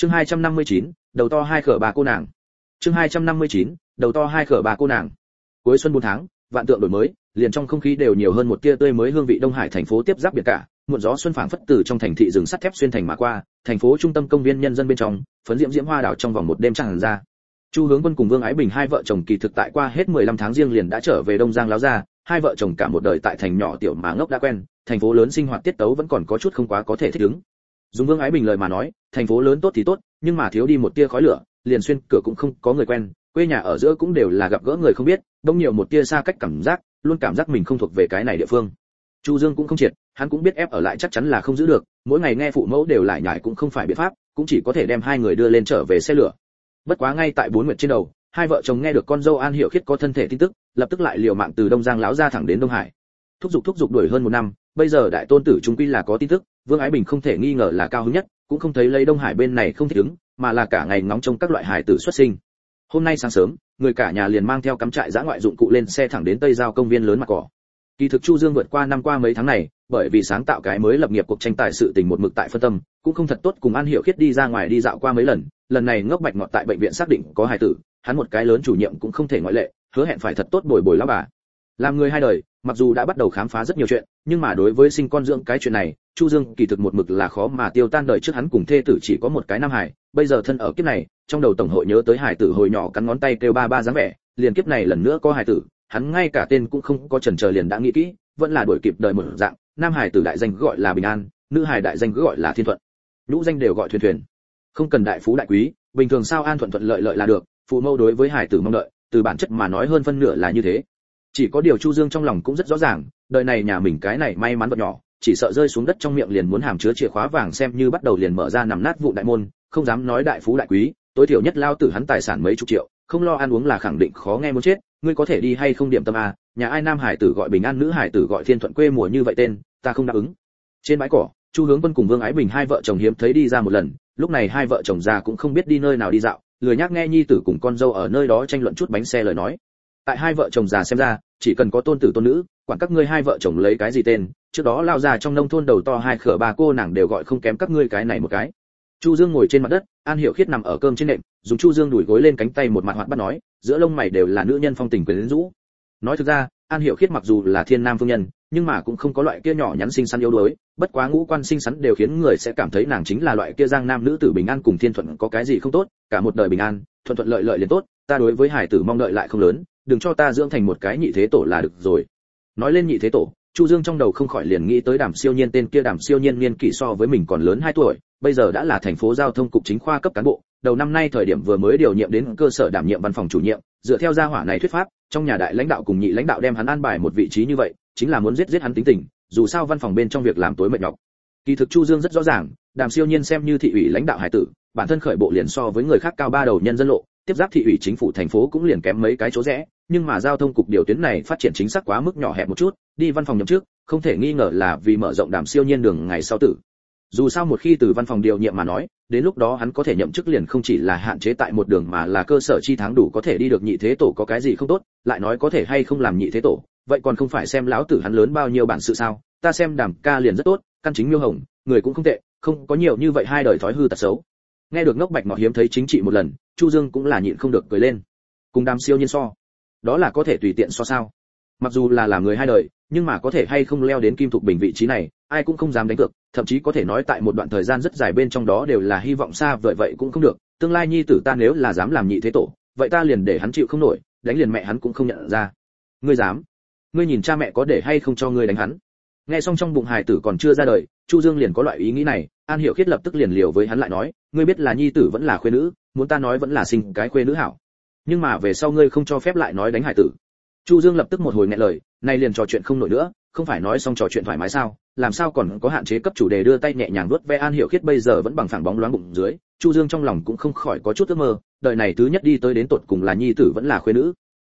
chương 259, đầu to hai khở bà cô nàng. Chương 259, đầu to hai khở bà cô nàng. Cuối xuân 4 tháng vạn tượng đổi mới liền trong không khí đều nhiều hơn một tia tươi mới hương vị đông hải thành phố tiếp giáp biển cả. Muộn gió xuân phảng phất từ trong thành thị rừng sắt thép xuyên thành mà qua thành phố trung tâm công viên nhân dân bên trong phấn diễm diễm hoa đảo trong vòng một đêm tràn ra. Chu hướng quân cùng vương ái bình hai vợ chồng kỳ thực tại qua hết 15 tháng riêng liền đã trở về đông giang láo ra hai vợ chồng cả một đời tại thành nhỏ tiểu mà ngốc đã quen thành phố lớn sinh hoạt tiết tấu vẫn còn có chút không quá có thể thích ứng dùng vương ái bình lời mà nói, thành phố lớn tốt thì tốt, nhưng mà thiếu đi một tia khói lửa, liền xuyên cửa cũng không có người quen, quê nhà ở giữa cũng đều là gặp gỡ người không biết, đông nhiều một tia xa cách cảm giác, luôn cảm giác mình không thuộc về cái này địa phương. Chu dương cũng không triệt, hắn cũng biết ép ở lại chắc chắn là không giữ được, mỗi ngày nghe phụ mẫu đều lại nhải cũng không phải biện pháp, cũng chỉ có thể đem hai người đưa lên trở về xe lửa. Bất quá ngay tại bốn nguyệt trên đầu, hai vợ chồng nghe được con dâu an hiệu khiết có thân thể tin tức, lập tức lại liều mạng từ đông giang láo ra thẳng đến đông hải. Thúc giục thúc giục đuổi hơn một năm, bây giờ đại tôn tử trung quy là có tin tức vương ái bình không thể nghi ngờ là cao hứng nhất, cũng không thấy lấy đông hải bên này không thích ứng, mà là cả ngày ngóng trông các loại hải tử xuất sinh. Hôm nay sáng sớm, người cả nhà liền mang theo cắm trại giã ngoại dụng cụ lên xe thẳng đến tây giao công viên lớn mặt cỏ. Kỳ thực chu dương vượt qua năm qua mấy tháng này, bởi vì sáng tạo cái mới lập nghiệp cuộc tranh tài sự tình một mực tại phân tâm, cũng không thật tốt cùng an Hiểu khiết đi ra ngoài đi dạo qua mấy lần lần này ngốc bạch ngọt tại bệnh viện xác định có hài tử, hắn một cái lớn chủ nhiệm cũng không thể ngoại lệ, hứa hẹn phải thật tốt bồi bồi lão bà. Làm người hai đời, mặc dù đã bắt đầu khám phá rất nhiều chuyện, nhưng mà đối với sinh con dưỡng cái chuyện này chu dương kỳ thực một mực là khó mà tiêu tan đời trước hắn cùng thê tử chỉ có một cái nam hải. Bây giờ thân ở kiếp này, trong đầu tổng hội nhớ tới hải tử hồi nhỏ cắn ngón tay kêu ba ba dáng vẻ, liền kiếp này lần nữa có hải tử, hắn ngay cả tên cũng không có chần chờ liền đã nghĩ kỹ, vẫn là đuổi kịp đời một dạng, nam hải tử đại danh gọi là bình an, nữ hải đại danh cứ gọi là thiên thuận. Nhũ danh đều gọi thuyền thuyền. Không cần đại phú đại quý, bình thường sao an thuận thuận lợi lợi là được, phụ mẫu đối với hải tử mong đợi, từ bản chất mà nói hơn phân nửa là như thế. Chỉ có điều chu dương trong lòng cũng rất rõ ràng, đời này nhà mình cái này may mắn vật nhỏ chỉ sợ rơi xuống đất trong miệng liền muốn hàm chứa chìa khóa vàng xem như bắt đầu liền mở ra nằm nát vụ đại môn, không dám nói đại phú đại quý, tối thiểu nhất lao tử hắn tài sản mấy chục triệu, không lo ăn uống là khẳng định khó nghe muốn chết, ngươi có thể đi hay không điểm tâm a nhà ai nam hải tử gọi bình an, nữ hải tử gọi thiên thuận quê mùa như vậy tên, ta không đáp ứng. Trên bãi cỏ, chu hướng quân cùng vương ái bình hai vợ chồng hiếm thấy đi ra một lần, lúc này hai vợ chồng già cũng không biết đi nơi nào đi dạo, lười nhác nghe nhi tử cùng con dâu ở nơi đó tranh luận chút bánh xe lời nói. Tại hai vợ chồng già xem ra, chỉ cần có tôn tử tôn nữ, quản các ngươi hai vợ chồng lấy cái gì tên trước đó lao ra trong nông thôn đầu to hai khở ba cô nàng đều gọi không kém các ngươi cái này một cái. Chu dương ngồi trên mặt đất, an hiểu khiết nằm ở cơm trên nệm, dùng chu dương đuổi gối lên cánh tay một mặt hoạt bắt nói, giữa lông mày đều là nữ nhân phong tình quyến rũ. Nói thực ra, an hiểu khiết mặc dù là thiên nam phương nhân, nhưng mà cũng không có loại kia nhỏ nhắn xinh xắn yếu đuối, bất quá ngũ quan xinh xắn đều khiến người sẽ cảm thấy nàng chính là loại kia giang nam nữ tử bình an cùng thiên thuận có cái gì không tốt, cả một đời bình an, thuận thuận lợi lợi liền tốt, ta đối với hải tử mong đợi lại không lớn, đừng cho ta dưỡng thành một cái nhị thế tổ là được rồi. Nói lên nhị thế tổ chu dương trong đầu không khỏi liền nghĩ tới đàm siêu nhiên, tên kia đàm siêu nhiên niên kỷ so với mình còn lớn 2 tuổi, bây giờ đã là thành phố giao thông cục chính khoa cấp cán bộ. Đầu năm nay thời điểm vừa mới điều nhiệm đến cơ sở đảm nhiệm văn phòng chủ nhiệm, dựa theo gia hỏa này thuyết pháp, trong nhà đại lãnh đạo cùng nhị lãnh đạo đem hắn an bài một vị trí như vậy, chính là muốn giết giết hắn tính tình, dù sao văn phòng bên trong việc làm tối mệt nhọc. Kỳ thực chu dương rất rõ ràng, đàm siêu nhiên xem như thị ủy lãnh đạo hải tử, bản thân khởi bộ liền so với người khác cao ba đầu nhân dân lộ, tiếp giáp thị ủy chính phủ thành phố cũng liền kém mấy cái chỗ rẽ nhưng mà giao thông cục điều tuyến này phát triển chính xác quá mức nhỏ hẹp một chút, đi văn phòng nhậm trước không thể nghi ngờ là vì mở rộng đàm siêu nhiên đường ngày sau tử. Dù sao một khi từ văn phòng điều nhiệm mà nói, đến lúc đó hắn có thể nhậm chức liền không chỉ là hạn chế tại một đường mà là cơ sở chi tháng đủ có thể đi được nhị thế tổ có cái gì không tốt, lại nói có thể hay không làm nhị thế tổ, vậy còn không phải xem lão tử hắn lớn bao nhiêu bản sự sao, ta xem đàm ca liền rất tốt, căn chính miêu hồng, người cũng không tệ, không có nhiều như vậy hai đời thói hư tật xấu. Nghe được ngốc bạch ngọt hiếm thấy chính trị một lần, chu dương cũng là nhịn không được cười lên. Cùng đàm siêu nhiên so đó là có thể tùy tiện so sao. Mặc dù là làm người hai đời, nhưng mà có thể hay không leo đến kim thục bình vị trí này, ai cũng không dám đánh cược, thậm chí có thể nói tại một đoạn thời gian rất dài bên trong đó đều là hy vọng xa vời vậy cũng không được. Tương lai nhi tử ta nếu là dám làm nhị thế tổ, vậy ta liền để hắn chịu không nổi, đánh liền mẹ hắn cũng không nhận ra. Ngươi dám? Ngươi nhìn cha mẹ có để hay không cho ngươi đánh hắn? Nghe xong trong bụng hài tử còn chưa ra đời, chu dương liền có loại ý nghĩ này, an hiểu khiết lập tức liền liều với hắn lại nói, ngươi biết là nhi tử vẫn là khuê nữ, muốn ta nói vẫn là sinh cái khuê nữ hảo nhưng mà về sau ngươi không cho phép lại nói đánh hải tử. Chu dương lập tức một hồi nghẹn lời, nay liền trò chuyện không nổi nữa, không phải nói xong trò chuyện thoải mái sao, làm sao còn có hạn chế cấp chủ đề đưa tay nhẹ nhàng vuốt ve an hiểu khiết bây giờ vẫn bằng phẳng bóng loáng bụng dưới, chu dương trong lòng cũng không khỏi có chút ước mơ, đời này thứ nhất đi tới đến tột cùng là nhi tử vẫn là khuê nữ.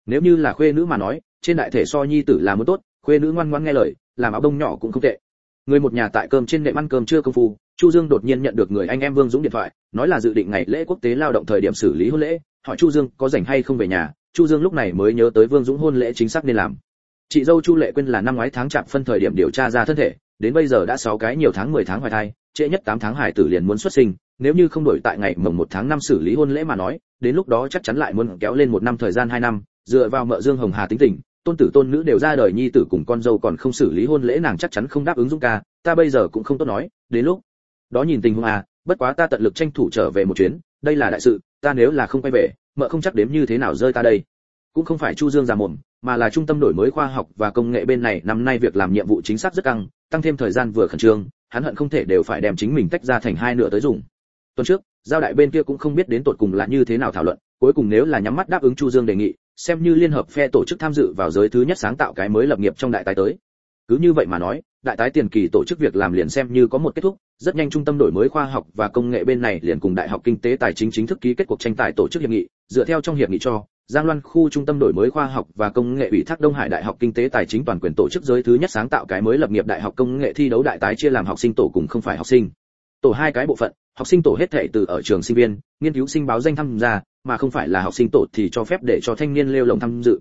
Nếu như là khuê nữ mà nói, trên đại thể so nhi tử là muốn tốt, khuê nữ ngoan ngoãn nghe lời, làm áo đông nhỏ cũng không tệ. Người một nhà tại cơm trên nệm ăn cơm chưa công phu, chu dương đột nhiên nhận được người anh em vương dũng điện thoại, nói là dự định ngày lễ quốc tế lao động thời điểm xử lý hôn lễ hỏi chu dương có rảnh hay không về nhà chu dương lúc này mới nhớ tới vương dũng hôn lễ chính xác nên làm. Chị dâu chu lệ quên là năm ngoái tháng chạp phân thời điểm điều tra ra thân thể đến bây giờ đã 6 cái nhiều tháng 10 tháng hoài thai trễ nhất 8 tháng hải tử liền muốn xuất sinh nếu như không đổi tại ngày mồng 1 tháng 5 xử lý hôn lễ mà nói, đến lúc đó chắc chắn lại muốn kéo lên một năm thời gian 2 năm, dựa vào mợ Dương Hồng Hà tính tình, tôn tử tôn nữ đều ra đời nhi tử cùng con dâu còn không xử lý hôn lễ nàng chắc chắn không đáp ứng Dũng ca, ta bây giờ cũng không tốt nói, đến lúc đó nhìn tình huống à, bất quá ta tận lực tranh thủ trở về một chuyến, đây là đại sự, ta nếu là không quay về, mợ không chắc đếm như thế nào rơi ta đây. Cũng không phải Chu Dương già mồm, mà là trung tâm đổi mới khoa học và công nghệ bên này năm nay việc làm nhiệm vụ chính xác rất căng, tăng thêm thời gian vừa khẩn trương, hắn hận không thể đều phải đem chính mình tách ra thành hai nửa tới dùng. Tuần trước, giao đại bên kia cũng không biết đến tột cùng là như thế nào thảo luận, cuối cùng nếu là nhắm mắt đáp ứng Chu Dương đề nghị, xem như liên hợp phe tổ chức tham dự vào giới thứ nhất sáng tạo cái mới lập nghiệp trong đại tái tới. Cứ như vậy mà nói, đại tái tiền kỳ tổ chức việc làm liền xem như có một kết thúc, rất nhanh trung tâm đổi mới khoa học và công nghệ bên này liền cùng đại học kinh tế tài chính chính thức ký kết cuộc tranh tài tổ chức hiệp nghị, dựa theo trong hiệp nghị cho, Giang Loan khu trung tâm đổi mới khoa học và công nghệ ủy thác Đông Hải Đại học Kinh tế Tài chính toàn quyền tổ chức giới thứ nhất sáng tạo cái mới lập nghiệp đại học công nghệ thi đấu đại tái chia làm học sinh tổ cùng không phải học sinh. Tổ hai cái bộ phận, học sinh tổ hết thảy từ ở trường sinh viên, nghiên cứu sinh báo danh tham gia, mà không phải là học sinh tổ thì cho phép để cho thanh niên lêu lồng tham dự.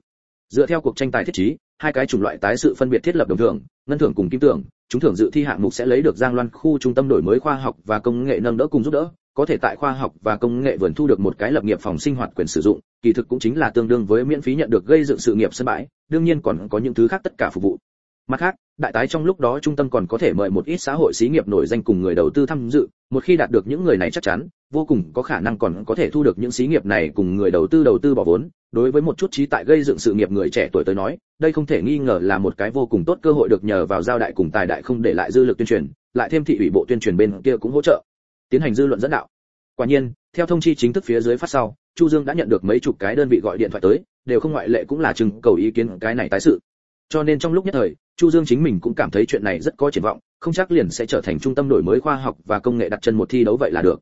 Dựa theo cuộc tranh tài thiết trí, hai cái chủng loại tái sự phân biệt thiết lập đồng thưởng, ngân thưởng cùng kim thưởng, chúng thưởng dự thi hạng mục sẽ lấy được Giang Loan khu trung tâm đổi mới khoa học và công nghệ nâng đỡ cùng giúp đỡ, có thể tại khoa học và công nghệ vườn thu được một cái lập nghiệp phòng sinh hoạt quyền sử dụng, kỳ thực cũng chính là tương đương với miễn phí nhận được gây dựng sự nghiệp sân bãi, đương nhiên còn có những thứ khác tất cả phục vụ. Mặt khác, đại tái trong lúc đó trung tâm còn có thể mời một ít xã hội xí nghiệp nổi danh cùng người đầu tư tham dự, một khi đạt được những người này chắc chắn, vô cùng có khả năng còn có thể thu được những xí nghiệp này cùng người đầu tư đầu tư bỏ vốn, đối với một chút trí tại gây dựng sự nghiệp người trẻ tuổi tới nói, đây không thể nghi ngờ là một cái vô cùng tốt cơ hội được nhờ vào giao đại cùng tài đại không để lại dư lực tuyên truyền, lại thêm thị ủy bộ tuyên truyền bên kia cũng hỗ trợ, tiến hành dư luận dẫn đạo. Quả nhiên, theo thông chi chính thức phía dưới phát sau, Chu Dương đã nhận được mấy chục cái đơn vị gọi điện thoại tới, đều không ngoại lệ cũng là trưng cầu ý kiến cái này tái sự. Cho nên trong lúc nhất thời, Chu Dương chính mình cũng cảm thấy chuyện này rất có triển vọng, không chắc liền sẽ trở thành trung tâm đổi mới khoa học và công nghệ đặt chân một thi đấu vậy là được.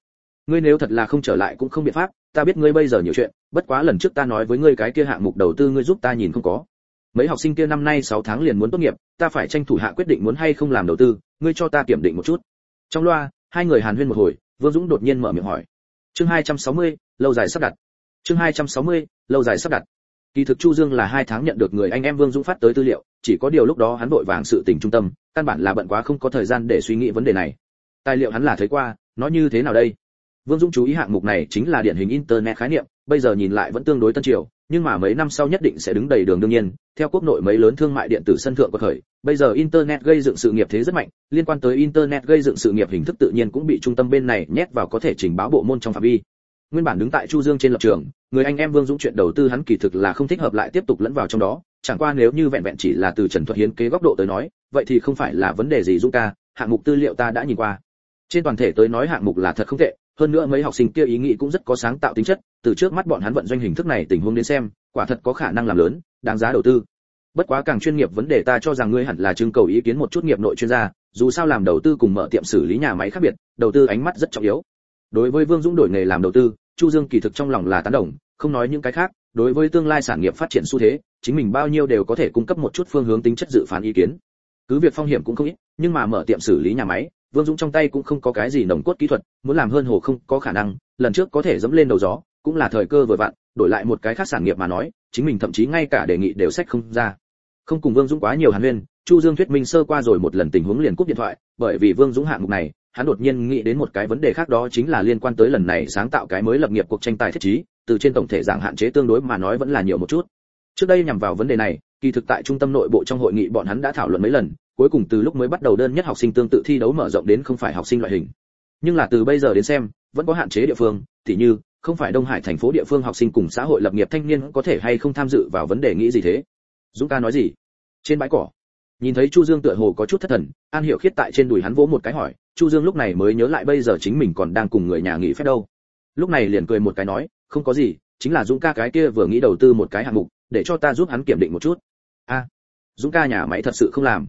Ngươi nếu thật là không trở lại cũng không biện pháp, ta biết ngươi bây giờ nhiều chuyện, bất quá lần trước ta nói với ngươi cái kia hạng mục đầu tư ngươi giúp ta nhìn không có. Mấy học sinh kia năm nay 6 tháng liền muốn tốt nghiệp, ta phải tranh thủ hạ quyết định muốn hay không làm đầu tư, ngươi cho ta kiểm định một chút. Trong loa, hai người hàn huyên một hồi, Vương Dũng đột nhiên mở miệng hỏi. Chương 260, lâu dài sắp đặt. Chương 260, lâu dài sắp đặt. Kỳ thực Chu Dương là hai tháng nhận được người anh em Vương Dũng phát tới tư liệu, chỉ có điều lúc đó hắn vội vàng sự tình trung tâm, căn bản là bận quá không có thời gian để suy nghĩ vấn đề này. Tài liệu hắn là thấy qua, nó như thế nào đây? Vương Dũng chú ý hạng mục này chính là điển hình internet khái niệm, bây giờ nhìn lại vẫn tương đối tân triều, nhưng mà mấy năm sau nhất định sẽ đứng đầy đường đương nhiên, theo quốc nội mấy lớn thương mại điện tử sân thượng của khởi, bây giờ internet gây dựng sự nghiệp thế rất mạnh, liên quan tới internet gây dựng sự nghiệp hình thức tự nhiên cũng bị trung tâm bên này nhét vào có thể trình báo bộ môn trong phạm vi. Nguyên bản đứng tại Chu Dương trên lập trường, người anh em Vương Dũng chuyện đầu tư hắn kỳ thực là không thích hợp lại tiếp tục lẫn vào trong đó, chẳng qua nếu như vẹn vẹn chỉ là từ Trần Thuật Hiến kế góc độ tới nói, vậy thì không phải là vấn đề gì Dũng ca, hạng mục tư liệu ta đã nhìn qua. Trên toàn thể tới nói hạng mục là thật không tệ, hơn nữa mấy học sinh kia ý nghĩ cũng rất có sáng tạo tính chất, từ trước mắt bọn hắn vận doanh hình thức này tình huống đến xem, quả thật có khả năng làm lớn, đáng giá đầu tư. Bất quá càng chuyên nghiệp vấn đề ta cho rằng ngươi hẳn là trưng cầu ý kiến một chút nghiệp nội chuyên gia, dù sao làm đầu tư cùng mở tiệm xử lý nhà máy khác biệt, đầu tư ánh mắt rất trọng yếu. Đối với Vương Dũng đổi nghề làm đầu tư, Chu Dương kỳ thực trong lòng là tán đồng, không nói những cái khác, đối với tương lai sản nghiệp phát triển xu thế, chính mình bao nhiêu đều có thể cung cấp một chút phương hướng tính chất dự phán ý kiến. Cứ việc phong hiểm cũng không ít, nhưng mà mở tiệm xử lý nhà máy, Vương Dũng trong tay cũng không có cái gì nồng cốt kỹ thuật, muốn làm hơn hồ không có khả năng, lần trước có thể dẫm lên đầu gió, cũng là thời cơ vừa vặn, đổi lại một cái khác sản nghiệp mà nói, chính mình thậm chí ngay cả đề nghị đều sách không ra. Không cùng Vương Dũng quá nhiều hàn huyên, Chu Dương thuyết minh sơ qua rồi một lần tình huống liền cúp điện thoại, bởi vì Vương Dũng hạng mục này, hắn đột nhiên nghĩ đến một cái vấn đề khác đó chính là liên quan tới lần này sáng tạo cái mới lập nghiệp cuộc tranh tài thiết trí, từ trên tổng thể dạng hạn chế tương đối mà nói vẫn là nhiều một chút. Trước đây nhằm vào vấn đề này, kỳ thực tại trung tâm nội bộ trong hội nghị bọn hắn đã thảo luận mấy lần, cuối cùng từ lúc mới bắt đầu đơn nhất học sinh tương tự thi đấu mở rộng đến không phải học sinh loại hình. Nhưng là từ bây giờ đến xem, vẫn có hạn chế địa phương, tỉ như không phải Đông Hải thành phố địa phương học sinh cùng xã hội lập nghiệp thanh niên có thể hay không tham dự vào vấn đề nghĩ gì thế. Dũng ca nói gì? Trên bãi cỏ. Nhìn thấy Chu Dương tựa hồ có chút thất thần, An Hiểu Khiết tại trên đùi hắn vỗ một cái hỏi, Chu Dương lúc này mới nhớ lại bây giờ chính mình còn đang cùng người nhà nghỉ phép đâu. Lúc này liền cười một cái nói, không có gì, chính là Dũng ca cái kia vừa nghĩ đầu tư một cái hạng mục, để cho ta giúp hắn kiểm định một chút. A, Dũng ca nhà máy thật sự không làm.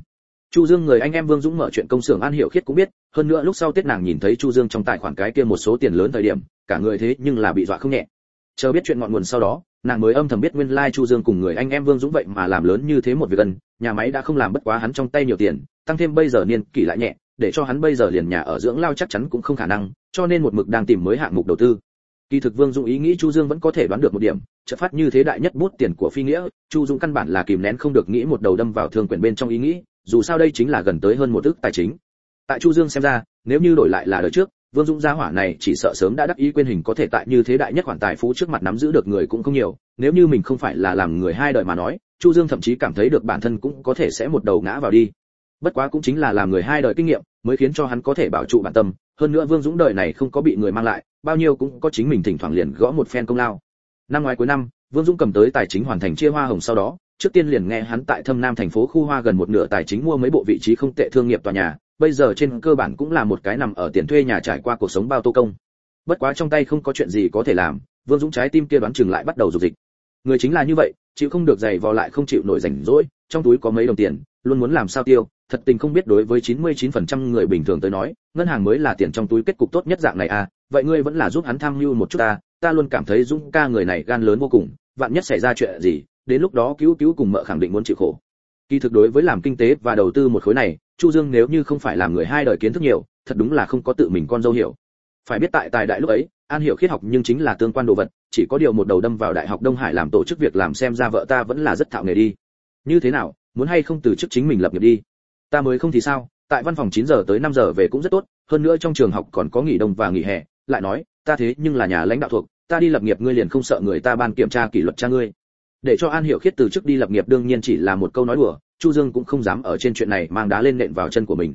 Chu Dương người anh em Vương Dũng mở chuyện công xưởng An Hiểu Khiết cũng biết, hơn nữa lúc sau Tết nàng nhìn thấy Chu Dương trong tài khoản cái kia một số tiền lớn thời điểm, cả người thế nhưng là bị dọa không nhẹ. Chờ biết chuyện ngọn nguồn sau đó, nàng mới âm thầm biết nguyên lai Chu Dương cùng người anh em Vương Dũng vậy mà làm lớn như thế một việc gần, nhà máy đã không làm bất quá hắn trong tay nhiều tiền, tăng thêm bây giờ niên kỷ lại nhẹ, để cho hắn bây giờ liền nhà ở dưỡng lao chắc chắn cũng không khả năng, cho nên một mực đang tìm mới hạng mục đầu tư. Kỳ thực Vương Dũng ý nghĩ Chu Dương vẫn có thể đoán được một điểm, chợt phát như thế đại nhất bút tiền của phi nghĩa, Chu Dung căn bản là kìm nén không được nghĩ một đầu đâm vào thương quyền bên trong ý nghĩ, dù sao đây chính là gần tới hơn một ức tài chính. Tại Chu Dương xem ra, nếu như đổi lại là đời trước, vương dũng gia hỏa này chỉ sợ sớm đã đắc ý quên hình có thể tại như thế đại nhất khoản tài phú trước mặt nắm giữ được người cũng không nhiều nếu như mình không phải là làm người hai đời mà nói chu dương thậm chí cảm thấy được bản thân cũng có thể sẽ một đầu ngã vào đi bất quá cũng chính là làm người hai đời kinh nghiệm mới khiến cho hắn có thể bảo trụ bản tâm hơn nữa vương dũng đời này không có bị người mang lại, bao nhiêu cũng có chính mình thỉnh thoảng liền gõ một phen công lao. Năm ngoái cuối năm, vương dũng cầm tới tài chính hoàn thành chia hoa hồng sau đó, trước tiên liền nghe hắn tại thâm nam thành phố khu hoa gần một nửa tài chính mua mấy bộ vị trí không tệ thương nghiệp tòa nhà, bây giờ trên cơ bản cũng là một cái nằm ở tiền thuê nhà trải qua cuộc sống bao tô công. Bất quá trong tay không có chuyện gì có thể làm, vương dũng trái tim kia đoán chừng lại bắt đầu dục dịch người chính là như vậy, chịu không được dày vò lại không chịu nổi rảnh rỗi, trong túi có mấy đồng tiền, luôn muốn làm sao tiêu thật tình không biết đối với 99% người bình thường tới nói, ngân hàng mới là tiền trong túi kết cục tốt nhất dạng này à vậy ngươi vẫn là giúp hắn tham mưu một chút ta ta luôn cảm thấy dũng ca người này gan lớn vô cùng, vạn nhất xảy ra chuyện gì, đến lúc đó cứu cứu cùng mợ khẳng định muốn chịu khổ. Kỳ thực đối với làm kinh tế và đầu tư một khối này, chu dương nếu như không phải làm người hai đời kiến thức nhiều, thật đúng là không có tự mình con dâu hiểu. Phải biết tại tài đại lúc ấy, an hiểu khiết học nhưng chính là tương quan đồ vật, chỉ có điều một đầu đâm vào đại học đông hải làm tổ chức việc làm xem ra vợ ta vẫn là rất thạo nghề đi. Như thế nào, muốn hay không từ chức chính mình lập nghiệp đi? Ta mới không thì sao, tại văn phòng 9 giờ tới 5 giờ về cũng rất tốt, hơn nữa trong trường học còn có nghỉ đông và nghỉ hè. Lại nói, ta thế nhưng là nhà lãnh đạo thuộc, ta đi lập nghiệp ngươi liền không sợ người ta ban kiểm tra kỷ luật cha ngươi. Để cho an hiểu khiết từ chức đi lập nghiệp đương nhiên chỉ là một câu nói đùa, chu dương cũng không dám ở trên chuyện này mang đá lên nện vào chân của mình.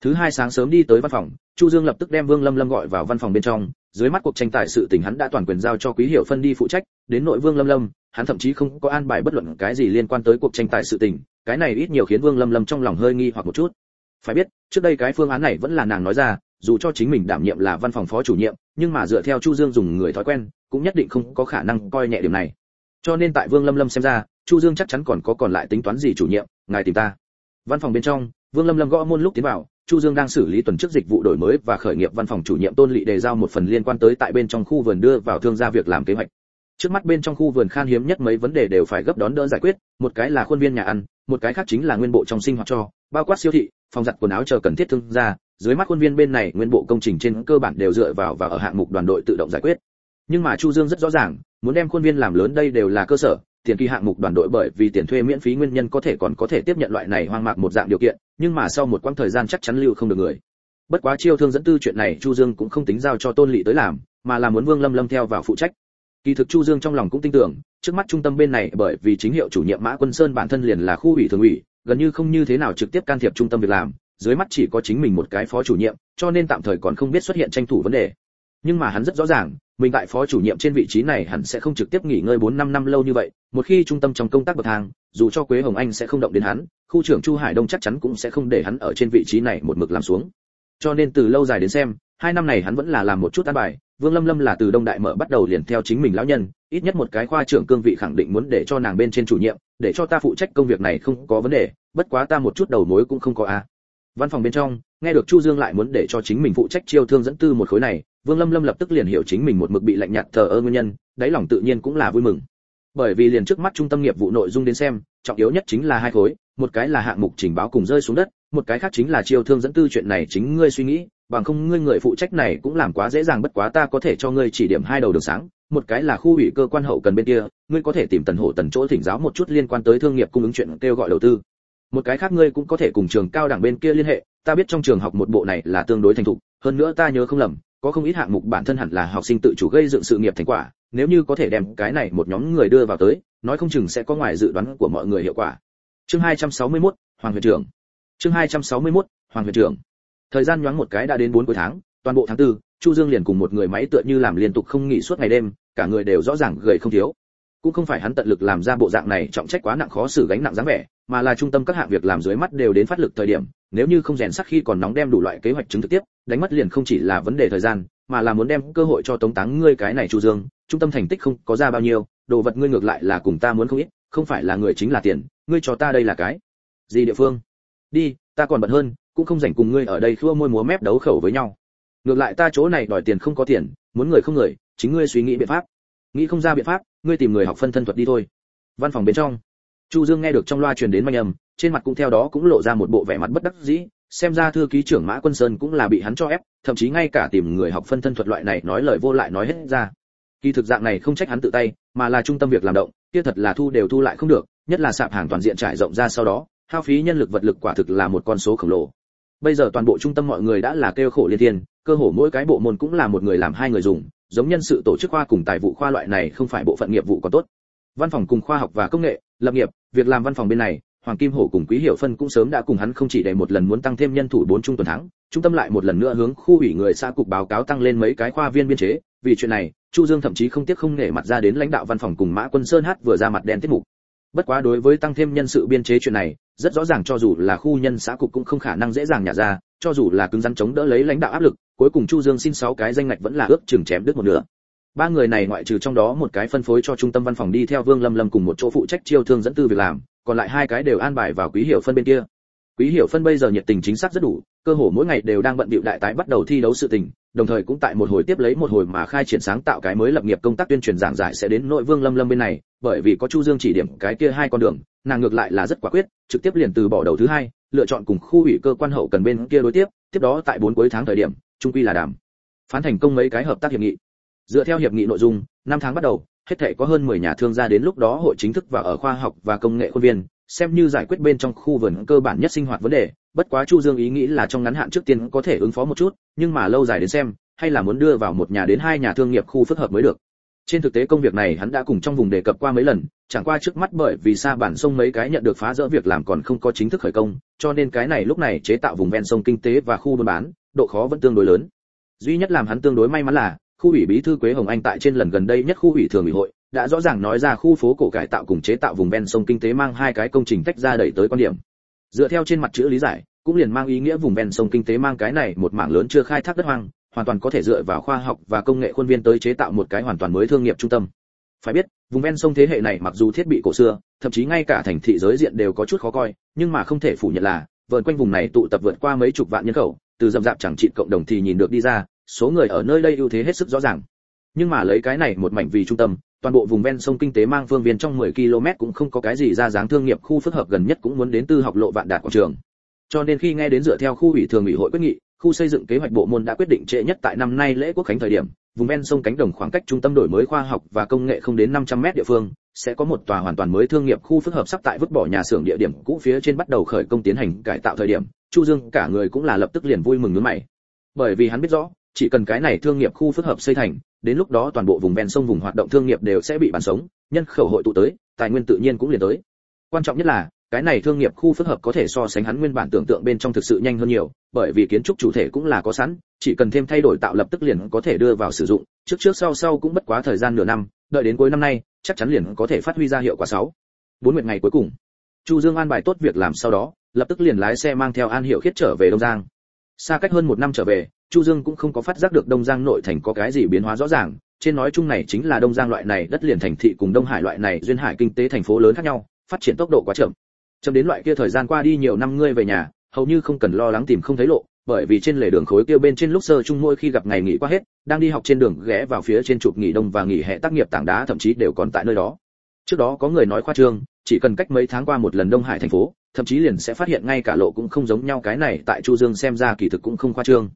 Thứ hai sáng sớm đi tới văn phòng, chu dương lập tức đem vương lâm lâm gọi vào văn phòng bên trong, dưới mắt cuộc tranh tài sự tình hắn đã toàn quyền giao cho quý hiểu phân đi phụ trách, đến nội vương lâm lâm, hắn thậm chí không có an bài bất luận cái gì liên quan tới cuộc tranh tài sự tình cái này ít nhiều khiến vương lâm lâm trong lòng hơi nghi hoặc một chút. Phải biết, trước đây cái phương án này vẫn là nàng nói ra, dù cho chính mình đảm nhiệm là văn phòng phó chủ nhiệm, nhưng mà dựa theo chu dương dùng người thói quen, cũng nhất định không có khả năng coi nhẹ điểm này. Cho nên tại vương lâm lâm xem ra, chu dương chắc chắn còn có còn lại tính toán gì chủ nhiệm, ngài tìm ta. Văn phòng bên trong, vương lâm lâm gõ môn lúc tiến vào, chu dương đang xử lý tuần trước dịch vụ đổi mới và khởi nghiệp văn phòng chủ nhiệm tôn lỵ đề giao một phần liên quan tới tại bên trong khu vườn đưa vào thương gia việc làm kế hoạch. Trước mắt bên trong khu vườn khan hiếm nhất mấy vấn đề đều phải gấp đón đỡ giải quyết, một cái là khuôn viên nhà ăn một cái khác chính là nguyên bộ trong sinh hoạt cho, bao quát siêu thị, phòng giặt quần áo chờ cần thiết thương gia, dưới mắt khuôn viên bên này nguyên bộ công trình trên cơ bản đều dựa vào và ở hạng mục đoàn đội tự động giải quyết. Nhưng mà chu dương rất rõ ràng, muốn đem khuôn viên làm lớn đây đều là cơ sở, tiền kỳ hạng mục đoàn đội bởi vì tiền thuê miễn phí nguyên nhân có thể còn có thể tiếp nhận loại này hoang mạc một dạng điều kiện, nhưng mà sau một quãng thời gian chắc chắn lưu không được người. Bất quá chiêu thương dẫn tư chuyện này chu dương cũng không tính giao cho tôn lỵ tới làm, mà là muốn vương lâm lâm theo vào phụ trách. Kỳ thực chu dương trong lòng cũng tin tưởng trước mắt trung tâm bên này bởi vì chính hiệu chủ nhiệm mã quân sơn bản thân liền là khu ủy thường ủy gần như không như thế nào trực tiếp can thiệp trung tâm việc làm dưới mắt chỉ có chính mình một cái phó chủ nhiệm cho nên tạm thời còn không biết xuất hiện tranh thủ vấn đề nhưng mà hắn rất rõ ràng mình tại phó chủ nhiệm trên vị trí này hẳn sẽ không trực tiếp nghỉ ngơi 4 năm năm lâu như vậy, một khi trung tâm trong công tác bậc thang, dù cho Quế Hồng Anh sẽ không động đến hắn, khu trưởng Chu Hải Đông chắc chắn cũng sẽ không để hắn ở trên vị trí này một mực làm xuống. Cho nên từ lâu dài đến xem, hai năm này hắn vẫn là làm một chút an bài, Vương Lâm Lâm là từ Đông Đại mở bắt đầu liền theo chính mình lão nhân, ít nhất một cái khoa trưởng cương vị khẳng định muốn để cho nàng bên trên chủ nhiệm, để cho ta phụ trách công việc này không có vấn đề, bất quá ta một chút đầu mối cũng không có a. À. Văn phòng bên trong, nghe được Chu Dương lại muốn để cho chính mình phụ trách chiêu thương dẫn tư một khối này, Vương Lâm Lâm lập tức liền hiểu chính mình một mực bị lạnh nhạt thờ ơ nguyên nhân, đáy lòng tự nhiên cũng là vui mừng. Bởi vì liền trước mắt trung tâm nghiệp vụ nội dung đến xem, trọng yếu nhất chính là hai khối, một cái là hạng mục trình báo cùng rơi xuống đất, một cái khác chính là chiêu thương dẫn tư chuyện này chính ngươi suy nghĩ, bằng không ngươi người phụ trách này cũng làm quá dễ dàng bất quá ta có thể cho ngươi chỉ điểm hai đầu đường sáng, một cái là khu ủy cơ quan hậu cần bên kia, ngươi có thể tìm Tần Hổ Tần chỗ thỉnh giáo một chút liên quan tới thương nghiệp cung ứng chuyện kêu gọi đầu tư. Một cái khác ngươi cũng có thể cùng trường cao đẳng bên kia liên hệ, ta biết trong trường học một bộ này là tương đối thành thục, hơn nữa ta nhớ không lầm, có không ít hạng mục bản thân hẳn là học sinh tự chủ gây dựng sự nghiệp thành quả, nếu như có thể đem cái này một nhóm người đưa vào tới, nói không chừng sẽ có ngoài dự đoán của mọi người hiệu quả. Chương 261, Hoàng huyện trưởng. Chương 261, Hoàng huyện trưởng. Thời gian nhoáng một cái đã đến 4 cuối tháng, toàn bộ tháng 4, Chu Dương liền cùng một người máy tựa như làm liên tục không nghỉ suốt ngày đêm, cả người đều rõ ràng gầy không thiếu. Cũng không phải hắn tận lực làm ra bộ dạng này trọng trách quá nặng khó xử gánh nặng dáng vẻ, mà là trung tâm các hạng việc làm dưới mắt đều đến phát lực thời điểm, nếu như không rèn sắc khi còn nóng đem đủ loại kế hoạch chứng thực tiếp, đánh mất liền không chỉ là vấn đề thời gian, mà là muốn đem cơ hội cho tống táng ngươi cái này Chu Dương, trung tâm thành tích không có ra bao nhiêu, đồ vật ngươi ngược lại là cùng ta muốn không ít, không phải là người chính là tiền, ngươi cho ta đây là cái gì địa phương? Đi, ta còn bận hơn, cũng không rảnh cùng ngươi ở đây khua môi múa mép đấu khẩu với nhau. Ngược lại ta chỗ này đòi tiền không có tiền, muốn người không người, chính ngươi suy nghĩ biện pháp. Nghĩ không ra biện pháp, ngươi tìm người học phân thân thuật đi thôi. Văn phòng bên trong, Chu Dương nghe được trong loa truyền đến manh âm, trên mặt cũng theo đó cũng lộ ra một bộ vẻ mặt bất đắc dĩ, xem ra thư ký trưởng Mã Quân Sơn cũng là bị hắn cho ép, thậm chí ngay cả tìm người học phân thân thuật loại này nói lời vô lại nói hết ra. Kỳ thực dạng này không trách hắn tự tay, mà là trung tâm việc làm động, kia thật là thu đều thu lại không được, nhất là sạp hàng toàn diện trải rộng ra sau đó, hao phí nhân lực vật lực quả thực là một con số khổng lồ. bây giờ toàn bộ trung tâm mọi người đã là kêu khổ liên thiên, cơ hồ mỗi cái bộ môn cũng là một người làm hai người dùng, giống nhân sự tổ chức khoa cùng tài vụ khoa loại này không phải bộ phận nghiệp vụ có tốt văn phòng cùng khoa học và công nghệ, lập nghiệp, việc làm văn phòng bên này, hoàng kim hổ cùng quý hiểu phân cũng sớm đã cùng hắn không chỉ để một lần muốn tăng thêm nhân thủ bốn trung tuần tháng trung tâm lại một lần nữa hướng khu ủy người xã cục báo cáo tăng lên mấy cái khoa viên biên chế, vì chuyện này, chu dương thậm chí không tiếc không nể mặt ra đến lãnh đạo văn phòng cùng mã quân sơn hát vừa ra mặt đen tiết mục bất quá đối với tăng thêm nhân sự biên chế chuyện này rất rõ ràng cho dù là khu nhân xã cục cũng không khả năng dễ dàng nhả ra, cho dù là cứng rắn chống đỡ lấy lãnh đạo áp lực, cuối cùng chu dương xin sáu cái danh ngạch vẫn là ước chừng chém đứt một nửa. Ba người này ngoại trừ trong đó một cái phân phối cho trung tâm văn phòng đi theo vương lâm lâm cùng một chỗ phụ trách chiêu thương dẫn tư việc làm, còn lại hai cái đều an bài vào quý hiểu phân bên kia. Quý hiểu phân bây giờ nhiệt tình chính xác rất đủ, cơ hồ mỗi ngày đều đang bận bịu đại tái bắt đầu thi đấu sự tình, đồng thời cũng tại một hồi tiếp lấy một hồi mà khai triển sáng tạo cái mới lập nghiệp công tác tuyên truyền giảng giải sẽ đến nội vương lâm lâm bên này, bởi vì có chu dương chỉ điểm cái kia hai con đường nàng ngược lại là rất quả quyết, trực tiếp liền từ bỏ đầu thứ hai, lựa chọn cùng khu ủy cơ quan hậu cần bên kia đối tiếp tiếp đó tại bốn cuối tháng thời điểm, trung quy là đàm. Phán thành công mấy cái hợp tác hiệp nghị. Dựa theo hiệp nghị nội dung, năm tháng bắt đầu, hết thảy có hơn 10 nhà thương gia đến lúc đó hội chính thức và ở khoa học và công nghệ khuôn viên, xem như giải quyết bên trong khu vườn cơ bản nhất sinh hoạt vấn đề. Bất quá chu dương ý nghĩ là trong ngắn hạn trước tiên có thể ứng phó một chút, nhưng mà lâu dài đến xem, hay là muốn đưa vào một nhà đến hai nhà thương nghiệp khu phức hợp mới được trên thực tế công việc này hắn đã cùng trong vùng đề cập qua mấy lần, chẳng qua trước mắt bởi vì xa bản sông mấy cái nhận được phá rỡ việc làm còn không có chính thức khởi công, cho nên cái này lúc này chế tạo vùng ven sông kinh tế và khu buôn bán, độ khó vẫn tương đối lớn. Duy nhất làm hắn tương đối may mắn là, khu ủy bí thư quế hồng anh tại trên lần gần đây nhất khu ủy thường ủy hội, đã rõ ràng nói ra khu phố cổ cải tạo cùng chế tạo vùng ven sông kinh tế mang hai cái công trình tách ra đẩy tới quan điểm. Dựa theo trên mặt chữ lý giải, cũng liền mang ý nghĩa vùng ven sông kinh tế mang cái này một mảng lớn chưa khai thác đất hoang hoàn toàn có thể dựa vào khoa học và công nghệ khuôn viên tới chế tạo một cái hoàn toàn mới thương nghiệp trung tâm. Phải biết, vùng ven sông thế hệ này mặc dù thiết bị cổ xưa, thậm chí ngay cả thành thị giới diện đều có chút khó coi, nhưng mà không thể phủ nhận là, vườn quanh vùng này tụ tập vượt qua mấy chục vạn nhân khẩu, từ dầm dạp chẳng trị cộng đồng thì nhìn được đi ra, số người ở nơi đây ưu thế hết sức rõ ràng. Nhưng mà lấy cái này một mảnh vì trung tâm, toàn bộ vùng ven sông kinh tế mang phương viên trong 10 km cũng không có cái gì ra dáng thương nghiệp khu phức hợp gần nhất cũng muốn đến tư học lộ vạn đạt quảng trường. Cho nên khi nghe đến dựa theo khu ủy thường ủy hội quyết nghị khu xây dựng kế hoạch bộ môn đã quyết định trễ nhất tại năm nay lễ quốc khánh thời điểm, vùng ven sông cánh đồng khoảng cách trung tâm đổi mới khoa học và công nghệ không đến 500 mét địa phương, sẽ có một tòa hoàn toàn mới thương nghiệp khu phức hợp sắp tại vứt bỏ nhà xưởng địa điểm cũ phía trên bắt đầu khởi công tiến hành cải tạo thời điểm, chu dương cả người cũng là lập tức liền vui mừng nhướng mày. Bởi vì hắn biết rõ, chỉ cần cái này thương nghiệp khu phức hợp xây thành, đến lúc đó toàn bộ vùng ven sông vùng hoạt động thương nghiệp đều sẽ bị bàn sống, nhân khẩu hội tụ tới, tài nguyên tự nhiên cũng liền tới. Quan trọng nhất là cái này thương nghiệp khu phức hợp có thể so sánh hắn nguyên bản tưởng tượng bên trong thực sự nhanh hơn nhiều, bởi vì kiến trúc chủ thể cũng là có sẵn, chỉ cần thêm thay đổi tạo lập tức liền có thể đưa vào sử dụng, trước trước sau sau cũng bất quá thời gian nửa năm, đợi đến cuối năm nay, chắc chắn liền có thể phát huy ra hiệu quả sáu. Bốn nguyện ngày cuối cùng. Chu dương an bài tốt việc làm sau đó, lập tức liền lái xe mang theo an hiệu khiết trở về đông giang. Xa cách hơn một năm trở về, chu dương cũng không có phát giác được đông giang nội thành có cái gì biến hóa rõ ràng, trên nói chung này chính là đông giang loại này đất liền thành thị cùng đông hải loại này duyên hải kinh tế thành phố lớn khác nhau, phát triển tốc độ quá chậm chậm đến loại kia thời gian qua đi nhiều năm ngươi về nhà, hầu như không cần lo lắng tìm không thấy lộ, bởi vì trên lề đường khối kia bên trên lúc sơ chung mỗi khi gặp ngày nghỉ qua hết, đang đi học trên đường ghé vào phía trên chụp nghỉ đông và nghỉ hè tác nghiệp tảng đá thậm chí đều còn tại nơi đó. Trước đó có người nói khoa trương, chỉ cần cách mấy tháng qua một lần đông hải thành phố, thậm chí liền sẽ phát hiện ngay cả lộ cũng không giống nhau cái này tại chu dương xem ra kỳ thực cũng không khoa trương.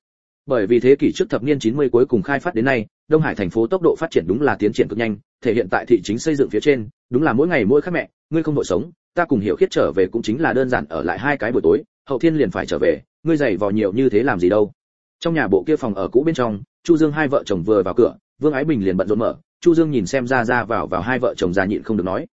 Bởi vì thế kỷ trước thập niên 90 cuối cùng khai phát đến nay, đông hải thành phố tốc độ phát triển đúng là tiến triển cực nhanh, thể hiện tại thị chính xây dựng phía trên, đúng là mỗi ngày mỗi khác mẹ, ngươi không đội sống ta cùng hiểu khiết trở về cũng chính là đơn giản ở lại hai cái buổi tối, hậu thiên liền phải trở về, ngươi dày vò nhiều như thế làm gì đâu. Trong nhà bộ kia phòng ở cũ bên trong, chu dương hai vợ chồng vừa vào cửa, vương ái bình liền bận rộn mở, chu dương nhìn xem ra ra vào vào hai vợ chồng già nhịn không được nói.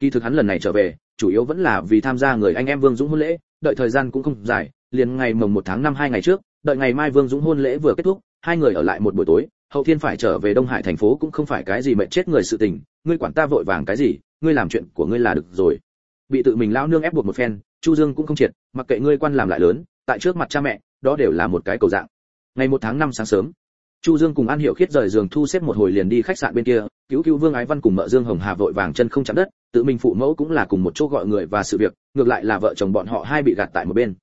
Kỳ thực hắn lần này trở về, chủ yếu vẫn là vì tham gia người anh em vương dũng hôn lễ, đợi thời gian cũng không dài, liền ngày mồng một tháng năm hai ngày trước, đợi ngày mai vương dũng hôn lễ vừa kết thúc, hai người ở lại một buổi tối, hậu thiên phải trở về đông hải thành phố cũng không phải cái gì mệt chết người sự tình, ngươi quản ta vội vàng cái gì, ngươi làm chuyện của ngươi là được rồi bị tự mình lao nương ép buộc một phen, chu dương cũng không triệt, mặc kệ ngươi quan làm lại lớn, tại trước mặt cha mẹ, đó đều là một cái cầu dạng. Ngày một tháng năm sáng sớm, chu dương cùng an hiểu khiết rời giường thu xếp một hồi liền đi khách sạn bên kia, cứu cứu vương ái văn cùng mợ dương hồng hà vội vàng chân không chạm đất, tự mình phụ mẫu cũng là cùng một chỗ gọi người và sự việc, ngược lại là vợ chồng bọn họ hai bị gạt tại một bên.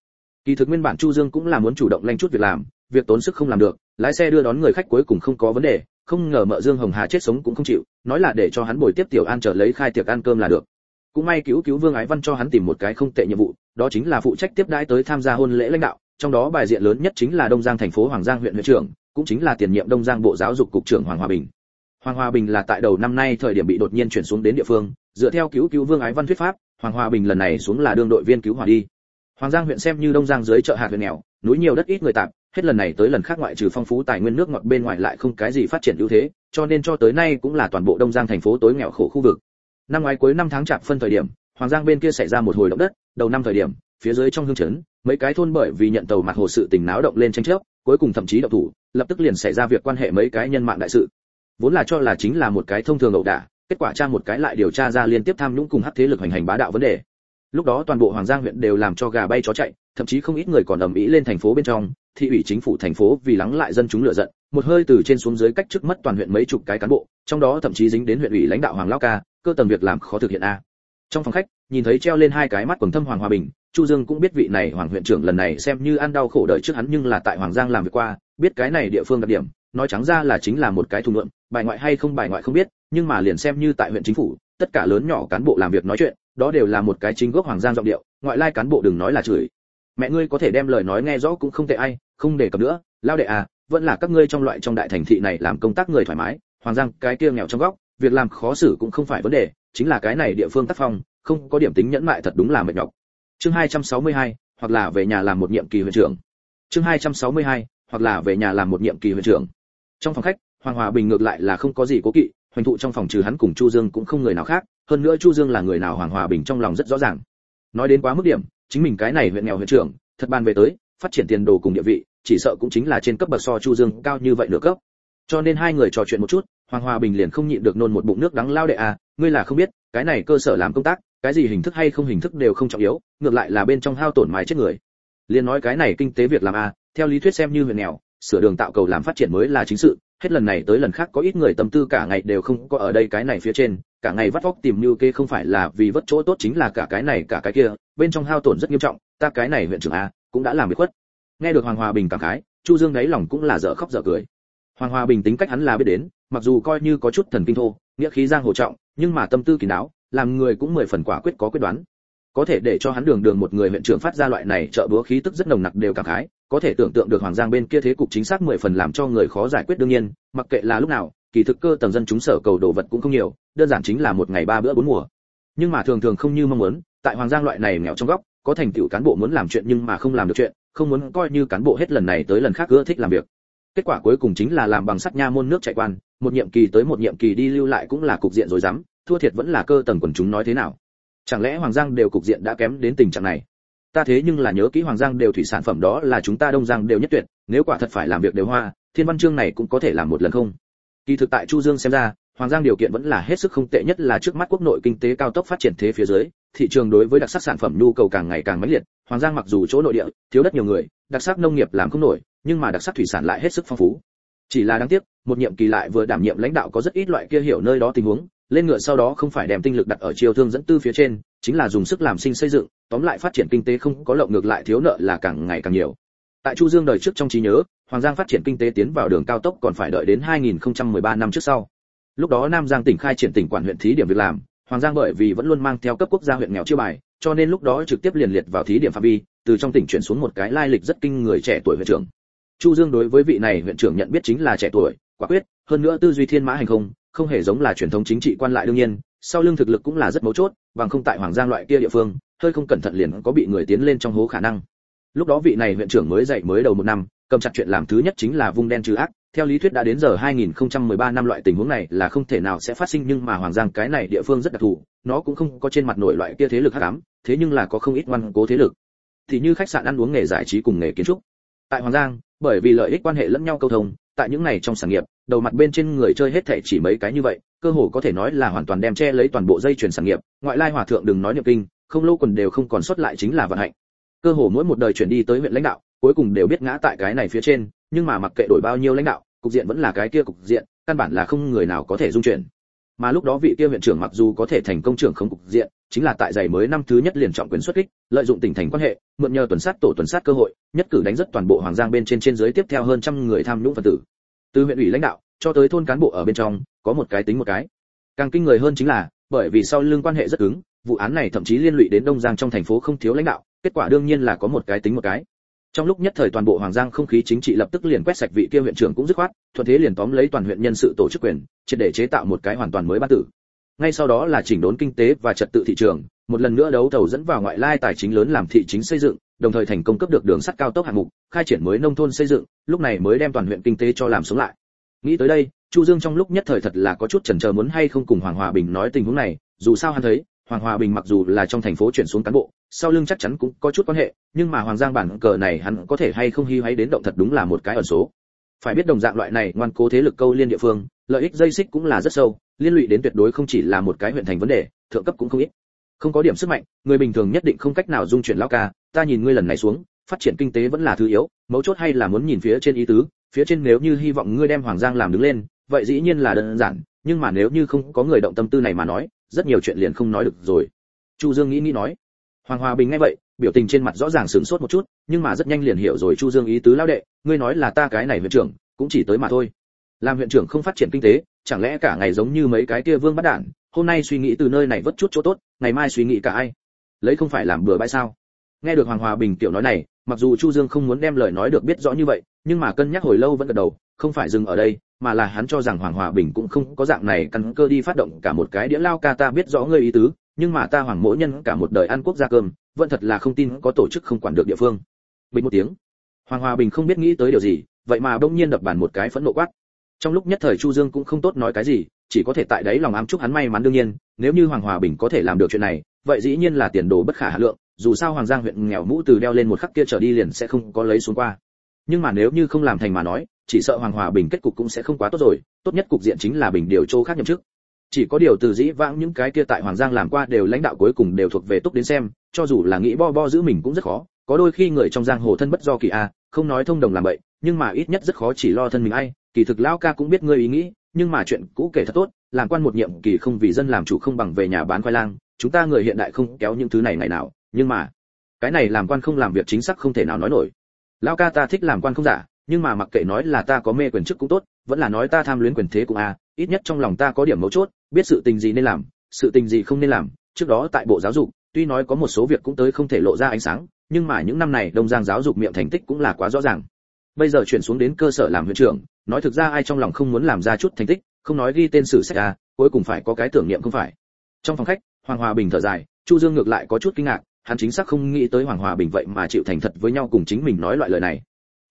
Kỳ thực nguyên bản chu dương cũng là muốn chủ động lanh chút việc làm, việc tốn sức không làm được, lái xe đưa đón người khách cuối cùng không có vấn đề, không ngờ mợ dương hồng hà chết sống cũng không chịu, nói là để cho hắn bồi tiếp tiểu an trở lấy khai tiệc ăn cơm là được cũng may cứu cứu vương ái văn cho hắn tìm một cái không tệ nhiệm vụ, đó chính là phụ trách tiếp đãi tới tham gia hôn lễ lãnh đạo, trong đó bài diện lớn nhất chính là đông giang thành phố hoàng giang huyện huyện trưởng, cũng chính là tiền nhiệm đông giang bộ giáo dục cục trưởng hoàng hòa bình. Hoàng hòa bình là tại đầu năm nay thời điểm bị đột nhiên chuyển xuống đến địa phương, dựa theo cứu cứu vương ái văn thuyết pháp, hoàng hòa bình lần này xuống là đương đội viên cứu hỏa đi. Hoàng giang huyện xem như đông giang dưới chợ hạt huyện nghèo, núi nhiều đất ít người tạm hết lần này tới lần khác ngoại trừ phong phú tài nguyên nước ngọt bên ngoài lại không cái gì phát triển ưu thế, cho nên cho tới nay cũng là toàn bộ đông giang thành phố tối nghèo khổ khu vực năm ngoái cuối năm tháng chạp phân thời điểm, hoàng giang bên kia xảy ra một hồi động đất, đầu năm thời điểm, phía dưới trong hương trấn mấy cái thôn bởi vì nhận tàu mặt hồ sự tình náo động lên tranh chấp, cuối cùng thậm chí động thủ, lập tức liền xảy ra việc quan hệ mấy cái nhân mạng đại sự. Vốn là cho là chính là một cái thông thường ẩu đả, kết quả tra một cái lại điều tra ra liên tiếp tham nhũng cùng hắc thế lực hành hành bá đạo vấn đề. Lúc đó toàn bộ hoàng giang huyện đều làm cho gà bay chó chạy, thậm chí không ít người còn ầm ĩ lên thành phố bên trong, thị ủy chính phủ thành phố vì lắng lại dân chúng lựa giận, một hơi từ trên xuống dưới cách trước mất toàn huyện mấy chục cái cán bộ, trong đó thậm chí dính đến huyện ủy lãnh đạo hoàng lao ca cơ tầng việc làm khó thực hiện a. Trong phòng khách, nhìn thấy treo lên hai cái mắt quần thâm hoàng hòa bình, chu dương cũng biết vị này hoàng huyện trưởng lần này xem như ăn đau khổ đợi trước hắn nhưng là tại hoàng giang làm việc qua, biết cái này địa phương đặc điểm, nói trắng ra là chính là một cái thùng luận bài ngoại hay không bài ngoại không biết, nhưng mà liền xem như tại huyện chính phủ, tất cả lớn nhỏ cán bộ làm việc nói chuyện, đó đều là một cái chính gốc hoàng giang giọng điệu, ngoại lai cán bộ đừng nói là chửi. Mẹ ngươi có thể đem lời nói nghe rõ cũng không tệ ai, không để cập nữa, lao đệ à vẫn là các ngươi trong loại trong đại thành thị này làm công tác người thoải mái, hoàng giang, cái kia nghèo trong góc việc làm khó xử cũng không phải vấn đề chính là cái này địa phương tác phong không có điểm tính nhẫn mại thật đúng là mệt nhọc. Chương 262, hoặc là về nhà làm một nhiệm kỳ huyện trưởng. Chương 262, hoặc là về nhà làm một nhiệm kỳ huyện trưởng. Trong phòng khách hoàng hòa bình ngược lại là không có gì cố kỵ hoành thụ trong phòng trừ hắn cùng chu dương cũng không người nào khác hơn nữa chu dương là người nào hoàng hòa bình trong lòng rất rõ ràng. Nói đến quá mức điểm chính mình cái này huyện nghèo huyện trưởng thật bàn về tới phát triển tiền đồ cùng địa vị chỉ sợ cũng chính là trên cấp bậc so chu dương cao như vậy nửa cấp. Cho nên hai người trò chuyện một chút hoàng hòa bình liền không nhịn được nôn một bụng nước đắng lao đệ à ngươi là không biết, cái này cơ sở làm công tác, cái gì hình thức hay không hình thức đều không trọng yếu, ngược lại là bên trong hao tổn mái chết người. Liền nói cái này kinh tế việc làm à theo lý thuyết xem như huyện nghèo, sửa đường tạo cầu làm phát triển mới là chính sự, hết lần này tới lần khác có ít người tâm tư cả ngày đều không có ở đây cái này phía trên, cả ngày vắt vóc tìm như kê không phải là vì vất chỗ tốt chính là cả cái này cả cái kia, bên trong hao tổn rất nghiêm trọng, ta cái này huyện trưởng a, cũng đã làm bị khuất. Nghe được hoàng hòa bình cảm khái, chu dương đáy lòng cũng là dở khóc dở cười hoàng hòa bình tính cách hắn là biết đến, mặc dù coi như có chút thần kinh thô, nghĩa khí giang hồ trọng, nhưng mà tâm tư kỳ đáo, làm người cũng mười phần quả quyết có quyết đoán. Có thể để cho hắn đường đường một người huyện trưởng phát ra loại này trợ búa khí tức rất nồng nặc đều cảm khái, có thể tưởng tượng được hoàng giang bên kia thế cục chính xác mười phần làm cho người khó giải quyết đương nhiên, mặc kệ là lúc nào, kỳ thực cơ tầng dân chúng sở cầu đồ vật cũng không nhiều, đơn giản chính là một ngày ba bữa bốn mùa. Nhưng mà thường thường không như mong muốn, tại hoàng giang loại này nghèo trong góc, có thành tựu cán bộ muốn làm chuyện nhưng mà không làm được chuyện, không muốn coi như cán bộ hết lần này tới lần khác ưa thích làm việc kết quả cuối cùng chính là làm bằng sắt nha môn nước chạy quan, một nhiệm kỳ tới một nhiệm kỳ đi lưu lại cũng là cục diện rồi dám thua thiệt vẫn là cơ tầng quần chúng nói thế nào. Chẳng lẽ hoàng giang đều cục diện đã kém đến tình trạng này? Ta thế nhưng là nhớ kỹ hoàng giang đều thủy sản phẩm đó là chúng ta đông giang đều nhất tuyệt, nếu quả thật phải làm việc đều hoa, thiên văn chương này cũng có thể làm một lần không? Kỳ thực tại chu dương xem ra, hoàng giang điều kiện vẫn là hết sức không tệ nhất là trước mắt quốc nội kinh tế cao tốc phát triển thế phía dưới thị trường đối với đặc sắc sản phẩm nhu cầu càng ngày càng mãnh liệt, hoàng giang mặc dù chỗ nội địa, thiếu đất nhiều người, đặc sắc nông nghiệp làm không nổi, nhưng mà đặc sắc thủy sản lại hết sức phong phú. Chỉ là đáng tiếc, một nhiệm kỳ lại vừa đảm nhiệm lãnh đạo có rất ít loại kia hiểu nơi đó tình huống, lên ngựa sau đó không phải đem tinh lực đặt ở chiều thương dẫn tư phía trên, chính là dùng sức làm sinh xây dựng, tóm lại phát triển kinh tế không có lộng ngược lại thiếu nợ là càng ngày càng nhiều. Tại chu dương đời trước trong trí nhớ, hoàng giang phát triển kinh tế tiến vào đường cao tốc còn phải đợi đến 2013 năm trước sau. Lúc đó nam giang tỉnh khai triển tỉnh quản huyện thí điểm việc làm hoàng giang bởi vì vẫn luôn mang theo cấp quốc gia huyện nghèo chưa bài, cho nên lúc đó trực tiếp liền liệt vào thí điểm phạm vi, từ trong tỉnh chuyển xuống một cái lai lịch rất kinh người trẻ tuổi huyện trưởng. Chu dương đối với vị này huyện trưởng nhận biết chính là trẻ tuổi, quả quyết, hơn nữa tư duy thiên mã hành không không hề giống là truyền thống chính trị quan lại đương nhiên, sau lưng thực lực cũng là rất mấu chốt, bằng không tại hoàng giang loại kia địa phương, hơi không cẩn thận liền có bị người tiến lên trong hố khả năng. Lúc đó vị này huyện trưởng mới dạy mới đầu một năm, cầm chặt chuyện làm thứ nhất chính là vung đen trừ ác theo lý thuyết đã đến giờ 2013 năm loại tình huống này là không thể nào sẽ phát sinh, nhưng mà hoàng giang cái này địa phương rất đặc thù, nó cũng không có trên mặt nổi loại kia thế lực hắc ám, thế nhưng là có không ít ngoan cố thế lực. Thì như khách sạn ăn uống nghề giải trí cùng nghề kiến trúc. Tại hoàng giang, bởi vì lợi ích quan hệ lẫn nhau câu thông, tại những này trong sản nghiệp, đầu mặt bên trên người chơi hết thảy chỉ mấy cái như vậy, cơ hồ có thể nói là hoàn toàn đem che lấy toàn bộ dây chuyển sản nghiệp, ngoại lai hòa thượng đừng nói niệm kinh, không lâu quần đều không còn xuất lại chính là vận hạnh. Cơ hồ mỗi một đời chuyển đi tới huyện lãnh đạo, cuối cùng đều biết ngã tại cái này phía trên, nhưng mà mặc kệ đổi bao nhiêu lãnh đạo cục diện vẫn là cái kia cục diện, căn bản là không người nào có thể dung chuyển. Mà lúc đó vị kia huyện trưởng mặc dù có thể thành công trưởng không cục diện, chính là tại giày mới năm thứ nhất liền trọng quyền xuất kích, lợi dụng tình thành quan hệ, mượn nhờ tuần sát tổ tuần sát cơ hội, nhất cử đánh rất toàn bộ hoàng giang bên trên trên dưới tiếp theo hơn trăm người tham nhũng phần tử. Từ huyện ủy lãnh đạo, cho tới thôn cán bộ ở bên trong, có một cái tính một cái. Càng kinh người hơn chính là, bởi vì sau lưng quan hệ rất cứng, vụ án này thậm chí liên lụy đến đông giang trong thành phố không thiếu lãnh đạo, kết quả đương nhiên là có một cái tính một cái trong lúc nhất thời toàn bộ hoàng giang không khí chính trị lập tức liền quét sạch vị kia huyện trưởng cũng dứt khoát, thuận thế liền tóm lấy toàn huyện nhân sự tổ chức quyền, triệt để chế tạo một cái hoàn toàn mới ban tử. Ngay sau đó là chỉnh đốn kinh tế và trật tự thị trường, một lần nữa đấu thầu dẫn vào ngoại lai tài chính lớn làm thị chính xây dựng, đồng thời thành công cấp được đường sắt cao tốc hạng mục, khai triển mới nông thôn xây dựng, lúc này mới đem toàn huyện kinh tế cho làm sống lại. Nghĩ tới đây, chu dương trong lúc nhất thời thật là có chút chần chờ muốn hay không cùng hoàng hòa bình nói tình huống này, dù sao hắn thấy hoàng hòa bình mặc dù là trong thành phố chuyển xuống cán bộ, sau lưng chắc chắn cũng có chút quan hệ, nhưng mà hoàng giang bản cờ này hắn có thể hay không hy hay đến động thật đúng là một cái ẩn số. Phải biết đồng dạng loại này, ngoan cố thế lực câu liên địa phương, lợi ích dây xích cũng là rất sâu, liên lụy đến tuyệt đối không chỉ là một cái huyện thành vấn đề, thượng cấp cũng không ít. Không có điểm sức mạnh, người bình thường nhất định không cách nào dung chuyển lão ca, ta nhìn ngươi lần này xuống, phát triển kinh tế vẫn là thứ yếu, mấu chốt hay là muốn nhìn phía trên ý tứ, phía trên nếu như hy vọng ngươi đem hoàng giang làm đứng lên, vậy dĩ nhiên là đơn giản, nhưng mà nếu như không có người động tâm tư này mà nói rất nhiều chuyện liền không nói được rồi. Chu dương nghĩ nghĩ nói. Hoàng hòa bình nghe vậy, biểu tình trên mặt rõ ràng sửng sốt một chút, nhưng mà rất nhanh liền hiểu rồi chu dương ý tứ lao đệ, ngươi nói là ta cái này huyện trưởng, cũng chỉ tới mà thôi. Làm huyện trưởng không phát triển kinh tế, chẳng lẽ cả ngày giống như mấy cái kia vương bắt đản, hôm nay suy nghĩ từ nơi này vất chút chỗ tốt, ngày mai suy nghĩ cả ai? Lấy không phải làm bừa bãi sao? Nghe được hoàng hòa bình tiểu nói này, mặc dù chu dương không muốn đem lời nói được biết rõ như vậy, nhưng mà cân nhắc hồi lâu vẫn gật đầu không phải dừng ở đây, mà là hắn cho rằng hoàng hòa bình cũng không có dạng này căn cơ đi phát động cả một cái đĩa lao ca ta biết rõ ngươi ý tứ, nhưng mà ta hoàng mỗi nhân cả một đời ăn quốc gia cơm, vẫn thật là không tin có tổ chức không quản được địa phương. Bình một tiếng. Hoàng hòa bình không biết nghĩ tới điều gì, vậy mà bỗng nhiên đập bàn một cái phẫn nộ quát. Trong lúc nhất thời chu dương cũng không tốt nói cái gì, chỉ có thể tại đấy lòng ám chúc hắn may mắn đương nhiên, nếu như hoàng hòa bình có thể làm được chuyện này, vậy dĩ nhiên là tiền đồ bất khả hà lượng, dù sao hoàng giang huyện nghèo mũ từ đeo lên một khắc kia trở đi liền sẽ không có lấy xuống qua. Nhưng mà nếu như không làm thành mà nói chỉ sợ hoàng hòa bình kết cục cũng sẽ không quá tốt rồi, tốt nhất cục diện chính là bình điều châu khác nhậm chức. Chỉ có điều từ dĩ vãng những cái kia tại hoàng giang làm qua đều lãnh đạo cuối cùng đều thuộc về túc đến xem, cho dù là nghĩ bo bo giữ mình cũng rất khó, có đôi khi người trong giang hồ thân bất do kỳ a, không nói thông đồng làm vậy nhưng mà ít nhất rất khó chỉ lo thân mình ai, kỳ thực lão ca cũng biết ngươi ý nghĩ, nhưng mà chuyện cũ kể thật tốt, làm quan một nhiệm kỳ không vì dân làm chủ không bằng về nhà bán khoai lang, chúng ta người hiện đại không kéo những thứ này ngày nào, nhưng mà cái này làm quan không làm việc chính xác không thể nào nói nổi. Lão ca ta thích làm quan không giả nhưng mà mặc kệ nói là ta có mê quyền chức cũng tốt vẫn là nói ta tham luyến quyền thế cũng a ít nhất trong lòng ta có điểm mấu chốt biết sự tình gì nên làm sự tình gì không nên làm. Trước đó tại bộ giáo dục tuy nói có một số việc cũng tới không thể lộ ra ánh sáng nhưng mà những năm này đông giang giáo dục miệng thành tích cũng là quá rõ ràng. Bây giờ chuyển xuống đến cơ sở làm huyện trưởng nói thực ra ai trong lòng không muốn làm ra chút thành tích không nói ghi tên sử sách a, cuối cùng phải có cái tưởng niệm không phải. Trong phòng khách hoàng hòa bình thở dài chu dương ngược lại có chút kinh ngạc hắn chính xác không nghĩ tới hoàng hòa bình vậy mà chịu thành thật với nhau cùng chính mình nói loại lời này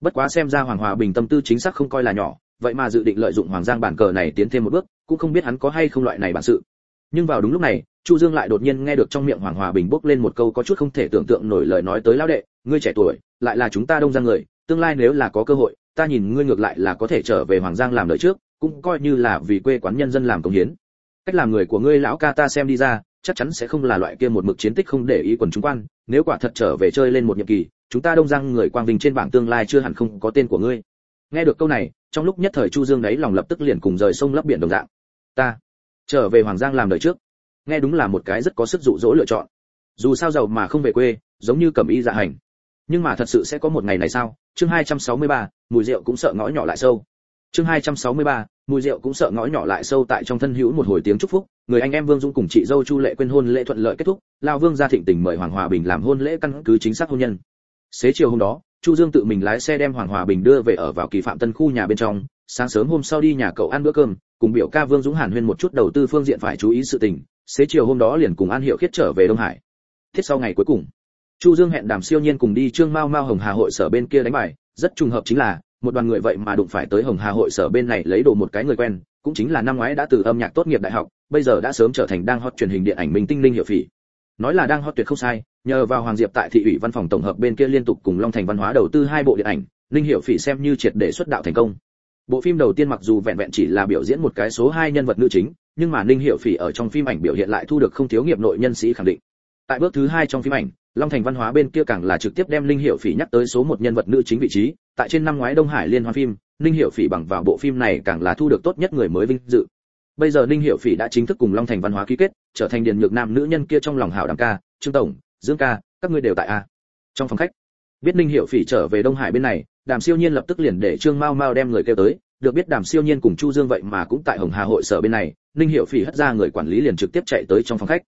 bất quá xem ra hoàng hòa bình tâm tư chính xác không coi là nhỏ, vậy mà dự định lợi dụng hoàng giang bản cờ này tiến thêm một bước, cũng không biết hắn có hay không loại này bản sự. Nhưng vào đúng lúc này, chu dương lại đột nhiên nghe được trong miệng hoàng hòa bình bốc lên một câu có chút không thể tưởng tượng nổi lời nói tới lão đệ, ngươi trẻ tuổi, lại là chúng ta đông giang người, tương lai nếu là có cơ hội, ta nhìn ngươi ngược lại là có thể trở về hoàng giang làm đợi trước, cũng coi như là vì quê quán nhân dân làm công hiến. Cách làm người của ngươi lão ca ta xem đi ra, chắc chắn sẽ không là loại kia một mực chiến tích không để ý quần chúng quan, nếu quả thật trở về chơi lên một nhiệm kỳ chúng ta đông giang người quang vinh trên bảng tương lai chưa hẳn không có tên của ngươi. Nghe được câu này trong lúc nhất thời chu dương đấy lòng lập tức liền cùng rời sông lấp biển đồng dạng. Ta trở về hoàng giang làm đời trước. Nghe đúng là một cái rất có sức dụ dỗ lựa chọn. Dù sao giàu mà không về quê giống như cầm y dạ hành. Nhưng mà thật sự sẽ có một ngày này sao? Chương 263, mùi rượu cũng sợ ngõ nhỏ lại sâu. Chương 263, mùi rượu cũng sợ ngõ nhỏ lại sâu tại trong thân hữu một hồi tiếng chúc phúc. Người anh em vương dũng cùng chị dâu chu lệ quên hôn lễ thuận lợi kết thúc. Lao vương ra thịnh tình mời hoàng hòa bình làm hôn lễ căn cứ chính xác hôn nhân xế chiều hôm đó, chu dương tự mình lái xe đem hoàng hòa bình đưa về ở vào kỳ phạm tân khu nhà bên trong. Sáng sớm hôm sau đi nhà cậu ăn bữa cơm, cùng biểu ca vương dũng hàn huyên một chút đầu tư phương diện phải chú ý sự tình. Xế chiều hôm đó liền cùng an hiệu khiết trở về đông hải. Thiết sau ngày cuối cùng, chu dương hẹn đàm siêu nhiên cùng đi trương mao mao hồng hà hội sở bên kia đánh bài. Rất trùng hợp chính là, một đoàn người vậy mà đụng phải tới hồng hà hội sở bên này lấy đồ một cái người quen, cũng chính là năm ngoái đã từ âm nhạc tốt nghiệp đại học, bây giờ đã sớm trở thành đang hot truyền hình điện ảnh minh tinh linh hiệu phỉ nói là đang hot tuyệt không sai, nhờ vào hoàng diệp tại thị ủy văn phòng tổng hợp bên kia liên tục cùng long thành văn hóa đầu tư hai bộ điện ảnh linh hiệu phỉ xem như triệt để xuất đạo thành công. Bộ phim đầu tiên mặc dù vẹn vẹn chỉ là biểu diễn một cái số hai nhân vật nữ chính, nhưng mà ninh hiệu phỉ ở trong phim ảnh biểu hiện lại thu được không thiếu nghiệp nội nhân sĩ khẳng định. Tại bước thứ hai trong phim ảnh, long thành văn hóa bên kia càng là trực tiếp đem linh hiệu phỉ nhắc tới số một nhân vật nữ chính vị trí, tại trên năm ngoái đông hải liên hoan phim, ninh hiệu phỉ bằng vào bộ phim này càng là thu được tốt nhất người mới vinh dự bây giờ ninh hiệu phỉ đã chính thức cùng long thành văn hóa ký kết, trở thành điền nhược nam nữ nhân kia trong lòng hảo đàm ca, trương tổng, dương ca, các ngươi đều tại a. Trong phòng khách, biết ninh hiệu phỉ trở về đông hải bên này, đàm siêu nhiên lập tức liền để trương mao mao đem người kêu tới, được biết đàm siêu nhiên cùng chu dương vậy mà cũng tại hồng hà hội sở bên này, ninh hiệu phỉ hất ra người quản lý liền trực tiếp chạy tới trong phòng khách.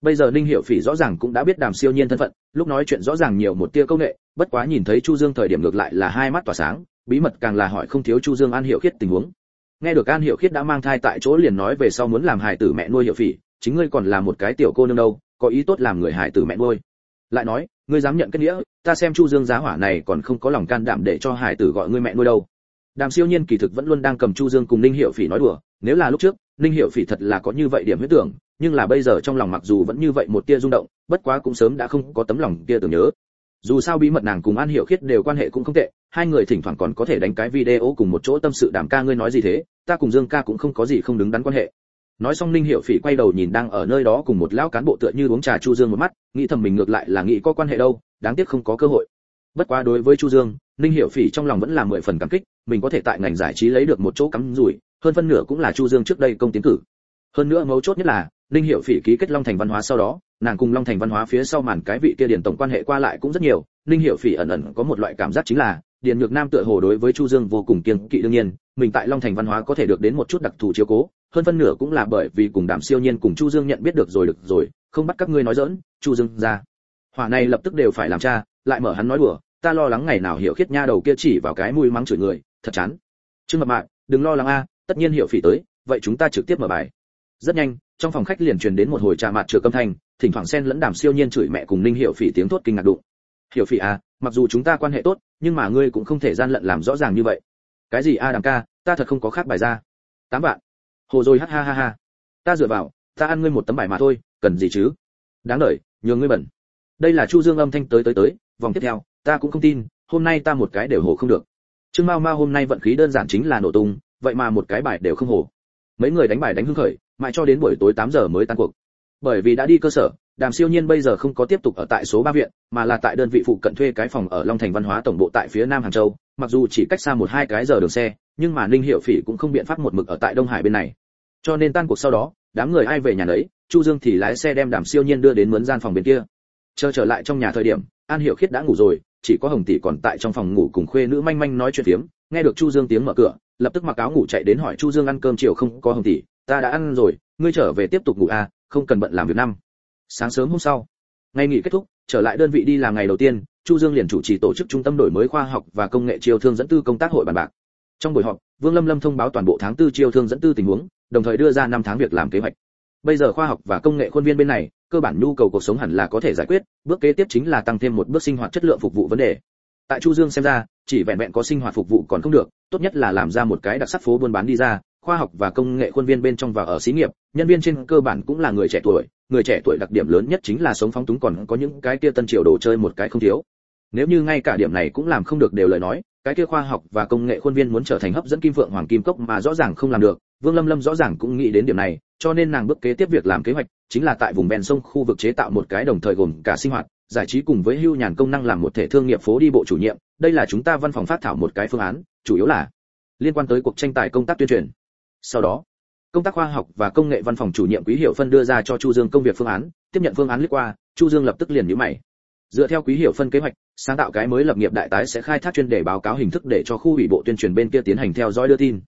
Bây giờ ninh hiệu phỉ rõ ràng cũng đã biết đàm siêu nhiên thân phận, lúc nói chuyện rõ ràng nhiều một tia công nghệ, bất quá nhìn thấy chu dương thời điểm ngược lại là hai mắt tỏa sáng, bí mật càng là hỏi không thiếu chu dương an hiệu khiết tình huống nghe được an hiệu khiết đã mang thai tại chỗ liền nói về sau muốn làm hài tử mẹ nuôi hiệu phỉ, chính ngươi còn là một cái tiểu cô nương đâu, có ý tốt làm người hài tử mẹ nuôi. Lại nói, ngươi dám nhận kết nghĩa, ta xem chu dương giá hỏa này còn không có lòng can đảm để cho hài tử gọi ngươi mẹ nuôi đâu. Đàm siêu nhiên kỳ thực vẫn luôn đang cầm chu dương cùng ninh hiệu phỉ nói đùa, nếu là lúc trước, ninh hiệu phỉ thật là có như vậy điểm huyết tưởng, nhưng là bây giờ trong lòng mặc dù vẫn như vậy một tia rung động, bất quá cũng sớm đã không có tấm lòng kia tưởng nhớ dù sao bí mật nàng cùng an hiệu khiết đều quan hệ cũng không tệ, hai người thỉnh thoảng còn có thể đánh cái video cùng một chỗ tâm sự đàm ca ngươi nói gì thế, ta cùng dương ca cũng không có gì không đứng đắn quan hệ. Nói xong ninh hiệu phỉ quay đầu nhìn đang ở nơi đó cùng một lão cán bộ tựa như uống trà chu dương một mắt, nghĩ thầm mình ngược lại là nghĩ có quan hệ đâu, đáng tiếc không có cơ hội. Bất quá đối với chu dương, ninh hiệu phỉ trong lòng vẫn là mười phần cảm kích, mình có thể tại ngành giải trí lấy được một chỗ cắm rủi, hơn phân nửa cũng là chu dương trước đây công tiến cử. Hơn nữa mấu chốt nhất là, ninh hiệu phỉ ký kết long thành văn hóa sau đó nàng cùng long thành văn hóa phía sau màn cái vị kia điền tổng quan hệ qua lại cũng rất nhiều, ninh hiểu phỉ ẩn ẩn có một loại cảm giác chính là điền nhược nam tựa hồ đối với chu dương vô cùng kiêng kỵ đương nhiên, mình tại long thành văn hóa có thể được đến một chút đặc thù chiếu cố, hơn phân nửa cũng là bởi vì cùng đàm siêu nhiên cùng chu dương nhận biết được rồi được rồi, không bắt các ngươi nói dỡn chu dương ra. Hỏa này lập tức đều phải làm cha, lại mở hắn nói đùa, ta lo lắng ngày nào hiểu khiết nha đầu kia chỉ vào cái mũi mắng chửi người, thật chán. Trương mập mạc đừng lo lắng a, tất nhiên hiểu phỉ tới, vậy chúng ta trực tiếp mở bài. Rất nhanh, trong phòng khách liền truyền đến một hồi trà mạt trừ câm thanh thỉnh thoảng xen lẫn đàm siêu nhiên chửi mẹ cùng ninh hiểu phỉ tiếng thốt kinh ngạc đụng. Hiểu phỉ à mặc dù chúng ta quan hệ tốt, nhưng mà ngươi cũng không thể gian lận làm rõ ràng như vậy. Cái gì a đàm ca, ta thật không có khác bài ra. Tám bạn hồ rồi ha ha ha ha. Ta dựa vào, ta ăn ngươi một tấm bài mà thôi, cần gì chứ? Đáng đợi, nhường ngươi bẩn. Đây là chu dương âm thanh tới tới tới, vòng tiếp theo, ta cũng không tin, hôm nay ta một cái đều hồ không được. Trương mao mao hôm nay vận khí đơn giản chính là nổ tung, vậy mà một cái bài đều không hồ. Mấy người đánh bài đánh hưng khởi, mãi cho đến buổi tối 8 giờ mới tan cuộc bởi vì đã đi cơ sở, đàm siêu nhiên bây giờ không có tiếp tục ở tại số ba viện, mà là tại đơn vị phụ cận thuê cái phòng ở long thành văn hóa tổng bộ tại phía nam hàng châu, mặc dù chỉ cách xa một hai cái giờ đường xe, nhưng mà ninh hiệu phỉ cũng không biện pháp một mực ở tại đông hải bên này. Cho nên tan cuộc sau đó, đám người ai về nhà đấy chu dương thì lái xe đem đàm siêu nhiên đưa đến mướn gian phòng bên kia. Chờ trở lại trong nhà thời điểm, an hiệu khiết đã ngủ rồi, chỉ có hồng tỷ còn tại trong phòng ngủ cùng khuê nữ manh manh nói chuyện phiếm. Nghe được chu dương tiếng mở cửa, lập tức mặc áo ngủ chạy đến hỏi chu dương ăn cơm chiều không có hồng tỷ ta đã ăn rồi, ngươi trở về tiếp tục ngủ à không cần bận làm việc năm. Sáng sớm hôm sau, ngày nghỉ kết thúc, trở lại đơn vị đi làm ngày đầu tiên, chu dương liền chủ trì tổ chức trung tâm đổi mới khoa học và công nghệ chiêu thương dẫn tư công tác hội bàn bạc. Trong buổi họp, vương lâm lâm thông báo toàn bộ tháng tư chiêu thương dẫn tư tình huống, đồng thời đưa ra năm tháng việc làm kế hoạch. Bây giờ khoa học và công nghệ khuôn viên bên này, cơ bản nhu cầu cuộc sống hẳn là có thể giải quyết, bước kế tiếp chính là tăng thêm một bước sinh hoạt chất lượng phục vụ vấn đề. Tại chu dương xem ra, chỉ vẹn vẹn có sinh hoạt phục vụ còn không được, tốt nhất là làm ra một cái đặc sắc phố buôn bán đi ra khoa học và công nghệ khuôn viên bên trong và ở xí nghiệp, nhân viên trên cơ bản cũng là người trẻ tuổi, người trẻ tuổi đặc điểm lớn nhất chính là sống phóng túng còn có những cái kia tân triều đồ chơi một cái không thiếu. Nếu như ngay cả điểm này cũng làm không được đều lời nói, cái kia khoa học và công nghệ khuôn viên muốn trở thành hấp dẫn kim vượng hoàng kim cốc mà rõ ràng không làm được, vương lâm lâm rõ ràng cũng nghĩ đến điểm này, cho nên nàng bước kế tiếp việc làm kế hoạch chính là tại vùng ven sông khu vực chế tạo một cái đồng thời gồm cả sinh hoạt, giải trí cùng với hưu nhàn công năng làm một thể thương nghiệp phố đi bộ chủ nhiệm. Đây là chúng ta văn phòng phát thảo một cái phương án, chủ yếu là liên quan tới cuộc tranh tài công tác tuyên truyền sau đó, công tác khoa học và công nghệ văn phòng chủ nhiệm quý hiệu phân đưa ra cho chu dương công việc phương án, tiếp nhận phương án lướt qua, chu dương lập tức liền nhíu mày. Dựa theo quý hiệu phân kế hoạch, sáng tạo cái mới lập nghiệp đại tái sẽ khai thác chuyên đề báo cáo hình thức để cho khu ủy bộ tuyên truyền bên kia tiến hành theo dõi đưa tin.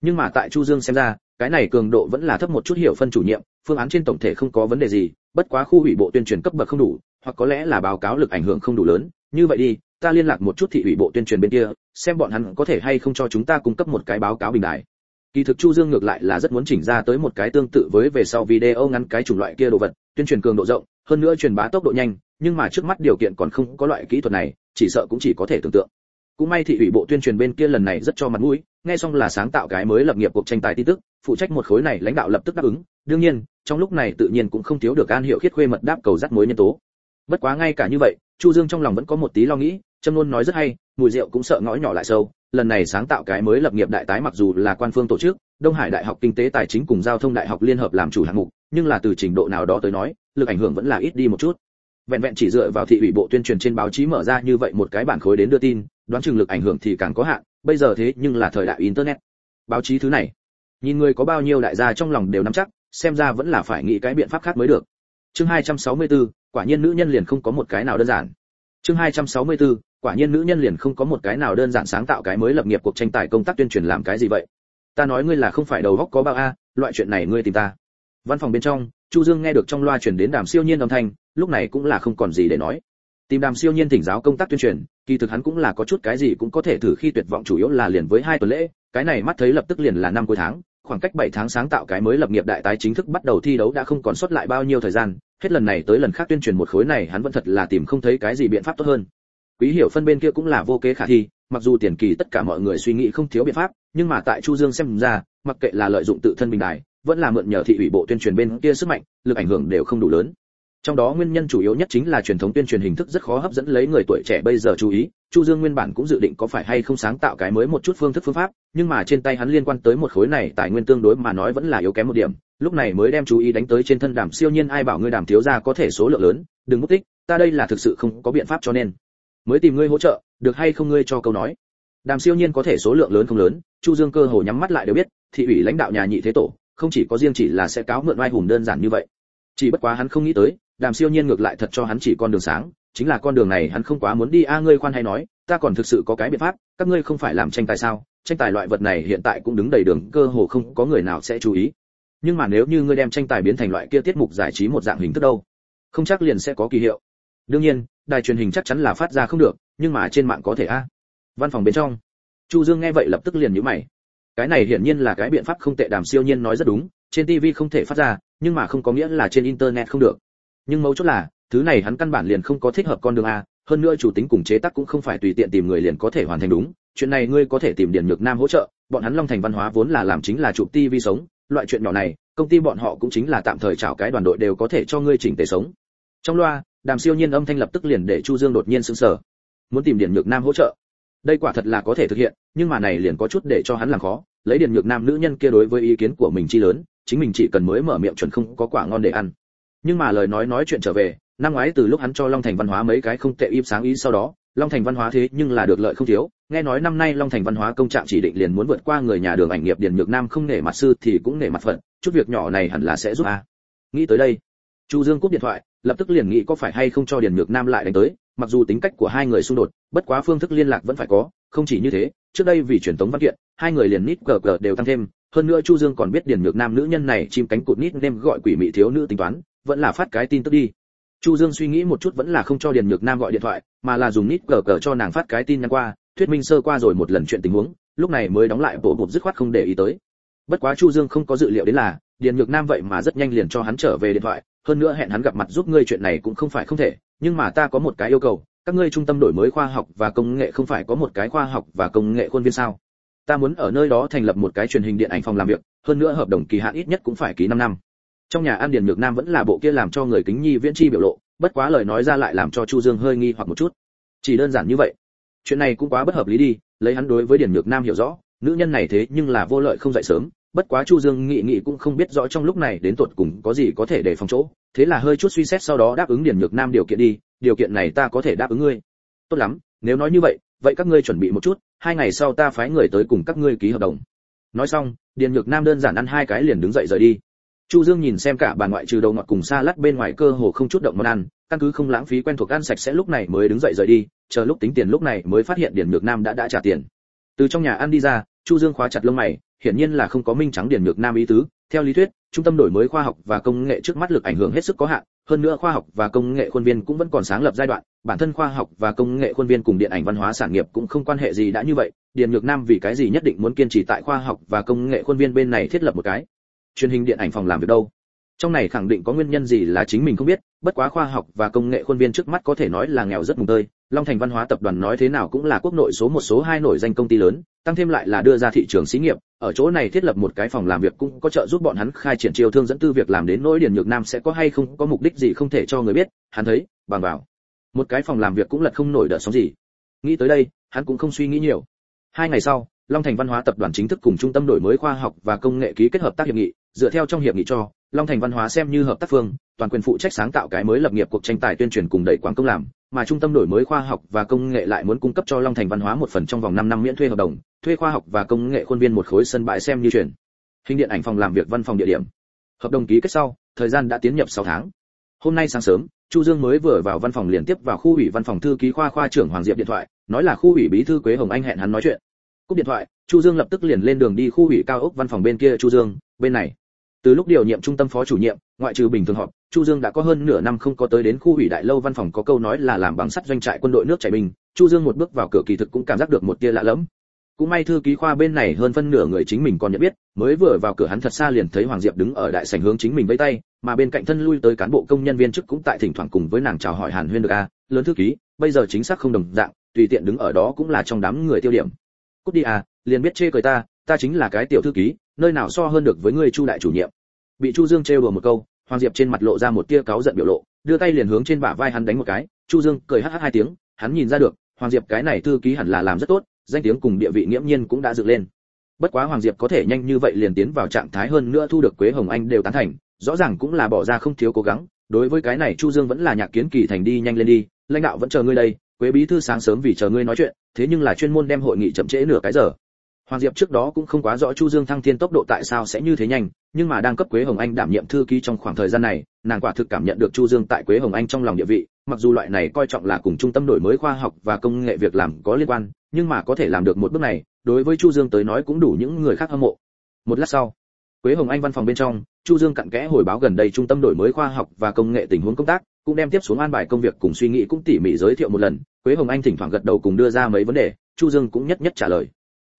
Nhưng mà tại chu dương xem ra, cái này cường độ vẫn là thấp một chút hiệu phân chủ nhiệm, phương án trên tổng thể không có vấn đề gì, bất quá khu ủy bộ tuyên truyền cấp bậc không đủ, hoặc có lẽ là báo cáo lực ảnh hưởng không đủ lớn. Như vậy đi, ta liên lạc một chút thị ủy bộ tuyên truyền bên kia, xem bọn hắn có thể hay không cho chúng ta cung cấp một cái báo cáo bình đại kỳ thực chu dương ngược lại là rất muốn chỉnh ra tới một cái tương tự với về sau video ngắn cái chủng loại kia đồ vật, tuyên truyền cường độ rộng, hơn nữa truyền bá tốc độ nhanh, nhưng mà trước mắt điều kiện còn không có loại kỹ thuật này, chỉ sợ cũng chỉ có thể tưởng tượng. Cũng may thị ủy bộ tuyên truyền bên kia lần này rất cho mặt mũi, nghe xong là sáng tạo cái mới lập nghiệp cuộc tranh tài tin tức, phụ trách một khối này lãnh đạo lập tức đáp ứng, đương nhiên, trong lúc này tự nhiên cũng không thiếu được an hiệu khiết khuê mật đáp cầu dắt mối nhân tố. Bất quá ngay cả như vậy, chu dương trong lòng vẫn có một tí lo nghĩ, trâm luôn nói rất hay, mùi rượu cũng sợ ngõ nhỏ lại sâu lần này sáng tạo cái mới lập nghiệp đại tái mặc dù là quan phương tổ chức đông hải đại học kinh tế tài chính cùng giao thông đại học liên hợp làm chủ hạng mục nhưng là từ trình độ nào đó tới nói lực ảnh hưởng vẫn là ít đi một chút. Vẹn vẹn chỉ dựa vào thị ủy bộ tuyên truyền trên báo chí mở ra như vậy một cái bản khối đến đưa tin đoán chừng lực ảnh hưởng thì càng có hạn bây giờ thế nhưng là thời đại internet. Báo chí thứ này nhìn người có bao nhiêu đại gia trong lòng đều nắm chắc xem ra vẫn là phải nghĩ cái biện pháp khác mới được. Chương 264, quả nhiên nữ nhân liền không có một cái nào đơn giản chương 264, quả nhiên nữ nhân liền không có một cái nào đơn giản sáng tạo cái mới lập nghiệp cuộc tranh tài công tác tuyên truyền làm cái gì vậy? Ta nói ngươi là không phải đầu góc có bao a loại chuyện này ngươi tìm ta. Văn phòng bên trong chu dương nghe được trong loa truyền đến đàm siêu nhiên âm thanh lúc này cũng là không còn gì để nói. Tìm đàm siêu nhiên thỉnh giáo công tác tuyên truyền kỳ thực hắn cũng là có chút cái gì cũng có thể thử khi tuyệt vọng chủ yếu là liền với hai tuần lễ cái này mắt thấy lập tức liền là năm cuối tháng khoảng cách 7 tháng sáng tạo cái mới lập nghiệp đại tái chính thức bắt đầu thi đấu đã không còn sót lại bao nhiêu thời gian hết lần này tới lần khác tuyên truyền một khối này, hắn vẫn thật là tìm không thấy cái gì biện pháp tốt hơn. Quý hiểu phân bên kia cũng là vô kế khả thi, mặc dù tiền kỳ tất cả mọi người suy nghĩ không thiếu biện pháp, nhưng mà tại chu dương xem ra, mặc kệ là lợi dụng tự thân bình đài, vẫn là mượn nhờ thị ủy bộ tuyên truyền bên kia sức mạnh, lực ảnh hưởng đều không đủ lớn trong đó nguyên nhân chủ yếu nhất chính là truyền thống tuyên truyền hình thức rất khó hấp dẫn lấy người tuổi trẻ bây giờ chú ý. Chu dương nguyên bản cũng dự định có phải hay không sáng tạo cái mới một chút phương thức phương pháp, nhưng mà trên tay hắn liên quan tới một khối này tài nguyên tương đối mà nói vẫn là yếu kém một điểm. Lúc này mới đem chú ý đánh tới trên thân đàm siêu nhiên ai bảo ngươi đàm thiếu gia có thể số lượng lớn, đừng mất tích, ta đây là thực sự không có biện pháp cho nên. Mới tìm ngươi hỗ trợ, được hay không ngươi cho câu nói. Đàm siêu nhiên có thể số lượng lớn không lớn, chu dương cơ hồ nhắm mắt lại đều biết, thị ủy lãnh đạo nhà nhị thế tổ, không chỉ có riêng chỉ là sẽ cáo mượn oai hùng đơn giản như vậy. Chỉ bất quá hắn không nghĩ tới đàm siêu nhiên ngược lại thật cho hắn chỉ con đường sáng, chính là con đường này hắn không quá muốn đi. A, ngươi khoan hay nói, ta còn thực sự có cái biện pháp, các ngươi không phải làm tranh tài sao? Tranh tài loại vật này hiện tại cũng đứng đầy đường, cơ hồ không có người nào sẽ chú ý. Nhưng mà nếu như ngươi đem tranh tài biến thành loại kia tiết mục giải trí một dạng hình thức đâu, không chắc liền sẽ có kỳ hiệu. Đương nhiên, đài truyền hình chắc chắn là phát ra không được, nhưng mà trên mạng có thể a. Văn phòng bên trong, chu dương nghe vậy lập tức liền nhíu mày. Cái này hiển nhiên là cái biện pháp không tệ, đàm siêu nhiên nói rất đúng, trên tv không thể phát ra, nhưng mà không có nghĩa là trên internet không được nhưng mấu chốt là, thứ này hắn căn bản liền không có thích hợp con đường a, hơn nữa chủ tính cùng chế tác cũng không phải tùy tiện tìm người liền có thể hoàn thành đúng. Chuyện này ngươi có thể tìm điện nhược nam hỗ trợ, bọn hắn long thành văn hóa vốn là làm chính là chụp vi sống, loại chuyện nhỏ này, công ty bọn họ cũng chính là tạm thời chào cái đoàn đội đều có thể cho ngươi chỉnh tề sống. Trong loa, đàm siêu nhiên âm thanh lập tức liền để chu dương đột nhiên sững sờ. Muốn tìm điện nhược nam hỗ trợ? Đây quả thật là có thể thực hiện, nhưng mà này liền có chút để cho hắn làm khó. Lấy điện nhược nam nữ nhân kia đối với ý kiến của mình chi lớn, chính mình chỉ cần mới mở miệng chuẩn không có quả ngon để ăn nhưng mà lời nói nói chuyện trở về, năm ngoái từ lúc hắn cho long thành văn hóa mấy cái không tệ im sáng ý sau đó, long thành văn hóa thế nhưng là được lợi không thiếu. Nghe nói năm nay long thành văn hóa công trạng chỉ định liền muốn vượt qua người nhà đường ảnh nghiệp điền nhược nam không nể mặt sư thì cũng nể mặt phận, chút việc nhỏ này hẳn là sẽ giúp a. Nghĩ tới đây, chu dương cúp điện thoại, lập tức liền nghĩ có phải hay không cho điền nhược nam lại đánh tới, mặc dù tính cách của hai người xung đột, bất quá phương thức liên lạc vẫn phải có, không chỉ như thế, trước đây vì truyền tống văn kiện, hai người liền nít cờ cờ đều tăng thêm, hơn nữa chu dương còn biết điền nhược nam nữ nhân này chim cánh cụt nít nên gọi quỷ mị thiếu nữ tính toán vẫn là phát cái tin tức đi. Chu dương suy nghĩ một chút vẫn là không cho điền nhược nam gọi điện thoại, mà là dùng nít cờ cờ cho nàng phát cái tin nhắn qua, thuyết minh sơ qua rồi một lần chuyện tình huống, lúc này mới đóng lại bộ bột dứt khoát không để ý tới. Bất quá chu dương không có dự liệu đến là, điền nhược nam vậy mà rất nhanh liền cho hắn trở về điện thoại, hơn nữa hẹn hắn gặp mặt giúp ngươi chuyện này cũng không phải không thể, nhưng mà ta có một cái yêu cầu, các ngươi trung tâm đổi mới khoa học và công nghệ không phải có một cái khoa học và công nghệ khuôn viên sao? Ta muốn ở nơi đó thành lập một cái truyền hình điện ảnh phòng làm việc, hơn nữa hợp đồng kỳ hạn ít nhất cũng phải ký 5 năm trong nhà an điền nhược nam vẫn là bộ kia làm cho người kính nhi viễn chi biểu lộ, bất quá lời nói ra lại làm cho chu dương hơi nghi hoặc một chút. Chỉ đơn giản như vậy. Chuyện này cũng quá bất hợp lý đi, lấy hắn đối với điền nhược nam hiểu rõ, nữ nhân này thế nhưng là vô lợi không dậy sớm, bất quá chu dương nghị nghị cũng không biết rõ trong lúc này đến tuột cùng có gì có thể để phòng chỗ, thế là hơi chút suy xét sau đó đáp ứng điền nhược nam điều kiện đi, điều kiện này ta có thể đáp ứng ngươi. Tốt lắm, nếu nói như vậy vậy các ngươi chuẩn bị một chút, hai ngày sau ta phái người tới cùng các ngươi ký hợp đồng. Nói xong, điền nhược nam đơn giản ăn hai cái liền đứng dậy rời đi chu dương nhìn xem cả bà ngoại trừ đầu ngọt cùng xa lắc bên ngoài cơ hồ không chút động món ăn, căn cứ không lãng phí quen thuộc ăn sạch sẽ lúc này mới đứng dậy rời đi, chờ lúc tính tiền lúc này mới phát hiện điền nhược nam đã đã trả tiền. Từ trong nhà ăn đi ra, chu dương khóa chặt lông mày, hiển nhiên là không có minh trắng điền nhược nam ý tứ. Theo lý thuyết, trung tâm đổi mới khoa học và công nghệ trước mắt lực ảnh hưởng hết sức có hạn, hơn nữa khoa học và công nghệ khuôn viên cũng vẫn còn sáng lập giai đoạn, bản thân khoa học và công nghệ khuôn viên cùng điện ảnh văn hóa sản nghiệp cũng không quan hệ gì đã như vậy. Điền nhược nam vì cái gì nhất định muốn kiên trì tại khoa học và công nghệ khuôn viên bên này thiết lập một cái? Truyền hình điện ảnh phòng làm việc đâu? Trong này khẳng định có nguyên nhân gì là chính mình không biết, bất quá khoa học và công nghệ khuôn viên trước mắt có thể nói là nghèo rất mùng tơi. Long thành văn hóa tập đoàn nói thế nào cũng là quốc nội số một số hai nổi danh công ty lớn, tăng thêm lại là đưa ra thị trường xí nghiệp. Ở chỗ này thiết lập một cái phòng làm việc cũng có trợ giúp bọn hắn khai triển chiêu thương dẫn tư việc làm đến nỗi điển nhược nam sẽ có hay không có mục đích gì không thể cho người biết. Hắn thấy, bằng vào, một cái phòng làm việc cũng lật không nổi đợt sóng gì. Nghĩ tới đây, hắn cũng không suy nghĩ nhiều. Hai ngày sau, long thành văn hóa tập đoàn chính thức cùng trung tâm đổi mới khoa học và công nghệ ký kết hợp tác hiệp nghị dựa theo trong hiệp nghị cho, long thành văn hóa xem như hợp tác phương, toàn quyền phụ trách sáng tạo cái mới lập nghiệp cuộc tranh tài tuyên truyền cùng đẩy quảng công làm, mà trung tâm đổi mới khoa học và công nghệ lại muốn cung cấp cho long thành văn hóa một phần trong vòng 5 năm miễn thuê hợp đồng, thuê khoa học và công nghệ khuôn viên một khối sân bãi xem như truyền. Hình điện ảnh phòng làm việc văn phòng địa điểm. Hợp đồng ký kết sau, thời gian đã tiến nhập 6 tháng. Hôm nay sáng sớm, chu dương mới vừa vào văn phòng liền tiếp vào khu ủy văn phòng thư ký khoa khoa trưởng hoàng diệp điện thoại, nói là khu ủy bí thư quế hồng anh hẹn hắn nói chuyện. Cúp điện thoại, chu dương lập tức liền lên đường đi khu ủy cao ốc văn phòng bên kia chu dương, bên này từ lúc điều nhiệm trung tâm phó chủ nhiệm, ngoại trừ bình thường họp, chu dương đã có hơn nửa năm không có tới đến khu ủy đại lâu văn phòng có câu nói là làm bằng sắt doanh trại quân đội nước chảy bình. Chu dương một bước vào cửa kỳ thực cũng cảm giác được một tia lạ lẫm. Cũng may thư ký khoa bên này hơn phân nửa người chính mình còn nhận biết, mới vừa vào cửa hắn thật xa liền thấy hoàng diệp đứng ở đại sảnh hướng chính mình vẫy tay, mà bên cạnh thân lui tới cán bộ công nhân viên chức cũng tại thỉnh thoảng cùng với nàng chào hỏi hàn huyên được a lớn thư ký, bây giờ chính xác không đồng dạng, tùy tiện đứng ở đó cũng là trong đám người tiêu điểm. Cút đi à liền biết chê cười ta ta chính là cái tiểu thư ký nơi nào so hơn được với ngươi chu đại chủ nhiệm? Bị chu dương trêu đùa một câu, hoàng diệp trên mặt lộ ra một tia cáu giận biểu lộ, đưa tay liền hướng trên bả vai hắn đánh một cái, chu dương cười hắt hắt hai tiếng, hắn nhìn ra được, hoàng diệp cái này thư ký hẳn là làm rất tốt, danh tiếng cùng địa vị nghiễm nhiên cũng đã dựng lên. Bất quá hoàng diệp có thể nhanh như vậy liền tiến vào trạng thái hơn nữa thu được quế hồng anh đều tán thành, rõ ràng cũng là bỏ ra không thiếu cố gắng, đối với cái này chu dương vẫn là nhạc kiến kỳ thành đi nhanh lên đi, lãnh đạo vẫn chờ ngươi đây, quế bí thư sáng sớm vì chờ ngươi nói chuyện, thế nhưng là chuyên môn đem hội nghị chậm trễ nửa cái giờ. Hoàng Diệp trước đó cũng không quá rõ Chu Dương thăng thiên tốc độ tại sao sẽ như thế nhanh, nhưng mà đang cấp Quế Hồng Anh đảm nhiệm thư ký trong khoảng thời gian này, nàng quả thực cảm nhận được Chu Dương tại Quế Hồng Anh trong lòng địa vị, mặc dù loại này coi trọng là cùng trung tâm đổi mới khoa học và công nghệ việc làm có liên quan, nhưng mà có thể làm được một bước này, đối với Chu Dương tới nói cũng đủ những người khác hâm mộ. Một lát sau, Quế Hồng Anh văn phòng bên trong, Chu Dương cặn kẽ hồi báo gần đây trung tâm đổi mới khoa học và công nghệ tình huống công tác, cũng đem tiếp xuống an bài công việc cùng suy nghĩ cũng tỉ mỉ giới thiệu một lần, Quế Hồng Anh thỉnh thoảng gật đầu cùng đưa ra mấy vấn đề, Chu Dương cũng nhất nhất trả lời.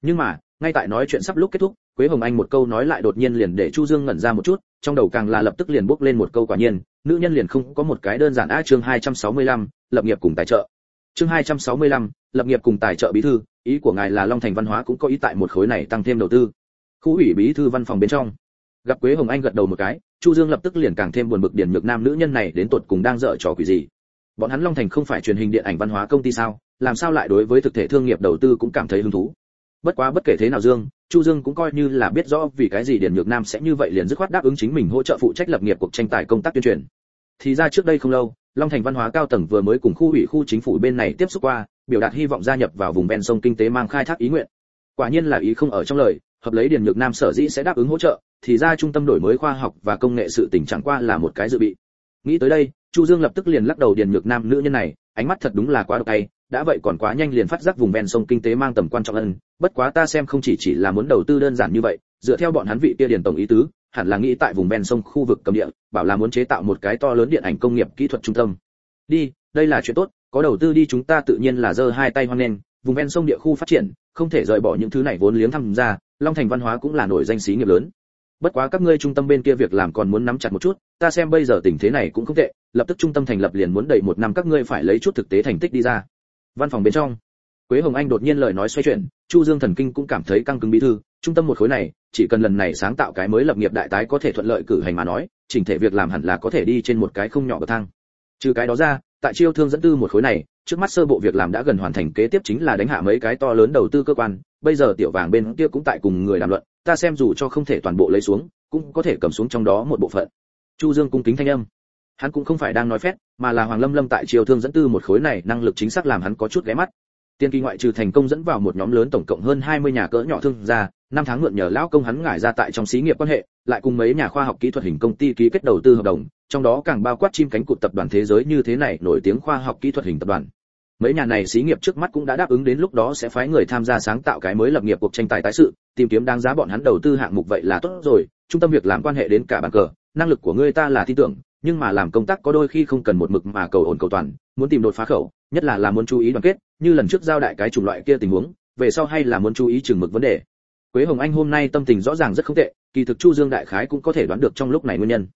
Nhưng mà, ngay tại nói chuyện sắp lúc kết thúc, Quế Hồng Anh một câu nói lại đột nhiên liền để Chu Dương ngẩn ra một chút, trong đầu càng là lập tức liền bốc lên một câu quả nhiên, nữ nhân liền không có một cái đơn giản a chương 265, lập nghiệp cùng tài trợ. Chương 265, lập nghiệp cùng tài trợ bí thư, ý của ngài là Long Thành văn hóa cũng có ý tại một khối này tăng thêm đầu tư. Khu ủy bí thư văn phòng bên trong, gặp Quế Hồng Anh gật đầu một cái, Chu Dương lập tức liền càng thêm buồn bực điển nhược nam nữ nhân này đến tột cùng đang dở trò quỷ gì. Bọn hắn Long Thành không phải truyền hình điện ảnh văn hóa công ty sao, làm sao lại đối với thực thể thương nghiệp đầu tư cũng cảm thấy hứng thú. Bất quá bất kể thế nào Dương, Chu Dương cũng coi như là biết rõ vì cái gì Điền Nhược Nam sẽ như vậy liền dứt khoát đáp ứng chính mình hỗ trợ phụ trách lập nghiệp cuộc tranh tài công tác tuyên truyền. Thì ra trước đây không lâu, Long Thành văn hóa cao tầng vừa mới cùng khu ủy khu chính phủ bên này tiếp xúc qua, biểu đạt hy vọng gia nhập vào vùng ven sông kinh tế mang khai thác ý nguyện. Quả nhiên là ý không ở trong lời, hợp lấy Điền Nhược Nam sở dĩ sẽ đáp ứng hỗ trợ, thì ra trung tâm đổi mới khoa học và công nghệ sự tỉnh chẳng qua là một cái dự bị. Nghĩ tới đây, Chu Dương lập tức liền lắc đầu Điền Nhược Nam nữ nhân này, ánh mắt thật đúng là quá độc tay, đã vậy còn quá nhanh liền phát giác vùng ven sông kinh tế mang tầm quan trọng ân, bất quá ta xem không chỉ chỉ là muốn đầu tư đơn giản như vậy, dựa theo bọn hắn vị kia điền tổng ý tứ, hẳn là nghĩ tại vùng ven sông khu vực cầm địa, bảo là muốn chế tạo một cái to lớn điện ảnh công nghiệp kỹ thuật trung tâm. Đi, đây là chuyện tốt, có đầu tư đi chúng ta tự nhiên là giơ hai tay hoan nghênh, vùng ven sông địa khu phát triển, không thể rời bỏ những thứ này vốn liếng tham gia, Long Thành văn hóa cũng là nổi danh xí nghiệp lớn. Bất quá các ngươi trung tâm bên kia việc làm còn muốn nắm chặt một chút, ta xem bây giờ tình thế này cũng không tệ, lập tức trung tâm thành lập liền muốn đẩy một năm các ngươi phải lấy chút thực tế thành tích đi ra văn phòng bên trong. Quế hồng anh đột nhiên lời nói xoay chuyển, chu dương thần kinh cũng cảm thấy căng cứng bí thư, trung tâm một khối này, chỉ cần lần này sáng tạo cái mới lập nghiệp đại tái có thể thuận lợi cử hành mà nói, chỉnh thể việc làm hẳn là có thể đi trên một cái không nhỏ bậc thang. Trừ cái đó ra, tại chiêu thương dẫn tư một khối này, trước mắt sơ bộ việc làm đã gần hoàn thành, kế tiếp chính là đánh hạ mấy cái to lớn đầu tư cơ quan, bây giờ tiểu vàng bên kia cũng tại cùng người đàm luận, ta xem dù cho không thể toàn bộ lấy xuống, cũng có thể cầm xuống trong đó một bộ phận. Chu dương cung kính thanh âm hắn cũng không phải đang nói phét, mà là hoàng lâm lâm tại triều thương dẫn tư một khối này năng lực chính xác làm hắn có chút ghé mắt. Tiên kỳ ngoại trừ thành công dẫn vào một nhóm lớn tổng cộng hơn 20 nhà cỡ nhỏ thương gia, năm tháng mượn nhờ lão công hắn ngải ra tại trong xí nghiệp quan hệ, lại cùng mấy nhà khoa học kỹ thuật hình công ty ký kết đầu tư hợp đồng, trong đó càng bao quát chim cánh cụt tập đoàn thế giới như thế này nổi tiếng khoa học kỹ thuật hình tập đoàn. Mấy nhà này xí nghiệp trước mắt cũng đã đáp ứng đến lúc đó sẽ phái người tham gia sáng tạo cái mới lập nghiệp cuộc tranh tài tái sự, tìm kiếm đáng giá bọn hắn đầu tư hạng mục vậy là tốt rồi, trung tâm việc làm quan hệ đến cả bàn cờ, năng lực của ngươi ta là tin tưởng nhưng mà làm công tác có đôi khi không cần một mực mà cầu ổn cầu toàn, muốn tìm đột phá khẩu, nhất là là muốn chú ý đoàn kết, như lần trước giao đại cái chủng loại kia tình huống, về sau hay là muốn chú ý chừng mực vấn đề. Quế hồng anh hôm nay tâm tình rõ ràng rất không tệ, kỳ thực chu dương đại khái cũng có thể đoán được trong lúc này nguyên nhân.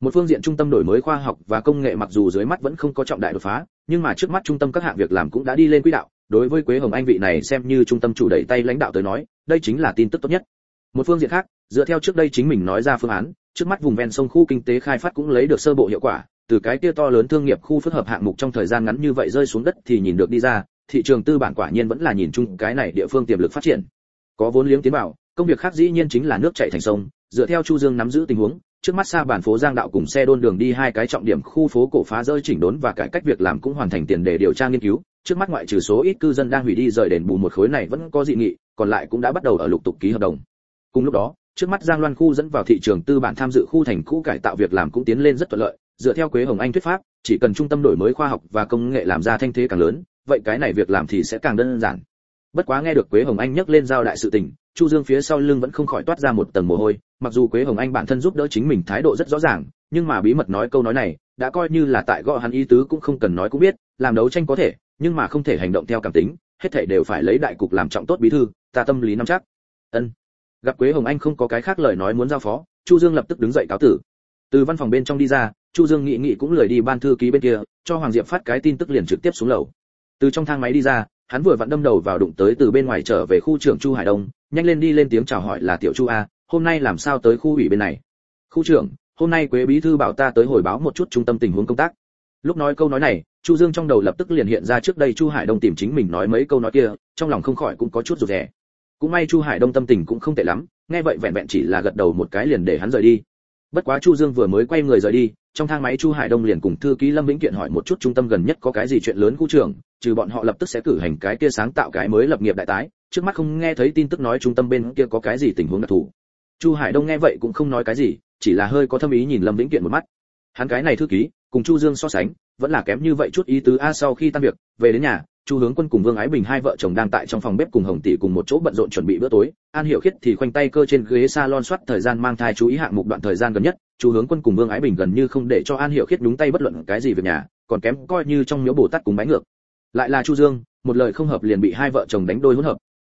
Một phương diện trung tâm đổi mới khoa học và công nghệ mặc dù dưới mắt vẫn không có trọng đại đột phá, nhưng mà trước mắt trung tâm các hạng việc làm cũng đã đi lên quỹ đạo, đối với quế hồng anh vị này xem như trung tâm chủ đẩy tay lãnh đạo tới nói, đây chính là tin tức tốt nhất. Một phương diện khác, dựa theo trước đây chính mình nói ra phương án trước mắt vùng ven sông khu kinh tế khai phát cũng lấy được sơ bộ hiệu quả, từ cái kia to lớn thương nghiệp khu phức hợp hạng mục trong thời gian ngắn như vậy rơi xuống đất thì nhìn được đi ra, thị trường tư bản quả nhiên vẫn là nhìn chung cái này địa phương tiềm lực phát triển. Có vốn liếng tiến bảo, công việc khác dĩ nhiên chính là nước chảy thành sông, dựa theo chu dương nắm giữ tình huống, trước mắt xa bản phố giang đạo cùng xe đôn đường đi hai cái trọng điểm khu phố cổ phá rơi chỉnh đốn và cải cách việc làm cũng hoàn thành tiền để điều tra nghiên cứu, trước mắt ngoại trừ số ít cư dân đang hủy đi rời đền bù một khối này vẫn có dị nghị, còn lại cũng đã bắt đầu ở lục tục ký hợp đồng. Cùng lúc đó trước mắt Giang Loan khu dẫn vào thị trường tư bản tham dự khu thành cũ cải tạo việc làm cũng tiến lên rất thuận lợi, dựa theo Quế Hồng Anh thuyết pháp, chỉ cần trung tâm đổi mới khoa học và công nghệ làm ra thanh thế càng lớn, vậy cái này việc làm thì sẽ càng đơn giản. Bất quá nghe được Quế Hồng Anh nhắc lên giao đại sự tình, Chu Dương phía sau lưng vẫn không khỏi toát ra một tầng mồ hôi, mặc dù Quế Hồng Anh bản thân giúp đỡ chính mình thái độ rất rõ ràng, nhưng mà bí mật nói câu nói này, đã coi như là tại gõ hắn ý tứ cũng không cần nói cũng biết, làm đấu tranh có thể, nhưng mà không thể hành động theo cảm tính, hết thảy đều phải lấy đại cục làm trọng tốt bí thư, ta tâm lý nắm chắc. Ân gặp quế hồng anh không có cái khác lời nói muốn giao phó, chu dương lập tức đứng dậy cáo tử. Từ văn phòng bên trong đi ra, chu dương nghị nghị cũng lười đi ban thư ký bên kia, cho hoàng diệp phát cái tin tức liền trực tiếp xuống lầu. Từ trong thang máy đi ra, hắn vừa vặn đâm đầu vào đụng tới từ bên ngoài trở về khu trưởng chu hải đông, nhanh lên đi lên tiếng chào hỏi là tiểu chu a, hôm nay làm sao tới khu ủy bên này? Khu trưởng, hôm nay quế bí thư bảo ta tới hồi báo một chút trung tâm tình huống công tác. Lúc nói câu nói này, chu dương trong đầu lập tức liền hiện ra trước đây chu hải đông tìm chính mình nói mấy câu nói kia, trong lòng không khỏi cũng có chút rụt rè cũng may chu hải đông tâm tình cũng không tệ lắm, nghe vậy vẹn vẹn chỉ là gật đầu một cái liền để hắn rời đi. Bất quá chu dương vừa mới quay người rời đi, trong thang máy chu hải đông liền cùng thư ký lâm vĩnh kiện hỏi một chút trung tâm gần nhất có cái gì chuyện lớn khu trưởng, trừ bọn họ lập tức sẽ cử hành cái kia sáng tạo cái mới lập nghiệp đại tái, trước mắt không nghe thấy tin tức nói trung tâm bên kia có cái gì tình huống đặc thù. Chu hải đông nghe vậy cũng không nói cái gì, chỉ là hơi có thâm ý nhìn lâm vĩnh kiện một mắt. Hắn cái này thư ký, cùng chu dương so sánh, vẫn là kém như vậy chút ý tứ. A, sau khi tan việc, về đến nhà chu hướng quân cùng vương ái bình hai vợ chồng đang tại trong phòng bếp cùng hồng tỷ cùng một chỗ bận rộn chuẩn bị bữa tối. An hiểu khiết thì khoanh tay cơ trên ghế salon soát thời gian mang thai chú ý hạng mục đoạn thời gian gần nhất. Chu hướng quân cùng vương ái bình gần như không để cho an hiểu khiết đúng tay bất luận cái gì việc nhà, còn kém coi như trong miếu bồ tát cùng bái ngược. Lại là chu dương, một lời không hợp liền bị hai vợ chồng đánh đôi hỗn hợp.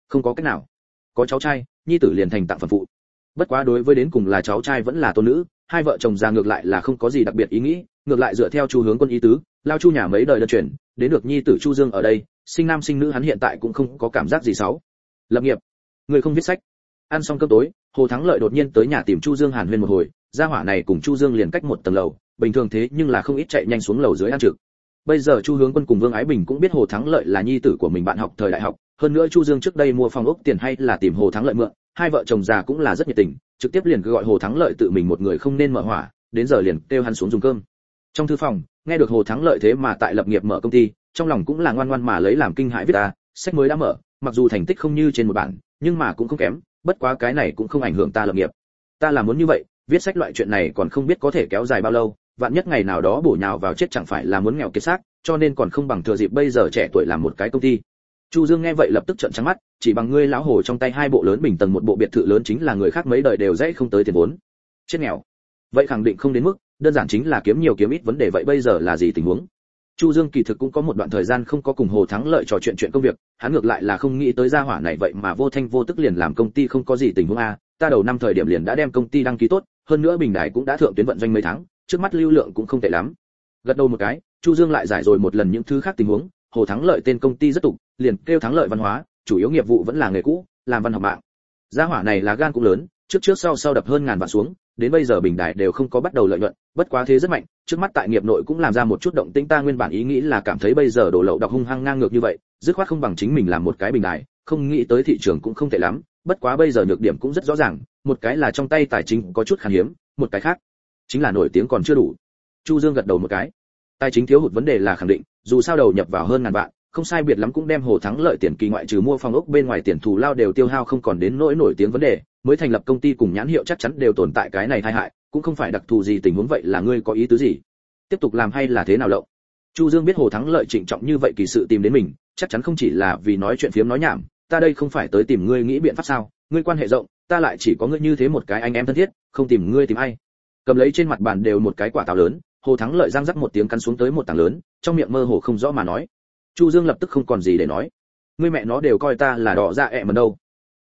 Không có cách nào. Có cháu trai, nhi tử liền thành tặng phần phụ. Bất quá đối với đến cùng là cháu trai vẫn là tôn nữ, hai vợ chồng già ngược lại là không có gì đặc biệt ý nghĩ ngược lại dựa theo chu hướng quân ý tứ, lao chu nhà mấy đời đơn chuyển đến được nhi tử chu dương ở đây, sinh nam sinh nữ hắn hiện tại cũng không có cảm giác gì xấu. Lập nghiệp. Người không viết sách. Ăn xong cơm tối, hồ thắng lợi đột nhiên tới nhà tìm chu dương hàn huyên một hồi, gia hỏa này cùng chu dương liền cách một tầng lầu, bình thường thế nhưng là không ít chạy nhanh xuống lầu dưới ăn trực. Bây giờ chu hướng quân cùng vương ái bình cũng biết hồ thắng lợi là nhi tử của mình bạn học thời đại học, hơn nữa chu dương trước đây mua phòng ốc tiền hay là tìm hồ thắng lợi mượn, hai vợ chồng già cũng là rất nhiệt tình, trực tiếp liền gọi hồ thắng lợi tự mình một người không nên mở hỏa, đến giờ liền kêu hắn xuống dùng cơm trong thư phòng, nghe được hồ thắng lợi thế mà tại lập nghiệp mở công ty, trong lòng cũng là ngoan ngoan mà lấy làm kinh hãi viết ta sách mới đã mở, mặc dù thành tích không như trên một bản, nhưng mà cũng không kém, bất quá cái này cũng không ảnh hưởng ta lập nghiệp. Ta là muốn như vậy, viết sách loại chuyện này còn không biết có thể kéo dài bao lâu, vạn nhất ngày nào đó bổ nhào vào chết chẳng phải là muốn nghèo kiệt xác, cho nên còn không bằng thừa dịp bây giờ trẻ tuổi làm một cái công ty. Chu dương nghe vậy lập tức trợn trắng mắt, chỉ bằng ngươi lão hồ trong tay hai bộ lớn bình tầng một bộ biệt thự lớn chính là người khác mấy đời đều dễ không tới tiền vốn. Chết nghèo. Vậy khẳng định không đến mức đơn giản chính là kiếm nhiều kiếm ít vấn đề vậy bây giờ là gì tình huống? Chu dương kỳ thực cũng có một đoạn thời gian không có cùng hồ thắng lợi trò chuyện chuyện công việc, hắn ngược lại là không nghĩ tới gia hỏa này vậy mà vô thanh vô tức liền làm công ty không có gì tình huống a, ta đầu năm thời điểm liền đã đem công ty đăng ký tốt, hơn nữa bình đài cũng đã thượng tuyến vận doanh mấy tháng, trước mắt lưu lượng cũng không tệ lắm. Gật đầu một cái, chu dương lại giải rồi một lần những thứ khác tình huống, hồ thắng lợi tên công ty rất tục, liền kêu thắng lợi văn hóa, chủ yếu nghiệp vụ vẫn là nghề cũ, làm văn học mạng. Gia hỏa này là gan cũng lớn, trước trước sau sau đập hơn ngàn vạn xuống đến bây giờ bình đài đều không có bắt đầu lợi nhuận, bất quá thế rất mạnh, trước mắt tại nghiệp nội cũng làm ra một chút động tĩnh, ta nguyên bản ý nghĩ là cảm thấy bây giờ đổ lậu đọc hung hăng ngang ngược như vậy, dứt khoát không bằng chính mình làm một cái bình đài, không nghĩ tới thị trường cũng không tệ lắm, bất quá bây giờ nhược điểm cũng rất rõ ràng, một cái là trong tay tài chính có chút khan hiếm, một cái khác chính là nổi tiếng còn chưa đủ. Chu dương gật đầu một cái. Tài chính thiếu hụt vấn đề là khẳng định, dù sao đầu nhập vào hơn ngàn vạn, không sai biệt lắm cũng đem hồ thắng lợi tiền kỳ ngoại trừ mua phòng ốc bên ngoài tiền thù lao đều tiêu hao không còn đến nỗi nổi tiếng vấn đề mới thành lập công ty cùng nhãn hiệu chắc chắn đều tồn tại cái này tai hại, cũng không phải đặc thù gì tình huống vậy là ngươi có ý tứ gì? Tiếp tục làm hay là thế nào lậu? Chu dương biết hồ thắng lợi trịnh trọng như vậy kỳ sự tìm đến mình, chắc chắn không chỉ là vì nói chuyện phiếm nói nhảm, ta đây không phải tới tìm ngươi nghĩ biện pháp sao? Ngươi quan hệ rộng, ta lại chỉ có ngươi như thế một cái anh em thân thiết, không tìm ngươi tìm ai. Cầm lấy trên mặt bàn đều một cái quả táo lớn, hồ thắng lợi răng rắc một tiếng cắn xuống tới một tảng lớn, trong miệng mơ hồ không rõ mà nói. Chu dương lập tức không còn gì để nói. Ngươi mẹ nó đều coi ta là đỏ dạ ẹ mà đâu.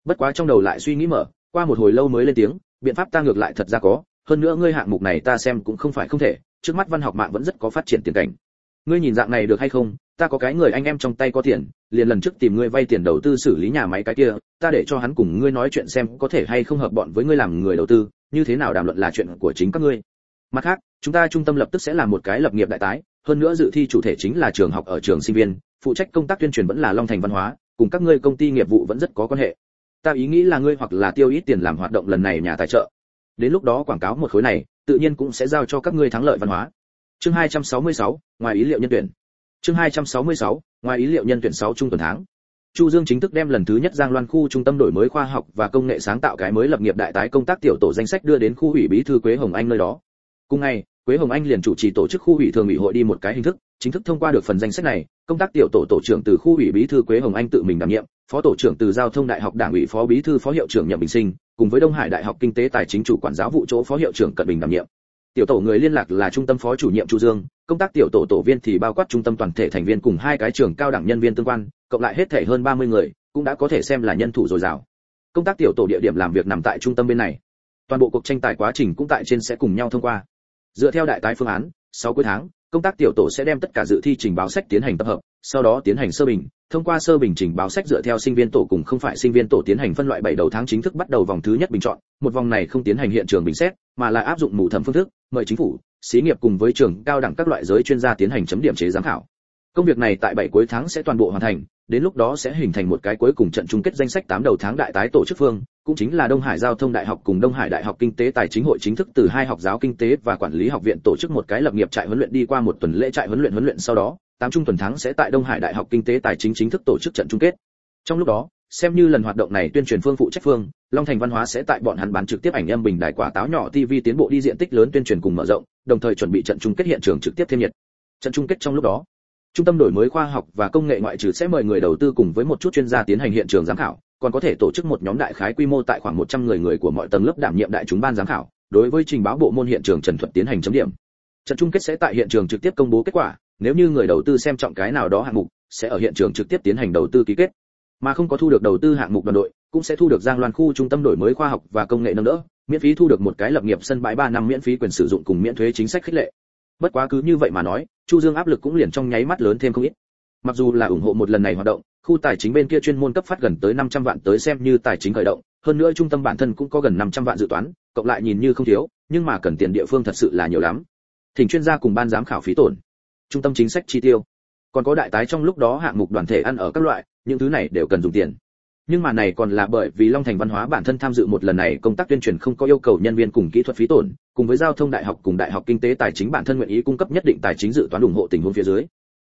Bất quá trong đầu lại suy nghĩ mở qua một hồi lâu mới lên tiếng, biện pháp ta ngược lại thật ra có, hơn nữa ngươi hạng mục này ta xem cũng không phải không thể, trước mắt văn học mạng vẫn rất có phát triển tiền cảnh. Ngươi nhìn dạng này được hay không, ta có cái người anh em trong tay có tiền, liền lần trước tìm ngươi vay tiền đầu tư xử lý nhà máy cái kia, ta để cho hắn cùng ngươi nói chuyện xem có thể hay không hợp bọn với ngươi làm người đầu tư, như thế nào đàm luận là chuyện của chính các ngươi. Mặt khác, chúng ta trung tâm lập tức sẽ là một cái lập nghiệp đại tái, hơn nữa dự thi chủ thể chính là trường học ở trường sinh viên, phụ trách công tác tuyên truyền vẫn là long thành văn hóa, cùng các ngươi công ty nghiệp vụ vẫn rất có quan hệ ta ý nghĩ là ngươi hoặc là tiêu ít tiền làm hoạt động lần này nhà tài trợ. Đến lúc đó quảng cáo một khối này tự nhiên cũng sẽ giao cho các ngươi thắng lợi văn hóa. Chương 266, ngoài ý liệu nhân tuyển. Chương 266, ngoài ý liệu nhân tuyển 6 trung tuần tháng. Chu Dương chính thức đem lần thứ nhất Giang Loan khu trung tâm đổi mới khoa học và công nghệ sáng tạo cái mới lập nghiệp đại tái công tác tiểu tổ danh sách đưa đến khu ủy bí thư Quế Hồng Anh nơi đó. Cùng ngày, Quế Hồng Anh liền chủ trì tổ chức khu ủy thường ủy hội đi một cái hình thức, chính thức thông qua được phần danh sách này, công tác tiểu tổ tổ trưởng từ khu ủy bí thư Quế Hồng Anh tự mình đảm nhiệm, phó tổ trưởng từ giao thông đại học đảng ủy phó bí thư phó hiệu trưởng Nhậm Bình Sinh, cùng với Đông Hải Đại học Kinh tế Tài chính chủ quản giáo vụ chỗ phó hiệu trưởng Cận Bình đảm nhiệm. Tiểu tổ người liên lạc là trung tâm phó chủ nhiệm Chu Dương, công tác tiểu tổ tổ viên thì bao quát trung tâm toàn thể thành viên cùng hai cái trường cao đẳng nhân viên tương quan, cộng lại hết thể hơn 30 người, cũng đã có thể xem là nhân thủ dồi dào. Công tác tiểu tổ địa điểm làm việc nằm tại trung tâm bên này. Toàn bộ cuộc tranh tài quá trình cũng tại trên sẽ cùng nhau thông qua dựa theo đại tái phương án sau cuối tháng, công tác tiểu tổ sẽ đem tất cả dự thi trình báo sách tiến hành tập hợp, sau đó tiến hành sơ bình. Thông qua sơ bình trình báo sách dựa theo sinh viên tổ cùng không phải sinh viên tổ tiến hành phân loại bảy đầu tháng chính thức bắt đầu vòng thứ nhất bình chọn. Một vòng này không tiến hành hiện trường bình xét, mà là áp dụng mù thẩm phương thức, mời chính phủ, xí nghiệp cùng với trường, cao đẳng các loại giới chuyên gia tiến hành chấm điểm chế giám khảo. Công việc này tại bảy cuối tháng sẽ toàn bộ hoàn thành, đến lúc đó sẽ hình thành một cái cuối cùng trận chung kết danh sách tám đầu tháng đại tái tổ chức phương cũng chính là đông hải giao thông đại học cùng đông hải đại học kinh tế tài chính hội chính thức từ hai học giáo kinh tế và quản lý học viện tổ chức một cái lập nghiệp trại huấn luyện đi qua một tuần lễ trại huấn luyện huấn luyện sau đó, tám trung tuần tháng sẽ tại đông hải đại học kinh tế tài chính chính thức tổ chức trận chung kết. Trong lúc đó, xem như lần hoạt động này tuyên truyền phương phụ trách phương, long thành văn hóa sẽ tại bọn hắn bán trực tiếp ảnh âm bình đài quả táo nhỏ tv tiến bộ đi diện tích lớn tuyên truyền cùng mở rộng, đồng thời chuẩn bị trận chung kết hiện trường trực tiếp thêm nhiệt. Trận chung kết trong lúc đó, trung tâm đổi mới khoa học và công nghệ ngoại trừ sẽ mời người đầu tư cùng với một chút chuyên gia tiến hành hiện trường giám khảo còn có thể tổ chức một nhóm đại khái quy mô tại khoảng 100 người người của mọi tầng lớp đảm nhiệm đại chúng ban giám khảo, đối với trình báo bộ môn hiện trường trần thuật tiến hành chấm điểm. Trận chung kết sẽ tại hiện trường trực tiếp công bố kết quả, nếu như người đầu tư xem trọng cái nào đó hạng mục, sẽ ở hiện trường trực tiếp tiến hành đầu tư ký kết. Mà không có thu được đầu tư hạng mục đoàn đội, cũng sẽ thu được giang loan khu trung tâm đổi mới khoa học và công nghệ nâng đỡ, miễn phí thu được một cái lập nghiệp sân bãi 3 năm miễn phí quyền sử dụng cùng miễn thuế chính sách khích lệ. Bất quá cứ như vậy mà nói, chu dương áp lực cũng liền trong nháy mắt lớn thêm không ít. Mặc dù là ủng hộ một lần này hoạt động khu tài chính bên kia chuyên môn cấp phát gần tới 500 vạn tới xem như tài chính khởi động, hơn nữa trung tâm bản thân cũng có gần 500 vạn dự toán, cộng lại nhìn như không thiếu, nhưng mà cần tiền địa phương thật sự là nhiều lắm. Thỉnh chuyên gia cùng ban giám khảo phí tổn. Trung tâm chính sách chi tiêu. Còn có đại tái trong lúc đó hạng mục đoàn thể ăn ở các loại, những thứ này đều cần dùng tiền. Nhưng mà này còn là bởi vì long thành văn hóa bản thân tham dự một lần này công tác tuyên truyền không có yêu cầu nhân viên cùng kỹ thuật phí tổn, cùng với giao thông đại học cùng đại học kinh tế tài chính bản thân nguyện ý cung cấp nhất định tài chính dự toán ủng hộ tình huống phía dưới.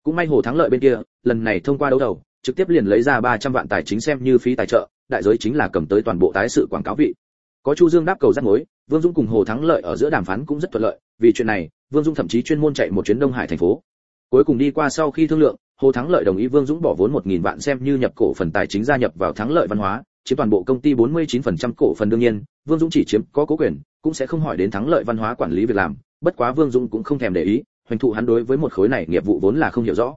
Cũng may hồ thắng lợi bên kia, lần này thông qua đấu đầu trực tiếp liền lấy ra 300 vạn tài chính xem như phí tài trợ, đại giới chính là cầm tới toàn bộ tái sự quảng cáo vị. Có chu dương đáp cầu rắc mối, vương dung cùng hồ thắng lợi ở giữa đàm phán cũng rất thuận lợi, vì chuyện này, vương dung thậm chí chuyên môn chạy một chuyến đông hải thành phố. Cuối cùng đi qua sau khi thương lượng, hồ thắng lợi đồng ý vương dũng bỏ vốn 1.000 vạn xem như nhập cổ phần tài chính gia nhập vào thắng lợi văn hóa, chiếm toàn bộ công ty 49% cổ phần đương nhiên, vương dũng chỉ chiếm có cố quyền, cũng sẽ không hỏi đến thắng lợi văn hóa quản lý việc làm, bất quá vương dũng cũng không thèm để ý, hoành thụ hắn đối với một khối này nghiệp vụ vốn là không hiểu rõ.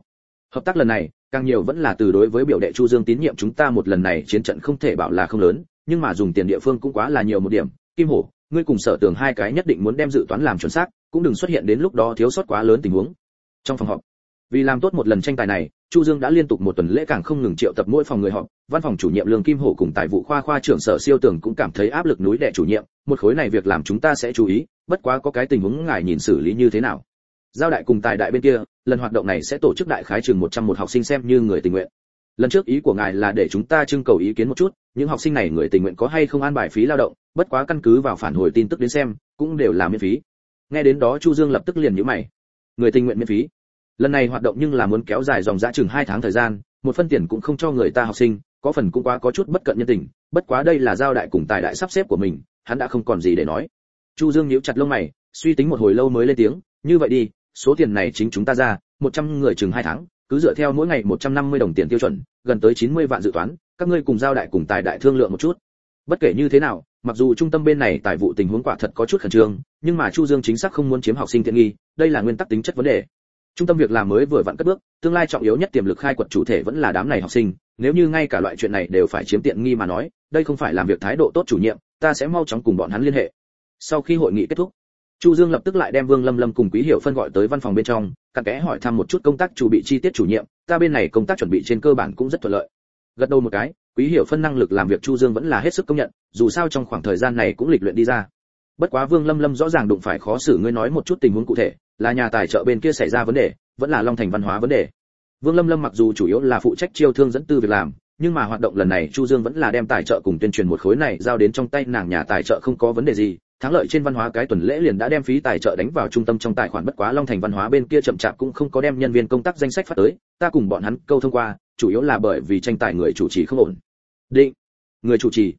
Hợp tác lần này càng nhiều vẫn là từ đối với biểu đệ chu dương tín nhiệm chúng ta một lần này chiến trận không thể bảo là không lớn, nhưng mà dùng tiền địa phương cũng quá là nhiều một điểm. Kim hổ, ngươi cùng sở tường hai cái nhất định muốn đem dự toán làm chuẩn xác, cũng đừng xuất hiện đến lúc đó thiếu sót quá lớn tình huống. Trong phòng họp, vì làm tốt một lần tranh tài này, chu dương đã liên tục một tuần lễ càng không ngừng triệu tập mỗi phòng người họp. Văn phòng chủ nhiệm lương kim hổ cùng tài vụ khoa khoa trưởng sở siêu tường cũng cảm thấy áp lực núi đè chủ nhiệm. Một khối này việc làm chúng ta sẽ chú ý, bất quá có cái tình huống ngài nhìn xử lý như thế nào? Giao đại cùng tài đại bên kia, lần hoạt động này sẽ tổ chức đại khái chừng một trăm một học sinh xem như người tình nguyện. Lần trước ý của ngài là để chúng ta trưng cầu ý kiến một chút, những học sinh này người tình nguyện có hay không an bài phí lao động, bất quá căn cứ vào phản hồi tin tức đến xem, cũng đều là miễn phí. Nghe đến đó chu dương lập tức liền nhíu mày. Người tình nguyện miễn phí. Lần này hoạt động nhưng là muốn kéo dài dòng dã chừng hai tháng thời gian, một phân tiền cũng không cho người ta học sinh, có phần cũng quá có chút bất cận nhân tình, bất quá đây là giao đại cùng tài đại sắp xếp của mình, hắn đã không còn gì để nói. Chu dương nhíu chặt lông mày, suy tính một hồi lâu mới lên tiếng, như vậy đi số tiền này chính chúng ta ra, một trăm người chừng hai tháng, cứ dựa theo mỗi ngày một trăm năm mươi đồng tiền tiêu chuẩn, gần tới chín mươi vạn dự toán, các ngươi cùng giao đại cùng tài đại thương lượng một chút. Bất kể như thế nào, mặc dù trung tâm bên này tài vụ tình huống quả thật có chút khẩn trương, nhưng mà chu dương chính xác không muốn chiếm học sinh tiện nghi, đây là nguyên tắc tính chất vấn đề. Trung tâm việc làm mới vừa vặn cất bước, tương lai trọng yếu nhất tiềm lực khai quật chủ thể vẫn là đám này học sinh, nếu như ngay cả loại chuyện này đều phải chiếm tiện nghi mà nói, đây không phải làm việc thái độ tốt chủ nhiệm, ta sẽ mau chóng cùng bọn hắn liên hệ. Sau khi hội nghị kết thúc chu dương lập tức lại đem vương lâm lâm cùng quý hiểu phân gọi tới văn phòng bên trong, cặn kẽ hỏi thăm một chút công tác chuẩn bị chi tiết chủ nhiệm, ta bên này công tác chuẩn bị trên cơ bản cũng rất thuận lợi. Gật đầu một cái, quý hiểu phân năng lực làm việc chu dương vẫn là hết sức công nhận, dù sao trong khoảng thời gian này cũng lịch luyện đi ra. Bất quá vương lâm lâm rõ ràng đụng phải khó xử ngươi nói một chút tình huống cụ thể, là nhà tài trợ bên kia xảy ra vấn đề, vẫn là long thành văn hóa vấn đề. Vương lâm lâm mặc dù chủ yếu là phụ trách chiêu thương dẫn tư việc làm, nhưng mà hoạt động lần này chu dương vẫn là đem tài trợ cùng tuyên truyền một khối này giao đến trong tay nàng nhà tài trợ không có vấn đề gì thắng lợi trên văn hóa cái tuần lễ liền đã đem phí tài trợ đánh vào trung tâm trong tài khoản bất quá long thành văn hóa bên kia chậm chạp cũng không có đem nhân viên công tác danh sách phát tới, ta cùng bọn hắn câu thông qua, chủ yếu là bởi vì tranh tài người chủ trì không ổn. Định. Người chủ trì.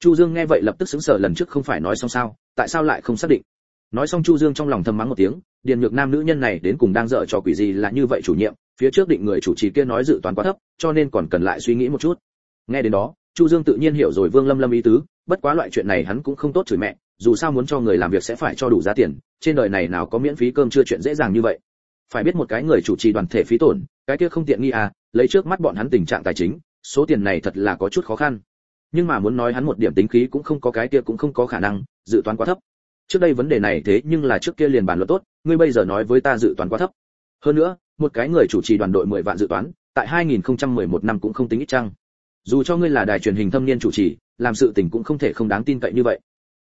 Chu dương nghe vậy lập tức xứng sở lần trước không phải nói xong sao, tại sao lại không xác định? Nói xong chu dương trong lòng thầm mắng một tiếng, điền nhược nam nữ nhân này đến cùng đang dở trò quỷ gì là như vậy chủ nhiệm, phía trước định người chủ trì kia nói dự toán quá thấp, cho nên còn cần lại suy nghĩ một chút. Nghe đến đó, chu dương tự nhiên hiểu rồi vương lâm lâm ý tứ, bất quá loại chuyện này hắn cũng không tốt chửi mẹ dù sao muốn cho người làm việc sẽ phải cho đủ giá tiền, trên đời này nào có miễn phí cơm chưa chuyện dễ dàng như vậy. Phải biết một cái người chủ trì đoàn thể phí tổn, cái kia không tiện nghi à lấy trước mắt bọn hắn tình trạng tài chính, số tiền này thật là có chút khó khăn. Nhưng mà muốn nói hắn một điểm tính khí cũng không có cái kia cũng không có khả năng, dự toán quá thấp. Trước đây vấn đề này thế nhưng là trước kia liền bàn luận tốt, ngươi bây giờ nói với ta dự toán quá thấp. Hơn nữa, một cái người chủ trì đoàn đội 10 vạn dự toán, tại 2011 năm cũng không tính ít chăng. Dù cho ngươi là đài truyền hình thâm niên chủ trì, làm sự tình cũng không thể không đáng tin cậy như vậy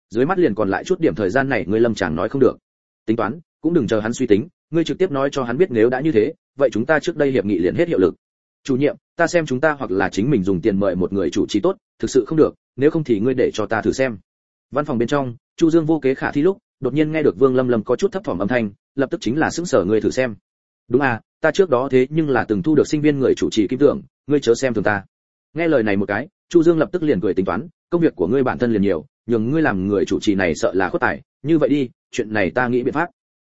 dưới mắt liền còn lại chút điểm thời gian này ngươi lâm chàng nói không được. Tính toán, cũng đừng chờ hắn suy tính, ngươi trực tiếp nói cho hắn biết nếu đã như thế, vậy chúng ta trước đây hiệp nghị liền hết hiệu lực. Chủ nhiệm, ta xem chúng ta hoặc là chính mình dùng tiền mời một người chủ trì tốt, thực sự không được, nếu không thì ngươi để cho ta thử xem. Văn phòng bên trong, chu dương vô kế khả thi lúc, đột nhiên nghe được vương lâm lâm có chút thấp thỏm âm thanh, lập tức chính là sững sở ngươi thử xem. Đúng à ta trước đó thế nhưng là từng thu được sinh viên người chủ trì kim tưởng, ngươi chớ xem thường ta. Nghe lời này một cái, chu dương lập tức liền cười tính toán công việc của ngươi bản thân liền nhiều, nhường ngươi làm người chủ trì này sợ là khuất tài. Như vậy đi, chuyện này ta nghĩ biện pháp.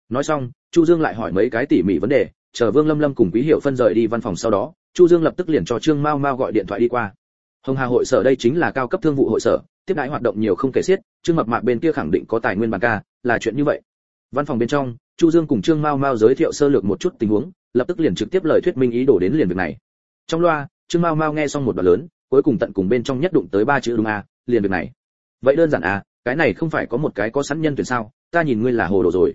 Nói xong, chu dương lại hỏi mấy cái tỉ mỉ vấn đề, chờ vương lâm lâm cùng quý hiệu phân rời đi văn phòng sau đó, chu dương lập tức liền cho trương mao mao gọi điện thoại đi qua. Hồng hà hội sở đây chính là cao cấp thương vụ hội sở, tiếp đãi hoạt động nhiều không kể xiết, trương mập mạp bên kia khẳng định có tài nguyên bàn ca, là chuyện như vậy. Văn phòng bên trong, chu dương cùng trương mao mao giới thiệu sơ lược một chút tình huống, lập tức liền trực tiếp lời thuyết minh ý đồ đến liền việc này. Trong loa, trương mao mao nghe xong một đoạn lớn cuối cùng tận cùng bên trong nhất đụng tới ba chữ đúng a liền việc này. Vậy đơn giản à cái này không phải có một cái có sẵn nhân tuyển sao ta nhìn ngươi là hồ đồ rồi.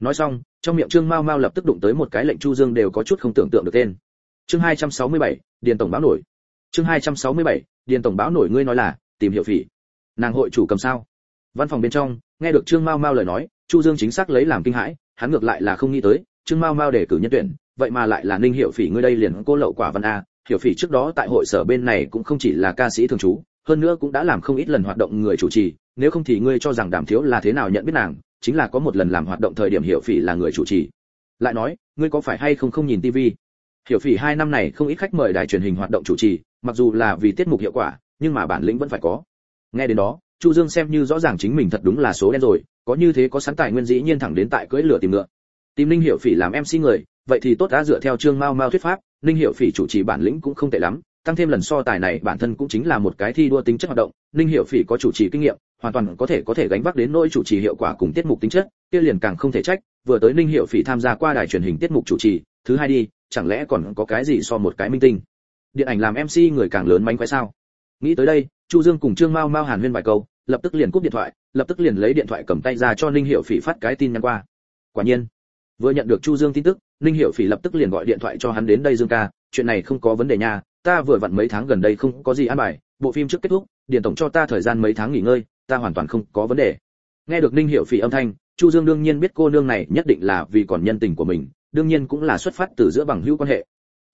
Nói xong trong miệng trương mao mao lập tức đụng tới một cái lệnh chu dương đều có chút không tưởng tượng được tên. Chương 267, điền tổng báo nổi. Chương 267, điền tổng báo nổi ngươi nói là tìm hiểu phỉ. Nàng hội chủ cầm sao? Văn phòng bên trong nghe được trương mao mao lời nói chu dương chính xác lấy làm kinh hãi hắn ngược lại là không nghĩ tới trương mao mao để cử nhân tuyển vậy mà lại là ninh hiệu phỉ ngươi đây liền cô lậu quả văn a hiểu phỉ trước đó tại hội sở bên này cũng không chỉ là ca sĩ thường trú, hơn nữa cũng đã làm không ít lần hoạt động người chủ trì, nếu không thì ngươi cho rằng đàm thiếu là thế nào nhận biết nàng, chính là có một lần làm hoạt động thời điểm hiểu phỉ là người chủ trì. Lại nói, ngươi có phải hay không không nhìn tivi hiểu phỉ hai năm này không ít khách mời đài truyền hình hoạt động chủ trì, mặc dù là vì tiết mục hiệu quả, nhưng mà bản lĩnh vẫn phải có. Nghe đến đó, chu dương xem như rõ ràng chính mình thật đúng là số đen rồi, có như thế có sẵn tài nguyên dĩ nhiên thẳng đến tại cưỡi lửa tìm ngựa. Tìm linh hiểu phỉ làm mc người vậy thì tốt đã dựa theo trương mao mao thuyết pháp, ninh hiệu phỉ chủ trì bản lĩnh cũng không tệ lắm, tăng thêm lần so tài này bản thân cũng chính là một cái thi đua tính chất hoạt động, ninh hiệu phỉ có chủ trì kinh nghiệm, hoàn toàn có thể có thể gánh vác đến nỗi chủ trì hiệu quả cùng tiết mục tính chất, kia liền càng không thể trách, vừa tới ninh hiệu phỉ tham gia qua đài truyền hình tiết mục chủ trì, thứ hai đi, chẳng lẽ còn có cái gì so một cái minh tinh? Điện ảnh làm mc người càng lớn mánh quái sao? Nghĩ tới đây, chu dương cùng trương mao mao hàn huyên vài câu, lập tức liền cúp điện thoại, lập tức liền lấy điện thoại cầm tay ra cho ninh hiệu phỉ phát cái tin nhắn qua. Quả nhiên, vừa nhận được chu dương tin tức ninh Hiểu phỉ lập tức liền gọi điện thoại cho hắn đến đây dương ca, chuyện này không có vấn đề nha, ta vừa vặn mấy tháng gần đây không có gì an bài, bộ phim trước kết thúc điện tổng cho ta thời gian mấy tháng nghỉ ngơi, ta hoàn toàn không có vấn đề. Nghe được ninh Hiểu phỉ âm thanh, chu dương đương nhiên biết cô nương này nhất định là vì còn nhân tình của mình, đương nhiên cũng là xuất phát từ giữa bằng hữu quan hệ.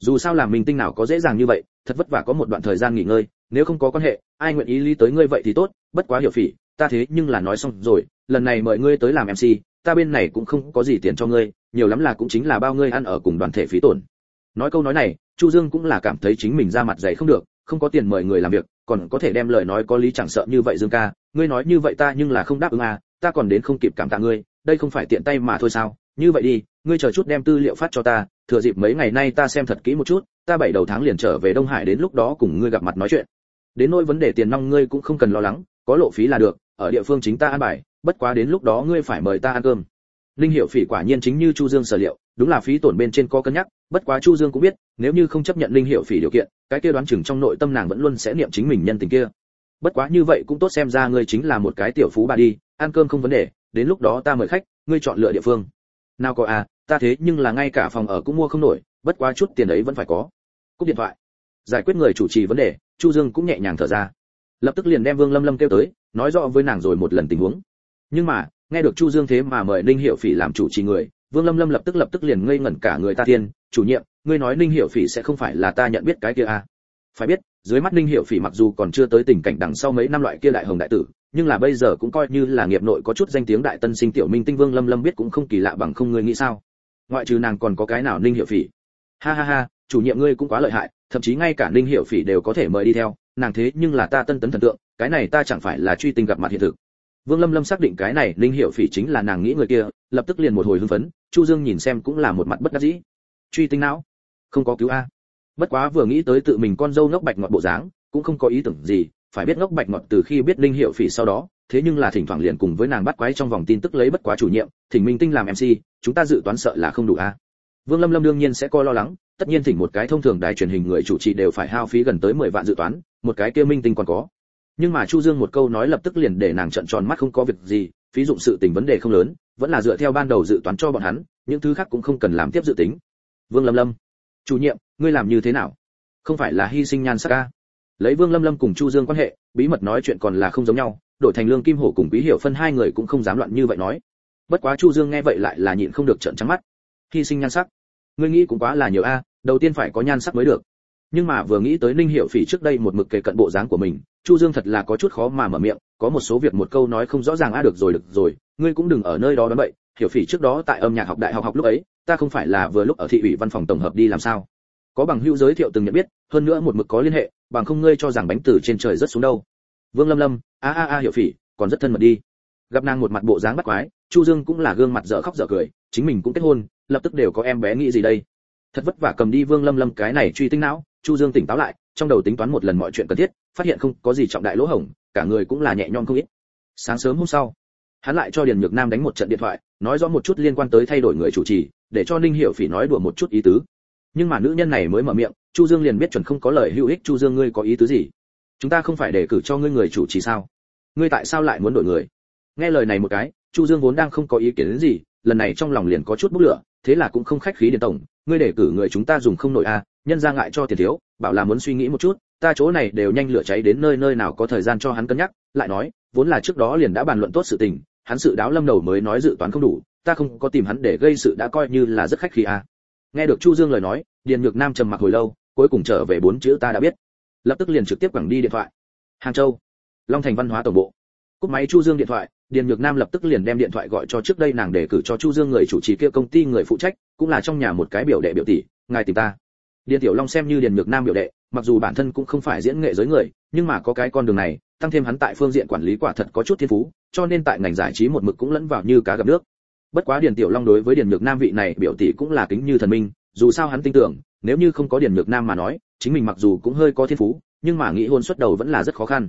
Dù sao làm mình tinh nào có dễ dàng như vậy, thật vất vả có một đoạn thời gian nghỉ ngơi, nếu không có quan hệ, ai nguyện ý lý tới ngươi vậy thì tốt, bất quá hiểu phỉ, ta thế nhưng là nói xong rồi, lần này mời ngươi tới làm mc ta bên này cũng không có gì tiền cho ngươi nhiều lắm là cũng chính là bao ngươi ăn ở cùng đoàn thể phí tổn. Nói câu nói này, chu dương cũng là cảm thấy chính mình ra mặt dày không được, không có tiền mời người làm việc, còn có thể đem lời nói có lý chẳng sợ như vậy dương ca, ngươi nói như vậy ta nhưng là không đáp ứng à ta còn đến không kịp cảm tạ ngươi, đây không phải tiện tay mà thôi sao? Như vậy đi, ngươi chờ chút đem tư liệu phát cho ta, thừa dịp mấy ngày nay ta xem thật kỹ một chút, ta bảy đầu tháng liền trở về đông hải đến lúc đó cùng ngươi gặp mặt nói chuyện. Đến nỗi vấn đề tiền nong ngươi cũng không cần lo lắng, có lộ phí là được, ở địa phương chính ta ăn bài, bất quá đến lúc đó ngươi phải mời ta ăn cơm linh hiệu phỉ quả nhiên chính như chu dương sở liệu, đúng là phí tổn bên trên có cân nhắc, bất quá chu dương cũng biết, nếu như không chấp nhận linh hiệu phỉ điều kiện, cái kia đoán chừng trong nội tâm nàng vẫn luôn sẽ niệm chính mình nhân tình kia. Bất quá như vậy cũng tốt xem ra ngươi chính là một cái tiểu phú bà đi, ăn cơm không vấn đề, đến lúc đó ta mời khách, ngươi chọn lựa địa phương. Nào có à ta thế nhưng là ngay cả phòng ở cũng mua không nổi, bất quá chút tiền ấy vẫn phải có. Cúp điện thoại. Giải quyết người chủ trì vấn đề, chu dương cũng nhẹ nhàng thở ra. Lập tức liền đem vương lâm lâm kêu tới, nói rõ với nàng rồi một lần tình huống. Nhưng mà nghe được chu dương thế mà mời ninh hiệu phỉ làm chủ trì người, vương lâm lâm lập tức lập tức liền ngây ngẩn cả người ta thiên, chủ nhiệm, ngươi nói ninh hiệu phỉ sẽ không phải là ta nhận biết cái kia à? Phải biết, dưới mắt ninh hiệu phỉ mặc dù còn chưa tới tình cảnh đằng sau mấy năm loại kia đại hồng đại tử, nhưng là bây giờ cũng coi như là nghiệp nội có chút danh tiếng đại tân sinh tiểu minh tinh vương lâm lâm biết cũng không kỳ lạ bằng không ngươi nghĩ sao. Ngoại trừ nàng còn có cái nào ninh hiệu phỉ? Ha ha ha, chủ nhiệm ngươi cũng quá lợi hại, thậm chí ngay cả ninh hiệu phỉ đều có thể mời đi theo, nàng thế nhưng là ta tân tấn thần tượng, cái này ta chẳng phải là truy tình gặp mặt hiện thực vương lâm lâm xác định cái này Linh Hiểu phỉ chính là nàng nghĩ người kia, lập tức liền một hồi hưng phấn, chu dương nhìn xem cũng là một mặt bất đắc dĩ. Truy tinh não. Không có cứu a. Bất quá vừa nghĩ tới tự mình con dâu ngốc bạch ngọt bộ dáng, cũng không có ý tưởng gì, phải biết ngốc bạch ngọt từ khi biết Linh Hiểu phỉ sau đó, thế nhưng là thỉnh thoảng liền cùng với nàng bắt quái trong vòng tin tức lấy bất quá chủ nhiệm, thỉnh minh tinh làm mc chúng ta dự toán sợ là không đủ a. Vương lâm lâm đương nhiên sẽ coi lo lắng, tất nhiên thỉnh một cái thông thường đài truyền hình người chủ trì đều phải hao phí gần tới 10 vạn dự toán, một cái kia minh tinh còn có nhưng mà chu dương một câu nói lập tức liền để nàng trợn tròn mắt không có việc gì, phí dụng sự tình vấn đề không lớn, vẫn là dựa theo ban đầu dự toán cho bọn hắn, những thứ khác cũng không cần làm tiếp dự tính. Vương lâm lâm, chủ nhiệm, ngươi làm như thế nào? Không phải là hy sinh nhan sắc ca lấy vương lâm lâm cùng chu dương quan hệ, bí mật nói chuyện còn là không giống nhau, đổi thành lương kim hổ cùng quý hiểu phân hai người cũng không dám loạn như vậy nói. Bất quá chu dương nghe vậy lại là nhịn không được trợn trắng mắt. Hy sinh nhan sắc? Ngươi nghĩ cũng quá là nhiều a, đầu tiên phải có nhan sắc mới được nhưng mà vừa nghĩ tới ninh hiệu phỉ trước đây một mực kề cận bộ dáng của mình, chu dương thật là có chút khó mà mở miệng, có một số việc một câu nói không rõ ràng, a, được rồi được rồi, ngươi cũng đừng ở nơi đó đoán vậy, hiểu phỉ trước đó tại âm nhạc học đại học học lúc ấy, ta không phải là vừa lúc ở thị ủy văn phòng tổng hợp đi làm sao? Có bằng hữu giới thiệu từng nhận biết, hơn nữa một mực có liên hệ, bằng không ngươi cho rằng bánh từ trên trời rất xuống đâu. Vương lâm lâm, a a a, hiểu phỉ, còn rất thân mật đi. Gặp nàng một mặt bộ dáng bắt quái, chu dương cũng là gương mặt dở khóc dở cười, chính mình cũng kết hôn, lập tức đều có em bé nghĩ gì đây. Thật vất vả cầm đi vương lâm lâm cái này truy tinh não chu dương tỉnh táo lại, trong đầu tính toán một lần mọi chuyện cần thiết, phát hiện không có gì trọng đại lỗ hổng, cả người cũng là nhẹ nhõm không ít. Sáng sớm hôm sau, hắn lại cho điền nhược nam đánh một trận điện thoại, nói rõ một chút liên quan tới thay đổi người chủ trì, để cho ninh hiểu phỉ nói đùa một chút ý tứ. Nhưng mà nữ nhân này mới mở miệng, chu dương liền biết chuẩn không có lời hữu ích, chu dương ngươi có ý tứ gì? Chúng ta không phải để cử cho ngươi người chủ trì sao? Ngươi tại sao lại muốn đổi người? Nghe lời này một cái, chu dương vốn đang không có ý kiến đến gì, lần này trong lòng liền có chút bốc lửa thế là cũng không khách khí điền tổng ngươi để cử người chúng ta dùng không nổi a à, nhân ra ngại cho tiền thiếu bảo là muốn suy nghĩ một chút ta chỗ này đều nhanh lửa cháy đến nơi nơi nào có thời gian cho hắn cân nhắc lại nói vốn là trước đó liền đã bàn luận tốt sự tình hắn sự đáo lâm đầu mới nói dự toán không đủ ta không có tìm hắn để gây sự đã coi như là rất khách khí à. nghe được chu dương lời nói điền nhược nam trầm mặc hồi lâu cuối cùng trở về bốn chữ ta đã biết. Lập tức liền trực tiếp quẳng đi điện thoại. Hàng châu long thành văn hóa tổng bộ. Cúp máy chu dương điện thoại điền nhược nam lập tức liền đem điện thoại gọi cho trước đây nàng để cử cho chu dương người chủ trì kia công ty người phụ trách, cũng là trong nhà một cái biểu đệ biểu tỷ, ngài tìm ta. Điền tiểu long xem như điền nhược nam biểu đệ, mặc dù bản thân cũng không phải diễn nghệ giới người, nhưng mà có cái con đường này, tăng thêm hắn tại phương diện quản lý quả thật có chút thiên phú, cho nên tại ngành giải trí một mực cũng lẫn vào như cá gặp nước. Bất quá điền tiểu long đối với điền nhược nam vị này biểu tỷ cũng là kính như thần minh, dù sao hắn tin tưởng, nếu như không có điền nhược nam mà nói, chính mình mặc dù cũng hơi có thiên phú, nhưng mà nghĩ hôn xuất đầu vẫn là rất khó khăn.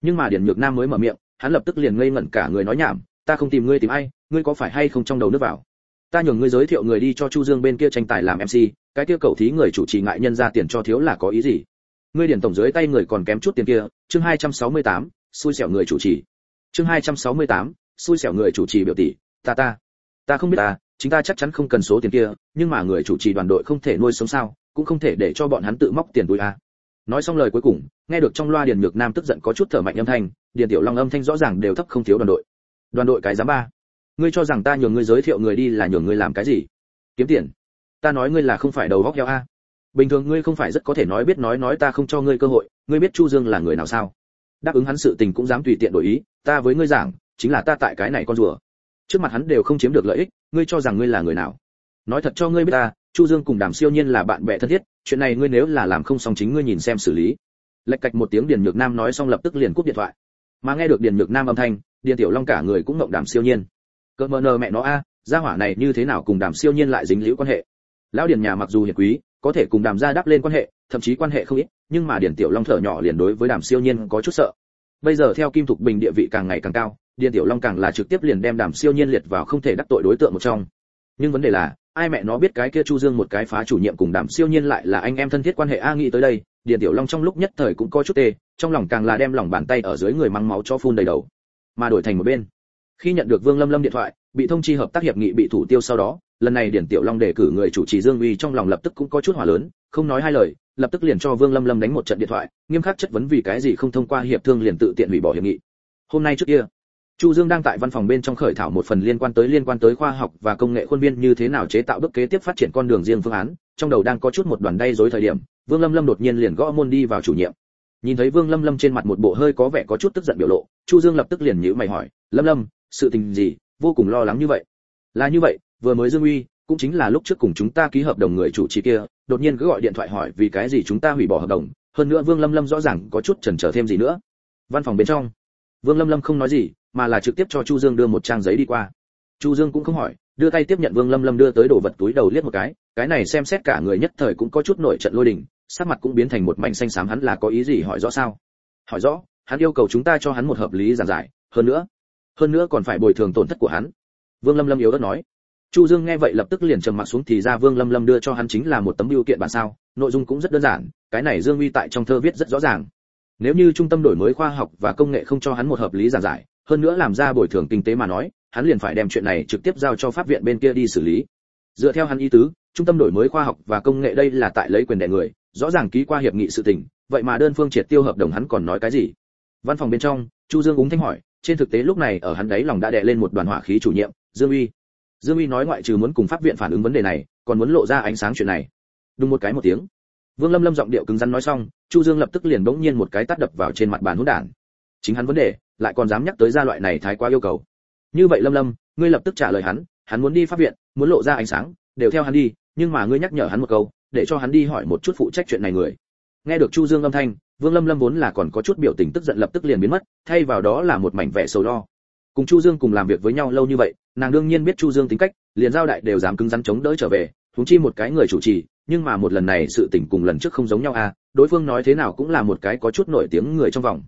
Nhưng mà điền nhược nam mới mở miệng hắn lập tức liền ngây ngẩn cả người nói nhảm ta không tìm ngươi tìm ai ngươi có phải hay không trong đầu nước vào? Ta nhường ngươi giới thiệu người đi cho chu dương bên kia tranh tài làm mc cái kia cầu thí người chủ trì ngại nhân ra tiền cho thiếu là có ý gì? Ngươi điển tổng dưới tay người còn kém chút tiền kia chương 268, xui xẻo người chủ trì. Chương 268, xui xẻo người chủ trì biểu tỷ ta ta. Ta không biết ta chính ta chắc chắn không cần số tiền kia nhưng mà người chủ trì đoàn đội không thể nuôi sống sao cũng không thể để cho bọn hắn tự móc tiền túi a nói xong lời cuối cùng, nghe được trong loa điền nhược nam tức giận có chút thở mạnh âm thanh, điền tiểu long âm thanh rõ ràng đều thấp không thiếu đoàn đội. Đoàn đội cái giám ba. Ngươi cho rằng ta nhường ngươi giới thiệu người đi là nhường ngươi làm cái gì? Kiếm tiền. Ta nói ngươi là không phải đầu góc heo a. Bình thường ngươi không phải rất có thể nói biết nói nói ta không cho ngươi cơ hội, ngươi biết chu dương là người nào sao? Đáp ứng hắn sự tình cũng dám tùy tiện đổi ý, ta với ngươi giảng, chính là ta tại cái này con rùa. Trước mặt hắn đều không chiếm được lợi ích, ngươi cho rằng ngươi là người nào? Nói thật cho ngươi biết ta chu dương cùng đàm siêu nhiên là bạn bè thân thiết, chuyện này ngươi nếu là làm không xong chính ngươi nhìn xem xử lý. Lệch cạch một tiếng điền nhược nam nói xong lập tức liền cúp điện thoại. Mà nghe được điền nhược nam âm thanh, điền tiểu long cả người cũng ngậm đàm siêu nhiên. Cỡ mờ nờ mẹ nó a, gia hỏa này như thế nào cùng đàm siêu nhiên lại dính liễu quan hệ? Lão điền nhà mặc dù hiền quý, có thể cùng đàm gia đáp lên quan hệ, thậm chí quan hệ không ít, nhưng mà điền tiểu long thở nhỏ liền đối với đàm siêu nhiên có chút sợ. Bây giờ theo kim thục bình địa vị càng ngày càng cao, điền tiểu long càng là trực tiếp liền đem đàm siêu nhiên liệt vào không thể đắc tội đối tượng một trong. Nhưng vấn đề là ai mẹ nó biết cái kia chu dương một cái phá chủ nhiệm cùng đảm siêu nhiên lại là anh em thân thiết quan hệ a nghĩ tới đây, điền tiểu long trong lúc nhất thời cũng có chút tê, trong lòng càng là đem lòng bàn tay ở dưới người mang máu cho phun đầy đầu. Mà đổi thành một bên, khi nhận được vương lâm lâm điện thoại, bị thông chi hợp tác hiệp nghị bị thủ tiêu sau đó, lần này điển tiểu long đề cử người chủ trì dương uy trong lòng lập tức cũng có chút hỏa lớn, không nói hai lời, lập tức liền cho vương lâm lâm đánh một trận điện thoại, nghiêm khắc chất vấn vì cái gì không thông qua hiệp thương liền tự tiện hủy bỏ hiệp nghị. Hôm nay trước kia chu dương đang tại văn phòng bên trong khởi thảo một phần liên quan tới liên quan tới khoa học và công nghệ khuôn viên như thế nào chế tạo bước kế tiếp phát triển con đường riêng phương án, trong đầu đang có chút một đoàn đay rối thời điểm, vương lâm lâm đột nhiên liền gõ môn đi vào chủ nhiệm. Nhìn thấy vương lâm lâm trên mặt một bộ hơi có vẻ có chút tức giận biểu lộ, chu dương lập tức liền nhíu mày hỏi, lâm lâm, sự tình gì? Vô cùng lo lắng như vậy. Là như vậy, vừa mới dương uy, cũng chính là lúc trước cùng chúng ta ký hợp đồng người chủ trì kia, đột nhiên cứ gọi điện thoại hỏi vì cái gì chúng ta hủy bỏ hợp đồng, hơn nữa vương lâm lâm rõ ràng có chút chần chờ thêm gì nữa. Văn phòng bên trong, vương lâm lâm không nói gì mà là trực tiếp cho chu dương đưa một trang giấy đi qua. Chu dương cũng không hỏi, đưa tay tiếp nhận vương lâm lâm đưa tới đồ vật túi đầu liếc một cái cái này xem xét cả người nhất thời cũng có chút nổi trận lôi đình, sắc mặt cũng biến thành một mảnh xanh xám, hắn là có ý gì hỏi rõ sao? Hỏi rõ, hắn yêu cầu chúng ta cho hắn một hợp lý giảng giải, hơn nữa hơn nữa còn phải bồi thường tổn thất của hắn. Vương lâm lâm yếu đất nói. Chu dương nghe vậy lập tức liền trầm mặt xuống thì ra vương lâm lâm đưa cho hắn chính là một tấm biểu kiện bản sao, nội dung cũng rất đơn giản, cái này dương uy tại trong thơ viết rất rõ ràng. Nếu như trung tâm đổi mới khoa học và công nghệ không cho hắn một hợp lý giảng giải hơn nữa làm ra bồi thường kinh tế mà nói, hắn liền phải đem chuyện này trực tiếp giao cho pháp viện bên kia đi xử lý. Dựa theo hắn ý tứ, trung tâm đổi mới khoa học và công nghệ đây là tại lấy quyền đẻ người, rõ ràng ký qua hiệp nghị sự tình, vậy mà đơn phương triệt tiêu hợp đồng hắn còn nói cái gì? Văn phòng bên trong, chu dương úng thanh hỏi, trên thực tế lúc này ở hắn đấy lòng đã đè lên một đoàn hỏa khí chủ nhiệm, dương uy. Dương uy nói ngoại trừ muốn cùng pháp viện phản ứng vấn đề này, còn muốn lộ ra ánh sáng chuyện này. Đúng một cái một tiếng. Vương lâm lâm giọng điệu cứng rắn nói xong, chu dương lập tức liền bỗng nhiên một cái tát đập vào trên mặt bàn hỗn đản chính hắn vấn đề, lại còn dám nhắc tới gia loại này thái quá yêu cầu. Như vậy lâm lâm, ngươi lập tức trả lời hắn hắn muốn đi pháp viện, muốn lộ ra ánh sáng, đều theo hắn đi, nhưng mà ngươi nhắc nhở hắn một câu, để cho hắn đi hỏi một chút phụ trách chuyện này người. Nghe được chu dương âm thanh, vương lâm lâm vốn là còn có chút biểu tình tức giận lập tức liền biến mất, thay vào đó là một mảnh vẻ sầu lo. Cùng chu dương cùng làm việc với nhau lâu như vậy, nàng đương nhiên biết chu dương tính cách, liền giao đại đều dám cứng rắn chống đỡ trở về thúng chi một cái người chủ trì, nhưng mà một lần này sự tình cùng lần trước không giống nhau à đối phương nói thế nào cũng là một cái có chút nổi tiếng người trong vòng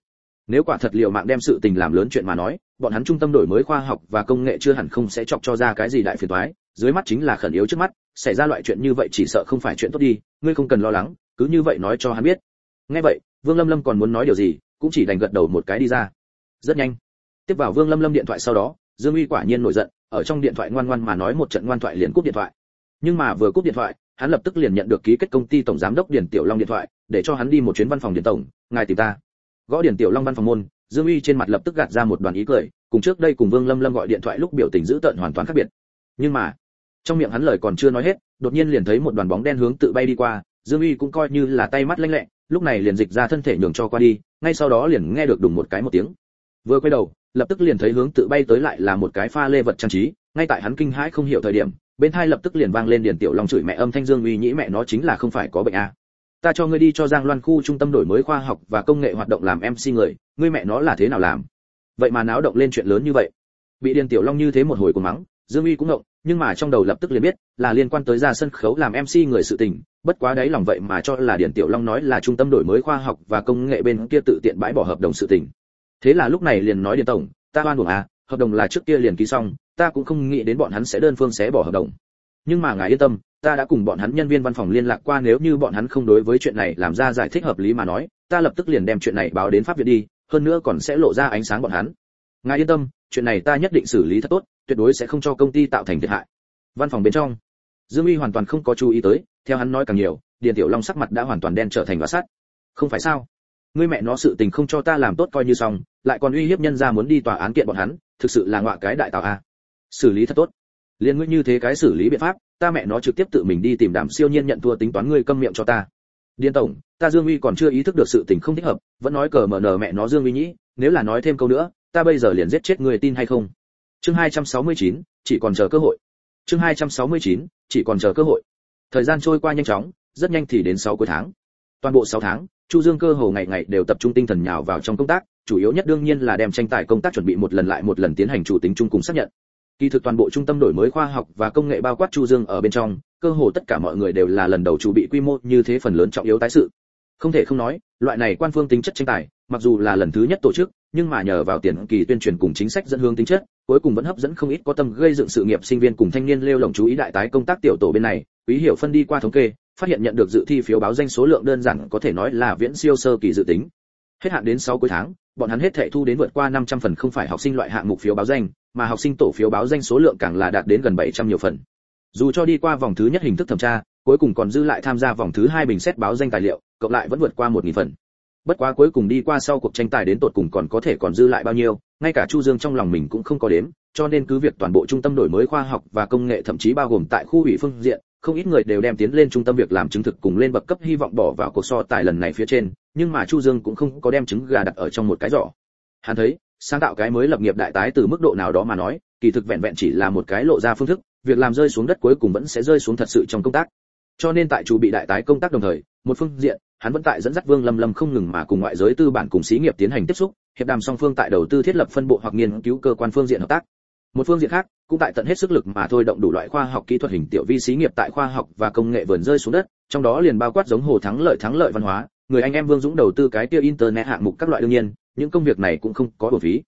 nếu quả thật liệu mạng đem sự tình làm lớn chuyện mà nói, bọn hắn trung tâm đổi mới khoa học và công nghệ chưa hẳn không sẽ chọc cho ra cái gì đại phiền toái. Dưới mắt chính là khẩn yếu trước mắt, xảy ra loại chuyện như vậy chỉ sợ không phải chuyện tốt đi, ngươi không cần lo lắng, cứ như vậy nói cho hắn biết. Nghe vậy, vương lâm lâm còn muốn nói điều gì, cũng chỉ đành gật đầu một cái đi ra. Rất nhanh. Tiếp vào vương lâm lâm điện thoại sau đó, dương uy quả nhiên nổi giận, ở trong điện thoại ngoan ngoan mà nói một trận ngoan thoại liền cúp điện thoại. Nhưng mà vừa cúp điện thoại, hắn lập tức liền nhận được ký kết công ty tổng giám đốc điển tiểu long điện thoại, để cho hắn đi một chuyến văn phòng điện tổng, ngài tìm ta gõ điển tiểu long văn phòng môn, dương uy trên mặt lập tức gạt ra một đoàn ý cười, cùng trước đây cùng vương lâm lâm gọi điện thoại lúc biểu tình dữ tợn hoàn toàn khác biệt nhưng mà, trong miệng hắn lời còn chưa nói hết, đột nhiên liền thấy một đoàn bóng đen hướng tự bay đi qua, dương uy cũng coi như là tay mắt lanh lẹ, lúc này liền dịch ra thân thể nhường cho qua đi, ngay sau đó liền nghe được đùng một cái một tiếng vừa quay đầu, lập tức liền thấy hướng tự bay tới lại là một cái pha lê vật trang trí, ngay tại hắn kinh hãi không hiểu thời điểm, bên thai lập tức liền vang lên điền tiểu long chửi mẹ âm thanh dương uy nhĩ mẹ nó chính là không phải có bệnh a à ta cho ngươi đi cho giang loan khu trung tâm đổi mới khoa học và công nghệ hoạt động làm mc người, ngươi mẹ nó là thế nào làm? Vậy mà náo động lên chuyện lớn như vậy. Bị điền tiểu long như thế một hồi cùng mắng, dương uy cũng ngộng, nhưng mà trong đầu lập tức liền biết là liên quan tới ra sân khấu làm mc người sự tình, bất quá đấy lòng vậy mà cho là điền tiểu long nói là trung tâm đổi mới khoa học và công nghệ bên kia tự tiện bãi bỏ hợp đồng sự tình. Thế là lúc này liền nói điền tổng, ta oan uổng à hợp đồng là trước kia liền ký xong, ta cũng không nghĩ đến bọn hắn sẽ đơn phương xé bỏ hợp đồng nhưng mà ngài yên tâm, ta đã cùng bọn hắn nhân viên văn phòng liên lạc qua, nếu như bọn hắn không đối với chuyện này làm ra giải thích hợp lý mà nói, ta lập tức liền đem chuyện này báo đến pháp viện đi, hơn nữa còn sẽ lộ ra ánh sáng bọn hắn. Ngài yên tâm, chuyện này ta nhất định xử lý thật tốt, tuyệt đối sẽ không cho công ty tạo thành thiệt hại. Văn phòng bên trong, dương uy hoàn toàn không có chú ý tới, theo hắn nói càng nhiều, điền tiểu long sắc mặt đã hoàn toàn đen trở thành hóa sắt. Không phải sao? Ngươi mẹ nó sự tình không cho ta làm tốt coi như xong, lại còn uy hiếp nhân ra muốn đi tòa án kiện bọn hắn, thực sự là ngọa cái đại tạo a. Xử lý thật tốt liên ngươi như thế cái xử lý biện pháp ta mẹ nó trực tiếp tự mình đi tìm đàm siêu nhiên nhận thua tính toán ngươi câm miệng cho ta. Điên tổng ta dương uy còn chưa ý thức được sự tình không thích hợp vẫn nói cờ mở nở mẹ nó dương uy nhĩ nếu là nói thêm câu nữa ta bây giờ liền giết chết người tin hay không? Chương 269, chỉ còn chờ cơ hội. Chương 269, chỉ còn chờ cơ hội. Thời gian trôi qua nhanh chóng rất nhanh thì đến 6 cuối tháng. Toàn bộ 6 tháng chu dương cơ hồ ngày ngày đều tập trung tinh thần nhào vào trong công tác chủ yếu nhất đương nhiên là đem tranh tài công tác chuẩn bị một lần lại một lần tiến hành chủ tính chung cùng xác nhận kỳ thực toàn bộ trung tâm đổi mới khoa học và công nghệ bao quát chu dương ở bên trong, cơ hồ tất cả mọi người đều là lần đầu chủ bị quy mô như thế phần lớn trọng yếu tái sự. Không thể không nói, loại này quan phương tính chất tranh tài, mặc dù là lần thứ nhất tổ chức, nhưng mà nhờ vào tiền kỳ tuyên truyền cùng chính sách dẫn hướng tính chất, cuối cùng vẫn hấp dẫn không ít có tâm gây dựng sự nghiệp sinh viên cùng thanh niên lêu lồng chú ý đại tái công tác tiểu tổ bên này. Quý hiểu phân đi qua thống kê, phát hiện nhận được dự thi phiếu báo danh số lượng đơn giản có thể nói là viễn siêu sơ kỳ dự tính. Hết hạn đến 6 cuối tháng, bọn hắn hết thảy thu đến vượt qua 500 phần không phải học sinh loại hạng mục phiếu báo danh mà học sinh tổ phiếu báo danh số lượng càng là đạt đến gần 700 nhiều phần. Dù cho đi qua vòng thứ nhất hình thức thẩm tra, cuối cùng còn dư lại tham gia vòng thứ hai bình xét báo danh tài liệu, cộng lại vẫn vượt qua 1.000 phần. Bất quá cuối cùng đi qua sau cuộc tranh tài đến tột cùng còn có thể còn dư lại bao nhiêu, ngay cả chu dương trong lòng mình cũng không có đếm, cho nên cứ việc toàn bộ trung tâm đổi mới khoa học và công nghệ thậm chí bao gồm tại khu ủy phương diện, không ít người đều đem tiến lên trung tâm việc làm chứng thực cùng lên bậc cấp hy vọng bỏ vào cuộc so tài lần này phía trên, nhưng mà chu dương cũng không có đem trứng gà đặt ở trong một cái giỏ. Hắn thấy sáng tạo cái mới lập nghiệp đại tái từ mức độ nào đó mà nói kỳ thực vẹn vẹn chỉ là một cái lộ ra phương thức việc làm rơi xuống đất cuối cùng vẫn sẽ rơi xuống thật sự trong công tác cho nên tại chủ bị đại tái công tác đồng thời một phương diện hắn vẫn tại dẫn dắt Vương Lâm Lâm không ngừng mà cùng ngoại giới tư bản cùng xí nghiệp tiến hành tiếp xúc, hiệp đàm song phương tại đầu tư thiết lập phân bộ hoặc nghiên cứu cơ quan phương diện hợp tác. Một phương diện khác, cũng tại tận hết sức lực mà thôi động đủ loại khoa học kỹ thuật hình tiểu vi xí nghiệp tại khoa học và công nghệ vườn rơi xuống đất, trong đó liền bao quát giống hồ thắng lợi thắng lợi văn hóa, người anh em Vương Dũng đầu tư cái kia internet hạng mục các loại đương nhiên, những công việc này cũng không có bổn phí.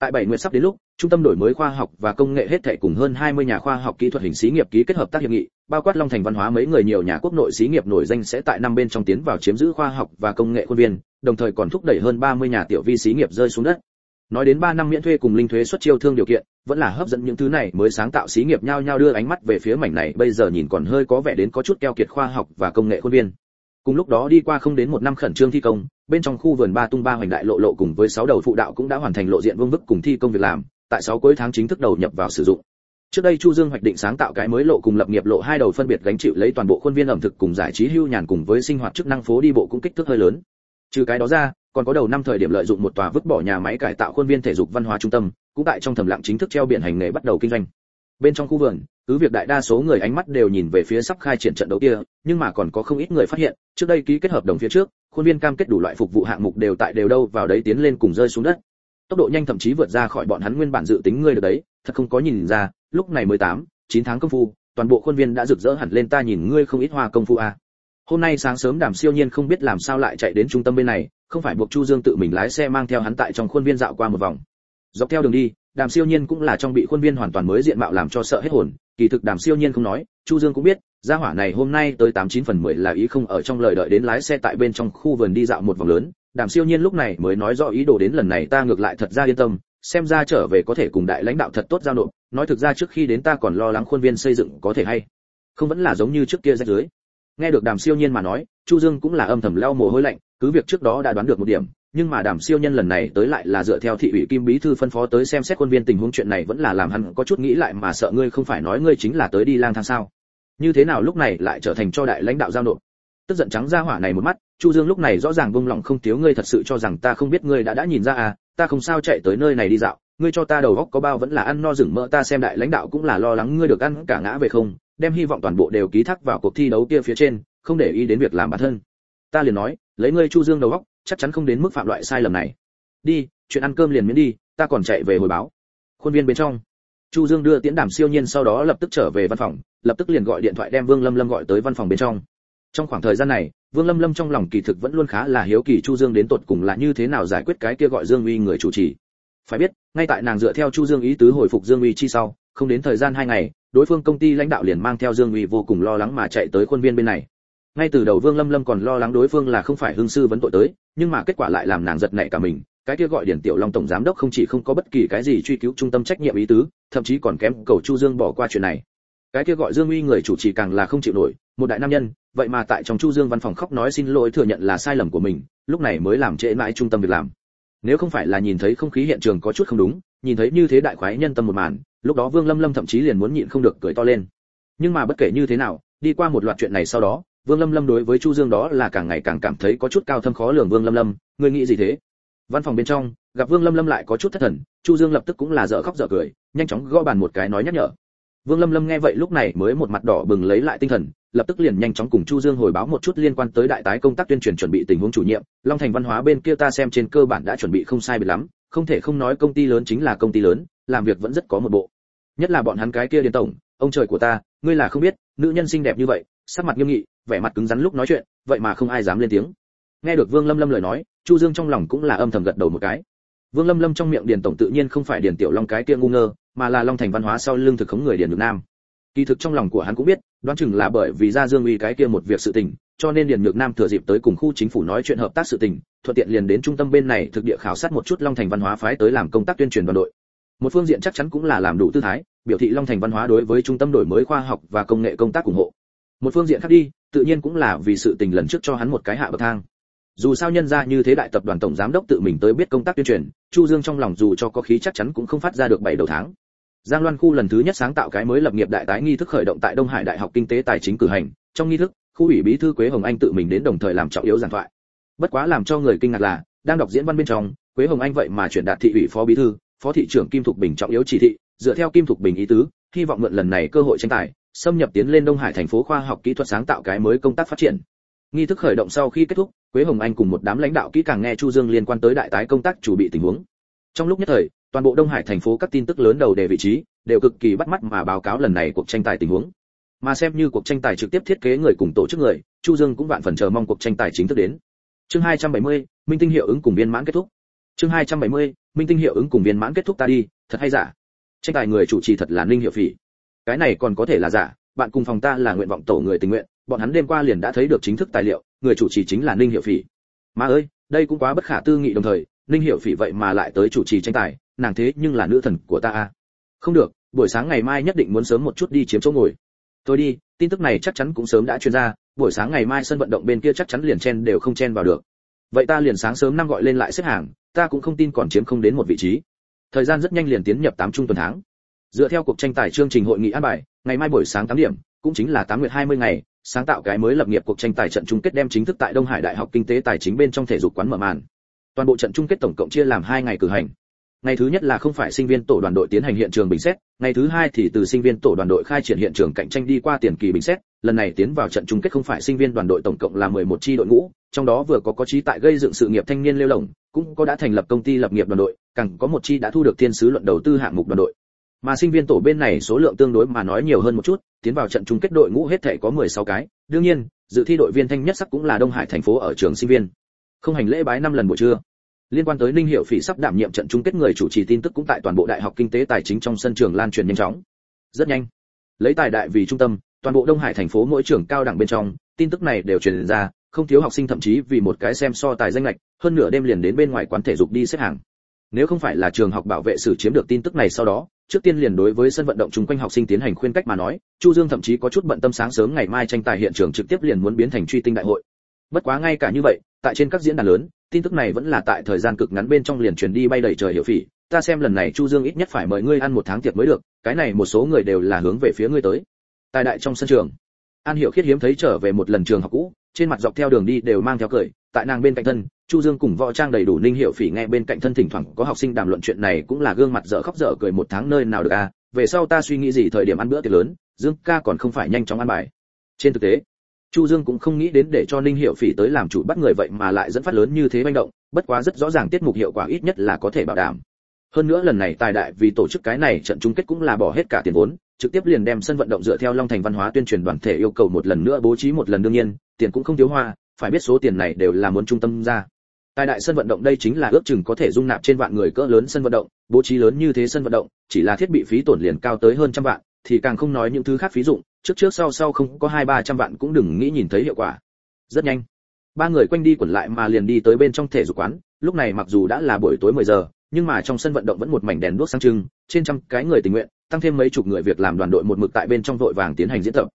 Tại bảy nguyện sắp đến lúc, trung tâm đổi mới khoa học và công nghệ hết thảy cùng hơn 20 nhà khoa học kỹ thuật hình xí nghiệp ký kết hợp tác hiệp nghị, bao quát Long Thành văn hóa mấy người nhiều nhà quốc nội xí nghiệp nổi danh sẽ tại năm bên trong tiến vào chiếm giữ khoa học và công nghệ khuôn viên, đồng thời còn thúc đẩy hơn 30 nhà tiểu vi xí nghiệp rơi xuống đất. nói đến 3 năm miễn thuê cùng linh thuế xuất chiêu thương điều kiện vẫn là hấp dẫn những thứ này mới sáng tạo xí nghiệp nhau nhau đưa ánh mắt về phía mảnh này bây giờ nhìn còn hơi có vẻ đến có chút keo kiệt khoa học và công nghệ khuôn viên cùng lúc đó đi qua không đến một năm khẩn trương thi công, bên trong khu vườn ba tung ba hoành đại lộ lộ cùng với sáu đầu phụ đạo cũng đã hoàn thành lộ diện vương vức cùng thi công việc làm, tại sáu cuối tháng chính thức đầu nhập vào sử dụng. Trước đây chu dương hoạch định sáng tạo cái mới lộ cùng lập nghiệp lộ hai đầu phân biệt gánh chịu lấy toàn bộ khuôn viên ẩm thực cùng giải trí hưu nhàn cùng với sinh hoạt chức năng phố đi bộ cũng kích thước hơi lớn. Trừ cái đó ra, còn có đầu năm thời điểm lợi dụng một tòa vứt bỏ nhà máy cải tạo khuôn viên thể dục văn hóa trung tâm, cũng tại trong thầm lặng chính thức treo biển hành nghề bắt đầu kinh doanh bên trong khu vườn, cứ việc đại đa số người ánh mắt đều nhìn về phía sắp khai triển trận đấu kia, nhưng mà còn có không ít người phát hiện, trước đây ký kết hợp đồng phía trước, khuôn viên cam kết đủ loại phục vụ hạng mục đều tại đều đâu vào đấy tiến lên cùng rơi xuống đất tốc độ nhanh thậm chí vượt ra khỏi bọn hắn nguyên bản dự tính ngươi được đấy, thật không có nhìn ra, lúc này mười tám, chín tháng công phu, toàn bộ khuôn viên đã rực rỡ hẳn lên ta nhìn ngươi không ít hoa công phu a à. hôm nay sáng sớm đàm siêu nhiên không biết làm sao lại chạy đến trung tâm bên này, không phải buộc chu dương tự mình lái xe mang theo hắn tại trong khuôn viên dạo qua một vòng dọc theo đường đi đàm siêu nhiên cũng là trong bị khuôn viên hoàn toàn mới diện mạo làm cho sợ hết hồn, kỳ thực đàm siêu nhiên không nói, chu dương cũng biết, gia hỏa này hôm nay tới tám chín phần mười là ý không ở trong lời đợi đến lái xe tại bên trong khu vườn đi dạo một vòng lớn. Đàm siêu nhiên lúc này mới nói rõ ý đồ đến lần này ta ngược lại thật ra yên tâm, xem ra trở về có thể cùng đại lãnh đạo thật tốt giao nộp, nói thực ra trước khi đến ta còn lo lắng khuôn viên xây dựng có thể hay không vẫn là giống như trước kia rách dưới nghe được đàm siêu nhiên mà nói, chu dương cũng là âm thầm leo mồ hôi lạnh, cứ việc trước đó đã đoán được một điểm nhưng mà đàm siêu nhân lần này tới lại là dựa theo thị ủy kim bí thư phân phó tới xem xét quân viên tình huống chuyện này vẫn là làm hắn có chút nghĩ lại mà sợ ngươi không phải nói ngươi chính là tới đi lang thang sao. Như thế nào lúc này lại trở thành cho đại lãnh đạo giao nộp? Tức giận trắng ra hỏa này một mắt, chu dương lúc này rõ ràng vung lòng không thiếu ngươi thật sự cho rằng ta không biết ngươi đã đã nhìn ra à ta không sao chạy tới nơi này đi dạo, ngươi cho ta đầu góc có bao vẫn là ăn no rừng mỡ, ta xem đại lãnh đạo cũng là lo lắng ngươi được ăn cả ngã về không, đem hy vọng toàn bộ đều ký thác vào cuộc thi đấu kia phía trên, không để ý đến việc làm bản thân. Ta liền nói lấy ngươi chu dương đầu góc chắc chắn không đến mức phạm loại sai lầm này. Đi, chuyện ăn cơm liền miễn đi, ta còn chạy về hồi báo. Khuôn viên bên trong, chu dương đưa tiễn đàm siêu nhiên sau đó lập tức trở về văn phòng, lập tức liền gọi điện thoại đem vương lâm lâm gọi tới văn phòng bên trong. Trong khoảng thời gian này, vương lâm lâm trong lòng kỳ thực vẫn luôn khá là hiếu kỳ chu dương đến tột cùng là như thế nào giải quyết cái kia gọi dương uy người chủ trì. Phải biết, ngay tại nàng dựa theo chu dương ý tứ hồi phục dương uy chi sau, không đến thời gian hai ngày, đối phương công ty lãnh đạo liền mang theo dương uy vô cùng lo lắng mà chạy tới khuôn viên bên này ngay từ đầu vương lâm lâm còn lo lắng đối phương là không phải hương sư vấn tội tới, nhưng mà kết quả lại làm nàng giật nảy cả mình, cái kia gọi điển tiểu long tổng giám đốc không chỉ không có bất kỳ cái gì truy cứu trung tâm trách nhiệm ý tứ, thậm chí còn kém cầu chu dương bỏ qua chuyện này. Cái kia gọi dương uy người chủ trì càng là không chịu nổi, một đại nam nhân, vậy mà tại trong chu dương văn phòng khóc nói xin lỗi thừa nhận là sai lầm của mình, lúc này mới làm trễ mãi trung tâm việc làm. Nếu không phải là nhìn thấy không khí hiện trường có chút không đúng, nhìn thấy như thế đại khoái nhân tâm một màn, lúc đó vương lâm lâm thậm chí liền muốn nhịn không được cười to lên. Nhưng mà bất kể như thế nào, đi qua một loạt chuyện này sau đó vương lâm lâm đối với chu dương đó là càng ngày càng cảm thấy có chút cao thâm khó lường vương lâm lâm, ngươi nghĩ gì thế? Văn phòng bên trong, gặp vương lâm lâm lại có chút thất thần, chu dương lập tức cũng là dở khóc dở cười, nhanh chóng gõ bàn một cái nói nhắc nhở. Vương lâm lâm nghe vậy lúc này mới một mặt đỏ bừng lấy lại tinh thần, lập tức liền nhanh chóng cùng chu dương hồi báo một chút liên quan tới đại tái công tác tuyên truyền chuẩn bị tình huống chủ nhiệm. Long thành văn hóa bên kia ta xem trên cơ bản đã chuẩn bị không sai biệt lắm, không thể không nói công ty lớn chính là công ty lớn, làm việc vẫn rất có một bộ. Nhất là bọn hắn cái kia điền tổng, ông trời của ta, ngươi là không biết, nữ nhân xinh đẹp như vậy sắc mặt nghiêm nghị, vẻ mặt cứng rắn lúc nói chuyện, vậy mà không ai dám lên tiếng. Nghe được vương lâm lâm lời nói, chu dương trong lòng cũng là âm thầm gật đầu một cái. Vương lâm lâm trong miệng điền tổng tự nhiên không phải điền tiểu long cái kia ngu ngơ, mà là long thành văn hóa sau lưng thực khống người điền nhược nam. Kỳ thực trong lòng của hắn cũng biết, đoán chừng là bởi vì ra dương uy cái kia một việc sự tình, cho nên điền nhược nam thừa dịp tới cùng khu chính phủ nói chuyện hợp tác sự tình, thuận tiện liền đến trung tâm bên này thực địa khảo sát một chút long thành văn hóa phái tới làm công tác tuyên truyền đoàn đội. Một phương diện chắc chắn cũng là làm đủ tư thái, biểu thị long thành văn hóa đối với trung tâm đổi mới khoa học và công nghệ công tác ủng hộ một phương diện khác đi, tự nhiên cũng là vì sự tình lần trước cho hắn một cái hạ bậc thang. Dù sao nhân ra như thế đại tập đoàn tổng giám đốc tự mình tới biết công tác tuyên truyền, chu dương trong lòng dù cho có khí chắc chắn cũng không phát ra được bảy đầu tháng. Giang loan khu lần thứ nhất sáng tạo cái mới lập nghiệp đại tái nghi thức khởi động tại đông hải đại học kinh tế tài chính cử hành. Trong nghi thức, khu ủy bí thư quế hồng anh tự mình đến đồng thời làm trọng yếu giảng thoại. Bất quá làm cho người kinh ngạc là, đang đọc diễn văn bên trong, quế hồng anh vậy mà chuyển đạt thị ủy phó bí thư, phó thị trưởng kim thục bình trọng yếu chỉ thị, dựa theo kim thục bình ý tứ, hy vọng mượn lần này cơ hội tranh tài xâm nhập tiến lên đông hải thành phố khoa học kỹ thuật sáng tạo cái mới công tác phát triển. Nghi thức khởi động sau khi kết thúc quế hồng anh cùng một đám lãnh đạo kỹ càng nghe chu dương liên quan tới đại tái công tác chủ bị tình huống. Trong lúc nhất thời toàn bộ đông hải thành phố các tin tức lớn đầu đề vị trí đều cực kỳ bắt mắt mà báo cáo lần này cuộc tranh tài tình huống. Mà xem như cuộc tranh tài trực tiếp thiết kế người cùng tổ chức người chu dương cũng vạn phần chờ mong cuộc tranh tài chính thức đến. Chương 270, minh tinh hiệu ứng cùng viên mãn kết thúc. Chương 270, minh tinh hiệu ứng cùng viên mãn kết thúc ta đi thật hay giả? Tranh tài người chủ trì thật là ninh hiệu phỉ cái này còn có thể là giả, bạn cùng phòng ta là nguyện vọng tổ người tình nguyện, bọn hắn đêm qua liền đã thấy được chính thức tài liệu, người chủ trì chính là ninh hiệu phỉ. Mà ơi, đây cũng quá bất khả tư nghị đồng thời, ninh hiểu phỉ vậy mà lại tới chủ trì tranh tài, nàng thế nhưng là nữ thần của ta a không được, buổi sáng ngày mai nhất định muốn sớm một chút đi chiếm chỗ ngồi. Tôi đi, tin tức này chắc chắn cũng sớm đã truyền ra, buổi sáng ngày mai sân vận động bên kia chắc chắn liền chen đều không chen vào được. Vậy ta liền sáng sớm năm gọi lên lại xếp hàng, ta cũng không tin còn chiếm không đến một vị trí. Thời gian rất nhanh liền tiến nhập tám trung tuần tháng dựa theo cuộc tranh tài chương trình hội nghị an bài ngày mai buổi sáng 8 điểm cũng chính là 8 nguyệt 20 ngày sáng tạo cái mới lập nghiệp cuộc tranh tài trận chung kết đem chính thức tại Đông Hải Đại học Kinh tế Tài chính bên trong thể dục quán mở màn. Toàn bộ trận chung kết tổng cộng chia làm hai ngày cử hành. Ngày thứ nhất là không phải sinh viên tổ đoàn đội tiến hành hiện trường bình xét, ngày thứ hai thì từ sinh viên tổ đoàn đội khai triển hiện trường cạnh tranh đi qua tiền kỳ bình xét, lần này tiến vào trận chung kết không phải sinh viên đoàn đội tổng cộng là 11 chi đội ngũ, trong đó vừa có có trí tại gây dựng sự nghiệp thanh niên lêu lồng, cũng có đã thành lập công ty lập nghiệp đoàn đội, càng có một chi đã thu được thiên sứ luận đầu tư hạng mục đoàn đội. Mà sinh viên tổ bên này số lượng tương đối mà nói nhiều hơn một chút, tiến vào trận chung kết đội ngũ hết thảy có 16 cái, đương nhiên, dự thi đội viên thanh nhất sắc cũng là Đông Hải thành phố ở trường sinh viên. Không hành lễ bái năm lần buổi trưa. Liên quan tới Ninh Hiệu Phỉ sắp đảm nhiệm trận chung kết người chủ trì tin tức cũng tại toàn bộ Đại học Kinh tế Tài chính trong sân trường lan truyền nhanh chóng. Rất nhanh. Lấy tài đại vì trung tâm, toàn bộ Đông Hải thành phố mỗi trường cao đẳng bên trong, tin tức này đều truyền ra, không thiếu học sinh thậm chí vì một cái xem so tài danh lệch, hơn nửa đêm liền đến bên ngoài quán thể dục đi xếp hàng. Nếu không phải là trường học bảo vệ sử chiếm được tin tức này sau đó, trước tiên liền đối với sân vận động chung quanh học sinh tiến hành khuyên cách mà nói, Chu Dương thậm chí có chút bận tâm sáng sớm ngày mai tranh tài hiện trường trực tiếp liền muốn biến thành truy tinh đại hội. Bất quá ngay cả như vậy, tại trên các diễn đàn lớn, tin tức này vẫn là tại thời gian cực ngắn bên trong liền truyền đi bay đầy trời hiểu phỉ, ta xem lần này Chu Dương ít nhất phải mời ngươi ăn một tháng tiệc mới được, cái này một số người đều là hướng về phía ngươi tới. tại đại trong sân trường, An Hiểu Khiết hiếm thấy trở về một lần trường học cũ, trên mặt dọc theo đường đi đều mang theo cười, tại nàng bên cạnh thân, Chu Dương cùng võ trang đầy đủ Ninh Hiểu Phỉ nghe bên cạnh thân thỉnh thoảng có học sinh đàm luận chuyện này cũng là gương mặt dở khóc dở cười một tháng nơi nào được a, à? về sau ta suy nghĩ gì thời điểm ăn bữa tiệc lớn, Dương ca còn không phải nhanh chóng ăn bài. Trên thực tế, Chu Dương cũng không nghĩ đến để cho Ninh Hiểu Phỉ tới làm chủ bắt người vậy mà lại dẫn phát lớn như thế manh động, bất quá rất rõ ràng tiết mục hiệu quả ít nhất là có thể bảo đảm. Hơn nữa lần này tài đại vì tổ chức cái này trận chung kết cũng là bỏ hết cả tiền vốn, trực tiếp liền đem sân vận động dựa theo Long Thành văn hóa tuyên truyền đoàn thể yêu cầu một lần nữa bố trí một lần đương nhiên, tiền cũng không thiếu hoa, phải biết số tiền này đều là muốn trung tâm ra. Tại đại sân vận động đây chính là ước chừng có thể dung nạp trên vạn người cỡ lớn sân vận động, bố trí lớn như thế sân vận động, chỉ là thiết bị phí tổn liền cao tới hơn trăm vạn, thì càng không nói những thứ khác phí dụng, trước trước sau sau không có hai ba trăm vạn cũng đừng nghĩ nhìn thấy hiệu quả. Rất nhanh, ba người quanh đi quẩn lại mà liền đi tới bên trong thể dục quán, lúc này mặc dù đã là buổi tối 10 giờ, nhưng mà trong sân vận động vẫn một mảnh đèn đuốc sáng trưng, trên trăm cái người tình nguyện, tăng thêm mấy chục người việc làm đoàn đội một mực tại bên trong vội vàng tiến hành diễn tập.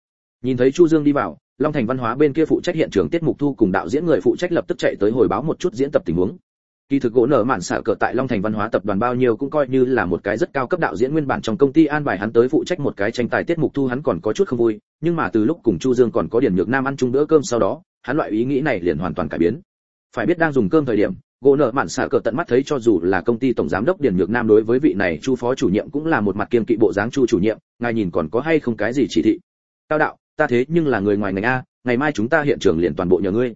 Nhìn thấy Chu Dương đi vào, long thành văn hóa bên kia phụ trách hiện trường tiết mục thu cùng đạo diễn người phụ trách lập tức chạy tới hồi báo một chút diễn tập tình huống kỳ thực gỗ nở mạn xả cờ tại long thành văn hóa tập đoàn bao nhiêu cũng coi như là một cái rất cao cấp đạo diễn nguyên bản trong công ty an bài hắn tới phụ trách một cái tranh tài tiết mục thu hắn còn có chút không vui nhưng mà từ lúc cùng chu dương còn có điển nhược nam ăn chung bữa cơm sau đó hắn loại ý nghĩ này liền hoàn toàn cải biến phải biết đang dùng cơm thời điểm gỗ nợ mạn xạ cờ tận mắt thấy cho dù là công ty tổng giám đốc điển nhược nam đối với vị này chu phó chủ nhiệm cũng là một mặt kiên kỵ bộ dáng chu chủ nhiệm, ngài nhìn còn có hay không cái gì chỉ thị? Cao đạo, ta thế nhưng là người ngoài ngành a, ngày mai chúng ta hiện trường liền toàn bộ nhờ ngươi.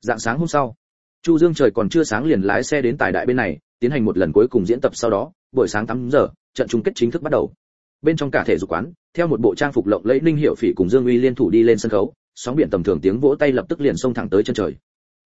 Dạng sáng hôm sau, chu dương trời còn chưa sáng liền lái xe đến tài đại bên này, tiến hành một lần cuối cùng diễn tập sau đó, buổi sáng 8 giờ, trận chung kết chính thức bắt đầu. Bên trong cả thể dục quán, theo một bộ trang phục lộng lẫy ninh hiệu phỉ cùng dương uy liên thủ đi lên sân khấu, sóng biển tầm thường tiếng vỗ tay lập tức liền xông thẳng tới chân trời.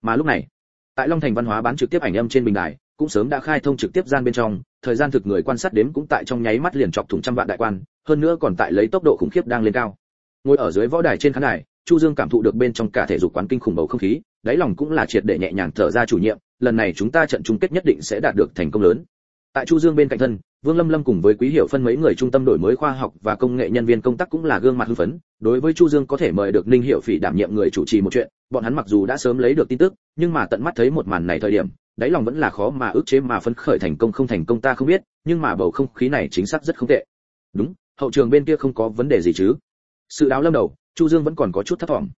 Mà lúc này tại long thành văn hóa bán trực tiếp ảnh âm trên bình đài, cũng sớm đã khai thông trực tiếp gian bên trong, thời gian thực người quan sát đếm cũng tại trong nháy mắt liền chọc thủng trăm vạn đại quan, hơn nữa còn tại lấy tốc độ khủng khiếp đang lên cao. Ngồi ở dưới võ đài trên khán đài, chu dương cảm thụ được bên trong cả thể dục quán kinh khủng bầu không khí, đáy lòng cũng là triệt để nhẹ nhàng thở ra chủ nhiệm, lần này chúng ta trận chung kết nhất định sẽ đạt được thành công lớn tại chu dương bên cạnh thân, vương lâm lâm cùng với quý hiểu phân mấy người trung tâm đổi mới khoa học và công nghệ nhân viên công tác cũng là gương mặt hưng phấn. Đối với chu dương có thể mời được ninh hiệu phỉ đảm nhiệm người chủ trì một chuyện, bọn hắn mặc dù đã sớm lấy được tin tức, nhưng mà tận mắt thấy một màn này thời điểm, đáy lòng vẫn là khó mà ước chế mà phấn khởi thành công không thành công ta không biết, nhưng mà bầu không khí này chính xác rất không tệ. Đúng, hậu trường bên kia không có vấn đề gì chứ. Sự đáo lâm đầu, chu dương vẫn còn có chút thất vọng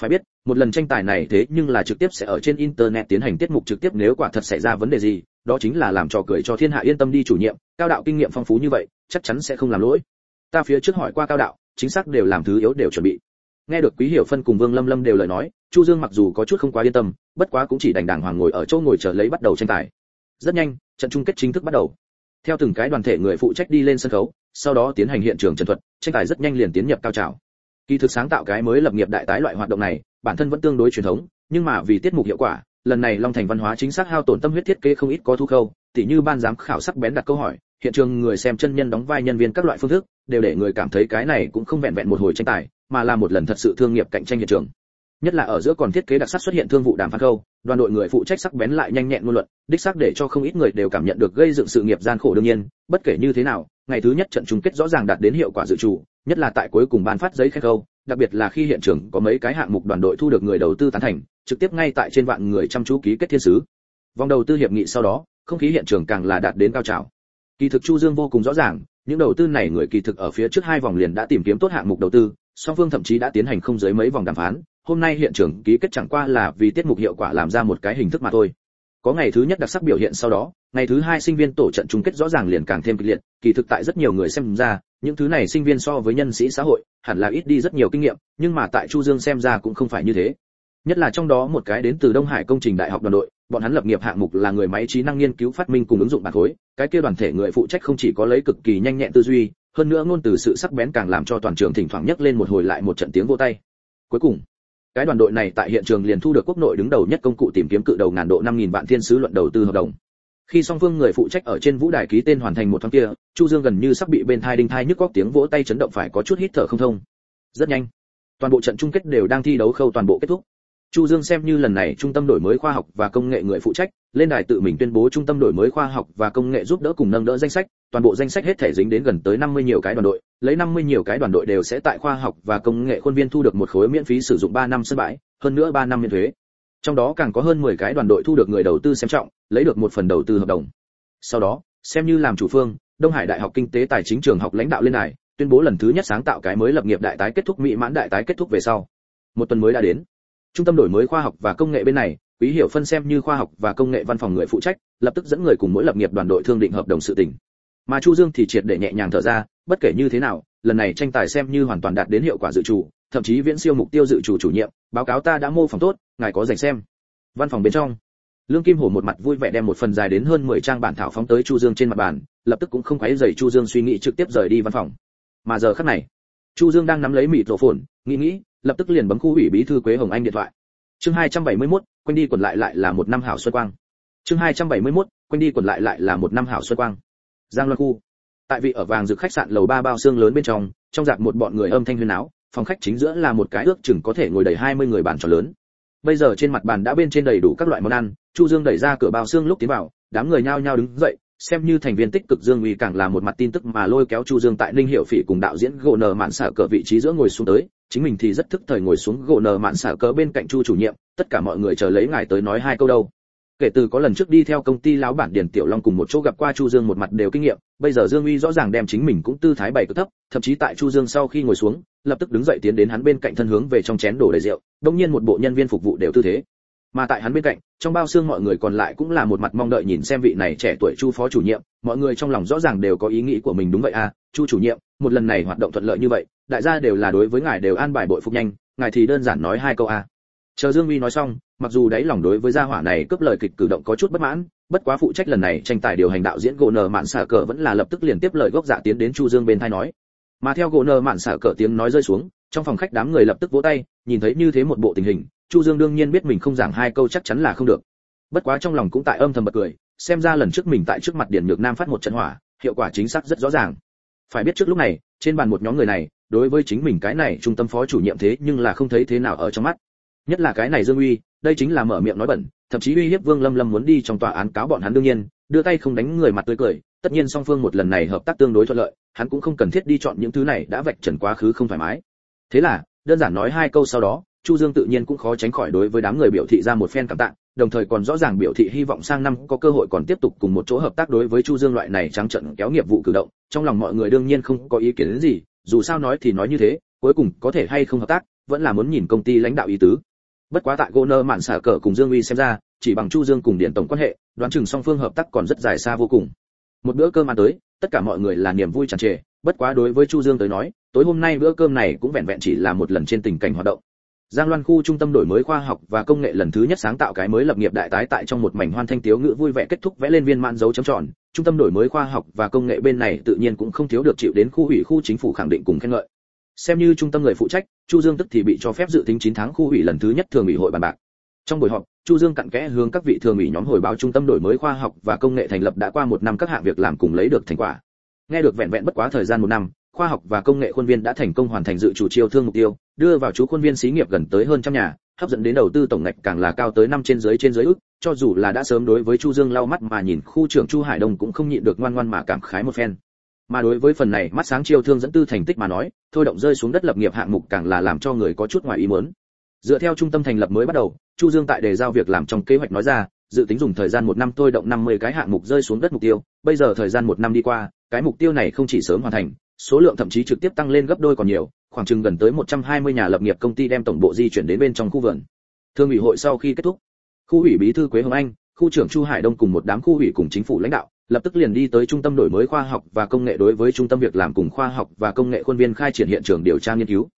phải biết, một lần tranh tài này thế nhưng là trực tiếp sẽ ở trên internet tiến hành tiết mục trực tiếp nếu quả thật xảy ra vấn đề gì đó chính là làm trò cười cho thiên hạ yên tâm đi chủ nhiệm, cao đạo kinh nghiệm phong phú như vậy, chắc chắn sẽ không làm lỗi. Ta phía trước hỏi qua cao đạo, chính xác đều làm thứ yếu đều chuẩn bị. Nghe được quý hiểu phân cùng vương lâm lâm đều lời nói, chu dương mặc dù có chút không quá yên tâm, bất quá cũng chỉ đành đàng hoàng ngồi ở chỗ ngồi chờ lấy bắt đầu tranh tài. Rất nhanh, trận chung kết chính thức bắt đầu. Theo từng cái đoàn thể người phụ trách đi lên sân khấu, sau đó tiến hành hiện trường trần thuật, tranh tài rất nhanh liền tiến nhập cao trào. Kỳ thực sáng tạo cái mới lập nghiệp đại tái loại hoạt động này, bản thân vẫn tương đối truyền thống, nhưng mà vì tiết mục hiệu quả lần này long thành văn hóa chính xác hao tổn tâm huyết thiết kế không ít có thu khâu, tỉ như ban giám khảo sắc bén đặt câu hỏi, hiện trường người xem chân nhân đóng vai nhân viên các loại phương thức, đều để người cảm thấy cái này cũng không vẹn vẹn một hồi tranh tài, mà là một lần thật sự thương nghiệp cạnh tranh hiện trường. Nhất là ở giữa còn thiết kế đặc sắc xuất hiện thương vụ đàm phán câu, đoàn đội người phụ trách sắc bén lại nhanh nhẹn ngôn luận, đích xác để cho không ít người đều cảm nhận được gây dựng sự nghiệp gian khổ đương nhiên, bất kể như thế nào, ngày thứ nhất trận chung kết rõ ràng đạt đến hiệu quả dự trù, nhất là tại cuối cùng ban phát giấy khen câu, đặc biệt là khi hiện trường có mấy cái hạng mục đoàn đội thu được người đầu tư tán thành trực tiếp ngay tại trên vạn người chăm chú ký kết thiên sứ. Vòng đầu tư hiệp nghị sau đó, không khí hiện trường càng là đạt đến cao trào. Kỳ thực chu dương vô cùng rõ ràng, những đầu tư này người kỳ thực ở phía trước hai vòng liền đã tìm kiếm tốt hạng mục đầu tư, song phương thậm chí đã tiến hành không dưới mấy vòng đàm phán, hôm nay hiện trường ký kết chẳng qua là vì tiết mục hiệu quả làm ra một cái hình thức mà thôi. Có ngày thứ nhất đặc sắc biểu hiện sau đó, ngày thứ hai sinh viên tổ trận chung kết rõ ràng liền càng thêm kịch liệt, kỳ thực tại rất nhiều người xem ra, những thứ này sinh viên so với nhân sĩ xã hội, hẳn là ít đi rất nhiều kinh nghiệm, nhưng mà tại chu dương xem ra cũng không phải như thế nhất là trong đó một cái đến từ đông hải công trình đại học đoàn đội bọn hắn lập nghiệp hạng mục là người máy trí năng nghiên cứu phát minh cùng ứng dụng bản khối cái kia đoàn thể người phụ trách không chỉ có lấy cực kỳ nhanh nhẹn tư duy hơn nữa ngôn từ sự sắc bén càng làm cho toàn trường thỉnh thoảng nhấc lên một hồi lại một trận tiếng vô tay cuối cùng cái đoàn đội này tại hiện trường liền thu được quốc nội đứng đầu nhất công cụ tìm kiếm cự đầu ngàn độ 5000 vạn thiên sứ luận đầu tư hợp đồng. Khi song phương người phụ trách ở trên vũ đài ký tên hoàn thành một tháng kia, Chu Dương gần như sắp bị bên thai đinh thai nhức góc tiếng vỗ tay chấn động phải có chút hít thở không thông. Rất nhanh, toàn bộ trận chung kết đều đang thi đấu khâu toàn bộ kết thúc. Chu Dương xem như lần này trung tâm đổi mới khoa học và công nghệ người phụ trách, lên đài tự mình tuyên bố trung tâm đổi mới khoa học và công nghệ giúp đỡ cùng nâng đỡ danh sách, toàn bộ danh sách hết thể dính đến gần tới 50 nhiều cái đoàn đội, lấy 50 nhiều cái đoàn đội đều sẽ tại khoa học và công nghệ khuôn viên thu được một khối miễn phí sử dụng 3 năm sân bãi, hơn nữa 3 năm miễn thuế. Trong đó càng có hơn 10 cái đoàn đội thu được người đầu tư xem trọng, lấy được một phần đầu tư hợp đồng. Sau đó, xem như làm chủ phương, Đông Hải Đại học Kinh tế Tài chính trường học lãnh đạo lên đài, tuyên bố lần thứ nhất sáng tạo cái mới lập nghiệp đại tái kết thúc mỹ mãn đại tái kết thúc về sau. Một tuần mới đã đến. Trung tâm đổi mới khoa học và công nghệ bên này, Quý Hiểu phân xem như khoa học và công nghệ văn phòng người phụ trách, lập tức dẫn người cùng mỗi lập nghiệp đoàn đội thương định hợp đồng sự tình. Mà Chu Dương thì triệt để nhẹ nhàng thở ra, bất kể như thế nào, lần này tranh tài xem như hoàn toàn đạt đến hiệu quả dự chủ, thậm chí viễn siêu mục tiêu dự chủ chủ nhiệm, báo cáo ta đã mô phỏng tốt, ngài có dành xem. Văn phòng bên trong, Lương Kim Hổ một mặt vui vẻ đem một phần dài đến hơn 10 trang bản thảo phóng tới Chu Dương trên mặt bàn, lập tức cũng không quấy rầy Chu Dương suy nghĩ trực tiếp rời đi văn phòng. Mà giờ khắc này, Chu Dương đang nắm lấy mịt rổ phồn, nghĩ nghĩ, lập tức liền bấm khu ủy bí thư Quế Hồng Anh điện thoại. Chương 271, quanh đi quẩn lại lại là một năm hảo xuân quang. Chương 271, quanh đi quẩn lại lại là một năm hảo xuân quang. Giang Loan khu. Tại vị ở vàng dược khách sạn lầu ba bao xương lớn bên trong, trong dạp một bọn người âm thanh huyên náo, phòng khách chính giữa là một cái ước chừng có thể ngồi đầy 20 người bàn tròn lớn. Bây giờ trên mặt bàn đã bên trên đầy đủ các loại món ăn, Chu Dương đẩy ra cửa bao xương lúc tiến vào, đám người nhao nhao đứng dậy, xem như thành viên tích cực Dương Uy càng là một mặt tin tức mà lôi kéo Chu Dương tại Ninh Hiệu Phỉ cùng đạo diễn gỗ nở mạn xả cờ vị trí giữa ngồi xuống tới, chính mình thì rất thức thời ngồi xuống gỗ nờ mạn xả cớ bên cạnh Chu chủ nhiệm, tất cả mọi người chờ lấy ngài tới nói hai câu đâu. Kể từ có lần trước đi theo công ty lão bản Điền Tiểu Long cùng một chỗ gặp qua Chu Dương một mặt đều kinh nghiệm, bây giờ Dương Uy rõ ràng đem chính mình cũng tư thái bày cực thấp, thậm chí tại Chu Dương sau khi ngồi xuống, lập tức đứng dậy tiến đến hắn bên cạnh thân hướng về trong chén đổ đầy rượu, đông nhiên một bộ nhân viên phục vụ đều tư thế mà tại hắn bên cạnh trong bao xương mọi người còn lại cũng là một mặt mong đợi nhìn xem vị này trẻ tuổi chu phó chủ nhiệm mọi người trong lòng rõ ràng đều có ý nghĩ của mình đúng vậy à chu chủ nhiệm một lần này hoạt động thuận lợi như vậy, đại gia đều là đối với ngài đều an bài bội phục nhanh, ngài thì đơn giản nói hai câu à chờ dương vi nói xong, mặc dù đáy lòng đối với gia hỏa này cướp lời kịch cử động có chút bất mãn, bất quá phụ trách lần này tranh tài điều hành đạo diễn gỗ nờ mạn xả cờ vẫn là lập tức liền tiếp lời gốc dạ tiến đến chu dương bên thay nói. Mà theo gỗ nờ mạn xả cờ tiếng nói rơi xuống, trong phòng khách đám người lập tức vỗ tay, nhìn thấy như thế một bộ tình hình, chu dương đương nhiên biết mình không giảng hai câu chắc chắn là không được. Bất quá trong lòng cũng tại âm thầm bật cười, xem ra lần trước mình tại trước mặt điển nhược nam phát một trận hỏa, hiệu quả chính xác rất rõ ràng phải biết trước lúc này, trên bàn một nhóm người này, đối với chính mình cái này trung tâm phó chủ nhiệm thế nhưng là không thấy thế nào ở trong mắt. Nhất là cái này dương uy, đây chính là mở miệng nói bẩn, thậm chí uy hiếp vương lâm lâm muốn đi trong tòa án cáo bọn hắn đương nhiên, đưa tay không đánh người mặt tươi cười, tất nhiên song phương một lần này hợp tác tương đối thuận lợi, hắn cũng không cần thiết đi chọn những thứ này đã vạch trần quá khứ không thoải mái. Thế là, đơn giản nói hai câu sau đó chu dương tự nhiên cũng khó tránh khỏi đối với đám người biểu thị ra một phen cảm tạ đồng thời còn rõ ràng biểu thị hy vọng sang năm có cơ hội còn tiếp tục cùng một chỗ hợp tác đối với chu dương loại này trắng trận kéo nghiệp vụ cử động trong lòng mọi người đương nhiên không có ý kiến đến gì dù sao nói thì nói như thế cuối cùng có thể hay không hợp tác vẫn là muốn nhìn công ty lãnh đạo ý tứ bất quá tại Goner mạn xả cờ cùng Dương Uy xem ra, chỉ bằng Chu Dương cùng Điện tổng quan hệ, đoán chừng song phương hợp tác còn rất dài xa vô cùng. Một bữa cơm ăn tới, tất cả mọi người là niềm vui tràn trề, bất quá đối với Chu Dương tới nói, tối hôm nay bữa cơm này cũng vẹn vẹn chỉ là một lần trên tình cảnh hoạt động. Giang Loan khu trung tâm đổi mới khoa học và công nghệ lần thứ nhất sáng tạo cái mới lập nghiệp đại tái tại trong một mảnh hoan thanh tiếu ngữ vui vẻ kết thúc vẽ lên viên mãn dấu chấm tròn. Trung tâm đổi mới khoa học và công nghệ bên này tự nhiên cũng không thiếu được chịu đến khu ủy khu chính phủ khẳng định cùng khen ngợi. Xem như trung tâm người phụ trách, Chu Dương tức thì bị cho phép dự tính 9 tháng khu ủy lần thứ nhất thường ủy hội bàn bạc. Trong buổi họp, Chu Dương cặn kẽ hướng các vị thường ủy nhóm hồi báo trung tâm đổi mới khoa học và công nghệ thành lập đã qua một năm các hạng việc làm cùng lấy được thành quả. Nghe được vẹn vẹn bất quá thời gian một năm, khoa học và công nghệ khuôn viên đã thành công hoàn thành dự chủ chiêu thương mục tiêu, đưa vào chú khuôn viên xí nghiệp gần tới hơn trăm nhà, hấp dẫn đến đầu tư tổng ngạch càng là cao tới năm trên dưới trên dưới ức, cho dù là đã sớm đối với Chu Dương lau mắt mà nhìn khu trưởng Chu Hải Đông cũng không nhịn được ngoan ngoan mà cảm khái một phen. Mà đối với phần này mắt sáng chiêu thương dẫn tư thành tích mà nói, thôi động rơi xuống đất lập nghiệp hạng mục càng là làm cho người có chút ngoài ý muốn. Dựa theo trung tâm thành lập mới bắt đầu, Chu Dương tại đề giao việc làm trong kế hoạch nói ra, dự tính dùng thời gian một năm thôi động 50 cái hạng mục rơi xuống đất mục tiêu, bây giờ thời gian một năm đi qua, cái mục tiêu này không chỉ sớm hoàn thành, số lượng thậm chí trực tiếp tăng lên gấp đôi còn nhiều, khoảng chừng gần tới 120 nhà lập nghiệp công ty đem tổng bộ di chuyển đến bên trong khu vườn. Thương ủy hội sau khi kết thúc, khu ủy bí thư Quế Hồng Anh, khu trưởng Chu Hải Đông cùng một đám khu ủy cùng chính phủ lãnh đạo, lập tức liền đi tới trung tâm đổi mới khoa học và công nghệ đối với trung tâm việc làm cùng khoa học và công nghệ khuôn viên khai triển hiện trường điều tra nghiên cứu.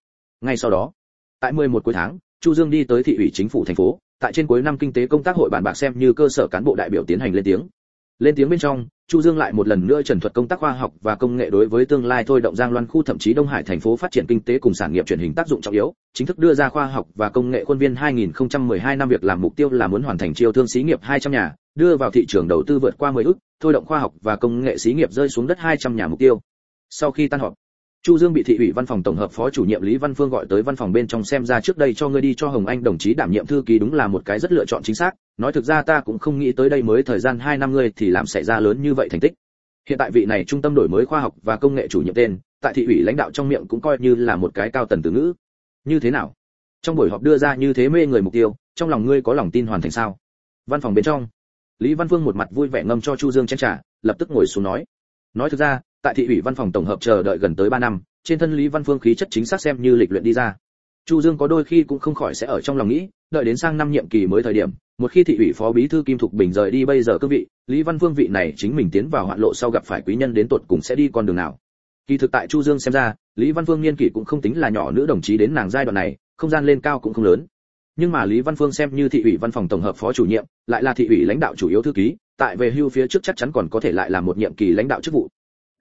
Ngay sau đó, tại 11 cuối tháng, Chu Dương đi tới thị ủy chính phủ thành phố, tại trên cuối năm kinh tế công tác hội bản bạc xem như cơ sở cán bộ đại biểu tiến hành lên tiếng. Lên tiếng bên trong, Chu Dương lại một lần nữa trần thuật công tác khoa học và công nghệ đối với tương lai thôi động Giang Loan khu thậm chí Đông Hải thành phố phát triển kinh tế cùng sản nghiệp truyền hình tác dụng trọng yếu, chính thức đưa ra khoa học và công nghệ khuôn viên 2012 năm việc làm mục tiêu là muốn hoàn thành chiêu thương xí nghiệp 200 nhà, đưa vào thị trường đầu tư vượt qua 10 ức, thôi động khoa học và công nghệ xí nghiệp rơi xuống đất 200 nhà mục tiêu. Sau khi tan họp, Chu Dương bị thị ủy văn phòng tổng hợp phó chủ nhiệm Lý Văn Phương gọi tới văn phòng bên trong xem ra trước đây cho ngươi đi cho Hồng Anh đồng chí đảm nhiệm thư ký đúng là một cái rất lựa chọn chính xác, nói thực ra ta cũng không nghĩ tới đây mới thời gian 2 năm ngươi thì làm xảy ra lớn như vậy thành tích. Hiện tại vị này trung tâm đổi mới khoa học và công nghệ chủ nhiệm tên, tại thị ủy lãnh đạo trong miệng cũng coi như là một cái cao tần từ ngữ. Như thế nào? Trong buổi họp đưa ra như thế mê người mục tiêu, trong lòng ngươi có lòng tin hoàn thành sao? Văn phòng bên trong, Lý Văn Phương một mặt vui vẻ ngâm cho Chu Dương chén trà, lập tức ngồi xuống nói. Nói thực ra, tại thị ủy văn phòng tổng hợp chờ đợi gần tới 3 năm, trên thân Lý Văn Phương khí chất chính xác xem như lịch luyện đi ra. Chu Dương có đôi khi cũng không khỏi sẽ ở trong lòng nghĩ, đợi đến sang năm nhiệm kỳ mới thời điểm, một khi thị ủy phó bí thư Kim Thục Bình rời đi bây giờ cương vị, Lý Văn Phương vị này chính mình tiến vào hoạn lộ sau gặp phải quý nhân đến tuột cùng sẽ đi con đường nào. Kỳ thực tại Chu Dương xem ra, Lý Văn Phương niên kỷ cũng không tính là nhỏ nữ đồng chí đến nàng giai đoạn này, không gian lên cao cũng không lớn. Nhưng mà Lý Văn Phương xem như thị ủy văn phòng tổng hợp phó chủ nhiệm, lại là thị ủy lãnh đạo chủ yếu thư ký, tại về hưu phía trước chắc chắn còn có thể lại là một nhiệm kỳ lãnh đạo chức vụ.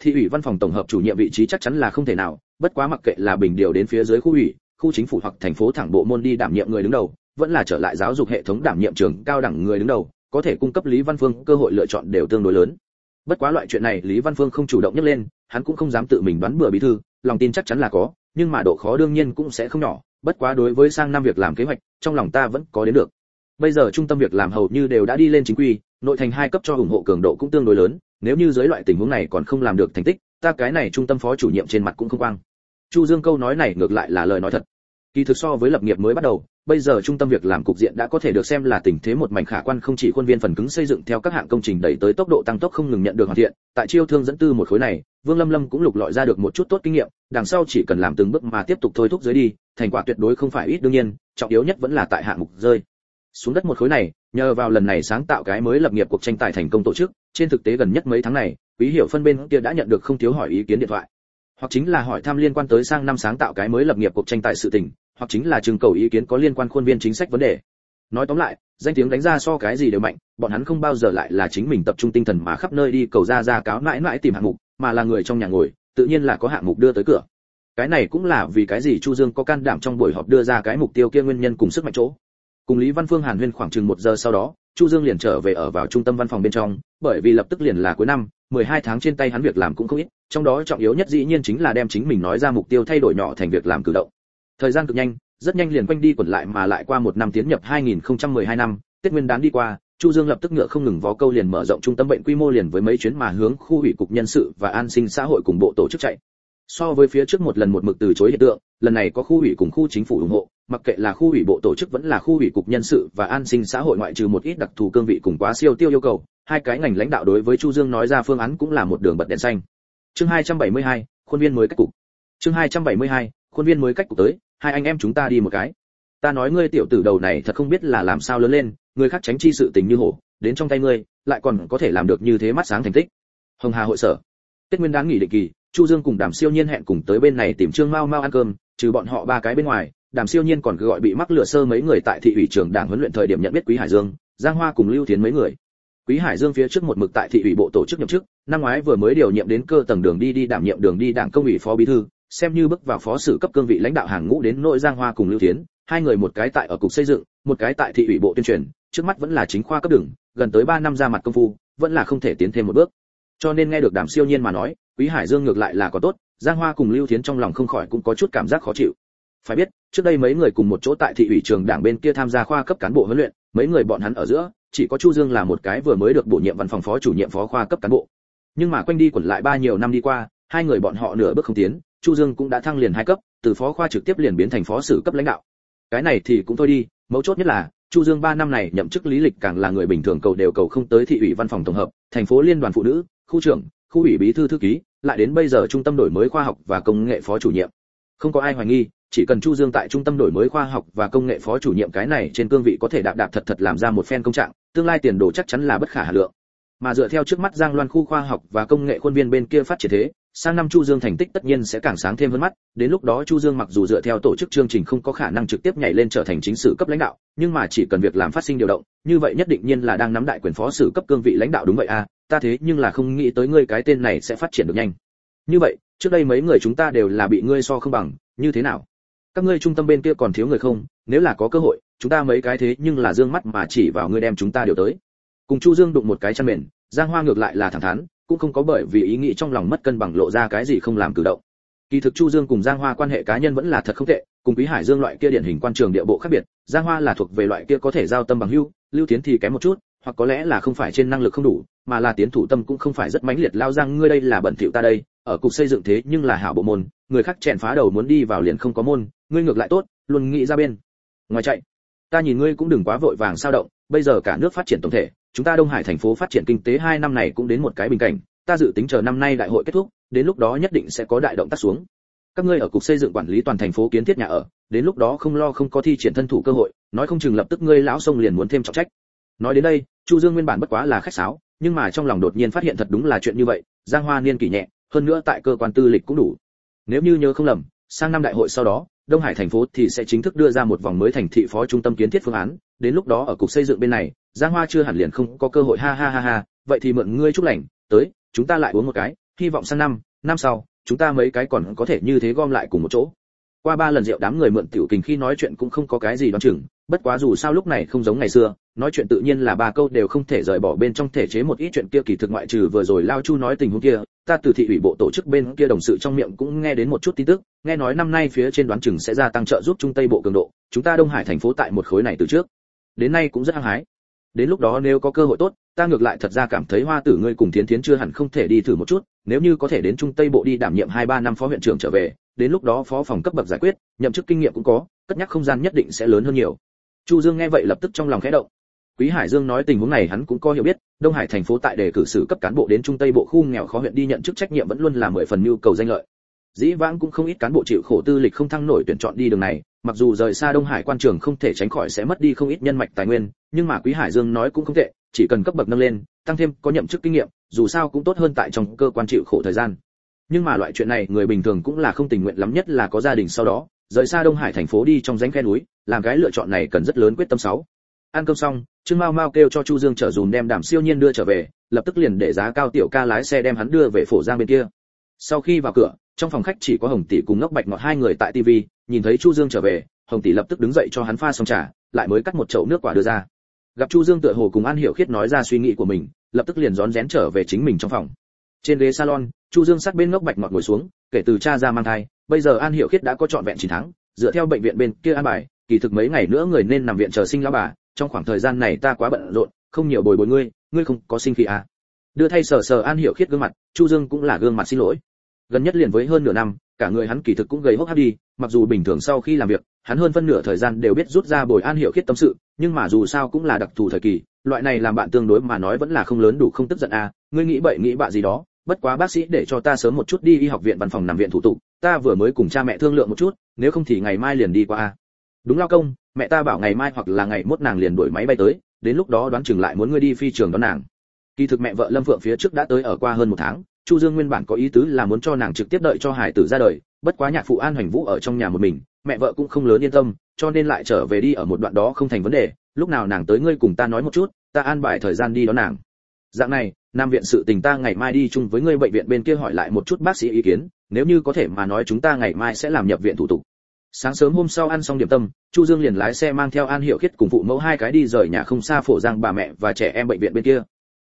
Thị ủy văn phòng tổng hợp chủ nhiệm vị trí chắc chắn là không thể nào, bất quá mặc kệ là bình điều đến phía dưới khu ủy, khu chính phủ hoặc thành phố thẳng bộ môn đi đảm nhiệm người đứng đầu, vẫn là trở lại giáo dục hệ thống đảm nhiệm trường cao đẳng người đứng đầu, có thể cung cấp Lý Văn Phương cơ hội lựa chọn đều tương đối lớn. Bất quá loại chuyện này Lý Văn Phương không chủ động nhắc lên, hắn cũng không dám tự mình đoán bừa bí thư, lòng tin chắc chắn là có, nhưng mà độ khó đương nhiên cũng sẽ không nhỏ, bất quá đối với sang năm việc làm kế hoạch, trong lòng ta vẫn có đến được. Bây giờ trung tâm việc làm hầu như đều đã đi lên chính quy, nội thành hai cấp cho ủng hộ cường độ cũng tương đối lớn, nếu như dưới loại tình huống này còn không làm được thành tích, ta cái này trung tâm phó chủ nhiệm trên mặt cũng không quang. Chu Dương câu nói này ngược lại là lời nói thật. Kỳ thực so với lập nghiệp mới bắt đầu, bây giờ trung tâm việc làm cục diện đã có thể được xem là tình thế một mảnh khả quan không chỉ khuôn viên phần cứng xây dựng theo các hạng công trình đẩy tới tốc độ tăng tốc không ngừng nhận được hoàn thiện, tại chiêu thương dẫn tư một khối này, Vương Lâm Lâm cũng lục lọi ra được một chút tốt kinh nghiệm, đằng sau chỉ cần làm từng bước mà tiếp tục thôi thúc dưới đi, thành quả tuyệt đối không phải ít đương nhiên, trọng yếu nhất vẫn là tại hạng mục rơi. Xuống đất một khối này, nhờ vào lần này sáng tạo cái mới lập nghiệp cuộc tranh tài thành công tổ chức, trên thực tế gần nhất mấy tháng này, Quý Hiểu phân bên kia đã nhận được không thiếu hỏi ý kiến điện thoại hoặc chính là hỏi thăm liên quan tới sang năm sáng tạo cái mới lập nghiệp cuộc tranh tài sự tình, hoặc chính là trưng cầu ý kiến có liên quan khuôn viên chính sách vấn đề. Nói tóm lại, danh tiếng đánh ra so cái gì đều mạnh, bọn hắn không bao giờ lại là chính mình tập trung tinh thần mà khắp nơi đi cầu ra ra cáo mãi mãi tìm hạng mục, mà là người trong nhà ngồi, tự nhiên là có hạng mục đưa tới cửa. Cái này cũng là vì cái gì Chu Dương có can đảm trong buổi họp đưa ra cái mục tiêu kia nguyên nhân cùng sức mạnh chỗ. Cùng Lý Văn Phương Hàn Huyên khoảng chừng một giờ sau đó, Chu Dương liền trở về ở vào trung tâm văn phòng bên trong, bởi vì lập tức liền là cuối năm, 12 tháng trên tay hắn việc làm cũng không ít, trong đó trọng yếu nhất dĩ nhiên chính là đem chính mình nói ra mục tiêu thay đổi nhỏ thành việc làm cử động. Thời gian cực nhanh, rất nhanh liền quanh đi quẩn lại mà lại qua một năm tiến nhập 2012 năm, Tết Nguyên đán đi qua, Chu Dương lập tức ngựa không ngừng vó câu liền mở rộng trung tâm bệnh quy mô liền với mấy chuyến mà hướng khu ủy cục nhân sự và an sinh xã hội cùng bộ tổ chức chạy. So với phía trước một lần một mực từ chối hiện tượng, lần này có khu ủy cùng khu chính phủ ủng hộ, mặc kệ là khu ủy bộ tổ chức vẫn là khu ủy cục nhân sự và an sinh xã hội ngoại trừ một ít đặc thù cương vị cùng quá siêu tiêu yêu cầu, hai cái ngành lãnh đạo đối với Chu Dương nói ra phương án cũng là một đường bật đèn xanh. Chương 272, khuôn viên mới cách cục. Chương 272, khuôn viên mới cách cục tới, hai anh em chúng ta đi một cái. Ta nói ngươi tiểu tử đầu này thật không biết là làm sao lớn lên, người khác tránh chi sự tình như hổ, đến trong tay ngươi, lại còn có thể làm được như thế mắt sáng thành tích. Hồng Hà hội sở. Tết Nguyên đáng nghỉ định kỳ, Chu Dương cùng Đàm Siêu Nhiên hẹn cùng tới bên này tìm Trương Mao Mao ăn cơm, trừ bọn họ ba cái bên ngoài, Đàm Siêu Nhiên còn cứ gọi bị mắc lửa sơ mấy người tại thị ủy trưởng đảng huấn luyện thời điểm nhận biết Quý Hải Dương, Giang Hoa cùng Lưu Thiến mấy người. Quý Hải Dương phía trước một mực tại thị ủy bộ tổ chức nhậm chức, năm ngoái vừa mới điều nhiệm đến cơ tầng đường đi đi đảm nhiệm đường đi đảng công ủy phó bí thư, xem như bước vào phó sự cấp cương vị lãnh đạo hàng ngũ đến nội Giang Hoa cùng Lưu Thiến, hai người một cái tại ở cục xây dựng, một cái tại thị ủy bộ tuyên truyền, trước mắt vẫn là chính khoa cấp đường, gần tới 3 năm ra mặt công phu, vẫn là không thể tiến thêm một bước. Cho nên nghe được Đàm Siêu Nhiên mà nói, Quý Hải Dương ngược lại là có tốt, Giang Hoa cùng Lưu Thiến trong lòng không khỏi cũng có chút cảm giác khó chịu. phải biết trước đây mấy người cùng một chỗ tại thị ủy trường đảng bên kia tham gia khoa cấp cán bộ huấn luyện mấy người bọn hắn ở giữa chỉ có chu dương là một cái vừa mới được bổ nhiệm văn phòng phó chủ nhiệm phó khoa cấp cán bộ nhưng mà quanh đi quẩn lại ba nhiều năm đi qua hai người bọn họ nửa bước không tiến chu dương cũng đã thăng liền hai cấp từ phó khoa trực tiếp liền biến thành phó sử cấp lãnh đạo cái này thì cũng thôi đi mấu chốt nhất là chu dương ba năm này nhậm chức lý lịch càng là người bình thường cầu đều cầu không tới thị ủy văn phòng tổng hợp thành phố liên đoàn phụ nữ khu trưởng khu ủy bí thư thư ký, lại đến bây giờ trung tâm đổi mới khoa học và công nghệ phó chủ nhiệm. Không có ai hoài nghi, chỉ cần chu dương tại trung tâm đổi mới khoa học và công nghệ phó chủ nhiệm cái này trên cương vị có thể đạp đạp thật thật làm ra một phen công trạng, tương lai tiền đồ chắc chắn là bất khả hà lượng. Mà dựa theo trước mắt giang loan khu khoa học và công nghệ khuôn viên bên kia phát triển thế, sang năm chu dương thành tích tất nhiên sẽ càng sáng thêm hơn mắt, đến lúc đó chu dương mặc dù dựa theo tổ chức chương trình không có khả năng trực tiếp nhảy lên trở thành chính sự cấp lãnh đạo, nhưng mà chỉ cần việc làm phát sinh điều động, như vậy nhất định nhiên là đang nắm đại quyền phó sử cấp cương vị lãnh đạo đúng vậy à ta thế nhưng là không nghĩ tới ngươi cái tên này sẽ phát triển được nhanh. Như vậy, trước đây mấy người chúng ta đều là bị ngươi so không bằng, như thế nào? Các ngươi trung tâm bên kia còn thiếu người không? Nếu là có cơ hội, chúng ta mấy cái thế nhưng là dương mắt mà chỉ vào ngươi đem chúng ta điều tới. Cùng chu dương đụng một cái chăn mền, giang hoa ngược lại là thẳng thắn, cũng không có bởi vì ý nghĩ trong lòng mất cân bằng lộ ra cái gì không làm cử động. Kỳ thực chu dương cùng giang hoa quan hệ cá nhân vẫn là thật không tệ, cùng quý hải dương loại kia điển hình quan trường địa bộ khác biệt, giang hoa là thuộc về loại kia có thể giao tâm bằng hưu lưu tiến thì kém một chút hoặc có lẽ là không phải trên năng lực không đủ, mà là tiến thủ tâm cũng không phải rất mãnh liệt, lao răng ngươi đây là bẩn thỉu ta đây, ở cục xây dựng thế nhưng là hảo bộ môn, người khác chèn phá đầu muốn đi vào liền không có môn, ngươi ngược lại tốt, luôn nghĩ ra bên. Ngoài chạy, ta nhìn ngươi cũng đừng quá vội vàng sao động, bây giờ cả nước phát triển tổng thể, chúng ta đông hải thành phố phát triển kinh tế hai năm này cũng đến một cái bình cảnh, ta dự tính chờ năm nay đại hội kết thúc, đến lúc đó nhất định sẽ có đại động tác xuống. Các ngươi ở cục xây dựng quản lý toàn thành phố kiến thiết nhà ở, đến lúc đó không lo không có thi triển thân thủ cơ hội, nói không chừng lập tức ngươi lão sông liền muốn thêm trọng trách nói đến đây, chu dương nguyên bản bất quá là khách sáo, nhưng mà trong lòng đột nhiên phát hiện thật đúng là chuyện như vậy, giang hoa niên kỷ nhẹ, hơn nữa tại cơ quan tư lịch cũng đủ. Nếu như nhớ không lầm, sang năm đại hội sau đó, đông hải thành phố thì sẽ chính thức đưa ra một vòng mới thành thị phó trung tâm kiến thiết phương án, đến lúc đó ở cục xây dựng bên này, giang hoa chưa hẳn liền không có cơ hội, ha ha ha ha, vậy thì mượn ngươi chúc lành, tới, chúng ta lại uống một cái, hy vọng sang năm năm sau, chúng ta mấy cái còn có thể như thế gom lại cùng một chỗ. Qua ba lần rượu đám người mượn tiểu kình khi nói chuyện cũng không có cái gì đoán chừng bất quá dù sao lúc này không giống ngày xưa, nói chuyện tự nhiên là ba câu đều không thể rời bỏ bên trong thể chế một ít chuyện kia kỳ thực ngoại trừ vừa rồi lao chu nói tình huống kia, ta từ thị ủy bộ tổ chức bên kia đồng sự trong miệng cũng nghe đến một chút tin tức, nghe nói năm nay phía trên đoán chừng sẽ gia tăng trợ giúp trung tây bộ cường độ, chúng ta đông hải thành phố tại một khối này từ trước. Đến nay cũng rất hăng hái. Đến lúc đó nếu có cơ hội tốt, ta ngược lại thật ra cảm thấy hoa tử ngươi cùng thiến thiến chưa hẳn không thể đi thử một chút, nếu như có thể đến trung tây bộ đi đảm nhiệm hai ba năm phó huyện trưởng trở về, đến lúc đó phó phòng cấp bậc giải quyết, nhậm chức kinh nghiệm cũng có, cất nhắc không gian nhất định sẽ lớn hơn nhiều chu dương nghe vậy lập tức trong lòng khẽ động. Quý hải dương nói tình huống này hắn cũng có hiểu biết, đông hải thành phố tại đề cử sử cấp cán bộ đến trung tây bộ khu nghèo khó huyện đi nhận chức trách nhiệm vẫn luôn là mười phần nhu cầu danh lợi. Dĩ vãng cũng không ít cán bộ chịu khổ tư lịch không thăng nổi tuyển chọn đi đường này, mặc dù rời xa đông hải quan trường không thể tránh khỏi sẽ mất đi không ít nhân mạch tài nguyên, nhưng mà quý hải dương nói cũng không tệ, chỉ cần cấp bậc nâng lên, tăng thêm có nhậm chức kinh nghiệm, dù sao cũng tốt hơn tại trong cơ quan chịu khổ thời gian. Nhưng mà loại chuyện này người bình thường cũng là không tình nguyện lắm, nhất là có gia đình sau đó rời xa đông hải thành phố đi trong ránh khe núi, làm cái lựa chọn này cần rất lớn quyết tâm sáu. Ăn cơm xong, trương mao mao kêu cho chu dương trở dùm đem đàm siêu nhiên đưa trở về, lập tức liền để giá cao tiểu ca lái xe đem hắn đưa về phổ giang bên kia. Sau khi vào cửa, trong phòng khách chỉ có hồng tỷ cùng ngốc bạch ngọt hai người tại tivi nhìn thấy chu dương trở về, hồng tỷ lập tức đứng dậy cho hắn pha xong trà, lại mới cắt một chậu nước quả đưa ra. Gặp chu dương tựa hồ cùng an hiểu khiết nói ra suy nghĩ của mình, lập tức liền rón rén trở về chính mình trong phòng. Trên ghế salon, chu dương sát bên ngốc bạch ngọt ngồi xuống kể từ cha ra mang thai, bây giờ an hiểu khiết đã có trọn vẹn chín tháng, dựa theo bệnh viện bên kia an bài, kỳ thực mấy ngày nữa người nên nằm viện chờ sinh lão bà, trong khoảng thời gian này ta quá bận rộn, không nhiều bồi bồi ngươi ngươi không có sinh khí à. Đưa thay sờ sờ an hiểu khiết gương mặt, chu dương cũng là gương mặt xin lỗi. Gần nhất liền với hơn nửa năm, cả người hắn kỳ thực cũng gầy hốc hác đi, mặc dù bình thường sau khi làm việc, hắn hơn phân nửa thời gian đều biết rút ra bồi an hiểu khiết tâm sự, nhưng mà dù sao cũng là đặc thù thời kỳ, loại này làm bạn tương đối mà nói vẫn là không lớn đủ không tức giận à ngươi nghĩ bậy nghĩ bạ gì đó bất quá bác sĩ để cho ta sớm một chút đi y học viện văn phòng nằm viện thủ tục, ta vừa mới cùng cha mẹ thương lượng một chút, nếu không thì ngày mai liền đi qua a. Đúng lao công, mẹ ta bảo ngày mai hoặc là ngày mốt nàng liền đuổi máy bay tới, đến lúc đó đoán chừng lại muốn ngươi đi phi trường đón nàng. Kỳ thực mẹ vợ lâm phượng phía trước đã tới ở qua hơn một tháng, chu dương nguyên bản có ý tứ là muốn cho nàng trực tiếp đợi cho hải tử ra đời, bất quá nhạc phụ an hoành vũ ở trong nhà một mình, mẹ vợ cũng không lớn yên tâm, cho nên lại trở về đi ở một đoạn đó không thành vấn đề, lúc nào nàng tới ngươi cùng ta nói một chút, ta an bài thời gian đi đón nàng dạng này, nam viện sự tình ta ngày mai đi chung với ngươi bệnh viện bên kia hỏi lại một chút bác sĩ ý kiến, nếu như có thể mà nói chúng ta ngày mai sẽ làm nhập viện thủ tục. Sáng sớm hôm sau ăn xong điểm tâm, chu dương liền lái xe mang theo an hiệu khiết cùng phụ mẫu hai cái đi rời nhà không xa phổ giang bà mẹ và trẻ em bệnh viện bên kia.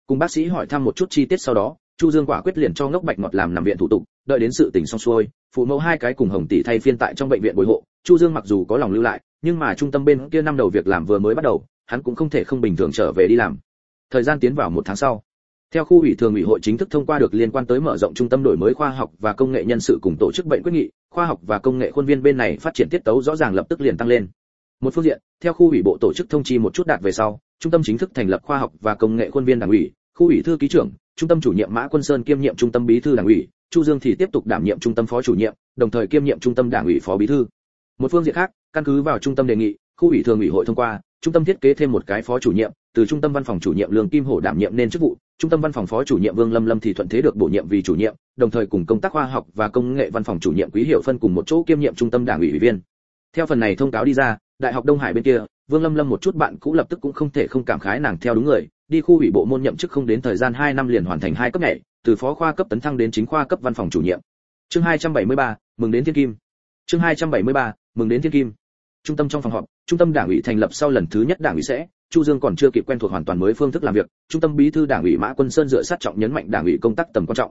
Cùng bác sĩ hỏi thăm một chút chi tiết sau đó, chu dương quả quyết liền cho ngốc bạch ngọt làm nằm viện thủ tục, đợi đến sự tình xong xuôi, phụ mẫu hai cái cùng hồng tỷ thay phiên tại trong bệnh viện bồi hộ. Chu dương mặc dù có lòng lưu lại, nhưng mà trung tâm bên kia năm đầu việc làm vừa mới bắt đầu, hắn cũng không thể không bình thường trở về đi làm thời gian tiến vào một tháng sau. Theo khu ủy thường ủy hội chính thức thông qua được liên quan tới mở rộng trung tâm đổi mới khoa học và công nghệ nhân sự cùng tổ chức bệnh quyết nghị, khoa học và công nghệ khuôn viên bên này phát triển tiết tấu rõ ràng lập tức liền tăng lên. Một phương diện, theo khu ủy bộ tổ chức thông chi một chút đạt về sau, trung tâm chính thức thành lập khoa học và công nghệ khuôn viên đảng ủy, khu ủy thư ký trưởng, trung tâm chủ nhiệm mã quân sơn kiêm nhiệm trung tâm bí thư đảng ủy, chu dương thì tiếp tục đảm nhiệm trung tâm phó chủ nhiệm, đồng thời kiêm nhiệm trung tâm đảng ủy phó bí thư. Một phương diện khác, căn cứ vào trung tâm đề nghị khu ủy thường ủy hội thông qua trung tâm thiết kế thêm một cái phó chủ nhiệm từ trung tâm văn phòng chủ nhiệm lương kim hổ đảm nhiệm nên chức vụ trung tâm văn phòng phó chủ nhiệm vương lâm lâm thì thuận thế được bổ nhiệm vì chủ nhiệm đồng thời cùng công tác khoa học và công nghệ văn phòng chủ nhiệm quý hiệu phân cùng một chỗ kiêm nhiệm trung tâm đảng ủy ủy viên. Theo phần này thông cáo đi ra đại học đông hải bên kia vương lâm lâm một chút bạn cũ lập tức cũng không thể không cảm khái nàng theo đúng người đi khu ủy bộ môn nhậm chức không đến thời gian 2 năm liền hoàn thành hai cấp nhảy từ phó khoa cấp tấn thăng đến chính khoa cấp văn phòng chủ nhiệm. Chương 273, mừng đến thiên kim. Chương 273, mừng đến thiên kim. Trung tâm trong phòng họp trung tâm đảng ủy thành lập sau lần thứ nhất đảng ủy sẽ, chu dương còn chưa kịp quen thuộc hoàn toàn mới phương thức làm việc, trung tâm bí thư đảng ủy mã quân sơn dựa sát trọng nhấn mạnh đảng ủy công tác tầm quan trọng.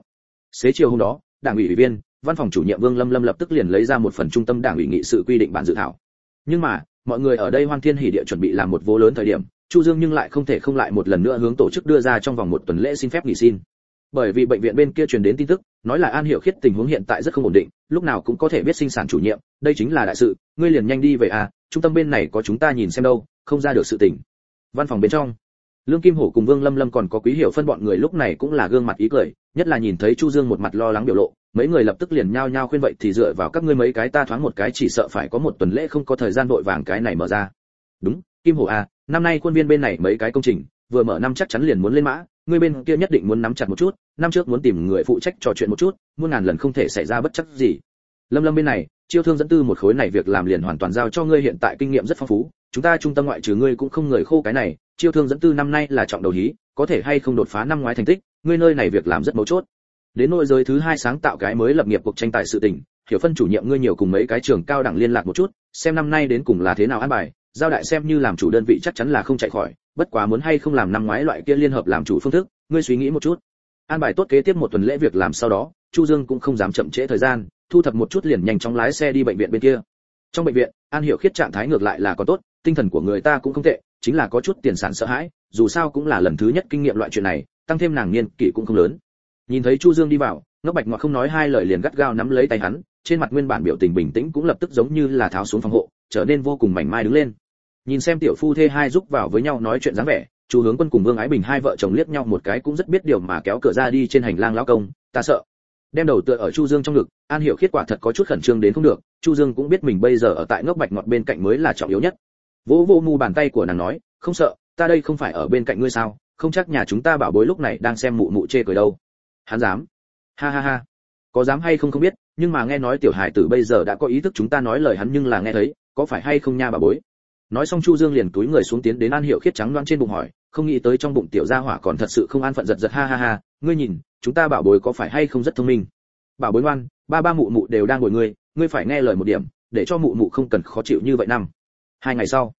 Xế chiều hôm đó, đảng ủy ủy viên, văn phòng chủ nhiệm vương lâm lâm lập tức liền lấy ra một phần trung tâm đảng ủy nghị sự quy định bản dự thảo. Nhưng mà, mọi người ở đây hoan thiên hỉ địa chuẩn bị làm một vô lớn thời điểm, chu dương nhưng lại không thể không lại một lần nữa hướng tổ chức đưa ra trong vòng một tuần lễ xin phép nghỉ xin. Bởi vì bệnh viện bên kia truyền đến tin tức, nói là an hiệu khiết tình huống hiện tại rất không ổn định, lúc nào cũng có thể biết sinh sản chủ nhiệm, đây chính là đại sự, ngươi liền nhanh đi về à trung tâm bên này có chúng ta nhìn xem đâu, không ra được sự tình. Văn phòng bên trong, lương kim hổ cùng vương lâm lâm còn có quý hiểu phân bọn người lúc này cũng là gương mặt ý cười, nhất là nhìn thấy chu dương một mặt lo lắng biểu lộ, mấy người lập tức liền nhao nhao khuyên vậy thì dựa vào các ngươi mấy cái ta thoáng một cái chỉ sợ phải có một tuần lễ không có thời gian vội vàng cái này mở ra. Đúng, kim hổ à năm nay quân viên bên này mấy cái công trình, vừa mở năm chắc chắn liền muốn lên mã ngươi bên kia nhất định muốn nắm chặt một chút, năm trước muốn tìm người phụ trách trò chuyện một chút, muôn ngàn lần không thể xảy ra bất chắc gì lâm lâm bên này, chiêu thương dẫn tư một khối này việc làm liền hoàn toàn giao cho ngươi hiện tại kinh nghiệm rất phong phú. Chúng ta trung tâm ngoại trừ ngươi cũng không người khô cái này. Chiêu thương dẫn tư năm nay là trọng đầu hí, có thể hay không đột phá năm ngoái thành tích, ngươi nơi này việc làm rất mấu chốt. Đến nội giới thứ hai sáng tạo cái mới lập nghiệp cuộc tranh tài sự tình, hiểu phân chủ nhiệm ngươi nhiều cùng mấy cái trường cao đẳng liên lạc một chút, xem năm nay đến cùng là thế nào an bài. Giao đại xem như làm chủ đơn vị chắc chắn là không chạy khỏi, bất quá muốn hay không làm năm ngoái loại kia liên hợp làm chủ phương thức, ngươi suy nghĩ một chút. An bài tốt kế tiếp một tuần lễ việc làm sau đó chu dương cũng không dám chậm trễ thời gian, thu thập một chút liền nhanh chóng lái xe đi bệnh viện bên kia. Trong bệnh viện, an hiểu khiết trạng thái ngược lại là có tốt, tinh thần của người ta cũng không tệ, chính là có chút tiền sản sợ hãi, dù sao cũng là lần thứ nhất kinh nghiệm loại chuyện này, tăng thêm nàng niên kỷ cũng không lớn. Nhìn thấy chu dương đi vào ngốc bạch ngọt không nói hai lời liền gắt gao nắm lấy tay hắn, trên mặt nguyên bản biểu tình bình tĩnh cũng lập tức giống như là tháo xuống phòng hộ, trở nên vô cùng mảnh mai đứng lên. Nhìn xem tiểu phu thê hai giúp vào với nhau nói chuyện dáng vẻ, chu hướng quân cùng vương ái bình hai vợ chồng liếc nhau một cái cũng rất biết điều mà kéo cửa ra đi trên hành lang lão công, ta sợ đem đầu tựa ở chu dương trong ngực, an hiểu khiết quả thật có chút khẩn trương đến không được, chu dương cũng biết mình bây giờ ở tại ngốc bạch ngọt bên cạnh mới là trọng yếu nhất. Vỗ vô mu bàn tay của nàng nói, không sợ, ta đây không phải ở bên cạnh ngươi sao? Không chắc nhà chúng ta bảo bối lúc này đang xem mụ mụ chê cười đâu. Hắn dám? Ha ha ha. Có dám hay không không biết, nhưng mà nghe nói tiểu hải tử bây giờ đã có ý thức chúng ta nói lời hắn nhưng là nghe thấy, có phải hay không nha bà bối? Nói xong chu dương liền túi người xuống tiến đến an hiệu khiết trắng loan trên bụng hỏi, không nghĩ tới trong bụng tiểu gia hỏa còn thật sự không an phận giật giật, ha ha ha, ngươi nhìn chúng ta bảo bối có phải hay không rất thông minh? Bảo bối ngoan, ba ba mụ mụ đều đang ngồi ngươi ngươi phải nghe lời một điểm, để cho mụ mụ không cần khó chịu như vậy năm. Hai ngày sau,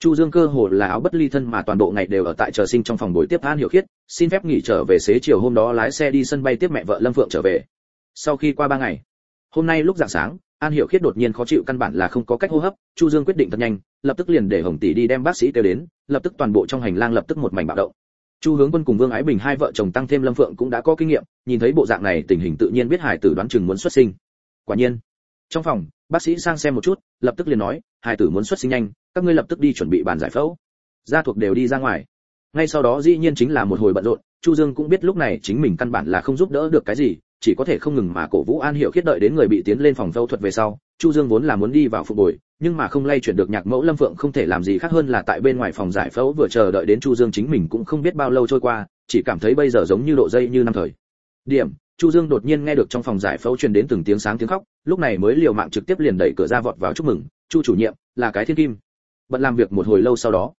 chu dương cơ hồ là áo bất ly thân mà toàn bộ ngày đều ở tại chờ sinh trong phòng buổi tiếp an hiểu khiết, xin phép nghỉ trở về xế chiều hôm đó lái xe đi sân bay tiếp mẹ vợ lâm phượng trở về. Sau khi qua ba ngày, hôm nay lúc dạng sáng, an hiểu khiết đột nhiên khó chịu căn bản là không có cách hô hấp, chu dương quyết định thật nhanh, lập tức liền để hồng tỷ đi đem bác sĩ kêu đến, lập tức toàn bộ trong hành lang lập tức một mảnh bạo động chu hướng quân cùng vương ái bình hai vợ chồng tăng thêm lâm phượng cũng đã có kinh nghiệm, nhìn thấy bộ dạng này, tình hình tự nhiên biết hải tử đoán chừng muốn xuất sinh. Quả nhiên, trong phòng, bác sĩ sang xem một chút, lập tức liền nói, hải tử muốn xuất sinh nhanh, các ngươi lập tức đi chuẩn bị bàn giải phẫu. Gia thuộc đều đi ra ngoài. Ngay sau đó dĩ nhiên chính là một hồi bận rộn, chu dương cũng biết lúc này chính mình căn bản là không giúp đỡ được cái gì chỉ có thể không ngừng mà cổ vũ an hiệu khiết đợi đến người bị tiến lên phòng phẫu thuật về sau, chu dương vốn là muốn đi vào phục bồi nhưng mà không lay chuyển được nhạc mẫu lâm phượng không thể làm gì khác hơn là tại bên ngoài phòng giải phẫu vừa chờ đợi đến chu dương chính mình cũng không biết bao lâu trôi qua, chỉ cảm thấy bây giờ giống như độ dây như năm thời. Điểm, chu dương đột nhiên nghe được trong phòng giải phẫu truyền đến từng tiếng sáng tiếng khóc, lúc này mới liều mạng trực tiếp liền đẩy cửa ra vọt vào chúc mừng, chu chủ nhiệm, là cái thiên kim. Bận làm việc một hồi lâu sau đó.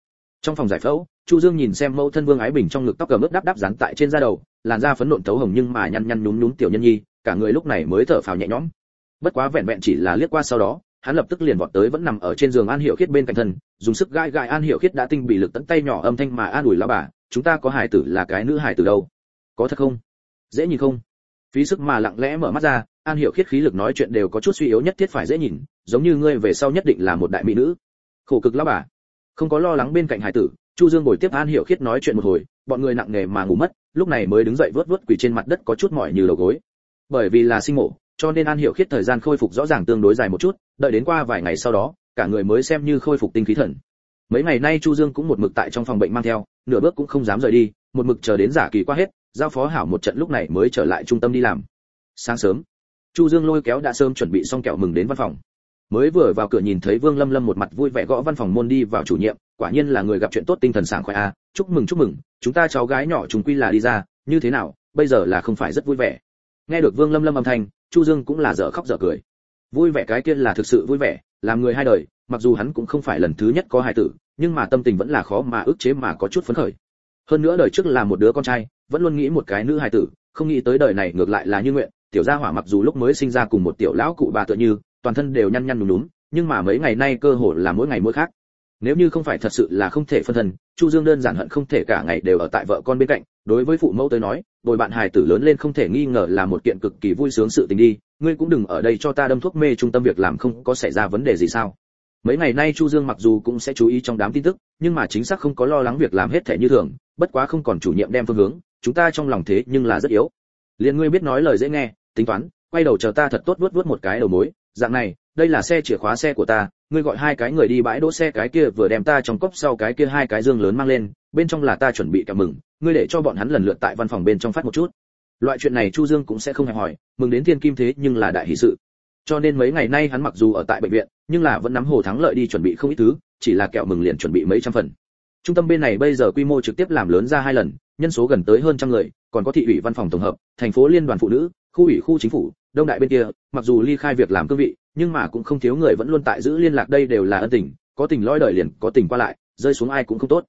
Trong phòng giải phẫu chu dương nhìn xem mẫu thân vương ái bình trong ngực tóc gầm ướt đắp đắp dán tại trên da đầu, làn da phấn nộn tấu hồng nhưng mà nhăn nhăn nhúm nhúm tiểu nhân nhi, cả người lúc này mới thở phào nhẹ nhõm. Bất quá vẹn vẹn chỉ là liếc qua sau đó, hắn lập tức liền vọt tới vẫn nằm ở trên giường an hiệu khiết bên cạnh thân, dùng sức gãi gãi an hiệu khiết đã tinh bị lực tận tay nhỏ âm thanh mà an ủi lão bà, chúng ta có hài tử là cái nữ hài tử đâu? Có thật không? Dễ nhìn không? Phí sức mà lặng lẽ mở mắt ra, an hiệu khiết khí lực nói chuyện đều có chút suy yếu nhất thiết phải dễ nhìn, giống như ngươi về sau nhất định là một đại mỹ nữ. Khổ cực lão bà, không có lo lắng bên cạnh hải tử chu dương ngồi tiếp an hiểu khiết nói chuyện một hồi, bọn người nặng nề mà ngủ mất, lúc này mới đứng dậy vớt vớt quỳ trên mặt đất có chút mỏi như đầu gối. Bởi vì là sinh mổ, cho nên an hiểu khiết thời gian khôi phục rõ ràng tương đối dài một chút, đợi đến qua vài ngày sau đó, cả người mới xem như khôi phục tinh khí thần. Mấy ngày nay chu dương cũng một mực tại trong phòng bệnh mang theo, nửa bước cũng không dám rời đi, một mực chờ đến giả kỳ qua hết, giao phó hảo một trận lúc này mới trở lại trung tâm đi làm. Sáng sớm, chu dương lôi kéo đã sớm chuẩn bị xong kẹo mừng đến văn phòng. Mới vừa vào cửa nhìn thấy vương lâm lâm một mặt vui vẻ gõ văn phòng môn đi vào chủ nhiệm quả nhiên là người gặp chuyện tốt tinh thần sảng khoái a chúc mừng chúc mừng, chúng ta cháu gái nhỏ chúng quy là đi ra, như thế nào, bây giờ là không phải rất vui vẻ. Nghe được vương lâm lâm âm thanh, chu dương cũng là dở khóc dở cười. Vui vẻ cái kia là thực sự vui vẻ, làm người hai đời, mặc dù hắn cũng không phải lần thứ nhất có hài tử, nhưng mà tâm tình vẫn là khó mà ức chế mà có chút phấn khởi. Hơn nữa đời trước là một đứa con trai, vẫn luôn nghĩ một cái nữ hài tử, không nghĩ tới đời này ngược lại là như nguyện. Tiểu gia hỏa mặc dù lúc mới sinh ra cùng một tiểu lão cụ bà tựa như, toàn thân đều nhăn nhăn nhúm nhúm, nhưng mà mấy ngày nay cơ hồ là mỗi ngày mỗi khác nếu như không phải thật sự là không thể phân thân, chu dương đơn giản hận không thể cả ngày đều ở tại vợ con bên cạnh, đối với phụ mẫu tới nói, bồi bạn hài tử lớn lên không thể nghi ngờ là một kiện cực kỳ vui sướng sự tình đi, ngươi cũng đừng ở đây cho ta đâm thuốc mê trung tâm việc làm không có xảy ra vấn đề gì sao. Mấy ngày nay chu dương mặc dù cũng sẽ chú ý trong đám tin tức, nhưng mà chính xác không có lo lắng việc làm hết thể như thường, bất quá không còn chủ nhiệm đem phương hướng, chúng ta trong lòng thế nhưng là rất yếu. Liền ngươi biết nói lời dễ nghe, tính toán, quay đầu chờ ta thật tốt vuốt vuốt một cái đầu mối, dạng này, đây là xe chìa khóa xe của ta ngươi gọi hai cái người đi bãi đỗ xe cái kia vừa đem ta trong cốc sau cái kia hai cái dương lớn mang lên, bên trong là ta chuẩn bị cả mừng, ngươi để cho bọn hắn lần lượt tại văn phòng bên trong phát một chút. Loại chuyện này chu dương cũng sẽ không hề hỏi mừng đến thiên kim thế nhưng là đại hỷ sự. Cho nên mấy ngày nay hắn mặc dù ở tại bệnh viện, nhưng là vẫn nắm hồ thắng lợi đi chuẩn bị không ít thứ, chỉ là kẹo mừng liền chuẩn bị mấy trăm phần. Trung tâm bên này bây giờ quy mô trực tiếp làm lớn ra hai lần, nhân số gần tới hơn trăm người, còn có thị ủy văn phòng tổng hợp, thành phố liên đoàn phụ nữ, khu ủy khu chính phủ đông đại bên kia mặc dù ly khai việc làm cương vị nhưng mà cũng không thiếu người vẫn luôn tại giữ liên lạc đây đều là ân tình có tình lõi đời liền có tình qua lại rơi xuống ai cũng không tốt.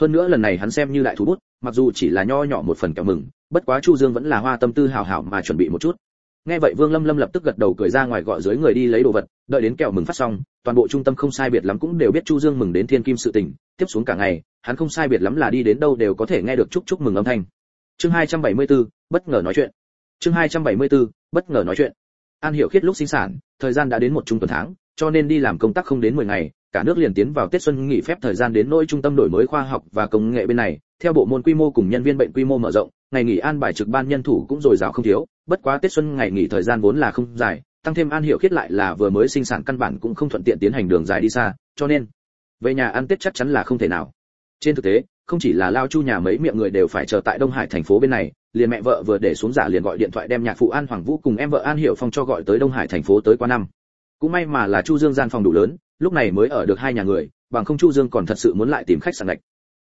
Hơn nữa lần này hắn xem như đại thủ bút mặc dù chỉ là nho nhỏ một phần kẹo mừng bất quá chu dương vẫn là hoa tâm tư hào hảo mà chuẩn bị một chút. Nghe vậy vương lâm lâm lập tức gật đầu cười ra ngoài gọi dưới người đi lấy đồ vật đợi đến kẹo mừng phát xong toàn bộ trung tâm không sai biệt lắm cũng đều biết chu dương mừng đến thiên kim sự tình tiếp xuống cả ngày hắn không sai biệt lắm là đi đến đâu đều có thể nghe được chúc chúc mừng âm thanh. Chương 274, bất ngờ nói chuyện. Chương 274, bất ngờ nói chuyện. An hiểu khiết lúc sinh sản, thời gian đã đến một trung tuần tháng, cho nên đi làm công tác không đến 10 ngày, cả nước liền tiến vào tết xuân nghỉ phép thời gian đến nỗi trung tâm đổi mới khoa học và công nghệ bên này. Theo bộ môn quy mô cùng nhân viên bệnh quy mô mở rộng, ngày nghỉ an bài trực ban nhân thủ cũng dồi dào không thiếu, bất quá tết xuân ngày nghỉ thời gian vốn là không dài, tăng thêm an Hiểu khiết lại là vừa mới sinh sản căn bản cũng không thuận tiện tiến hành đường dài đi xa, cho nên về nhà ăn tết chắc chắn là không thể nào. Trên thực tế không chỉ là lao chu nhà mấy miệng người đều phải chờ tại đông hải thành phố bên này, liền mẹ vợ vừa để xuống giả liền gọi điện thoại đem nhạc phụ an hoàng vũ cùng em vợ an Hiểu phong cho gọi tới đông hải thành phố tới qua năm. Cũng may mà là chu dương gian phòng đủ lớn, lúc này mới ở được hai nhà người, bằng không chu dương còn thật sự muốn lại tìm khách sạn lệch.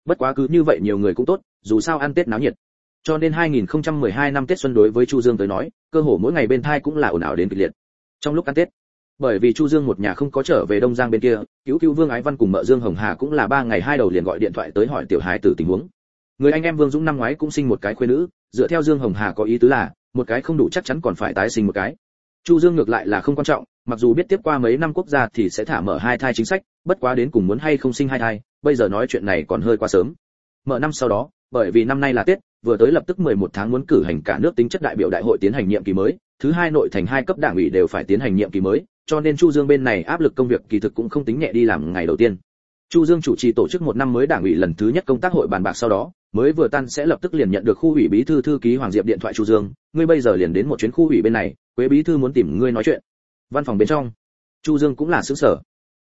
Bất quá cứ như vậy nhiều người cũng tốt, dù sao ăn tết náo nhiệt. Cho nên 2012 năm tết xuân đối với chu dương tới nói, cơ hồ mỗi ngày bên thai cũng là ồn ào đến kịch liệt. Trong lúc ăn tết bởi vì chu dương một nhà không có trở về đông giang bên kia, cứu cứu vương ái văn cùng mợ dương hồng hà cũng là ba ngày hai đầu liền gọi điện thoại tới hỏi tiểu hài Tử tình huống. Người anh em vương dũng năm ngoái cũng sinh một cái khuê nữ, dựa theo dương hồng hà có ý tứ là, một cái không đủ chắc chắn còn phải tái sinh một cái. Chu dương ngược lại là không quan trọng, mặc dù biết tiếp qua mấy năm quốc gia thì sẽ thả mở hai thai chính sách, bất quá đến cùng muốn hay không sinh hai thai, bây giờ nói chuyện này còn hơi quá sớm. Mở năm sau đó, bởi vì năm nay là tết, vừa tới lập tức 11 tháng muốn cử hành cả nước tính chất đại biểu đại hội tiến hành nhiệm kỳ mới thứ hai nội thành hai cấp đảng ủy đều phải tiến hành nhiệm kỳ mới, cho nên chu dương bên này áp lực công việc kỳ thực cũng không tính nhẹ đi làm ngày đầu tiên. Chu dương chủ trì tổ chức một năm mới đảng ủy lần thứ nhất công tác hội bàn bạc sau đó, mới vừa tan sẽ lập tức liền nhận được khu ủy bí thư thư ký hoàng diệp điện thoại chu dương, ngươi bây giờ liền đến một chuyến khu ủy bên này, quế bí thư muốn tìm ngươi nói chuyện. Văn phòng bên trong, chu dương cũng là xứ sở.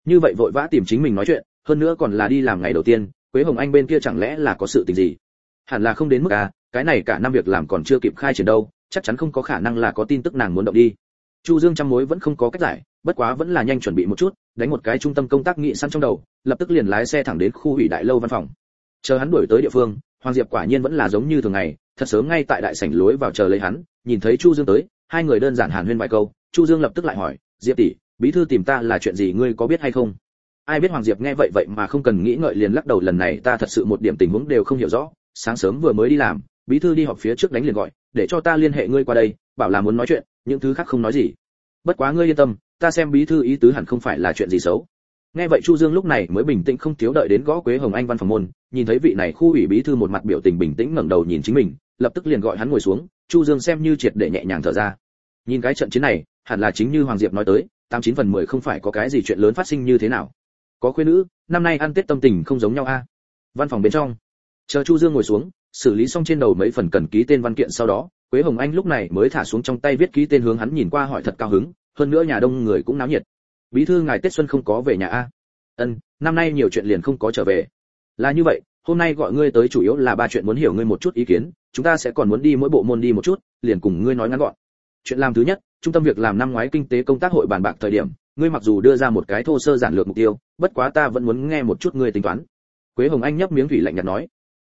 Như vậy vội vã tìm chính mình nói chuyện, hơn nữa còn là đi làm ngày đầu tiên, quế hồng anh bên kia chẳng lẽ là có sự tình gì? Hẳn là không đến mức à cái này cả năm việc làm còn chưa kịp khai triển đâu chắc chắn không có khả năng là có tin tức nàng muốn động đi. Chu dương trăm mối vẫn không có cách giải, bất quá vẫn là nhanh chuẩn bị một chút, đánh một cái trung tâm công tác nghị săn trong đầu, lập tức liền lái xe thẳng đến khu ủy đại lâu văn phòng. Chờ hắn đuổi tới địa phương, hoàng diệp quả nhiên vẫn là giống như thường ngày, thật sớm ngay tại đại sảnh lối vào chờ lấy hắn, nhìn thấy chu dương tới, hai người đơn giản hàn huyên vài câu, chu dương lập tức lại hỏi, diệp tỷ, bí thư tìm ta là chuyện gì ngươi có biết hay không? Ai biết hoàng diệp nghe vậy vậy mà không cần nghĩ ngợi liền lắc đầu, lần này ta thật sự một điểm tình huống đều không hiểu rõ, sáng sớm vừa mới đi làm bí thư đi họp phía trước đánh liền gọi, để cho ta liên hệ ngươi qua đây, bảo là muốn nói chuyện, những thứ khác không nói gì. Bất quá ngươi yên tâm, ta xem bí thư ý tứ hẳn không phải là chuyện gì xấu. Nghe vậy chu dương lúc này mới bình tĩnh không thiếu đợi đến gõ quế hồng anh văn phòng môn, nhìn thấy vị này khu ủy bí thư một mặt biểu tình bình tĩnh ngẩng đầu nhìn chính mình, lập tức liền gọi hắn ngồi xuống, chu dương xem như triệt để nhẹ nhàng thở ra. Nhìn cái trận chiến này, hẳn là chính như hoàng diệp nói tới, tám chín phần mười không phải có cái gì chuyện lớn phát sinh như thế nào. Có khuyên nữ, năm nay ăn tết tâm tình không giống nhau a. Văn phòng bên trong, chờ chu dương ngồi xuống xử lý xong trên đầu mấy phần cần ký tên văn kiện sau đó, quế hồng anh lúc này mới thả xuống trong tay viết ký tên hướng hắn nhìn qua hỏi thật cao hứng, hơn nữa nhà đông người cũng náo nhiệt. Bí thư ngài tết xuân không có về nhà a? Ân, năm nay nhiều chuyện liền không có trở về. Là như vậy, hôm nay gọi ngươi tới chủ yếu là ba chuyện muốn hiểu ngươi một chút ý kiến, chúng ta sẽ còn muốn đi mỗi bộ môn đi một chút, liền cùng ngươi nói ngắn gọn. Chuyện làm thứ nhất, trung tâm việc làm năm ngoái kinh tế công tác hội bàn bạc thời điểm, ngươi mặc dù đưa ra một cái thô sơ giản lược mục tiêu, bất quá ta vẫn muốn nghe một chút ngươi tính toán. Quế hồng anh nhấp miếng thủy lạnh nhạt nói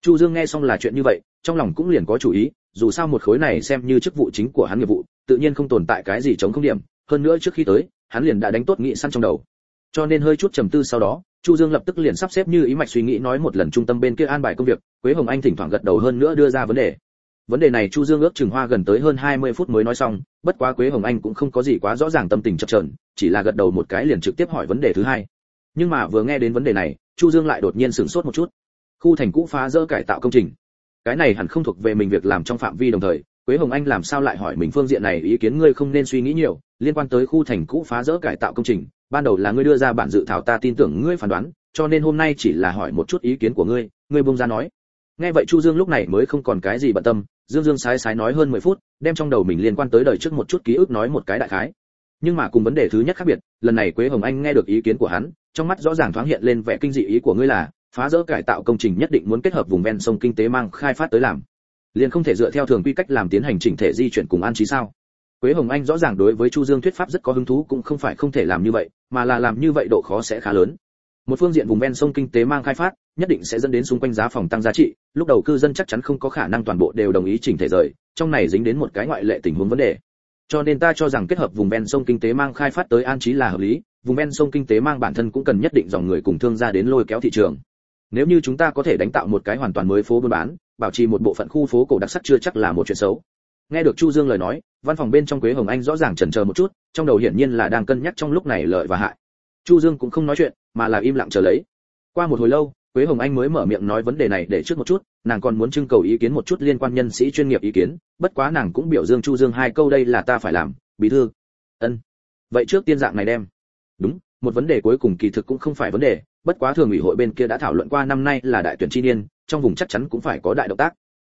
chu dương nghe xong là chuyện như vậy, trong lòng cũng liền có chủ ý, dù sao một khối này xem như chức vụ chính của hắn nghiệp vụ, tự nhiên không tồn tại cái gì chống không điểm, hơn nữa trước khi tới, hắn liền đã đánh tốt nghị săn trong đầu. Cho nên hơi chút trầm tư sau đó, chu dương lập tức liền sắp xếp như ý mạch suy nghĩ nói một lần trung tâm bên kia an bài công việc, quế hồng anh thỉnh thoảng gật đầu hơn nữa đưa ra vấn đề. Vấn đề này chu dương ước chừng hoa gần tới hơn 20 phút mới nói xong, bất quá quế hồng anh cũng không có gì quá rõ ràng tâm tình chập chờn, chỉ là gật đầu một cái liền trực tiếp hỏi vấn đề thứ hai. Nhưng mà vừa nghe đến vấn đề này, chu dương lại đột nhiên sửng sốt một chút khu thành cũ phá dỡ cải tạo công trình. Cái này hẳn không thuộc về mình việc làm trong phạm vi đồng thời, quế hồng anh làm sao lại hỏi mình phương diện này, ý kiến ngươi không nên suy nghĩ nhiều. Liên quan tới khu thành cũ phá dỡ cải tạo công trình, ban đầu là ngươi đưa ra bản dự thảo ta tin tưởng ngươi phán đoán, cho nên hôm nay chỉ là hỏi một chút ý kiến của ngươi ngươi buông ra nói. Nghe vậy chu dương lúc này mới không còn cái gì bận tâm, dương dương sái sái nói hơn 10 phút, đem trong đầu mình liên quan tới đời trước một chút ký ức nói một cái đại khái. Nhưng mà cùng vấn đề thứ nhất khác biệt, lần này quế hồng anh nghe được ý kiến của hắn, trong mắt rõ ràng thoáng hiện lên vẻ kinh dị ý của ngươi là phá rỡ cải tạo công trình nhất định muốn kết hợp vùng ven sông kinh tế mang khai phát tới làm. Liền không thể dựa theo thường quy cách làm tiến hành chỉnh thể di chuyển cùng an trí sao? Quế hồng anh rõ ràng đối với chu dương thuyết pháp rất có hứng thú cũng không phải không thể làm như vậy, mà là làm như vậy độ khó sẽ khá lớn. Một phương diện vùng ven sông kinh tế mang khai phát, nhất định sẽ dẫn đến xung quanh giá phòng tăng giá trị, lúc đầu cư dân chắc chắn không có khả năng toàn bộ đều đồng ý chỉnh thể rời, trong này dính đến một cái ngoại lệ tình huống vấn đề. Cho nên ta cho rằng kết hợp vùng ven sông kinh tế mang khai phát tới an trí là hợp lý, vùng ven sông kinh tế mang bản thân cũng cần nhất định dòng người cùng thương gia đến lôi kéo thị trường nếu như chúng ta có thể đánh tạo một cái hoàn toàn mới phố buôn bán, bảo trì một bộ phận khu phố cổ đặc sắc chưa chắc là một chuyện xấu. Nghe được chu dương lời nói, văn phòng bên trong quế hồng anh rõ ràng chần chờ một chút, trong đầu hiển nhiên là đang cân nhắc trong lúc này lợi và hại. Chu dương cũng không nói chuyện, mà là im lặng chờ lấy. Qua một hồi lâu, quế hồng anh mới mở miệng nói vấn đề này để trước một chút, nàng còn muốn trưng cầu ý kiến một chút liên quan nhân sĩ chuyên nghiệp ý kiến, bất quá nàng cũng biểu dương chu dương hai câu đây là ta phải làm, bí thư. Ân. Vậy trước tiên dạng này đem. Đúng, một vấn đề cuối cùng kỳ thực cũng không phải vấn đề bất quá thường ủy hội bên kia đã thảo luận qua năm nay là đại tuyển chi niên, trong vùng chắc chắn cũng phải có đại động tác.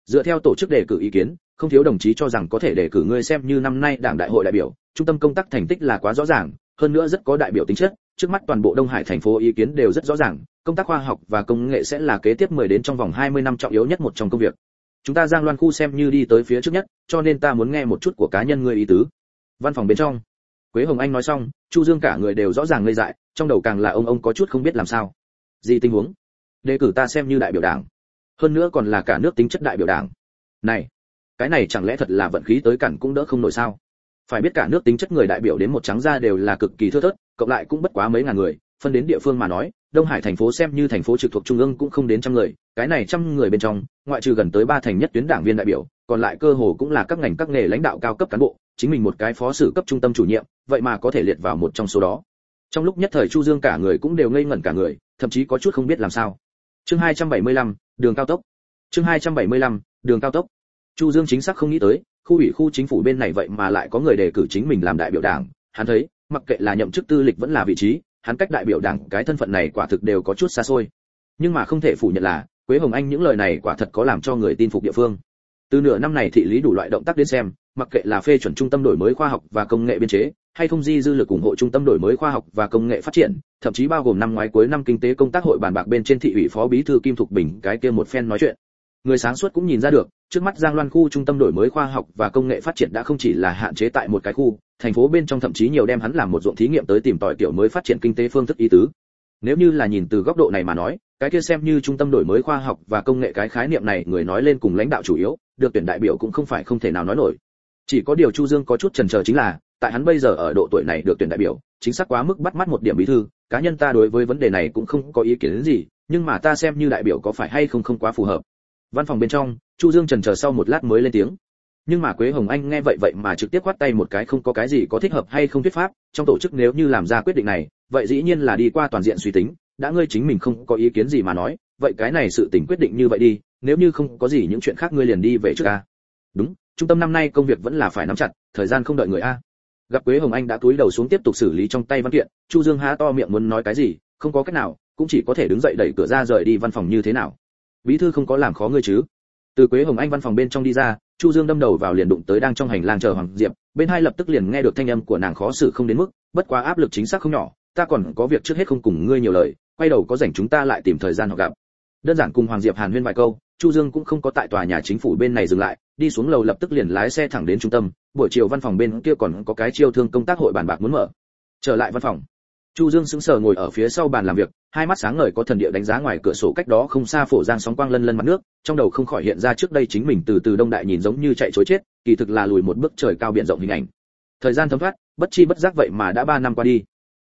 Dựa theo tổ chức đề cử ý kiến, không thiếu đồng chí cho rằng có thể đề cử ngươi xem như năm nay đảng đại hội đại biểu, trung tâm công tác thành tích là quá rõ ràng, hơn nữa rất có đại biểu tính chất, trước mắt toàn bộ đông hải thành phố ý kiến đều rất rõ ràng, công tác khoa học và công nghệ sẽ là kế tiếp 10 đến trong vòng 20 năm trọng yếu nhất một trong công việc. Chúng ta giang loan khu xem như đi tới phía trước nhất, cho nên ta muốn nghe một chút của cá nhân ngươi ý tứ. Văn phòng bên trong quế hồng anh nói xong, chu dương cả người đều rõ ràng ngây dại, trong đầu càng là ông ông có chút không biết làm sao. Gì tình huống? Đề cử ta xem như đại biểu đảng. Hơn nữa còn là cả nước tính chất đại biểu đảng. Này, cái này chẳng lẽ thật là vận khí tới cản cũng đỡ không nổi sao? Phải biết cả nước tính chất người đại biểu đến một trắng ra đều là cực kỳ thưa thớt, cộng lại cũng bất quá mấy ngàn người, phân đến địa phương mà nói, đông hải thành phố xem như thành phố trực thuộc trung ương cũng không đến trăm người, cái này trăm người bên trong, ngoại trừ gần tới ba thành nhất tuyến đảng viên đại biểu, còn lại cơ hồ cũng là các ngành các nghề lãnh đạo cao cấp cán bộ chính mình một cái phó sử cấp trung tâm chủ nhiệm vậy mà có thể liệt vào một trong số đó. Trong lúc nhất thời chu dương cả người cũng đều ngây ngẩn cả người thậm chí có chút không biết làm sao. Chương 275, đường cao tốc. Chương 275, đường cao tốc. Chu dương chính xác không nghĩ tới khu ủy khu chính phủ bên này vậy mà lại có người đề cử chính mình làm đại biểu đảng. Hắn thấy mặc kệ là nhậm chức tư lịch vẫn là vị trí hắn cách đại biểu đảng cái thân phận này quả thực đều có chút xa xôi. Nhưng mà không thể phủ nhận là quế hồng anh những lời này quả thật có làm cho người tin phục địa phương. Từ nửa năm này thị lý đủ loại động tác đến xem mặc kệ là phê chuẩn trung tâm đổi mới khoa học và công nghệ biên chế, hay không di dư lực ủng hộ trung tâm đổi mới khoa học và công nghệ phát triển, thậm chí bao gồm năm ngoái cuối năm kinh tế công tác hội bàn bạc bên trên thị ủy phó bí thư kim thục bình, cái kia một phen nói chuyện. Người sáng suốt cũng nhìn ra được, trước mắt giang loan khu trung tâm đổi mới khoa học và công nghệ phát triển đã không chỉ là hạn chế tại một cái khu, thành phố bên trong thậm chí nhiều đem hắn làm một ruộng thí nghiệm tới tìm tòi tiểu mới phát triển kinh tế phương thức ý tứ. Nếu như là nhìn từ góc độ này mà nói, cái kia xem như trung tâm đổi mới khoa học và công nghệ cái khái niệm này, người nói lên cùng lãnh đạo chủ yếu, được tuyển đại biểu cũng không phải không thể nào nói nổi chỉ có điều chu dương có chút chần chờ chính là, tại hắn bây giờ ở độ tuổi này được tuyển đại biểu, chính xác quá mức bắt mắt một điểm bí thư, cá nhân ta đối với vấn đề này cũng không có ý kiến gì, nhưng mà ta xem như đại biểu có phải hay không không quá phù hợp. Văn phòng bên trong, chu dương chần chờ sau một lát mới lên tiếng. Nhưng mà quế hồng anh nghe vậy vậy mà trực tiếp quát tay một cái không có cái gì có thích hợp hay không thuyết pháp, trong tổ chức nếu như làm ra quyết định này, vậy dĩ nhiên là đi qua toàn diện suy tính, đã ngươi chính mình không có ý kiến gì mà nói, vậy cái này sự tình quyết định như vậy đi, nếu như không có gì những chuyện khác ngươi liền đi về trước a đúng trung tâm năm nay công việc vẫn là phải nắm chặt, thời gian không đợi người a. Gặp quế hồng anh đã cúi đầu xuống tiếp tục xử lý trong tay văn kiện, chu dương há to miệng muốn nói cái gì, không có cách nào, cũng chỉ có thể đứng dậy đẩy cửa ra rời đi văn phòng như thế nào. Bí thư không có làm khó ngươi chứ? Từ quế hồng anh văn phòng bên trong đi ra, chu dương đâm đầu vào liền đụng tới đang trong hành lang chờ hoàng diệp, bên hai lập tức liền nghe được thanh âm của nàng khó xử không đến mức, bất quá áp lực chính xác không nhỏ, ta còn có việc trước hết không cùng ngươi nhiều lời, quay đầu có rảnh chúng ta lại tìm thời gian họ gặp. Đơn giản cùng hoàng diệp hàn huyên vài câu chu dương cũng không có tại tòa nhà chính phủ bên này dừng lại, đi xuống lầu lập tức liền lái xe thẳng đến trung tâm, buổi chiều văn phòng bên kia còn có cái chiêu thương công tác hội bàn bạc muốn mở. Trở lại văn phòng, chu dương sững sờ ngồi ở phía sau bàn làm việc, hai mắt sáng ngời có thần địa đánh giá ngoài cửa sổ cách đó không xa phổ giang sóng quang lân lân mặt nước, trong đầu không khỏi hiện ra trước đây chính mình từ từ đông đại nhìn giống như chạy trối chết, kỳ thực là lùi một bước trời cao biển rộng hình ảnh. Thời gian thấm thoát, bất chi bất giác vậy mà đã ba năm qua đi.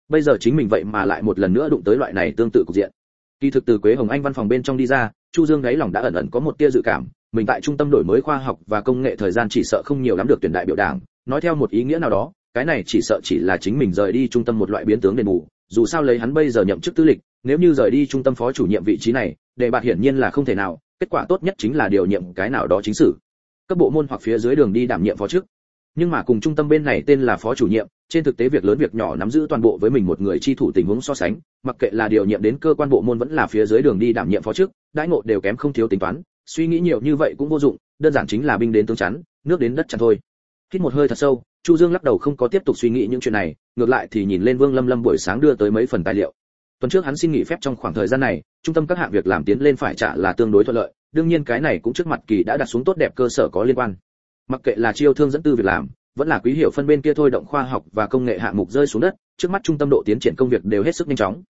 Bây giờ chính mình vậy mà lại một lần nữa đụng tới loại này tương tự cục diện. Kỳ thực từ quế hồng anh văn phòng bên trong đi ra chu dương đáy lòng đã ẩn ẩn có một tia dự cảm, mình tại trung tâm đổi mới khoa học và công nghệ thời gian chỉ sợ không nhiều lắm được tuyển đại biểu đảng. Nói theo một ý nghĩa nào đó, cái này chỉ sợ chỉ là chính mình rời đi trung tâm một loại biến tướng đền bù. Dù sao lấy hắn bây giờ nhậm chức tư lịch, nếu như rời đi trung tâm phó chủ nhiệm vị trí này, đề bạt hiển nhiên là không thể nào, kết quả tốt nhất chính là điều nhiệm cái nào đó chính sử. Cấp bộ môn hoặc phía dưới đường đi đảm nhiệm phó chức nhưng mà cùng trung tâm bên này tên là phó chủ nhiệm trên thực tế việc lớn việc nhỏ nắm giữ toàn bộ với mình một người chi thủ tình huống so sánh, mặc kệ là điều nhiệm đến cơ quan bộ môn vẫn là phía dưới đường đi đảm nhiệm phó chức đãi ngộ đều kém không thiếu tính toán, suy nghĩ nhiều như vậy cũng vô dụng, đơn giản chính là binh đến tướng chắn, nước đến đất chắn thôi. Hít một hơi thật sâu, chu dương lắc đầu không có tiếp tục suy nghĩ những chuyện này, ngược lại thì nhìn lên vương lâm lâm buổi sáng đưa tới mấy phần tài liệu. Tuần trước hắn xin nghỉ phép trong khoảng thời gian này, trung tâm các hạng việc làm tiến lên phải trả là tương đối thuận lợi, đương nhiên cái này cũng trước mặt kỳ đã đặt xuống tốt đẹp cơ sở có liên quan. Mặc kệ là chiêu thương dẫn tư việc làm vẫn là quý hiểu phân bên kia thôi động khoa học và công nghệ hạng mục rơi xuống đất trước mắt trung tâm độ tiến triển công việc đều hết sức nhanh chóng.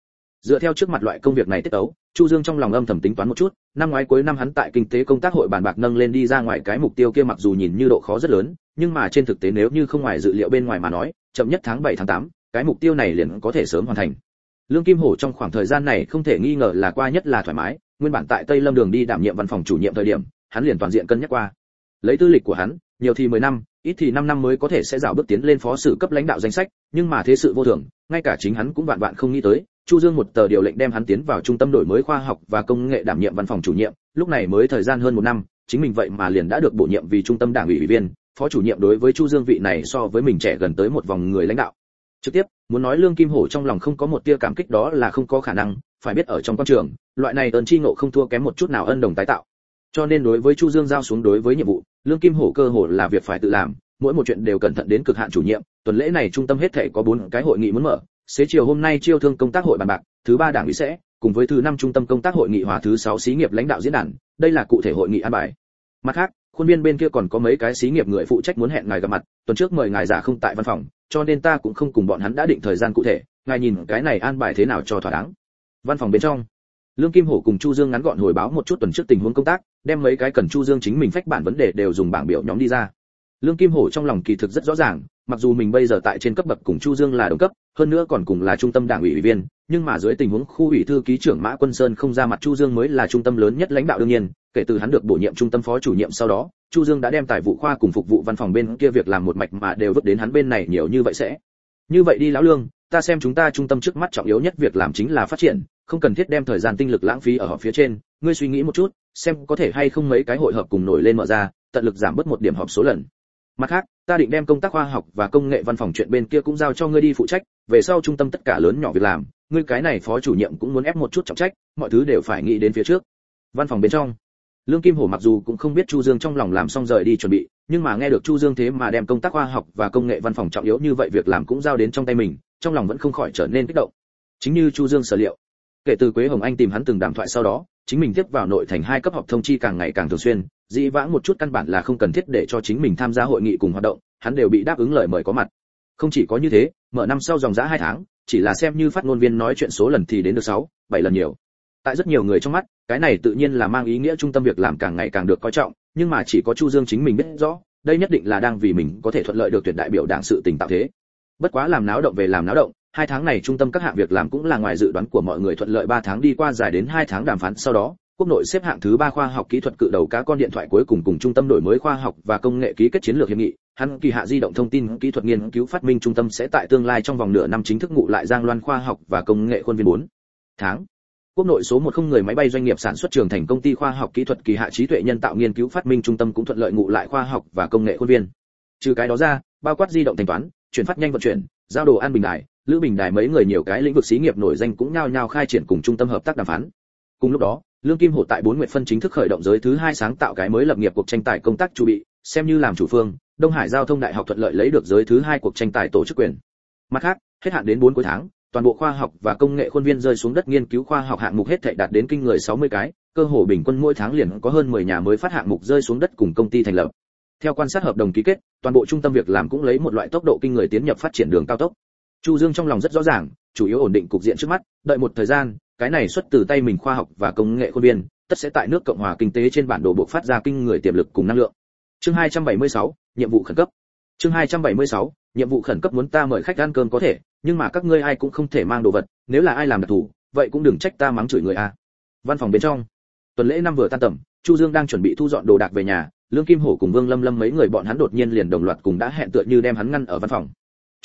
Dựa theo trước mặt loại công việc này tiết tấu chu dương trong lòng âm thầm tính toán một chút năm ngoái cuối năm hắn tại kinh tế công tác hội bàn bạc nâng lên đi ra ngoài cái mục tiêu kia mặc dù nhìn như độ khó rất lớn nhưng mà trên thực tế nếu như không ngoài dự liệu bên ngoài mà nói chậm nhất tháng 7 tháng 8, cái mục tiêu này liền có thể sớm hoàn thành. Lương kim hổ trong khoảng thời gian này không thể nghi ngờ là qua nhất là thoải mái nguyên bản tại tây lâm đường đi đảm nhiệm văn phòng chủ nhiệm thời điểm hắn liền toàn diện cân nhắc qua. Lấy tư lịch của hắn nhiều thì 10 năm ít thì 5 năm mới có thể sẽ dạo bước tiến lên phó sự cấp lãnh đạo danh sách nhưng mà thế sự vô thường ngay cả chính hắn cũng vạn vạn không nghĩ tới Chu Dương một tờ điều lệnh đem hắn tiến vào trung tâm đổi mới khoa học và công nghệ đảm nhiệm văn phòng chủ nhiệm, lúc này mới thời gian hơn một năm, chính mình vậy mà liền đã được bổ nhiệm vì trung tâm đảng ủy ủy viên, phó chủ nhiệm đối với Chu Dương vị này so với mình trẻ gần tới một vòng người lãnh đạo. Trực tiếp, muốn nói Lương Kim Hổ trong lòng không có một tia cảm kích đó là không có khả năng, phải biết ở trong quan trường, loại này ơn chi ngộ không thua kém một chút nào ân đồng tái tạo. Cho nên đối với Chu Dương giao xuống đối với nhiệm vụ, Lương Kim Hổ cơ hồ là việc phải tự làm, mỗi một chuyện đều cẩn thận đến cực hạn chủ nhiệm, tuần lễ này trung tâm hết thảy có bốn cái hội nghị muốn mở, xế chiều hôm nay chiêu thương công tác hội bàn bạc, thứ ba đảng ủy sẽ, cùng với thứ năm trung tâm công tác hội nghị hòa thứ sáu xí nghiệp lãnh đạo diễn đàn, đây là cụ thể hội nghị an bài. Mặt khác, khuôn viên bên kia còn có mấy cái xí nghiệp người phụ trách muốn hẹn ngài gặp mặt, tuần trước mời ngài giả không tại văn phòng, cho nên ta cũng không cùng bọn hắn đã định thời gian cụ thể, ngài nhìn cái này an bài thế nào cho thỏa đáng. Văn phòng bên trong, Lương Kim Hổ cùng Chu Dương ngắn gọn hồi báo một chút tuần trước tình huống công tác, đem mấy cái cần Chu Dương chính mình phách bản vấn đề đều dùng bảng biểu nhóm đi ra. Lương Kim Hổ trong lòng kỳ thực rất rõ ràng, mặc dù mình bây giờ tại trên cấp bậc cùng Chu Dương là đồng cấp, hơn nữa còn cùng là trung tâm đảng ủy ủy viên, nhưng mà dưới tình huống khu ủy thư ký trưởng Mã Quân Sơn không ra mặt Chu Dương mới là trung tâm lớn nhất lãnh đạo đương nhiên, kể từ hắn được bổ nhiệm trung tâm phó chủ nhiệm sau đó, Chu Dương đã đem tài vụ khoa cùng phục vụ văn phòng bên kia việc làm một mạch mà đều vứt đến hắn bên này nhiều như vậy sẽ. Như vậy đi lão Lương, ta xem chúng ta trung tâm trước mắt trọng yếu nhất việc làm chính là phát triển, không cần thiết đem thời gian tinh lực lãng phí ở họ phía trên, ngươi suy nghĩ một chút, xem có thể hay không mấy cái hội hợp cùng nổi lên mở ra, tận lực giảm bớt một điểm họp số lần. Mặt khác ta định đem công tác khoa học và công nghệ văn phòng chuyện bên kia cũng giao cho ngươi đi phụ trách về sau trung tâm tất cả lớn nhỏ việc làm ngươi cái này phó chủ nhiệm cũng muốn ép một chút trọng trách mọi thứ đều phải nghĩ đến phía trước. Văn phòng bên trong lương kim hổ mặc dù cũng không biết chu dương trong lòng làm xong rời đi chuẩn bị nhưng mà nghe được chu dương thế mà đem công tác khoa học và công nghệ văn phòng trọng yếu như vậy việc làm cũng giao đến trong tay mình trong lòng vẫn không khỏi trở nên kích động. Chính như chu dương sở liệu kể từ quế hồng anh tìm hắn từng đàm thoại sau đó, chính mình tiếp vào nội thành hai cấp học thông chi càng ngày càng thường xuyên, dĩ vãng một chút căn bản là không cần thiết để cho chính mình tham gia hội nghị cùng hoạt động, hắn đều bị đáp ứng lời mời có mặt. Không chỉ có như thế, mở năm sau dòng giã hai tháng, chỉ là xem như phát ngôn viên nói chuyện số lần thì đến được sáu, bảy lần nhiều. Tại rất nhiều người trong mắt, cái này tự nhiên là mang ý nghĩa trung tâm việc làm càng ngày càng được coi trọng, nhưng mà chỉ có chu dương chính mình biết rõ, đây nhất định là đang vì mình có thể thuận lợi được tuyển đại biểu đảng sự tình tạo thế. Bất quá làm náo động về làm náo động hai tháng này trung tâm các hạng việc làm cũng là ngoài dự đoán của mọi người thuận lợi ba tháng đi qua dài đến hai tháng đàm phán. Sau đó, quốc nội xếp hạng thứ ba khoa học kỹ thuật cự đầu cá con điện thoại cuối cùng cùng trung tâm đổi mới khoa học và công nghệ ký kết chiến lược hiệp nghị. Hắn kỳ hạ di động thông tin kỹ thuật nghiên cứu phát minh trung tâm sẽ tại tương lai trong vòng nửa năm chính thức ngụ lại giang loan khoa học và công nghệ khuôn viên 4 tháng. Quốc nội số một không người máy bay doanh nghiệp sản xuất trường thành công ty khoa học kỹ thuật kỳ hạ trí tuệ nhân tạo nghiên cứu phát minh trung tâm cũng thuận lợi ngụ lại khoa học và công nghệ khuôn viên. Trừ cái đó ra, bao quát di động thanh toán, chuyển phát nhanh vận chuyển, giao đồ an bình đài lữ bình đài mấy người nhiều cái lĩnh vực xí nghiệp nổi danh cũng nhao nhao khai triển cùng trung tâm hợp tác đàm phán cùng lúc đó lương kim hổ tại bốn nguyện phân chính thức khởi động giới thứ hai sáng tạo cái mới lập nghiệp cuộc tranh tài công tác chuẩn bị xem như làm chủ phương đông hải giao thông đại học thuận lợi lấy được giới thứ hai cuộc tranh tài tổ chức quyền mặt khác hết hạn đến bốn cuối tháng toàn bộ khoa học và công nghệ khuôn viên rơi xuống đất nghiên cứu khoa học hạng mục hết thảy đạt đến kinh người 60 cái, cơ hồ bình quân mỗi tháng liền có hơn 10 nhà mới phát hạng mục rơi xuống đất cùng công ty thành lập. Theo quan sát hợp đồng ký kết, toàn bộ trung tâm việc làm cũng lấy một loại tốc độ kinh người tiến nhập phát triển đường cao tốc. Chu Dương trong lòng rất rõ ràng, chủ yếu ổn định cục diện trước mắt, đợi một thời gian, cái này xuất từ tay mình khoa học và công nghệ khuôn viên, tất sẽ tại nước Cộng hòa kinh tế trên bản đồ bộ phát ra kinh người tiềm lực cùng năng lượng. Chương 276, nhiệm vụ khẩn cấp. Chương 276, nhiệm vụ khẩn cấp muốn ta mời khách ăn cơm có thể, nhưng mà các ngươi ai cũng không thể mang đồ vật, nếu là ai làm đặc thủ, vậy cũng đừng trách ta mắng chửi người a. Văn phòng bên trong, tuần lễ năm vừa tan tầm, Chu Dương đang chuẩn bị thu dọn đồ đạc về nhà, Lương Kim Hổ cùng Vương Lâm Lâm mấy người bọn hắn đột nhiên liền đồng loạt cùng đã hẹn tựa như đem hắn ngăn ở văn phòng.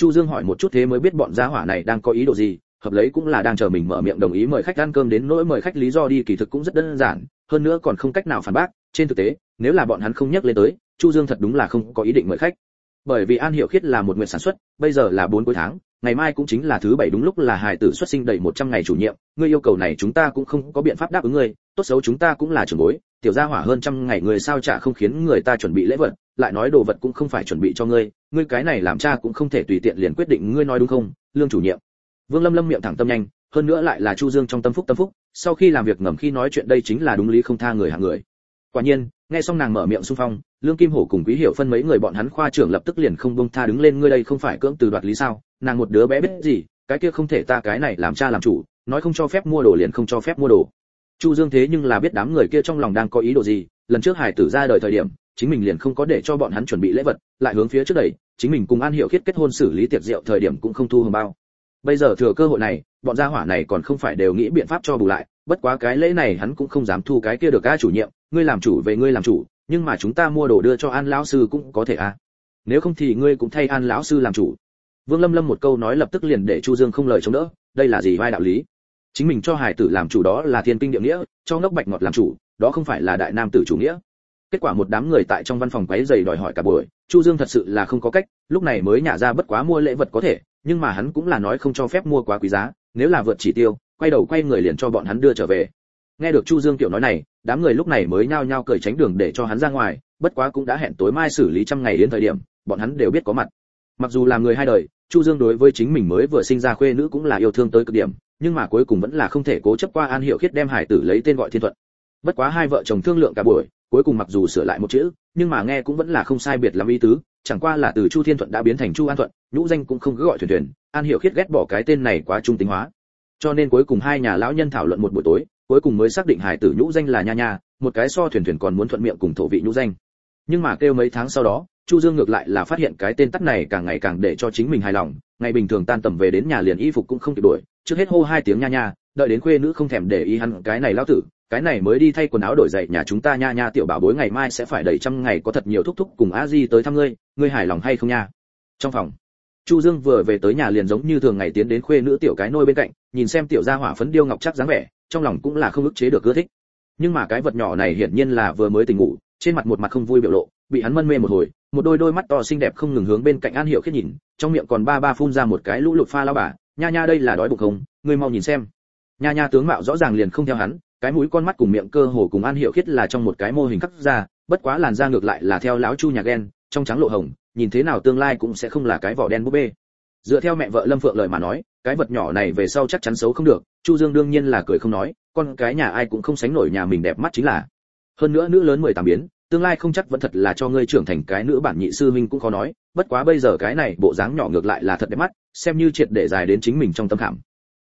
Chu Dương hỏi một chút thế mới biết bọn gia hỏa này đang có ý đồ gì, hợp lấy cũng là đang chờ mình mở miệng đồng ý mời khách ăn cơm đến nỗi mời khách lý do đi kỳ thực cũng rất đơn giản, hơn nữa còn không cách nào phản bác, trên thực tế, nếu là bọn hắn không nhắc lên tới, Chu Dương thật đúng là không có ý định mời khách. Bởi vì An Hiểu Khiết là một nguyện sản xuất, bây giờ là 4 cuối tháng, ngày mai cũng chính là thứ bảy đúng lúc là hài tử xuất sinh đầy 100 ngày chủ nhiệm, ngươi yêu cầu này chúng ta cũng không có biện pháp đáp ứng ngươi, tốt xấu chúng ta cũng là trưởng bối, tiểu gia hỏa hơn trăm ngày người sao trả không khiến người ta chuẩn bị lễ vật, lại nói đồ vật cũng không phải chuẩn bị cho ngươi, ngươi cái này làm cha cũng không thể tùy tiện liền quyết định ngươi nói đúng không, Lương chủ nhiệm. Vương Lâm Lâm miệng thẳng tâm nhanh, hơn nữa lại là Chu Dương trong tâm phúc tâm phúc, sau khi làm việc ngầm khi nói chuyện đây chính là đúng lý không tha người hạng người. Quả nhiên, nghe xong nàng mở miệng xung phong, Lương Kim Hổ cùng Quý Hiểu phân mấy người bọn hắn khoa trưởng lập tức liền không buông tha đứng lên ngươi đây không phải cưỡng từ đoạt lý sao? Nàng một đứa bé biết gì, cái kia không thể ta cái này làm cha làm chủ, nói không cho phép mua đồ liền không cho phép mua đồ. Chu Dương thế nhưng là biết đám người kia trong lòng đang có ý đồ gì, lần trước Hải Tử ra đời thời điểm, chính mình liền không có để cho bọn hắn chuẩn bị lễ vật, lại hướng phía trước đẩy, chính mình cùng An Hiểu Khiết kết hôn xử lý tiệc rượu thời điểm cũng không thu hồng bao. Bây giờ thừa cơ hội này, bọn gia hỏa này còn không phải đều nghĩ biện pháp cho bù lại, bất quá cái lễ này hắn cũng không dám thu cái kia được ca chủ nhiệm, ngươi làm chủ về ngươi làm chủ, nhưng mà chúng ta mua đồ đưa cho An lão sư cũng có thể à? Nếu không thì ngươi cũng thay An lão sư làm chủ. Vương Lâm Lâm một câu nói lập tức liền để Chu Dương không lời chống đỡ, đây là gì vai đạo lý? Chính mình cho hải tử làm chủ đó là thiên kinh địa nghĩa, cho ngốc bạch ngọt làm chủ, đó không phải là đại nam tử chủ nghĩa. Kết quả một đám người tại trong văn phòng quấy rầy đòi hỏi cả buổi, Chu Dương thật sự là không có cách, lúc này mới nhả ra bất quá mua lễ vật có thể, nhưng mà hắn cũng là nói không cho phép mua quá quý giá, nếu là vượt chỉ tiêu, quay đầu quay người liền cho bọn hắn đưa trở về. Nghe được Chu Dương tiểu nói này, đám người lúc này mới nhao nhao cởi tránh đường để cho hắn ra ngoài, bất quá cũng đã hẹn tối mai xử lý trăm ngày đến thời điểm, bọn hắn đều biết có mặt. Mặc dù là người hai đời, Chu Dương đối với chính mình mới vừa sinh ra khuê nữ cũng là yêu thương tới cực điểm, nhưng mà cuối cùng vẫn là không thể cố chấp qua An Hiệu Khiết đem hải tử lấy tên gọi Thiên Thuận. Bất quá hai vợ chồng thương lượng cả buổi, cuối cùng mặc dù sửa lại một chữ, nhưng mà nghe cũng vẫn là không sai biệt lắm ý tứ, chẳng qua là từ Chu Thiên Thuận đã biến thành Chu An Thuận, nhũ danh cũng không cứ gọi thuyền thuyền, An Hiệu Khiết ghét bỏ cái tên này quá trung tính hóa. Cho nên cuối cùng hai nhà lão nhân thảo luận một buổi tối, cuối cùng mới xác định hải tử nhũ danh là Nha Nha, một cái so thuyền thuyền còn muốn thuận miệng cùng thổ vị nhũ danh. Nhưng mà kêu mấy tháng sau đó, Chu Dương ngược lại là phát hiện cái tên tắt này càng ngày càng để cho chính mình hài lòng, ngày bình thường tan tầm về đến nhà liền y phục cũng không kịp đuổi, trước hết hô hai tiếng nha nha, đợi đến khuê nữ không thèm để ý hắn cái này lão tử, cái này mới đi thay quần áo đổi giày nhà chúng ta nha nha tiểu bảo bối ngày mai sẽ phải đầy trăm ngày có thật nhiều thúc thúc cùng a di tới thăm ngươi, ngươi hài lòng hay không nha? Trong phòng, Chu Dương vừa về tới nhà liền giống như thường ngày tiến đến khuê nữ tiểu cái nôi bên cạnh, nhìn xem tiểu gia hỏa phấn điêu ngọc chắc dáng vẻ, trong lòng cũng là không ức chế được ưa thích. Nhưng mà cái vật nhỏ này hiển nhiên là vừa mới tỉnh ngủ, trên mặt một mặt không vui biểu lộ, bị hắn mân mê một hồi, một đôi đôi mắt to xinh đẹp không ngừng hướng bên cạnh An Hiểu Khiết nhìn, trong miệng còn ba ba phun ra một cái lũ lụt pha lao bà, nha nha đây là đói bụng không, ngươi mau nhìn xem. Nha nha tướng mạo rõ ràng liền không theo hắn, cái mũi con mắt cùng miệng cơ hồ cùng An hiệu Khiết là trong một cái mô hình cắt ra, bất quá làn da ngược lại là theo lão Chu nhà ghen, trong trắng lộ hồng, nhìn thế nào tương lai cũng sẽ không là cái vỏ đen búp bê. Dựa theo mẹ vợ Lâm Phượng lời mà nói, cái vật nhỏ này về sau chắc chắn xấu không được, Chu Dương đương nhiên là cười không nói, con cái nhà ai cũng không sánh nổi nhà mình đẹp mắt chính là. Hơn nữa nữ lớn 18 biến, tương lai không chắc vẫn thật là cho ngươi trưởng thành cái nữ bản nhị sư huynh cũng khó nói, bất quá bây giờ cái này bộ dáng nhỏ ngược lại là thật đẹp mắt, xem như triệt để dài đến chính mình trong tâm khảm.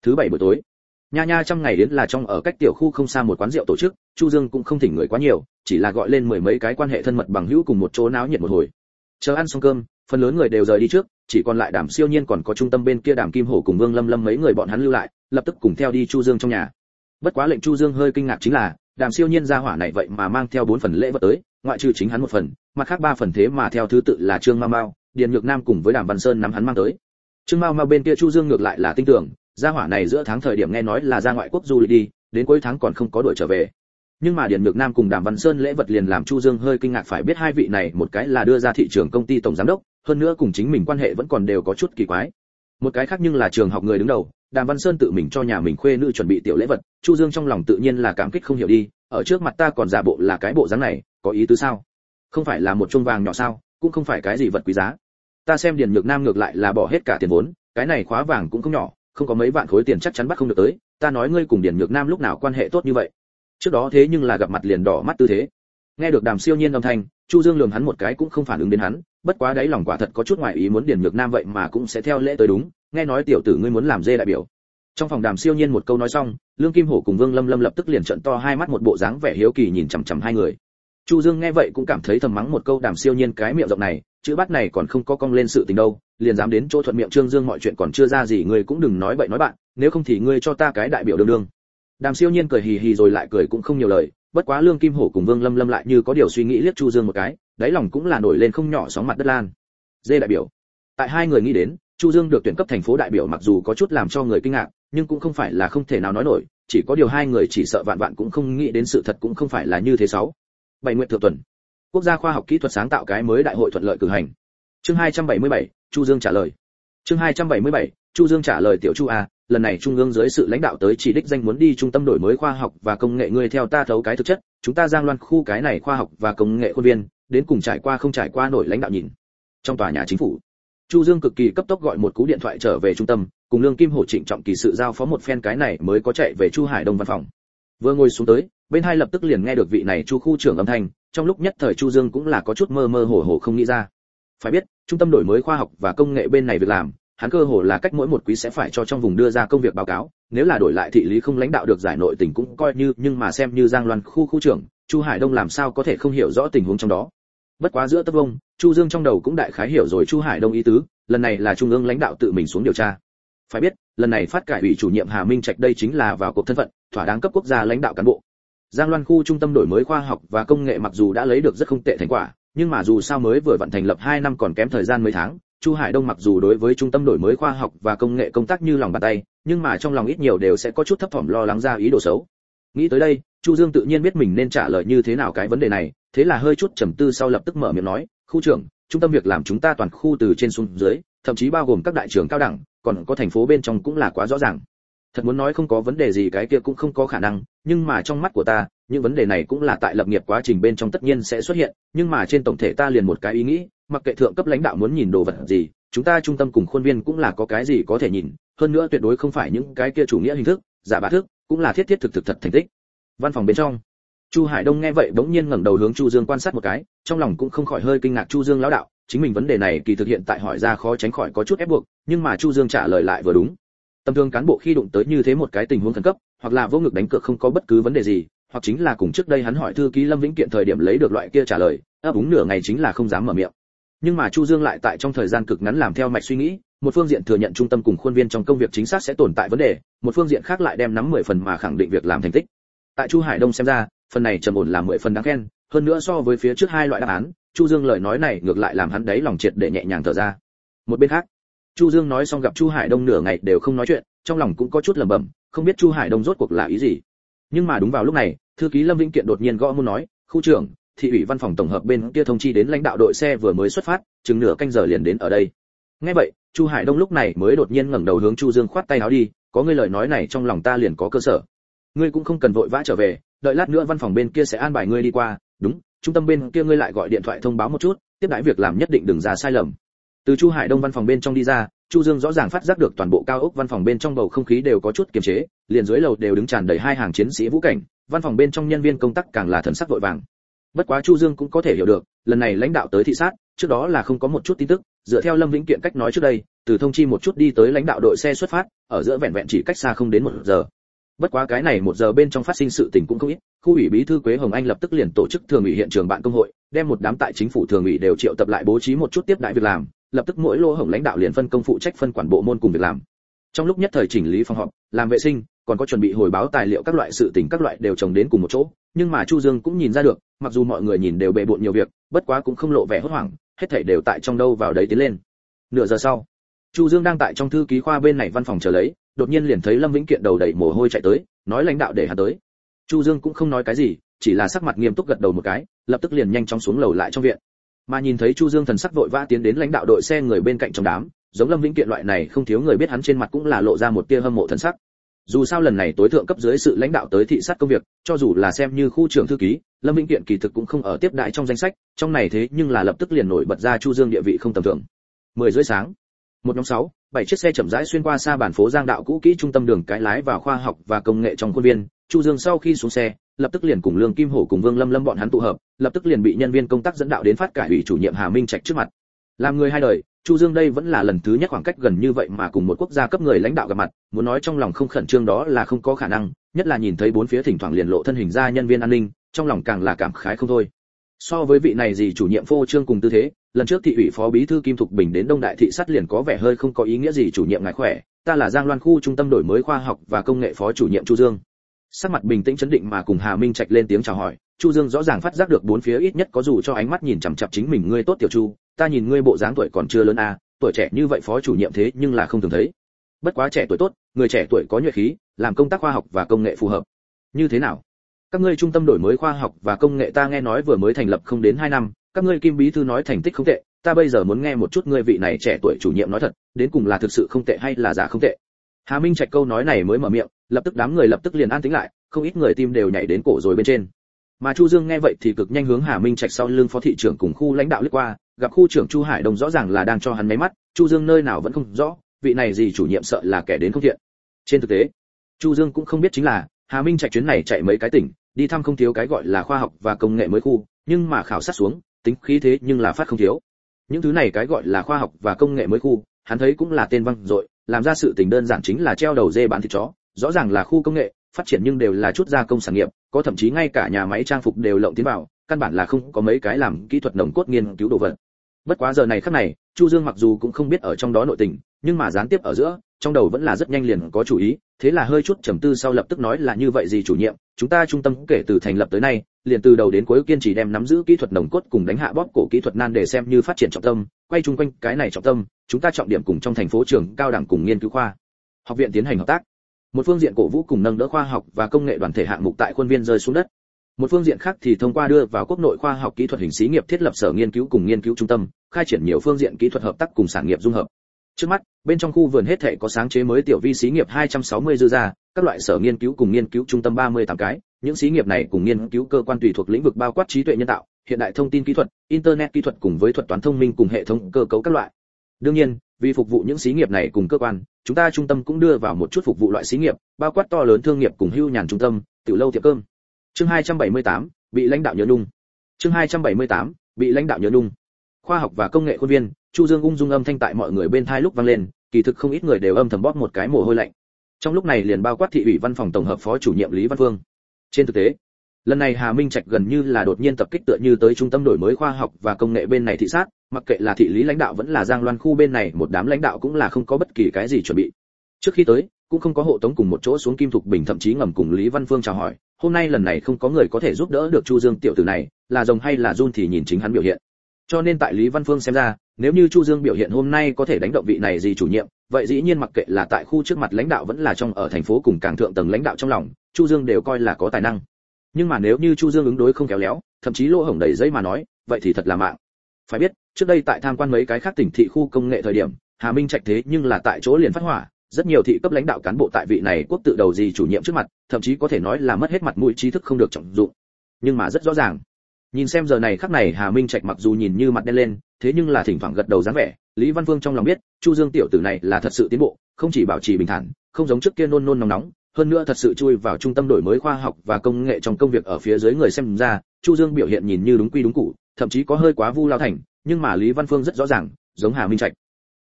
Thứ bảy buổi tối, nha nha trong ngày đến là trong ở cách tiểu khu không xa một quán rượu tổ chức, Chu Dương cũng không thỉnh người quá nhiều, chỉ là gọi lên mười mấy cái quan hệ thân mật bằng hữu cùng một chỗ náo nhiệt một hồi. Chờ ăn xong cơm, phần lớn người đều rời đi trước, chỉ còn lại Đàm Siêu Nhiên còn có trung tâm bên kia Đàm Kim Hổ cùng Vương Lâm Lâm mấy người bọn hắn lưu lại, lập tức cùng theo đi Chu Dương trong nhà. Bất quá lệnh Chu Dương hơi kinh ngạc chính là, Đàm Siêu Nhiên gia hỏa này vậy mà mang theo bốn phần lễ vật tới, ngoại trừ chính hắn một phần, mặt khác ba phần thế mà theo thứ tự là Trương Mao Mao, Điền Nhược Nam cùng với Đàm Văn Sơn nắm hắn mang tới. Trương Mao Mao bên kia Chu Dương ngược lại là tin tưởng, gia hỏa này giữa tháng thời điểm nghe nói là ra ngoại quốc du lịch đi, đến cuối tháng còn không có đuổi trở về. Nhưng mà Điền Nhược Nam cùng Đàm Văn Sơn lễ vật liền làm Chu Dương hơi kinh ngạc phải biết hai vị này, một cái là đưa ra thị trường công ty tổng giám đốc, hơn nữa cùng chính mình quan hệ vẫn còn đều có chút kỳ quái một cái khác nhưng là trường học người đứng đầu, đàm văn sơn tự mình cho nhà mình khuê nữ chuẩn bị tiểu lễ vật, chu dương trong lòng tự nhiên là cảm kích không hiểu đi, ở trước mặt ta còn giả bộ là cái bộ dáng này, có ý tứ sao? Không phải là một chuông vàng nhỏ sao, cũng không phải cái gì vật quý giá. Ta xem điền nhược nam ngược lại là bỏ hết cả tiền vốn, cái này khóa vàng cũng không nhỏ, không có mấy vạn khối tiền chắc chắn bắt không được tới, ta nói ngươi cùng điền nhược nam lúc nào quan hệ tốt như vậy? Trước đó thế nhưng là gặp mặt liền đỏ mắt tư thế. Nghe được đàm siêu nhiên âm thanh chu dương lườm hắn một cái cũng không phản ứng đến hắn, bất quá đấy lòng quả thật có chút ngoại ý muốn điền nhược nam vậy mà cũng sẽ theo lễ tới đúng, nghe nói tiểu tử ngươi muốn làm dê đại biểu. Trong phòng đàm siêu nhiên một câu nói xong, lương kim hổ cùng vương lâm lâm lập tức liền trợn to hai mắt một bộ dáng vẻ hiếu kỳ nhìn chằm chằm hai người. Chu dương nghe vậy cũng cảm thấy thầm mắng một câu đàm siêu nhiên cái miệng rộng này, chữ bắt này còn không có cong lên sự tình đâu, liền dám đến chỗ thuận miệng trương dương mọi chuyện còn chưa ra gì ngươi cũng đừng nói bậy nói bạn, nếu không thì ngươi cho ta cái đại biểu đương đương. Đàm siêu nhiên cười hì hì rồi lại cười cũng không nhiều lời bất quá lương kim hổ cùng vương lâm lâm lại như có điều suy nghĩ liếc chu dương một cái đáy lòng cũng là nổi lên không nhỏ sóng mặt đất lan. Dê đại biểu. Tại hai người nghĩ đến chu dương được tuyển cấp thành phố đại biểu mặc dù có chút làm cho người kinh ngạc nhưng cũng không phải là không thể nào nói nổi chỉ có điều hai người chỉ sợ vạn vạn cũng không nghĩ đến sự thật cũng không phải là như thế sáu. Bảy nguyện thượng tuần. Quốc gia khoa học kỹ thuật sáng tạo cái mới đại hội thuận lợi cử hành. Chương 277, chu dương trả lời. Chương 277, chu dương trả lời tiểu chu a lần này trung ương dưới sự lãnh đạo tới chỉ đích danh muốn đi trung tâm đổi mới khoa học và công nghệ ngươi theo ta thấu cái thực chất, chúng ta giang loan khu cái này khoa học và công nghệ khuôn viên, đến cùng trải qua không trải qua nổi lãnh đạo nhìn. Trong tòa nhà chính phủ, chu dương cực kỳ cấp tốc gọi một cú điện thoại trở về trung tâm, cùng lương kim hổ trịnh trọng kỳ sự giao phó một phen cái này mới có chạy về chu hải đông văn phòng. Vừa ngồi xuống tới, bên hai lập tức liền nghe được vị này chu khu trưởng âm thanh, trong lúc nhất thời chu dương cũng là có chút mơ mơ hồ hồ không nghĩ ra. Phải biết, trung tâm đổi mới khoa học và công nghệ bên này việc làm hắn cơ hồ là cách mỗi một quý sẽ phải cho trong vùng đưa ra công việc báo cáo, nếu là đổi lại thị lý không lãnh đạo được giải nội tình cũng coi như, nhưng mà xem như giang loan khu khu trưởng, chu hải đông làm sao có thể không hiểu rõ tình huống trong đó. Bất quá giữa tấp vông, chu dương trong đầu cũng đại khái hiểu rồi chu hải đông ý tứ, lần này là trung ương lãnh đạo tự mình xuống điều tra. Phải biết, lần này phát cải ủy chủ nhiệm hà minh trạch đây chính là vào cuộc thân phận, thỏa đáng cấp quốc gia lãnh đạo cán bộ. Giang loan khu trung tâm đổi mới khoa học và công nghệ mặc dù đã lấy được rất không tệ thành quả, nhưng mà dù sao mới vừa vận thành lập 2 năm còn kém thời gian mấy tháng chu hải đông mặc dù đối với trung tâm đổi mới khoa học và công nghệ công tác như lòng bàn tay, nhưng mà trong lòng ít nhiều đều sẽ có chút thấp thỏm lo lắng ra ý đồ xấu. Nghĩ tới đây, chu dương tự nhiên biết mình nên trả lời như thế nào cái vấn đề này, thế là hơi chút trầm tư sau lập tức mở miệng nói, khu trưởng, trung tâm việc làm chúng ta toàn khu từ trên xuống dưới, thậm chí bao gồm các đại trường cao đẳng, còn có thành phố bên trong cũng là quá rõ ràng. Thật muốn nói không có vấn đề gì cái kia cũng không có khả năng, nhưng mà trong mắt của ta, những vấn đề này cũng là tại lập nghiệp quá trình bên trong tất nhiên sẽ xuất hiện, nhưng mà trên tổng thể ta liền một cái ý nghĩ mặc kệ thượng cấp lãnh đạo muốn nhìn đồ vật gì, chúng ta trung tâm cùng khuôn viên cũng là có cái gì có thể nhìn, hơn nữa tuyệt đối không phải những cái kia chủ nghĩa hình thức, giả bá thức, cũng là thiết thiết thực thực thật thành tích. Văn phòng bên trong, chu hải đông nghe vậy bỗng nhiên ngẩng đầu hướng chu dương quan sát một cái, trong lòng cũng không khỏi hơi kinh ngạc chu dương lão đạo, chính mình vấn đề này kỳ thực hiện tại hỏi ra khó tránh khỏi có chút ép buộc, nhưng mà chu dương trả lời lại vừa đúng. Tầm thường cán bộ khi đụng tới như thế một cái tình huống khẩn cấp, hoặc là vô ngực đánh cược không có bất cứ vấn đề gì, hoặc chính là cùng trước đây hắn hỏi thư ký lâm vĩnh kiện thời điểm lấy được loại kia trả lời, ấp úng nửa ngày chính là không dám mở miệng nhưng mà chu dương lại tại trong thời gian cực ngắn làm theo mạch suy nghĩ, một phương diện thừa nhận trung tâm cùng khuôn viên trong công việc chính xác sẽ tồn tại vấn đề, một phương diện khác lại đem nắm mười phần mà khẳng định việc làm thành tích. Tại chu hải đông xem ra, phần này trầm ổn là mười phần đáng khen, hơn nữa so với phía trước hai loại đáp án, chu dương lời nói này ngược lại làm hắn đấy lòng triệt để nhẹ nhàng thở ra. Một bên khác, chu dương nói xong gặp chu hải đông nửa ngày đều không nói chuyện, trong lòng cũng có chút lẩm bẩm, không biết chu hải đông rốt cuộc là ý gì. Nhưng mà đúng vào lúc này, thư ký lâm vĩnh kiện đột nhiên gõ muốn nói, khu trưởng thị ủy văn phòng tổng hợp bên kia thông chi đến lãnh đạo đội xe vừa mới xuất phát, chừng nửa canh giờ liền đến ở đây. Nghe vậy, chu hải đông lúc này mới đột nhiên ngẩng đầu hướng chu dương khoát tay áo đi, có ngươi lời nói này trong lòng ta liền có cơ sở. Ngươi cũng không cần vội vã trở về, đợi lát nữa văn phòng bên kia sẽ an bài ngươi đi qua. Đúng, trung tâm bên kia ngươi lại gọi điện thoại thông báo một chút, tiếp đãi việc làm nhất định đừng ra sai lầm. Từ chu hải đông văn phòng bên trong đi ra, chu dương rõ ràng phát giác được toàn bộ cao ốc văn phòng bên trong bầu không khí đều có chút kiềm chế, liền dưới lầu đều đứng tràn đầy hai hàng chiến sĩ vũ cảnh, văn phòng bên trong nhân viên công tác càng là thần sắc vội vàng bất quá chu dương cũng có thể hiểu được, lần này lãnh đạo tới thị sát, trước đó là không có một chút tin tức, dựa theo lâm vĩnh kiện cách nói trước đây, từ thông chi một chút đi tới lãnh đạo đội xe xuất phát, ở giữa vẹn vẹn chỉ cách xa không đến một giờ. Bất quá cái này một giờ bên trong phát sinh sự tình cũng không ít, khu ủy bí thư quế hồng anh lập tức liền tổ chức thường ủy hiện trường bạn công hội, đem một đám tại chính phủ thường ủy đều triệu tập lại bố trí một chút tiếp đại việc làm, lập tức mỗi lô hồng lãnh đạo liền phân công phụ trách phân quản bộ môn cùng việc làm. Trong lúc nhất thời chỉnh lý phòng họp, làm vệ sinh, còn có chuẩn bị hồi báo tài liệu các loại sự tình các loại đều chồng đến cùng một chỗ, nhưng mà chu dương cũng nhìn ra được mặc dù mọi người nhìn đều bề bộn nhiều việc, bất quá cũng không lộ vẻ hốt hoảng, hết thảy đều tại trong đâu vào đấy tiến lên. Nửa giờ sau, chu dương đang tại trong thư ký khoa bên này văn phòng chờ lấy, đột nhiên liền thấy lâm vĩnh kiện đầu đầy mồ hôi chạy tới, nói lãnh đạo để hắn tới. Chu dương cũng không nói cái gì, chỉ là sắc mặt nghiêm túc gật đầu một cái, lập tức liền nhanh chóng xuống lầu lại trong viện. Mà nhìn thấy chu dương thần sắc vội vã tiến đến lãnh đạo đội xe người bên cạnh trong đám, giống lâm vĩnh kiện loại này không thiếu người biết hắn trên mặt cũng là lộ ra một tia hâm mộ thần sắc dù sao lần này tối thượng cấp dưới sự lãnh đạo tới thị sát công việc, cho dù là xem như khu trưởng thư ký, lâm vĩnh kiện kỳ thực cũng không ở tiếp đại trong danh sách, trong này thế nhưng là lập tức liền nổi bật ra chu dương địa vị không tầm thường. Mười rưỡi sáng, một nhóm sáu, bảy chiếc xe chậm rãi xuyên qua xa bản phố giang đạo cũ kỹ trung tâm đường cái lái vào khoa học và công nghệ trong khuôn viên, chu dương sau khi xuống xe, lập tức liền cùng lương kim hổ cùng vương lâm lâm bọn hắn tụ hợp, lập tức liền bị nhân viên công tác dẫn đạo đến phát cải ủy chủ nhiệm hà minh trạch trước mặt làm người hai đời, chu dương đây vẫn là lần thứ nhất khoảng cách gần như vậy mà cùng một quốc gia cấp người lãnh đạo gặp mặt, muốn nói trong lòng không khẩn trương đó là không có khả năng, nhất là nhìn thấy bốn phía thỉnh thoảng liền lộ thân hình ra nhân viên an ninh, trong lòng càng là cảm khái không thôi. So với vị này gì chủ nhiệm phô trương cùng tư thế, lần trước thị ủy phó bí thư kim thục bình đến đông đại thị sát liền có vẻ hơi không có ý nghĩa gì chủ nhiệm ngài khỏe, ta là giang loan khu trung tâm đổi mới khoa học và công nghệ phó chủ nhiệm chu dương. Sắc mặt bình tĩnh chấn định mà cùng hà minh trạch lên tiếng chào hỏi, chu dương rõ ràng phát giác được bốn phía ít nhất có dù cho ánh mắt nhìn chằm chằm chính mình ngươi tốt tiểu chu ta nhìn ngươi bộ dáng tuổi còn chưa lớn à tuổi trẻ như vậy phó chủ nhiệm thế nhưng là không thường thấy. Bất quá trẻ tuổi tốt, người trẻ tuổi có nhuệ khí, làm công tác khoa học và công nghệ phù hợp. Như thế nào? Các ngươi trung tâm đổi mới khoa học và công nghệ ta nghe nói vừa mới thành lập không đến 2 năm, các ngươi kim bí thư nói thành tích không tệ, ta bây giờ muốn nghe một chút ngươi vị này trẻ tuổi chủ nhiệm nói thật, đến cùng là thực sự không tệ hay là giả không tệ? Hà minh trạch câu nói này mới mở miệng, lập tức đám người lập tức liền an tĩnh lại, không ít người tim đều nhảy đến cổ rồi bên trên. Mà chu dương nghe vậy thì cực nhanh hướng hà minh trạch sau lưng phó thị trưởng cùng khu lãnh đạo lướt qua gặp khu trưởng chu hải đông rõ ràng là đang cho hắn máy mắt, chu dương nơi nào vẫn không rõ, vị này gì chủ nhiệm sợ là kẻ đến không thiện. Trên thực tế, chu dương cũng không biết chính là, hà minh chạy chuyến này chạy mấy cái tỉnh, đi thăm không thiếu cái gọi là khoa học và công nghệ mới khu, nhưng mà khảo sát xuống, tính khí thế nhưng là phát không thiếu. Những thứ này cái gọi là khoa học và công nghệ mới khu, hắn thấy cũng là tên văng dội, làm ra sự tình đơn giản chính là treo đầu dê bán thịt chó, rõ ràng là khu công nghệ, phát triển nhưng đều là chút gia công sản nghiệp, có thậm chí ngay cả nhà máy trang phục đều lộng tiến vào, căn bản là không có mấy cái làm kỹ thuật nồng cốt nghiên cứu đồ vật bất quá giờ này khắc này, chu dương mặc dù cũng không biết ở trong đó nội tình, nhưng mà gián tiếp ở giữa, trong đầu vẫn là rất nhanh liền có chủ ý, thế là hơi chút trầm tư sau lập tức nói là như vậy gì chủ nhiệm, chúng ta trung tâm kể từ thành lập tới nay, liền từ đầu đến cuối kiên trì đem nắm giữ kỹ thuật nồng cốt cùng đánh hạ bóp cổ kỹ thuật nan để xem như phát triển trọng tâm, quay chung quanh cái này trọng tâm, chúng ta trọng điểm cùng trong thành phố trường, cao đẳng cùng nghiên cứu khoa, học viện tiến hành hợp tác. Một phương diện cổ vũ cùng nâng đỡ khoa học và công nghệ đoàn thể hạng mục tại khuôn viên rơi xuống đất một phương diện khác thì thông qua đưa vào quốc nội khoa học kỹ thuật hình xí nghiệp thiết lập sở nghiên cứu cùng nghiên cứu trung tâm, khai triển nhiều phương diện kỹ thuật hợp tác cùng sản nghiệp dung hợp. Trước mắt, bên trong khu vườn hết thể có sáng chế mới tiểu vi xí nghiệp 260 dư ra, các loại sở nghiên cứu cùng nghiên cứu trung tâm 38 cái. Những xí nghiệp này cùng nghiên cứu cơ quan tùy thuộc lĩnh vực bao quát trí tuệ nhân tạo, hiện đại thông tin kỹ thuật, internet kỹ thuật cùng với thuật toán thông minh cùng hệ thống cơ cấu các loại. Đương nhiên, vì phục vụ những xí nghiệp này cùng cơ quan, chúng ta trung tâm cũng đưa vào một chút phục vụ loại xí nghiệp, bao quát to lớn thương nghiệp cùng hưu nhàn trung tâm, tiểu lâu tiệm cơm chương 278, bị lãnh đạo nhớ nung chương 278, bị lãnh đạo nhớ nung khoa học và công nghệ khuôn viên chu dương ung dung âm thanh tại mọi người bên thai lúc vang lên kỳ thực không ít người đều âm thầm bóp một cái mồ hôi lạnh. Trong lúc này liền bao quát thị ủy văn phòng tổng hợp phó chủ nhiệm lý văn phương. Trên thực tế lần này hà minh trạch gần như là đột nhiên tập kích tựa như tới trung tâm đổi mới khoa học và công nghệ bên này thị sát mặc kệ là thị lý lãnh đạo vẫn là giang loan khu bên này một đám lãnh đạo cũng là không có bất kỳ cái gì chuẩn bị. Trước khi tới cũng không có hộ tống cùng một chỗ xuống kim thục bình thậm chí ngầm cùng lý văn phương chào hỏi hôm nay lần này không có người có thể giúp đỡ được chu dương tiểu tử này, là rồng hay là run thì nhìn chính hắn biểu hiện. Cho nên tại lý văn phương xem ra, nếu như chu dương biểu hiện hôm nay có thể đánh động vị này gì chủ nhiệm, vậy dĩ nhiên mặc kệ là tại khu trước mặt lãnh đạo vẫn là trong ở thành phố cùng càng thượng tầng lãnh đạo trong lòng, chu dương đều coi là có tài năng. Nhưng mà nếu như chu dương ứng đối không khéo léo, thậm chí lỗ hổng đầy dây mà nói, vậy thì thật là mạng. Phải biết, trước đây tại tham quan mấy cái khác tỉnh thị khu công nghệ thời điểm, hà minh trạch thế nhưng là tại chỗ liền phát hỏa rất nhiều thị cấp lãnh đạo cán bộ tại vị này quốc tự đầu gì chủ nhiệm trước mặt, thậm chí có thể nói là mất hết mặt mũi trí thức không được trọng dụng. Nhưng mà rất rõ ràng. Nhìn xem giờ này khắc này hà minh trạch mặc dù nhìn như mặt đen lên, thế nhưng là thỉnh thoảng gật đầu dáng vẻ, lý văn vương trong lòng biết, chu dương tiểu tử này là thật sự tiến bộ, không chỉ bảo trì bình thản, không giống trước kia nôn nôn nóng nóng, hơn nữa thật sự chui vào trung tâm đổi mới khoa học và công nghệ trong công việc ở phía dưới người xem ra, chu dương biểu hiện nhìn như đúng quy đúng cụ thậm chí có hơi quá vu lao thành, nhưng mà lý văn phương rất rõ ràng, giống hà minh trạch.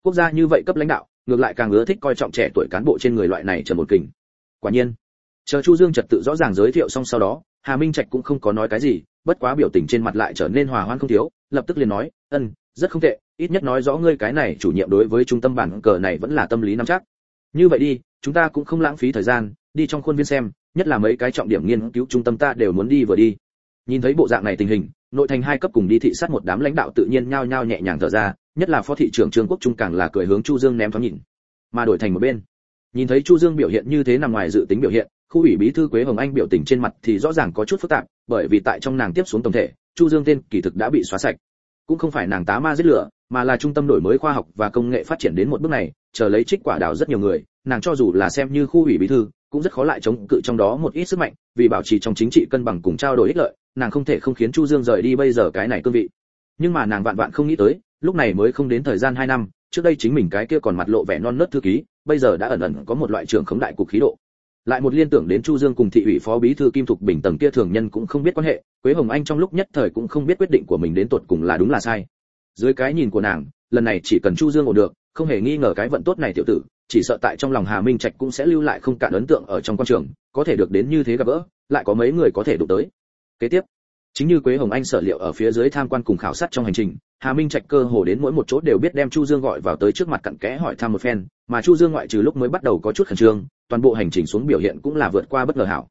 Quốc gia như vậy cấp lãnh đạo ngược lại càng ưa thích coi trọng trẻ tuổi cán bộ trên người loại này trở một kình. Quả nhiên, chờ chu dương trật tự rõ ràng giới thiệu xong sau đó, hà minh trạch cũng không có nói cái gì, bất quá biểu tình trên mặt lại trở nên hòa hoan không thiếu, lập tức liền nói, ân, rất không tệ, ít nhất nói rõ ngươi cái này chủ nhiệm đối với trung tâm bản cờ này vẫn là tâm lý nắm chắc. Như vậy đi, chúng ta cũng không lãng phí thời gian, đi trong khuôn viên xem, nhất là mấy cái trọng điểm nghiên cứu trung tâm ta đều muốn đi vừa đi. Nhìn thấy bộ dạng này tình hình, nội thành hai cấp cùng đi thị sát một đám lãnh đạo tự nhiên nhao nhao nhẹ nhàng thở ra nhất là phó thị trưởng trương quốc trung càng là cười hướng chu dương ném thoáng nhìn, mà đổi thành một bên. Nhìn thấy chu dương biểu hiện như thế nằm ngoài dự tính biểu hiện, khu ủy bí thư quế hồng anh biểu tình trên mặt thì rõ ràng có chút phức tạp, bởi vì tại trong nàng tiếp xuống tổng thể, chu dương tên kỳ thực đã bị xóa sạch. Cũng không phải nàng tá ma giết lửa, mà là trung tâm đổi mới khoa học và công nghệ phát triển đến một bước này, chờ lấy trích quả đào rất nhiều người, nàng cho dù là xem như khu ủy bí thư, cũng rất khó lại chống cự trong đó một ít sức mạnh, vì bảo trì trong chính trị cân bằng cùng trao đổi ích lợi, nàng không thể không khiến chu dương rời đi bây giờ cái này cương vị. Nhưng mà nàng vạn vạn không nghĩ tới lúc này mới không đến thời gian 2 năm, trước đây chính mình cái kia còn mặt lộ vẻ non nớt thư ký, bây giờ đã ẩn ẩn có một loại trưởng khống đại cục khí độ. Lại một liên tưởng đến chu dương cùng thị ủy phó bí thư kim thục bình tầng kia thường nhân cũng không biết quan hệ, quế hồng anh trong lúc nhất thời cũng không biết quyết định của mình đến tột cùng là đúng là sai. Dưới cái nhìn của nàng, lần này chỉ cần chu dương ổn được, không hề nghi ngờ cái vận tốt này tiểu tử, chỉ sợ tại trong lòng hà minh trạch cũng sẽ lưu lại không cạn ấn tượng ở trong quan trường, có thể được đến như thế gặp gỡ, lại có mấy người có thể đụng tới. Kế tiếp chính như quế hồng anh sở liệu ở phía dưới tham quan cùng khảo sát trong hành trình, hà minh trạch cơ hồ đến mỗi một chỗ đều biết đem chu dương gọi vào tới trước mặt cặn kẽ hỏi thăm một phen, mà chu dương ngoại trừ lúc mới bắt đầu có chút khẩn trương, toàn bộ hành trình xuống biểu hiện cũng là vượt qua bất ngờ hảo.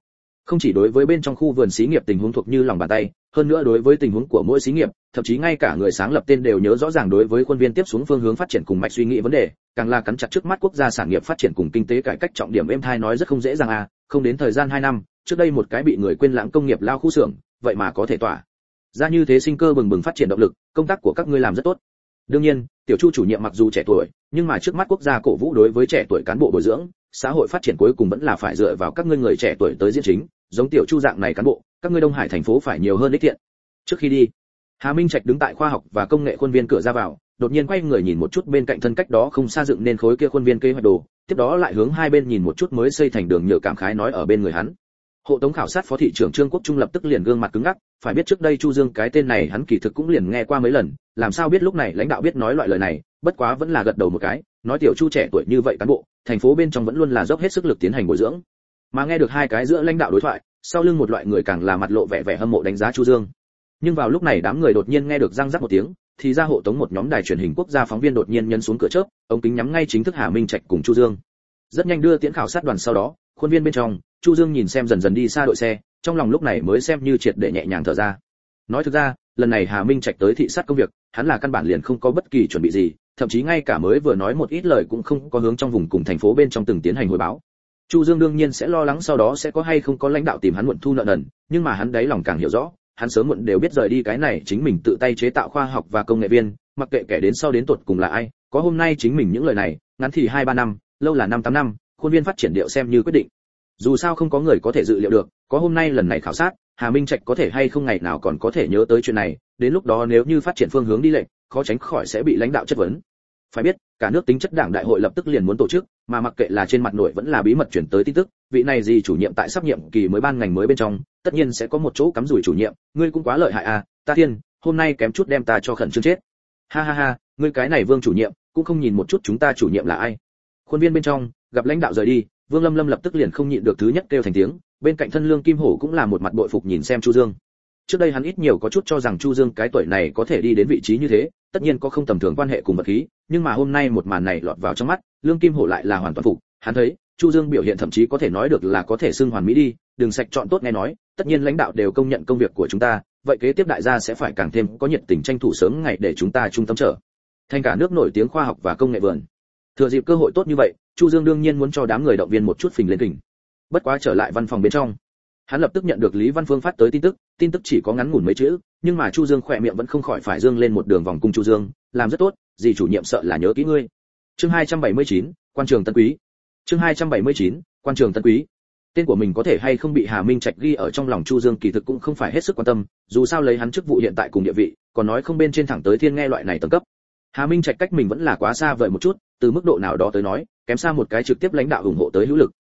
Không chỉ đối với bên trong khu vườn xí nghiệp tình huống thuộc như lòng bàn tay, hơn nữa đối với tình huống của mỗi xí nghiệp, thậm chí ngay cả người sáng lập tên đều nhớ rõ ràng đối với khuôn viên tiếp xuống phương hướng phát triển cùng mạch suy nghĩ vấn đề, càng là cắn chặt trước mắt quốc gia sản nghiệp phát triển cùng kinh tế cải cách trọng điểm em thai nói rất không dễ dàng à không đến thời gian 2 năm, trước đây một cái bị người quên lãng công nghiệp lao khu xưởng vậy mà có thể tỏa. Ra như thế sinh cơ bừng bừng phát triển động lực, công tác của các ngươi làm rất tốt. Đương nhiên, tiểu chu chủ nhiệm mặc dù trẻ tuổi, nhưng mà trước mắt quốc gia cổ vũ đối với trẻ tuổi cán bộ bồi dưỡng, xã hội phát triển cuối cùng vẫn là phải dựa vào các ngươi người trẻ tuổi tới diễn chính, giống tiểu chu dạng này cán bộ, các ngươi đông hải thành phố phải nhiều hơn ích thiện. Trước khi đi, hà minh trạch đứng tại khoa học và công nghệ khuôn viên cửa ra vào, đột nhiên quay người nhìn một chút bên cạnh thân cách đó không xa dựng nên khối kia khuôn viên kế hoạch đồ, tiếp đó lại hướng hai bên nhìn một chút mới xây thành đường nhựa cảm khái nói ở bên người hắn hộ tống khảo sát phó thị trưởng trương quốc trung lập tức liền gương mặt cứng ngắc, phải biết trước đây chu dương cái tên này hắn kỳ thực cũng liền nghe qua mấy lần, làm sao biết lúc này lãnh đạo biết nói loại lời này, bất quá vẫn là gật đầu một cái, nói tiểu chu trẻ tuổi như vậy cán bộ, thành phố bên trong vẫn luôn là dốc hết sức lực tiến hành bồi dưỡng. Mà nghe được hai cái giữa lãnh đạo đối thoại, sau lưng một loại người càng là mặt lộ vẻ vẻ hâm mộ đánh giá chu dương. Nhưng vào lúc này đám người đột nhiên nghe được răng rắc một tiếng, thì ra hộ tống một nhóm đài truyền hình quốc gia phóng viên đột nhiên nhấn xuống cửa chớp, ống kính nhắm ngay chính thức hà minh trạch cùng chu dương. Rất nhanh đưa tiễn khảo sát đoàn sau đó khuôn viên bên trong, chu dương nhìn xem dần dần đi xa đội xe, trong lòng lúc này mới xem như triệt để nhẹ nhàng thở ra. Nói thực ra, lần này hà minh trạch tới thị sát công việc, hắn là căn bản liền không có bất kỳ chuẩn bị gì, thậm chí ngay cả mới vừa nói một ít lời cũng không có hướng trong vùng cùng thành phố bên trong từng tiến hành hồi báo. Chu dương đương nhiên sẽ lo lắng sau đó sẽ có hay không có lãnh đạo tìm hắn muộn thu nợ nần, nhưng mà hắn đấy lòng càng hiểu rõ, hắn sớm muộn đều biết rời đi cái này chính mình tự tay chế tạo khoa học và công nghệ viên, mặc kệ kẻ đến sau đến tuột cùng là ai, có hôm nay chính mình những lời này, ngắn thì hai ba năm, lâu là năm tám năm khuôn viên phát triển điệu xem như quyết định. Dù sao không có người có thể dự liệu được, có hôm nay lần này khảo sát, hà minh trạch có thể hay không ngày nào còn có thể nhớ tới chuyện này, đến lúc đó nếu như phát triển phương hướng đi lệnh, khó tránh khỏi sẽ bị lãnh đạo chất vấn. Phải biết, cả nước tính chất đảng đại hội lập tức liền muốn tổ chức, mà mặc kệ là trên mặt nội vẫn là bí mật chuyển tới tin tức, vị này gì chủ nhiệm tại sắp nhiệm kỳ mới ban ngành mới bên trong, tất nhiên sẽ có một chỗ cắm rủi chủ nhiệm, ngươi cũng quá lợi hại à ta thiên, hôm nay kém chút đem ta cho khẩn trương chết. Ha ha ha, ngươi cái này vương chủ nhiệm, cũng không nhìn một chút chúng ta chủ nhiệm là ai. Khuôn viên bên trong gặp lãnh đạo rời đi, vương lâm lâm lập tức liền không nhịn được thứ nhất kêu thành tiếng, bên cạnh thân lương kim hổ cũng là một mặt bội phục nhìn xem chu dương. Trước đây hắn ít nhiều có chút cho rằng chu dương cái tuổi này có thể đi đến vị trí như thế, tất nhiên có không tầm thường quan hệ cùng vật khí, nhưng mà hôm nay một màn này lọt vào trong mắt, lương kim hổ lại là hoàn toàn phục. Hắn thấy, chu dương biểu hiện thậm chí có thể nói được là có thể xưng hoàn mỹ đi, đừng sạch chọn tốt nghe nói, tất nhiên lãnh đạo đều công nhận công việc của chúng ta, vậy kế tiếp đại gia sẽ phải càng thêm có nhiệt tình tranh thủ sớm ngày để chúng ta trung tâm trở. Thành cả nước nổi tiếng khoa học và công nghệ vườn thừa dịp cơ hội tốt như vậy chu dương đương nhiên muốn cho đám người động viên một chút phình lên kình. Bất quá trở lại văn phòng bên trong hắn lập tức nhận được lý văn phương phát tới tin tức tin tức chỉ có ngắn ngủn mấy chữ nhưng mà chu dương khỏe miệng vẫn không khỏi phải dương lên một đường vòng cung chu dương làm rất tốt gì chủ nhiệm sợ là nhớ kỹ ngươi. Chương 279, quan trường tân quý. Chương 279, quan trường tân quý. Tên của mình có thể hay không bị hà minh trạch ghi ở trong lòng chu dương kỳ thực cũng không phải hết sức quan tâm dù sao lấy hắn chức vụ hiện tại cùng địa vị còn nói không bên trên thẳng tới thiên nghe loại này tầng cấp. Hà minh trạch cách mình vẫn là quá xa vời một chút từ mức độ nào đó tới nói, kém xa một cái trực tiếp lãnh đạo ủng hộ tới hữu lực.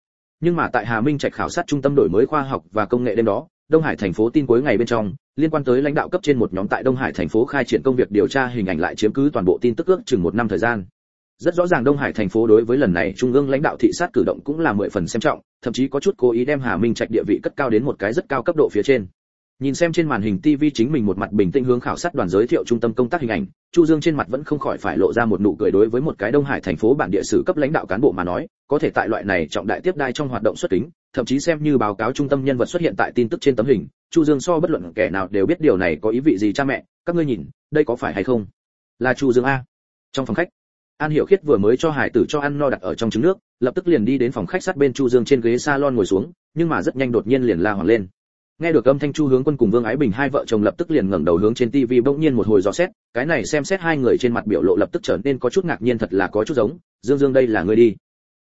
Nhưng mà tại hà minh trạch khảo sát trung tâm đổi mới khoa học và công nghệ đêm đó, đông hải thành phố tin cuối ngày bên trong, liên quan tới lãnh đạo cấp trên một nhóm tại đông hải thành phố khai triển công việc điều tra hình ảnh lại chiếm cứ toàn bộ tin tức ước chừng một năm thời gian. Rất rõ ràng đông hải thành phố đối với lần này trung ương lãnh đạo thị sát cử động cũng là mười phần xem trọng, thậm chí có chút cố ý đem hà minh trạch địa vị cất cao đến một cái rất cao cấp độ phía trên nhìn xem trên màn hình tv chính mình một mặt bình tĩnh hướng khảo sát đoàn giới thiệu trung tâm công tác hình ảnh, chu dương trên mặt vẫn không khỏi phải lộ ra một nụ cười đối với một cái đông hải thành phố bản địa sử cấp lãnh đạo cán bộ mà nói, có thể tại loại này trọng đại tiếp đai trong hoạt động xuất kính, thậm chí xem như báo cáo trung tâm nhân vật xuất hiện tại tin tức trên tấm hình, chu dương so bất luận kẻ nào đều biết điều này có ý vị gì cha mẹ, các ngươi nhìn, đây có phải hay không? Là chu dương a. Trong phòng khách, an hiểu khiết vừa mới cho hải tử cho ăn no đặt ở trong trứng nước, lập tức liền đi đến phòng khách sát bên chu dương trên ghế salon ngồi xuống, nhưng mà rất nhanh đột nhiên liền la hoàng lên nghe được âm thanh chu hướng quân cùng vương ái bình hai vợ chồng lập tức liền ngẩng đầu hướng trên tivi bỗng nhiên một hồi dò xét, cái này xem xét hai người trên mặt biểu lộ lập tức trở nên có chút ngạc nhiên thật là có chút giống, dương dương đây là người đi.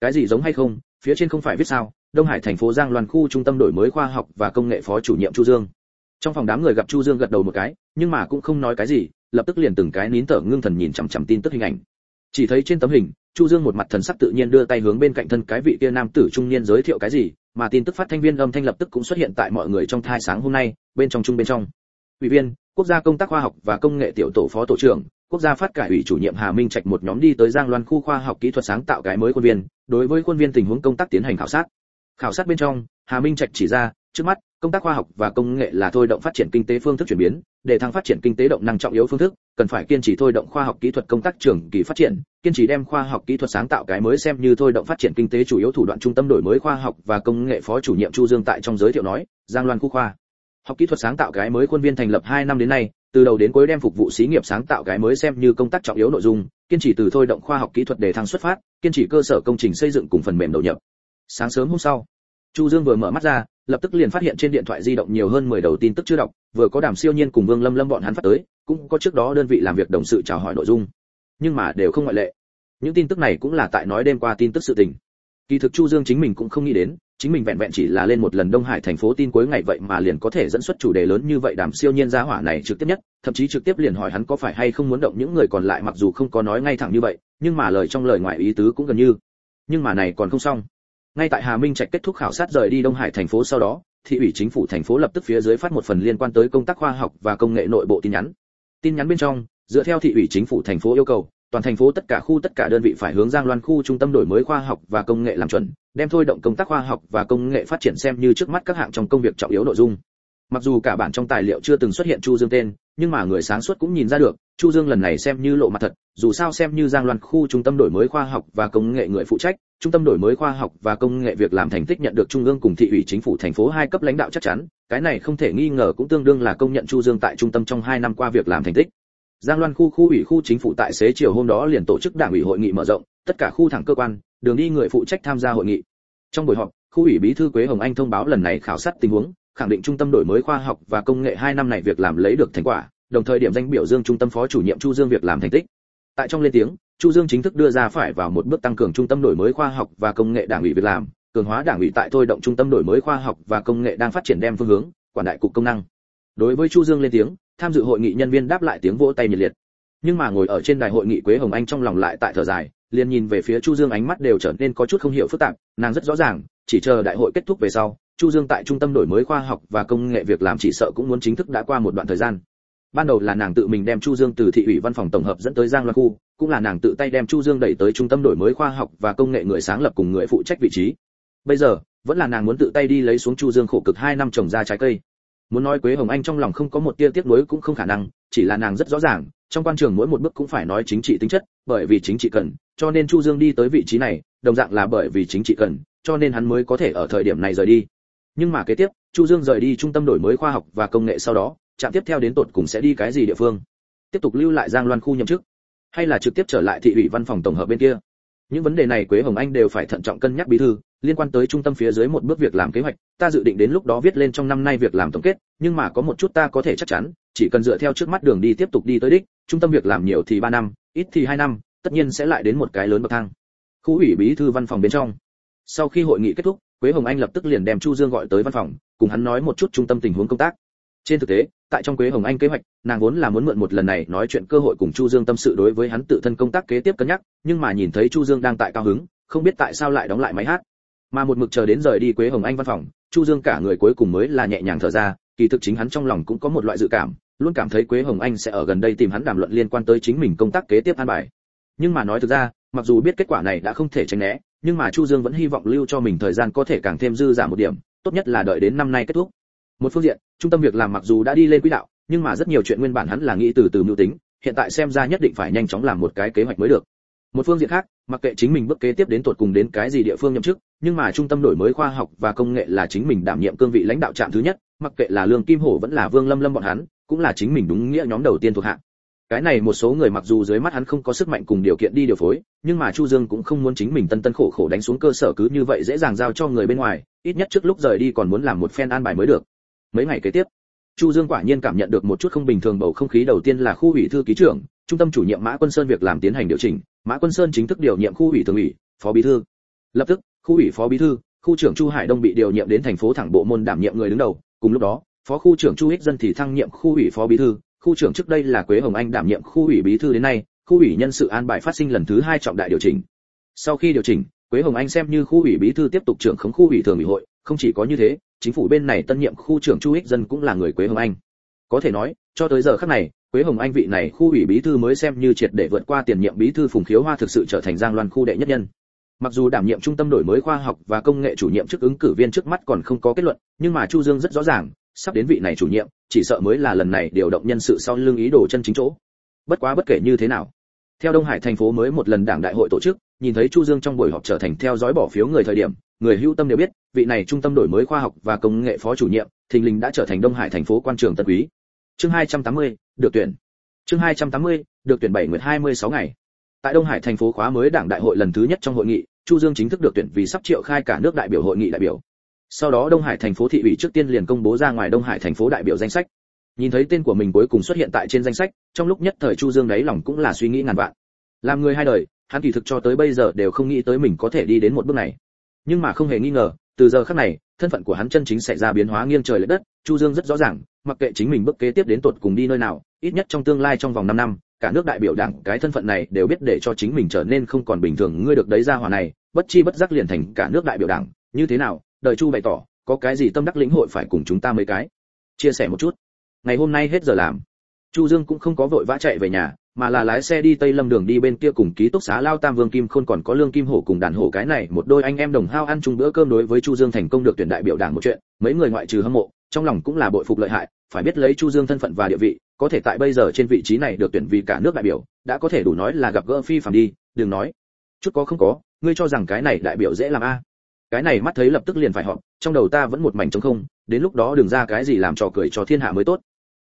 Cái gì giống hay không? Phía trên không phải viết sao? Đông hải thành phố giang loan khu trung tâm đổi mới khoa học và công nghệ phó chủ nhiệm chu dương. Trong phòng đám người gặp chu dương gật đầu một cái, nhưng mà cũng không nói cái gì, lập tức liền từng cái nín thở ngưng thần nhìn chằm chằm tin tức hình ảnh. Chỉ thấy trên tấm hình chu dương một mặt thần sắc tự nhiên đưa tay hướng bên cạnh thân cái vị kia nam tử trung niên giới thiệu cái gì mà tin tức phát thanh viên âm thanh lập tức cũng xuất hiện tại mọi người trong thai sáng hôm nay bên trong trung bên trong ủy viên quốc gia công tác khoa học và công nghệ tiểu tổ phó tổ trưởng quốc gia phát cải ủy chủ nhiệm Hà Minh Trạch một nhóm đi tới Giang Loan khu khoa học kỹ thuật sáng tạo cái mới khuôn viên, đối với khuôn viên tình huống công tác tiến hành khảo sát. Khảo sát bên trong, Hà Minh Trạch chỉ ra, trước mắt, công tác khoa học và công nghệ là thôi động phát triển kinh tế phương thức chuyển biến, để thăng phát triển kinh tế động năng trọng yếu phương thức, cần phải kiên trì thôi động khoa học kỹ thuật công tác trường kỳ phát triển, kiên trì đem khoa học kỹ thuật sáng tạo cái mới xem như thôi động phát triển kinh tế chủ yếu thủ đoạn trung tâm đổi mới khoa học và công nghệ phó chủ nhiệm Chu Dương tại trong giới thiệu nói, Giang Loan khu khoa học kỹ thuật sáng tạo cái mới khuôn viên thành lập 2 năm đến nay, từ đầu đến cuối đem phục vụ xí nghiệp sáng tạo cái mới xem như công tác trọng yếu nội dung, kiên trì từ thôi động khoa học kỹ thuật để thăng xuất phát, kiên trì cơ sở công trình xây dựng cùng phần mềm đầu nhập. Sáng sớm hôm sau, Chu Dương vừa mở mắt ra, lập tức liền phát hiện trên điện thoại di động nhiều hơn 10 đầu tin tức chưa đọc, vừa có Đàm Siêu Nhiên cùng Vương Lâm Lâm bọn hắn phát tới, cũng có trước đó đơn vị làm việc đồng sự chào hỏi nội dung, nhưng mà đều không ngoại lệ. Những tin tức này cũng là tại nói đêm qua tin tức sự tình. Kỳ thực Chu Dương chính mình cũng không nghĩ đến, chính mình vẹn vẹn chỉ là lên một lần Đông Hải thành phố tin cuối ngày vậy mà liền có thể dẫn xuất chủ đề lớn như vậy Đàm Siêu Nhiên gia hỏa này trực tiếp nhất, thậm chí trực tiếp liền hỏi hắn có phải hay không muốn động những người còn lại mặc dù không có nói ngay thẳng như vậy, nhưng mà lời trong lời ngoài ý tứ cũng gần như. Nhưng mà này còn không xong ngay tại hà minh trạch kết thúc khảo sát rời đi đông hải thành phố sau đó, thị ủy chính phủ thành phố lập tức phía dưới phát một phần liên quan tới công tác khoa học và công nghệ nội bộ tin nhắn. Tin nhắn bên trong, dựa theo thị ủy chính phủ thành phố yêu cầu, toàn thành phố tất cả khu tất cả đơn vị phải hướng giang loan khu trung tâm đổi mới khoa học và công nghệ làm chuẩn, đem thôi động công tác khoa học và công nghệ phát triển xem như trước mắt các hạng trong công việc trọng yếu nội dung. Mặc dù cả bản trong tài liệu chưa từng xuất hiện chu dương tên, nhưng mà người sáng suốt cũng nhìn ra được, chu dương lần này xem như lộ mặt thật, dù sao xem như giang loan khu trung tâm đổi mới khoa học và công nghệ người phụ trách trung tâm đổi mới khoa học và công nghệ việc làm thành tích nhận được trung ương cùng thị ủy chính phủ thành phố hai cấp lãnh đạo chắc chắn, cái này không thể nghi ngờ cũng tương đương là công nhận chu dương tại trung tâm trong hai năm qua việc làm thành tích. Giang loan khu khu ủy khu chính phủ tại xế chiều hôm đó liền tổ chức đảng ủy hội nghị mở rộng, tất cả khu thẳng cơ quan, đường đi người phụ trách tham gia hội nghị. Trong buổi họp, khu ủy bí thư quế hồng anh thông báo lần này khảo sát tình huống, khẳng định trung tâm đổi mới khoa học và công nghệ hai năm này việc làm lấy được thành quả, đồng thời điểm danh biểu dương trung tâm phó chủ nhiệm chu dương việc làm thành tích. Tại trong lên tiếng chu dương chính thức đưa ra phải vào một bước tăng cường trung tâm đổi mới khoa học và công nghệ đảng ủy việc làm, cường hóa đảng ủy tại thôi động trung tâm đổi mới khoa học và công nghệ đang phát triển đem phương hướng, quản đại cục công năng. Đối với chu dương lên tiếng, tham dự hội nghị nhân viên đáp lại tiếng vỗ tay nhiệt liệt. Nhưng mà ngồi ở trên đài hội nghị quế hồng anh trong lòng lại tại thở dài, liền nhìn về phía chu dương ánh mắt đều trở nên có chút không hiểu phức tạp, nàng rất rõ ràng, chỉ chờ đại hội kết thúc về sau, chu dương tại trung tâm đổi mới khoa học và công nghệ việc làm chỉ sợ cũng muốn chính thức đã qua một đoạn thời gian ban đầu là nàng tự mình đem chu dương từ thị ủy văn phòng tổng hợp dẫn tới giang loan khu, cũng là nàng tự tay đem chu dương đẩy tới trung tâm đổi mới khoa học và công nghệ người sáng lập cùng người phụ trách vị trí. Bây giờ, vẫn là nàng muốn tự tay đi lấy xuống chu dương khổ cực hai năm trồng ra trái cây. Muốn nói quế hồng anh trong lòng không có một tia tiếc nuối cũng không khả năng, chỉ là nàng rất rõ ràng, trong quan trường mỗi một bước cũng phải nói chính trị tính chất, bởi vì chính trị cần, cho nên chu dương đi tới vị trí này, đồng dạng là bởi vì chính trị cần, cho nên hắn mới có thể ở thời điểm này rời đi. Nhưng mà kế tiếp, chu dương rời đi trung tâm đổi mới khoa học và công nghệ sau đó trạm tiếp theo đến tột cùng sẽ đi cái gì địa phương? Tiếp tục lưu lại giang loan khu nhậm chức, hay là trực tiếp trở lại thị ủy văn phòng tổng hợp bên kia? Những vấn đề này quế hồng anh đều phải thận trọng cân nhắc bí thư, liên quan tới trung tâm phía dưới một bước việc làm kế hoạch. Ta dự định đến lúc đó viết lên trong năm nay việc làm tổng kết, nhưng mà có một chút ta có thể chắc chắn, chỉ cần dựa theo trước mắt đường đi tiếp tục đi tới đích, trung tâm việc làm nhiều thì ba năm, ít thì hai năm, tất nhiên sẽ lại đến một cái lớn bậc thang. Khu ủy bí thư văn phòng bên trong. Sau khi hội nghị kết thúc, quế hồng anh lập tức liền đem chu dương gọi tới văn phòng, cùng hắn nói một chút trung tâm tình huống công tác. Trên thực tế tại trong quế hồng anh kế hoạch, nàng vốn là muốn mượn một lần này nói chuyện cơ hội cùng chu dương tâm sự đối với hắn tự thân công tác kế tiếp cân nhắc, nhưng mà nhìn thấy chu dương đang tại cao hứng, không biết tại sao lại đóng lại máy hát. Mà một mực chờ đến rời đi quế hồng anh văn phòng, chu dương cả người cuối cùng mới là nhẹ nhàng thở ra, kỳ thực chính hắn trong lòng cũng có một loại dự cảm, luôn cảm thấy quế hồng anh sẽ ở gần đây tìm hắn đàm luận liên quan tới chính mình công tác kế tiếp an bài. Nhưng mà nói thực ra, mặc dù biết kết quả này đã không thể tránh né, nhưng mà chu dương vẫn hy vọng lưu cho mình thời gian có thể càng thêm dư giả một điểm, tốt nhất là đợi đến năm nay kết thúc một phương diện, trung tâm việc làm mặc dù đã đi lên quỹ đạo, nhưng mà rất nhiều chuyện nguyên bản hắn là nghĩ từ từ mưu tính, hiện tại xem ra nhất định phải nhanh chóng làm một cái kế hoạch mới được. Một phương diện khác, mặc kệ chính mình bước kế tiếp đến tuột cùng đến cái gì địa phương nhậm chức, nhưng mà trung tâm đổi mới khoa học và công nghệ là chính mình đảm nhiệm cương vị lãnh đạo trạm thứ nhất, mặc kệ là lương kim hổ vẫn là vương lâm lâm bọn hắn, cũng là chính mình đúng nghĩa nhóm đầu tiên thuộc hạng cái này một số người mặc dù dưới mắt hắn không có sức mạnh cùng điều kiện đi điều phối, nhưng mà chu dương cũng không muốn chính mình tân tân khổ khổ đánh xuống cơ sở cứ như vậy dễ dàng giao cho người bên ngoài, ít nhất trước lúc rời đi còn muốn làm một phen an bài mới được mấy ngày kế tiếp. Chu dương quả nhiên cảm nhận được một chút không bình thường bầu không khí. Đầu tiên là khu ủy thư ký trưởng, trung tâm chủ nhiệm mã quân sơn việc làm tiến hành điều chỉnh. Mã quân sơn chính thức điều nhiệm khu ủy thường ủy, phó bí thư. Lập tức, khu ủy phó bí thư, khu trưởng chu hải đông bị điều nhiệm đến thành phố thẳng bộ môn đảm nhiệm người đứng đầu. Cùng lúc đó, phó khu trưởng chu ích dân thì thăng nhiệm khu ủy phó bí thư. Khu trưởng trước đây là quế hồng anh đảm nhiệm khu ủy bí thư đến nay. Khu ủy nhân sự an bài phát sinh lần thứ hai trọng đại điều chỉnh. Sau khi điều chỉnh, quế hồng anh xem như khu ủy bí thư tiếp tục trưởng khống khu ủy thường ủy hội. Không chỉ có như thế chính phủ bên này tân nhiệm khu trưởng chu ích dân cũng là người quế hồng anh. Có thể nói, cho tới giờ khắc này, quế hồng anh vị này khu ủy bí thư mới xem như triệt để vượt qua tiền nhiệm bí thư phùng khiếu hoa thực sự trở thành giang loan khu đệ nhất nhân. Mặc dù đảm nhiệm trung tâm đổi mới khoa học và công nghệ chủ nhiệm chức ứng cử viên trước mắt còn không có kết luận, nhưng mà chu dương rất rõ ràng, sắp đến vị này chủ nhiệm, chỉ sợ mới là lần này điều động nhân sự sau lưng ý đồ chân chính chỗ. Bất quá bất kể như thế nào, theo đông hải thành phố mới một lần đảng đại hội tổ chức nhìn thấy chu dương trong buổi họp trở thành theo dõi bỏ phiếu người thời điểm người hưu tâm đều biết vị này trung tâm đổi mới khoa học và công nghệ phó chủ nhiệm thình lình đã trở thành đông hải thành phố quan trường tân quý. Chương 280, được tuyển. Chương 280, được tuyển bảy nguyệt 26 ngày. Tại đông hải thành phố khóa mới đảng đại hội lần thứ nhất trong hội nghị chu dương chính thức được tuyển vì sắp triệu khai cả nước đại biểu hội nghị đại biểu. Sau đó đông hải thành phố thị ủy trước tiên liền công bố ra ngoài đông hải thành phố đại biểu danh sách. Nhìn thấy tên của mình cuối cùng xuất hiện tại trên danh sách trong lúc nhất thời chu dương đấy lòng cũng là suy nghĩ ngàn vạn. Làm người hai đời hắn kỳ thực cho tới bây giờ đều không nghĩ tới mình có thể đi đến một bước này. Nhưng mà không hề nghi ngờ, từ giờ khắc này, thân phận của hắn chân chính xảy ra biến hóa nghiêng trời lệch đất, chu dương rất rõ ràng, mặc kệ chính mình bước kế tiếp đến tột cùng đi nơi nào, ít nhất trong tương lai trong vòng 5 năm, cả nước đại biểu đảng cái thân phận này đều biết để cho chính mình trở nên không còn bình thường. Ngươi được đấy ra hỏa này, bất chi bất giác liền thành cả nước đại biểu đảng, như thế nào? Đời chu bày tỏ, có cái gì tâm đắc lĩnh hội phải cùng chúng ta mấy cái? Chia sẻ một chút. Ngày hôm nay hết giờ làm chu dương cũng không có vội vã chạy về nhà, mà là lái xe đi tây lâm đường đi bên kia cùng ký túc xá lao tam vương kim khôn còn có lương kim hổ cùng đàn hổ cái này một đôi anh em đồng hao ăn chung bữa cơm đối với chu dương thành công được tuyển đại biểu đảng một chuyện, mấy người ngoại trừ hâm mộ, trong lòng cũng là bội phục lợi hại, phải biết lấy chu dương thân phận và địa vị, có thể tại bây giờ trên vị trí này được tuyển vì cả nước đại biểu, đã có thể đủ nói là gặp gỡ phi phàm đi, đừng nói. Chút có không có, ngươi cho rằng cái này đại biểu dễ làm a? Cái này mắt thấy lập tức liền phải họp, trong đầu ta vẫn một mảnh trống không, đến lúc đó đừng ra cái gì làm trò cười cho thiên hạ mới tốt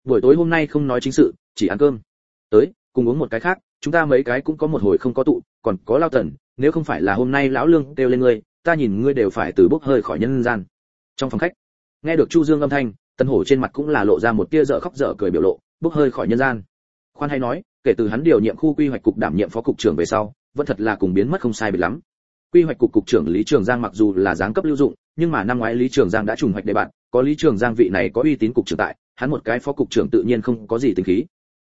buổi tối hôm nay không nói chính sự, chỉ ăn cơm. Tới, cùng uống một cái khác, chúng ta mấy cái cũng có một hồi không có tụ, còn có lao tần, nếu không phải là hôm nay lão lương kêu lên ngươi, ta nhìn ngươi đều phải từ bốc hơi khỏi nhân gian. Trong phòng khách, nghe được chu dương âm thanh tân hổ trên mặt cũng là lộ ra một tia dở khóc dở cười biểu lộ, bốc hơi khỏi nhân gian. Khoan hay nói, kể từ hắn điều nhiệm khu quy hoạch cục đảm nhiệm phó cục trưởng về sau, vẫn thật là cùng biến mất không sai biệt lắm. Quy hoạch cục cục trưởng lý trường giang mặc dù là giáng cấp lưu dụng, nhưng mà năm ngoái lý trường giang đã trùng hoạch đề bạn, có lý trường giang vị này có uy tín cục trưởng tại hắn một cái phó cục trưởng tự nhiên không có gì tính khí.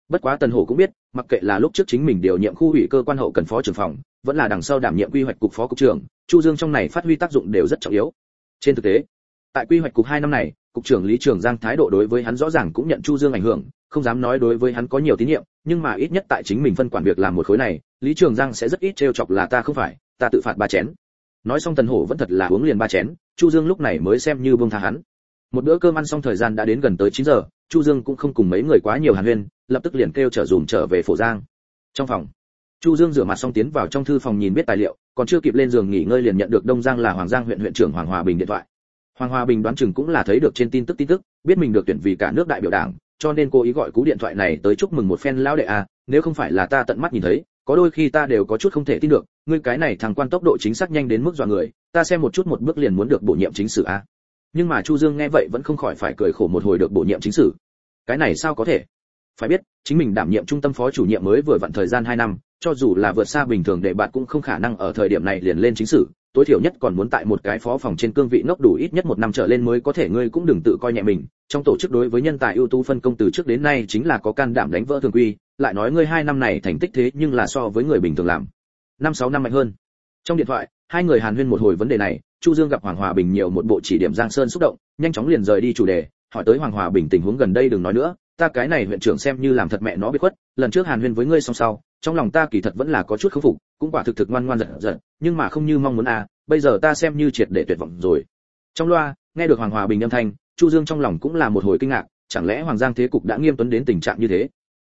Bất quá tần hổ cũng biết, mặc kệ là lúc trước chính mình điều nhiệm khu ủy cơ quan hậu cần phó trưởng phòng, vẫn là đằng sau đảm nhiệm quy hoạch cục phó cục trưởng, chu dương trong này phát huy tác dụng đều rất trọng yếu. Trên thực tế, tại quy hoạch cục hai năm này, cục trưởng lý trường giang thái độ đối với hắn rõ ràng cũng nhận chu dương ảnh hưởng, không dám nói đối với hắn có nhiều tín nhiệm, nhưng mà ít nhất tại chính mình phân quản việc làm một khối này, lý trường giang sẽ rất ít trêu chọc là ta không phải, ta tự phạt ba chén. Nói xong tần hổ vẫn thật là uống liền ba chén, chu dương lúc này mới xem như buông tha hắn một bữa cơm ăn xong thời gian đã đến gần tới 9 giờ, chu dương cũng không cùng mấy người quá nhiều hàn huyên, lập tức liền kêu trở dùm trở về phổ giang trong phòng, chu dương rửa mặt xong tiến vào trong thư phòng nhìn biết tài liệu, còn chưa kịp lên giường nghỉ ngơi liền nhận được đông giang là hoàng giang huyện huyện trưởng hoàng hòa bình điện thoại hoàng hòa bình đoán chừng cũng là thấy được trên tin tức tin tức, biết mình được tuyển vì cả nước đại biểu đảng, cho nên cô ý gọi cú điện thoại này tới chúc mừng một phen lão đệ à nếu không phải là ta tận mắt nhìn thấy, có đôi khi ta đều có chút không thể tin được, ngươi cái này thằng quan tốc độ chính xác nhanh đến mức dọa người, ta xem một chút một bước liền muốn được bổ nhiệm chính sử a à nhưng mà chu dương nghe vậy vẫn không khỏi phải cười khổ một hồi được bổ nhiệm chính sử. Cái này sao có thể? Phải biết, chính mình đảm nhiệm trung tâm phó chủ nhiệm mới vừa vặn thời gian 2 năm, cho dù là vượt xa bình thường để bạn cũng không khả năng ở thời điểm này liền lên chính sử. Tối thiểu nhất còn muốn tại một cái phó phòng trên cương vị ngốc đủ ít nhất một năm trở lên mới có thể ngươi cũng đừng tự coi nhẹ mình. Trong tổ chức đối với nhân tài ưu tú phân công từ trước đến nay chính là có can đảm đánh vỡ thường quy, lại nói ngươi hai năm này thành tích thế nhưng là so với người bình thường làm. Năm sáu năm mạnh hơn. Trong điện thoại, hai người hàn huyên một hồi vấn đề này chu dương gặp hoàng hòa bình nhiều một bộ chỉ điểm giang sơn xúc động, nhanh chóng liền rời đi chủ đề, hỏi tới hoàng hòa bình tình huống gần đây đừng nói nữa, ta cái này huyện trưởng xem như làm thật mẹ nó bị khuất, lần trước hàn huyên với ngươi song sau, trong lòng ta kỳ thật vẫn là có chút khâm phục, cũng quả thực thực ngoan ngoan giận giận nhưng mà không như mong muốn à bây giờ ta xem như triệt để tuyệt vọng rồi. Trong loa, nghe được hoàng hòa bình âm thanh, chu dương trong lòng cũng là một hồi kinh ngạc, chẳng lẽ hoàng giang thế cục đã nghiêm tuấn đến tình trạng như thế?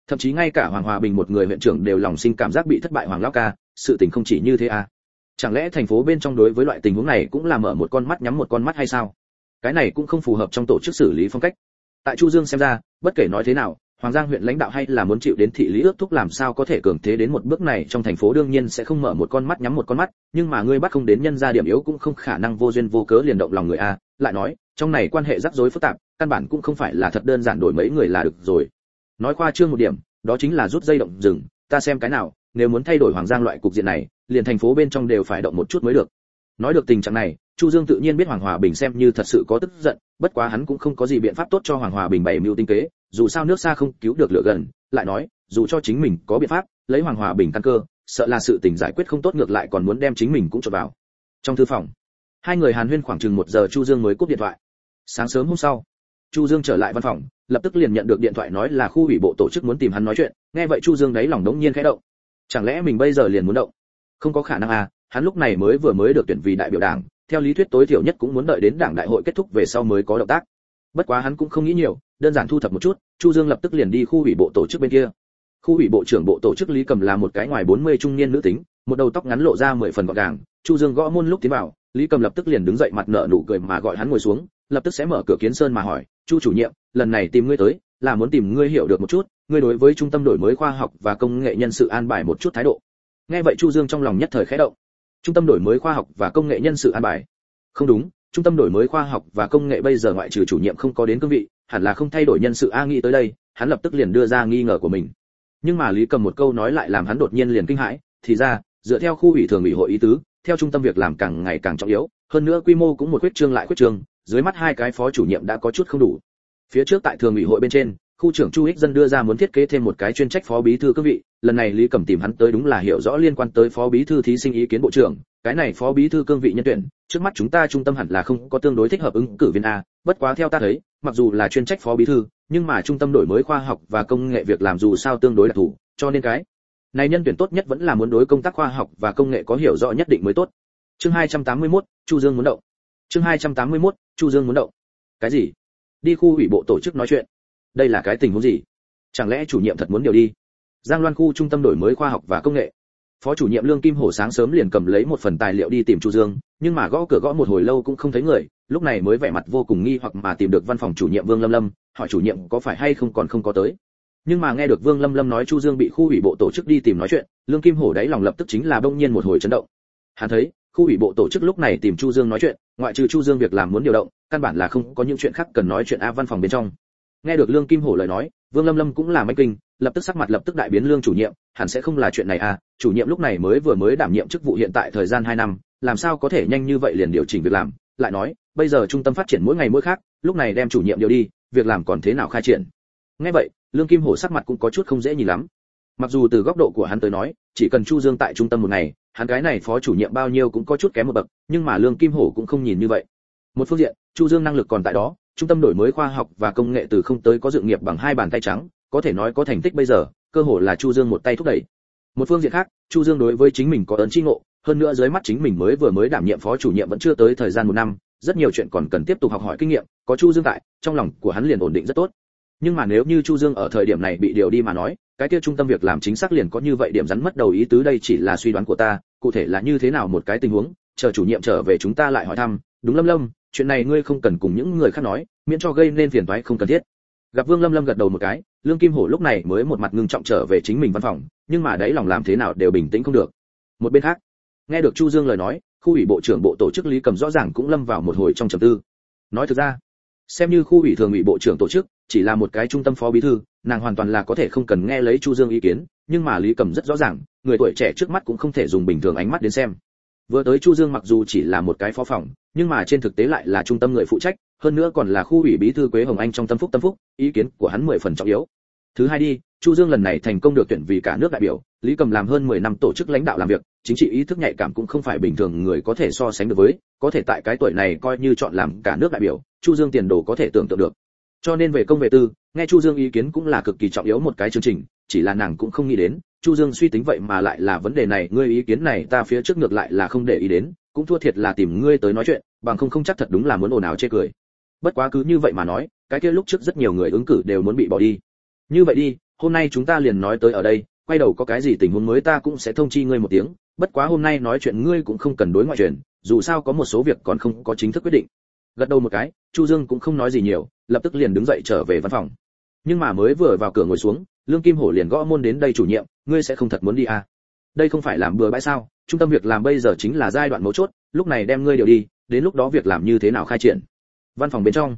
Thậm chí ngay cả hoàng hòa bình một người huyện trưởng đều lòng sinh cảm giác bị thất bại hoàng lão ca, sự tình không chỉ như thế à chẳng lẽ thành phố bên trong đối với loại tình huống này cũng là mở một con mắt nhắm một con mắt hay sao? Cái này cũng không phù hợp trong tổ chức xử lý phong cách. Tại chu dương xem ra bất kể nói thế nào Hoàng Giang huyện lãnh đạo hay là muốn chịu đến thị lý ước thúc làm sao có thể cường thế đến một bước này trong thành phố đương nhiên sẽ không mở một con mắt nhắm một con mắt, nhưng mà ngươi bắt không đến nhân ra điểm yếu cũng không khả năng vô duyên vô cớ liền động lòng người a, lại nói, trong này quan hệ rắc rối phức tạp, căn bản cũng không phải là thật đơn giản đổi mấy người là được rồi. Nói khoa trương một điểm đó chính là rút dây động rừng ta xem cái nào nếu muốn thay đổi hoàng giang loại cục diện này liền thành phố bên trong đều phải động một chút mới được. Nói được tình trạng này, chu dương tự nhiên biết hoàng hòa bình xem như thật sự có tức giận, bất quá hắn cũng không có gì biện pháp tốt cho hoàng hòa bình bày mưu tinh kế, dù sao nước xa không cứu được lửa gần, lại nói, dù cho chính mình có biện pháp, lấy hoàng hòa bình căn cơ, sợ là sự tình giải quyết không tốt ngược lại còn muốn đem chính mình cũng cho vào. Trong thư phòng, hai người hàn huyên khoảng chừng một giờ chu dương mới cúp điện thoại. Sáng sớm hôm sau, chu dương trở lại văn phòng, lập tức liền nhận được điện thoại nói là khu ủy bộ tổ chức muốn tìm hắn nói chuyện, nghe vậy chu dương đấy lòng đống nhiên khẽ động. Chẳng lẽ mình bây giờ liền muốn động? Không có khả năng à hắn lúc này mới vừa mới được tuyển vì đại biểu đảng, theo lý thuyết tối thiểu nhất cũng muốn đợi đến đảng đại hội kết thúc về sau mới có động tác. Bất quá hắn cũng không nghĩ nhiều, đơn giản thu thập một chút, chu dương lập tức liền đi khu ủy bộ tổ chức bên kia. Khu ủy bộ trưởng bộ tổ chức lý cầm là một cái ngoài 40 trung niên nữ tính, một đầu tóc ngắn lộ ra mười phần gọn gàng, chu dương gõ môn lúc tiến vào, lý cầm lập tức liền đứng dậy mặt nở nụ cười mà gọi hắn ngồi xuống, lập tức sẽ mở cửa kiến sơn mà hỏi, chu chủ nhiệm, lần này tìm ngươi tới, là muốn tìm ngươi hiểu được một chút, ngươi đối với trung tâm đổi mới khoa học và công nghệ nhân sự an bài một chút thái độ nghe vậy chu dương trong lòng nhất thời khẽ động. Trung tâm đổi mới khoa học và công nghệ nhân sự an bài. Không đúng, trung tâm đổi mới khoa học và công nghệ bây giờ ngoại trừ chủ nhiệm không có đến cương vị, hẳn là không thay đổi nhân sự a nghĩ tới đây, hắn lập tức liền đưa ra nghi ngờ của mình. Nhưng mà lý cầm một câu nói lại làm hắn đột nhiên liền kinh hãi, thì ra, dựa theo khu ủy thường ủy hội ý tứ, theo trung tâm việc làm càng ngày càng trọng yếu, hơn nữa quy mô cũng một quyết trương lại quyết trương, dưới mắt hai cái phó chủ nhiệm đã có chút không đủ. Phía trước tại thường ủy hội bên trên khu trưởng chu ích dân đưa ra muốn thiết kế thêm một cái chuyên trách phó bí thư cương vị lần này lý cẩm tìm hắn tới đúng là hiểu rõ liên quan tới phó bí thư thí sinh ý kiến bộ trưởng cái này phó bí thư cương vị nhân tuyển trước mắt chúng ta trung tâm hẳn là không có tương đối thích hợp ứng cử viên a bất quá theo ta thấy mặc dù là chuyên trách phó bí thư nhưng mà trung tâm đổi mới khoa học và công nghệ việc làm dù sao tương đối đặc thù cho nên cái này nhân tuyển tốt nhất vẫn là muốn đối công tác khoa học và công nghệ có hiểu rõ nhất định mới tốt. Chương 281, chu dương muốn động. Chương 281, chu dương muốn động. Cái gì? Đi khu ủy bộ tổ chức nói chuyện đây là cái tình huống gì? Chẳng lẽ chủ nhiệm thật muốn điều đi? Giang loan khu trung tâm đổi mới khoa học và công nghệ. Phó chủ nhiệm lương kim hổ sáng sớm liền cầm lấy một phần tài liệu đi tìm chu dương, nhưng mà gõ cửa gõ một hồi lâu cũng không thấy người, lúc này mới vẻ mặt vô cùng nghi hoặc mà tìm được văn phòng chủ nhiệm vương lâm lâm, hỏi chủ nhiệm có phải hay không còn không có tới. Nhưng mà nghe được vương lâm lâm nói chu dương bị khu ủy bộ tổ chức đi tìm nói chuyện, lương kim hổ đáy lòng lập tức chính là bỗng nhiên một hồi chấn động. Hắn thấy, khu ủy bộ tổ chức lúc này tìm chu dương nói chuyện, ngoại trừ chu dương việc làm muốn điều động, căn bản là không có những chuyện khác cần nói chuyện a văn phòng bên trong nghe được lương kim hổ lời nói, vương lâm lâm cũng là manh kinh, lập tức sắc mặt lập tức đại biến lương chủ nhiệm, hẳn sẽ không là chuyện này à chủ nhiệm lúc này mới vừa mới đảm nhiệm chức vụ hiện tại thời gian 2 năm, làm sao có thể nhanh như vậy liền điều chỉnh việc làm, lại nói, bây giờ trung tâm phát triển mỗi ngày mỗi khác, lúc này đem chủ nhiệm điều đi, việc làm còn thế nào khai triển. Nghe vậy, lương kim hổ sắc mặt cũng có chút không dễ nhìn lắm. Mặc dù từ góc độ của hắn tới nói, chỉ cần chu dương tại trung tâm một ngày, hắn cái này phó chủ nhiệm bao nhiêu cũng có chút kém một bậc, nhưng mà lương kim hổ cũng không nhìn như vậy. Một phương diện, chu dương năng lực còn tại đó trung tâm đổi mới khoa học và công nghệ từ không tới có dự nghiệp bằng hai bàn tay trắng, có thể nói có thành tích bây giờ, cơ hội là chu dương một tay thúc đẩy. Một phương diện khác, chu dương đối với chính mình có ấn chi ngộ, hơn nữa dưới mắt chính mình mới vừa mới đảm nhiệm phó chủ nhiệm vẫn chưa tới thời gian một năm, rất nhiều chuyện còn cần tiếp tục học hỏi kinh nghiệm, có chu dương tại, trong lòng của hắn liền ổn định rất tốt. Nhưng mà nếu như chu dương ở thời điểm này bị điều đi mà nói, cái kia trung tâm việc làm chính xác liền có như vậy điểm rắn mất đầu ý tứ đây chỉ là suy đoán của ta, cụ thể là như thế nào một cái tình huống, chờ chủ nhiệm trở về chúng ta lại hỏi thăm, đúng lâm lâm chuyện này ngươi không cần cùng những người khác nói, miễn cho gây nên phiền toái không cần thiết. Gặp vương lâm lâm gật đầu một cái, lương kim hổ lúc này mới một mặt ngưng trọng trở về chính mình văn phòng, nhưng mà đấy lòng làm thế nào đều bình tĩnh không được. Một bên khác, nghe được chu dương lời nói, khu ủy bộ trưởng bộ tổ chức lý cầm rõ ràng cũng lâm vào một hồi trong trầm tư. Nói thực ra, xem như khu ủy thường ủy bộ trưởng tổ chức, chỉ là một cái trung tâm phó bí thư, nàng hoàn toàn là có thể không cần nghe lấy chu dương ý kiến, nhưng mà lý cầm rất rõ ràng, người tuổi trẻ trước mắt cũng không thể dùng bình thường ánh mắt đến xem. Vừa tới chu dương mặc dù chỉ là một cái phó phòng nhưng mà trên thực tế lại là trung tâm người phụ trách, hơn nữa còn là khu ủy bí thư quế hồng anh trong tâm phúc tâm phúc, ý kiến của hắn mười phần trọng yếu. Thứ hai đi, chu dương lần này thành công được tuyển vì cả nước đại biểu, lý cầm làm hơn 10 năm tổ chức lãnh đạo làm việc, chính trị ý thức nhạy cảm cũng không phải bình thường người có thể so sánh được với, có thể tại cái tuổi này coi như chọn làm cả nước đại biểu, chu dương tiền đồ có thể tưởng tượng được. Cho nên về công về tư, nghe chu dương ý kiến cũng là cực kỳ trọng yếu một cái chương trình, chỉ là nàng cũng không nghĩ đến chu dương suy tính vậy mà lại là vấn đề này, ngươi ý kiến này ta phía trước ngược lại là không để ý đến, cũng thua thiệt là tìm ngươi tới nói chuyện, bằng không không chắc thật đúng là muốn ồn ào chê cười. Bất quá cứ như vậy mà nói, cái kia lúc trước rất nhiều người ứng cử đều muốn bị bỏ đi. Như vậy đi, hôm nay chúng ta liền nói tới ở đây, quay đầu có cái gì tình huống mới ta cũng sẽ thông chi ngươi một tiếng, bất quá hôm nay nói chuyện ngươi cũng không cần đối ngoại truyền, dù sao có một số việc còn không có chính thức quyết định. Gật đầu một cái, chu dương cũng không nói gì nhiều, lập tức liền đứng dậy trở về văn phòng. Nhưng mà mới vừa vào cửa ngồi xuống lương kim hổ liền gõ môn đến đây chủ nhiệm, ngươi sẽ không thật muốn đi à? Đây không phải làm bừa bãi sao? Trung tâm việc làm bây giờ chính là giai đoạn mấu chốt, lúc này đem ngươi điều đi, đến lúc đó việc làm như thế nào khai triển? Văn phòng bên trong.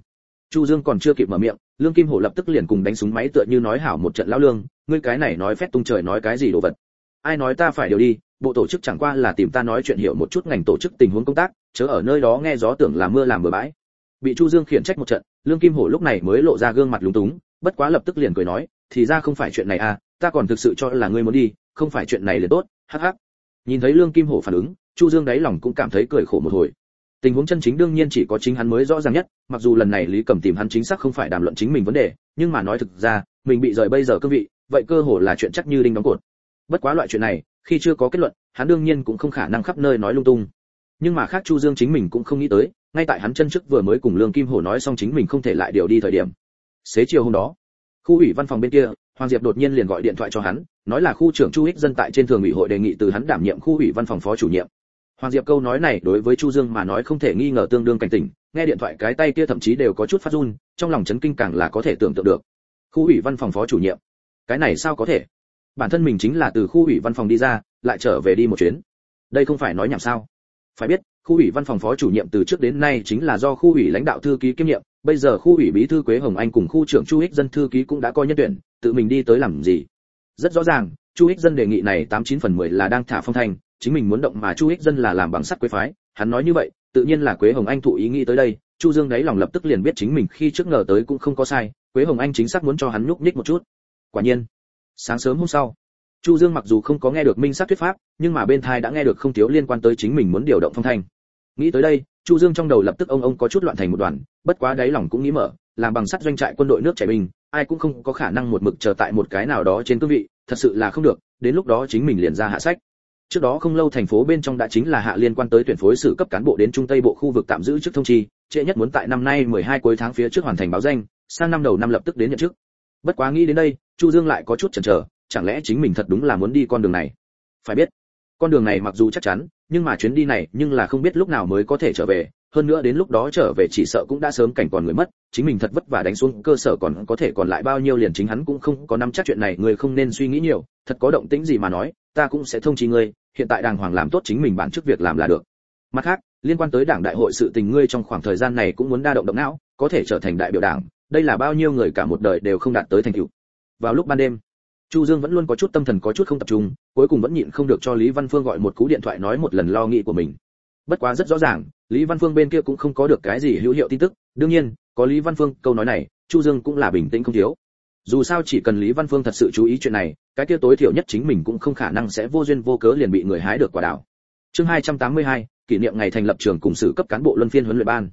Chu dương còn chưa kịp mở miệng, lương kim hổ lập tức liền cùng đánh súng máy tựa như nói hảo một trận lão lương, ngươi cái này nói phét tung trời nói cái gì đồ vật? Ai nói ta phải điều đi, bộ tổ chức chẳng qua là tìm ta nói chuyện hiểu một chút ngành tổ chức tình huống công tác, chớ ở nơi đó nghe gió tưởng là mưa làm bừa bãi. Bị chu dương khiển trách một trận, lương kim hổ lúc này mới lộ ra gương mặt lúng túng, bất quá lập tức liền cười nói thì ra không phải chuyện này à ta còn thực sự cho là ngươi muốn đi, không phải chuyện này liền tốt, hắc hắc. Nhìn thấy lương kim hổ phản ứng, chu dương đáy lòng cũng cảm thấy cười khổ một hồi. Tình huống chân chính đương nhiên chỉ có chính hắn mới rõ ràng nhất, mặc dù lần này lý cầm tìm hắn chính xác không phải đàm luận chính mình vấn đề, nhưng mà nói thực ra, mình bị rời bây giờ cương vị, vậy cơ hồ là chuyện chắc như đinh đóng cột. Bất quá loại chuyện này, khi chưa có kết luận, hắn đương nhiên cũng không khả năng khắp nơi nói lung tung. Nhưng mà khác chu dương chính mình cũng không nghĩ tới, ngay tại hắn chân trước vừa mới cùng lương kim hổ nói xong chính mình không thể lại điều đi thời điểm. Xế chiều hôm đó khu ủy văn phòng bên kia, hoàng diệp đột nhiên liền gọi điện thoại cho hắn, nói là khu trưởng chu ích dân tại trên thường ủy hội đề nghị từ hắn đảm nhiệm khu ủy văn phòng phó chủ nhiệm. Hoàng diệp câu nói này đối với chu dương mà nói không thể nghi ngờ tương đương cảnh tỉnh, nghe điện thoại cái tay kia thậm chí đều có chút phát run, trong lòng chấn kinh càng là có thể tưởng tượng được. Khu ủy văn phòng phó chủ nhiệm. Cái này sao có thể? Bản thân mình chính là từ khu ủy văn phòng đi ra, lại trở về đi một chuyến. Đây không phải nói nhảm sao? Phải biết, khu ủy văn phòng phó chủ nhiệm từ trước đến nay chính là do khu ủy lãnh đạo thư ký kiêm nhiệm bây giờ khu ủy bí thư quế hồng anh cùng khu trưởng chu ích dân thư ký cũng đã coi nhân tuyển, tự mình đi tới làm gì? Rất rõ ràng, chu ích dân đề nghị này tám chín phần mười là đang thả phong thanh, chính mình muốn động mà chu ích dân là làm bằng sắt quế phái, hắn nói như vậy, tự nhiên là quế hồng anh thụ ý nghĩ tới đây, chu dương đáy lòng lập tức liền biết chính mình khi trước ngờ tới cũng không có sai, quế hồng anh chính xác muốn cho hắn nhúc nhích một chút. Quả nhiên, sáng sớm hôm sau, chu dương mặc dù không có nghe được minh sát thuyết pháp, nhưng mà bên thai đã nghe được không thiếu liên quan tới chính mình muốn điều động phong thanh. Nghĩ tới đây chu dương trong đầu lập tức ông ông có chút loạn thành một đoàn, bất quá đáy lòng cũng nghĩ mở, làm bằng sắt doanh trại quân đội nước chảy bình ai cũng không có khả năng một mực chờ tại một cái nào đó trên cương vị, thật sự là không được, đến lúc đó chính mình liền ra hạ sách. Trước đó không lâu thành phố bên trong đã chính là hạ liên quan tới tuyển phối xử cấp cán bộ đến trung tây bộ khu vực tạm giữ chức thông chi, trễ nhất muốn tại năm nay 12 cuối tháng phía trước hoàn thành báo danh, sang năm đầu năm lập tức đến nhận chức. Bất quá nghĩ đến đây, chu dương lại có chút chần chờ, chẳng lẽ chính mình thật đúng là muốn đi con đường này? Phải biết, con đường này mặc dù chắc chắn nhưng mà chuyến đi này nhưng là không biết lúc nào mới có thể trở về, hơn nữa đến lúc đó trở về chỉ sợ cũng đã sớm cảnh còn người mất, chính mình thật vất vả đánh xuống cơ sở còn có thể còn lại bao nhiêu liền chính hắn cũng không có nắm chắc chuyện này, người không nên suy nghĩ nhiều, thật có động tĩnh gì mà nói, ta cũng sẽ thông trí ngươi, hiện tại đàng hoàng làm tốt chính mình bản chức việc làm là được. Mặt khác, liên quan tới đảng đại hội sự tình ngươi trong khoảng thời gian này cũng muốn đa động động não, có thể trở thành đại biểu đảng, đây là bao nhiêu người cả một đời đều không đạt tới thành tựu. Vào lúc ban đêm chu dương vẫn luôn có chút tâm thần có chút không tập trung cuối cùng vẫn nhịn không được cho lý văn phương gọi một cú điện thoại nói một lần lo nghĩ của mình. Bất quá rất rõ ràng lý văn phương bên kia cũng không có được cái gì hữu hiệu tin tức. Đương nhiên có lý văn phương câu nói này chu dương cũng là bình tĩnh không thiếu. Dù sao chỉ cần lý văn phương thật sự chú ý chuyện này cái kia tối thiểu nhất chính mình cũng không khả năng sẽ vô duyên vô cớ liền bị người hái được quả đảo. Chương 282, kỷ niệm ngày thành lập trường cùng sự cấp cán bộ luân phiên huấn luyện ban.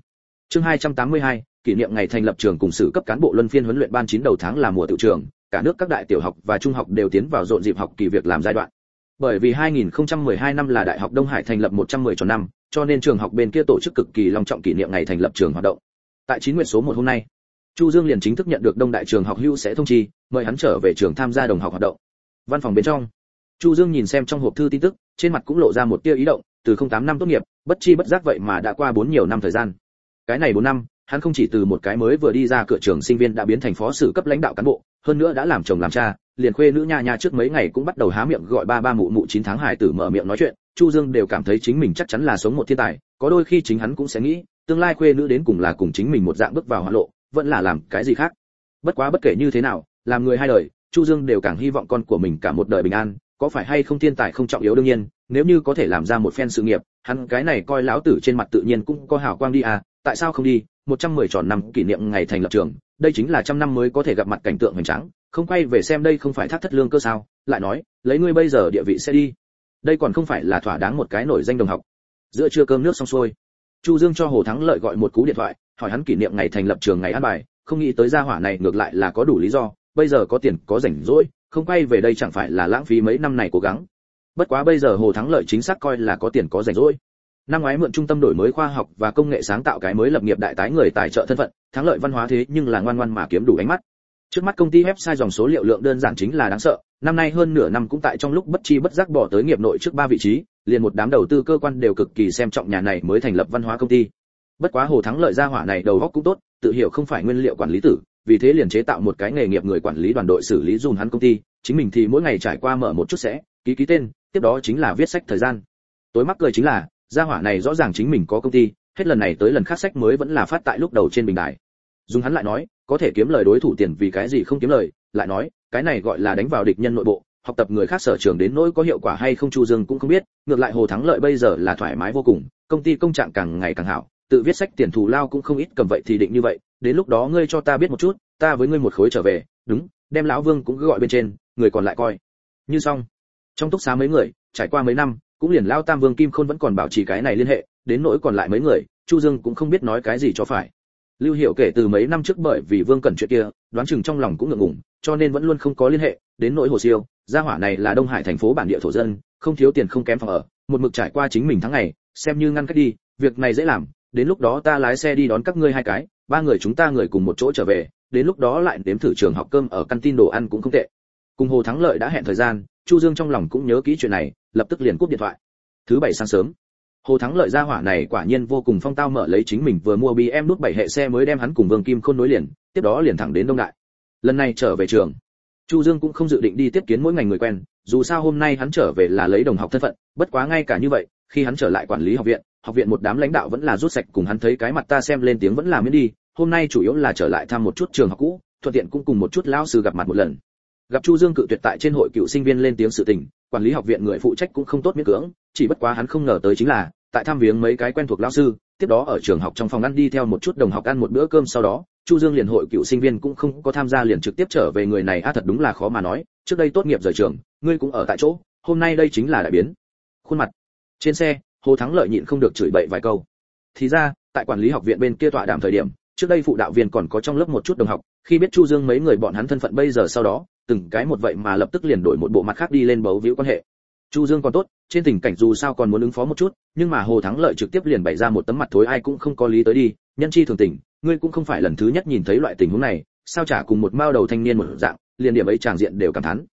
Chương 282, kỷ niệm ngày thành lập trường cùng sự cấp cán bộ luân phiên huấn luyện ban chín đầu tháng là mùa tiểu trường cả nước các đại tiểu học và trung học đều tiến vào rộn dịp học kỳ việc làm giai đoạn bởi vì 2012 năm là đại học Đông Hải thành lập 110 cho năm, cho nên trường học bên kia tổ chức cực kỳ long trọng kỷ niệm ngày thành lập trường hoạt động. Tại chín nguyệt số 1 hôm nay, Chu Dương liền chính thức nhận được Đông Đại trường học hưu sẽ thông chi, mời hắn trở về trường tham gia đồng học hoạt động. Văn phòng bên trong, Chu Dương nhìn xem trong hộp thư tin tức, trên mặt cũng lộ ra một tia ý động, từ 08 năm tốt nghiệp, bất chi bất giác vậy mà đã qua bốn nhiều năm thời gian. Cái này 4 năm, hắn không chỉ từ một cái mới vừa đi ra cửa trường sinh viên đã biến thành phó sử cấp lãnh đạo cán bộ, hơn nữa đã làm chồng làm cha, liền khuê nữ nha nha trước mấy ngày cũng bắt đầu há miệng gọi ba ba mụ mụ chín tháng hải tử mở miệng nói chuyện, Chu Dương đều cảm thấy chính mình chắc chắn là sống một thiên tài, có đôi khi chính hắn cũng sẽ nghĩ, tương lai khuê nữ đến cùng là cùng chính mình một dạng bước vào hỏa lộ, vẫn là làm cái gì khác. Bất quá bất kể như thế nào, làm người hai đời, Chu Dương đều càng hy vọng con của mình cả một đời bình an, có phải hay không thiên tài không trọng yếu đương nhiên, nếu như có thể làm ra một phen sự nghiệp, hắn cái này coi lão tử trên mặt tự nhiên cũng có hào quang đi à, tại sao không đi, 110 tròn năm kỷ niệm ngày thành lập trường, đây chính là trăm năm mới có thể gặp mặt cảnh tượng hoành tráng, không quay về xem đây không phải thác thất lương cơ sao? Lại nói, lấy ngươi bây giờ địa vị sẽ đi. Đây còn không phải là thỏa đáng một cái nổi danh đồng học. Giữa trưa cơm nước xong xuôi, Chu Dương cho Hồ Thắng Lợi gọi một cú điện thoại, hỏi hắn kỷ niệm ngày thành lập trường ngày an bài, không nghĩ tới gia hỏa này ngược lại là có đủ lý do, bây giờ có tiền có rảnh rỗi, không quay về đây chẳng phải là lãng phí mấy năm này cố gắng. Bất quá bây giờ Hồ Thắng Lợi chính xác coi là có tiền có rảnh rỗi năm ngoái mượn trung tâm đổi mới khoa học và công nghệ sáng tạo cái mới lập nghiệp đại tái người tài trợ thân phận, thắng lợi văn hóa thế nhưng là ngoan ngoan mà kiếm đủ ánh mắt. Trước mắt công ty website dòng số liệu lượng đơn giản chính là đáng sợ, năm nay hơn nửa năm cũng tại trong lúc bất chi bất giác bỏ tới nghiệp nội trước ba vị trí, liền một đám đầu tư cơ quan đều cực kỳ xem trọng nhà này mới thành lập văn hóa công ty. Bất quá hồ thắng lợi gia hỏa này đầu góc cũng tốt, tự hiểu không phải nguyên liệu quản lý tử, vì thế liền chế tạo một cái nghề nghiệp người quản lý đoàn đội xử lý dùn hắn công ty, chính mình thì mỗi ngày trải qua mở một chút sẽ, ký ký tên, tiếp đó chính là viết sách thời gian. Tối mắc cười chính là gia hỏa này rõ ràng chính mình có công ty, hết lần này tới lần khác sách mới vẫn là phát tại lúc đầu trên bình đài. Dùng hắn lại nói, có thể kiếm lời đối thủ tiền vì cái gì không kiếm lời, lại nói, cái này gọi là đánh vào địch nhân nội bộ, học tập người khác sở trường đến nỗi có hiệu quả hay không chu dương cũng không biết, ngược lại hồ thắng lợi bây giờ là thoải mái vô cùng, công ty công trạng càng ngày càng hảo, tự viết sách tiền thù lao cũng không ít cầm vậy thì định như vậy, đến lúc đó ngươi cho ta biết một chút, ta với ngươi một khối trở về, đúng, đem lão vương cũng cứ gọi bên trên, người còn lại coi. Như xong. Trong túc xá mấy người, trải qua mấy năm cũng liền lao tam vương kim khôn vẫn còn bảo trì cái này liên hệ, đến nỗi còn lại mấy người, chu dương cũng không biết nói cái gì cho phải. Lưu hiệu kể từ mấy năm trước bởi vì vương cẩn chuyện kia, đoán chừng trong lòng cũng ngượng ngùng, cho nên vẫn luôn không có liên hệ, đến nỗi hồ siêu, gia hỏa này là đông hải thành phố bản địa thổ dân, không thiếu tiền không kém phòng ở, một mực trải qua chính mình tháng ngày, xem như ngăn cách đi, việc này dễ làm, đến lúc đó ta lái xe đi đón các ngươi hai cái, ba người chúng ta người cùng một chỗ trở về, đến lúc đó lại đếm thử trường học cơm ở căn tin đồ ăn cũng không tệ. Cùng hồ thắng lợi đã hẹn thời gian, chu dương trong lòng cũng nhớ kỹ chuyện này lập tức liền cúp điện thoại. Thứ bảy sáng sớm, hồ thắng lợi ra hỏa này quả nhiên vô cùng phong tao mở lấy chính mình vừa mua bm nút bảy hệ xe mới đem hắn cùng vương kim khôn nối liền, tiếp đó liền thẳng đến đông đại. Lần này trở về trường, chu dương cũng không dự định đi tiếp kiến mỗi ngành người quen, dù sao hôm nay hắn trở về là lấy đồng học thân phận, bất quá ngay cả như vậy, khi hắn trở lại quản lý học viện học viện một đám lãnh đạo vẫn là rút sạch cùng hắn thấy cái mặt ta xem lên tiếng vẫn là miễn đi, hôm nay chủ yếu là trở lại thăm một chút trường học cũ, thuận tiện cũng cùng một chút lão sư gặp mặt một lần. Gặp chu dương cự tuyệt tại trên hội cựu sinh viên lên tiếng sự tình quản lý học viện người phụ trách cũng không tốt miễn cưỡng, chỉ bất quá hắn không ngờ tới chính là, tại tham viếng mấy cái quen thuộc lão sư, tiếp đó ở trường học trong phòng ăn đi theo một chút đồng học ăn một bữa cơm sau đó, chu dương liền hội cựu sinh viên cũng không có tham gia liền trực tiếp trở về người này, a, thật đúng là khó mà nói, trước đây tốt nghiệp rời trường, ngươi cũng ở tại chỗ, hôm nay đây chính là đại biến. Khuôn mặt trên xe, hồ thắng lợi nhịn không được chửi bậy vài câu. Thì ra, tại quản lý học viện bên kia tọa đàm thời điểm, trước đây phụ đạo viên còn có trong lớp một chút đồng học, khi biết chu dương mấy người bọn hắn thân phận bây giờ sau đó từng cái một vậy mà lập tức liền đổi một bộ mặt khác đi lên bấu víu quan hệ. Chu dương còn tốt, trên tình cảnh dù sao còn muốn ứng phó một chút, nhưng mà hồ thắng lợi trực tiếp liền bày ra một tấm mặt thối ai cũng không có lý tới đi, nhân chi thường tình, ngươi cũng không phải lần thứ nhất nhìn thấy loại tình huống này, sao trả cùng một mao đầu thanh niên một dạng, liền điểm ấy tràng diện đều cảm thán.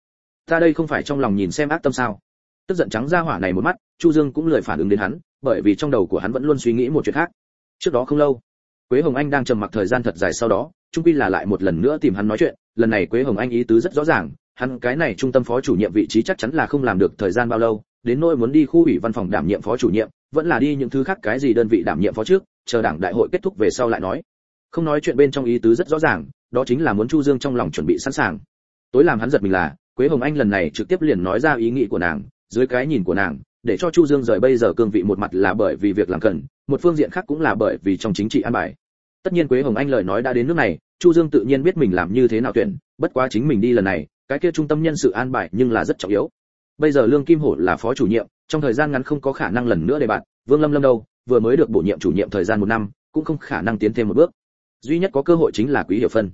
Ta đây không phải trong lòng nhìn xem ác tâm sao? Tức giận trắng ra hỏa này một mắt, chu dương cũng lười phản ứng đến hắn, bởi vì trong đầu của hắn vẫn luôn suy nghĩ một chuyện khác. Trước đó không lâu, quế hồng anh đang trầm mặc thời gian thật dài sau đó trung quy là lại một lần nữa tìm hắn nói chuyện, lần này quế hồng anh ý tứ rất rõ ràng, hắn cái này trung tâm phó chủ nhiệm vị trí chắc chắn là không làm được thời gian bao lâu, đến nỗi muốn đi khu ủy văn phòng đảm nhiệm phó chủ nhiệm, vẫn là đi những thứ khác cái gì đơn vị đảm nhiệm phó trước, chờ đảng đại hội kết thúc về sau lại nói. Không nói chuyện bên trong ý tứ rất rõ ràng, đó chính là muốn chu dương trong lòng chuẩn bị sẵn sàng. Tối làm hắn giật mình là, quế hồng anh lần này trực tiếp liền nói ra ý nghĩ của nàng, dưới cái nhìn của nàng, để cho chu dương rời bây giờ cương vị một mặt là bởi vì việc làm cần, một phương diện khác cũng là bởi vì trong chính trị an bài tất nhiên quế hồng anh lời nói đã đến nước này, chu dương tự nhiên biết mình làm như thế nào tuyển, bất quá chính mình đi lần này, cái kia trung tâm nhân sự an bài nhưng là rất trọng yếu. Bây giờ lương kim hổ là phó chủ nhiệm, trong thời gian ngắn không có khả năng lần nữa để bạn vương lâm lâm đâu, vừa mới được bổ nhiệm chủ nhiệm thời gian một năm, cũng không khả năng tiến thêm một bước. Duy nhất có cơ hội chính là quý hiệu phân.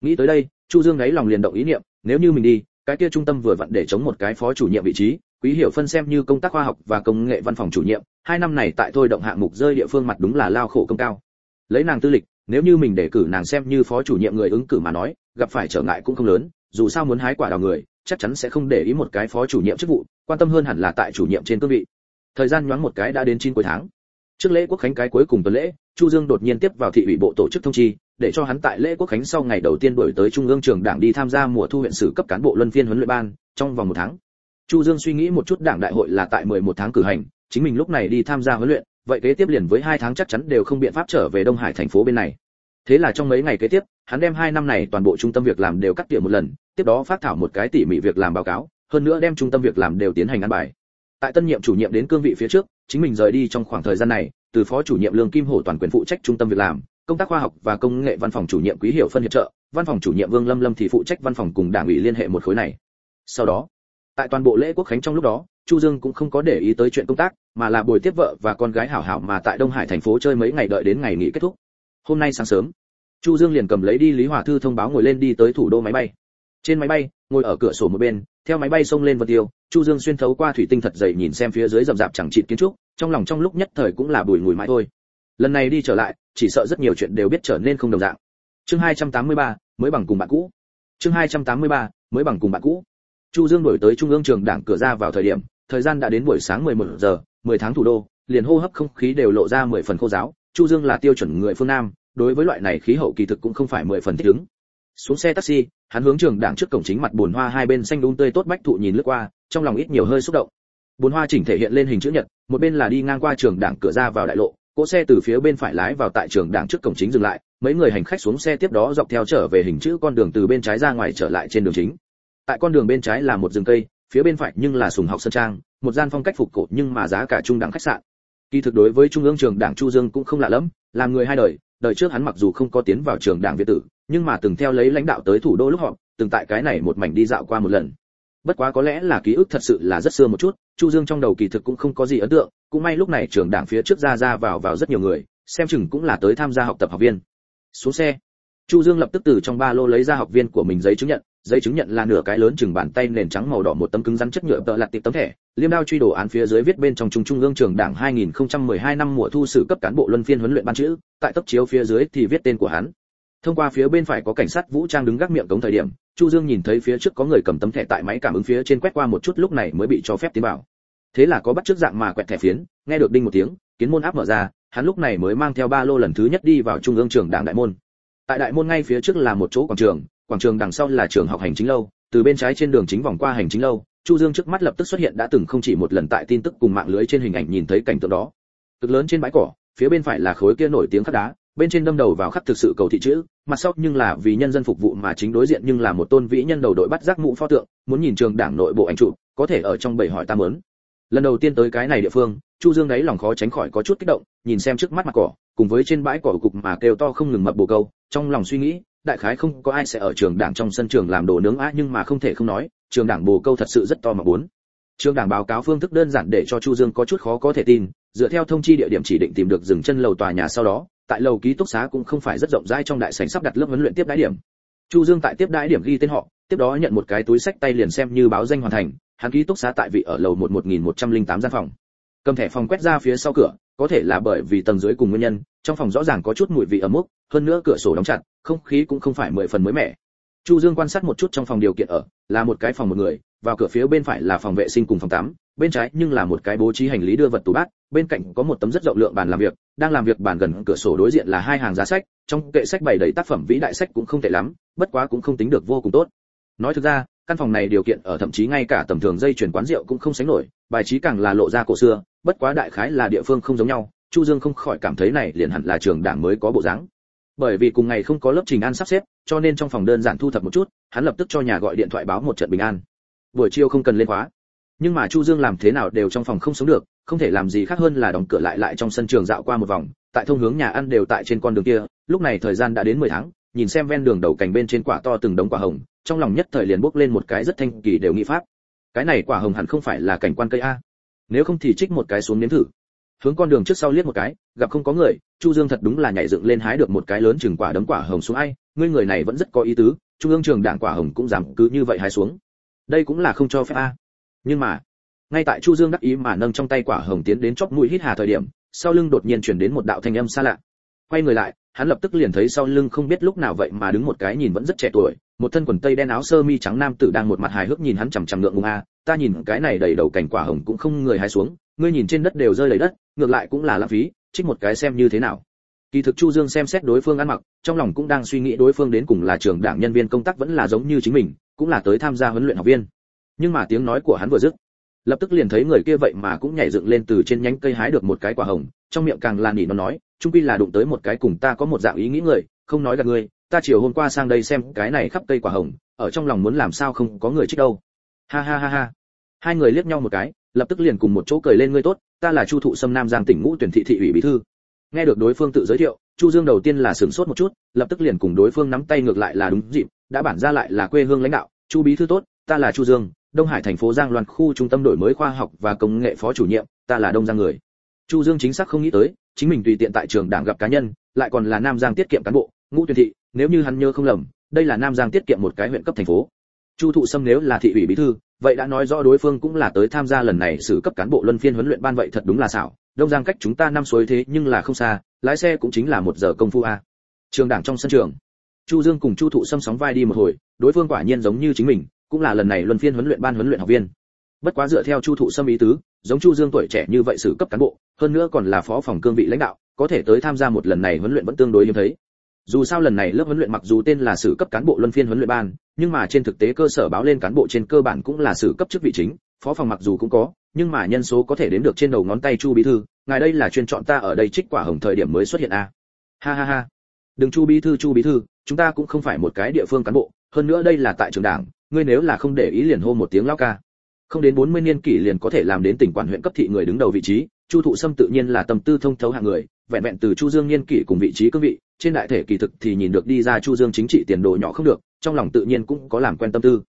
Nghĩ tới đây, chu dương ấy lòng liền động ý niệm, nếu như mình đi, cái kia trung tâm vừa vặn để chống một cái phó chủ nhiệm vị trí, quý hiệu phân xem như công tác khoa học và công nghệ văn phòng chủ nhiệm, hai năm này tại thôi động hạng mục rơi địa phương mặt đúng là lao khổ công cao lấy nàng tư lịch, nếu như mình để cử nàng xem như phó chủ nhiệm người ứng cử mà nói, gặp phải trở ngại cũng không lớn, dù sao muốn hái quả đào người, chắc chắn sẽ không để ý một cái phó chủ nhiệm chức vụ, quan tâm hơn hẳn là tại chủ nhiệm trên cương vị. Thời gian nhoáng một cái đã đến chín cuối tháng. Trước lễ quốc khánh cái cuối cùng tuần lễ, chu dương đột nhiên tiếp vào thị ủy bộ tổ chức thông chi, để cho hắn tại lễ quốc khánh sau ngày đầu tiên đổi tới trung ương trường đảng đi tham gia mùa thu huyện sử cấp cán bộ luân phiên huấn luyện ban, trong vòng một tháng. Chu dương suy nghĩ một chút đảng đại hội là tại 11 tháng cử hành, chính mình lúc này đi tham gia huấn luyện vậy kế tiếp liền với hai tháng chắc chắn đều không biện pháp trở về đông hải thành phố bên này. Thế là trong mấy ngày kế tiếp, hắn đem hai năm này toàn bộ trung tâm việc làm đều cắt tỉa một lần, tiếp đó phát thảo một cái tỉ mỉ việc làm báo cáo, hơn nữa đem trung tâm việc làm đều tiến hành ăn bài. Tại tân nhiệm chủ nhiệm đến cương vị phía trước, chính mình rời đi trong khoảng thời gian này, từ phó chủ nhiệm lương kim hổ toàn quyền phụ trách trung tâm việc làm, công tác khoa học và công nghệ văn phòng chủ nhiệm quý hiểu phân hiệp trợ, văn phòng chủ nhiệm vương lâm lâm thì phụ trách văn phòng cùng đảng ủy liên hệ một khối này. Sau đó, tại toàn bộ lễ quốc khánh trong lúc đó chu dương cũng không có để ý tới chuyện công tác mà là buổi tiếp vợ và con gái hảo hảo mà tại đông hải thành phố chơi mấy ngày đợi đến ngày nghỉ kết thúc. Hôm nay sáng sớm chu dương liền cầm lấy đi lý hòa thư thông báo ngồi lên đi tới thủ đô máy bay. Trên máy bay ngồi ở cửa sổ một bên theo máy bay xông lên vân tiêu chu dương xuyên thấu qua thủy tinh thật dày nhìn xem phía dưới rậm rạp chẳng chịt kiến trúc trong lòng trong lúc nhất thời cũng là bùi ngùi mãi thôi. Lần này đi trở lại chỉ sợ rất nhiều chuyện đều biết trở nên không đồng dạng. Chương 283, mới bằng cùng bạn cũ. Chương 283, mới bằng cùng bạn cũ chu dương đổi tới trung ương trường đảng cửa ra vào thời điểm, thời gian đã đến buổi sáng 11 giờ 10 tháng thủ đô, liền hô hấp không khí đều lộ ra 10 phần khô giáo. Chu dương là tiêu chuẩn người phương nam, đối với loại này khí hậu kỳ thực cũng không phải 10 phần thích ứng. Xuống xe taxi, hắn hướng trường đảng trước cổng chính mặt buồn hoa hai bên xanh đúng tươi tốt bách thụ nhìn lướt qua, trong lòng ít nhiều hơi xúc động. Buồn hoa chỉnh thể hiện lên hình chữ nhật, một bên là đi ngang qua trường đảng cửa ra vào đại lộ, cỗ xe từ phía bên phải lái vào tại trường đảng trước cổng chính dừng lại, mấy người hành khách xuống xe tiếp đó dọc theo trở về hình chữ con đường từ bên trái ra ngoài trở lại trên đường chính tại con đường bên trái là một rừng cây, phía bên phải nhưng là sùng học sơn trang, một gian phong cách phục cổ nhưng mà giá cả trung đẳng khách sạn. Kỳ thực đối với trung ương trường đảng chu dương cũng không lạ lắm làm người hai đời đời trước hắn mặc dù không có tiến vào trường đảng việt tử, nhưng mà từng theo lấy lãnh đạo tới thủ đô lúc họp, từng tại cái này một mảnh đi dạo qua một lần. Bất quá có lẽ là ký ức thật sự là rất xưa một chút, chu dương trong đầu kỳ thực cũng không có gì ấn tượng, cũng may lúc này trường đảng phía trước ra ra vào vào rất nhiều người, xem chừng cũng là tới tham gia học tập học viên. Xuống xe, chu dương lập tức từ trong ba lô lấy ra học viên của mình giấy chứng nhận giấy chứng nhận là nửa cái lớn chừng bàn tay nền trắng màu đỏ một tấm cứng rắn chất nhựa tợ lặt tiệp tấm thẻ. Liêm đao truy đồ án phía dưới viết bên trong trung trung ương trường đảng 2012 năm mùa thu sử cấp cán bộ luân phiên huấn luyện ban chữ. Tại tấp chiếu phía dưới thì viết tên của hắn. Thông qua phía bên phải có cảnh sát vũ trang đứng gác miệng cống thời điểm, chu dương nhìn thấy phía trước có người cầm tấm thẻ tại máy cảm ứng phía trên quét qua một chút lúc này mới bị cho phép tiến vào. Thế là có bắt trước dạng mà quẹt thẻ phiến, nghe được đinh một tiếng, kiến môn áp mở ra, hắn lúc này mới mang theo ba lô lần thứ nhất đi vào trung ương trường đảng đại môn. Tại đại môn ngay phía trước là một chỗ quảng trường quảng trường đằng sau là trường học hành chính lâu, từ bên trái trên đường chính vòng qua hành chính lâu, chu dương trước mắt lập tức xuất hiện đã từng không chỉ một lần tại tin tức cùng mạng lưới trên hình ảnh nhìn thấy cảnh tượng đó cực lớn trên bãi cỏ, phía bên phải là khối kia nổi tiếng khắc đá, bên trên đâm đầu vào khắc thực sự cầu thị chữ, mặt sau nhưng là vì nhân dân phục vụ mà chính đối diện nhưng là một tôn vĩ nhân đầu đội bắt giác mũ pho tượng, muốn nhìn trường đảng nội bộ ảnh trụ có thể ở trong bảy hỏi ta lớn. lần đầu tiên tới cái này địa phương, chu dương đấy lòng khó tránh khỏi có chút kích động, nhìn xem trước mắt mặt cỏ, cùng với trên bãi cỏ cục mà kêu to không ngừng mập bồ câu, trong lòng suy nghĩ đại khái không có ai sẽ ở trường đảng trong sân trường làm đồ nướng á, nhưng mà không thể không nói, trường đảng bồ câu thật sự rất to mà bốn. Trường đảng báo cáo phương thức đơn giản để cho chu dương có chút khó có thể tin, dựa theo thông chi địa điểm chỉ định tìm được dừng chân lầu tòa nhà sau đó, tại lầu ký túc xá cũng không phải rất rộng rãi trong đại sảnh sắp đặt lớp huấn luyện tiếp đãi điểm. Chu dương tại tiếp đãi điểm ghi tên họ, tiếp đó nhận một cái túi sách tay liền xem như báo danh hoàn thành, hắn ký túc xá tại vị ở lầu một một nghìn một trăm linh tám gian phòng. Cầm thẻ phòng quét ra phía sau cửa có thể là bởi vì tầng dưới cùng nguyên nhân, trong phòng rõ ràng có chút mùi vị ấm mốc hơn nữa cửa sổ đóng chặt, không khí cũng không phải mười phần mới mẻ. Chu dương quan sát một chút trong phòng điều kiện ở, là một cái phòng một người, vào cửa phía bên phải là phòng vệ sinh cùng phòng tắm, bên trái nhưng là một cái bố trí hành lý đưa vật tủ bát, bên cạnh có một tấm rất rộng lượng bàn làm việc, đang làm việc bàn gần cửa sổ đối diện là hai hàng giá sách, trong kệ sách bày đầy tác phẩm vĩ đại sách cũng không tệ lắm, bất quá cũng không tính được vô cùng tốt. Nói thực ra, căn phòng này điều kiện ở thậm chí ngay cả tầm thường dây chuyển quán rượu cũng không sánh nổi, bài trí càng là lộ ra cổ xưa bất quá đại khái là địa phương không giống nhau, chu dương không khỏi cảm thấy này liền hẳn là trường đảng mới có bộ dáng. Bởi vì cùng ngày không có lớp trình an sắp xếp, cho nên trong phòng đơn giản thu thập một chút, hắn lập tức cho nhà gọi điện thoại báo một trận bình an. Buổi chiều không cần lên khóa. Nhưng mà chu dương làm thế nào đều trong phòng không sống được, không thể làm gì khác hơn là đóng cửa lại lại trong sân trường dạo qua một vòng, tại thông hướng nhà ăn đều tại trên con đường kia, lúc này thời gian đã đến 10 tháng, nhìn xem ven đường đầu cành bên trên quả to từng đống quả hồng, trong lòng nhất thời liền bốc lên một cái rất thanh kỳ đều nghĩ pháp. Cái này quả hồng hẳn không phải là cảnh quan cây a nếu không thì trích một cái xuống nếm thử. Hướng con đường trước sau liếc một cái, gặp không có người, chu dương thật đúng là nhảy dựng lên hái được một cái lớn chừng quả đấm quả hồng xuống ai, ngươi người này vẫn rất có ý tứ, trung ương trường đảng quả hồng cũng dám cứ như vậy hái xuống. Đây cũng là không cho phép a. Nhưng mà, ngay tại chu dương đắc ý mà nâng trong tay quả hồng tiến đến chóp mũi hít hà thời điểm, sau lưng đột nhiên truyền đến một đạo thanh âm xa lạ. Quay người lại, hắn lập tức liền thấy sau lưng không biết lúc nào vậy mà đứng một cái nhìn vẫn rất trẻ tuổi, một thân quần tây đen áo sơ mi trắng nam tử đang một mặt hài hước nhìn hắn chằm chằm ngượng ngùng a ta nhìn cái này đầy đầu cảnh quả hồng cũng không người hái xuống, ngươi nhìn trên đất đều rơi đầy đất, ngược lại cũng là lãng phí, trích một cái xem như thế nào. Kỳ thực chu dương xem xét đối phương ăn mặc, trong lòng cũng đang suy nghĩ đối phương đến cùng là trường đảng nhân viên công tác vẫn là giống như chính mình, cũng là tới tham gia huấn luyện học viên. Nhưng mà tiếng nói của hắn vừa dứt, lập tức liền thấy người kia vậy mà cũng nhảy dựng lên từ trên nhánh cây hái được một cái quả hồng, trong miệng càng lan nỉ nó nói, trung quy là đụng tới một cái cùng ta có một dạng ý nghĩ người, không nói gạt ngươi, ta chiều hôm qua sang đây xem cái này khắp cây quả hồng, ở trong lòng muốn làm sao không có người trích đâu. Ha ha ha ha hai người liếc nhau một cái, lập tức liền cùng một chỗ cười lên, ngươi tốt, ta là chu thụ sâm nam giang tỉnh ngũ tuyển thị thị ủy bí thư. Nghe được đối phương tự giới thiệu, chu dương đầu tiên là sửng sốt một chút, lập tức liền cùng đối phương nắm tay ngược lại là đúng dịp, đã bản ra lại là quê hương lãnh đạo, chu bí thư tốt, ta là chu dương, đông hải thành phố giang loan, khu trung tâm đổi mới khoa học và công nghệ phó chủ nhiệm, ta là đông giang người. Chu dương chính xác không nghĩ tới, chính mình tùy tiện tại trường đảng gặp cá nhân, lại còn là nam giang tiết kiệm cán bộ, ngũ tuyển thị, nếu như hắn nhớ không lầm, đây là nam giang tiết kiệm một cái huyện cấp thành phố. Chu thụ sâm nếu là thị ủy bí thư vậy đã nói rõ đối phương cũng là tới tham gia lần này xử cấp cán bộ luân phiên huấn luyện ban vậy thật đúng là xảo. Đông giang cách chúng ta năm suối thế nhưng là không xa, lái xe cũng chính là một giờ công phu a. Trường đảng trong sân trường. Chu dương cùng chu thụ xâm sóng vai đi một hồi, đối phương quả nhiên giống như chính mình, cũng là lần này luân phiên huấn luyện ban huấn luyện học viên. Bất quá dựa theo chu thụ xâm ý tứ, giống chu dương tuổi trẻ như vậy xử cấp cán bộ, hơn nữa còn là phó phòng cương vị lãnh đạo, có thể tới tham gia một lần này huấn luyện vẫn tương đối hiếm thấy dù sao lần này lớp huấn luyện mặc dù tên là sử cấp cán bộ luân phiên huấn luyện ban, nhưng mà trên thực tế cơ sở báo lên cán bộ trên cơ bản cũng là sử cấp chức vị chính, phó phòng mặc dù cũng có, nhưng mà nhân số có thể đến được trên đầu ngón tay chu bí thư, ngài đây là chuyên chọn ta ở đây trích quả hồng thời điểm mới xuất hiện a à. ha ha ha đừng chu bí thư, chu bí thư, chúng ta cũng không phải một cái địa phương cán bộ, hơn nữa đây là tại trường đảng, ngươi nếu là không để ý liền hô một tiếng lao ca không đến 40 niên kỷ liền có thể làm đến tỉnh quản huyện cấp thị người đứng đầu vị trí, chu thụ sâm tự nhiên là tâm tư thông thấu hạng người vẹn vẹn từ chu dương niên kỷ cùng vị trí cương vị, trên đại thể kỳ thực thì nhìn được đi ra chu dương chính trị tiền đồ nhỏ không được, trong lòng tự nhiên cũng có làm quen tâm tư.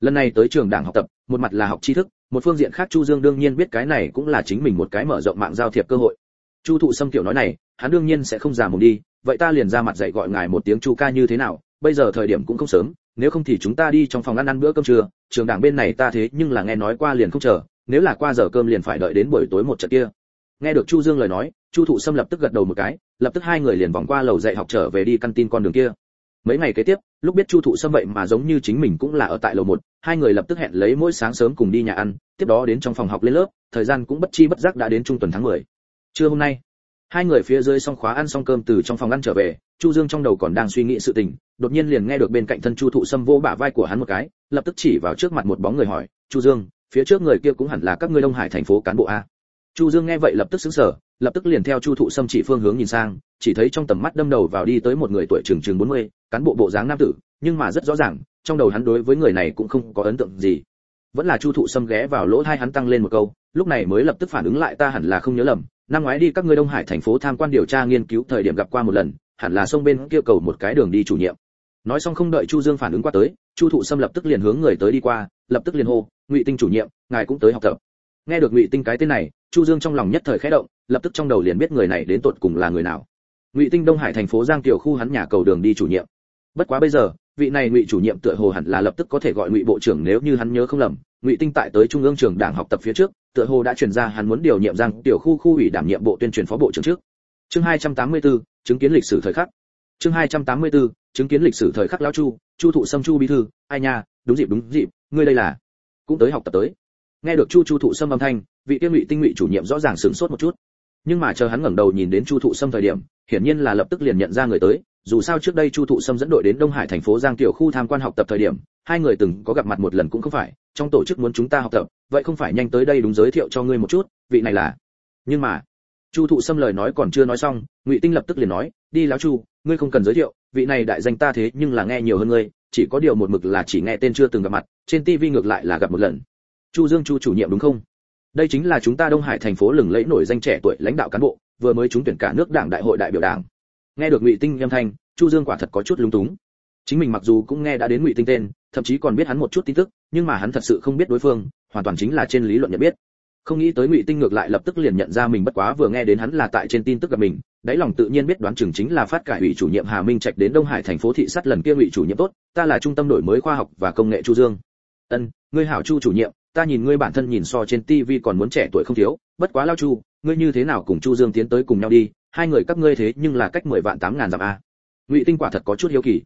Lần này tới trường đảng học tập, một mặt là học tri thức, một phương diện khác chu dương đương nhiên biết cái này cũng là chính mình một cái mở rộng mạng giao thiệp cơ hội. Chu thụ sâm Tiểu nói này, hắn đương nhiên sẽ không già mồm đi, vậy ta liền ra mặt dạy gọi ngài một tiếng chu ca như thế nào, bây giờ thời điểm cũng không sớm, nếu không thì chúng ta đi trong phòng ăn ăn bữa cơm trưa, trường đảng bên này ta thế nhưng là nghe nói qua liền không chờ, nếu là qua giờ cơm liền phải đợi đến buổi tối một trận kia. Nghe được chu dương lời nói chu thụ sâm lập tức gật đầu một cái, lập tức hai người liền vòng qua lầu dạy học trở về đi căn tin con đường kia mấy ngày kế tiếp, lúc biết chu thụ sâm vậy mà giống như chính mình cũng là ở tại lầu một, hai người lập tức hẹn lấy mỗi sáng sớm cùng đi nhà ăn, tiếp đó đến trong phòng học lên lớp, thời gian cũng bất chi bất giác đã đến trung tuần tháng 10. trưa hôm nay, hai người phía dưới xong khóa ăn xong cơm từ trong phòng ăn trở về, chu dương trong đầu còn đang suy nghĩ sự tình, đột nhiên liền nghe được bên cạnh thân chu thụ sâm vô bả vai của hắn một cái, lập tức chỉ vào trước mặt một bóng người hỏi, chu dương, phía trước người kia cũng hẳn là các ngươi đông hải thành phố cán bộ a chu dương nghe vậy lập tức sững sờ lập tức liền theo chu thụ sâm chỉ phương hướng nhìn sang chỉ thấy trong tầm mắt đâm đầu vào đi tới một người tuổi chừng chừng 40, cán bộ bộ dáng nam tử nhưng mà rất rõ ràng trong đầu hắn đối với người này cũng không có ấn tượng gì. Vẫn là chu thụ sâm ghé vào lỗ tai hắn tăng lên một câu lúc này mới lập tức phản ứng lại ta hẳn là không nhớ lầm năm ngoái đi các ngươi đông hải thành phố tham quan điều tra nghiên cứu thời điểm gặp qua một lần hẳn là sông bên kia cầu một cái đường đi chủ nhiệm. Nói xong không đợi chu dương phản ứng qua tới chu thụ sâm lập tức liền hướng người tới đi qua lập tức liền hô ngụy tinh chủ nhiệm ngài cũng tới học tập. Nghe được ngụy tinh cái tên này chu dương trong lòng nhất thời khẽ động lập tức trong đầu liền biết người này đến tột cùng là người nào. Ngụy tinh đông hải thành phố giang tiểu khu hắn nhà cầu đường đi chủ nhiệm. Bất quá bây giờ vị này ngụy chủ nhiệm tựa hồ hẳn là lập tức có thể gọi ngụy bộ trưởng nếu như hắn nhớ không lầm ngụy tinh tại tới trung ương trường đảng học tập phía trước tựa hồ đã truyền ra hắn muốn điều nhiệm giang tiểu khu khu ủy đảm nhiệm bộ tuyên truyền phó bộ trưởng trước. Chương 284, chứng kiến lịch sử thời khắc. Chương 284, chứng kiến lịch sử thời khắc lão chu chu thụ sâm chu bí thư ai nha đúng dịp đúng dịp ngươi đây là cũng tới học tập tới nghe được chu chu thụ sâm âm thanh, vị tiên ngụy tinh ngụy chủ nhiệm rõ ràng sửng sốt một chút. Nhưng mà chờ hắn ngẩng đầu nhìn đến chu thụ sâm thời điểm, hiển nhiên là lập tức liền nhận ra người tới. Dù sao trước đây chu thụ sâm dẫn đội đến đông hải thành phố giang tiểu khu tham quan học tập thời điểm, hai người từng có gặp mặt một lần cũng không phải. Trong tổ chức muốn chúng ta học tập, vậy không phải nhanh tới đây đúng giới thiệu cho ngươi một chút, vị này là. Nhưng mà, chu thụ sâm lời nói còn chưa nói xong, ngụy tinh lập tức liền nói, đi lão chu, ngươi không cần giới thiệu, vị này đại danh ta thế nhưng là nghe nhiều hơn ngươi, chỉ có điều một mực là chỉ nghe tên chưa từng gặp mặt, trên tivi ngược lại là gặp một lần chu dương chu chủ nhiệm đúng không? Đây chính là chúng ta đông hải thành phố lừng lẫy nổi danh trẻ tuổi lãnh đạo cán bộ, vừa mới trúng tuyển cả nước đảng đại hội đại biểu đảng. Nghe được ngụy tinh âm thanh, chu dương quả thật có chút lung túng. Chính mình mặc dù cũng nghe đã đến ngụy tinh tên, thậm chí còn biết hắn một chút tin tức, nhưng mà hắn thật sự không biết đối phương, hoàn toàn chính là trên lý luận nhận biết. Không nghĩ tới ngụy tinh ngược lại lập tức liền nhận ra mình bất quá vừa nghe đến hắn là tại trên tin tức gặp mình, đáy lòng tự nhiên biết đoán chừng chính là phát cải ủy chủ nhiệm hà minh trạch đến đông hải thành phố thị sát lần kia ngụy chủ nhiệm tốt, ta là trung tâm đổi mới khoa học và công nghệ chu dương. Ân, ngươi hảo chu chủ nhiệm ta nhìn ngươi bản thân nhìn so trên tivi còn muốn trẻ tuổi không thiếu, bất quá lao chu, ngươi như thế nào cùng chu dương tiến tới cùng nhau đi, hai người các ngươi thế nhưng là cách mười vạn tám ngàn dặm a. Ngụy tinh quả thật có chút hiếu kỳ.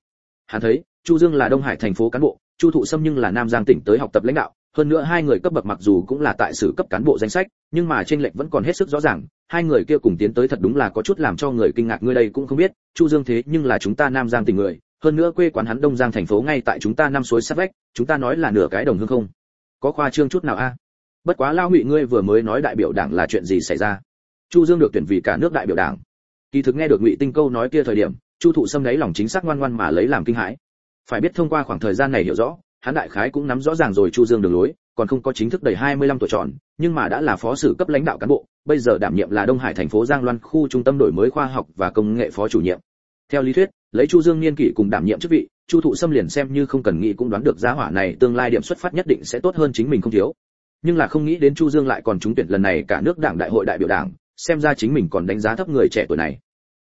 Hắn thấy, chu dương là đông hải thành phố cán bộ, chu thụ sâm nhưng là nam giang tỉnh tới học tập lãnh đạo, hơn nữa hai người cấp bậc mặc dù cũng là tại sử cấp cán bộ danh sách, nhưng mà trên lệnh vẫn còn hết sức rõ ràng, hai người kia cùng tiến tới thật đúng là có chút làm cho người kinh ngạc, ngươi đây cũng không biết, chu dương thế nhưng là chúng ta nam giang tỉnh người, hơn nữa quê quán hắn đông giang thành phố ngay tại chúng ta năm suối sát vách, chúng ta nói là nửa cái đồng hương không có khoa trương chút nào a? Bất quá lao ngụy ngươi vừa mới nói đại biểu đảng là chuyện gì xảy ra? Chu dương được tuyển vì cả nước đại biểu đảng. Kỳ thực nghe được ngụy tinh câu nói kia thời điểm, chu thụ sâm lấy lòng chính xác ngoan ngoan mà lấy làm kinh hãi. Phải biết thông qua khoảng thời gian này hiểu rõ, hắn đại khái cũng nắm rõ ràng rồi chu dương đường lối, còn không có chính thức đầy 25 tuổi tròn, nhưng mà đã là phó sử cấp lãnh đạo cán bộ, bây giờ đảm nhiệm là đông hải thành phố giang loan khu trung tâm đổi mới khoa học và công nghệ phó chủ nhiệm. Theo lý thuyết, lấy chu dương niên kỷ cùng đảm nhiệm chức vị chu thụ xâm liền xem như không cần nghĩ cũng đoán được giá hỏa này tương lai điểm xuất phát nhất định sẽ tốt hơn chính mình không thiếu. Nhưng là không nghĩ đến chu dương lại còn trúng tuyển lần này cả nước đảng đại hội đại biểu đảng, xem ra chính mình còn đánh giá thấp người trẻ tuổi này.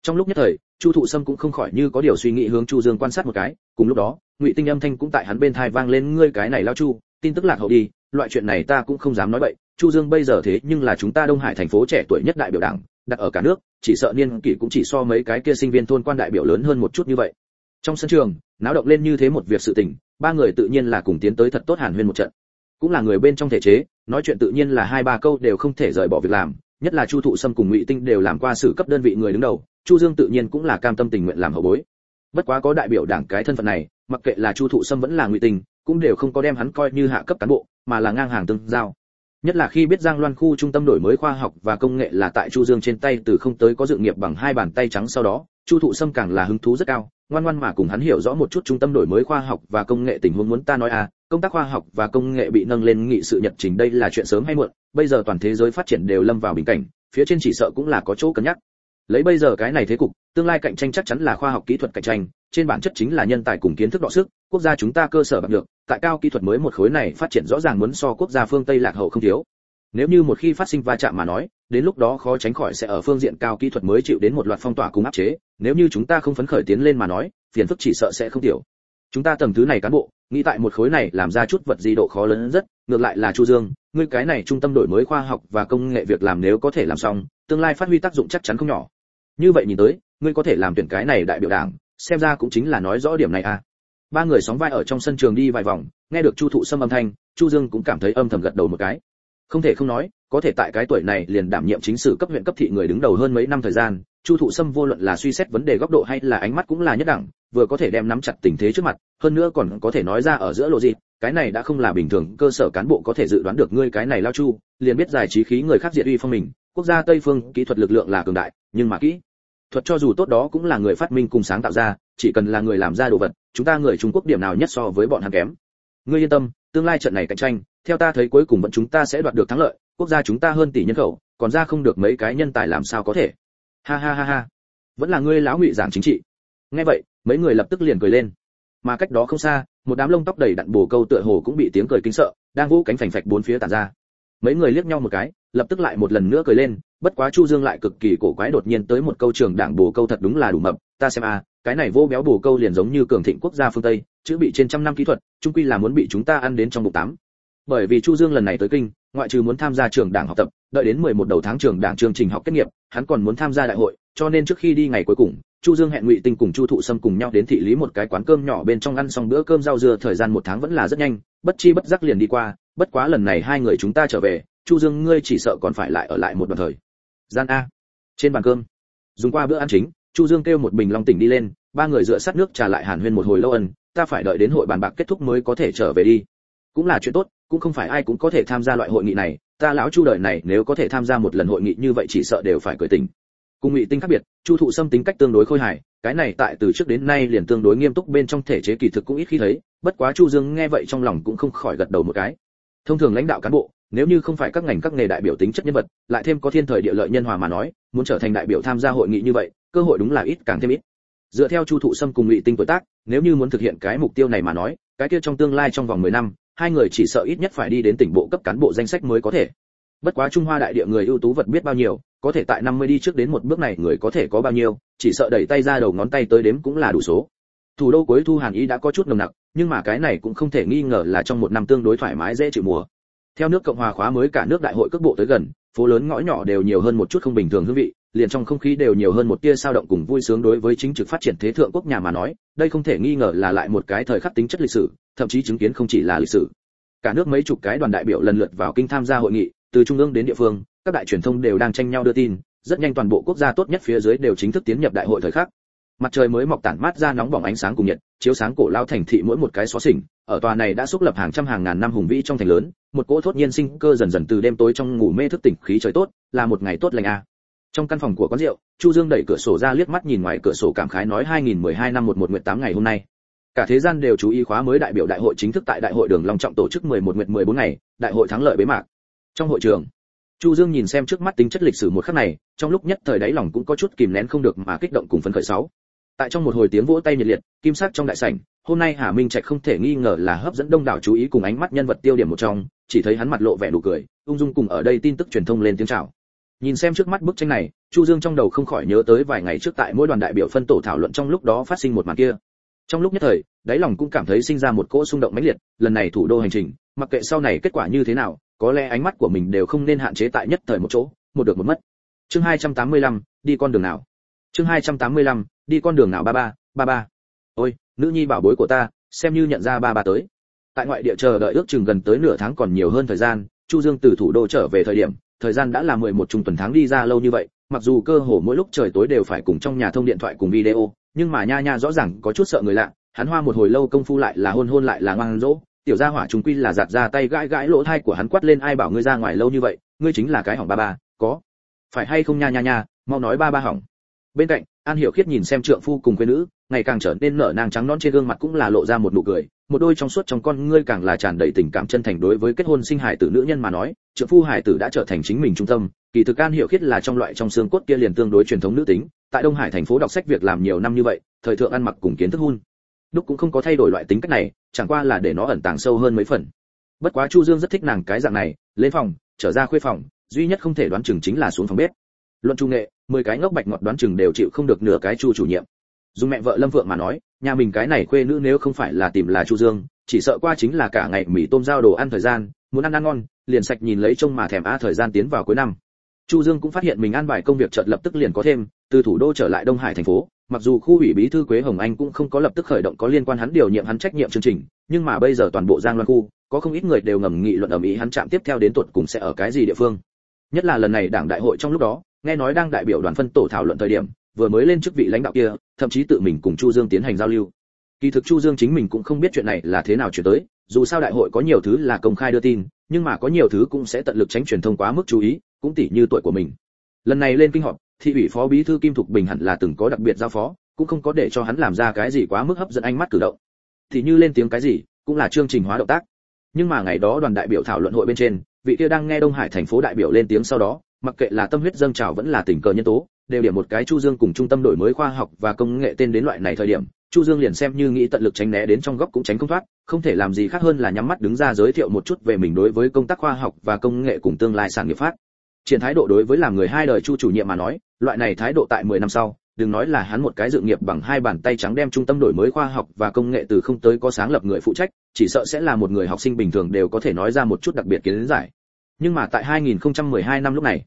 Trong lúc nhất thời, chu thụ sâm cũng không khỏi như có điều suy nghĩ hướng chu dương quan sát một cái, cùng lúc đó, ngụy tinh âm thanh cũng tại hắn bên thai vang lên, ngươi cái này lao chu, tin tức lạc hậu đi, loại chuyện này ta cũng không dám nói bậy, chu dương bây giờ thế nhưng là chúng ta đông hải thành phố trẻ tuổi nhất đại biểu đảng, đặt ở cả nước, chỉ sợ niên kỷ cũng chỉ so mấy cái kia sinh viên thôn quan đại biểu lớn hơn một chút như vậy trong sân trường náo động lên như thế một việc sự tình ba người tự nhiên là cùng tiến tới thật tốt hàn huyên một trận. Cũng là người bên trong thể chế nói chuyện tự nhiên là hai ba câu đều không thể rời bỏ việc làm nhất là chu thụ sâm cùng ngụy tinh đều làm qua sự cấp đơn vị người đứng đầu chu dương tự nhiên cũng là cam tâm tình nguyện làm hậu bối. Bất quá có đại biểu đảng cái thân phận này mặc kệ là chu thụ sâm vẫn là ngụy tinh cũng đều không có đem hắn coi như hạ cấp cán bộ mà là ngang hàng tương giao. Nhất là khi biết Giang Loan khu trung tâm đổi mới khoa học và công nghệ là tại Chu Dương trên tay từ không tới có dự nghiệp bằng hai bàn tay trắng sau đó, Chu Thụ Sâm càng là hứng thú rất cao, ngoan ngoan mà cùng hắn hiểu rõ một chút trung tâm đổi mới khoa học và công nghệ tình huống muốn ta nói à, công tác khoa học và công nghệ bị nâng lên nghị sự nhật trình đây là chuyện sớm hay muộn, bây giờ toàn thế giới phát triển đều lâm vào bình cảnh, phía trên chỉ sợ cũng là có chỗ cân nhắc. Lấy bây giờ cái này thế cục, tương lai cạnh tranh chắc chắn là khoa học kỹ thuật cạnh tranh, trên bản chất chính là nhân tài cùng kiến thức đọ sức, quốc gia chúng ta cơ sở bằng được, tại cao kỹ thuật mới một khối này phát triển rõ ràng muốn so quốc gia phương Tây lạc hậu không thiếu. Nếu như một khi phát sinh va chạm mà nói, đến lúc đó khó tránh khỏi sẽ ở phương diện cao kỹ thuật mới chịu đến một loạt phong tỏa cùng áp chế, nếu như chúng ta không phấn khởi tiến lên mà nói, phiền phức chỉ sợ sẽ không tiểu. Chúng ta tầng thứ này cán bộ, nghĩ tại một khối này làm ra chút vật gì độ khó lớn rất, ngược lại là Chu Dương, ngươi cái này trung tâm đổi mới khoa học và công nghệ việc làm nếu có thể làm xong, tương lai phát huy tác dụng chắc chắn không nhỏ. Như vậy nhìn tới, ngươi có thể làm tuyển cái này đại biểu đảng, xem ra cũng chính là nói rõ điểm này à. Ba người sóng vai ở trong sân trường đi vài vòng, nghe được Chu Thụ Sâm âm thanh, Chu Dương cũng cảm thấy âm thầm gật đầu một cái. Không thể không nói, có thể tại cái tuổi này liền đảm nhiệm chính sự cấp huyện cấp thị người đứng đầu hơn mấy năm thời gian, Chu Thụ Sâm vô luận là suy xét vấn đề góc độ hay là ánh mắt cũng là nhất đẳng, vừa có thể đem nắm chặt tình thế trước mặt, hơn nữa còn có thể nói ra ở giữa lộ gì, cái này đã không là bình thường, cơ sở cán bộ có thể dự đoán được ngươi cái này lao chu, liền biết giải trí khí người khác diệt uy phong mình, quốc gia Tây phương kỹ thuật lực lượng là cường đại, nhưng mà kỹ thuật cho dù tốt đó cũng là người phát minh cùng sáng tạo ra, chỉ cần là người làm ra đồ vật, chúng ta người Trung Quốc điểm nào nhất so với bọn hắn kém. Ngươi yên tâm, tương lai trận này cạnh tranh, theo ta thấy cuối cùng vẫn chúng ta sẽ đoạt được thắng lợi, quốc gia chúng ta hơn tỷ nhân khẩu, còn ra không được mấy cái nhân tài làm sao có thể. Ha ha ha ha. Vẫn là ngươi lão ngụy giảng chính trị. Nghe vậy, mấy người lập tức liền cười lên. Mà cách đó không xa, một đám lông tóc đầy đặn bồ câu tựa hồ cũng bị tiếng cười kinh sợ, đang vũ cánh phành phạch bốn phía tản ra. Mấy người liếc nhau một cái, lập tức lại một lần nữa cười lên, bất quá Chu Dương lại cực kỳ cổ quái đột nhiên tới một câu trường đảng bồ câu thật đúng là đủ mập, ta xem a, cái này vô béo bồ câu liền giống như cường thịnh quốc gia phương Tây, chữ bị trên trăm năm kỹ thuật, chung quy là muốn bị chúng ta ăn đến trong bụng tám. Bởi vì Chu Dương lần này tới kinh, ngoại trừ muốn tham gia trường đảng học tập, đợi đến 11 đầu tháng trường đảng chương trình học kết nghiệp, hắn còn muốn tham gia đại hội, cho nên trước khi đi ngày cuối cùng, Chu Dương hẹn Ngụy Tinh cùng Chu Thụ Sâm cùng nhau đến thị lý một cái quán cơm nhỏ bên trong ăn xong bữa cơm rau dưa thời gian một tháng vẫn là rất nhanh, bất chi bất giác liền đi qua, bất quá lần này hai người chúng ta trở về, Chu Dương ngươi chỉ sợ còn phải lại ở lại một đoạn thời. Gian a. Trên bàn cơm, dùng qua bữa ăn chính, Chu Dương kêu một bình long tỉnh đi lên, ba người dựa sát nước trà lại Hàn Huyên một hồi lâu ẩn, ta phải đợi đến hội bàn bạc kết thúc mới có thể trở về đi. Cũng là chuyện tốt, cũng không phải ai cũng có thể tham gia loại hội nghị này, ta lão Chu đời này nếu có thể tham gia một lần hội nghị như vậy chỉ sợ đều phải cười tỉnh. Cùng ngụy tinh khác biệt chu thụ xâm tính cách tương đối khôi hài cái này tại từ trước đến nay liền tương đối nghiêm túc bên trong thể chế kỳ thực cũng ít khi thấy bất quá chu dương nghe vậy trong lòng cũng không khỏi gật đầu một cái. Thông thường lãnh đạo cán bộ nếu như không phải các ngành các nghề đại biểu tính chất nhân vật lại thêm có thiên thời địa lợi nhân hòa mà nói muốn trở thành đại biểu tham gia hội nghị như vậy cơ hội đúng là ít càng thêm ít. Dựa theo chu thụ sâm cùng ngụy tinh tuổi tác nếu như muốn thực hiện cái mục tiêu này mà nói cái kia trong tương lai trong vòng 10 năm hai người chỉ sợ ít nhất phải đi đến tỉnh bộ cấp cán bộ danh sách mới có thể bất quá trung hoa đại địa người ưu tú vật biết bao nhiêu có thể tại 50 đi trước đến một bước này người có thể có bao nhiêu, chỉ sợ đẩy tay ra đầu ngón tay tới đếm cũng là đủ số. Thủ đô cuối thu Hàn Ý đã có chút nồng nặc, nhưng mà cái này cũng không thể nghi ngờ là trong một năm tương đối thoải mái dễ chịu mùa. Theo nước Cộng hòa khóa mới cả nước đại hội cước bộ tới gần, phố lớn ngõ nhỏ đều nhiều hơn một chút không bình thường hương vị, liền trong không khí đều nhiều hơn một tia sao động cùng vui sướng đối với chính trực phát triển thế thượng quốc nhà mà nói, đây không thể nghi ngờ là lại một cái thời khắc tính chất lịch sử, thậm chí chứng kiến không chỉ là lịch sử. Cả nước mấy chục cái đoàn đại biểu lần lượt vào kinh tham gia hội nghị, từ trung ương đến địa phương, các đại truyền thông đều đang tranh nhau đưa tin, rất nhanh toàn bộ quốc gia tốt nhất phía dưới đều chính thức tiến nhập đại hội thời khắc mặt trời mới mọc tản mát ra nóng bỏng ánh sáng cùng nhiệt chiếu sáng cổ lao thành thị mỗi một cái xó xỉnh ở tòa này đã xúc lập hàng trăm hàng ngàn năm hùng vĩ trong thành lớn một cỗ thốt nhiên sinh cơ dần dần từ đêm tối trong ngủ mê thức tỉnh khí trời tốt là một ngày tốt lành a trong căn phòng của quán rượu chu dương đẩy cửa sổ ra liếc mắt nhìn ngoài cửa sổ cảm khái nói 2012 năm 11 nguyệt 8 ngày hôm nay cả thế gian đều chú ý khóa mới đại biểu đại hội chính thức tại đại hội đường long trọng tổ chức 11 nguyệt 14 ngày đại hội thắng lợi bế mạc trong hội trường Chu Dương nhìn xem trước mắt tính chất lịch sử một khắc này, trong lúc nhất thời đáy lòng cũng có chút kìm nén không được mà kích động cùng phấn khởi sáu. Tại trong một hồi tiếng vỗ tay nhiệt liệt, kim sắc trong đại sảnh, hôm nay Hà Minh Trạch không thể nghi ngờ là hấp dẫn đông đảo chú ý cùng ánh mắt nhân vật tiêu điểm một trong, chỉ thấy hắn mặt lộ vẻ nụ cười, ung dung cùng ở đây tin tức truyền thông lên tiếng chào. Nhìn xem trước mắt bức tranh này, Chu Dương trong đầu không khỏi nhớ tới vài ngày trước tại mỗi đoàn đại biểu phân tổ thảo luận trong lúc đó phát sinh một màn kia. Trong lúc nhất thời, đáy lòng cũng cảm thấy sinh ra một cỗ xung động mãnh liệt, lần này thủ đô hành trình, mặc kệ sau này kết quả như thế nào, có lẽ ánh mắt của mình đều không nên hạn chế tại nhất thời một chỗ, một được một mất. Chương 285, đi con đường nào? Chương 285, đi con đường nào ba ba, ba ba. Ôi, nữ nhi bảo bối của ta, xem như nhận ra ba ba tới. Tại ngoại địa chờ đợi ước chừng gần tới nửa tháng còn nhiều hơn thời gian, Chu Dương từ thủ đô trở về thời điểm, thời gian đã là 11 trung tuần tháng đi ra lâu như vậy, mặc dù cơ hồ mỗi lúc trời tối đều phải cùng trong nhà thông điện thoại cùng video, nhưng mà nha nha rõ ràng có chút sợ người lạ, hắn hoa một hồi lâu công phu lại là hôn hôn lại là ngoan dỗ, tiểu gia hỏa chúng quy là giặt ra tay gãi gãi lỗ thai của hắn quát lên ai bảo ngươi ra ngoài lâu như vậy ngươi chính là cái hỏng ba ba có phải hay không nha nha nha mau nói ba ba hỏng. Bên cạnh an hiểu khiết nhìn xem trượng phu cùng quê nữ ngày càng trở nên nở nang trắng nõn trên gương mặt cũng là lộ ra một nụ cười, một đôi trong suốt trong con ngươi càng là tràn đầy tình cảm chân thành đối với kết hôn sinh hải tử nữ nhân mà nói trợ phu hải tử đã trở thành chính mình trung tâm, kỳ thực an hiểu khiết là trong loại trong xương cốt kia liền tương đối truyền thống nữ tính, tại đông hải thành phố đọc sách việc làm nhiều năm như vậy, thời thượng ăn mặc cùng kiến thức hôn. Đúc cũng không có thay đổi loại tính cách này, chẳng qua là để nó ẩn tàng sâu hơn mấy phần. Bất quá chu dương rất thích nàng cái dạng này, lên phòng, trở ra khuê phòng, duy nhất không thể đoán chừng chính là xuống phòng bếp. Luận trung nghệ, mười cái ngốc bạch ngọt đoán chừng đều chịu không được nửa cái chu chủ nhiệm dùng mẹ vợ lâm vượng mà nói, nhà mình cái này khuê nữ nếu không phải là tìm là chu dương, chỉ sợ qua chính là cả ngày mì tôm giao đồ ăn thời gian, muốn ăn ăn ngon, liền sạch nhìn lấy trông mà thèm a thời gian tiến vào cuối năm. Chu dương cũng phát hiện mình an bài công việc chợt lập tức liền có thêm, từ thủ đô trở lại đông hải thành phố, mặc dù khu ủy bí thư quế hồng anh cũng không có lập tức khởi động có liên quan hắn điều nhiệm hắn trách nhiệm chương trình, nhưng mà bây giờ toàn bộ giang loan khu, có không ít người đều ngầm nghị luận ở mỹ hắn chạm tiếp theo đến tuột cùng sẽ ở cái gì địa phương. Nhất là lần này đảng đại hội trong lúc đó, nghe nói đang đại biểu đoàn phân tổ thảo luận thời điểm vừa mới lên chức vị lãnh đạo kia, thậm chí tự mình cùng chu dương tiến hành giao lưu. Kỳ thực chu dương chính mình cũng không biết chuyện này là thế nào chuyển tới, dù sao đại hội có nhiều thứ là công khai đưa tin, nhưng mà có nhiều thứ cũng sẽ tận lực tránh truyền thông quá mức chú ý, cũng tỉ như tuổi của mình. Lần này lên kinh họp, thị ủy phó bí thư kim thục bình hẳn là từng có đặc biệt giao phó, cũng không có để cho hắn làm ra cái gì quá mức hấp dẫn ánh mắt cử động. Thì như lên tiếng cái gì, cũng là chương trình hóa động tác. Nhưng mà ngày đó đoàn đại biểu thảo luận hội bên trên, vị kia đang nghe đông hải thành phố đại biểu lên tiếng sau đó, mặc kệ là tâm huyết dâng trào vẫn là tình cờ nhân tố đều điểm một cái chu dương cùng trung tâm đổi mới khoa học và công nghệ tên đến loại này thời điểm, chu dương liền xem như nghĩ tận lực tránh né đến trong góc cũng tránh không thoát, không thể làm gì khác hơn là nhắm mắt đứng ra giới thiệu một chút về mình đối với công tác khoa học và công nghệ cùng tương lai sản nghiệp phát. Triển thái độ đối với làm người hai đời chu chủ nhiệm mà nói, loại này thái độ tại 10 năm sau, đừng nói là hắn một cái dự nghiệp bằng hai bàn tay trắng đem trung tâm đổi mới khoa học và công nghệ từ không tới có sáng lập người phụ trách, chỉ sợ sẽ là một người học sinh bình thường đều có thể nói ra một chút đặc biệt kiến giải. Nhưng mà tại 2012 năm lúc này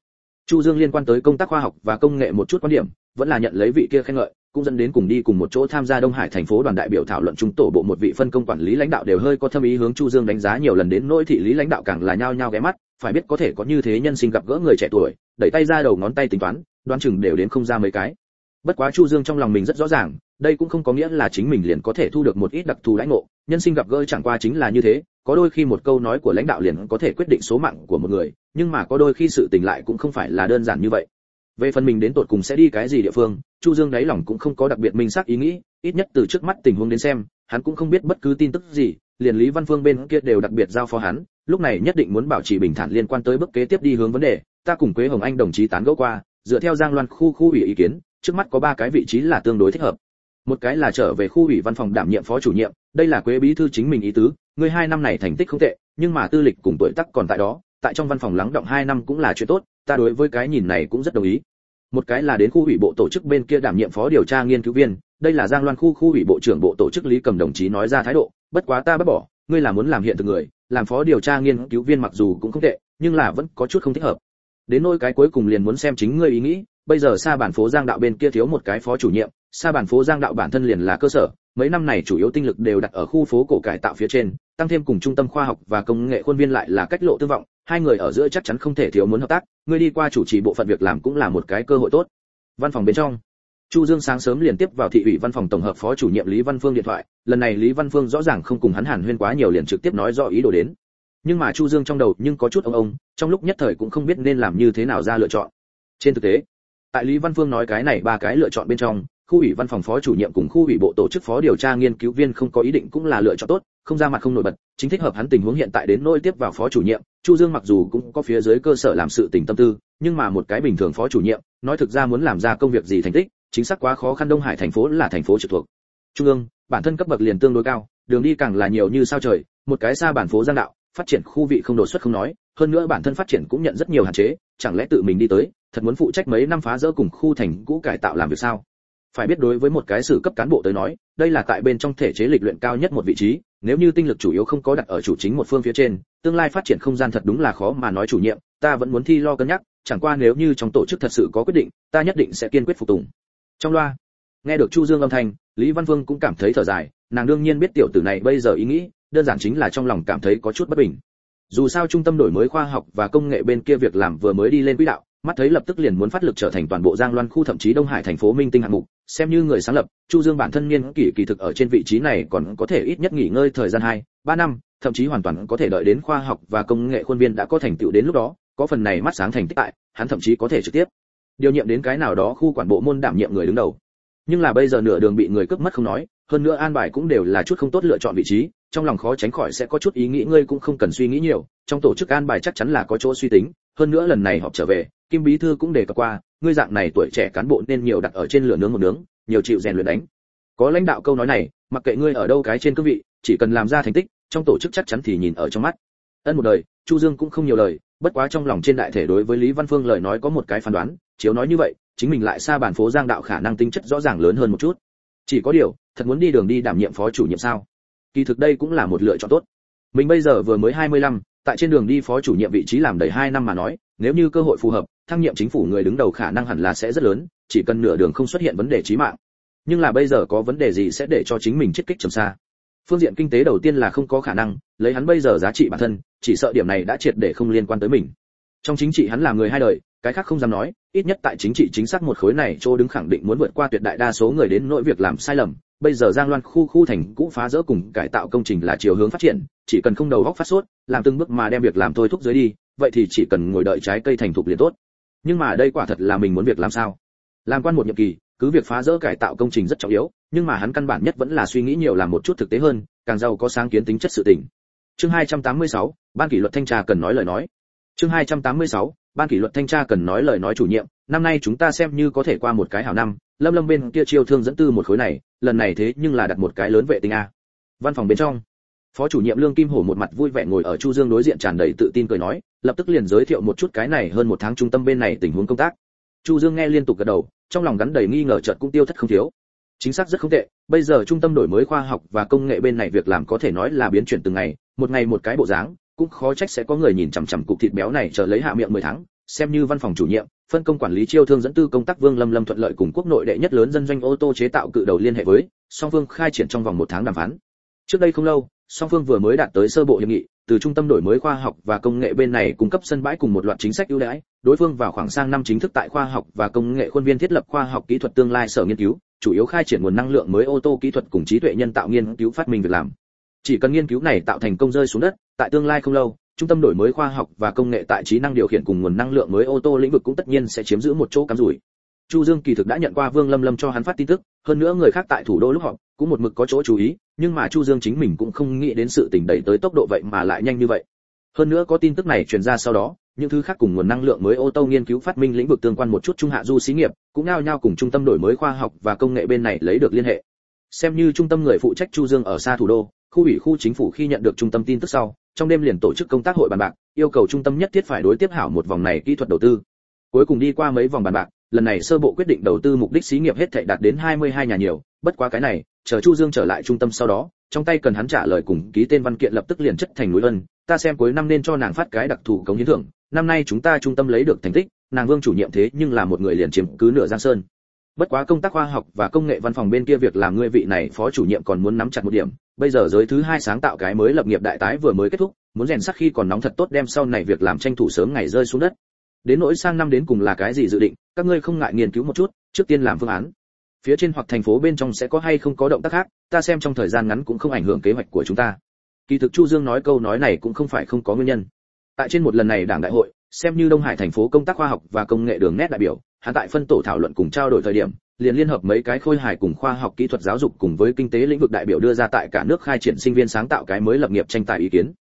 chu dương liên quan tới công tác khoa học và công nghệ một chút quan điểm, vẫn là nhận lấy vị kia khen ngợi, cũng dẫn đến cùng đi cùng một chỗ tham gia đông hải thành phố đoàn đại biểu thảo luận chúng tổ bộ một vị phân công quản lý lãnh đạo đều hơi có thâm ý hướng chu dương đánh giá nhiều lần đến nỗi thị lý lãnh đạo càng là nhao nhao ghé mắt, phải biết có thể có như thế nhân sinh gặp gỡ người trẻ tuổi, đẩy tay ra đầu ngón tay tính toán, đoán chừng đều đến không ra mấy cái. Bất quá chu dương trong lòng mình rất rõ ràng, đây cũng không có nghĩa là chính mình liền có thể thu được một ít đặc thù lãnh ngộ, nhân sinh gặp gỡ chẳng qua chính là như thế có đôi khi một câu nói của lãnh đạo liền có thể quyết định số mạng của một người, nhưng mà có đôi khi sự tình lại cũng không phải là đơn giản như vậy. Về phần mình đến tột cùng sẽ đi cái gì địa phương, chu dương đáy lòng cũng không có đặc biệt minh xác ý nghĩ, ít nhất từ trước mắt tình huống đến xem, hắn cũng không biết bất cứ tin tức gì, liền lý văn phương bên kia đều đặc biệt giao phó hắn, lúc này nhất định muốn bảo trì bình thản liên quan tới bước kế tiếp đi hướng vấn đề, ta cùng quế hồng anh đồng chí tán gẫu qua, dựa theo giang loan khu khu ủy ý kiến, trước mắt có ba cái vị trí là tương đối thích hợp. Một cái là trở về khu ủy văn phòng đảm nhiệm phó chủ nhiệm, đây là quế bí thư chính mình ý tứ Ngươi hai năm này thành tích không tệ, nhưng mà tư lịch cùng tuổi tác còn tại đó, tại trong văn phòng lắng động hai năm cũng là chuyện tốt, ta đối với cái nhìn này cũng rất đồng ý. Một cái là đến khu ủy bộ tổ chức bên kia đảm nhiệm phó điều tra nghiên cứu viên, đây là giang loan khu khu ủy bộ trưởng bộ tổ chức lý cầm đồng chí nói ra thái độ, bất quá ta bắt bỏ, ngươi là muốn làm hiện thực người, làm phó điều tra nghiên cứu viên mặc dù cũng không tệ, nhưng là vẫn có chút không thích hợp. Đến nỗi cái cuối cùng liền muốn xem chính ngươi ý nghĩ, bây giờ xa bản phố giang đạo bên kia thiếu một cái phó chủ nhiệm xa bản phố giang đạo bản thân liền là cơ sở mấy năm này chủ yếu tinh lực đều đặt ở khu phố cổ cải tạo phía trên, tăng thêm cùng trung tâm khoa học và công nghệ khuôn viên lại là cách lộ tương vọng, hai người ở giữa chắc chắn không thể thiếu muốn hợp tác ngươi đi qua chủ trì bộ phận việc làm cũng là một cái cơ hội tốt. Văn phòng bên trong, chu dương sáng sớm liền tiếp vào thị ủy văn phòng tổng hợp phó chủ nhiệm lý văn phương điện thoại, lần này lý văn phương rõ ràng không cùng hắn hàn huyên quá nhiều liền trực tiếp nói rõ ý đồ đến. Nhưng mà chu dương trong đầu nhưng có chút ông ông, trong lúc nhất thời cũng không biết nên làm như thế nào ra lựa chọn. Trên thực tế, tại lý văn phương nói cái này ba cái lựa chọn bên trong khu ủy văn phòng phó chủ nhiệm cùng khu ủy bộ tổ chức phó điều tra nghiên cứu viên không có ý định cũng là lựa chọn tốt, không ra mặt không nổi bật, chính thích hợp hắn tình huống hiện tại đến nỗi tiếp vào phó chủ nhiệm, chu dương mặc dù cũng có phía dưới cơ sở làm sự tình tâm tư, nhưng mà một cái bình thường phó chủ nhiệm, nói thực ra muốn làm ra công việc gì thành tích, chính xác quá khó khăn đông hải thành phố là thành phố trực thuộc. Trung ương, bản thân cấp bậc liền tương đối cao, đường đi càng là nhiều như sao trời, một cái xa bản phố giang đạo, phát triển khu vị không đột xuất không nói, hơn nữa bản thân phát triển cũng nhận rất nhiều hạn chế, chẳng lẽ tự mình đi tới, thật muốn phụ trách mấy năm phá rỡ cùng khu thành cũ cải tạo làm việc sao? Phải biết đối với một cái sự cấp cán bộ tới nói, đây là tại bên trong thể chế lịch luyện cao nhất một vị trí, nếu như tinh lực chủ yếu không có đặt ở chủ chính một phương phía trên, tương lai phát triển không gian thật đúng là khó mà nói chủ nhiệm, ta vẫn muốn thi lo cân nhắc, chẳng qua nếu như trong tổ chức thật sự có quyết định, ta nhất định sẽ kiên quyết phục tùng. Trong loa, nghe được chu dương âm thanh, lý văn vương cũng cảm thấy thở dài, nàng đương nhiên biết tiểu tử này bây giờ ý nghĩ, đơn giản chính là trong lòng cảm thấy có chút bất bình. Dù sao trung tâm đổi mới khoa học và công nghệ bên kia việc làm vừa mới đi lên quỹ đạo mắt thấy lập tức liền muốn phát lực trở thành toàn bộ giang loan khu thậm chí đông hải thành phố minh tinh hạng mục, xem như người sáng lập, chu dương bản thân niên kỷ kỳ thực ở trên vị trí này còn có thể ít nhất nghỉ ngơi thời gian hai, ba năm, thậm chí hoàn toàn có thể đợi đến khoa học và công nghệ khuôn viên đã có thành tựu đến lúc đó, có phần này mắt sáng thành tích tại, hắn thậm chí có thể trực tiếp điều nhiệm đến cái nào đó khu quản bộ môn đảm nhiệm người đứng đầu. Nhưng là bây giờ nửa đường bị người cướp mất không nói, hơn nữa an bài cũng đều là chút không tốt lựa chọn vị trí, trong lòng khó tránh khỏi sẽ có chút ý nghĩ, ngươi cũng không cần suy nghĩ nhiều, trong tổ chức an bài chắc chắn là có chỗ suy tính, hơn nữa lần này họp trở về kim bí thư cũng đề cập qua ngươi dạng này tuổi trẻ cán bộ nên nhiều đặt ở trên lửa nướng một nướng nhiều chịu rèn luyện đánh. Có lãnh đạo câu nói này mặc kệ ngươi ở đâu cái trên cương vị chỉ cần làm ra thành tích trong tổ chức chắc chắn thì nhìn ở trong mắt. Ân một đời chu dương cũng không nhiều lời bất quá trong lòng trên đại thể đối với lý văn phương lời nói có một cái phán đoán chiếu nói như vậy chính mình lại xa bản phố giang đạo khả năng tính chất rõ ràng lớn hơn một chút. Chỉ có điều thật muốn đi đường đi đảm nhiệm phó chủ nhiệm sao? Kỳ thực đây cũng là một lựa chọn tốt. Mình bây giờ vừa mới 25, tại trên đường đi phó chủ nhiệm vị trí làm đầy 2 năm mà nói, nếu như cơ hội phù hợp, thăng nhiệm chính phủ người đứng đầu khả năng hẳn là sẽ rất lớn, chỉ cần nửa đường không xuất hiện vấn đề chí mạng. Nhưng là bây giờ có vấn đề gì sẽ để cho chính mình chết kích trầm xa? Phương diện kinh tế đầu tiên là không có khả năng, lấy hắn bây giờ giá trị bản thân, chỉ sợ điểm này đã triệt để không liên quan tới mình. Trong chính trị hắn là người hai đời cái khác không dám nói ít nhất tại chính trị chính xác một khối này chỗ đứng khẳng định muốn vượt qua tuyệt đại đa số người đến nỗi việc làm sai lầm. Bây giờ giang loan khu khu thành cũ phá rỡ cùng cải tạo công trình là chiều hướng phát triển chỉ cần không đầu góc phát sốt làm từng bước mà đem việc làm thôi thúc dưới đi vậy thì chỉ cần ngồi đợi trái cây thành thục liền tốt. Nhưng mà đây quả thật là mình muốn việc làm sao? Làm quan một nhiệm kỳ cứ việc phá rỡ cải tạo công trình rất trọng yếu nhưng mà hắn căn bản nhất vẫn là suy nghĩ nhiều làm một chút thực tế hơn càng giàu có sáng kiến tính chất sự tình. Chương 286, ban kỷ luật thanh tra cần nói lời nói. Chương 286, ban kỷ luật thanh tra cần nói lời nói chủ nhiệm, năm nay chúng ta xem như có thể qua một cái hảo năm, lâm lâm bên kia chiêu thương dẫn tư một khối này, lần này thế nhưng là đặt một cái lớn vệ tinh a. Văn phòng bên trong, phó chủ nhiệm lương kim hổ một mặt vui vẻ ngồi ở chu dương đối diện tràn đầy tự tin cười nói, lập tức liền giới thiệu một chút cái này hơn một tháng trung tâm bên này tình huống công tác. Chu dương nghe liên tục gật đầu, trong lòng gắn đầy nghi ngờ chợt cũng tiêu thất không thiếu. Chính xác rất không tệ, bây giờ trung tâm đổi mới khoa học và công nghệ bên này việc làm có thể nói là biến chuyển từng ngày, một ngày một cái bộ dáng cũng khó trách sẽ có người nhìn chằm chằm cục thịt béo này chờ lấy hạ miệng 10 tháng, xem như văn phòng chủ nhiệm, phân công quản lý chiêu thương dẫn tư công tác vương lâm lâm thuận lợi cùng quốc nội đệ nhất lớn dân doanh ô tô chế tạo cự đầu liên hệ với, song phương khai triển trong vòng một tháng đàm phán. Trước đây không lâu, song phương vừa mới đạt tới sơ bộ hiệp nghị, từ trung tâm đổi mới khoa học và công nghệ bên này cung cấp sân bãi cùng một loạt chính sách ưu đãi, đối phương vào khoảng sang năm chính thức tại khoa học và công nghệ khuôn viên thiết lập khoa học kỹ thuật tương lai sở nghiên cứu, chủ yếu khai triển nguồn năng lượng mới ô tô kỹ thuật cùng trí tuệ nhân tạo nghiên cứu phát minh việc làm. Chỉ cần nghiên cứu này tạo thành công rơi xuống đất tại tương lai không lâu, trung tâm đổi mới khoa học và công nghệ tại trí năng điều khiển cùng nguồn năng lượng mới ô tô lĩnh vực cũng tất nhiên sẽ chiếm giữ một chỗ cắm rủi. Chu dương kỳ thực đã nhận qua vương lâm lâm cho hắn phát tin tức, hơn nữa người khác tại thủ đô lúc họp cũng một mực có chỗ chú ý, nhưng mà chu dương chính mình cũng không nghĩ đến sự tình đẩy tới tốc độ vậy mà lại nhanh như vậy. Hơn nữa có tin tức này truyền ra sau đó, những thứ khác cùng nguồn năng lượng mới ô tô nghiên cứu phát minh lĩnh vực tương quan một chút trung hạ du xí nghiệp, cũng nao nhau cùng trung tâm đổi mới khoa học và công nghệ bên này lấy được liên hệ. Xem như trung tâm người phụ trách chu dương ở xa thủ đô, khu ủy khu chính phủ khi nhận được trung tâm tin tức sau trong đêm liền tổ chức công tác hội bàn bạc, yêu cầu trung tâm nhất thiết phải đối tiếp hảo một vòng này kỹ thuật đầu tư. Cuối cùng đi qua mấy vòng bàn bạc, lần này sơ bộ quyết định đầu tư mục đích xí nghiệp hết thảy đạt đến 22 nhà nhiều, bất quá cái này, chờ chu dương trở lại trung tâm sau đó, trong tay cần hắn trả lời cùng ký tên văn kiện lập tức liền chất thành núi ân ta xem cuối năm nên cho nàng phát cái đặc thù cống hiến thưởng, năm nay chúng ta trung tâm lấy được thành tích, nàng vương chủ nhiệm thế nhưng là một người liền chiếm cứ nửa giang sơn bất quá công tác khoa học và công nghệ văn phòng bên kia việc làm ngươi vị này phó chủ nhiệm còn muốn nắm chặt một điểm. Bây giờ giới thứ hai sáng tạo cái mới lập nghiệp đại tái vừa mới kết thúc, muốn rèn sắc khi còn nóng thật tốt đem sau này việc làm tranh thủ sớm ngày rơi xuống đất. Đến nỗi sang năm đến cùng là cái gì dự định, các ngươi không ngại nghiên cứu một chút, trước tiên làm phương án. Phía trên hoặc thành phố bên trong sẽ có hay không có động tác khác, ta xem trong thời gian ngắn cũng không ảnh hưởng kế hoạch của chúng ta. Kỳ thực chu dương nói câu nói này cũng không phải không có nguyên nhân. Tại trên một lần này đảng đại hội xem như đông hải thành phố công tác khoa học và công nghệ đường nét đại biểu, hắn tại phân tổ thảo luận cùng trao đổi thời điểm, liền liên hợp mấy cái khôi hài cùng khoa học kỹ thuật giáo dục cùng với kinh tế lĩnh vực đại biểu đưa ra tại cả nước khai triển sinh viên sáng tạo cái mới lập nghiệp tranh tài ý kiến.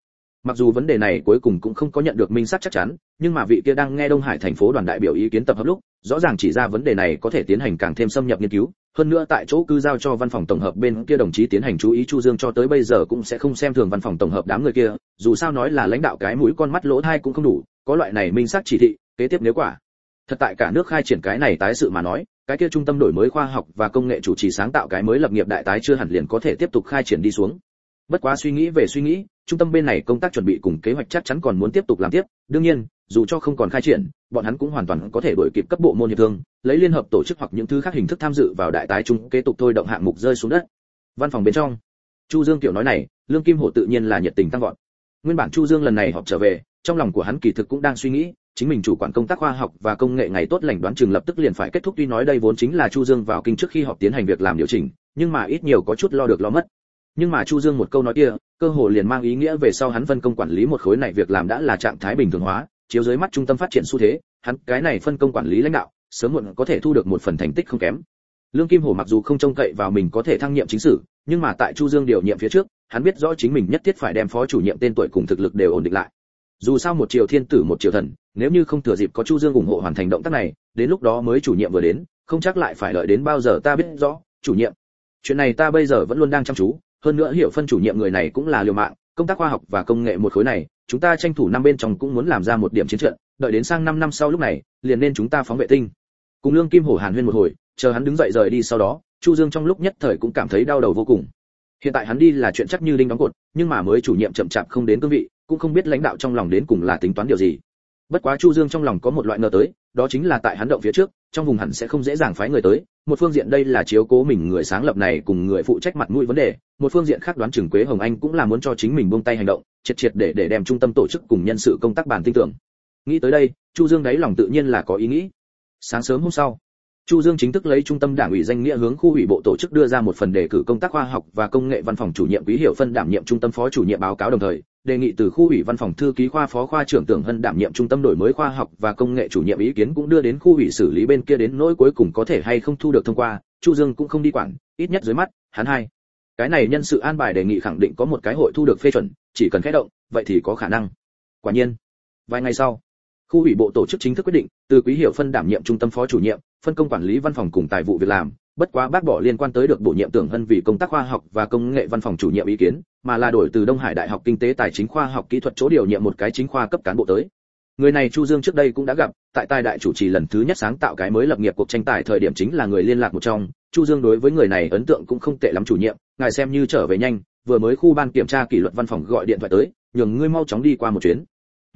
Mặc dù vấn đề này cuối cùng cũng không có nhận được minh xác chắc chắn, nhưng mà vị kia đang nghe đông hải thành phố đoàn đại biểu ý kiến tập hợp lúc, rõ ràng chỉ ra vấn đề này có thể tiến hành càng thêm xâm nhập nghiên cứu. Hơn nữa tại chỗ cư giao cho văn phòng tổng hợp bên kia đồng chí tiến hành chú ý chu dương cho tới bây giờ cũng sẽ không xem thường văn phòng tổng hợp đám người kia, dù sao nói là lãnh đạo cái mũi con mắt lỗ thai cũng không đủ có loại này minh xác chỉ thị, kế tiếp nếu quả. Thật tại cả nước khai triển cái này tái sự mà nói, cái kia trung tâm đổi mới khoa học và công nghệ chủ trì sáng tạo cái mới lập nghiệp đại tái chưa hẳn liền có thể tiếp tục khai triển đi xuống. Bất quá suy nghĩ về suy nghĩ, trung tâm bên này công tác chuẩn bị cùng kế hoạch chắc chắn còn muốn tiếp tục làm tiếp. Đương nhiên, dù cho không còn khai triển, bọn hắn cũng hoàn toàn có thể đổi kịp cấp bộ môn hiệp thương, lấy liên hợp tổ chức hoặc những thứ khác hình thức tham dự vào đại tái chung, kế tục thôi động hạng mục rơi xuống đất. Văn phòng bên trong, chu dương tiểu nói này, lương kim hổ tự nhiên là nhiệt tình tăng vọt. Nguyên bản chu dương lần này họp trở về trong lòng của hắn kỳ thực cũng đang suy nghĩ, chính mình chủ quản công tác khoa học và công nghệ ngày tốt lành đoán chừng lập tức liền phải kết thúc. Tuy nói đây vốn chính là chu dương vào kinh trước khi họp tiến hành việc làm điều chỉnh, nhưng mà ít nhiều có chút lo được lo mất. Nhưng mà chu dương một câu nói kia, cơ hồ liền mang ý nghĩa về sau hắn phân công quản lý một khối này việc làm đã là trạng thái bình thường hóa, chiếu dưới mắt trung tâm phát triển xu thế, hắn cái này phân công quản lý lãnh đạo, sớm muộn có thể thu được một phần thành tích không kém. Lương kim hổ mặc dù không trông cậy vào mình có thể thăng nhiệm chính sử, nhưng mà tại chu dương điều nhiệm phía trước, hắn biết rõ chính mình nhất thiết phải đem phó chủ nhiệm tên tuổi cùng thực lực đều ổn định lại dù sao một triều thiên tử, một triều thần, nếu như không thừa dịp có chu dương ủng hộ hoàn thành động tác này, đến lúc đó mới chủ nhiệm vừa đến, không chắc lại phải đợi đến bao giờ ta biết rõ, chủ nhiệm. Chuyện này ta bây giờ vẫn luôn đang chăm chú, hơn nữa hiểu phân chủ nhiệm người này cũng là liều mạng, công tác khoa học và công nghệ một khối này, chúng ta tranh thủ năm bên trong cũng muốn làm ra một điểm chiến trận, đợi đến sang 5 năm sau lúc này, liền nên chúng ta phóng vệ tinh. Cùng lương kim hổ hàn huyên một hồi, chờ hắn đứng dậy rời đi sau đó, chu dương trong lúc nhất thời cũng cảm thấy đau đầu vô cùng. Hiện tại hắn đi là chuyện chắc như linh đóng cột, nhưng mà mới chủ nhiệm chậm chạp không đến cương vị cũng không biết lãnh đạo trong lòng đến cùng là tính toán điều gì. Bất quá chu dương trong lòng có một loại ngờ tới đó chính là tại hắn động phía trước trong vùng hẳn sẽ không dễ dàng phái người tới. Một phương diện đây là chiếu cố mình người sáng lập này cùng người phụ trách mặt mũi vấn đề một phương diện khác đoán chừng quế hồng anh cũng là muốn cho chính mình buông tay hành động triệt triệt để để đem trung tâm tổ chức cùng nhân sự công tác bàn tin tưởng. Nghĩ tới đây chu dương đáy lòng tự nhiên là có ý nghĩ. Sáng sớm hôm sau Chu Dương chính thức lấy trung tâm đảng ủy danh nghĩa hướng khu ủy bộ tổ chức đưa ra một phần đề cử công tác khoa học và công nghệ văn phòng chủ nhiệm quý hiệu phân đảm nhiệm trung tâm phó chủ nhiệm báo cáo đồng thời, đề nghị từ khu ủy văn phòng thư ký khoa phó khoa trưởng Tưởng Hân đảm nhiệm trung tâm đổi mới khoa học và công nghệ chủ nhiệm ý kiến cũng đưa đến khu ủy xử lý bên kia đến nỗi cuối cùng có thể hay không thu được thông qua, Chu Dương cũng không đi quản, ít nhất dưới mắt, hắn hai. Cái này nhân sự an bài đề nghị khẳng định có một cái hội thu được phê chuẩn, chỉ cần khẽ động, vậy thì có khả năng. Quả nhiên, vài ngày sau, khu ủy bộ tổ chức chính thức quyết định từ quý hiệu phân đảm nhiệm trung tâm phó chủ nhiệm phân công quản lý văn phòng cùng tài vụ việc làm bất quá bác bỏ liên quan tới được bổ nhiệm tưởng hân vì công tác khoa học và công nghệ văn phòng chủ nhiệm ý kiến, mà là đổi từ đông hải đại học kinh tế tài chính khoa học kỹ thuật chỗ điều nhiệm một cái chính khoa cấp cán bộ tới. Người này chu dương trước đây cũng đã gặp, tại tài đại chủ trì lần thứ nhất sáng tạo cái mới lập nghiệp cuộc tranh tài thời điểm chính là người liên lạc một trong. Chu dương đối với người này ấn tượng cũng không tệ lắm chủ nhiệm, ngài xem như trở về nhanh, vừa mới khu ban kiểm tra kỷ luật văn phòng gọi điện thoại tới, nhường ngươi mau chóng đi qua một chuyến.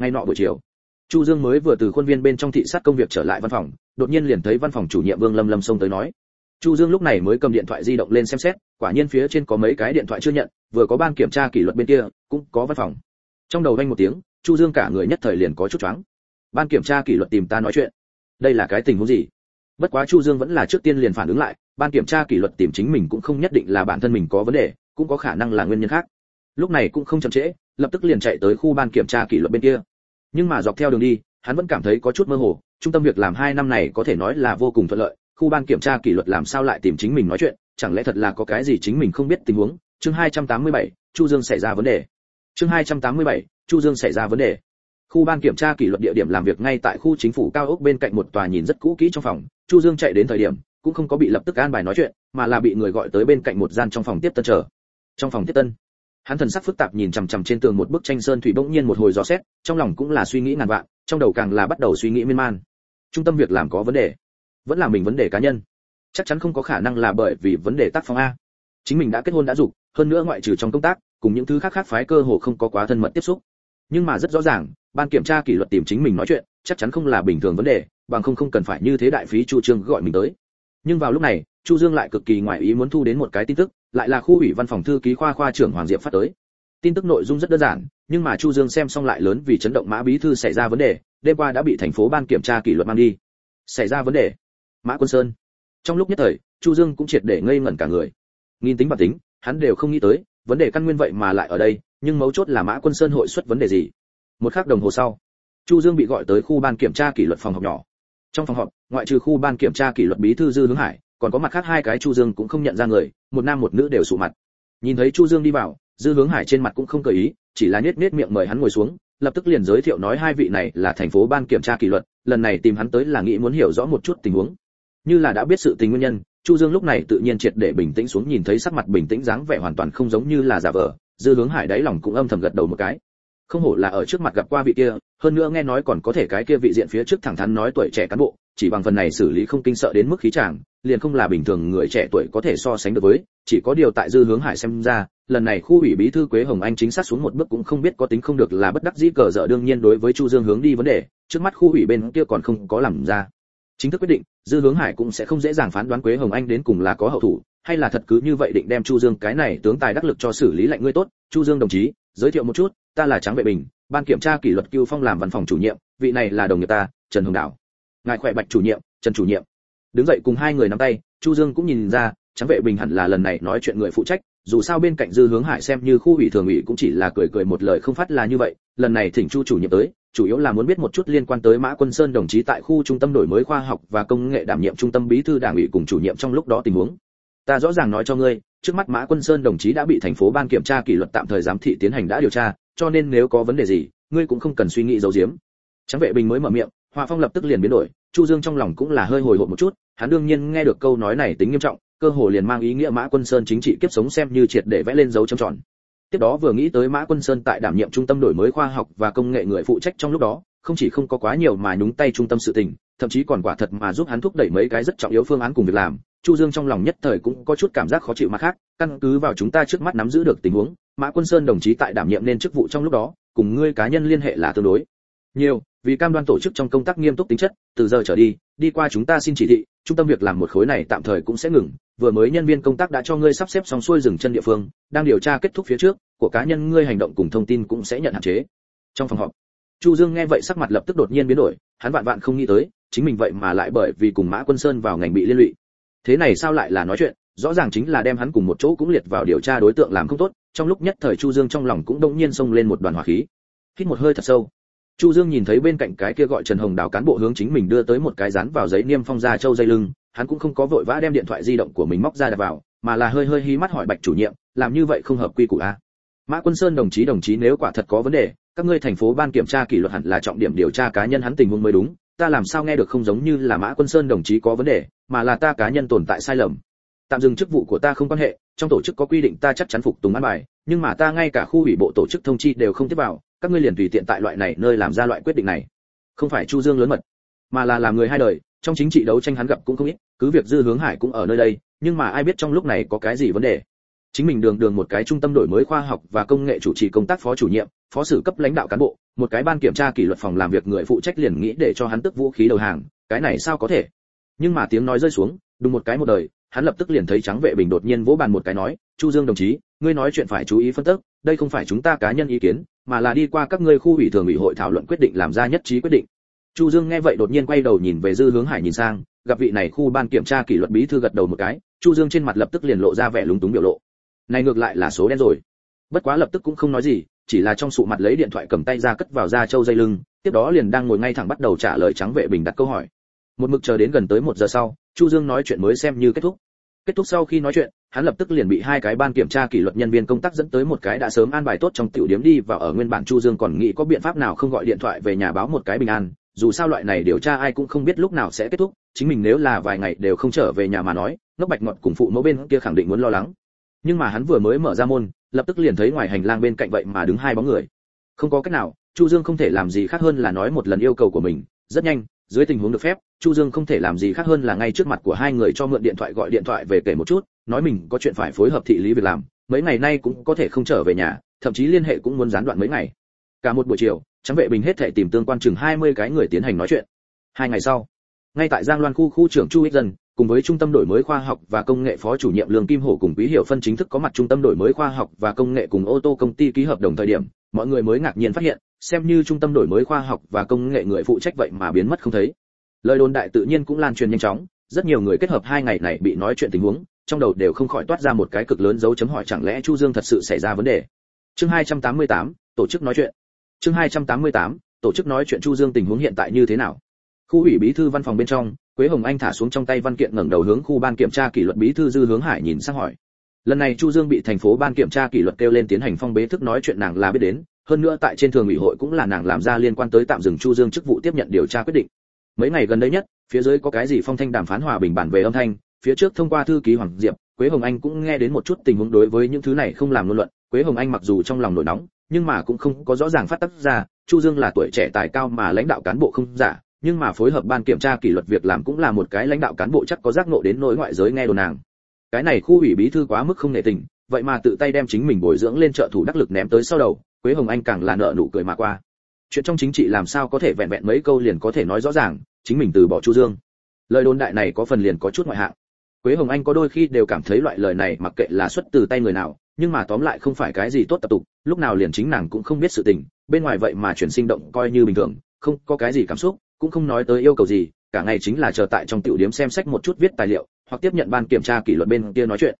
Ngay nọ buổi chiều, chu dương mới vừa từ khuôn viên bên trong thị sát công việc trở lại văn phòng, đột nhiên liền thấy văn phòng chủ nhiệm vương lâm lâm xông tới nói chu dương lúc này mới cầm điện thoại di động lên xem xét, quả nhiên phía trên có mấy cái điện thoại chưa nhận, vừa có ban kiểm tra kỷ luật bên kia, cũng có văn phòng. Trong đầu vang một tiếng, chu dương cả người nhất thời liền có chút choáng. Ban kiểm tra kỷ luật tìm ta nói chuyện. Đây là cái tình huống gì? Bất quá chu dương vẫn là trước tiên liền phản ứng lại, ban kiểm tra kỷ luật tìm chính mình cũng không nhất định là bản thân mình có vấn đề, cũng có khả năng là nguyên nhân khác. Lúc này cũng không chậm trễ, lập tức liền chạy tới khu ban kiểm tra kỷ luật bên kia. Nhưng mà dọc theo đường đi, hắn vẫn cảm thấy có chút mơ hồ, trung tâm việc làm hai năm này có thể nói là vô cùng thuận lợi khu ban kiểm tra kỷ luật làm sao lại tìm chính mình nói chuyện chẳng lẽ thật là có cái gì chính mình không biết tình huống? Chương 287, chu dương xảy ra vấn đề. Chương 287, chu dương xảy ra vấn đề. Khu ban kiểm tra kỷ luật địa điểm làm việc ngay tại khu chính phủ cao ốc bên cạnh một tòa nhìn rất cũ kỹ trong phòng. Chu dương chạy đến thời điểm cũng không có bị lập tức an bài nói chuyện mà là bị người gọi tới bên cạnh một gian trong phòng tiếp tân chờ. Trong phòng tiếp tân hắn thần sắc phức tạp nhìn chằm chằm trên tường một bức tranh sơn thủy bỗng nhiên một hồi gió xét trong lòng cũng là suy nghĩ ngàn vạn trong đầu càng là bắt đầu suy nghĩ miên man. Trung tâm việc làm có vấn đề vẫn là mình vấn đề cá nhân. Chắc chắn không có khả năng là bởi vì vấn đề tác phong a. Chính mình đã kết hôn đã dục, hơn nữa ngoại trừ trong công tác, cùng những thứ khác khác phái cơ hồ không có quá thân mật tiếp xúc. Nhưng mà rất rõ ràng, ban kiểm tra kỷ luật tìm chính mình nói chuyện, chắc chắn không là bình thường vấn đề, bằng không không cần phải như thế đại phí chu trương gọi mình tới. Nhưng vào lúc này, chu dương lại cực kỳ ngoại ý muốn thu đến một cái tin tức, lại là khu ủy văn phòng thư ký khoa khoa trưởng hoàng diệp phát tới. Tin tức nội dung rất đơn giản, nhưng mà chu dương xem xong lại lớn vì chấn động mã bí thư xảy ra vấn đề, đêm qua đã bị thành phố ban kiểm tra kỷ luật mang đi. Xảy ra vấn đề mã quân sơn. Trong lúc nhất thời, chu dương cũng triệt để ngây ngẩn cả người. Nghìn tính và tính, hắn đều không nghĩ tới, vấn đề căn nguyên vậy mà lại ở đây, nhưng mấu chốt là mã quân sơn hội xuất vấn đề gì? Một khắc đồng hồ sau, chu dương bị gọi tới khu ban kiểm tra kỷ luật phòng học nhỏ. Trong phòng họp, ngoại trừ khu ban kiểm tra kỷ luật bí thư dư hướng hải, còn có mặt khác hai cái chu dương cũng không nhận ra người, một nam một nữ đều sụ mặt. Nhìn thấy chu dương đi vào, dư hướng hải trên mặt cũng không cởi ý, chỉ là nhếch nhếch miệng mời hắn ngồi xuống, lập tức liền giới thiệu nói hai vị này là thành phố ban kiểm tra kỷ luật, lần này tìm hắn tới là nghĩ muốn hiểu rõ một chút tình huống như là đã biết sự tình nguyên nhân, chu dương lúc này tự nhiên triệt để bình tĩnh xuống nhìn thấy sắc mặt bình tĩnh dáng vẻ hoàn toàn không giống như là giả vờ, dư hướng hải đáy lòng cũng âm thầm gật đầu một cái. Không hổ là ở trước mặt gặp qua vị kia, hơn nữa nghe nói còn có thể cái kia vị diện phía trước thẳng thắn nói tuổi trẻ cán bộ, chỉ bằng phần này xử lý không kinh sợ đến mức khí chàng, liền không là bình thường người trẻ tuổi có thể so sánh được với, chỉ có điều tại dư hướng hải xem ra, lần này khu ủy bí thư quế hồng anh chính xác xuống một bước cũng không biết có tính không được là bất đắc dĩ cờ dở đương nhiên đối với chu dương hướng đi vấn đề, trước mắt khu ủy bên kia còn không có làm ra chính thức quyết định, dư hướng hải cũng sẽ không dễ dàng phán đoán quế hồng anh đến cùng là có hậu thủ, hay là thật cứ như vậy định đem chu dương cái này tướng tài đắc lực cho xử lý lạnh ngươi tốt. Chu dương đồng chí, giới thiệu một chút, ta là tráng vệ bình, ban kiểm tra kỷ luật cưu phong làm văn phòng chủ nhiệm, vị này là đồng nghiệp ta, trần hồng đạo ngài khỏe bạch chủ nhiệm, trần chủ nhiệm. Đứng dậy cùng hai người nắm tay, chu dương cũng nhìn ra, tráng vệ bình hẳn là lần này nói chuyện người phụ trách, dù sao bên cạnh dư hướng hải xem như khu ủy thường ủy cũng chỉ là cười cười một lời không phát là như vậy, lần này thỉnh chu chủ nhiệm tới chủ yếu là muốn biết một chút liên quan tới mã quân sơn đồng chí tại khu trung tâm đổi mới khoa học và công nghệ đảm nhiệm trung tâm bí thư đảng ủy cùng chủ nhiệm trong lúc đó tình huống. Ta rõ ràng nói cho ngươi, trước mắt mã quân sơn đồng chí đã bị thành phố ban kiểm tra kỷ luật tạm thời giám thị tiến hành đã điều tra, cho nên nếu có vấn đề gì, ngươi cũng không cần suy nghĩ giấu giếm. Tráng vệ bình mới mở miệng, hoa phong lập tức liền biến đổi, chu dương trong lòng cũng là hơi hồi hộp một chút, hắn đương nhiên nghe được câu nói này tính nghiêm trọng, cơ hồ liền mang ý nghĩa mã quân sơn chính trị kiếp sống xem như triệt để vẽ lên dấu chấm tròn tiếp đó vừa nghĩ tới mã quân sơn tại đảm nhiệm trung tâm đổi mới khoa học và công nghệ người phụ trách trong lúc đó, không chỉ không có quá nhiều mà nhúng tay trung tâm sự tình, thậm chí còn quả thật mà giúp hắn thúc đẩy mấy cái rất trọng yếu phương án cùng việc làm. Chu dương trong lòng nhất thời cũng có chút cảm giác khó chịu mà khác, căn cứ vào chúng ta trước mắt nắm giữ được tình huống, mã quân sơn đồng chí tại đảm nhiệm nên chức vụ trong lúc đó, cùng ngươi cá nhân liên hệ là tương đối. Nhiều, vì cam đoan tổ chức trong công tác nghiêm túc tính chất, từ giờ trở đi đi qua chúng ta xin chỉ thị, trung tâm việc làm một khối này tạm thời cũng sẽ ngừng vừa mới nhân viên công tác đã cho ngươi sắp xếp xong xuôi dừng chân địa phương, đang điều tra kết thúc phía trước, của cá nhân ngươi hành động cùng thông tin cũng sẽ nhận hạn chế. Trong phòng họp, chu dương nghe vậy sắc mặt lập tức đột nhiên biến đổi, hắn vạn vạn không nghĩ tới, chính mình vậy mà lại bởi vì cùng mã quân sơn vào ngành bị liên lụy. Thế này sao lại là nói chuyện? Rõ ràng chính là đem hắn cùng một chỗ cũng liệt vào điều tra đối tượng làm không tốt, trong lúc nhất thời chu dương trong lòng cũng đông nhiên xông lên một đoàn hỏa khí. Hít một hơi thật sâu. Chu dương nhìn thấy bên cạnh cái kia gọi trần hồng đào cán bộ hướng chính mình đưa tới một cái dán vào giấy niêm phong ra châu dây lưng hắn cũng không có vội vã đem điện thoại di động của mình móc ra đặt vào, mà là hơi hơi hí mắt hỏi bạch chủ nhiệm, làm như vậy không hợp quy củ a à? mã quân sơn đồng chí đồng chí nếu quả thật có vấn đề, các ngươi thành phố ban kiểm tra kỷ luật hẳn là trọng điểm điều tra cá nhân hắn tình huống mới đúng, ta làm sao nghe được không giống như là mã quân sơn đồng chí có vấn đề, mà là ta cá nhân tồn tại sai lầm. Tạm dừng chức vụ của ta không quan hệ, trong tổ chức có quy định ta chắc chắn phục tùng an bài, nhưng mà ta ngay cả khu ủy bộ tổ chức thông chi đều không tiếp vào, các ngươi liền tùy tiện tại loại này nơi làm ra loại quyết định này. Không phải chu dương lớn mật, mà là làm người hai đời, trong chính trị đấu tranh hắn gặp cũng không ít cứ việc dư hướng hải cũng ở nơi đây, nhưng mà ai biết trong lúc này có cái gì vấn đề. Chính mình đường đường một cái trung tâm đổi mới khoa học và công nghệ chủ trì công tác phó chủ nhiệm, phó sử cấp lãnh đạo cán bộ, một cái ban kiểm tra kỷ luật phòng làm việc người phụ trách liền nghĩ để cho hắn tức vũ khí đầu hàng, cái này sao có thể? Nhưng mà tiếng nói rơi xuống đúng một cái một đời, hắn lập tức liền thấy trắng vệ bình đột nhiên vỗ bàn một cái nói, chu dương đồng chí, ngươi nói chuyện phải chú ý phân tích, đây không phải chúng ta cá nhân ý kiến, mà là đi qua các ngươi khu ủy thường ủy hội thảo luận quyết định làm ra nhất trí quyết định. Chu dương nghe vậy đột nhiên quay đầu nhìn về dư hướng hải nhìn sang gặp vị này khu ban kiểm tra kỷ luật bí thư gật đầu một cái, chu dương trên mặt lập tức liền lộ ra vẻ lúng túng biểu lộ. Này ngược lại là số đen rồi. Bất quá lập tức cũng không nói gì, chỉ là trong sụ mặt lấy điện thoại cầm tay ra cất vào da châu dây lưng, tiếp đó liền đang ngồi ngay thẳng bắt đầu trả lời trắng vệ bình đặt câu hỏi. Một mực chờ đến gần tới một giờ sau, chu dương nói chuyện mới xem như kết thúc. Kết thúc sau khi nói chuyện, hắn lập tức liền bị hai cái ban kiểm tra kỷ luật nhân viên công tác dẫn tới một cái đã sớm an bài tốt trong tiểu điểm đi và ở nguyên bản chu dương còn nghĩ có biện pháp nào không gọi điện thoại về nhà báo một cái bình an dù sao loại này điều tra ai cũng không biết lúc nào sẽ kết thúc, chính mình nếu là vài ngày đều không trở về nhà mà nói, ngốc bạch ngọt cùng phụ mẫu bên kia khẳng định muốn lo lắng. Nhưng mà hắn vừa mới mở ra môn, lập tức liền thấy ngoài hành lang bên cạnh vậy mà đứng hai bóng người. Không có cách nào, chu dương không thể làm gì khác hơn là nói một lần yêu cầu của mình, rất nhanh, dưới tình huống được phép, chu dương không thể làm gì khác hơn là ngay trước mặt của hai người cho mượn điện thoại gọi điện thoại về kể một chút, nói mình có chuyện phải phối hợp thị lý việc làm, mấy ngày nay cũng có thể không trở về nhà, thậm chí liên hệ cũng muốn gián đoạn mấy ngày. Cả một buổi chiều trắng vệ bình hết thể tìm tương quan chừng 20 cái người tiến hành nói chuyện. Hai ngày sau ngay tại giang loan khu khu trưởng chu ích dân cùng với trung tâm đổi mới khoa học và công nghệ phó chủ nhiệm lương kim hổ cùng quý hiệu phân chính thức có mặt trung tâm đổi mới khoa học và công nghệ cùng ô tô công ty ký hợp đồng thời điểm mọi người mới ngạc nhiên phát hiện xem như trung tâm đổi mới khoa học và công nghệ người phụ trách vậy mà biến mất không thấy. Lời đồn đại tự nhiên cũng lan truyền nhanh chóng rất nhiều người kết hợp hai ngày này bị nói chuyện tình huống trong đầu đều không khỏi toát ra một cái cực lớn dấu chấm hỏi chẳng lẽ chu dương thật sự xảy ra vấn đề. Chương 288, tổ chức nói chuyện chương 288, tổ chức nói chuyện chu dương tình huống hiện tại như thế nào? Khu ủy bí thư văn phòng bên trong quế hồng anh thả xuống trong tay văn kiện ngẩng đầu hướng khu ban kiểm tra kỷ luật bí thư dư hướng hải nhìn sang hỏi. Lần này chu dương bị thành phố ban kiểm tra kỷ luật kêu lên tiến hành phong bế thức nói chuyện nàng là biết đến hơn nữa tại trên thường ủy hội cũng là nàng làm ra liên quan tới tạm dừng chu dương chức vụ tiếp nhận điều tra quyết định. Mấy ngày gần đây nhất phía dưới có cái gì phong thanh đàm phán hòa bình bản về âm thanh phía trước thông qua thư ký hoàng diệp quế hồng anh cũng nghe đến một chút tình huống đối với những thứ này không làm luận luận quế hồng anh mặc dù trong lòng nổi nóng nhưng mà cũng không có rõ ràng phát tác ra, chu dương là tuổi trẻ tài cao mà lãnh đạo cán bộ không giả, nhưng mà phối hợp ban kiểm tra kỷ luật việc làm cũng là một cái lãnh đạo cán bộ chắc có giác ngộ đến nỗi ngoại giới nghe đồn nàng. Cái này khu ủy bí thư quá mức không nể tình, vậy mà tự tay đem chính mình bồi dưỡng lên trợ thủ đắc lực ném tới sau đầu, quế hồng anh càng là nợ nụ cười mà qua. Chuyện trong chính trị làm sao có thể vẹn vẹn mấy câu liền có thể nói rõ ràng, chính mình từ bỏ chu dương. Lời đồn đại này có phần liền có chút ngoại hạng. Quế hồng anh có đôi khi đều cảm thấy loại lời này mặc kệ là xuất từ tay người nào nhưng mà tóm lại không phải cái gì tốt tập tục, lúc nào liền chính nàng cũng không biết sự tình, bên ngoài vậy mà chuyển sinh động coi như bình thường, không có cái gì cảm xúc, cũng không nói tới yêu cầu gì, cả ngày chính là chờ tại trong tiểu điểm xem sách một chút viết tài liệu, hoặc tiếp nhận ban kiểm tra kỷ luật bên kia nói chuyện.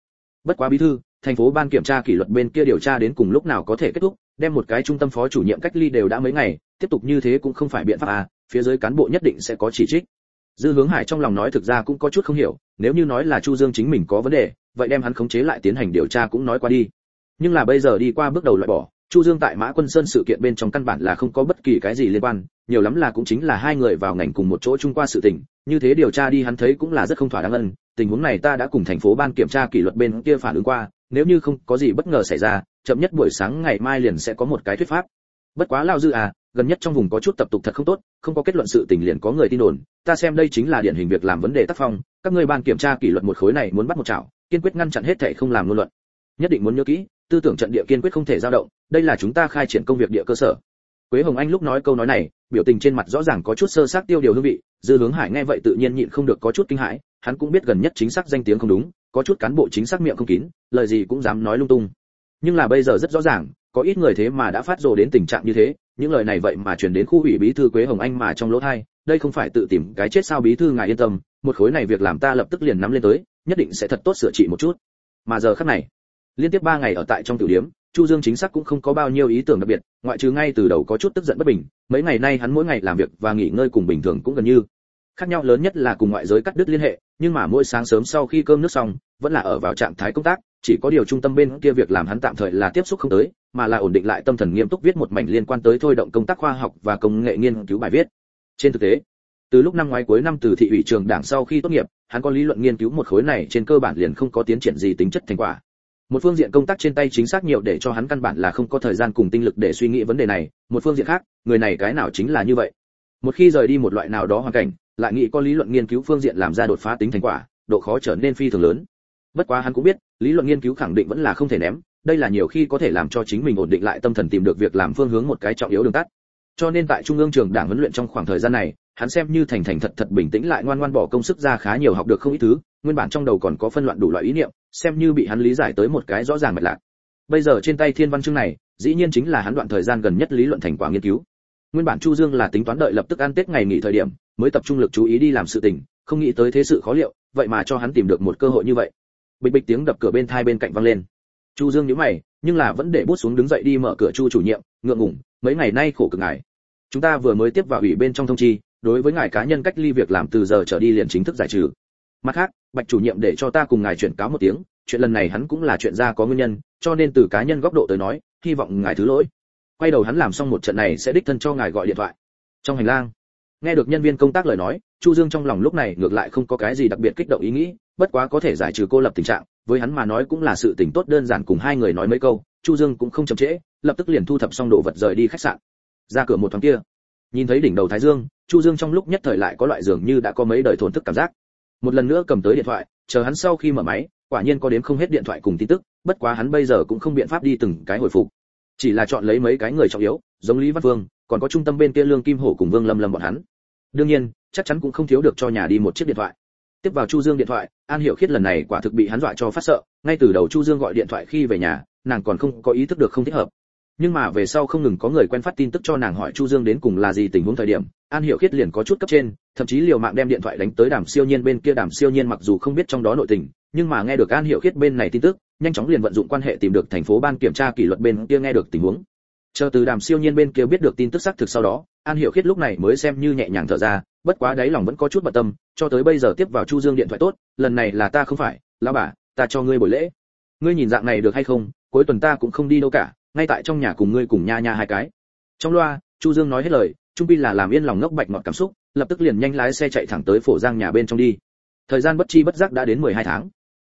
Bất quá bí thư, thành phố ban kiểm tra kỷ luật bên kia điều tra đến cùng lúc nào có thể kết thúc, đem một cái trung tâm phó chủ nhiệm cách ly đều đã mấy ngày, tiếp tục như thế cũng không phải biện pháp à phía dưới cán bộ nhất định sẽ có chỉ trích. Dư hướng hải trong lòng nói thực ra cũng có chút không hiểu nếu như nói là chu dương chính mình có vấn đề, vậy đem hắn khống chế lại tiến hành điều tra cũng nói qua đi. Nhưng là bây giờ đi qua bước đầu loại bỏ, chu dương tại mã quân sơn sự kiện bên trong căn bản là không có bất kỳ cái gì liên quan, nhiều lắm là cũng chính là hai người vào ngành cùng một chỗ chung qua sự tình, như thế điều tra đi hắn thấy cũng là rất không thỏa đáng ân, tình huống này ta đã cùng thành phố ban kiểm tra kỷ luật bên kia phản ứng qua, nếu như không có gì bất ngờ xảy ra, chậm nhất buổi sáng ngày mai liền sẽ có một cái thuyết pháp. Bất quá lao dư à gần nhất trong vùng có chút tập tục thật không tốt, không có kết luận sự tình liền có người tin đồn, ta xem đây chính là điển hình việc làm vấn đề tác phong, các ngươi ban kiểm tra kỷ luật một khối này muốn bắt một chảo, kiên quyết ngăn chặn hết thảy không làm ngôn luận. Nhất định muốn nhớ kỹ, tư tưởng trận địa kiên quyết không thể dao động, đây là chúng ta khai triển công việc địa cơ sở. Quế hồng anh lúc nói câu nói này, biểu tình trên mặt rõ ràng có chút sơ sát tiêu điều hương vị, dư hướng hải nghe vậy tự nhiên nhịn không được có chút kinh hãi, hắn cũng biết gần nhất chính xác danh tiếng không đúng, có chút cán bộ chính xác miệng không kín, lời gì cũng dám nói lung tung. Nhưng là bây giờ rất rõ ràng, có ít người thế mà đã phát rồ đến tình trạng như thế những lời này vậy mà truyền đến khu ủy bí thư quế hồng anh mà trong lỗ thai, đây không phải tự tìm cái chết sao bí thư ngài yên tâm, một khối này việc làm ta lập tức liền nắm lên tới, nhất định sẽ thật tốt sửa trị một chút. Mà giờ khắc này, liên tiếp ba ngày ở tại trong tiểu điểm chu dương chính xác cũng không có bao nhiêu ý tưởng đặc biệt, ngoại trừ ngay từ đầu có chút tức giận bất bình, mấy ngày nay hắn mỗi ngày làm việc và nghỉ ngơi cùng bình thường cũng gần như. Khác nhau lớn nhất là cùng ngoại giới cắt đứt liên hệ, nhưng mà mỗi sáng sớm sau khi cơm nước xong vẫn là ở vào trạng thái công tác, chỉ có điều trung tâm bên kia việc làm hắn tạm thời là tiếp xúc không tới, mà là ổn định lại tâm thần nghiêm túc viết một mảnh liên quan tới thôi động công tác khoa học và công nghệ nghiên cứu bài viết. Trên thực tế, từ lúc năm ngoái cuối năm từ thị ủy trường đảng sau khi tốt nghiệp, hắn có lý luận nghiên cứu một khối này trên cơ bản liền không có tiến triển gì tính chất thành quả. Một phương diện công tác trên tay chính xác nhiều để cho hắn căn bản là không có thời gian cùng tinh lực để suy nghĩ vấn đề này, một phương diện khác, người này cái nào chính là như vậy? Một khi rời đi một loại nào đó hoàn cảnh, lại nghĩ có lý luận nghiên cứu phương diện làm ra đột phá tính thành quả, độ khó trở nên phi thường lớn bất quá hắn cũng biết, lý luận nghiên cứu khẳng định vẫn là không thể ném, đây là nhiều khi có thể làm cho chính mình ổn định lại tâm thần tìm được việc làm phương hướng một cái trọng yếu đường tắt. Cho nên tại trung ương trường đảng huấn luyện trong khoảng thời gian này, hắn xem như thành thành thật thật bình tĩnh lại ngoan ngoan bỏ công sức ra khá nhiều học được không ít thứ, nguyên bản trong đầu còn có phân loạn đủ loại ý niệm, xem như bị hắn lý giải tới một cái rõ ràng mạch lạc. Bây giờ trên tay thiên văn chương này, dĩ nhiên chính là hắn đoạn thời gian gần nhất lý luận thành quả nghiên cứu. Nguyên bản chu dương là tính toán đợi lập tức ăn tết ngày nghỉ thời điểm, mới tập trung lực chú ý đi làm sự tình, không nghĩ tới thế sự khó liệu, vậy mà cho hắn tìm được một cơ hội như vậy bịch bịch tiếng đập cửa bên thai bên cạnh vang lên. Chu dương nhíu mày, nhưng là vẫn để bút xuống đứng dậy đi mở cửa chu chủ nhiệm, ngượng ngùng, mấy ngày nay khổ cực ngài. Chúng ta vừa mới tiếp vào ủy bên trong thông chi, đối với ngài cá nhân cách ly việc làm từ giờ trở đi liền chính thức giải trừ. Mặt khác, bạch chủ nhiệm để cho ta cùng ngài chuyển cáo một tiếng, chuyện lần này hắn cũng là chuyện ra có nguyên nhân, cho nên từ cá nhân góc độ tới nói, hy vọng ngài thứ lỗi. Quay đầu hắn làm xong một trận này sẽ đích thân cho ngài gọi điện thoại. Trong hành lang nghe được nhân viên công tác lời nói, chu dương trong lòng lúc này ngược lại không có cái gì đặc biệt kích động ý nghĩ, bất quá có thể giải trừ cô lập tình trạng, với hắn mà nói cũng là sự tình tốt đơn giản cùng hai người nói mấy câu, chu dương cũng không chậm trễ, lập tức liền thu thập xong đồ vật rời đi khách sạn. Ra cửa một thoáng kia, nhìn thấy đỉnh đầu thái dương, chu dương trong lúc nhất thời lại có loại dường như đã có mấy đời thổn thức cảm giác. Một lần nữa cầm tới điện thoại, chờ hắn sau khi mở máy, quả nhiên có đến không hết điện thoại cùng tin tức, bất quá hắn bây giờ cũng không biện pháp đi từng cái hồi phục. Chỉ là chọn lấy mấy cái người trọng yếu, giống lý văn vương, còn có trung tâm bên kia lương kim hổ cùng vương lâm lâm bọn hắn đương nhiên, chắc chắn cũng không thiếu được cho nhà đi một chiếc điện thoại. Tiếp vào chu dương điện thoại, an hiểu khiết lần này quả thực bị hắn dọa cho phát sợ, ngay từ đầu chu dương gọi điện thoại khi về nhà, nàng còn không có ý thức được không thích hợp. Nhưng mà về sau không ngừng có người quen phát tin tức cho nàng hỏi chu dương đến cùng là gì tình huống thời điểm, an hiểu khiết liền có chút cấp trên, thậm chí liều mạng đem điện thoại đánh tới đàm siêu nhiên bên kia. Đàm siêu nhiên mặc dù không biết trong đó nội tình, nhưng mà nghe được an hiểu khiết bên này tin tức, nhanh chóng liền vận dụng quan hệ tìm được thành phố ban kiểm tra kỷ luật bên kia nghe được tình huống. Chờ từ đàm siêu nhiên bên kia biết được tin tức xác thực sau đó an hiểu khiết lúc này mới xem như nhẹ nhàng thở ra, bất quá đáy lòng vẫn có chút bận tâm, cho tới bây giờ tiếp vào chu dương điện thoại tốt, lần này là ta không phải, lão bà, ta cho ngươi buổi lễ. Ngươi nhìn dạng này được hay không, cuối tuần ta cũng không đi đâu cả, ngay tại trong nhà cùng ngươi cùng nha nha hai cái. Trong loa, chu dương nói hết lời, trung pi là làm yên lòng ngốc bạch ngọt cảm xúc, lập tức liền nhanh lái xe chạy thẳng tới phổ giang nhà bên trong đi. Thời gian bất chi bất giác đã đến 12 tháng.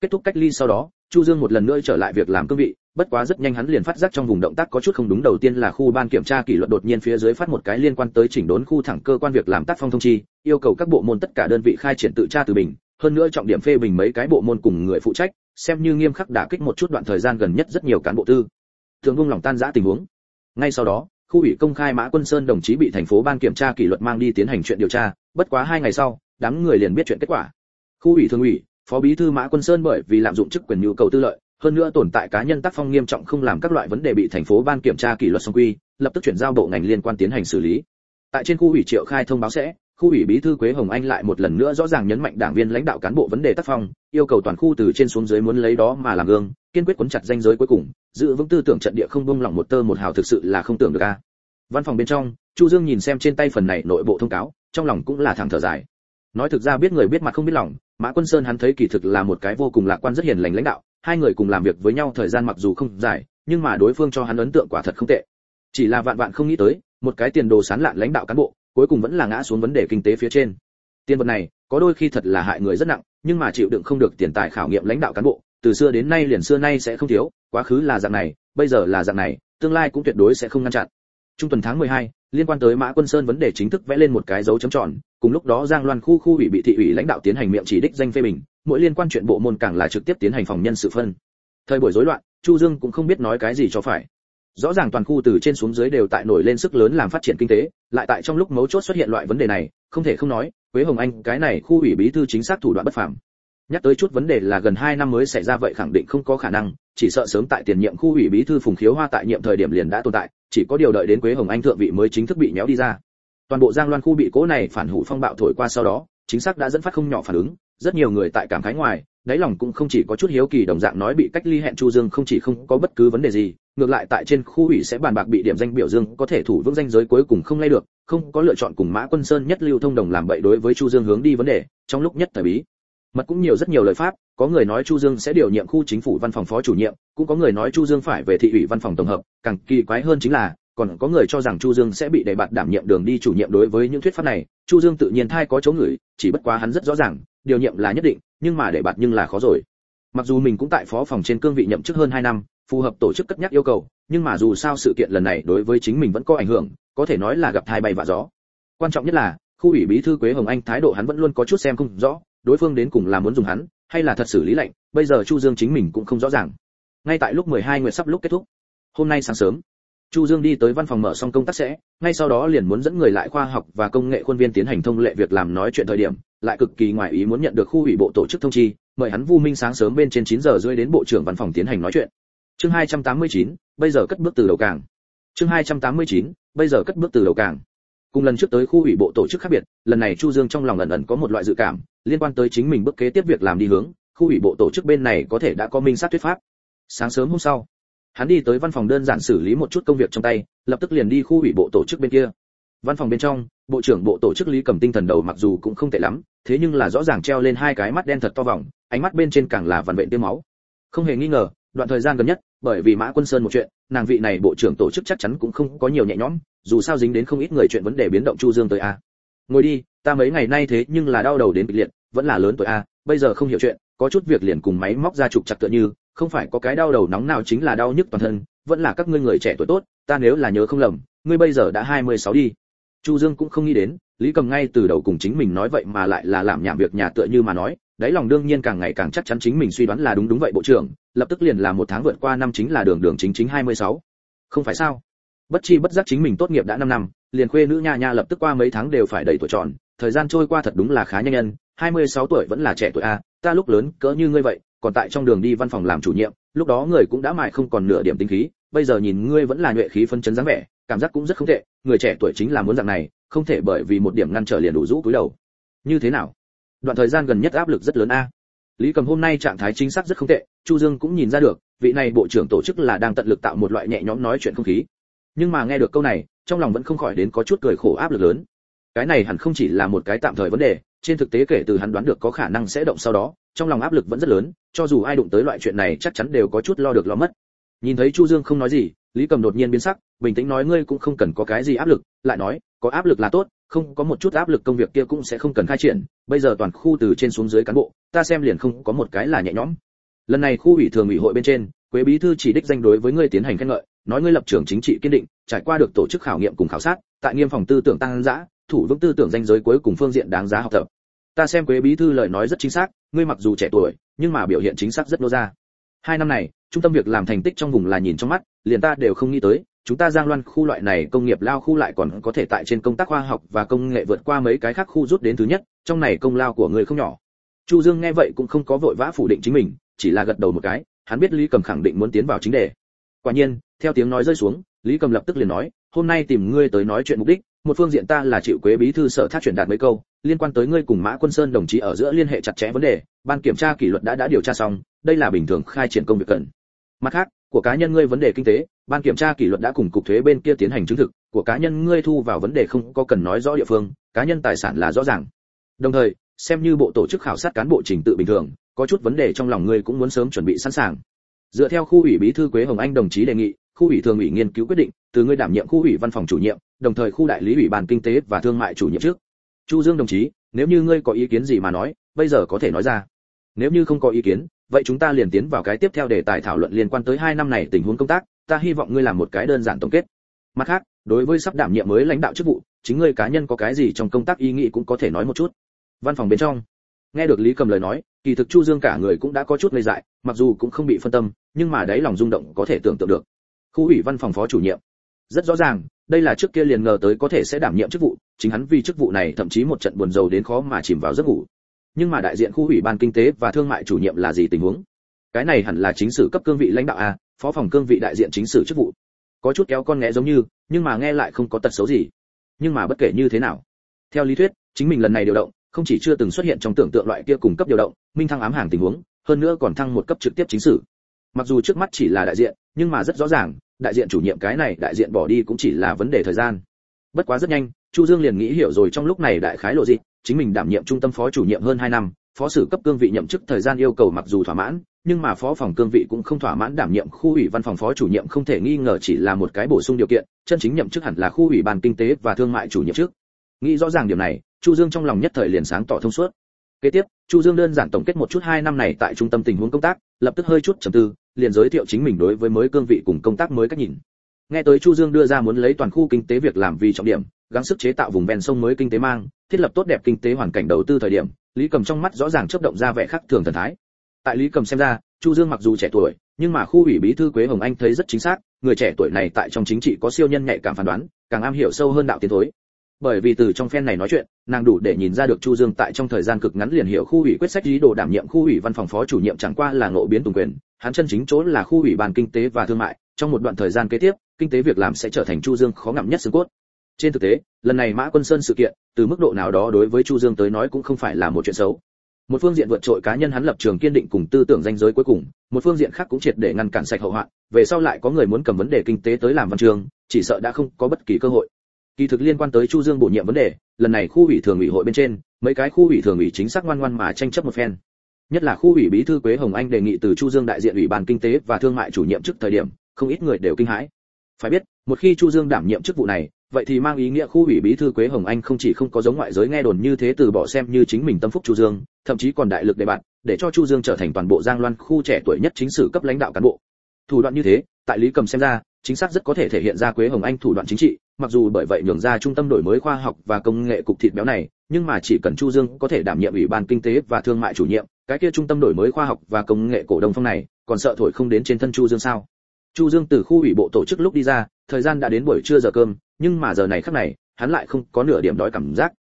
Kết thúc cách ly sau đó, chu dương một lần nữa trở lại việc làm cương vị bất quá rất nhanh hắn liền phát giác trong vùng động tác có chút không đúng, đầu tiên là khu ban kiểm tra kỷ luật đột nhiên phía dưới phát một cái liên quan tới chỉnh đốn khu thẳng cơ quan việc làm tác phong thông chi, yêu cầu các bộ môn tất cả đơn vị khai triển tự tra từ bình, hơn nữa trọng điểm phê bình mấy cái bộ môn cùng người phụ trách, xem như nghiêm khắc đả kích một chút đoạn thời gian gần nhất rất nhiều cán bộ tư. Thường vung lòng tan rã tình huống. Ngay sau đó, khu ủy công khai mã quân sơn đồng chí bị thành phố ban kiểm tra kỷ luật mang đi tiến hành chuyện điều tra, bất quá hai ngày sau, đám người liền biết chuyện kết quả. Khu ủy thường ủy, phó bí thư mã quân sơn bởi vì lạm dụng chức quyền nhu cầu tư lợi hơn nữa tồn tại cá nhân tác phong nghiêm trọng không làm các loại vấn đề bị thành phố ban kiểm tra kỷ luật song quy, lập tức chuyển giao bộ ngành liên quan tiến hành xử lý. Tại trên khu ủy triệu khai thông báo sẽ, khu ủy bí thư quế hồng anh lại một lần nữa rõ ràng nhấn mạnh đảng viên lãnh đạo cán bộ vấn đề tác phong, yêu cầu toàn khu từ trên xuống dưới muốn lấy đó mà làm gương, kiên quyết quấn chặt danh giới cuối cùng, giữ vững tư tưởng trận địa không buông lỏng một tơ một hào thực sự là không tưởng được a. Văn phòng bên trong, chu dương nhìn xem trên tay phần này nội bộ thông cáo, trong lòng cũng là thẳng thở dài. Nói thực ra biết người biết mặt không biết lòng, mã quân sơn hắn thấy kỳ thực là một cái vô cùng lạc quan rất hiền lành lãnh đạo hai người cùng làm việc với nhau thời gian mặc dù không dài nhưng mà đối phương cho hắn ấn tượng quả thật không tệ. Chỉ là vạn vạn không nghĩ tới một cái tiền đồ sán lạn lãnh đạo cán bộ cuối cùng vẫn là ngã xuống vấn đề kinh tế phía trên. Tiền vật này có đôi khi thật là hại người rất nặng nhưng mà chịu đựng không được tiền tài khảo nghiệm lãnh đạo cán bộ từ xưa đến nay liền xưa nay sẽ không thiếu quá khứ là dạng này bây giờ là dạng này tương lai cũng tuyệt đối sẽ không ngăn chặn. Trung tuần tháng 12, liên quan tới mã quân sơn vấn đề chính thức vẽ lên một cái dấu chấm tròn cùng lúc đó giang loan khu khu ủy bị thị ủy lãnh đạo tiến hành miệng chỉ đích danh phê bình mỗi liên quan chuyện bộ môn càng là trực tiếp tiến hành phòng nhân sự phân. Thời buổi rối loạn, chu dương cũng không biết nói cái gì cho phải. Rõ ràng toàn khu từ trên xuống dưới đều tại nổi lên sức lớn làm phát triển kinh tế, lại tại trong lúc mấu chốt xuất hiện loại vấn đề này, không thể không nói, quế hồng anh, cái này khu ủy bí thư chính xác thủ đoạn bất phàm. Nhắc tới chút vấn đề là gần 2 năm mới xảy ra vậy khẳng định không có khả năng, chỉ sợ sớm tại tiền nhiệm khu ủy bí thư phùng khiếu hoa tại nhiệm thời điểm liền đã tồn tại, chỉ có điều đợi đến quế hồng anh thượng vị mới chính thức bị nhéo đi ra. Toàn bộ giang loan khu bị cố này phản hủ phong bạo thổi qua sau đó, chính xác đã dẫn phát không nhỏ phản ứng rất nhiều người tại cảm khái ngoài, đáy lòng cũng không chỉ có chút hiếu kỳ đồng dạng nói bị cách ly hẹn chu dương không chỉ không có bất cứ vấn đề gì, ngược lại tại trên khu ủy sẽ bàn bạc bị điểm danh biểu dương có thể thủ vững danh giới cuối cùng không lay được, không có lựa chọn cùng mã quân sơn nhất lưu thông đồng làm bậy đối với chu dương hướng đi vấn đề, trong lúc nhất thời bí. Mật cũng nhiều rất nhiều lời pháp, có người nói chu dương sẽ điều nhiệm khu chính phủ văn phòng phó chủ nhiệm, cũng có người nói chu dương phải về thị ủy văn phòng tổng hợp, càng kỳ quái hơn chính là, còn có người cho rằng chu dương sẽ bị đề bạt đảm nhiệm đường đi chủ nhiệm đối với những thuyết pháp này chu dương tự nhiên thai có chỗ người chỉ bất quá hắn rất rõ ràng, điều nhiệm là nhất định, nhưng mà để bạt nhưng là khó rồi. Mặc dù mình cũng tại phó phòng trên cương vị nhậm chức hơn 2 năm, phù hợp tổ chức cất nhắc yêu cầu, nhưng mà dù sao sự kiện lần này đối với chính mình vẫn có ảnh hưởng, có thể nói là gặp thai bay vạ gió. Quan trọng nhất là, khu ủy bí thư quế hồng anh thái độ hắn vẫn luôn có chút xem không rõ, đối phương đến cùng là muốn dùng hắn, hay là thật xử lý lệnh bây giờ chu dương chính mình cũng không rõ ràng. Ngay tại lúc 12 nguyệt sắp lúc kết thúc. Hôm nay sáng sớm chu dương đi tới văn phòng mở xong công tác sẽ ngay sau đó liền muốn dẫn người lại khoa học và công nghệ khuôn viên tiến hành thông lệ việc làm nói chuyện thời điểm lại cực kỳ ngoài ý muốn nhận được khu ủy bộ tổ chức thông chi mời hắn vu minh sáng sớm bên trên 9 giờ rưỡi đến bộ trưởng văn phòng tiến hành nói chuyện. Chương 289, bây giờ cất bước từ đầu cảng. Chương 289, bây giờ cất bước từ đầu cảng. Cùng lần trước tới khu ủy bộ tổ chức khác biệt lần này chu dương trong lòng ẩn ẩn có một loại dự cảm liên quan tới chính mình bước kế tiếp việc làm đi hướng khu ủy bộ tổ chức bên này có thể đã có minh sát thuyết pháp. Sáng sớm hôm sau hắn đi tới văn phòng đơn giản xử lý một chút công việc trong tay, lập tức liền đi khu ủy bộ tổ chức bên kia. Văn phòng bên trong, bộ trưởng bộ tổ chức lý cầm tinh thần đầu mặc dù cũng không tệ lắm, thế nhưng là rõ ràng treo lên hai cái mắt đen thật to vòng, ánh mắt bên trên càng là vằn vện tiêm máu. Không hề nghi ngờ, đoạn thời gian gần nhất, bởi vì mã quân sơn một chuyện, nàng vị này bộ trưởng tổ chức chắc chắn cũng không có nhiều nhẹ nhõm, dù sao dính đến không ít người chuyện vấn đề biến động chu dương tới a. Ngồi đi, ta mấy ngày nay thế nhưng là đau đầu đến bị liệt, vẫn là lớn tuổi a, bây giờ không hiểu chuyện, có chút việc liền cùng máy móc ra trục chặt tựa như không phải có cái đau đầu nóng nào chính là đau nhức toàn thân, vẫn là các ngươi người trẻ tuổi tốt, ta nếu là nhớ không lầm, ngươi bây giờ đã 26 đi chu dương cũng không nghĩ đến, lý cầm ngay từ đầu cùng chính mình nói vậy mà lại là làm nhảm việc nhà tựa như mà nói, đáy lòng đương nhiên càng ngày càng chắc chắn chính mình suy đoán là đúng đúng vậy bộ trưởng, lập tức liền là một tháng vượt qua năm chính là đường đường chính chính 26. không phải sao bất chi bất giác chính mình tốt nghiệp đã 5 năm, liền khuê nữ nha nha lập tức qua mấy tháng đều phải đầy tuổi tròn, thời gian trôi qua thật đúng là khá nhanh nhân 26 tuổi vẫn là trẻ tuổi a, ta lúc lớn cỡ như ngươi vậy còn tại trong đường đi văn phòng làm chủ nhiệm, lúc đó người cũng đã mài không còn nửa điểm tinh khí, bây giờ nhìn ngươi vẫn là nhuệ khí phân chấn dáng vẻ, cảm giác cũng rất không tệ, người trẻ tuổi chính là muốn dạng này, không thể bởi vì một điểm ngăn trở liền đủ rũ cúi đầu. Như thế nào? Đoạn thời gian gần nhất áp lực rất lớn a. Lý cầm hôm nay trạng thái chính xác rất không tệ, chu dương cũng nhìn ra được, vị này bộ trưởng tổ chức là đang tận lực tạo một loại nhẹ nhõm nói chuyện không khí. Nhưng mà nghe được câu này, trong lòng vẫn không khỏi đến có chút cười khổ áp lực lớn. Cái này hẳn không chỉ là một cái tạm thời vấn đề, trên thực tế kể từ hắn đoán được có khả năng sẽ động sau đó, trong lòng áp lực vẫn rất lớn cho dù ai đụng tới loại chuyện này chắc chắn đều có chút lo được lo mất. Nhìn thấy chu dương không nói gì, lý cầm đột nhiên biến sắc, bình tĩnh nói ngươi cũng không cần có cái gì áp lực, lại nói, có áp lực là tốt, không có một chút áp lực công việc kia cũng sẽ không cần khai triển, bây giờ toàn khu từ trên xuống dưới cán bộ, ta xem liền không có một cái là nhẹ nhõm. Lần này khu ủy thường ủy hội bên trên, quế bí thư chỉ đích danh đối với ngươi tiến hành khen ngợi, nói ngươi lập trường chính trị kiên định, trải qua được tổ chức khảo nghiệm cùng khảo sát, tại nghiêm phòng tư tưởng tăng dã, thủ vững tư tưởng danh giới cuối cùng phương diện đáng giá học tập. Ta xem quế bí thư lời nói rất chính xác ngươi mặc dù trẻ tuổi, nhưng mà biểu hiện chính xác rất nô ra. Hai năm này, trung tâm việc làm thành tích trong vùng là nhìn trong mắt, liền ta đều không nghĩ tới, chúng ta giang loan khu loại này công nghiệp lao khu lại còn có thể tại trên công tác khoa học và công nghệ vượt qua mấy cái khác khu rút đến thứ nhất, trong này công lao của người không nhỏ. Chu dương nghe vậy cũng không có vội vã phủ định chính mình, chỉ là gật đầu một cái, hắn biết lý cầm khẳng định muốn tiến vào chính đề. Quả nhiên, theo tiếng nói rơi xuống, lý cầm lập tức liền nói, hôm nay tìm ngươi tới nói chuyện mục đích, một phương diện ta là chịu quế bí thư sở thác chuyển đạt mấy câu liên quan tới ngươi cùng mã quân sơn đồng chí ở giữa liên hệ chặt chẽ vấn đề, ban kiểm tra kỷ luật đã đã điều tra xong, đây là bình thường khai triển công việc cần. Mặt khác, của cá nhân ngươi vấn đề kinh tế, ban kiểm tra kỷ luật đã cùng cục thuế bên kia tiến hành chứng thực, của cá nhân ngươi thu vào vấn đề không có cần nói rõ địa phương, cá nhân tài sản là rõ ràng. Đồng thời, xem như bộ tổ chức khảo sát cán bộ trình tự bình thường, có chút vấn đề trong lòng ngươi cũng muốn sớm chuẩn bị sẵn sàng. Dựa theo khu ủy bí thư quế hồng anh đồng chí đề nghị, khu ủy thường ủy nghiên cứu quyết định, từ ngươi đảm nhiệm khu ủy văn phòng chủ nhiệm, đồng thời khu đại lý ủy ban kinh tế và thương mại chủ nhiệm trước chu dương đồng chí, nếu như ngươi có ý kiến gì mà nói, bây giờ có thể nói ra. Nếu như không có ý kiến, vậy chúng ta liền tiến vào cái tiếp theo để tài thảo luận liên quan tới hai năm này tình huống công tác, ta hy vọng ngươi làm một cái đơn giản tổng kết. Mặt khác, đối với sắp đảm nhiệm mới lãnh đạo chức vụ, chính ngươi cá nhân có cái gì trong công tác ý nghĩ cũng có thể nói một chút. Văn phòng bên trong. Nghe được lý cầm lời nói, kỳ thực chu dương cả người cũng đã có chút ngây dại, mặc dù cũng không bị phân tâm, nhưng mà đáy lòng rung động có thể tưởng tượng được. Khu ủy văn phòng phó chủ nhiệm. Rất rõ ràng đây là trước kia liền ngờ tới có thể sẽ đảm nhiệm chức vụ, chính hắn vì chức vụ này thậm chí một trận buồn rầu đến khó mà chìm vào giấc ngủ. Nhưng mà đại diện khu ủy ban kinh tế và thương mại chủ nhiệm là gì tình huống? Cái này hẳn là chính sử cấp cương vị lãnh đạo a, phó phòng cương vị đại diện chính sử chức vụ. Có chút kéo con nghe giống như, nhưng mà nghe lại không có tật xấu gì. Nhưng mà bất kể như thế nào, theo lý thuyết, chính mình lần này điều động, không chỉ chưa từng xuất hiện trong tưởng tượng loại kia cùng cấp điều động, minh thăng ám hàng tình huống, hơn nữa còn thăng một cấp trực tiếp chính sử mặc dù trước mắt chỉ là đại diện, nhưng mà rất rõ ràng, đại diện chủ nhiệm cái này đại diện bỏ đi cũng chỉ là vấn đề thời gian. Bất quá rất nhanh, chu dương liền nghĩ hiểu rồi trong lúc này đại khái lộ gì, chính mình đảm nhiệm trung tâm phó chủ nhiệm hơn 2 năm, phó sử cấp cương vị nhậm chức thời gian yêu cầu mặc dù thỏa mãn, nhưng mà phó phòng cương vị cũng không thỏa mãn đảm nhiệm khu ủy văn phòng phó chủ nhiệm không thể nghi ngờ chỉ là một cái bổ sung điều kiện, chân chính nhậm chức hẳn là khu ủy ban kinh tế và thương mại chủ nhiệm trước. Nghĩ rõ ràng điều này, chu dương trong lòng nhất thời liền sáng tỏ thông suốt kế tiếp, chu dương đơn giản tổng kết một chút hai năm này tại trung tâm tình huống công tác, lập tức hơi chút trầm tư, liền giới thiệu chính mình đối với mới cương vị cùng công tác mới cách nhìn. Nghe tới chu dương đưa ra muốn lấy toàn khu kinh tế việc làm vì trọng điểm, gắng sức chế tạo vùng ven sông mới kinh tế mang, thiết lập tốt đẹp kinh tế hoàn cảnh đầu tư thời điểm, lý cầm trong mắt rõ ràng chớp động ra vẻ khác thường thần thái. Tại lý cầm xem ra, chu dương mặc dù trẻ tuổi, nhưng mà khu ủy bí thư quế hồng anh thấy rất chính xác, người trẻ tuổi này tại trong chính trị có siêu nhân nhạy cảm phán đoán, càng am hiểu sâu hơn đạo tiến thối bởi vì từ trong phen này nói chuyện, nàng đủ để nhìn ra được chu dương tại trong thời gian cực ngắn liền hiểu khu ủy quyết sách ý đồ đảm nhiệm khu ủy văn phòng phó chủ nhiệm chẳng qua là ngộ biến tùng quyền, hắn chân chính chỗ là khu ủy ban kinh tế và thương mại, trong một đoạn thời gian kế tiếp, kinh tế việc làm sẽ trở thành chu dương khó ngậm nhất xương cốt. Trên thực tế, lần này mã quân sơn sự kiện, từ mức độ nào đó đối với chu dương tới nói cũng không phải là một chuyện xấu. Một phương diện vượt trội cá nhân hắn lập trường kiên định cùng tư tưởng danh giới cuối cùng, một phương diện khác cũng triệt để ngăn cản sạch hậu hoạn, về sau lại có người muốn cầm vấn đề kinh tế tới làm văn trường chỉ sợ đã không có bất kỳ cơ hội kỳ thực liên quan tới chu dương bổ nhiệm vấn đề, lần này khu ủy thường ủy hội bên trên, mấy cái khu ủy thường ủy chính xác ngoan ngoan mà tranh chấp một phen. Nhất là khu ủy bí thư quế hồng anh đề nghị từ chu dương đại diện ủy ban kinh tế và thương mại chủ nhiệm trước thời điểm, không ít người đều kinh hãi. Phải biết, một khi chu dương đảm nhiệm chức vụ này, vậy thì mang ý nghĩa khu ủy bí thư quế hồng anh không chỉ không có giống ngoại giới nghe đồn như thế từ bỏ xem như chính mình tâm phúc chu dương, thậm chí còn đại lực đề bạt, để cho chu dương trở thành toàn bộ giang loan khu trẻ tuổi nhất chính sử cấp lãnh đạo cán bộ. Thủ đoạn như thế, tại lý cầm xem ra, chính xác rất có thể thể hiện ra quế hồng anh thủ đoạn chính trị mặc dù bởi vậy nhường ra trung tâm đổi mới khoa học và công nghệ cục thịt béo này, nhưng mà chỉ cần chu dương có thể đảm nhiệm ủy ban kinh tế và thương mại chủ nhiệm, cái kia trung tâm đổi mới khoa học và công nghệ cổ đông phong này, còn sợ thổi không đến trên thân chu dương sao? Chu dương từ khu ủy bộ tổ chức lúc đi ra, thời gian đã đến buổi trưa giờ cơm, nhưng mà giờ này khắc này, hắn lại không có nửa điểm đói cảm giác.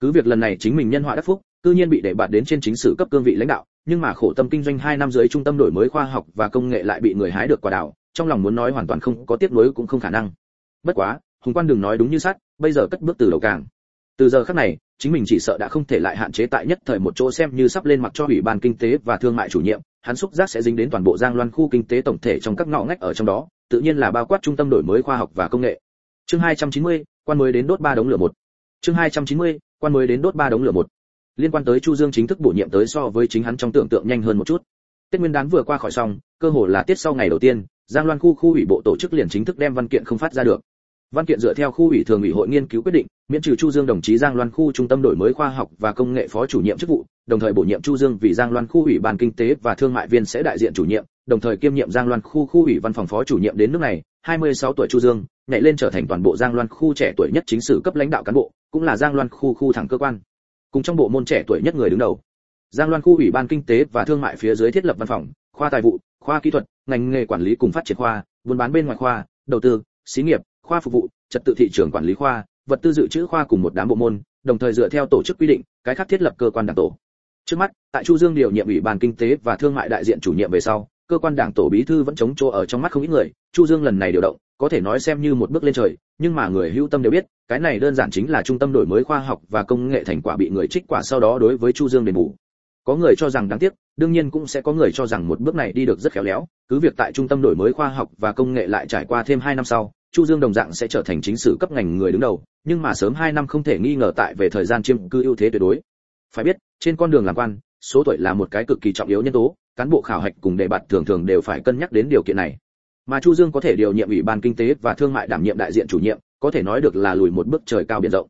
Cứ việc lần này chính mình nhân họa đắc phúc tự nhiên bị để bạt đến trên chính sử cấp cương vị lãnh đạo, nhưng mà khổ tâm kinh doanh 2 năm dưới trung tâm đổi mới khoa học và công nghệ lại bị người hái được quả đào, trong lòng muốn nói hoàn toàn không có tiếc nuối cũng không khả năng. Bất quá hùng quan đừng nói đúng như sắt bây giờ cất bước từ đầu càng. Từ giờ khắc này chính mình chỉ sợ đã không thể lại hạn chế tại nhất thời một chỗ xem như sắp lên mặt cho ủy ban kinh tế và thương mại chủ nhiệm hắn xúc giác sẽ dính đến toàn bộ giang loan khu kinh tế tổng thể trong các ngõ ngách ở trong đó tự nhiên là bao quát trung tâm đổi mới khoa học và công nghệ. Chương 290, quan mới đến đốt ba đống lửa một. Chương 290, quan mới đến đốt ba đống lửa một. Liên quan tới chu dương chính thức bổ nhiệm tới so với chính hắn trong tưởng tượng nhanh hơn một chút. Tết nguyên đán vừa qua khỏi xong cơ hồ là tiết sau ngày đầu tiên giang loan khu khu ủy bộ tổ chức liền chính thức đem văn kiện không phát ra được văn kiện dựa theo khu ủy thường ủy hội nghiên cứu quyết định, miễn trừ chu dương đồng chí giang loan khu trung tâm đổi mới khoa học và công nghệ phó chủ nhiệm chức vụ, đồng thời bổ nhiệm chu dương vì giang loan khu ủy ban kinh tế và thương mại viên sẽ đại diện chủ nhiệm, đồng thời kiêm nhiệm giang loan khu khu ủy văn phòng phó chủ nhiệm đến nước này 26 tuổi chu dương, nhảy lên trở thành toàn bộ giang loan khu trẻ tuổi nhất chính sử cấp lãnh đạo cán bộ, cũng là giang loan khu khu thẳng cơ quan. Cùng trong bộ môn trẻ tuổi nhất người đứng đầu. Giang loan khu ủy ban kinh tế và thương mại phía dưới thiết lập văn phòng, khoa tài vụ, khoa kỹ thuật, ngành nghề quản lý cùng phát triển khoa, buôn bán bên ngoài khoa, đầu tư, xí nghiệp khoa phục vụ, trật tự thị trường quản lý khoa, vật tư dự trữ khoa cùng một đám bộ môn, đồng thời dựa theo tổ chức quy định, cái khác thiết lập cơ quan đảng tổ. Trước mắt, tại chu dương điều nhiệm ủy ban kinh tế và thương mại đại diện chủ nhiệm về sau, cơ quan đảng tổ bí thư vẫn chống chỗ ở trong mắt không ít người, chu dương lần này điều động, có thể nói xem như một bước lên trời, nhưng mà người hữu tâm đều biết, cái này đơn giản chính là trung tâm đổi mới khoa học và công nghệ thành quả bị người trích quả sau đó đối với chu dương đền bù. Có người cho rằng đáng tiếc, đương nhiên cũng sẽ có người cho rằng một bước này đi được rất khéo léo, cứ việc tại trung tâm đổi mới khoa học và công nghệ lại trải qua thêm 2 năm sau chu dương đồng dạng sẽ trở thành chính sử cấp ngành người đứng đầu, nhưng mà sớm 2 năm không thể nghi ngờ tại về thời gian chiêm cư ưu thế tuyệt đối. Phải biết, trên con đường làm quan, số tuổi là một cái cực kỳ trọng yếu nhân tố, cán bộ khảo hạch cùng đề bạt thường thường đều phải cân nhắc đến điều kiện này. Mà chu dương có thể điều nhiệm ủy ban kinh tế và thương mại đảm nhiệm đại diện chủ nhiệm, có thể nói được là lùi một bước trời cao biển rộng.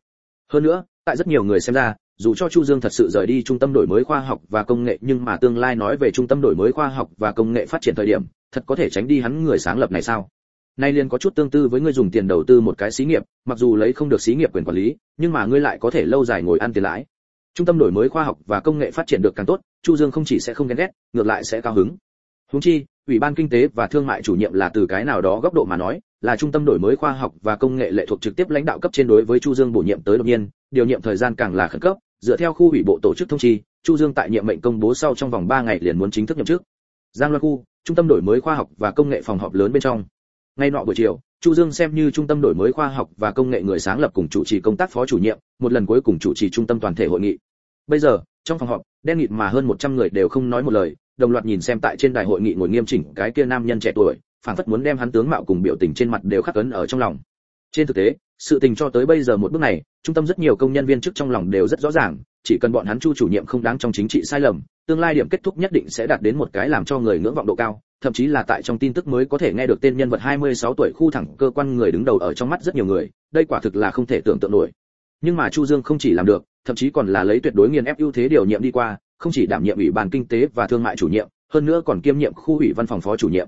Hơn nữa, tại rất nhiều người xem ra, dù cho chu dương thật sự rời đi trung tâm đổi mới khoa học và công nghệ, nhưng mà tương lai nói về trung tâm đổi mới khoa học và công nghệ phát triển thời điểm, thật có thể tránh đi hắn người sáng lập này sao? Nay liền có chút tương tư với người dùng tiền đầu tư một cái xí nghiệp, mặc dù lấy không được xí nghiệp quyền quản lý, nhưng mà ngươi lại có thể lâu dài ngồi ăn tiền lãi. Trung tâm đổi mới khoa học và công nghệ phát triển được càng tốt, chu dương không chỉ sẽ không ghen ghét, ngược lại sẽ cao hứng. Huống chi, ủy ban kinh tế và thương mại chủ nhiệm là từ cái nào đó góc độ mà nói, là trung tâm đổi mới khoa học và công nghệ lệ thuộc trực tiếp lãnh đạo cấp trên đối với chu dương bổ nhiệm tới đột nhiên, điều nhiệm thời gian càng là khẩn cấp. Dựa theo khu ủy bộ tổ chức thông chi, chu dương tại nhiệm mệnh công bố sau trong vòng 3 ngày liền muốn chính thức nhậm chức. Giang loan khu, trung tâm đổi mới khoa học và công nghệ phòng họp lớn bên trong ngay nọ buổi chiều, chu dương xem như trung tâm đổi mới khoa học và công nghệ người sáng lập cùng chủ trì công tác phó chủ nhiệm, một lần cuối cùng chủ trì trung tâm toàn thể hội nghị. Bây giờ, trong phòng họp, đen nghịt mà hơn 100 người đều không nói một lời, đồng loạt nhìn xem tại trên đài hội nghị ngồi nghiêm chỉnh cái kia nam nhân trẻ tuổi, phảng phất muốn đem hắn tướng mạo cùng biểu tình trên mặt đều khắc ấn ở trong lòng. Trên thực tế, sự tình cho tới bây giờ một bước này, trung tâm rất nhiều công nhân viên chức trong lòng đều rất rõ ràng, chỉ cần bọn hắn chu chủ nhiệm không đáng trong chính trị sai lầm, tương lai điểm kết thúc nhất định sẽ đạt đến một cái làm cho người ngưỡng vọng độ cao thậm chí là tại trong tin tức mới có thể nghe được tên nhân vật 26 tuổi khu thẳng cơ quan người đứng đầu ở trong mắt rất nhiều người, đây quả thực là không thể tưởng tượng nổi. Nhưng mà chu dương không chỉ làm được, thậm chí còn là lấy tuyệt đối nghiền ép ưu thế điều nhiệm đi qua, không chỉ đảm nhiệm ủy ban kinh tế và thương mại chủ nhiệm, hơn nữa còn kiêm nhiệm khu ủy văn phòng phó chủ nhiệm.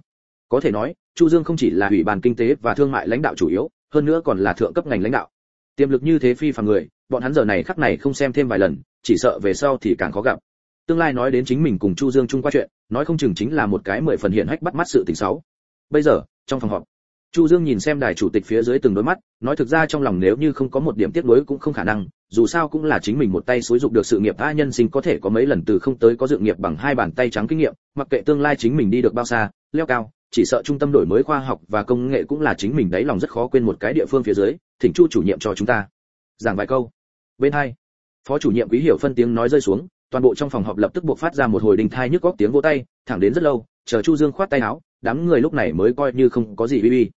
Có thể nói, chu dương không chỉ là ủy ban kinh tế và thương mại lãnh đạo chủ yếu, hơn nữa còn là thượng cấp ngành lãnh đạo. Tiềm lực như thế phi phàm người, bọn hắn giờ này khắc này không xem thêm vài lần, chỉ sợ về sau thì càng khó gặp tương lai nói đến chính mình cùng chu dương chung qua chuyện, nói không chừng chính là một cái mười phần hiện hách bắt mắt sự tình xấu. Bây giờ, trong phòng họp, chu dương nhìn xem đài chủ tịch phía dưới từng đôi mắt, nói thực ra trong lòng nếu như không có một điểm tiếc nuối cũng không khả năng, dù sao cũng là chính mình một tay xúi dục được sự nghiệp tha nhân sinh có thể có mấy lần từ không tới có dự nghiệp bằng hai bàn tay trắng kinh nghiệm, mặc kệ tương lai chính mình đi được bao xa, leo cao, chỉ sợ trung tâm đổi mới khoa học và công nghệ cũng là chính mình đấy lòng rất khó quên một cái địa phương phía dưới, thỉnh chu chủ nhiệm cho chúng ta. Giảng vài câu. Bên hai, phó chủ nhiệm quý hiểu phân tiếng nói rơi xuống toàn bộ trong phòng họp lập tức buộc phát ra một hồi đình thai nhức góc tiếng vỗ tay, thẳng đến rất lâu, chờ chu dương khoát tay áo, đám người lúc này mới coi như không có gì bi bi.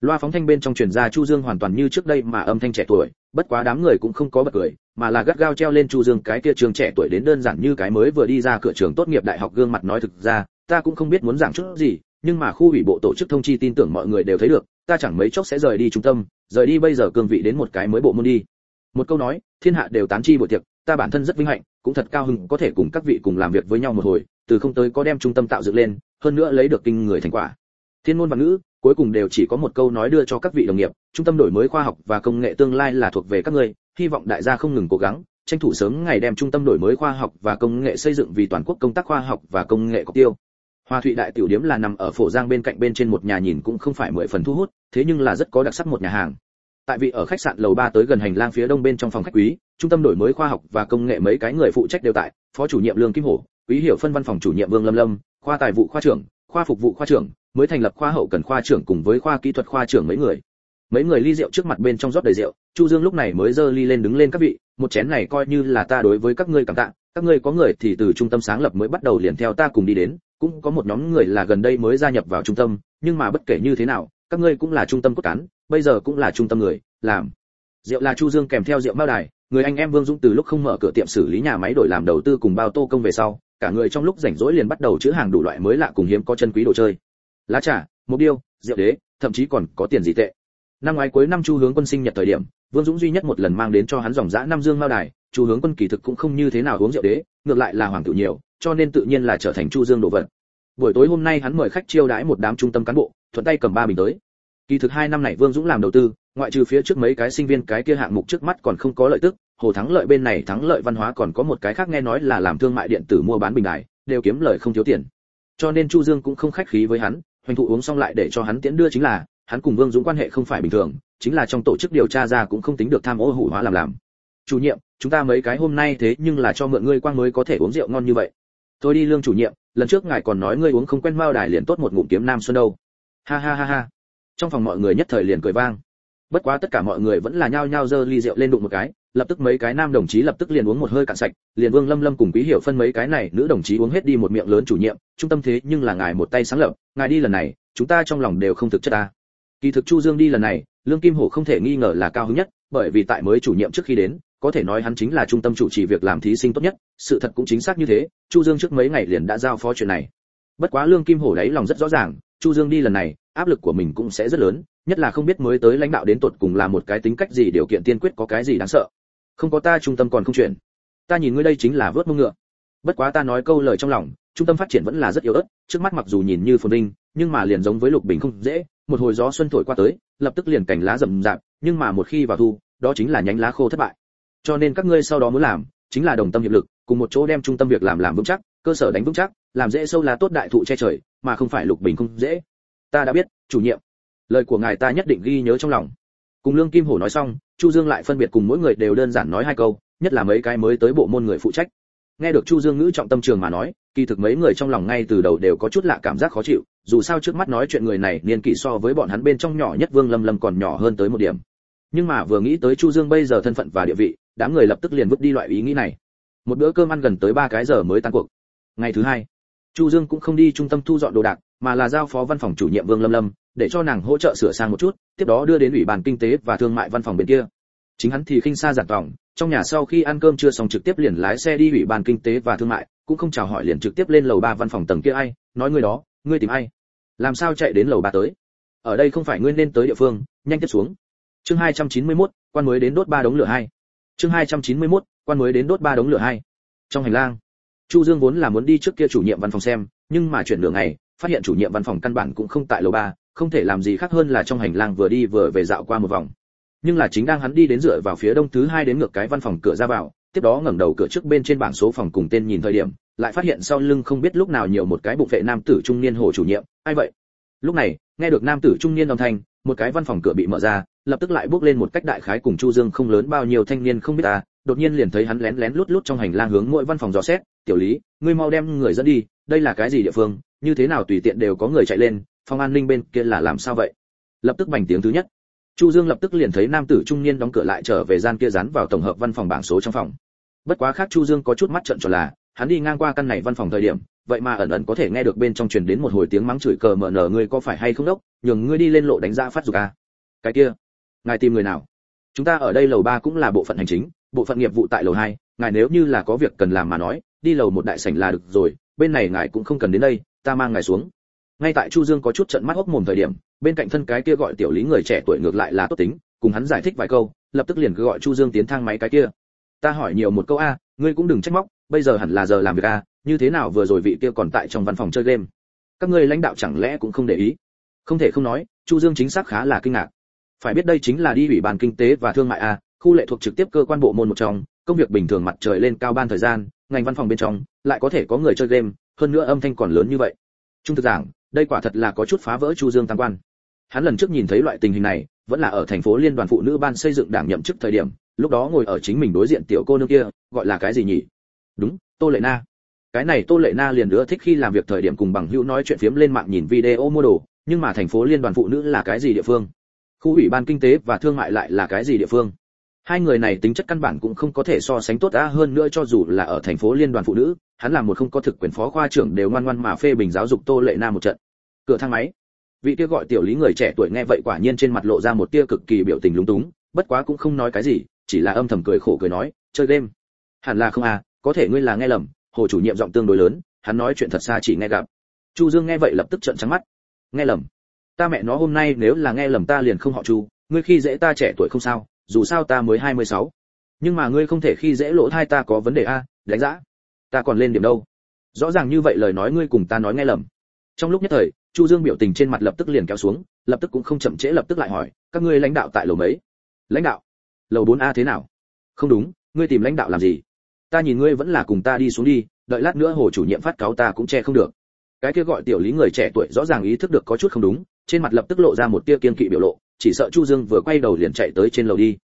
Loa phóng thanh bên trong truyền ra chu dương hoàn toàn như trước đây mà âm thanh trẻ tuổi, bất quá đám người cũng không có bật cười, mà là gắt gao treo lên chu dương cái kia trường trẻ tuổi đến đơn giản như cái mới vừa đi ra cửa trường tốt nghiệp đại học gương mặt nói thực ra, ta cũng không biết muốn giảng chút gì, nhưng mà khu ủy bộ tổ chức thông chi tin tưởng mọi người đều thấy được, ta chẳng mấy chốc sẽ rời đi trung tâm, rời đi bây giờ cương vị đến một cái mới bộ môn đi. Một câu nói, thiên hạ đều tán chi buổi tiệc ta bản thân rất vinh hạnh, cũng thật cao hứng có thể cùng các vị cùng làm việc với nhau một hồi, từ không tới có đem trung tâm tạo dựng lên, hơn nữa lấy được kinh người thành quả. Thiên ngôn và ngữ, cuối cùng đều chỉ có một câu nói đưa cho các vị đồng nghiệp, trung tâm đổi mới khoa học và công nghệ tương lai là thuộc về các ngươi, hy vọng đại gia không ngừng cố gắng, tranh thủ sớm ngày đem trung tâm đổi mới khoa học và công nghệ xây dựng vì toàn quốc công tác khoa học và công nghệ có tiêu. Hoa thụy đại tiểu điếm là nằm ở phổ giang bên cạnh bên trên một nhà nhìn cũng không phải mười phần thu hút, thế nhưng là rất có đặc sắc một nhà hàng tại vị ở khách sạn lầu ba tới gần hành lang phía đông bên trong phòng khách quý, trung tâm đổi mới khoa học và công nghệ mấy cái người phụ trách đều tại, phó chủ nhiệm lương kim hổ, quý hiểu phân văn phòng chủ nhiệm vương lâm lâm, khoa tài vụ khoa trưởng, khoa phục vụ khoa trưởng, mới thành lập khoa hậu cần khoa trưởng cùng với khoa kỹ thuật khoa trưởng mấy người. Mấy người ly rượu trước mặt bên trong rót đầy rượu, chu dương lúc này mới giơ ly lên đứng lên các vị, một chén này coi như là ta đối với các ngươi cảm tạ, các ngươi có người thì từ trung tâm sáng lập mới bắt đầu liền theo ta cùng đi đến, cũng có một nhóm người là gần đây mới gia nhập vào trung tâm, nhưng mà bất kể như thế nào, các ngươi cũng là trung tâm cốt cán bây giờ cũng là trung tâm người, làm. Rượu là chu dương kèm theo rượu mao đài, người anh em vương dũng từ lúc không mở cửa tiệm xử lý nhà máy đổi làm đầu tư cùng bao tô công về sau, cả người trong lúc rảnh rỗi liền bắt đầu chữ hàng đủ loại mới lạ cùng hiếm có chân quý đồ chơi. Lá trà mục điêu rượu đế, thậm chí còn có tiền gì tệ. Năm ngoái cuối năm chu hướng quân sinh nhật thời điểm, vương dũng duy nhất một lần mang đến cho hắn dòng dã năm dương mao đài, chu hướng quân kỳ thực cũng không như thế nào uống rượu đế, ngược lại là hoàng tử nhiều, cho nên tự nhiên là trở thành chu dương đồ vật. Buổi tối hôm nay hắn mời khách chiêu đãi một đám trung tâm cán bộ, thuận tay cầm ba bình tới kỳ thực hai năm này vương dũng làm đầu tư, ngoại trừ phía trước mấy cái sinh viên, cái kia hạng mục trước mắt còn không có lợi tức, hồ thắng lợi bên này thắng lợi văn hóa còn có một cái khác nghe nói là làm thương mại điện tử mua bán bình đài, đều kiếm lời không thiếu tiền. Cho nên chu dương cũng không khách khí với hắn, hoành thụ uống xong lại để cho hắn tiễn đưa chính là, hắn cùng vương dũng quan hệ không phải bình thường, chính là trong tổ chức điều tra ra cũng không tính được tham ô hủ hóa làm làm. Chủ nhiệm, chúng ta mấy cái hôm nay thế nhưng là cho mượn ngươi quang mới có thể uống rượu ngon như vậy. Tôi đi lương chủ nhiệm, lần trước ngài còn nói ngươi uống không quen mao đài liền tốt một ngụm kiếm nam xuân đâu. Ha ha ha ha trong phòng mọi người nhất thời liền cười vang. Bất quá tất cả mọi người vẫn là nhao nhao giơ ly rượu lên đụng một cái, lập tức mấy cái nam đồng chí lập tức liền uống một hơi cạn sạch, liền vương lâm lâm cùng quý hiểu phân mấy cái này nữ đồng chí uống hết đi một miệng lớn chủ nhiệm, trung tâm thế nhưng là ngài một tay sáng lập, ngài đi lần này, chúng ta trong lòng đều không thực chất ta. Kỳ thực chu dương đi lần này, lương kim hổ không thể nghi ngờ là cao hứng nhất, bởi vì tại mới chủ nhiệm trước khi đến, có thể nói hắn chính là trung tâm chủ trì việc làm thí sinh tốt nhất, sự thật cũng chính xác như thế, chu dương trước mấy ngày liền đã giao phó chuyện này. Bất quá lương kim hổ đấy lòng rất rõ ràng, chu dương đi lần này áp lực của mình cũng sẽ rất lớn, nhất là không biết mới tới lãnh đạo đến tột cùng là một cái tính cách gì, điều kiện tiên quyết có cái gì đáng sợ. Không có ta, trung tâm còn không chuyển. Ta nhìn ngươi đây chính là vớt mông ngựa. Bất quá ta nói câu lời trong lòng, trung tâm phát triển vẫn là rất yếu ớt, trước mắt mặc dù nhìn như phồn vinh, nhưng mà liền giống với lục bình không dễ. Một hồi gió xuân thổi qua tới, lập tức liền cành lá rậm rạp, nhưng mà một khi vào thu, đó chính là nhánh lá khô thất bại. Cho nên các ngươi sau đó muốn làm, chính là đồng tâm hiệp lực, cùng một chỗ đem trung tâm việc làm làm vững chắc, cơ sở đánh vững chắc, làm dễ sâu lá tốt đại thụ che trời, mà không phải lục bình không dễ ta đã biết, chủ nhiệm. Lời của ngài ta nhất định ghi nhớ trong lòng. Cùng lương kim hổ nói xong, chu dương lại phân biệt cùng mỗi người đều đơn giản nói hai câu, nhất là mấy cái mới tới bộ môn người phụ trách. Nghe được chu dương ngữ trọng tâm trường mà nói, kỳ thực mấy người trong lòng ngay từ đầu đều có chút lạ cảm giác khó chịu, dù sao trước mắt nói chuyện người này niên kỷ so với bọn hắn bên trong nhỏ nhất vương lâm lâm còn nhỏ hơn tới một điểm. Nhưng mà vừa nghĩ tới chu dương bây giờ thân phận và địa vị, đám người lập tức liền vứt đi loại ý nghĩ này. Một bữa cơm ăn gần tới ba cái giờ mới tan cuộc. Ngày thứ hai, chu dương cũng không đi trung tâm thu dọn đồ đạc mà là giao phó văn phòng chủ nhiệm vương lâm lâm để cho nàng hỗ trợ sửa sang một chút tiếp đó đưa đến ủy ban kinh tế và thương mại văn phòng bên kia. Chính hắn thì khinh xa giản vọng, trong nhà sau khi ăn cơm trưa xong trực tiếp liền lái xe đi ủy ban kinh tế và thương mại cũng không chào hỏi liền trực tiếp lên lầu ba văn phòng tầng kia ai nói người đó ngươi tìm ai? Làm sao chạy đến lầu ba tới? Ở đây không phải ngươi nên tới địa phương nhanh tiếp xuống. Chương 291, quan mới đến đốt ba đống lửa hai. Chương 291, quan mới đến đốt ba đống lửa hai. Trong hành lang chu dương vốn là muốn đi trước kia chủ nhiệm văn phòng xem nhưng mà chuyển đường này phát hiện chủ nhiệm văn phòng căn bản cũng không tại lầu ba, không thể làm gì khác hơn là trong hành lang vừa đi vừa về dạo qua một vòng. Nhưng là chính đang hắn đi đến dựa vào phía đông thứ hai đến ngược cái văn phòng cửa ra vào, tiếp đó ngẩng đầu cửa trước bên trên bảng số phòng cùng tên nhìn thời điểm, lại phát hiện sau lưng không biết lúc nào nhiều một cái bụng vệ nam tử trung niên hồ chủ nhiệm. Ai vậy? Lúc này, nghe được nam tử trung niên âm thanh, một cái văn phòng cửa bị mở ra, lập tức lại bước lên một cách đại khái cùng chu dương không lớn bao nhiêu thanh niên không biết ta đột nhiên liền thấy hắn lén lén lút lút trong hành lang hướng mỗi văn phòng dò xét, tiểu lý, ngươi mau đem người dẫn đi, đây là cái gì địa phương như thế nào tùy tiện đều có người chạy lên phòng an ninh bên kia là làm sao vậy? Lập tức bành tiếng thứ nhất. Chu dương lập tức liền thấy nam tử trung niên đóng cửa lại trở về gian kia dán vào tổng hợp văn phòng bảng số trong phòng. Bất quá khác chu dương có chút mắt trợn tròn là, hắn đi ngang qua căn này văn phòng thời điểm, vậy mà ẩn ẩn có thể nghe được bên trong truyền đến một hồi tiếng mắng chửi cờ mở nở, ngươi có phải hay không đốc? Nhường ngươi đi lên lộ đánh giá phát dục à cái kia, ngài tìm người nào? Chúng ta ở đây lầu ba cũng là bộ phận hành chính, bộ phận nghiệp vụ tại lầu hai, ngài nếu như là có việc cần làm mà nói, đi lầu một đại sảnh là được rồi, bên này ngài cũng không cần đến đây ta mang ngài xuống. Ngay tại chu dương có chút trận mắt hốc mồm thời điểm, bên cạnh thân cái kia gọi tiểu lý người trẻ tuổi ngược lại là tốt tính, cùng hắn giải thích vài câu, lập tức liền cứ gọi chu dương tiến thang máy cái kia. Ta hỏi nhiều một câu a, ngươi cũng đừng trách móc, bây giờ hẳn là giờ làm việc a, như thế nào vừa rồi vị kia còn tại trong văn phòng chơi game? Các ngươi lãnh đạo chẳng lẽ cũng không để ý? Không thể không nói, chu dương chính xác khá là kinh ngạc. Phải biết đây chính là đi ủy ban kinh tế và thương mại a, khu lệ thuộc trực tiếp cơ quan bộ môn một trong, công việc bình thường mặt trời lên cao ban thời gian, ngành văn phòng bên trong, lại có thể có người chơi game hơn nữa âm thanh còn lớn như vậy. Trung thực giảng, đây quả thật là có chút phá vỡ chu dương tam quan. Hắn lần trước nhìn thấy loại tình hình này, vẫn là ở thành phố liên đoàn phụ nữ ban xây dựng đảng nhậm chức thời điểm, lúc đó ngồi ở chính mình đối diện tiểu cô nương kia, gọi là cái gì nhỉ? Đúng, tô lệ na. Cái này tô lệ na liền nữa thích khi làm việc thời điểm cùng bằng hữu nói chuyện phiếm lên mạng nhìn video mua đồ, nhưng mà thành phố liên đoàn phụ nữ là cái gì địa phương? Khu ủy ban kinh tế và thương mại lại là cái gì địa phương? Hai người này tính chất căn bản cũng không có thể so sánh tốt đã hơn nữa cho dù là ở thành phố liên đoàn phụ nữ, hắn là một không có thực quyền phó khoa trưởng đều ngoan ngoan mà phê bình giáo dục tô lệ na một trận. Cửa thang máy, vị kia gọi tiểu lý người trẻ tuổi nghe vậy quả nhiên trên mặt lộ ra một tia cực kỳ biểu tình lúng túng, bất quá cũng không nói cái gì, chỉ là âm thầm cười khổ cười nói, chơi game. Hẳn là không à có thể ngươi là nghe lầm, hồ chủ nhiệm giọng tương đối lớn, hắn nói chuyện thật xa chỉ nghe gặp. Chu dương nghe vậy lập tức trợn trắng mắt. Nghe lầm? Ta mẹ nó hôm nay nếu là nghe lầm ta liền không họ chu, ngươi khi dễ ta trẻ tuổi không sao dù sao ta mới 26. nhưng mà ngươi không thể khi dễ lỗ thai ta có vấn đề a, đánh giá. Ta còn lên điểm đâu? Rõ ràng như vậy lời nói ngươi cùng ta nói nghe lầm. Trong lúc nhất thời, chu dương biểu tình trên mặt lập tức liền kéo xuống, lập tức cũng không chậm trễ lập tức lại hỏi, các ngươi lãnh đạo tại lầu mấy? Lãnh đạo? Lầu 4 a thế nào? Không đúng, ngươi tìm lãnh đạo làm gì? Ta nhìn ngươi vẫn là cùng ta đi xuống đi, đợi lát nữa hồ chủ nhiệm phát cáo ta cũng che không được. Cái kia gọi tiểu lý người trẻ tuổi rõ ràng ý thức được có chút không đúng trên mặt lập tức lộ ra một tia kiên kỵ biểu lộ, chỉ sợ chu dương vừa quay đầu liền chạy tới trên lầu đi.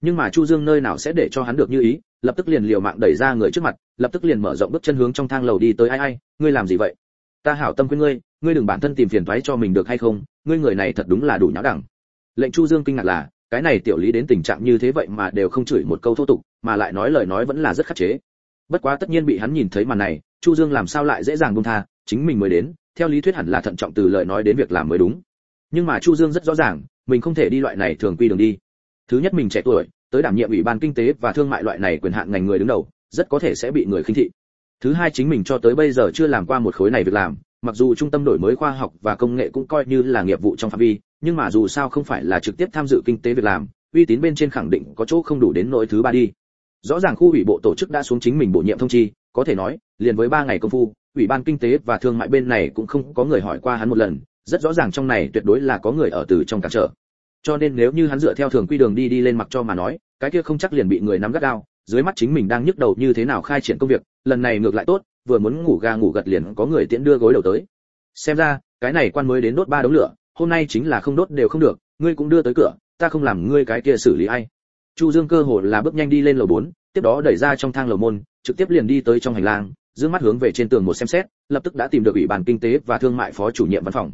Nhưng mà chu dương nơi nào sẽ để cho hắn được như ý, lập tức liền liều mạng đẩy ra người trước mặt, lập tức liền mở rộng bước chân hướng trong thang lầu đi tới. Ai ai, ngươi làm gì vậy? Ta hảo tâm khuyên ngươi ngươi đừng bản thân tìm phiền toái cho mình được hay không, ngươi người này thật đúng là đủ nháo đẳng. Lệnh chu dương kinh ngạc là, cái này tiểu lý đến tình trạng như thế vậy mà đều không chửi một câu thô tục, mà lại nói lời nói vẫn là rất khắc chế. Bất quá tất nhiên bị hắn nhìn thấy màn này, chu dương làm sao lại dễ dàng buông tha, chính mình mới đến, theo lý thuyết hẳn là thận trọng từ lời nói đến việc làm mới đúng nhưng mà chu dương rất rõ ràng, mình không thể đi loại này thường quy đường đi. Thứ nhất mình trẻ tuổi, tới đảm nhiệm ủy ban kinh tế và thương mại loại này quyền hạn ngành người đứng đầu, rất có thể sẽ bị người khinh thị. Thứ hai chính mình cho tới bây giờ chưa làm qua một khối này việc làm, mặc dù trung tâm đổi mới khoa học và công nghệ cũng coi như là nghiệp vụ trong phạm vi, nhưng mà dù sao không phải là trực tiếp tham dự kinh tế việc làm, uy tín bên trên khẳng định có chỗ không đủ đến nỗi thứ ba đi. Rõ ràng khu ủy bộ tổ chức đã xuống chính mình bổ nhiệm thông chi, có thể nói, liền với ba ngày công phu, ủy ban kinh tế và thương mại bên này cũng không có người hỏi qua hắn một lần rất rõ ràng trong này tuyệt đối là có người ở từ trong cản trở. Cho nên nếu như hắn dựa theo thường quy đường đi đi lên mặc cho mà nói cái kia không chắc liền bị người nắm gắt gao dưới mắt chính mình đang nhức đầu như thế nào khai triển công việc lần này ngược lại tốt vừa muốn ngủ ga ngủ gật liền có người tiễn đưa gối đầu tới. Xem ra cái này quan mới đến đốt ba đống lửa hôm nay chính là không đốt đều không được ngươi cũng đưa tới cửa ta không làm ngươi cái kia xử lý ai. Chu dương cơ hồ là bước nhanh đi lên lầu 4, tiếp đó đẩy ra trong thang lầu môn trực tiếp liền đi tới trong hành lang dương mắt hướng về trên tường một xem xét lập tức đã tìm được ủy ban kinh tế và thương mại phó chủ nhiệm văn phòng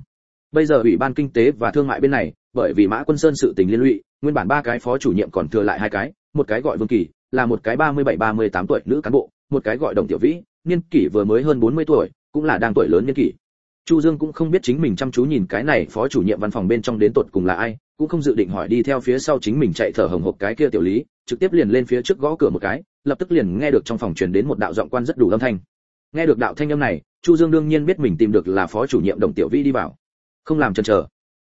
bây giờ ủy ban kinh tế và thương mại bên này, bởi vì mã quân sơn sự tình liên lụy, nguyên bản ba cái phó chủ nhiệm còn thừa lại hai cái, một cái gọi vương kỳ, là một cái 37-38 tuổi nữ cán bộ, một cái gọi đồng tiểu vĩ, niên kỷ vừa mới hơn 40 tuổi, cũng là đang tuổi lớn niên kỷ. Chu dương cũng không biết chính mình chăm chú nhìn cái này phó chủ nhiệm văn phòng bên trong đến tột cùng là ai, cũng không dự định hỏi đi theo phía sau chính mình chạy thở hồng hộc cái kia tiểu lý, trực tiếp liền lên phía trước gõ cửa một cái, lập tức liền nghe được trong phòng truyền đến một đạo giọng quan rất đủ âm thanh. Nghe được đạo thanh âm này, chu dương đương nhiên biết mình tìm được là phó chủ nhiệm đồng tiểu vĩ đi vào không làm chần chờ.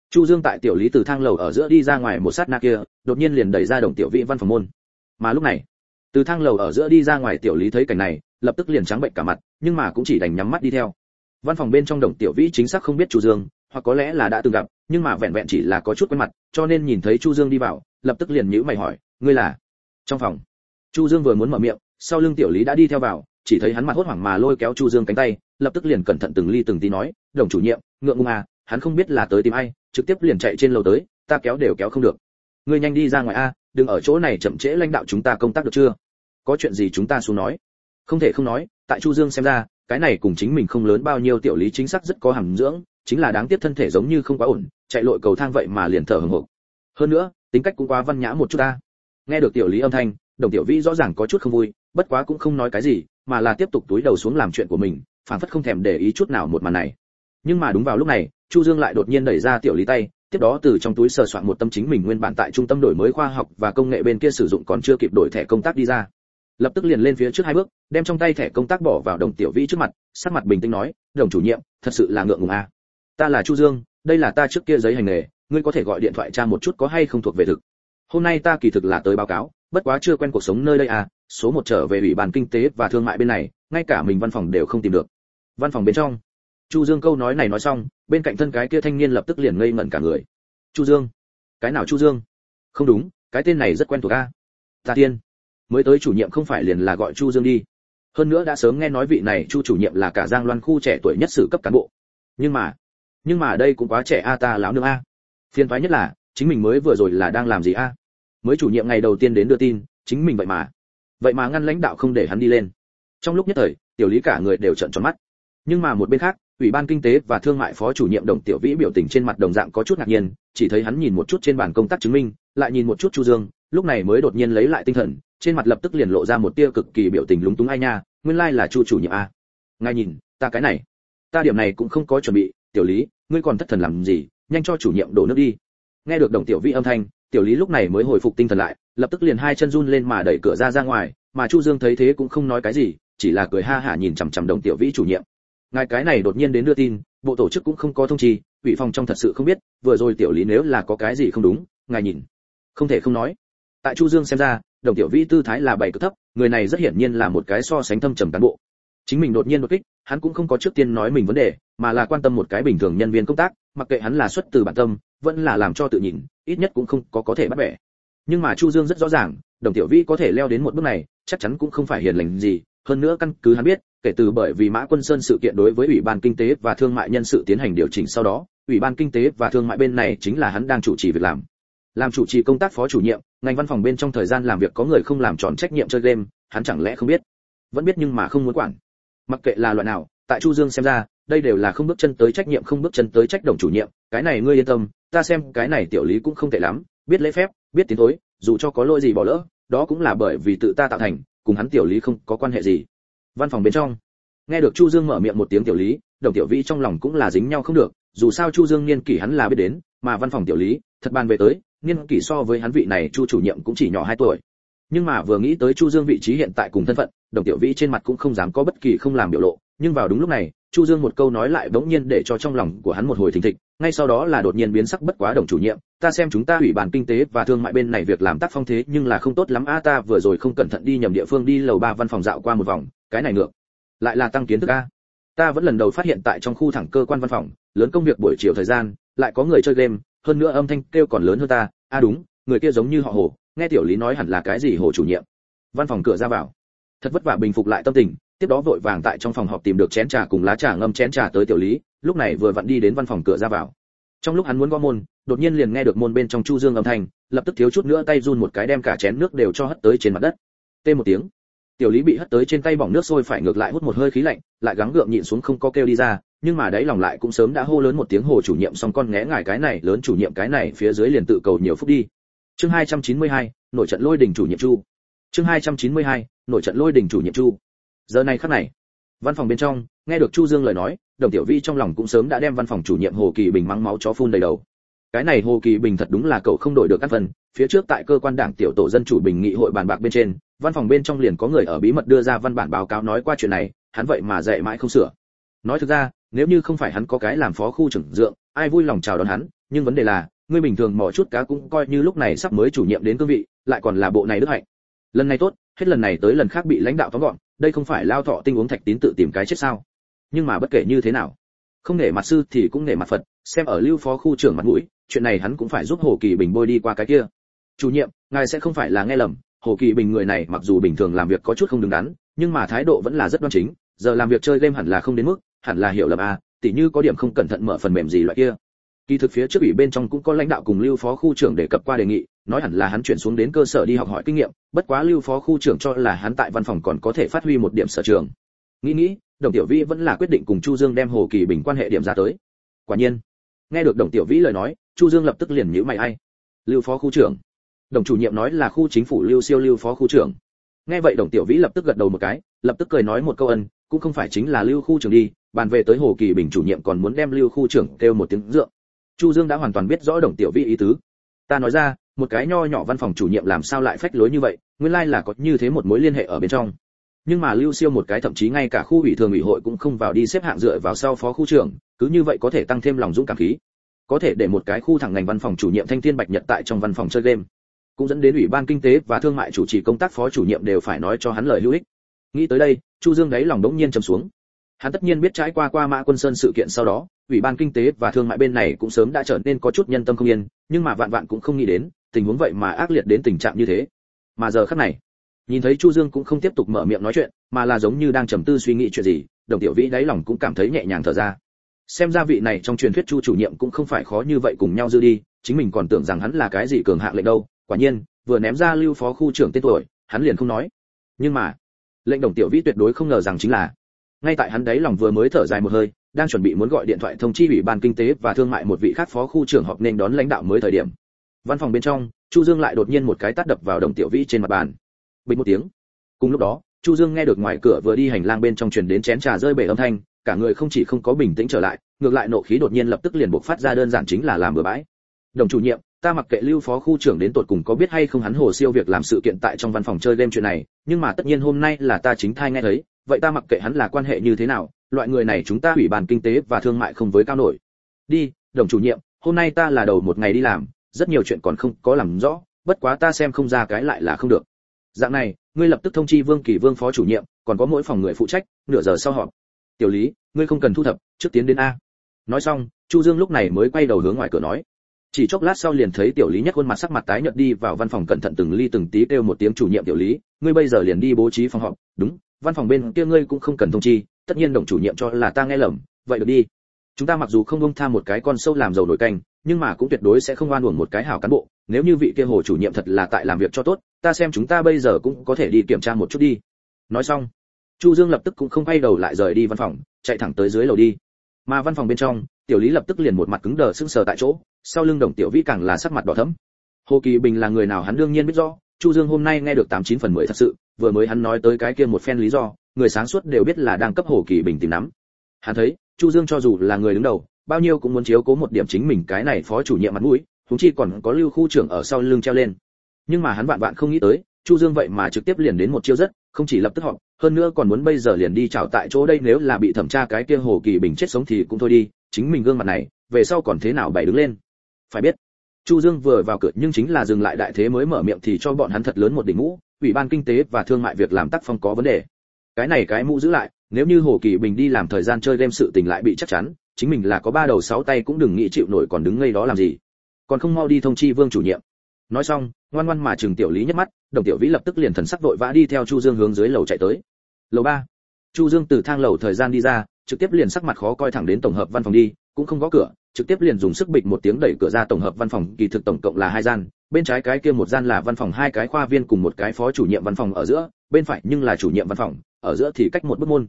Chu dương tại tiểu lý từ thang lầu ở giữa đi ra ngoài một sát na kia, đột nhiên liền đẩy ra đồng tiểu vĩ văn phòng môn. Mà lúc này, từ thang lầu ở giữa đi ra ngoài tiểu lý thấy cảnh này, lập tức liền trắng bệnh cả mặt, nhưng mà cũng chỉ đành nhắm mắt đi theo. Văn phòng bên trong đồng tiểu vĩ chính xác không biết chu dương, hoặc có lẽ là đã từng gặp, nhưng mà vẹn vẹn chỉ là có chút quen mặt, cho nên nhìn thấy chu dương đi vào, lập tức liền nhíu mày hỏi, ngươi là? Trong phòng, chu dương vừa muốn mở miệng, sau lưng tiểu lý đã đi theo vào, chỉ thấy hắn mặt hốt hoảng mà lôi kéo chu dương cánh tay, lập tức liền cẩn thận từng ly từng tí nói, đồng chủ nhiệm, ngượng ngùng à hắn không biết là tới tìm ai, trực tiếp liền chạy trên lầu tới, ta kéo đều kéo không được. Ngươi nhanh đi ra ngoài a, đừng ở chỗ này chậm trễ lãnh đạo chúng ta công tác được chưa? Có chuyện gì chúng ta xuống nói. Không thể không nói, tại chu dương xem ra, cái này cùng chính mình không lớn bao nhiêu tiểu lý chính xác rất có hàm dưỡng, chính là đáng tiếc thân thể giống như không quá ổn, chạy lội cầu thang vậy mà liền thở hừng hực hơn nữa, tính cách cũng quá văn nhã một chút ta nghe được tiểu lý âm thanh, đồng tiểu vĩ rõ ràng có chút không vui, bất quá cũng không nói cái gì, mà là tiếp tục túi đầu xuống làm chuyện của mình phản phất không thèm để ý chút nào một màn này. Nhưng mà đúng vào lúc này chu dương lại đột nhiên đẩy ra tiểu lý tay, tiếp đó từ trong túi sờ soạn một tâm chính mình nguyên bản tại trung tâm đổi mới khoa học và công nghệ bên kia sử dụng còn chưa kịp đổi thẻ công tác đi ra. Lập tức liền lên phía trước hai bước, đem trong tay thẻ công tác bỏ vào đồng tiểu vĩ trước mặt, sắc mặt bình tĩnh nói, đồng chủ nhiệm, thật sự là ngượng ngùng à. ta là chu dương, đây là ta trước kia giấy hành nghề, ngươi có thể gọi điện thoại tra một chút có hay không thuộc về thực. Hôm nay ta kỳ thực là tới báo cáo, bất quá chưa quen cuộc sống nơi đây à số một trở về ủy ban kinh tế và thương mại bên này, ngay cả mình văn phòng đều không tìm được. Văn phòng bên trong chu dương câu nói này nói xong, bên cạnh thân cái kia thanh niên lập tức liền ngây ngẩn cả người. Chu dương, cái nào chu dương? Không đúng, cái tên này rất quen thuộc a. Ta tiên. Mới tới chủ nhiệm không phải liền là gọi chu dương đi. Hơn nữa đã sớm nghe nói vị này chu chủ nhiệm là cả giang loan khu trẻ tuổi nhất sử cấp cán bộ. Nhưng mà nhưng mà đây cũng quá trẻ a, ta láo nương a. Phiền toái nhất là, chính mình mới vừa rồi là đang làm gì a? Mới chủ nhiệm ngày đầu tiên đến đưa tin, chính mình vậy mà. Vậy mà ngăn lãnh đạo không để hắn đi lên. Trong lúc nhất thời, tiểu lý cả người đều trợn tròn mắt. Nhưng mà một bên khác ủy ban kinh tế và thương mại phó chủ nhiệm đồng tiểu vĩ biểu tình trên mặt đồng dạng có chút ngạc nhiên, chỉ thấy hắn nhìn một chút trên bàn công tác chứng minh, lại nhìn một chút chu dương, lúc này mới đột nhiên lấy lại tinh thần, trên mặt lập tức liền lộ ra một tia cực kỳ biểu tình lúng túng ai nha, nguyên lai like là chu chủ nhiệm a. Ngài nhìn, ta cái này, ta điểm này cũng không có chuẩn bị, tiểu lý, ngươi còn thất thần làm gì, nhanh cho chủ nhiệm đổ nước đi. Nghe được đồng tiểu vĩ âm thanh, tiểu lý lúc này mới hồi phục tinh thần lại, lập tức liền hai chân run lên mà đẩy cửa ra ra ngoài, mà chu dương thấy thế cũng không nói cái gì, chỉ là cười ha hả nhìn chằm chằm đồng tiểu vĩ chủ nhiệm ngài cái này đột nhiên đến đưa tin bộ tổ chức cũng không có thông trì, ủy phòng trong thật sự không biết vừa rồi tiểu lý nếu là có cái gì không đúng ngài nhìn. Không thể không nói. Tại chu dương xem ra đồng tiểu vĩ tư thái là bảy cực thấp người này rất hiển nhiên là một cái so sánh thâm trầm cán bộ. Chính mình đột nhiên đột kích hắn cũng không có trước tiên nói mình vấn đề mà là quan tâm một cái bình thường nhân viên công tác mặc kệ hắn là xuất từ bản tâm vẫn là làm cho tự nhìn ít nhất cũng không có có thể bắt bẻ. Nhưng mà chu dương rất rõ ràng đồng tiểu vĩ có thể leo đến một bước này chắc chắn cũng không phải hiền lành gì hơn nữa căn cứ hắn biết kể từ bởi vì mã quân sơn sự kiện đối với ủy ban kinh tế và thương mại nhân sự tiến hành điều chỉnh sau đó, ủy ban kinh tế và thương mại bên này chính là hắn đang chủ trì việc làm. Làm chủ trì công tác phó chủ nhiệm, ngành văn phòng bên trong thời gian làm việc có người không làm tròn trách nhiệm chơi game, hắn chẳng lẽ không biết? Vẫn biết nhưng mà không muốn quản. Mặc kệ là loại nào, tại chu dương xem ra, đây đều là không bước chân tới trách nhiệm, không bước chân tới trách đồng chủ nhiệm. Cái này ngươi yên tâm, ta xem cái này tiểu lý cũng không tệ lắm, biết lễ phép, biết tiến thối, dù cho có lỗi gì bỏ lỡ, đó cũng là bởi vì tự ta tạo thành, cùng hắn tiểu lý không có quan hệ gì văn phòng bên trong. Nghe được chu dương mở miệng một tiếng tiểu lý, đồng tiểu vĩ trong lòng cũng là dính nhau không được, dù sao chu dương niên kỷ hắn là biết đến, mà văn phòng tiểu lý, thật bàn về tới, niên kỷ so với hắn vị này chu chủ nhiệm cũng chỉ nhỏ 2 tuổi. Nhưng mà vừa nghĩ tới chu dương vị trí hiện tại cùng thân phận, đồng tiểu vĩ trên mặt cũng không dám có bất kỳ không làm biểu lộ nhưng vào đúng lúc này, chu dương một câu nói lại bỗng nhiên để cho trong lòng của hắn một hồi thình thịch, ngay sau đó là đột nhiên biến sắc bất quá đồng chủ nhiệm, ta xem chúng ta ủy ban kinh tế và thương mại bên này việc làm tác phong thế nhưng là không tốt lắm a, ta vừa rồi không cẩn thận đi nhầm địa phương đi lầu ba văn phòng dạo qua một vòng, cái này ngược, lại là tăng kiến thức a. Ta vẫn lần đầu phát hiện tại trong khu thẳng cơ quan văn phòng, lớn công việc buổi chiều thời gian, lại có người chơi game, hơn nữa âm thanh kêu còn lớn hơn ta, a, đúng, người kia giống như họ hồ, nghe tiểu lý nói hẳn là cái gì hồ chủ nhiệm. Văn phòng cửa ra vào. Thật vất vả bình phục lại tâm tình tiếp đó vội vàng tại trong phòng họp tìm được chén trà cùng lá trà ngâm chén trà tới tiểu lý lúc này vừa vặn đi đến văn phòng cửa ra vào. Trong lúc hắn muốn gõ môn đột nhiên liền nghe được môn bên trong chu dương âm thanh lập tức thiếu chút nữa tay run một cái đem cả chén nước đều cho hất tới trên mặt đất. Tê một tiếng tiểu lý bị hất tới trên tay bỏng nước sôi phải ngược lại hút một hơi khí lạnh lại gắng gượng nhịn xuống không có kêu đi ra nhưng mà đấy lòng lại cũng sớm đã hô lớn một tiếng hồ chủ nhiệm xong con ngẽ ngài cái này lớn chủ nhiệm cái này phía dưới liền tự cầu nhiều phút đi. Chương 292, nổi trận lôi đình chủ nhiệm chu. Chương 292, nổi trận lôi đình chủ nhiệm chu giờ này khắc này, văn phòng bên trong, nghe được chu dương lời nói, đồng tiểu vi trong lòng cũng sớm đã đem văn phòng chủ nhiệm hồ kỳ bình mắng máu chó phun đầy đầu. Cái này hồ kỳ bình thật đúng là cậu không đổi được các phần. Phía trước tại cơ quan đảng tiểu tổ dân chủ bình nghị hội bàn bạc bên trên, văn phòng bên trong liền có người ở bí mật đưa ra văn bản báo cáo nói qua chuyện này, hắn vậy mà dạy mãi không sửa. Nói thực ra, nếu như không phải hắn có cái làm phó khu trưởng dượng, ai vui lòng chào đón hắn, nhưng vấn đề là, ngươi bình thường mò chút cá cũng coi như lúc này sắp mới chủ nhiệm đến cương vị, lại còn là bộ này đức hạnh. Lần này tốt, hết lần này tới lần khác bị lãnh đạo tóm gọn đây không phải lao thọ tinh uống thạch tín tự tìm cái chết sao? Nhưng mà bất kể như thế nào, không nể mặt sư thì cũng nể mặt phật, xem ở lưu phó khu trưởng mặt mũi, chuyện này hắn cũng phải giúp hồ kỳ bình bôi đi qua cái kia. Chủ nhiệm, ngài sẽ không phải là nghe lầm, hồ kỳ bình người này mặc dù bình thường làm việc có chút không đứng đắn, nhưng mà thái độ vẫn là rất đoan chính, giờ làm việc chơi game hẳn là không đến mức, hẳn là hiểu lầm à tỉ như có điểm không cẩn thận mở phần mềm gì loại kia kỳ thực phía trước ủy bên trong cũng có lãnh đạo cùng lưu phó khu trưởng đề cập qua đề nghị, nói hẳn là hắn chuyển xuống đến cơ sở đi học hỏi kinh nghiệm, bất quá lưu phó khu trưởng cho là hắn tại văn phòng còn có thể phát huy một điểm sở trường. Nghĩ nghĩ, đồng tiểu vĩ vẫn là quyết định cùng chu dương đem hồ kỳ bình quan hệ điểm ra tới. Quả nhiên, nghe được đồng tiểu vĩ lời nói, chu dương lập tức liền nhíu mày ai? Lưu phó khu trưởng. Đồng chủ nhiệm nói là khu chính phủ lưu siêu lưu phó khu trưởng. Nghe vậy đồng tiểu vĩ lập tức gật đầu một cái, lập tức cười nói một câu ân, cũng không phải chính là lưu khu trưởng đi, bàn về tới hồ kỳ bình chủ nhiệm còn muốn đem lưu khu trưởng kêu một tiếng dượng chu dương đã hoàn toàn biết rõ đồng tiểu vi ý tứ. Ta nói ra, một cái nho nhỏ văn phòng chủ nhiệm làm sao lại phách lối như vậy, nguyên lai là có như thế một mối liên hệ ở bên trong. Nhưng mà lưu siêu một cái thậm chí ngay cả khu ủy thường ủy hội cũng không vào đi xếp hạng dựa vào sau phó khu trưởng, cứ như vậy có thể tăng thêm lòng dũng cảm khí. Có thể để một cái khu thẳng ngành văn phòng chủ nhiệm thanh thiên bạch nhật tại trong văn phòng chơi game. Cũng dẫn đến ủy ban kinh tế và thương mại chủ trì công tác phó chủ nhiệm đều phải nói cho hắn lời hữu ích. Nghĩ tới đây, chu dương đáy lòng đống nhiên trầm xuống hắn tất nhiên biết trải qua qua mã quân sơn sự kiện sau đó, ủy ban kinh tế và thương mại bên này cũng sớm đã trở nên có chút nhân tâm không yên, nhưng mà vạn vạn cũng không nghĩ đến, tình huống vậy mà ác liệt đến tình trạng như thế. Mà giờ khắc này, nhìn thấy chu dương cũng không tiếp tục mở miệng nói chuyện, mà là giống như đang trầm tư suy nghĩ chuyện gì, đồng tiểu vĩ đáy lòng cũng cảm thấy nhẹ nhàng thở ra. Xem ra vị này trong truyền thuyết chu chủ nhiệm cũng không phải khó như vậy cùng nhau dư đi, chính mình còn tưởng rằng hắn là cái gì cường hạng lệnh đâu. Quả nhiên, vừa ném ra lưu phó khu trưởng tên tuổi, hắn liền không nói. Nhưng mà, lệnh đồng tiểu vĩ tuyệt đối không ngờ rằng chính là ngay tại hắn đấy lòng vừa mới thở dài một hơi, đang chuẩn bị muốn gọi điện thoại thông chi ủy ban kinh tế và thương mại một vị khác phó khu trưởng họp nên đón lãnh đạo mới thời điểm. Văn phòng bên trong, chu dương lại đột nhiên một cái tát đập vào đồng tiểu vĩ trên mặt bàn. Bình một tiếng. Cùng lúc đó, chu dương nghe được ngoài cửa vừa đi hành lang bên trong truyền đến chén trà rơi bể âm thanh, cả người không chỉ không có bình tĩnh trở lại, ngược lại nộ khí đột nhiên lập tức liền bộc phát ra đơn giản chính là làm bừa bãi. Đồng chủ nhiệm, ta mặc kệ lưu phó khu trưởng đến tột cùng có biết hay không hắn hồ siêu việc làm sự kiện tại trong văn phòng chơi game chuyện này, nhưng mà tất nhiên hôm nay là ta chính thai nghe thấy vậy ta mặc kệ hắn là quan hệ như thế nào, loại người này chúng ta ủy ban kinh tế và thương mại không với cao nổi. Đi, đồng chủ nhiệm, hôm nay ta là đầu một ngày đi làm, rất nhiều chuyện còn không có làm rõ, bất quá ta xem không ra cái lại là không được. Dạng này, ngươi lập tức thông chi vương kỳ vương phó chủ nhiệm, còn có mỗi phòng người phụ trách, nửa giờ sau họp. Tiểu lý, ngươi không cần thu thập, trước tiến đến a. Nói xong, chu dương lúc này mới quay đầu hướng ngoài cửa nói chỉ chốc lát sau liền thấy tiểu lý nhất khuôn mặt sắc mặt tái nhợt đi vào văn phòng cẩn thận từng ly từng tí kêu một tiếng chủ nhiệm tiểu lý. Ngươi bây giờ liền đi bố trí phòng họp. Đúng, văn phòng bên kia ngươi cũng không cần thông chi, tất nhiên đồng chủ nhiệm cho là ta nghe lầm. Vậy được đi. Chúng ta mặc dù không bông tha một cái con sâu làm giàu nổi canh, nhưng mà cũng tuyệt đối sẽ không oan uổng một cái hảo cán bộ. Nếu như vị kia hồ chủ nhiệm thật là tại làm việc cho tốt, ta xem chúng ta bây giờ cũng có thể đi kiểm tra một chút đi. Nói xong, chu dương lập tức cũng không quay đầu lại rời đi văn phòng, chạy thẳng tới dưới lầu đi. Mà văn phòng bên trong, tiểu lý lập tức liền một mặt cứng đờ sững sờ tại chỗ sau lưng đồng tiểu vĩ càng là sắc mặt đỏ thẫm. Hồ kỳ bình là người nào hắn đương nhiên biết rõ, chu dương hôm nay nghe được tám chín phần mười thật sự, vừa mới hắn nói tới cái kia một phen lý do, người sáng suốt đều biết là đang cấp hồ kỳ bình tìm nắm. Hắn thấy, chu dương cho dù là người đứng đầu, bao nhiêu cũng muốn chiếu cố một điểm chính mình cái này phó chủ nhiệm mặt mũi chúng chi còn có lưu khu trưởng ở sau lưng treo lên. Nhưng mà hắn vạn vạn không nghĩ tới, chu dương vậy mà trực tiếp liền đến một chiêu rất, không chỉ lập tức họ hơn nữa còn muốn bây giờ liền đi chào tại chỗ đây nếu là bị thẩm tra cái kia hồ kỳ bình chết sống thì cũng thôi đi, chính mình gương mặt này, về sau còn thế nào bày đứng lên phải biết, chu dương vừa vào cửa nhưng chính là dừng lại đại thế mới mở miệng thì cho bọn hắn thật lớn một đỉnh mũ ủy ban kinh tế và thương mại việc làm tác phong có vấn đề. Cái này cái mũ giữ lại, nếu như hồ kỳ bình đi làm thời gian chơi game sự tình lại bị chắc chắn, chính mình là có ba đầu sáu tay cũng đừng nghĩ chịu nổi còn đứng ngây đó làm gì. Còn không mau đi thông chi vương chủ nhiệm. Nói xong, ngoan ngoan mà trường tiểu lý nhấc mắt, đồng tiểu vĩ lập tức liền thần sắc vội vã đi theo chu dương hướng dưới lầu chạy tới. Lầu ba. Chu dương từ thang lầu thời gian đi ra, trực tiếp liền sắc mặt khó coi thẳng đến tổng hợp văn phòng đi cũng không gõ cửa, trực tiếp liền dùng sức bịch một tiếng đẩy cửa ra tổng hợp văn phòng, kỳ thực tổng cộng là hai gian, bên trái cái kia một gian là văn phòng, hai cái khoa viên cùng một cái phó chủ nhiệm văn phòng ở giữa, bên phải nhưng là chủ nhiệm văn phòng, ở giữa thì cách một bức môn.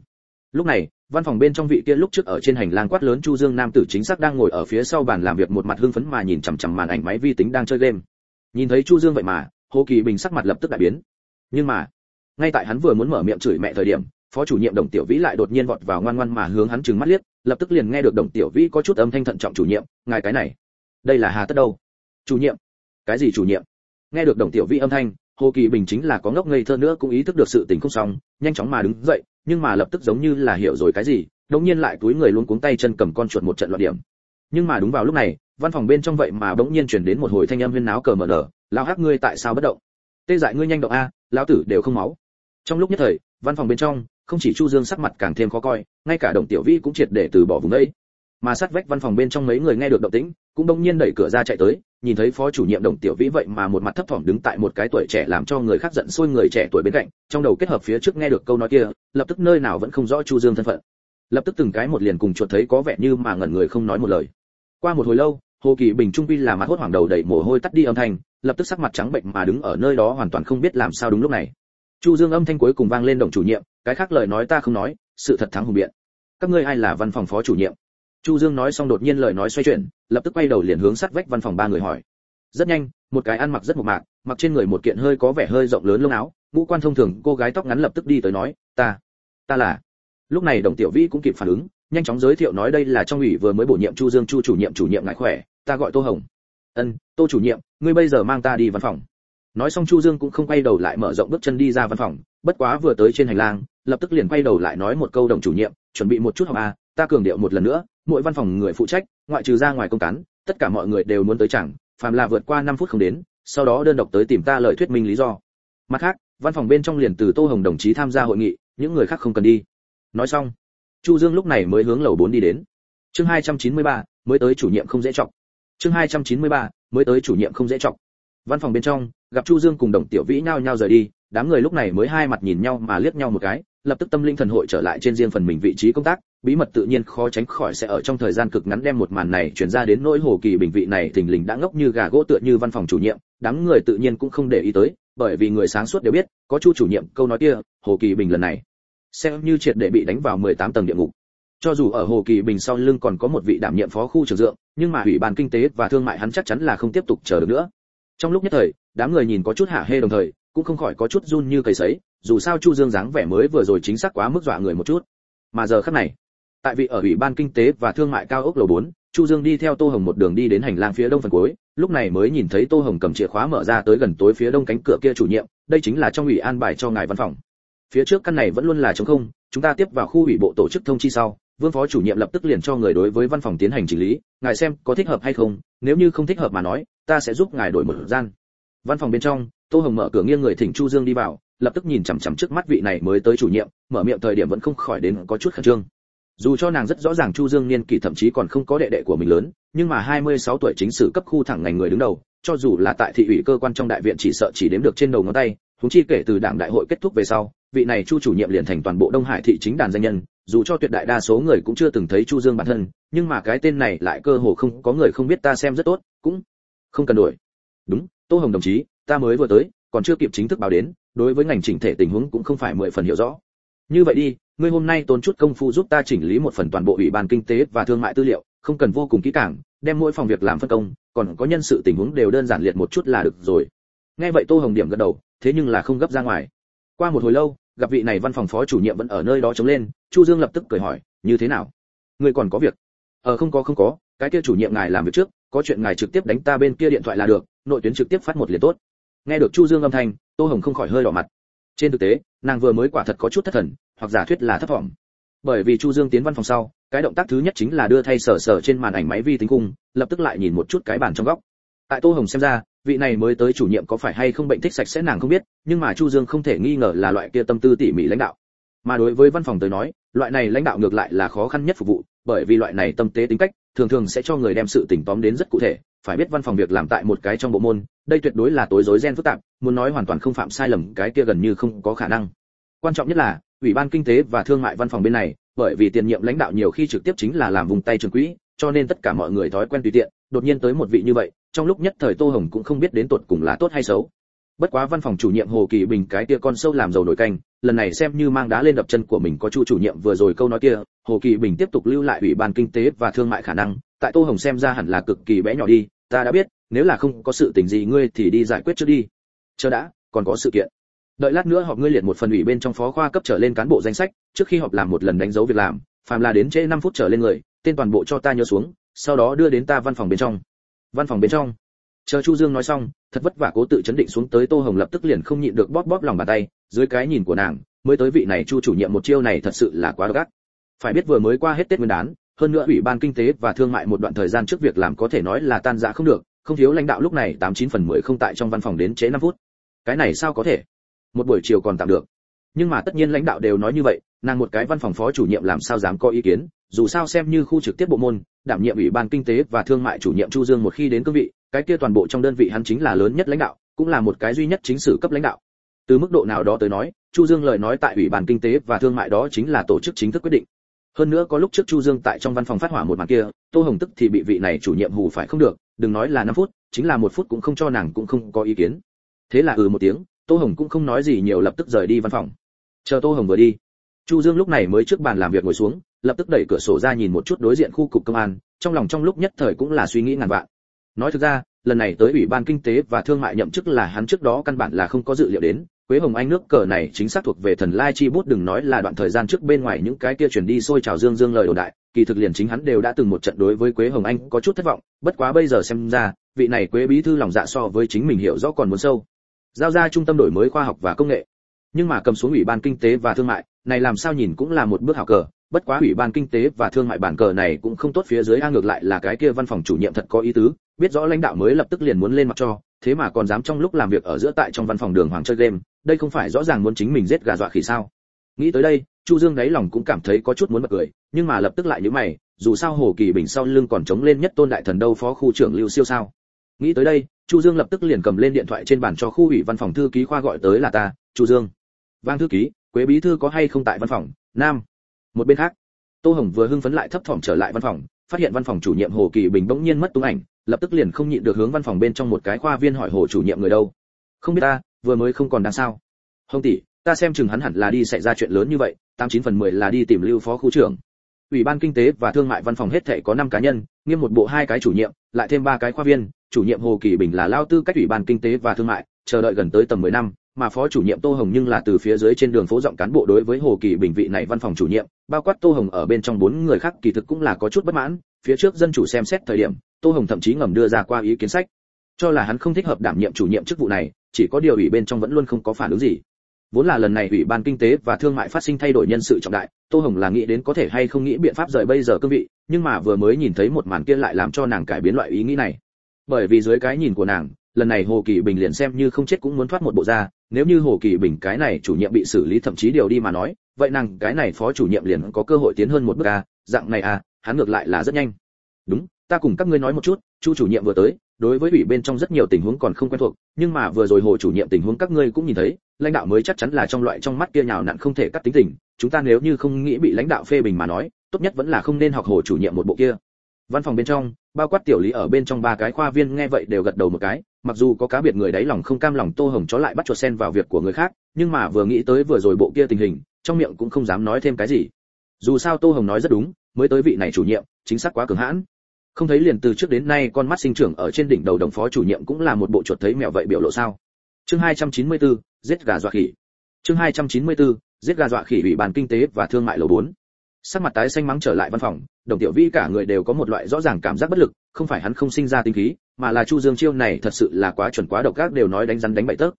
Lúc này, văn phòng bên trong vị kia lúc trước ở trên hành lang quát lớn chu dương nam tử chính xác đang ngồi ở phía sau bàn làm việc một mặt hưng phấn mà nhìn chằm chằm màn ảnh máy vi tính đang chơi game. Nhìn thấy chu dương vậy mà, hồ kỳ bình sắc mặt lập tức đại biến. Nhưng mà, ngay tại hắn vừa muốn mở miệng chửi mẹ thời điểm, phó chủ nhiệm đồng tiểu vĩ lại đột nhiên vọt vào ngoan ngoan mà hướng hắn trừng mắt liếc lập tức liền nghe được đồng tiểu vĩ có chút âm thanh thận trọng chủ nhiệm, ngài cái này, đây là hà tất đâu? Chủ nhiệm. Cái gì chủ nhiệm? Nghe được đồng tiểu vĩ âm thanh, hồ kỳ bình chính là có ngốc ngây thơ nữa cũng ý thức được sự tình không xong, nhanh chóng mà đứng dậy, nhưng mà lập tức giống như là hiểu rồi cái gì đống nhiên lại túi người luôn cuống tay chân cầm con chuột một trận loạn điểm. Nhưng mà đúng vào lúc này, văn phòng bên trong vậy mà bỗng nhiên chuyển đến một hồi thanh âm huyên náo cờ mở nở lao hắc ngươi tại sao bất động? Tê dại ngươi nhanh động a, lão tử đều không máu. Trong lúc nhất thời, văn phòng bên trong không chỉ chu dương sắc mặt càng thêm khó coi, ngay cả đồng tiểu vi cũng triệt để từ bỏ vùng ấy. Mà sát vách văn phòng bên trong mấy người nghe được động tĩnh, cũng đông nhiên đẩy cửa ra chạy tới, nhìn thấy phó chủ nhiệm đồng tiểu vĩ vậy mà một mặt thấp thỏm đứng tại một cái tuổi trẻ làm cho người khác giận sôi người trẻ tuổi bên cạnh, trong đầu kết hợp phía trước nghe được câu nói kia, lập tức nơi nào vẫn không rõ chu dương thân phận. Lập tức từng cái một liền cùng chuột thấy có vẻ như mà ngẩn người không nói một lời. Qua một hồi lâu, hồ kỳ bình trung vi là mặt hốt hoảng đầu đầy mồ hôi tắt đi âm thanh, lập tức sắc mặt trắng bệnh mà đứng ở nơi đó hoàn toàn không biết làm sao đúng lúc này chu dương âm thanh cuối cùng vang lên đồng chủ nhiệm, cái khác lời nói ta không nói, sự thật thắng hùng biện. Các ngươi ai là văn phòng phó chủ nhiệm? Chu dương nói xong đột nhiên lời nói xoay chuyển, lập tức quay đầu liền hướng sát vách văn phòng ba người hỏi. Rất nhanh, một cái ăn mặc rất mộc mạc, mặc trên người một kiện hơi có vẻ hơi rộng lớn lông áo, ngũ quan thông thường, cô gái tóc ngắn lập tức đi tới nói, ta ta là. Lúc này đồng tiểu vĩ cũng kịp phản ứng, nhanh chóng giới thiệu nói đây là trong ủy vừa mới bổ nhiệm chu dương, chu chủ nhiệm chủ nhiệm ngại khỏe, ta gọi tô hồng. Ân, tô chủ nhiệm, ngươi bây giờ mang ta đi văn phòng nói xong chu dương cũng không quay đầu lại mở rộng bước chân đi ra văn phòng bất quá vừa tới trên hành lang lập tức liền quay đầu lại nói một câu đồng chủ nhiệm chuẩn bị một chút học a ta cường điệu một lần nữa mỗi văn phòng người phụ trách ngoại trừ ra ngoài công cán tất cả mọi người đều muốn tới chẳng phàm là vượt qua 5 phút không đến sau đó đơn độc tới tìm ta lời thuyết minh lý do. Mặt khác văn phòng bên trong liền từ tô hồng đồng chí tham gia hội nghị những người khác không cần đi. Nói xong chu dương lúc này mới hướng lầu 4 đi đến. Chương 293, mới tới chủ nhiệm không dễ trọng chương 293, mới tới chủ nhiệm không dễ trọng văn phòng bên trong gặp chu dương cùng đồng tiểu vĩ nhao nhao rời đi, đám người lúc này mới hai mặt nhìn nhau mà liếc nhau một cái, lập tức tâm linh thần hội trở lại trên riêng phần mình vị trí công tác, bí mật tự nhiên khó tránh khỏi sẽ ở trong thời gian cực ngắn đem một màn này chuyển ra đến nỗi hồ kỳ bình vị này thình lình đã ngốc như gà gỗ tựa như văn phòng chủ nhiệm, đám người tự nhiên cũng không để ý tới, bởi vì người sáng suốt đều biết, có chu chủ nhiệm, câu nói kia, hồ kỳ bình lần này, xem như triệt để bị đánh vào 18 tầng địa ngục. Cho dù ở hồ kỳ bình sau lưng còn có một vị đảm nhiệm phó khu trưởng dượng, nhưng mà ủy ban kinh tế và thương mại hắn chắc chắn là không tiếp tục chờ được nữa. Trong lúc nhất thời đám người nhìn có chút hạ hê đồng thời cũng không khỏi có chút run như cầy sấy dù sao chu dương dáng vẻ mới vừa rồi chính xác quá mức dọa người một chút. Mà giờ khắc này tại vị ở ủy ban kinh tế và thương mại cao ốc lầu 4, chu dương đi theo tô hồng một đường đi đến hành lang phía đông phần cuối lúc này mới nhìn thấy tô hồng cầm chìa khóa mở ra tới gần tối phía đông cánh cửa kia chủ nhiệm đây chính là trong ủy an bài cho ngài văn phòng. Phía trước căn này vẫn luôn là trống không chúng ta tiếp vào khu ủy bộ tổ chức thông chi sau vương phó chủ nhiệm lập tức liền cho người đối với văn phòng tiến hành chỉnh lý ngài xem có thích hợp hay không nếu như không thích hợp mà nói ta sẽ giúp ngài đổi một gian văn phòng bên trong, tô hồng mở cửa nghiêng người thỉnh chu dương đi vào, lập tức nhìn chằm chằm trước mắt vị này mới tới chủ nhiệm, mở miệng thời điểm vẫn không khỏi đến có chút khẩn trương. Dù cho nàng rất rõ ràng chu dương niên kỷ thậm chí còn không có đệ đệ của mình lớn, nhưng mà 26 tuổi chính sử cấp khu thẳng ngành người đứng đầu, cho dù là tại thị ủy cơ quan trong đại viện chỉ sợ chỉ đếm được trên đầu ngón tay chúng chi kể từ đảng đại hội kết thúc về sau, vị này chu chủ nhiệm liền thành toàn bộ đông hải thị chính đàn danh nhân, dù cho tuyệt đại đa số người cũng chưa từng thấy chu dương bản thân, nhưng mà cái tên này lại cơ hồ không, có người không biết ta xem rất tốt, cũng không cần đổi. Đúng tô hồng đồng chí, ta mới vừa tới, còn chưa kịp chính thức báo đến, đối với ngành chỉnh thể tình huống cũng không phải mười phần hiểu rõ. Như vậy đi, ngươi hôm nay tốn chút công phu giúp ta chỉnh lý một phần toàn bộ ủy ban kinh tế và thương mại tư liệu, không cần vô cùng kỹ càng, đem mỗi phòng việc làm phân công, còn có nhân sự tình huống đều đơn giản liệt một chút là được rồi. Nghe vậy tô hồng điểm gật đầu, thế nhưng là không gấp ra ngoài. Qua một hồi lâu, gặp vị này văn phòng phó chủ nhiệm vẫn ở nơi đó chống lên, chu dương lập tức cười hỏi, như thế nào? Ngươi còn có việc? Ờ không có không có, cái kia chủ nhiệm ngài làm việc trước, có chuyện ngài trực tiếp đánh ta bên kia điện thoại là được nội tuyến trực tiếp phát một liền tốt. Nghe được chu dương âm thanh, tô hồng không khỏi hơi đỏ mặt. Trên thực tế, nàng vừa mới quả thật có chút thất thần, hoặc giả thuyết là thất vọng. Bởi vì chu dương tiến văn phòng sau, cái động tác thứ nhất chính là đưa thay sở sở trên màn ảnh máy vi tính cung lập tức lại nhìn một chút cái bàn trong góc. Tại tô hồng xem ra, vị này mới tới chủ nhiệm có phải hay không bệnh thích sạch sẽ nàng không biết, nhưng mà chu dương không thể nghi ngờ là loại kia tâm tư tỉ mỉ lãnh đạo. Mà đối với văn phòng tới nói, loại này lãnh đạo ngược lại là khó khăn nhất phục vụ, bởi vì loại này tâm tế tính cách thường thường sẽ cho người đem sự tỉnh tóm đến rất cụ thể, phải biết văn phòng việc làm tại một cái trong bộ môn, đây tuyệt đối là tối rối gen phức tạp, muốn nói hoàn toàn không phạm sai lầm, cái kia gần như không có khả năng. Quan trọng nhất là, ủy ban kinh tế và thương mại văn phòng bên này, bởi vì tiền nhiệm lãnh đạo nhiều khi trực tiếp chính là làm vùng tay trường quỹ, cho nên tất cả mọi người thói quen tùy tiện, đột nhiên tới một vị như vậy, trong lúc nhất thời tô hồng cũng không biết đến tuột cùng là tốt hay xấu bất quá văn phòng chủ nhiệm hồ kỳ bình cái kia con sâu làm dầu nổi canh, lần này xem như mang đá lên đập chân của mình có chu chủ nhiệm vừa rồi câu nói kia, hồ kỳ bình tiếp tục lưu lại ủy ban kinh tế và thương mại khả năng, tại tô hồng xem ra hẳn là cực kỳ bé nhỏ đi, ta đã biết, nếu là không có sự tình gì ngươi thì đi giải quyết trước đi. Chờ đã, còn có sự kiện. Đợi lát nữa họp ngươi liệt một phần ủy bên trong phó khoa cấp trở lên cán bộ danh sách, trước khi họp làm một lần đánh dấu việc làm, phàm là đến trễ 5 phút trở lên người, tên toàn bộ cho ta nhớ xuống, sau đó đưa đến ta văn phòng bên trong. Văn phòng bên trong chờ chu dương nói xong, thật vất vả cố tự chấn định xuống tới tô hồng lập tức liền không nhịn được bóp bóp lòng bàn tay, dưới cái nhìn của nàng, mới tới vị này chu chủ nhiệm một chiêu này thật sự là quá độc ác. Phải biết vừa mới qua hết tết nguyên đán, hơn nữa ủy ban kinh tế và thương mại một đoạn thời gian trước việc làm có thể nói là tan rã không được, không thiếu lãnh đạo lúc này tám chín phần mười không tại trong văn phòng đến chế 5 phút. Cái này sao có thể? Một buổi chiều còn tạm được. Nhưng mà tất nhiên lãnh đạo đều nói như vậy, nàng một cái văn phòng phó chủ nhiệm làm sao dám có ý kiến? Dù sao xem như khu trực tiếp bộ môn, đảm nhiệm ủy ban kinh tế và thương mại chủ nhiệm chu dương một khi đến cương vị, cái kia toàn bộ trong đơn vị hắn chính là lớn nhất lãnh đạo, cũng là một cái duy nhất chính sử cấp lãnh đạo. Từ mức độ nào đó tới nói, chu dương lời nói tại ủy ban kinh tế và thương mại đó chính là tổ chức chính thức quyết định. Hơn nữa có lúc trước chu dương tại trong văn phòng phát hỏa một màn kia, tô hồng tức thì bị vị này chủ nhiệm hù phải không được, đừng nói là 5 phút, chính là một phút cũng không cho nàng cũng không có ý kiến. Thế là ừ một tiếng, tô hồng cũng không nói gì nhiều lập tức rời đi văn phòng. Chờ tô hồng vừa đi, chu dương lúc này mới trước bàn làm việc ngồi xuống lập tức đẩy cửa sổ ra nhìn một chút đối diện khu cục công an, trong lòng trong lúc nhất thời cũng là suy nghĩ ngàn vạn. Nói thực ra, lần này tới ủy ban kinh tế và thương mại nhậm chức là hắn trước đó căn bản là không có dự liệu đến, quế hồng anh nước cờ này chính xác thuộc về thần lai chi bút đừng nói là đoạn thời gian trước bên ngoài những cái kia chuyển đi xôi trào dương dương lời đồn đại, kỳ thực liền chính hắn đều đã từng một trận đối với quế hồng anh có chút thất vọng, bất quá bây giờ xem ra, vị này quế bí thư lòng dạ so với chính mình hiểu rõ còn muốn sâu. Giao ra trung tâm đổi mới khoa học và công nghệ. Nhưng mà cầm xuống ủy ban kinh tế và thương mại, này làm sao nhìn cũng là một bước hảo cờ bất quá ủy ban kinh tế và thương mại bản cờ này cũng không tốt phía dưới a ngược lại là cái kia văn phòng chủ nhiệm thật có ý tứ, biết rõ lãnh đạo mới lập tức liền muốn lên mặt cho, thế mà còn dám trong lúc làm việc ở giữa tại trong văn phòng đường hoàng chơi game, đây không phải rõ ràng muốn chính mình giết gà dọa khỉ sao? Nghĩ tới đây, chu dương đáy lòng cũng cảm thấy có chút muốn bật cười, nhưng mà lập tức lại nhíu mày, dù sao hồ kỳ bình sau lưng còn chống lên nhất tôn đại thần đâu phó khu trưởng lưu siêu sao? Nghĩ tới đây, chu dương lập tức liền cầm lên điện thoại trên bàn cho khu ủy văn phòng thư ký khoa gọi tới là ta, chu dương. Vang thư ký, quế bí thư có hay không tại văn phòng? Nam một bên khác, tô hồng vừa hưng phấn lại thấp thỏm trở lại văn phòng, phát hiện văn phòng chủ nhiệm hồ kỳ bình bỗng nhiên mất tung ảnh, lập tức liền không nhịn được hướng văn phòng bên trong một cái khoa viên hỏi hồ chủ nhiệm người đâu. Không biết ta, vừa mới không còn đang sao? Hồng tỷ, ta xem chừng hắn hẳn là đi xảy ra chuyện lớn như vậy, tám chín phần mười là đi tìm lưu phó khu trưởng. Ủy ban kinh tế và thương mại văn phòng hết thảy có 5 cá nhân, nghiêm một bộ hai cái chủ nhiệm, lại thêm ba cái khoa viên, chủ nhiệm hồ kỳ bình là lao tư cách ủy ban kinh tế và thương mại, chờ đợi gần tới tầm 10 năm mà phó chủ nhiệm tô hồng nhưng là từ phía dưới trên đường phố rộng cán bộ đối với hồ kỳ bình vị này văn phòng chủ nhiệm, bao quát tô hồng ở bên trong bốn người khác kỳ thực cũng là có chút bất mãn, phía trước dân chủ xem xét thời điểm, tô hồng thậm chí ngầm đưa ra qua ý kiến sách. Cho là hắn không thích hợp đảm nhiệm chủ nhiệm chức vụ này, chỉ có điều ủy bên trong vẫn luôn không có phản ứng gì. Vốn là lần này ủy ban kinh tế và thương mại phát sinh thay đổi nhân sự trọng đại, tô hồng là nghĩ đến có thể hay không nghĩ biện pháp rời bây giờ cương vị, nhưng mà vừa mới nhìn thấy một màn kia lại làm cho nàng cải biến loại ý nghĩ này. Bởi vì dưới cái nhìn của nàng lần này hồ kỳ bình liền xem như không chết cũng muốn thoát một bộ ra nếu như hồ kỳ bình cái này chủ nhiệm bị xử lý thậm chí điều đi mà nói vậy nàng cái này phó chủ nhiệm liền có cơ hội tiến hơn một bước à, dạng này à hắn ngược lại là rất nhanh. Đúng ta cùng các ngươi nói một chút chu chủ nhiệm vừa tới đối với ủy bên trong rất nhiều tình huống còn không quen thuộc nhưng mà vừa rồi hồ chủ nhiệm tình huống các ngươi cũng nhìn thấy lãnh đạo mới chắc chắn là trong loại trong mắt kia nhào nặn không thể cắt tính tình chúng ta nếu như không nghĩ bị lãnh đạo phê bình mà nói tốt nhất vẫn là không nên học hồ chủ nhiệm một bộ kia. Văn phòng bên trong bao quát tiểu lý ở bên trong ba cái khoa viên nghe vậy đều gật đầu một cái mặc dù có cá biệt người đáy lòng không cam lòng tô hồng chó lại bắt chuột sen vào việc của người khác nhưng mà vừa nghĩ tới vừa rồi bộ kia tình hình trong miệng cũng không dám nói thêm cái gì. Dù sao tô hồng nói rất đúng mới tới vị này chủ nhiệm chính xác quá cường hãn. Không thấy liền từ trước đến nay con mắt sinh trưởng ở trên đỉnh đầu đồng phó chủ nhiệm cũng là một bộ chuột thấy mèo vậy biểu lộ sao. Chương 294, giết gà dọa khỉ. Chương 294, giết gà dọa khỉ ủy ban kinh tế và thương mại lầu 4 sắc mặt tái xanh mắng trở lại văn phòng, đồng tiểu vi cả người đều có một loại rõ ràng cảm giác bất lực, không phải hắn không sinh ra tinh khí, mà là chu dương chiêu này thật sự là quá chuẩn quá độc ác đều nói đánh rắn đánh bậy tớp.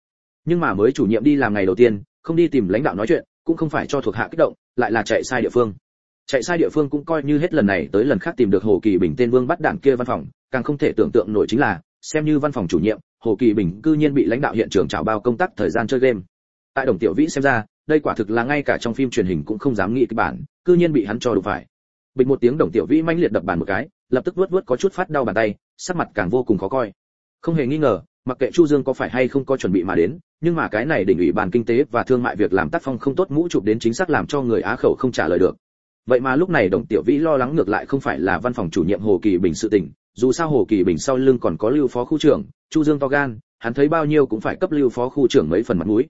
Nhưng mà mới chủ nhiệm đi làm ngày đầu tiên, không đi tìm lãnh đạo nói chuyện, cũng không phải cho thuộc hạ kích động, lại là chạy sai địa phương. Chạy sai địa phương cũng coi như hết lần này tới lần khác tìm được hồ kỳ bình tên vương bắt đảng kia văn phòng, càng không thể tưởng tượng nổi chính là, xem như văn phòng chủ nhiệm, hồ kỳ bình cư nhiên bị lãnh đạo hiện trường trào bao công tác thời gian chơi game. Tại đồng tiểu vĩ xem ra đây quả thực là ngay cả trong phim truyền hình cũng không dám nghĩ kịch bản, cư nhiên bị hắn cho đụng phải. Bình một tiếng đồng tiểu vĩ manh liệt đập bàn một cái, lập tức vuốt vuốt có chút phát đau bàn tay, sắc mặt càng vô cùng khó coi. Không hề nghi ngờ, mặc kệ chu dương có phải hay không có chuẩn bị mà đến, nhưng mà cái này đỉnh ủy bàn kinh tế và thương mại việc làm tác phong không tốt mũ chụp đến chính xác làm cho người á khẩu không trả lời được. Vậy mà lúc này đồng tiểu vĩ lo lắng ngược lại không phải là văn phòng chủ nhiệm hồ kỳ bình sự tình, dù sao hồ kỳ bình sau lưng còn có lưu phó khu trưởng, chu dương to gan, hắn thấy bao nhiêu cũng phải cấp lưu phó khu trưởng mấy phần mặt mũi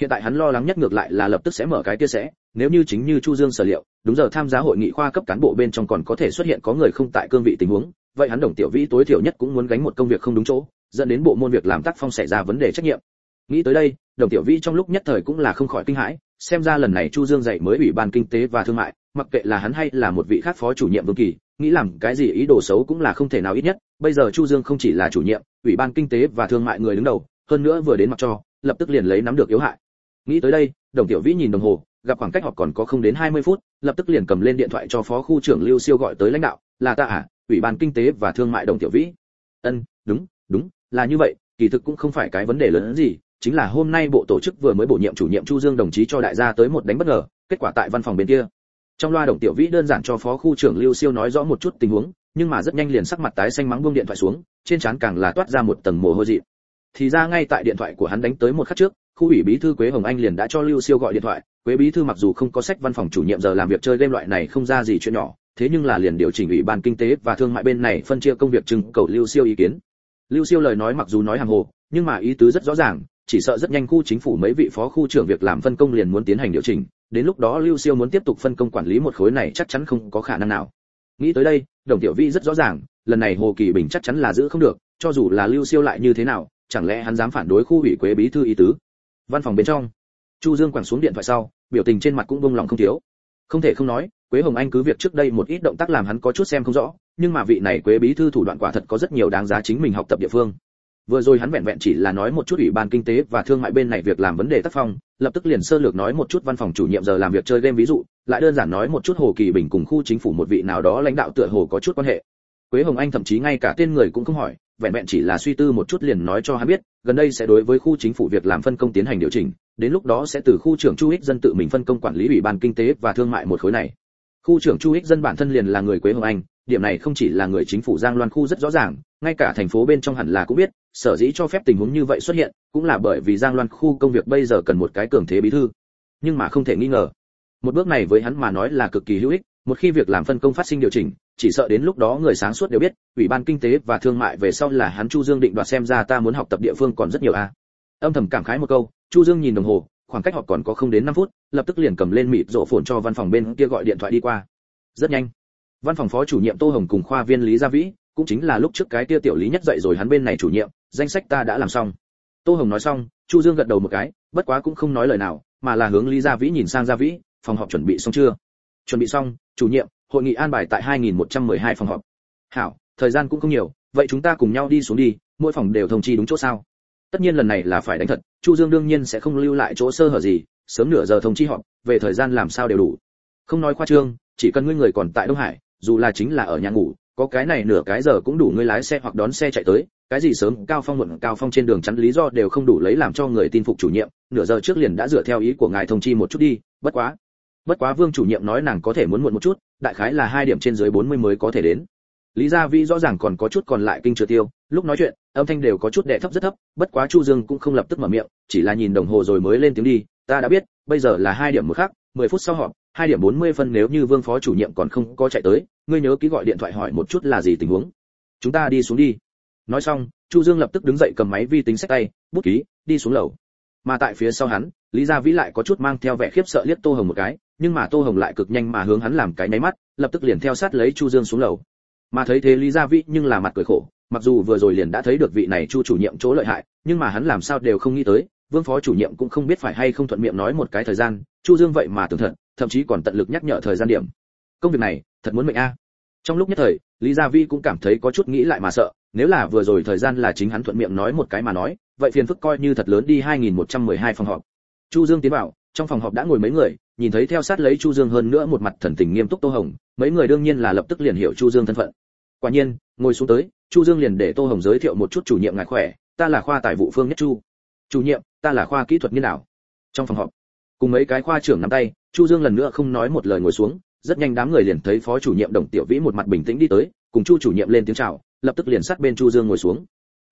hiện tại hắn lo lắng nhất ngược lại là lập tức sẽ mở cái kia sẽ, nếu như chính như chu dương sở liệu, đúng giờ tham gia hội nghị khoa cấp cán bộ bên trong còn có thể xuất hiện có người không tại cương vị tình huống, vậy hắn đồng tiểu vĩ tối thiểu nhất cũng muốn gánh một công việc không đúng chỗ, dẫn đến bộ môn việc làm tác phong xảy ra vấn đề trách nhiệm. Nghĩ tới đây, đồng tiểu vĩ trong lúc nhất thời cũng là không khỏi kinh hãi, xem ra lần này chu dương dạy mới ủy ban kinh tế và thương mại, mặc kệ là hắn hay là một vị khác phó chủ nhiệm vương kỳ, nghĩ làm cái gì ý đồ xấu cũng là không thể nào ít nhất, bây giờ chu dương không chỉ là chủ nhiệm, ủy ban kinh tế và thương mại người đứng đầu, hơn nữa vừa đến mặt cho, lập tức liền lấy nắm được yếu hại nghĩ tới đây, đồng tiểu vĩ nhìn đồng hồ, gặp khoảng cách họp còn có không đến 20 phút, lập tức liền cầm lên điện thoại cho phó khu trưởng lưu siêu gọi tới lãnh đạo, là ta à ủy ban kinh tế và thương mại đồng tiểu vĩ. Ân, đúng đúng, là như vậy, kỳ thực cũng không phải cái vấn đề lớn gì, chính là hôm nay bộ tổ chức vừa mới bổ nhiệm chủ nhiệm chu dương đồng chí cho đại gia tới một đánh bất ngờ, kết quả tại văn phòng bên kia. Trong loa đồng tiểu vĩ đơn giản cho phó khu trưởng lưu siêu nói rõ một chút tình huống, nhưng mà rất nhanh liền sắc mặt tái xanh mắng buông điện thoại xuống, trên trán càng là toát ra một tầng mồ hôi dị thì ra ngay tại điện thoại của hắn đánh tới một khắc trước khu ủy bí thư quế hồng anh liền đã cho lưu siêu gọi điện thoại. Quế bí thư mặc dù không có sách văn phòng chủ nhiệm giờ làm việc chơi game loại này không ra gì chuyện nhỏ, thế nhưng là liền điều chỉnh ủy ban kinh tế và thương mại bên này phân chia công việc trưng cầu lưu siêu ý kiến. Lưu siêu lời nói mặc dù nói hàng hồ, nhưng mà ý tứ rất rõ ràng, chỉ sợ rất nhanh khu chính phủ mấy vị phó khu trưởng việc làm phân công liền muốn tiến hành điều chỉnh. Đến lúc đó lưu siêu muốn tiếp tục phân công quản lý một khối này chắc chắn không có khả năng nào. Nghĩ tới đây, đồng tiểu vi rất rõ ràng, lần này hồ kỳ bình chắc chắn là giữ không được, cho dù là lưu siêu lại như thế nào, chẳng lẽ hắn dám phản đối khu ủy quế bí thư ý tứ? Văn phòng bên trong. Chu dương quẳng xuống điện thoại sau, biểu tình trên mặt cũng bông lòng không thiếu. Không thể không nói, quế hồng anh cứ việc trước đây một ít động tác làm hắn có chút xem không rõ, nhưng mà vị này quế bí thư thủ đoạn quả thật có rất nhiều đáng giá chính mình học tập địa phương. Vừa rồi hắn vẹn vẹn chỉ là nói một chút ủy ban kinh tế và thương mại bên này việc làm vấn đề tác phong, lập tức liền sơ lược nói một chút văn phòng chủ nhiệm giờ làm việc chơi game ví dụ, lại đơn giản nói một chút hồ kỳ bình cùng khu chính phủ một vị nào đó lãnh đạo tựa hồ có chút quan hệ. Quế hồng anh thậm chí ngay cả tên người cũng không hỏi vẹn vẹn chỉ là suy tư một chút liền nói cho hắn biết, gần đây sẽ đối với khu chính phủ việc làm phân công tiến hành điều chỉnh, đến lúc đó sẽ từ khu trưởng chu ích dân tự mình phân công quản lý ủy ban kinh tế và thương mại một khối này. Khu trưởng chu ích dân bản thân liền là người quế hồng anh, điểm này không chỉ là người chính phủ giang loan khu rất rõ ràng, ngay cả thành phố bên trong hẳn là cũng biết, sở dĩ cho phép tình huống như vậy xuất hiện, cũng là bởi vì giang loan khu công việc bây giờ cần một cái cường thế bí thư. Nhưng mà không thể nghi ngờ, một bước này với hắn mà nói là cực kỳ hữu ích một khi việc làm phân công phát sinh điều chỉnh, chỉ sợ đến lúc đó người sáng suốt đều biết, ủy ban kinh tế và thương mại về sau là hắn chu dương định đoạt xem ra ta muốn học tập địa phương còn rất nhiều a. Âm thầm cảm khái một câu, chu dương nhìn đồng hồ, khoảng cách họp còn có không đến 5 phút, lập tức liền cầm lên mịt rộ phồn cho văn phòng bên kia gọi điện thoại đi qua. Rất nhanh. Văn phòng phó chủ nhiệm tô hồng cùng khoa viên lý gia vĩ, cũng chính là lúc trước cái kia tiểu lý nhất dậy rồi hắn bên này chủ nhiệm, danh sách ta đã làm xong. Tô hồng nói xong, chu dương gật đầu một cái, bất quá cũng không nói lời nào, mà là hướng lý gia vĩ nhìn sang gia vĩ, phòng họp chuẩn bị xong chưa? Chuẩn bị xong chủ nhiệm, hội nghị an bài tại 2112 phòng họp. Hảo, thời gian cũng không nhiều, vậy chúng ta cùng nhau đi xuống đi, mỗi phòng đều thông chi đúng chỗ sao? Tất nhiên lần này là phải đánh thật, chu dương đương nhiên sẽ không lưu lại chỗ sơ hở gì, sớm nửa giờ thông chi họp, về thời gian làm sao đều đủ. Không nói khoa trương, chỉ cần ngươi người còn tại đông hải, dù là chính là ở nhà ngủ, có cái này nửa cái giờ cũng đủ ngươi lái xe hoặc đón xe chạy tới, cái gì sớm, cao phong muộn, cao phong trên đường chắn lý do đều không đủ lấy làm cho người tin phục chủ nhiệm, nửa giờ trước liền đã dựa theo ý của ngài thông chi một chút đi, bất quá bất quá vương chủ nhiệm nói nàng có thể muốn muộn một chút, đại khái là hai điểm trên dưới 40 mới có thể đến. Lý gia vĩ rõ ràng còn có chút còn lại kinh chưa tiêu, lúc nói chuyện, âm thanh đều có chút đẻ thấp rất thấp, bất quá chu dương cũng không lập tức mở miệng, chỉ là nhìn đồng hồ rồi mới lên tiếng đi, ta đã biết, bây giờ là hai điểm một khác 10 phút sau họp, hai điểm 40 phân nếu như vương phó chủ nhiệm còn không có chạy tới, ngươi nhớ ký gọi điện thoại hỏi một chút là gì tình huống. Chúng ta đi xuống đi. Nói xong, chu dương lập tức đứng dậy cầm máy vi tính sách tay, bút ký, đi xuống lầu. Mà tại phía sau hắn, lý gia vĩ lại có chút mang theo vẻ khiếp sợ liếc tô hồng một cái nhưng mà tô hồng lại cực nhanh mà hướng hắn làm cái nháy mắt, lập tức liền theo sát lấy chu dương xuống lầu. Mà thấy thế lý gia vĩ nhưng là mặt cười khổ, mặc dù vừa rồi liền đã thấy được vị này chu chủ nhiệm chỗ lợi hại, nhưng mà hắn làm sao đều không nghĩ tới, vương phó chủ nhiệm cũng không biết phải hay không thuận miệng nói một cái thời gian, chu dương vậy mà tưởng thật, thậm chí còn tận lực nhắc nhở thời gian điểm. Công việc này, thật muốn mệnh a. Trong lúc nhất thời, lý gia vi cũng cảm thấy có chút nghĩ lại mà sợ, nếu là vừa rồi thời gian là chính hắn thuận miệng nói một cái mà nói, vậy phiền phức coi như thật lớn đi 2112 phòng họp. Chu dương tiến vào trong phòng họp đã ngồi mấy người, nhìn thấy theo sát lấy chu dương hơn nữa một mặt thần tình nghiêm túc tô hồng, mấy người đương nhiên là lập tức liền hiểu chu dương thân phận. Quả nhiên, ngồi xuống tới, chu dương liền để tô hồng giới thiệu một chút chủ nhiệm ngài khỏe, ta là khoa tài vụ phương nhất chu. Chủ nhiệm, ta là khoa kỹ thuật như nào trong phòng họp, cùng mấy cái khoa trưởng nắm tay, chu dương lần nữa không nói một lời ngồi xuống, rất nhanh đám người liền thấy phó chủ nhiệm đồng tiểu vĩ một mặt bình tĩnh đi tới, cùng chu chủ nhiệm lên tiếng chào, lập tức liền sát bên chu dương ngồi xuống.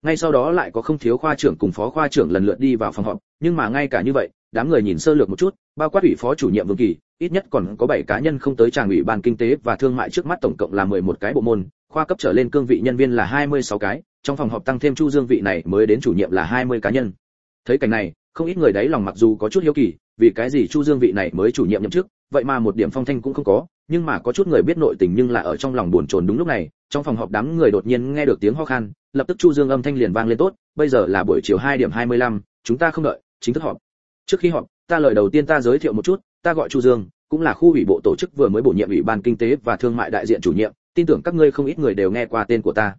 Ngay sau đó lại có không thiếu khoa trưởng cùng phó khoa trưởng lần lượt đi vào phòng họp, nhưng mà ngay cả như vậy đám người nhìn sơ lược một chút bao quát ủy phó chủ nhiệm vương kỳ ít nhất còn có 7 cá nhân không tới tràng ủy ban kinh tế và thương mại trước mắt tổng cộng là 11 cái bộ môn khoa cấp trở lên cương vị nhân viên là 26 cái trong phòng họp tăng thêm chu dương vị này mới đến chủ nhiệm là 20 cá nhân. Thấy cảnh này không ít người đấy lòng mặc dù có chút hiếu kỳ vì cái gì chu dương vị này mới chủ nhiệm nhậm chức vậy mà một điểm phong thanh cũng không có nhưng mà có chút người biết nội tình nhưng là ở trong lòng buồn chồn đúng lúc này trong phòng họp đám người đột nhiên nghe được tiếng ho khan lập tức chu dương âm thanh liền vang lên tốt bây giờ là buổi chiều 2 điểm 25, chúng ta không đợi chính thức họp trước khi họp, ta lời đầu tiên ta giới thiệu một chút, ta gọi chu dương, cũng là khu ủy bộ tổ chức vừa mới bổ nhiệm ủy ban kinh tế và thương mại đại diện chủ nhiệm, tin tưởng các ngươi không ít người đều nghe qua tên của ta.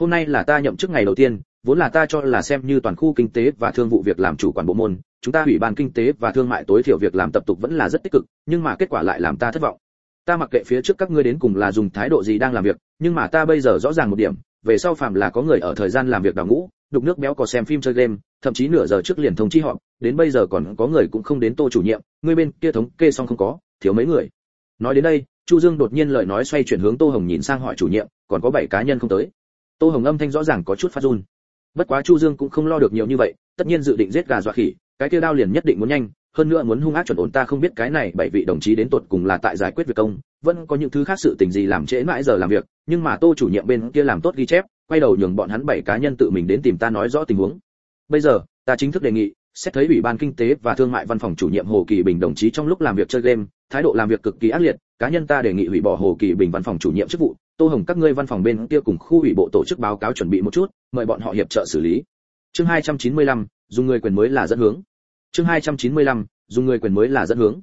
Hôm nay là ta nhậm chức ngày đầu tiên, vốn là ta cho là xem như toàn khu kinh tế và thương vụ việc làm chủ quản bộ môn, chúng ta ủy ban kinh tế và thương mại tối thiểu việc làm tập tục vẫn là rất tích cực, nhưng mà kết quả lại làm ta thất vọng. Ta mặc kệ phía trước các ngươi đến cùng là dùng thái độ gì đang làm việc, nhưng mà ta bây giờ rõ ràng một điểm, về sau phạm là có người ở thời gian làm việc đào ngũ đục nước béo có xem phim chơi game, thậm chí nửa giờ trước liền thông chi họ đến bây giờ còn có người cũng không đến tô chủ nhiệm ngươi bên kia thống kê xong không có, thiếu mấy người. Nói đến đây, chu dương đột nhiên lời nói xoay chuyển hướng tô hồng nhìn sang hỏi chủ nhiệm, còn có bảy cá nhân không tới. Tô hồng âm thanh rõ ràng có chút phát run. Bất quá chu dương cũng không lo được nhiều như vậy, tất nhiên dự định giết gà dọa khỉ, cái kia đao liền nhất định muốn nhanh, hơn nữa muốn hung ác chuẩn ổn ta không biết cái này bảy vị đồng chí đến tột cùng là tại giải quyết việc công, vẫn có những thứ khác sự tình gì làm trễ mãi giờ làm việc, nhưng mà tô chủ nhiệm bên kia làm tốt ghi chép quay đầu nhường bọn hắn bảy cá nhân tự mình đến tìm ta nói rõ tình huống. Bây giờ ta chính thức đề nghị xét thấy ủy ban kinh tế và thương mại văn phòng chủ nhiệm hồ kỳ bình đồng chí trong lúc làm việc chơi game thái độ làm việc cực kỳ ác liệt cá nhân ta đề nghị hủy bỏ hồ kỳ bình văn phòng chủ nhiệm chức vụ tô hồng các ngươi văn phòng bên kia cùng khu ủy bộ tổ chức báo cáo chuẩn bị một chút mời bọn họ hiệp trợ xử lý. Chương 295, dùng người quyền mới là dẫn hướng. Chương 295, dùng người quyền mới là dẫn hướng.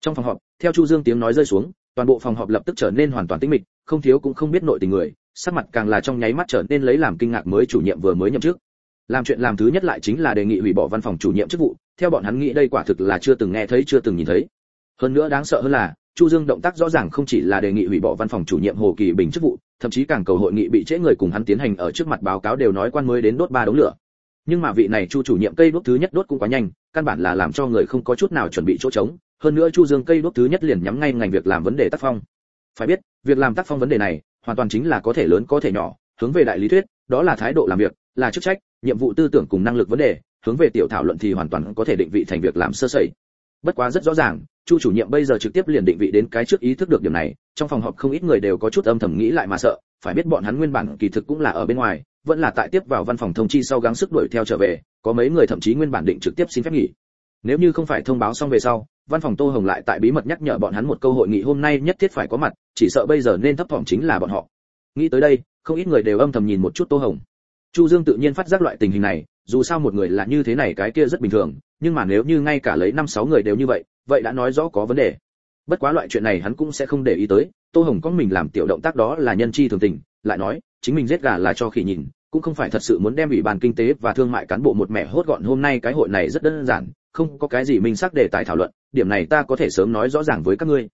Trong phòng họp theo chu dương tiếng nói rơi xuống toàn bộ phòng họp lập tức trở nên hoàn toàn tĩnh mịch không thiếu cũng không biết nội tình người sắc mặt càng là trong nháy mắt trở nên lấy làm kinh ngạc mới chủ nhiệm vừa mới nhậm chức. Làm chuyện làm thứ nhất lại chính là đề nghị hủy bỏ văn phòng chủ nhiệm chức vụ, theo bọn hắn nghĩ đây quả thực là chưa từng nghe thấy, chưa từng nhìn thấy. Hơn nữa đáng sợ hơn là, chu dương động tác rõ ràng không chỉ là đề nghị hủy bỏ văn phòng chủ nhiệm hồ kỳ bình chức vụ, thậm chí càng cầu hội nghị bị trễ người cùng hắn tiến hành ở trước mặt báo cáo đều nói quan mới đến đốt ba đống lửa. Nhưng mà vị này chu chủ nhiệm cây đốt thứ nhất đốt cũng quá nhanh, căn bản là làm cho người không có chút nào chuẩn bị chỗ trống. Hơn nữa chu dương cây đốt thứ nhất liền nhắm ngay ngành việc làm vấn đề tác phong. Phải biết, việc làm tác phong vấn đề này hoàn toàn chính là có thể lớn có thể nhỏ, hướng về đại lý thuyết, đó là thái độ làm việc, là chức trách, nhiệm vụ tư tưởng cùng năng lực vấn đề, hướng về tiểu thảo luận thì hoàn toàn có thể định vị thành việc làm sơ sẩy. Bất quá rất rõ ràng, chu chủ nhiệm bây giờ trực tiếp liền định vị đến cái trước ý thức được điểm này, trong phòng họp không ít người đều có chút âm thầm nghĩ lại mà sợ, phải biết bọn hắn nguyên bản kỳ thực cũng là ở bên ngoài, vẫn là tại tiếp vào văn phòng thông chi sau gắng sức đuổi theo trở về, có mấy người thậm chí nguyên bản định trực tiếp xin phép nghỉ nếu như không phải thông báo xong về sau, văn phòng tô hồng lại tại bí mật nhắc nhở bọn hắn một câu hội nghị hôm nay nhất thiết phải có mặt, chỉ sợ bây giờ nên thấp thỏm chính là bọn họ. Nghĩ tới đây, không ít người đều âm thầm nhìn một chút tô hồng. Chu dương tự nhiên phát giác loại tình hình này, dù sao một người là như thế này cái kia rất bình thường, nhưng mà nếu như ngay cả lấy năm sáu người đều như vậy vậy đã nói rõ có vấn đề. Bất quá loại chuyện này hắn cũng sẽ không để ý tới, tô hồng có mình làm tiểu động tác đó là nhân chi thường tình, lại nói, chính mình giết gà là cho khỉ nhìn cũng không phải thật sự muốn đem ủy ban kinh tế và thương mại cán bộ một mẻ hốt gọn hôm nay cái hội này rất đơn giản, không có cái gì mình xác để tài thảo luận, điểm này ta có thể sớm nói rõ ràng với các ngươi.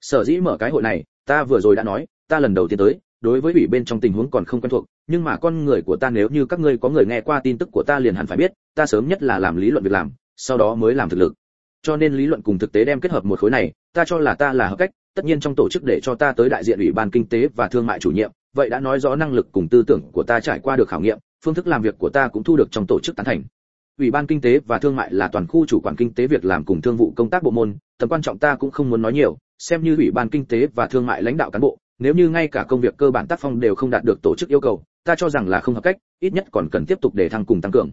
Sở dĩ mở cái hội này, ta vừa rồi đã nói, ta lần đầu tiên tới, đối với ủy bên trong tình huống còn không quen thuộc, nhưng mà con người của ta nếu như các ngươi có người nghe qua tin tức của ta liền hẳn phải biết, ta sớm nhất là làm lý luận việc làm, sau đó mới làm thực lực. Cho nên lý luận cùng thực tế đem kết hợp một khối này, ta cho là ta là hợp cách, tất nhiên trong tổ chức để cho ta tới đại diện ủy ban kinh tế và thương mại chủ nhiệm vậy đã nói rõ năng lực cùng tư tưởng của ta trải qua được khảo nghiệm, phương thức làm việc của ta cũng thu được trong tổ chức tán thành. Ủy ban kinh tế và thương mại là toàn khu chủ quản kinh tế việc làm cùng thương vụ công tác bộ môn, tầm quan trọng ta cũng không muốn nói nhiều, xem như ủy ban kinh tế và thương mại lãnh đạo cán bộ, nếu như ngay cả công việc cơ bản tác phong đều không đạt được tổ chức yêu cầu, ta cho rằng là không hợp cách, ít nhất còn cần tiếp tục để thăng cùng tăng cường.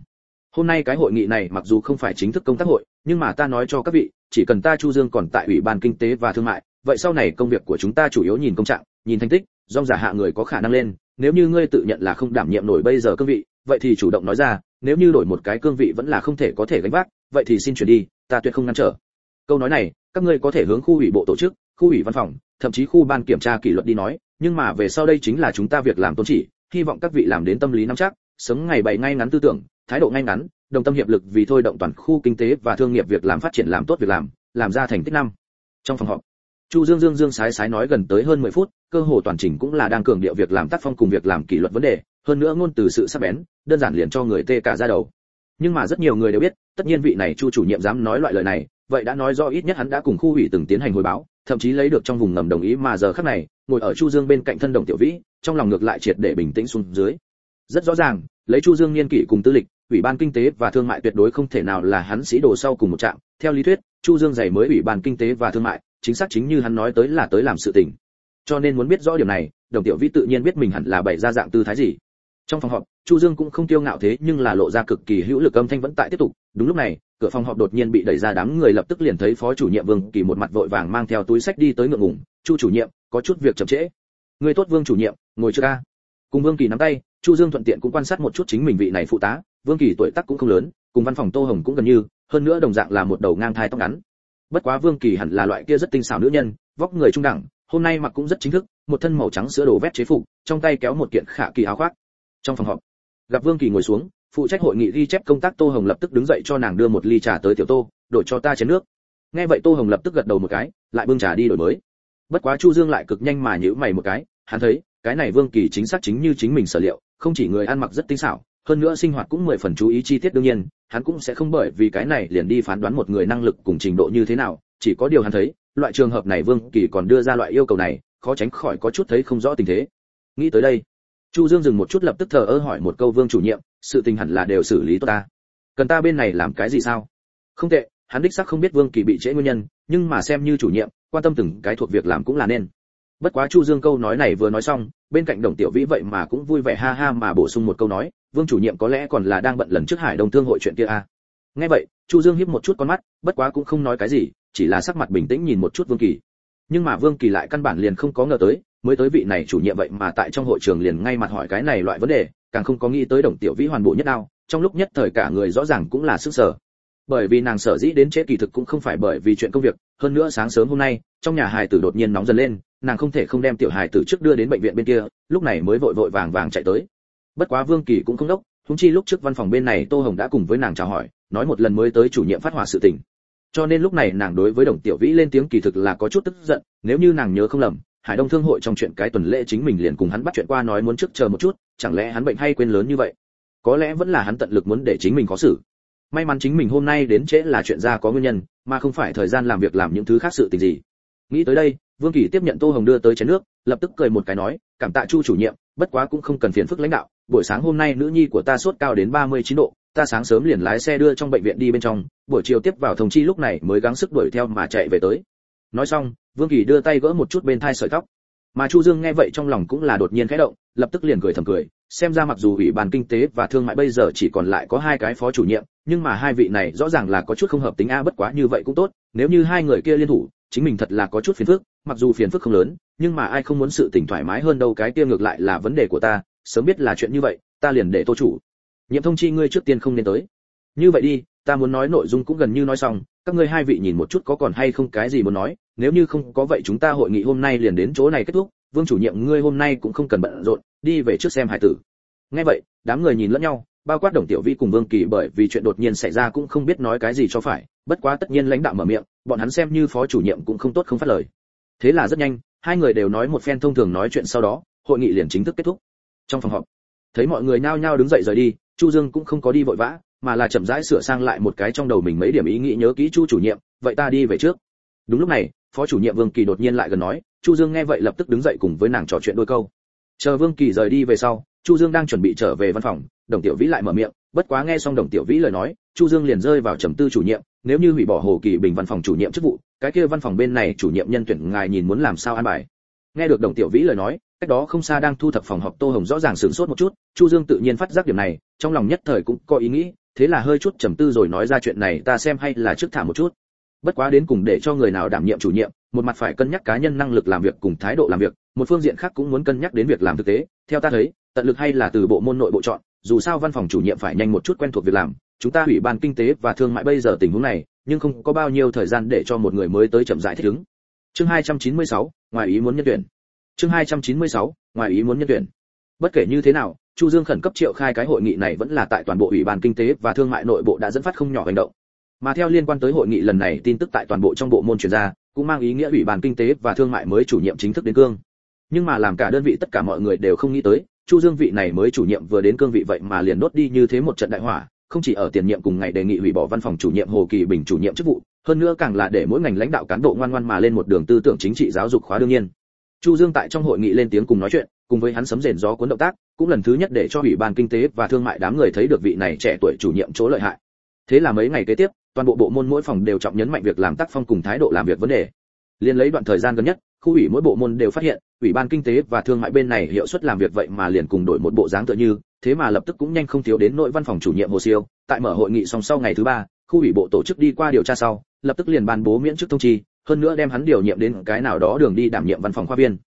Hôm nay cái hội nghị này mặc dù không phải chính thức công tác hội, nhưng mà ta nói cho các vị, chỉ cần ta chu dương còn tại ủy ban kinh tế và thương mại, vậy sau này công việc của chúng ta chủ yếu nhìn công trạng, nhìn thành tích dòng giả hạ người có khả năng lên, nếu như ngươi tự nhận là không đảm nhiệm nổi bây giờ cương vị, vậy thì chủ động nói ra, nếu như đổi một cái cương vị vẫn là không thể có thể gánh vác, vậy thì xin chuyển đi, ta tuyệt không ngăn trở. Câu nói này, các ngươi có thể hướng khu ủy bộ tổ chức, khu ủy văn phòng, thậm chí khu ban kiểm tra kỷ luật đi nói, nhưng mà về sau đây chính là chúng ta việc làm tôn chỉ, hy vọng các vị làm đến tâm lý nắm chắc, sớm ngày bày ngay ngắn tư tưởng, thái độ ngay ngắn, đồng tâm hiệp lực vì thôi động toàn khu kinh tế và thương nghiệp việc làm phát triển làm tốt việc làm làm ra thành tích năm. Trong phòng họp chu dương dương dương sái sái nói gần tới hơn 10 phút, cơ hồ toàn trình cũng là đang cường điệu việc làm tác phong cùng việc làm kỷ luật vấn đề, hơn nữa ngôn từ sự sắc bén, đơn giản liền cho người tê cả ra đầu. Nhưng mà rất nhiều người đều biết, tất nhiên vị này chu chủ nhiệm dám nói loại lời này, vậy đã nói rõ ít nhất hắn đã cùng khu ủy từng tiến hành hồi báo, thậm chí lấy được trong vùng ngầm đồng ý mà giờ khắc này, ngồi ở chu dương bên cạnh thân đồng tiểu vĩ, trong lòng ngược lại triệt để bình tĩnh xuống dưới. Rất rõ ràng, lấy chu dương niên kỷ cùng tư lịch, ủy ban kinh tế và thương mại tuyệt đối không thể nào là hắn sĩ đồ sau cùng một trạng theo lý thuyết, chu dương giày mới ủy ban kinh tế và thương mại chính xác chính như hắn nói tới là tới làm sự tình. Cho nên muốn biết rõ điểm này, đồng tiểu vĩ tự nhiên biết mình hẳn là bày ra dạng tư thái gì. Trong phòng họp, chu dương cũng không tiêu ngạo thế nhưng là lộ ra cực kỳ hữu lực âm thanh vẫn tại tiếp tục. Đúng lúc này, cửa phòng họp đột nhiên bị đẩy ra đám người lập tức liền thấy phó chủ nhiệm vương kỳ một mặt vội vàng mang theo túi sách đi tới ngượng ngùng. Chu chủ nhiệm, có chút việc chậm trễ. Người tốt vương chủ nhiệm, ngồi chưa ca. Cùng vương kỳ nắm tay, chu dương thuận tiện cũng quan sát một chút chính mình vị này phụ tá. Vương kỳ tuổi tác cũng không lớn, cùng văn phòng tô hồng cũng gần như, hơn nữa đồng dạng là một đầu ngang thai tóc ngắn bất quá vương kỳ hẳn là loại kia rất tinh xảo nữ nhân, vóc người trung đẳng, hôm nay mặc cũng rất chính thức, một thân màu trắng sữa đồ vét chế phục, trong tay kéo một kiện khả kỳ áo khoác. Trong phòng họp, gặp vương kỳ ngồi xuống, phụ trách hội nghị ghi chép công tác tô hồng lập tức đứng dậy cho nàng đưa một ly trà tới tiểu tô, đổi cho ta chén nước. Nghe vậy tô hồng lập tức gật đầu một cái, lại bưng trà đi đổi mới. Bất quá chu dương lại cực nhanh mà nhíu mày một cái, hắn thấy, cái này vương kỳ chính xác chính như chính mình sở liệu, không chỉ người ăn mặc rất tinh xảo hơn nữa sinh hoạt cũng mười phần chú ý chi tiết đương nhiên, hắn cũng sẽ không bởi vì cái này liền đi phán đoán một người năng lực cùng trình độ như thế nào, chỉ có điều hắn thấy, loại trường hợp này vương kỳ còn đưa ra loại yêu cầu này, khó tránh khỏi có chút thấy không rõ tình thế. Nghĩ tới đây, chu dương dừng một chút lập tức thờ ơ hỏi một câu vương chủ nhiệm, sự tình hẳn là đều xử lý tốt ta. Cần ta bên này làm cái gì sao? Không tệ, hắn đích xác không biết vương kỳ bị trễ nguyên nhân, nhưng mà xem như chủ nhiệm, quan tâm từng cái thuộc việc làm cũng là nên bất quá chu dương câu nói này vừa nói xong, bên cạnh đồng tiểu vĩ vậy mà cũng vui vẻ ha ha mà bổ sung một câu nói, vương chủ nhiệm có lẽ còn là đang bận lần trước hải đông thương hội chuyện kia à. nghe vậy, chu dương hiếp một chút con mắt, bất quá cũng không nói cái gì, chỉ là sắc mặt bình tĩnh nhìn một chút vương kỳ nhưng mà vương kỳ lại căn bản liền không có ngờ tới, mới tới vị này chủ nhiệm vậy mà tại trong hội trường liền ngay mặt hỏi cái này loại vấn đề, càng không có nghĩ tới đồng tiểu vĩ hoàn bộ nhất đao, trong lúc nhất thời cả người rõ ràng cũng là sức sở bởi vì nàng sở dĩ đến chế kỳ thực cũng không phải bởi vì chuyện công việc, hơn nữa sáng sớm hôm nay, trong nhà hài tử đột nhiên nóng dần lên nàng không thể không đem tiểu hài từ trước đưa đến bệnh viện bên kia, lúc này mới vội vội vàng vàng chạy tới. Bất quá vương kỳ cũng không đốc húng chi lúc trước văn phòng bên này tô hồng đã cùng với nàng chào hỏi, nói một lần mới tới chủ nhiệm phát hỏa sự tình. Cho nên lúc này nàng đối với đồng tiểu vĩ lên tiếng kỳ thực là có chút tức giận, nếu như nàng nhớ không lầm, hải đông thương hội trong chuyện cái tuần lễ chính mình liền cùng hắn bắt chuyện qua nói muốn trước chờ một chút, chẳng lẽ hắn bệnh hay quên lớn như vậy? Có lẽ vẫn là hắn tận lực muốn để chính mình có xử. May mắn chính mình hôm nay đến trễ là chuyện ra có nguyên nhân, mà không phải thời gian làm việc làm những thứ khác sự tình gì nghĩ tới đây, vương kỳ tiếp nhận tô hồng đưa tới chén nước, lập tức cười một cái nói, cảm tạ chu chủ nhiệm, bất quá cũng không cần phiền phức lãnh đạo, buổi sáng hôm nay nữ nhi của ta sốt cao đến 39 độ, ta sáng sớm liền lái xe đưa trong bệnh viện đi bên trong, buổi chiều tiếp vào thông chi lúc này mới gắng sức đuổi theo mà chạy về tới. Nói xong, vương kỳ đưa tay gỡ một chút bên thai sợi tóc. Mà chu dương nghe vậy trong lòng cũng là đột nhiên khẽ động, lập tức liền cười thầm cười, xem ra mặc dù ủy ban kinh tế và thương mại bây giờ chỉ còn lại có hai cái phó chủ nhiệm, nhưng mà hai vị này rõ ràng là có chút không hợp tính a, bất quá như vậy cũng tốt, nếu như hai người kia liên thủ chính mình thật là có chút phiền phức, mặc dù phiền phức không lớn, nhưng mà ai không muốn sự tình thoải mái hơn đâu, cái kia ngược lại là vấn đề của ta, sớm biết là chuyện như vậy, ta liền để tô chủ. Nhiệm thông chi ngươi trước tiên không nên tới. Như vậy đi, ta muốn nói nội dung cũng gần như nói xong, các ngươi hai vị nhìn một chút có còn hay không cái gì muốn nói, nếu như không có vậy chúng ta hội nghị hôm nay liền đến chỗ này kết thúc, vương chủ nhiệm ngươi hôm nay cũng không cần bận rộn, đi về trước xem hải tử. Nghe vậy, đám người nhìn lẫn nhau bao quát đồng tiểu vi cùng vương kỳ bởi vì chuyện đột nhiên xảy ra cũng không biết nói cái gì cho phải, bất quá tất nhiên lãnh đạo mở miệng, bọn hắn xem như phó chủ nhiệm cũng không tốt không phát lời. Thế là rất nhanh, hai người đều nói một phen thông thường nói chuyện sau đó, hội nghị liền chính thức kết thúc. Trong phòng họp, thấy mọi người nhao nhao đứng dậy rời đi, chu dương cũng không có đi vội vã, mà là chậm rãi sửa sang lại một cái trong đầu mình mấy điểm ý nghĩ nhớ kỹ chu chủ nhiệm, vậy ta đi về trước. Đúng lúc này, phó chủ nhiệm vương kỳ đột nhiên lại gần nói, chu dương nghe vậy lập tức đứng dậy cùng với nàng trò chuyện đôi câu. Chờ vương kỳ rời đi về sau, chu dương đang chuẩn bị trở về văn phòng đồng tiểu vĩ lại mở miệng, bất quá nghe xong đồng tiểu vĩ lời nói, chu dương liền rơi vào trầm tư chủ nhiệm, nếu như hủy bỏ hồ kỳ bình văn phòng chủ nhiệm chức vụ, cái kia văn phòng bên này chủ nhiệm nhân tuyển ngài nhìn muốn làm sao an bài. Nghe được đồng tiểu vĩ lời nói, cách đó không xa đang thu thập phòng họp tô hồng rõ ràng sửng sốt một chút, chu dương tự nhiên phát giác điểm này, trong lòng nhất thời cũng có ý nghĩ, thế là hơi chút trầm tư rồi nói ra chuyện này ta xem hay là trước thả một chút. Bất quá đến cùng để cho người nào đảm nhiệm chủ nhiệm, một mặt phải cân nhắc cá nhân năng lực làm việc cùng thái độ làm việc, một phương diện khác cũng muốn cân nhắc đến việc làm thực tế, theo ta thấy, tận lực hay là từ bộ môn nội bộ chọn dù sao văn phòng chủ nhiệm phải nhanh một chút quen thuộc việc làm chúng ta ủy ban kinh tế và thương mại bây giờ tình huống này nhưng không có bao nhiêu thời gian để cho một người mới tới chậm rãi thích ứng. Chương 296, ngoài ý muốn nhân tuyển. Chương 296, ngoài ý muốn nhân tuyển. Bất kể như thế nào chu dương khẩn cấp triệu khai cái hội nghị này vẫn là tại toàn bộ ủy ban kinh tế và thương mại nội bộ đã dẫn phát không nhỏ hành động. Mà theo liên quan tới hội nghị lần này tin tức tại toàn bộ trong bộ môn truyền ra cũng mang ý nghĩa ủy ban kinh tế và thương mại mới chủ nhiệm chính thức đến cương. Nhưng mà làm cả đơn vị tất cả mọi người đều không nghĩ tới chu dương vị này mới chủ nhiệm vừa đến cương vị vậy mà liền đốt đi như thế một trận đại hỏa, không chỉ ở tiền nhiệm cùng ngày đề nghị hủy bỏ văn phòng chủ nhiệm hồ kỳ bình chủ nhiệm chức vụ, hơn nữa càng là để mỗi ngành lãnh đạo cán bộ ngoan ngoan mà lên một đường tư tưởng chính trị giáo dục khóa đương nhiên. Chu dương tại trong hội nghị lên tiếng cùng nói chuyện, cùng với hắn sấm rền gió cuốn động tác, cũng lần thứ nhất để cho ủy ban kinh tế và thương mại đám người thấy được vị này trẻ tuổi chủ nhiệm chỗ lợi hại. Thế là mấy ngày kế tiếp, toàn bộ bộ môn mỗi phòng đều trọng nhấn mạnh việc làm tác phong cùng thái độ làm việc vấn đề liên lấy đoạn thời gian gần nhất, khu ủy mỗi bộ môn đều phát hiện, ủy ban kinh tế và thương mại bên này hiệu suất làm việc vậy mà liền cùng đổi một bộ dáng tựa như, thế mà lập tức cũng nhanh không thiếu đến nội văn phòng chủ nhiệm hồ siêu. Tại mở hội nghị xong sau ngày thứ ba, khu ủy bộ tổ chức đi qua điều tra sau, lập tức liền ban bố miễn chức thông chi, hơn nữa đem hắn điều nhiệm đến cái nào đó đường đi đảm nhiệm văn phòng khoa viên.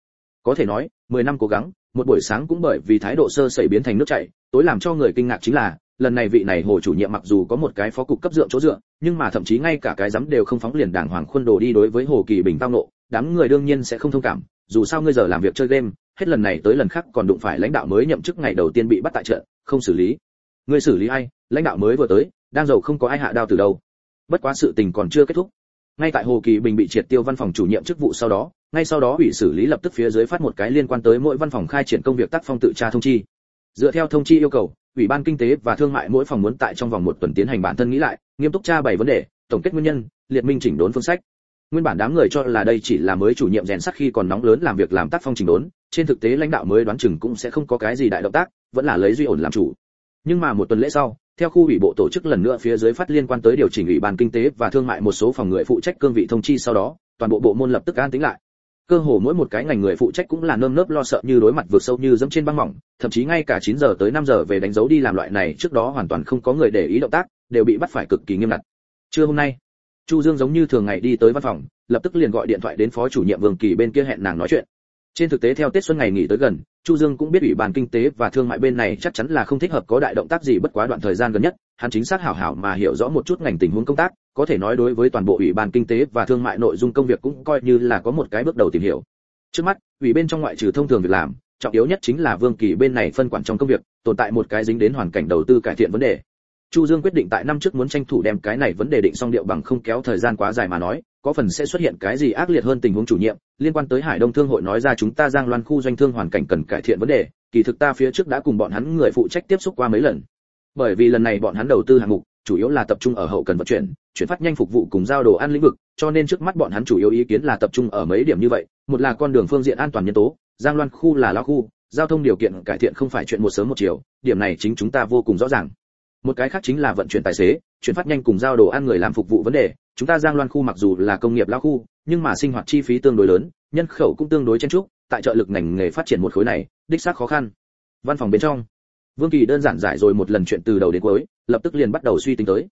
Có thể nói 10 năm cố gắng, một buổi sáng cũng bởi vì thái độ sơ sẩy biến thành nước chảy, tối làm cho người kinh ngạc chính là lần này vị này hồ chủ nhiệm mặc dù có một cái phó cục cấp dựa chỗ dựa, nhưng mà thậm chí ngay cả cái giám đều không phóng liền đảng hoàng khuôn đồ đi đối với hồ kỳ bình tao nộ, đám người đương nhiên sẽ không thông cảm, dù sao ngươi giờ làm việc chơi game, hết lần này tới lần khác còn đụng phải lãnh đạo mới nhậm chức ngày đầu tiên bị bắt tại trận, không xử lý. Ngươi xử lý ai? Lãnh đạo mới vừa tới, đang giàu không có ai hạ đao từ đâu. Bất quá sự tình còn chưa kết thúc. Ngay tại hồ kỳ bình bị triệt tiêu văn phòng chủ nhiệm chức vụ sau đó, ngay sau đó ủy xử lý lập tức phía dưới phát một cái liên quan tới mỗi văn phòng khai triển công việc tác phong tự tra thông chi dựa theo thông chi yêu cầu, ủy ban kinh tế và thương mại mỗi phòng muốn tại trong vòng một tuần tiến hành bản thân nghĩ lại, nghiêm túc tra bảy vấn đề, tổng kết nguyên nhân, liệt minh chỉnh đốn phương sách. Nguyên bản đám người cho là đây chỉ là mới chủ nhiệm rèn sắt khi còn nóng lớn làm việc làm tác phong chỉnh đốn, trên thực tế lãnh đạo mới đoán chừng cũng sẽ không có cái gì đại động tác, vẫn là lấy duy ổn làm chủ. Nhưng mà một tuần lễ sau, theo khu ủy bộ tổ chức lần nữa phía dưới phát liên quan tới điều chỉnh ủy ban kinh tế và thương mại một số phòng người phụ trách cương vị thông chi sau đó, toàn bộ bộ môn lập tức an tính lại cơ hồ mỗi một cái ngành người phụ trách cũng là nơm nớp lo sợ như đối mặt vượt sâu như dẫm trên băng mỏng, thậm chí ngay cả 9 giờ tới 5 giờ về đánh dấu đi làm loại này, trước đó hoàn toàn không có người để ý động tác, đều bị bắt phải cực kỳ nghiêm ngặt. Trưa hôm nay, chu dương giống như thường ngày đi tới văn phòng, lập tức liền gọi điện thoại đến phó chủ nhiệm vương kỳ bên kia hẹn nàng nói chuyện. Trên thực tế theo tết xuân ngày nghỉ tới gần chu dương cũng biết ủy ban kinh tế và thương mại bên này chắc chắn là không thích hợp có đại động tác gì bất quá đoạn thời gian gần nhất hắn chính xác hảo hảo mà hiểu rõ một chút ngành tình huống công tác có thể nói đối với toàn bộ ủy ban kinh tế và thương mại nội dung công việc cũng coi như là có một cái bước đầu tìm hiểu. Trước mắt ủy bên trong ngoại trừ thông thường việc làm trọng yếu nhất chính là vương kỳ bên này phân quản trong công việc tồn tại một cái dính đến hoàn cảnh đầu tư cải thiện vấn đề. Chu Dương quyết định tại năm trước muốn tranh thủ đem cái này vấn đề định xong điệu bằng không kéo thời gian quá dài mà nói, có phần sẽ xuất hiện cái gì ác liệt hơn tình huống chủ nhiệm, liên quan tới Hải Đông Thương hội nói ra chúng ta Giang Loan khu doanh thương hoàn cảnh cần cải thiện vấn đề, kỳ thực ta phía trước đã cùng bọn hắn người phụ trách tiếp xúc qua mấy lần. Bởi vì lần này bọn hắn đầu tư hạng mục, chủ yếu là tập trung ở hậu cần vận chuyển, chuyển phát nhanh phục vụ cùng giao đồ ăn lĩnh vực, cho nên trước mắt bọn hắn chủ yếu ý kiến là tập trung ở mấy điểm như vậy, một là con đường phương diện an toàn nhân tố, Giang Loan khu là lão khu, giao thông điều kiện cải thiện không phải chuyện một sớm một chiều, điểm này chính chúng ta vô cùng rõ ràng một cái khác chính là vận chuyển tài xế, chuyển phát nhanh cùng giao đồ ăn người làm phục vụ vấn đề. Chúng ta giang loan khu mặc dù là công nghiệp lao khu, nhưng mà sinh hoạt chi phí tương đối lớn, nhân khẩu cũng tương đối chen trúc tại trợ lực ngành nghề phát triển một khối này, đích xác khó khăn. Văn phòng bên trong, vương kỳ đơn giản giải rồi một lần chuyện từ đầu đến cuối, lập tức liền bắt đầu suy tính tới.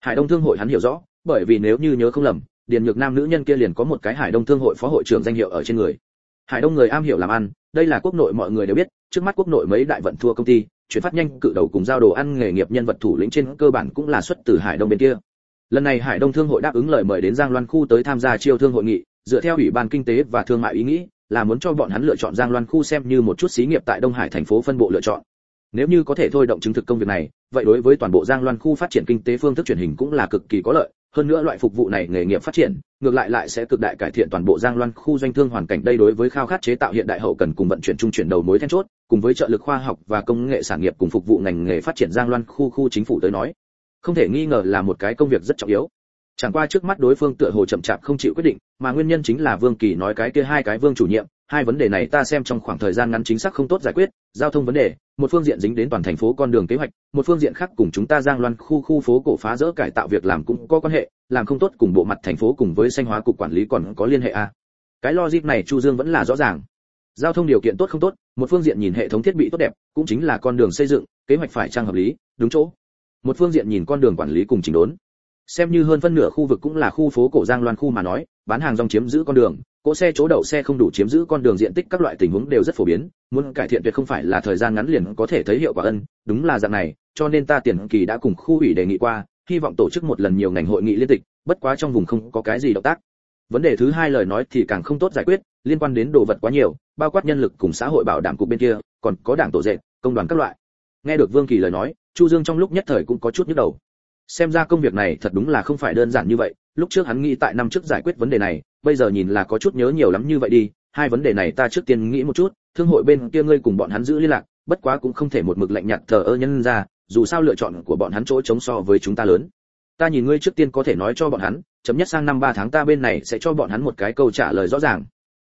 Hải đông thương hội hắn hiểu rõ, bởi vì nếu như nhớ không lầm, điền nhược nam nữ nhân kia liền có một cái hải đông thương hội phó hội trưởng danh hiệu ở trên người. Hải đông người am hiểu làm ăn, đây là quốc nội mọi người đều biết, trước mắt quốc nội mấy đại vận thua công ty chuyển phát nhanh cự đầu cùng giao đồ ăn nghề nghiệp nhân vật thủ lĩnh trên cơ bản cũng là xuất từ hải đông bên kia. Lần này hải đông thương hội đáp ứng lời mời đến giang loan khu tới tham gia chiêu thương hội nghị, dựa theo ủy ban kinh tế và thương mại ý nghĩ, là muốn cho bọn hắn lựa chọn giang loan khu xem như một chút xí nghiệp tại đông hải thành phố phân bộ lựa chọn. Nếu như có thể thôi động chứng thực công việc này, vậy đối với toàn bộ giang loan khu phát triển kinh tế phương thức truyền hình cũng là cực kỳ có lợi. Hơn nữa loại phục vụ này nghề nghiệp phát triển, ngược lại lại sẽ cực đại cải thiện toàn bộ giang loan khu doanh thương hoàn cảnh, đây đối với khao khát chế tạo hiện đại hậu cần cùng vận chuyển trung chuyển đầu mối then chốt cùng với trợ lực khoa học và công nghệ sản nghiệp cùng phục vụ ngành nghề phát triển giang loan khu khu chính phủ tới nói. Không thể nghi ngờ là một cái công việc rất trọng yếu. Chẳng qua trước mắt đối phương tựa hồ chậm chạp không chịu quyết định, mà nguyên nhân chính là vương kỳ nói cái kia hai cái vương chủ nhiệm, hai vấn đề này ta xem trong khoảng thời gian ngắn chính xác không tốt giải quyết, giao thông vấn đề, một phương diện dính đến toàn thành phố con đường kế hoạch, một phương diện khác cùng chúng ta giang loan khu khu phố cổ phá rỡ cải tạo việc làm cũng có quan hệ, làm không tốt cùng bộ mặt thành phố cùng với xanh hóa cục quản lý còn có liên hệ a. À. cái logic này chu dương vẫn là rõ ràng giao thông điều kiện tốt không tốt, một phương diện nhìn hệ thống thiết bị tốt đẹp, cũng chính là con đường xây dựng, kế hoạch phải trang hợp lý, đúng chỗ. Một phương diện nhìn con đường quản lý cùng chỉnh đốn. Xem như hơn phân nửa khu vực cũng là khu phố cổ giang loan khu mà nói, bán hàng rong chiếm giữ con đường, cỗ xe chỗ đậu xe không đủ chiếm giữ con đường diện tích các loại tình huống đều rất phổ biến, muốn cải thiện tuyệt không phải là thời gian ngắn liền có thể thấy hiệu quả ân đúng là dạng này, cho nên ta tiền kỳ đã cùng khu ủy đề nghị qua, hy vọng tổ chức một lần nhiều ngành hội nghị liên tịch, bất quá trong vùng không có cái gì động tác. Vấn đề thứ hai lời nói thì càng không tốt giải quyết liên quan đến đồ vật quá nhiều, bao quát nhân lực cùng xã hội bảo đảm cục bên kia, còn có đảng tổ dệt, công đoàn các loại. Nghe được vương kỳ lời nói, chu dương trong lúc nhất thời cũng có chút nhức đầu. Xem ra công việc này thật đúng là không phải đơn giản như vậy, lúc trước hắn nghĩ tại năm trước giải quyết vấn đề này, bây giờ nhìn là có chút nhớ nhiều lắm như vậy đi, hai vấn đề này ta trước tiên nghĩ một chút, thương hội bên kia ngươi cùng bọn hắn giữ liên lạc, bất quá cũng không thể một mực lạnh nhạt thờ ơ nhân ra, dù sao lựa chọn của bọn hắn chỗ chống so với chúng ta lớn. Ta nhìn ngươi trước tiên có thể nói cho bọn hắn, chấm nhất sang năm ba tháng ta bên này sẽ cho bọn hắn một cái câu trả lời rõ ràng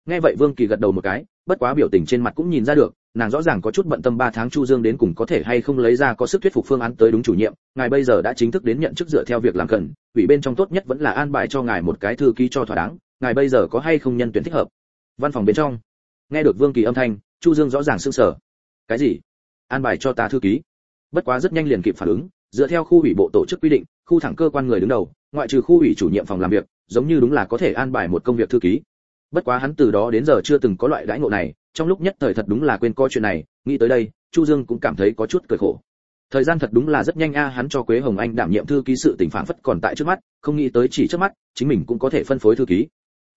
nghe vậy vương kỳ gật đầu một cái bất quá biểu tình trên mặt cũng nhìn ra được nàng rõ ràng có chút bận tâm ba tháng chu dương đến cùng có thể hay không lấy ra có sức thuyết phục phương án tới đúng chủ nhiệm ngài bây giờ đã chính thức đến nhận chức dựa theo việc làm cần ủy bên trong tốt nhất vẫn là an bài cho ngài một cái thư ký cho thỏa đáng ngài bây giờ có hay không nhân tuyển thích hợp? Văn phòng bên trong nghe được vương kỳ âm thanh chu dương rõ ràng sững sờ, cái gì? An bài cho ta thư ký? Bất quá rất nhanh liền kịp phản ứng dựa theo khu ủy bộ tổ chức quy định khu thẳng cơ quan người đứng đầu ngoại trừ khu ủy chủ nhiệm phòng làm việc giống như đúng là có thể an bài một công việc thư ký bất quá hắn từ đó đến giờ chưa từng có loại đãi ngộ này, trong lúc nhất thời thật đúng là quên coi chuyện này, nghĩ tới đây, chu dương cũng cảm thấy có chút cười khổ. Thời gian thật đúng là rất nhanh a, hắn cho quế hồng anh đảm nhiệm thư ký sự tình phản phất còn tại trước mắt, không nghĩ tới chỉ trước mắt, chính mình cũng có thể phân phối thư ký.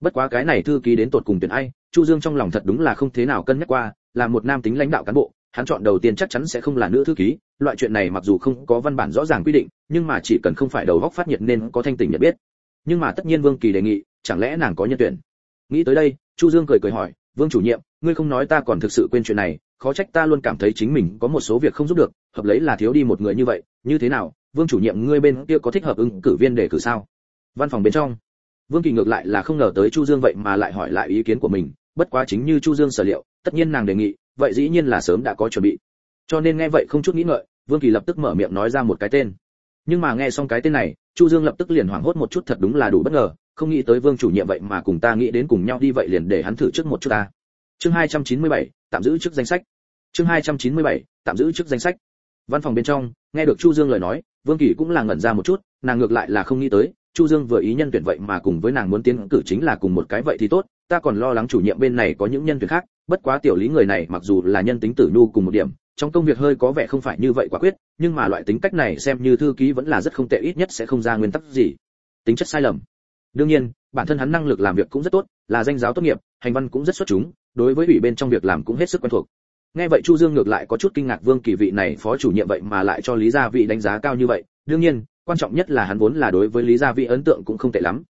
Bất quá cái này thư ký đến tột cùng tuyển ai, chu dương trong lòng thật đúng là không thế nào cân nhắc qua, là một nam tính lãnh đạo cán bộ, hắn chọn đầu tiên chắc chắn sẽ không là nữ thư ký, loại chuyện này mặc dù không có văn bản rõ ràng quy định, nhưng mà chỉ cần không phải đầu góc phát nhiệt nên có thanh tình nhận biết. Nhưng mà tất nhiên vương kỳ đề nghị, chẳng lẽ nàng có nhân tuyển? Nghĩ tới đây, chu dương cười cười hỏi, vương chủ nhiệm, ngươi không nói ta còn thực sự quên chuyện này, khó trách ta luôn cảm thấy chính mình có một số việc không giúp được, hợp lấy là thiếu đi một người như vậy, như thế nào? Vương chủ nhiệm, ngươi bên kia có thích hợp ứng cử viên để cử sao? Văn phòng bên trong, vương kỳ ngược lại là không ngờ tới chu dương vậy mà lại hỏi lại ý kiến của mình, bất quá chính như chu dương sở liệu, tất nhiên nàng đề nghị, vậy dĩ nhiên là sớm đã có chuẩn bị. Cho nên nghe vậy không chút nghĩ ngợi, vương kỳ lập tức mở miệng nói ra một cái tên. Nhưng mà nghe xong cái tên này, chu dương lập tức liền hoảng hốt một chút thật đúng là đủ bất ngờ không nghĩ tới vương chủ nhiệm vậy mà cùng ta nghĩ đến cùng nhau đi vậy liền để hắn thử trước một chút ta. Chương 297, tạm giữ trước danh sách. Chương 297, tạm giữ trước danh sách. Văn phòng bên trong nghe được chu dương lời nói vương kỳ cũng là ngẩn ra một chút nàng ngược lại là không nghĩ tới chu dương vừa ý nhân tuyển vậy mà cùng với nàng muốn tiến cử chính là cùng một cái vậy thì tốt ta còn lo lắng chủ nhiệm bên này có những nhân tuyển khác bất quá tiểu lý người này mặc dù là nhân tính tử nhu cùng một điểm trong công việc hơi có vẻ không phải như vậy quả quyết nhưng mà loại tính cách này xem như thư ký vẫn là rất không tệ ít nhất sẽ không ra nguyên tắc gì. Tính chất sai lầm đương nhiên, bản thân hắn năng lực làm việc cũng rất tốt, là danh giáo tốt nghiệp, hành văn cũng rất xuất chúng, đối với ủy bên trong việc làm cũng hết sức quen thuộc. Nghe vậy chu dương ngược lại có chút kinh ngạc vương kỳ vị này phó chủ nhiệm vậy mà lại cho lý gia vị đánh giá cao như vậy. Đương nhiên, quan trọng nhất là hắn vốn là đối với lý gia vị ấn tượng cũng không tệ lắm.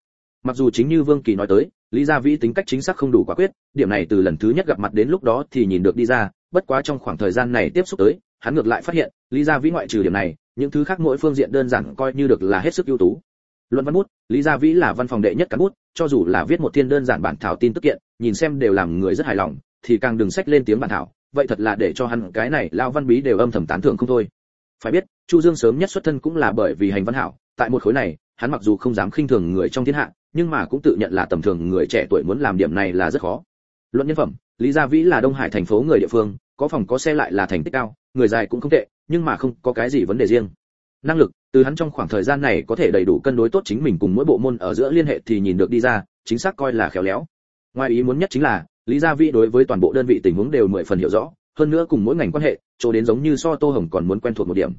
Mặc dù chính như vương kỳ nói tới, lý gia vĩ tính cách chính xác không đủ quả quyết, điểm này từ lần thứ nhất gặp mặt đến lúc đó thì nhìn được đi ra, bất quá trong khoảng thời gian này tiếp xúc tới, hắn ngược lại phát hiện, lý gia vĩ ngoại trừ điểm này, những thứ khác mỗi phương diện đơn giản coi như được là hết sức ưu tú luận văn bút, lý gia vĩ là văn phòng đệ nhất cán bút, cho dù là viết một thiên đơn giản bản thảo tin tức kiện, nhìn xem đều làm người rất hài lòng, thì càng đừng sách lên tiếng bản thảo, vậy thật là để cho hắn cái này lao văn bí đều âm thầm tán thưởng không thôi. Phải biết, chu dương sớm nhất xuất thân cũng là bởi vì hành văn hảo, tại một khối này, hắn mặc dù không dám khinh thường người trong thiên hạ, nhưng mà cũng tự nhận là tầm thường người trẻ tuổi muốn làm điểm này là rất khó. Luận nhân phẩm, lý gia vĩ là đông hải thành phố người địa phương, có phòng có xe lại là thành tích cao, người dài cũng không tệ, nhưng mà không có cái gì vấn đề riêng. Năng lực từ hắn trong khoảng thời gian này có thể đầy đủ cân đối tốt chính mình cùng mỗi bộ môn ở giữa liên hệ thì nhìn được đi ra, chính xác coi là khéo léo. Ngoài ý muốn nhất chính là, lý gia vĩ đối với toàn bộ đơn vị tình huống đều mười phần hiểu rõ, hơn nữa cùng mỗi ngành quan hệ, chỗ đến giống như so tô hồng còn muốn quen thuộc một điểm.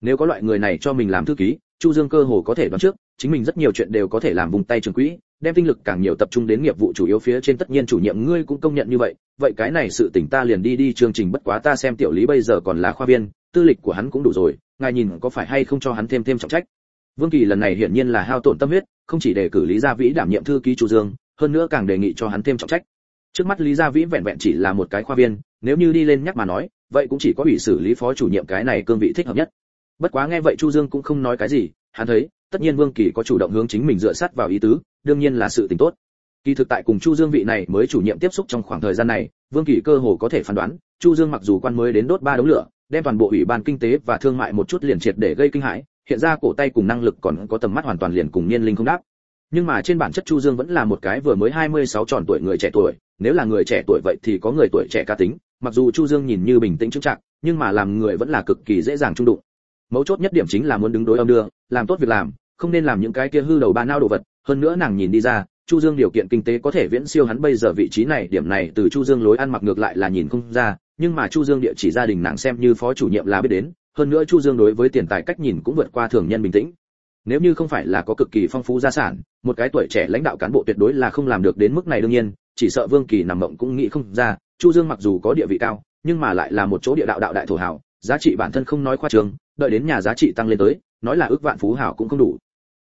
Nếu có loại người này cho mình làm thư ký, chu dương cơ hồ có thể đoán trước, chính mình rất nhiều chuyện đều có thể làm vùng tay trường quỹ, đem tinh lực càng nhiều tập trung đến nghiệp vụ chủ yếu phía trên tất nhiên chủ nhiệm ngươi cũng công nhận như vậy vậy cái này sự tỉnh ta liền đi đi chương trình bất quá ta xem tiểu lý bây giờ còn là khoa viên tư lịch của hắn cũng đủ rồi, ngài nhìn có phải hay không cho hắn thêm thêm trọng trách. Vương kỳ lần này hiển nhiên là hao tổn tâm huyết, không chỉ đề cử lý gia vĩ đảm nhiệm thư ký chu dương, hơn nữa càng đề nghị cho hắn thêm trọng trách. Trước mắt lý gia vĩ vẹn vẹn chỉ là một cái khoa viên, nếu như đi lên nhắc mà nói, vậy cũng chỉ có ủy xử lý phó chủ nhiệm cái này cương vị thích hợp nhất. Bất quá nghe vậy chu dương cũng không nói cái gì, hắn thấy, tất nhiên vương kỳ có chủ động hướng chính mình dựa sát vào ý tứ, đương nhiên là sự tình tốt. Kỳ thực tại cùng chu dương vị này mới chủ nhiệm tiếp xúc trong khoảng thời gian này, vương kỳ cơ hồ có thể phán đoán, chu dương mặc dù quan mới đến đốt ba đống lửa đem toàn bộ ủy ban kinh tế và thương mại một chút liền triệt để gây kinh hãi, hiện ra cổ tay cùng năng lực còn có tầm mắt hoàn toàn liền cùng niên linh không đáp. Nhưng mà trên bản chất chu dương vẫn là một cái vừa mới 26 tròn tuổi người trẻ tuổi, nếu là người trẻ tuổi vậy thì có người tuổi trẻ cá tính, mặc dù chu dương nhìn như bình tĩnh chững trạng nhưng mà làm người vẫn là cực kỳ dễ dàng trung đụng. Mấu chốt nhất điểm chính là muốn đứng đối âm đưa, làm tốt việc làm, không nên làm những cái kia hư đầu ba nao đồ vật. Hơn nữa nàng nhìn đi ra, chu dương điều kiện kinh tế có thể viễn siêu hắn bây giờ vị trí này, điểm này từ chu dương lối ăn mặc ngược lại là nhìn không ra nhưng mà chu dương địa chỉ gia đình nàng xem như phó chủ nhiệm là biết đến, hơn nữa chu dương đối với tiền tài cách nhìn cũng vượt qua thường nhân bình tĩnh. Nếu như không phải là có cực kỳ phong phú gia sản, một cái tuổi trẻ lãnh đạo cán bộ tuyệt đối là không làm được đến mức này đương nhiên, chỉ sợ vương kỳ nằm mộng cũng nghĩ không ra, chu dương mặc dù có địa vị cao, nhưng mà lại là một chỗ địa đạo đạo đại thổ hảo giá trị bản thân không nói khoa trường, đợi đến nhà giá trị tăng lên tới, nói là ước vạn phú hảo cũng không đủ.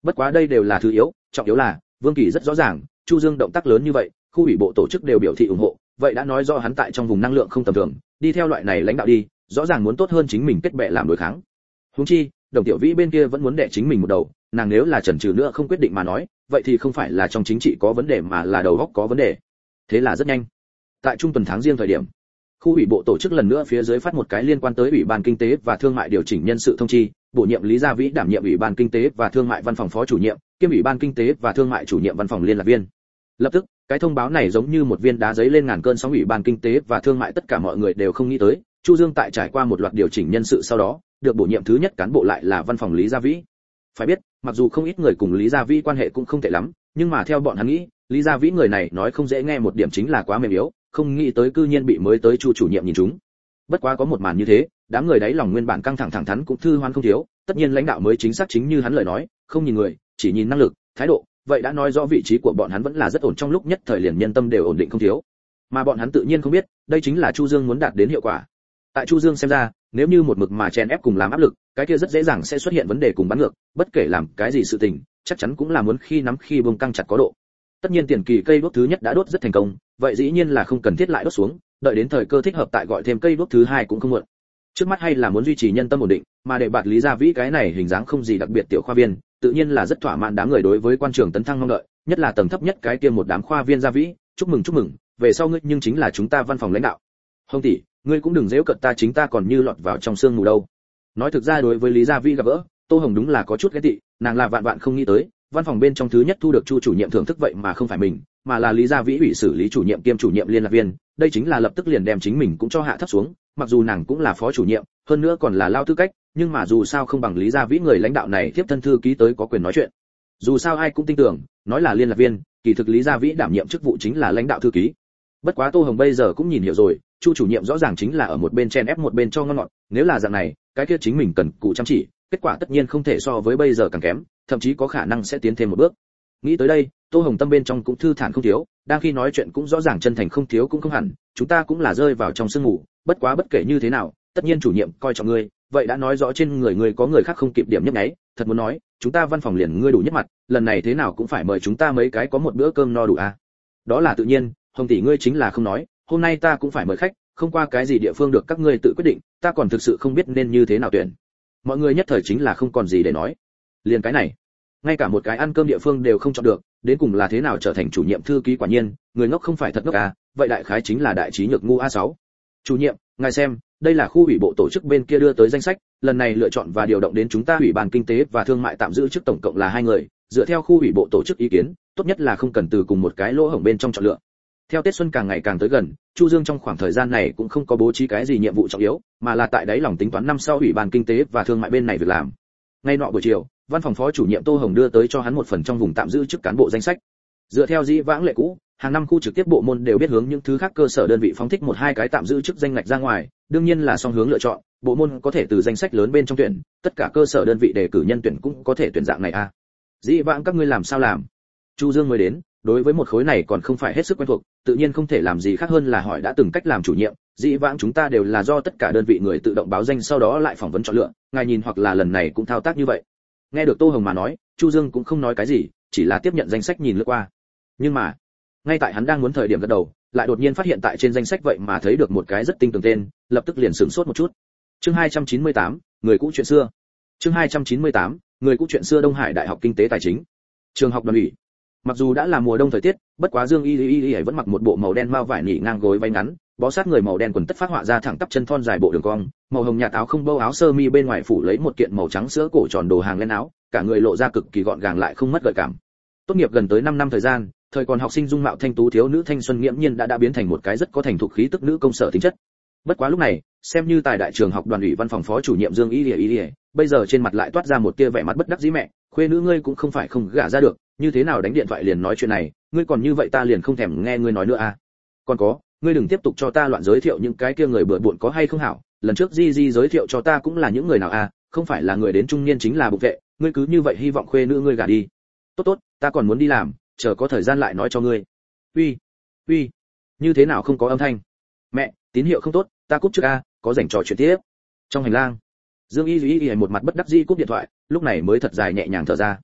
Bất quá đây đều là thứ yếu, trọng yếu là, vương kỳ rất rõ ràng, chu dương động tác lớn như vậy, khu ủy bộ tổ chức đều biểu thị ủng hộ vậy đã nói do hắn tại trong vùng năng lượng không tầm thường, đi theo loại này lãnh đạo đi, rõ ràng muốn tốt hơn chính mình kết bè làm đối kháng. Huống chi, đồng tiểu vĩ bên kia vẫn muốn đẻ chính mình một đầu, nàng nếu là chần chừ nữa không quyết định mà nói, vậy thì không phải là trong chính trị có vấn đề mà là đầu góc có vấn đề. Thế là rất nhanh. Tại trung tuần tháng riêng thời điểm, khu ủy bộ tổ chức lần nữa phía dưới phát một cái liên quan tới ủy ban kinh tế và thương mại điều chỉnh nhân sự thông chi, bổ nhiệm lý gia vĩ đảm nhiệm ủy ban kinh tế và thương mại văn phòng phó chủ nhiệm, kiêm ủy ban kinh tế và thương mại chủ nhiệm văn phòng liên lạc viên. Lập tức cái thông báo này giống như một viên đá giấy lên ngàn cơn sóng ủy ban kinh tế và thương mại tất cả mọi người đều không nghĩ tới, chu dương tại trải qua một loạt điều chỉnh nhân sự sau đó, được bổ nhiệm thứ nhất cán bộ lại là văn phòng lý gia vĩ. Phải biết, mặc dù không ít người cùng lý gia vĩ quan hệ cũng không tệ lắm, nhưng mà theo bọn hắn nghĩ, lý gia vĩ người này nói không dễ nghe một điểm chính là quá mềm yếu, không nghĩ tới cư nhiên bị mới tới chu chủ nhiệm nhìn chúng. Bất quá có một màn như thế, đám người đấy lòng nguyên bản căng thẳng thẳng thắn cũng thư hoan không thiếu, tất nhiên lãnh đạo mới chính xác chính như hắn lời nói, không nhìn người, chỉ nhìn năng lực, thái độ vậy đã nói rõ vị trí của bọn hắn vẫn là rất ổn trong lúc nhất thời liền nhân tâm đều ổn định không thiếu. Mà bọn hắn tự nhiên không biết, đây chính là chu dương muốn đạt đến hiệu quả. Tại chu dương xem ra, nếu như một mực mà chen ép cùng làm áp lực, cái kia rất dễ dàng sẽ xuất hiện vấn đề cùng bắn ngược, bất kể làm cái gì sự tình, chắc chắn cũng là muốn khi nắm khi bông căng chặt có độ. Tất nhiên tiền kỳ cây đốt thứ nhất đã đốt rất thành công, vậy dĩ nhiên là không cần thiết lại đốt xuống, đợi đến thời cơ thích hợp tại gọi thêm cây đốt thứ hai cũng không muộn. Trước mắt hay là muốn duy trì nhân tâm ổn định, mà để bạt lý gia vĩ cái này hình dáng không gì đặc biệt tiểu khoa viên tự nhiên là rất thỏa mãn đám người đối với quan trường tấn thăng mong đợi, nhất là tầng thấp nhất cái kia một đám khoa viên gia vĩ, chúc mừng chúc mừng, về sau ngươi nhưng chính là chúng ta văn phòng lãnh đạo. Hồng tỷ, ngươi cũng đừng dễu cận ta chính ta còn như lọt vào trong sương mù đâu. Nói thực ra đối với lý gia vĩ gặp gỡ, tô hồng đúng là có chút ghét tị, nàng là vạn vạn không nghĩ tới, văn phòng bên trong thứ nhất thu được chu chủ nhiệm thưởng thức vậy mà không phải mình, mà là lý gia vĩ ủy xử lý chủ nhiệm kiêm chủ nhiệm liên lạc viên đây chính là lập tức liền đem chính mình cũng cho hạ thấp xuống, mặc dù nàng cũng là phó chủ nhiệm, hơn nữa còn là lao tư cách, nhưng mà dù sao không bằng lý gia vĩ người lãnh đạo này tiếp thân thư ký tới có quyền nói chuyện. Dù sao ai cũng tin tưởng, nói là liên lạc viên, kỳ thực lý gia vĩ đảm nhiệm chức vụ chính là lãnh đạo thư ký. Bất quá tô hồng bây giờ cũng nhìn hiểu rồi, chu chủ nhiệm rõ ràng chính là ở một bên chen ép một bên cho ngon ngọt, nếu là dạng này, cái kia chính mình cần cụ chăm chỉ, kết quả tất nhiên không thể so với bây giờ càng kém, thậm chí có khả năng sẽ tiến thêm một bước. Nghĩ tới đây, tô hồng tâm bên trong cũng thư thản không thiếu đang khi nói chuyện cũng rõ ràng chân thành không thiếu cũng không hẳn, chúng ta cũng là rơi vào trong sương ngủ bất quá bất kể như thế nào, tất nhiên chủ nhiệm coi trọng ngươi, vậy đã nói rõ trên người ngươi có người khác không kịp điểm nhấp nháy, thật muốn nói, chúng ta văn phòng liền ngươi đủ nhất mặt, lần này thế nào cũng phải mời chúng ta mấy cái có một bữa cơm no đủ à? Đó là tự nhiên, hồng tỷ ngươi chính là không nói, hôm nay ta cũng phải mời khách, không qua cái gì địa phương được các ngươi tự quyết định, ta còn thực sự không biết nên như thế nào tuyển. Mọi người nhất thời chính là không còn gì để nói. Liền cái này, ngay cả một cái ăn cơm địa phương đều không chọn được đến cùng là thế nào trở thành chủ nhiệm thư ký quả nhiên, người ngốc không phải thật ngốc à vậy đại khái chính là đại trí nhược ngu a 6 chủ nhiệm, ngài xem, đây là khu ủy bộ tổ chức bên kia đưa tới danh sách, lần này lựa chọn và điều động đến chúng ta ủy ban kinh tế và thương mại tạm giữ trước tổng cộng là hai người, dựa theo khu ủy bộ tổ chức ý kiến, tốt nhất là không cần từ cùng một cái lỗ hổng bên trong chọn lựa. Theo tết xuân càng ngày càng tới gần, chu dương trong khoảng thời gian này cũng không có bố trí cái gì nhiệm vụ trọng yếu, mà là tại đấy lòng tính toán năm sau ủy ban kinh tế và thương mại bên này việc làm. Ngay nọ buổi chiều văn phòng phó chủ nhiệm tô hồng đưa tới cho hắn một phần trong vùng tạm giữ chức cán bộ danh sách. Dựa theo dĩ vãng lệ cũ, hàng năm khu trực tiếp bộ môn đều biết hướng những thứ khác cơ sở đơn vị phóng thích một hai cái tạm giữ chức danh ngạch ra ngoài, đương nhiên là song hướng lựa chọn, bộ môn có thể từ danh sách lớn bên trong tuyển, tất cả cơ sở đơn vị đề cử nhân tuyển cũng có thể tuyển dạng này a. À. dĩ vãng các ngươi làm sao làm? Chu dương mới đến, đối với một khối này còn không phải hết sức quen thuộc, tự nhiên không thể làm gì khác hơn là hỏi đã từng cách làm chủ nhiệm, dĩ vãng chúng ta đều là do tất cả đơn vị người tự động báo danh sau đó lại phỏng vấn chọn lựa, ngài nhìn hoặc là lần này cũng thao tác như vậy nghe được tô hồng mà nói chu dương cũng không nói cái gì chỉ là tiếp nhận danh sách nhìn lướt qua. Nhưng mà ngay tại hắn đang muốn thời điểm gật đầu lại đột nhiên phát hiện tại trên danh sách vậy mà thấy được một cái rất tinh tường tên lập tức liền sửng sốt một chút. Chương 298, người cũ chuyện xưa. Chương 298, người cũ chuyện xưa đông hải đại học kinh tế tài chính. Trường học đoàn ủy. Mặc dù đã là mùa đông thời tiết bất quá dương y y y vẫn mặc một bộ màu đen mao vải nỉ ngang gối váy ngắn bó sát người màu đen quần tất phát họa ra thẳng tắp chân thon dài bộ đường cong màu hồng nhà táo không bâu, áo sơ mi bên ngoài phủ lấy một kiện màu trắng sữa cổ tròn đồ hàng lên áo, cả người lộ ra cực kỳ gọn gàng lại không mất gợi cảm. Tốt nghiệp gần tới 5 năm thời gian, thời còn học sinh dung mạo thanh tú thiếu nữ thanh xuân nghiễm nhiên đã đã biến thành một cái rất có thành thục khí tức nữ công sở tính chất. Bất quá lúc này, xem như tài đại trường học đoàn ủy văn phòng phó chủ nhiệm dương y lìa y lìa, bây giờ trên mặt lại toát ra một tia vẻ mặt bất đắc dĩ mẹ, khuê nữ ngươi cũng không phải không gả ra được, như thế nào đánh điện thoại liền nói chuyện này, ngươi còn như vậy ta liền không thèm nghe ngươi nói nữa à. Còn có, ngươi đừng tiếp tục cho ta loạn giới thiệu những cái kia người bừa bộn có hay không hảo lần trước di di giới thiệu cho ta cũng là những người nào à không phải là người đến trung niên chính là bục vệ, ngươi cứ như vậy hy vọng khuê nữ ngươi gả đi. Tốt tốt, ta còn muốn đi làm, chờ có thời gian lại nói cho ngươi. Uy uy, như thế nào không có âm thanh? Mẹ, tín hiệu không tốt, ta cúp trước a, có rảnh trò chuyện tiếp. Trong hành lang, dương y duy y một mặt bất đắc dĩ cúp điện thoại, lúc này mới thật dài nhẹ nhàng thở ra.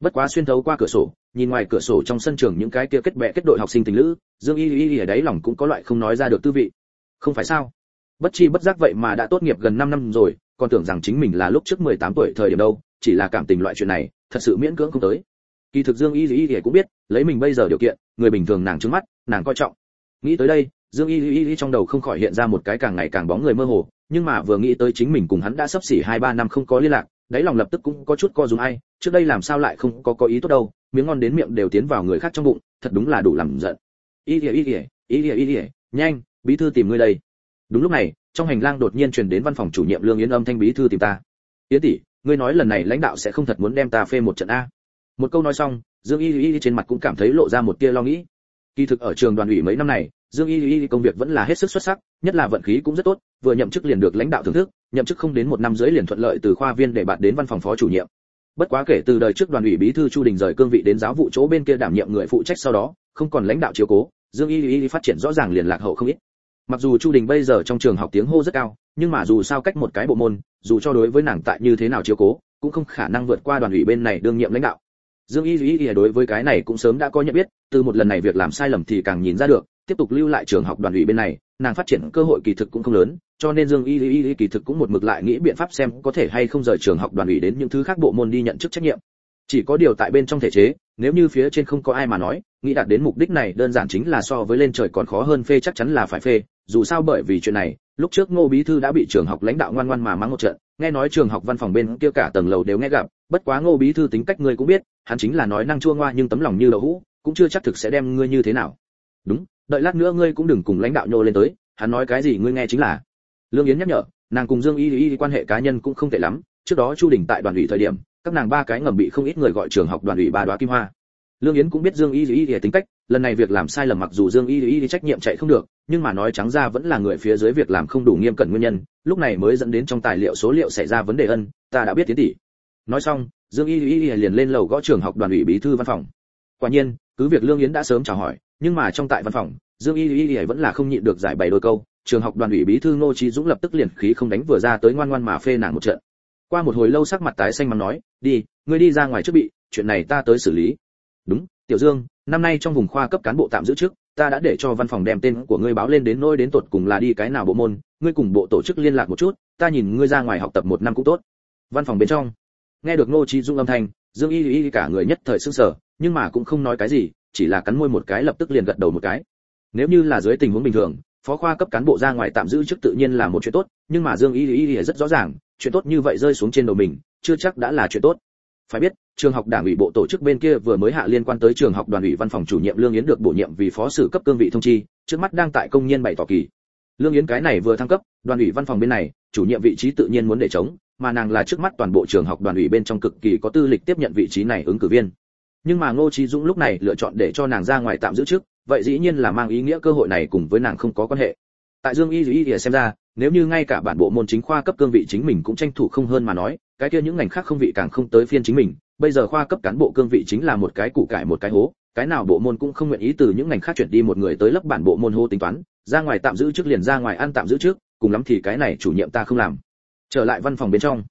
Bất quá xuyên thấu qua cửa sổ, nhìn ngoài cửa sổ trong sân trường những cái kia kết bè kết đội học sinh tình lữ, dương y y ở đấy lòng cũng có loại không nói ra được tư vị. Không phải sao? Bất chi bất giác vậy mà đã tốt nghiệp gần 5 năm rồi còn tưởng rằng chính mình là lúc trước 18 tuổi thời điểm đâu chỉ là cảm tình loại chuyện này thật sự miễn cưỡng không tới kỳ thực dương y y Y cũng biết lấy mình bây giờ điều kiện người bình thường nàng trước mắt nàng coi trọng nghĩ tới đây dương y y Y trong đầu không khỏi hiện ra một cái càng ngày càng bóng người mơ hồ nhưng mà vừa nghĩ tới chính mình cùng hắn đã sắp xỉ hai ba năm không có liên lạc đáy lòng lập tức cũng có chút co rúm ai trước đây làm sao lại không có có ý tốt đâu miếng ngon đến miệng đều tiến vào người khác trong bụng thật đúng là đủ làm giận y Y y Y y Y y nhanh bí thư tìm ngươi đây đúng lúc này, trong hành lang đột nhiên truyền đến văn phòng chủ nhiệm lương yến âm thanh bí thư tìm ta. Yến tỷ, ngươi nói lần này lãnh đạo sẽ không thật muốn đem ta phê một trận a? Một câu nói xong, dương y y trên mặt cũng cảm thấy lộ ra một tia lo nghĩ. Kỳ thực ở trường đoàn ủy mấy năm này, dương y y công việc vẫn là hết sức xuất sắc, nhất là vận khí cũng rất tốt, vừa nhậm chức liền được lãnh đạo thưởng thức, nhậm chức không đến một năm rưỡi liền thuận lợi từ khoa viên để bạt đến văn phòng phó chủ nhiệm. Bất quá kể từ đời trước đoàn ủy bí thư chu đình rời cương vị đến giáo vụ chỗ bên kia đảm nhiệm người phụ trách sau đó, không còn lãnh đạo chiếu cố, dương y y phát triển rõ ràng liền lạc hậu không ít mặc dù chu đình bây giờ trong trường học tiếng hô rất cao, nhưng mà dù sao cách một cái bộ môn, dù cho đối với nàng tại như thế nào chiếu cố, cũng không khả năng vượt qua đoàn ủy bên này đương nhiệm lãnh đạo. Dương y y đối với cái này cũng sớm đã có nhận biết, từ một lần này việc làm sai lầm thì càng nhìn ra được, tiếp tục lưu lại trường học đoàn ủy bên này, nàng phát triển cơ hội kỳ thực cũng không lớn, cho nên dương y y y kỳ thực cũng một mực lại nghĩ biện pháp xem có thể hay không rời trường học đoàn ủy đến những thứ khác bộ môn đi nhận chức trách nhiệm. Chỉ có điều tại bên trong thể chế, nếu như phía trên không có ai mà nói, nghĩ đạt đến mục đích này đơn giản chính là so với lên trời còn khó hơn phê chắc chắn là phải phê dù sao bởi vì chuyện này, lúc trước ngô bí thư đã bị trường học lãnh đạo ngoan ngoan mà mắng một trận, nghe nói trường học văn phòng bên kia cả tầng lầu đều nghe gặp, bất quá ngô bí thư tính cách ngươi cũng biết, hắn chính là nói năng chua ngoa nhưng tấm lòng như đậu hũ, cũng chưa chắc thực sẽ đem ngươi như thế nào. Đúng, đợi lát nữa ngươi cũng đừng cùng lãnh đạo nhô lên tới, hắn nói cái gì ngươi nghe chính là. Lương yến nhắc nhở, nàng cùng dương y y quan hệ cá nhân cũng không tệ lắm, trước đó chu đình tại đoàn ủy thời điểm, các nàng ba cái ngầm bị không ít người gọi trường học đoàn ủy ba đoá kim hoa lương yến cũng biết dương y y tính cách, lần này việc làm sai lầm mặc dù dương y y trách nhiệm chạy không được, nhưng mà nói trắng ra vẫn là người phía dưới việc làm không đủ nghiêm cẩn nguyên nhân, lúc này mới dẫn đến trong tài liệu số liệu xảy ra vấn đề ân, ta đã biết tiến tỷ. Nói xong, dương y y liền lên lầu gõ trường học đoàn ủy bí thư văn phòng. Quả nhiên, cứ việc lương yến đã sớm chào hỏi, nhưng mà trong tại văn phòng, dương y y y vẫn là không nhịn được giải bày đôi câu, trường học đoàn ủy bí thư ngô trí dũng lập tức liền khí không đánh vừa ra tới ngoan ngoan mà phê nàng một trận. Qua một hồi lâu sắc mặt tái xanh mà nói, đi, ngươi đi ra ngoài trước bị, chuyện này ta tới xử lý đúng, tiểu dương, năm nay trong vùng khoa cấp cán bộ tạm giữ trước, ta đã để cho văn phòng đem tên của ngươi báo lên đến nỗi đến tột cùng là đi cái nào bộ môn, ngươi cùng bộ tổ chức liên lạc một chút, ta nhìn ngươi ra ngoài học tập một năm cũng tốt. Văn phòng bên trong, nghe được ngô trí dung âm thanh, dương y y cả người nhất thời sưng sở nhưng mà cũng không nói cái gì, chỉ là cắn môi một cái lập tức liền gật đầu một cái. Nếu như là dưới tình huống bình thường, phó khoa cấp cán bộ ra ngoài tạm giữ chức tự nhiên là một chuyện tốt, nhưng mà dương y y rất rõ ràng, chuyện tốt như vậy rơi xuống trên đầu mình, chưa chắc đã là chuyện tốt phải biết, trường học đảng ủy bộ tổ chức bên kia vừa mới hạ liên quan tới trường học đoàn ủy văn phòng chủ nhiệm lương yến được bổ nhiệm vì phó sử cấp cương vị thông chi, trước mắt đang tại công nhân bày tỏ kỳ. Lương yến cái này vừa thăng cấp, đoàn ủy văn phòng bên này, chủ nhiệm vị trí tự nhiên muốn để chống, mà nàng là trước mắt toàn bộ trường học đoàn ủy bên trong cực kỳ có tư lịch tiếp nhận vị trí này ứng cử viên. Nhưng mà ngô trí dũng lúc này lựa chọn để cho nàng ra ngoài tạm giữ trước, vậy dĩ nhiên là mang ý nghĩa cơ hội này cùng với nàng không có quan hệ. Tại dương y y xem ra nếu như ngay cả bản bộ môn chính khoa cấp cương vị chính mình cũng tranh thủ không hơn mà nói, cái kia những ngành khác không vị càng không tới phiên chính mình, bây giờ khoa cấp cán bộ cương vị chính là một cái củ cải một cái hố, cái nào bộ môn cũng không nguyện ý từ những ngành khác chuyển đi một người tới lấp bản bộ môn hô tính toán, ra ngoài tạm giữ trước liền ra ngoài ăn tạm giữ trước, cùng lắm thì cái này chủ nhiệm ta không làm. Trở lại văn phòng bên trong.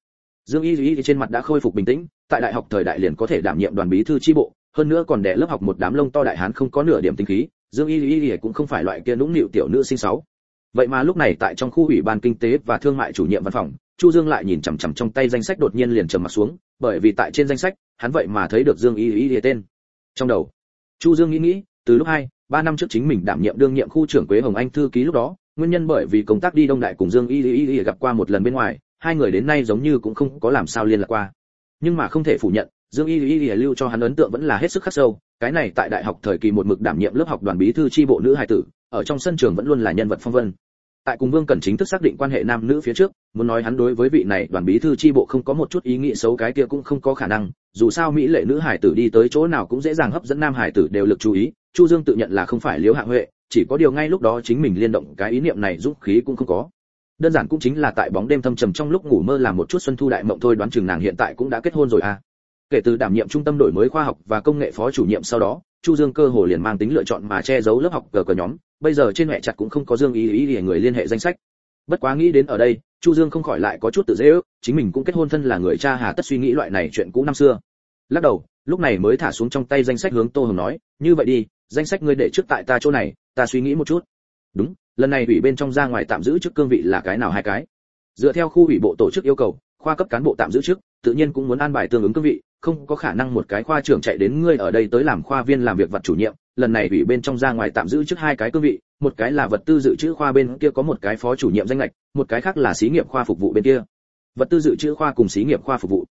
Dương y y trên mặt đã khôi phục bình tĩnh, tại đại học thời đại liền có thể đảm nhiệm đoàn bí thư chi bộ, hơn nữa còn đẻ lớp học một đám lông to đại hán không có nửa điểm tinh khí, dương y y y cũng không phải loại kia nũng nịu tiểu nữ sinh sáu vậy mà lúc này tại trong khu ủy ban kinh tế và thương mại chủ nhiệm văn phòng, chu dương lại nhìn chằm chằm trong tay danh sách đột nhiên liền trầm mặt xuống, bởi vì tại trên danh sách, hắn vậy mà thấy được dương y y y tên. Trong đầu, chu dương nghĩ nghĩ, từ lúc hai, ba năm trước chính mình đảm nhiệm đương nhiệm khu trưởng quế hồng anh thư ký lúc đó, nguyên nhân bởi vì công tác đi đông đại cùng dương y y y gặp qua một lần bên ngoài, hai người đến nay giống như cũng không có làm sao liên lạc qua. Nhưng mà không thể phủ nhận, dương y y y lưu cho hắn ấn tượng vẫn là hết sức khắc sâu, cái này tại đại học thời kỳ một mực đảm nhiệm lớp học đoàn bí thư tri bộ nữ hài tử ở trong sân trường vẫn luôn là nhân vật phong vân. Tại cùng vương cẩn chính thức xác định quan hệ nam nữ phía trước, muốn nói hắn đối với vị này đoàn bí thư tri bộ không có một chút ý nghĩ xấu cái kia cũng không có khả năng, dù sao mỹ lệ nữ hải tử đi tới chỗ nào cũng dễ dàng hấp dẫn nam hải tử đều lực chú ý, chu dương tự nhận là không phải liếu hạ huệ, chỉ có điều ngay lúc đó chính mình liên động cái ý niệm này dũng khí cũng không có. Đơn giản cũng chính là tại bóng đêm thâm trầm trong lúc ngủ mơ làm một chút xuân thu đại mộng thôi đoán chừng nàng hiện tại cũng đã kết hôn rồi à. Kể từ đảm nhiệm trung tâm đổi mới khoa học và công nghệ phó chủ nhiệm sau đó chu dương cơ hồ liền mang tính lựa chọn mà che giấu lớp học cờ cờ nhóm bây giờ trên hệ chặt cũng không có dương ý ý, để người liên hệ danh sách. Bất quá nghĩ đến ở đây chu dương không khỏi lại có chút tự dễ ước chính mình cũng kết hôn thân là người cha hà tất suy nghĩ loại này chuyện cũ năm xưa. Lắc đầu lúc này mới thả xuống trong tay danh sách hướng tô hồng nói như vậy đi danh sách ngươi để trước tại ta chỗ này ta suy nghĩ một chút. Đúng lần này ủy bên trong ra ngoài tạm giữ chức cương vị là cái nào hai cái? Dựa theo khu ủy bộ tổ chức yêu cầu khoa cấp cán bộ tạm giữ chức tự nhiên cũng muốn an bài tương ứng cương vị không có khả năng một cái khoa trưởng chạy đến ngươi ở đây tới làm khoa viên làm việc vật chủ nhiệm, lần này ủy bên trong ra ngoài tạm giữ trước hai cái cương vị, một cái là vật tư dự trữ khoa bên kia có một cái phó chủ nhiệm danh lệch một cái khác là xí nghiệp khoa phục vụ bên kia. Vật tư dự trữ khoa cùng xí nghiệp khoa phục vụ.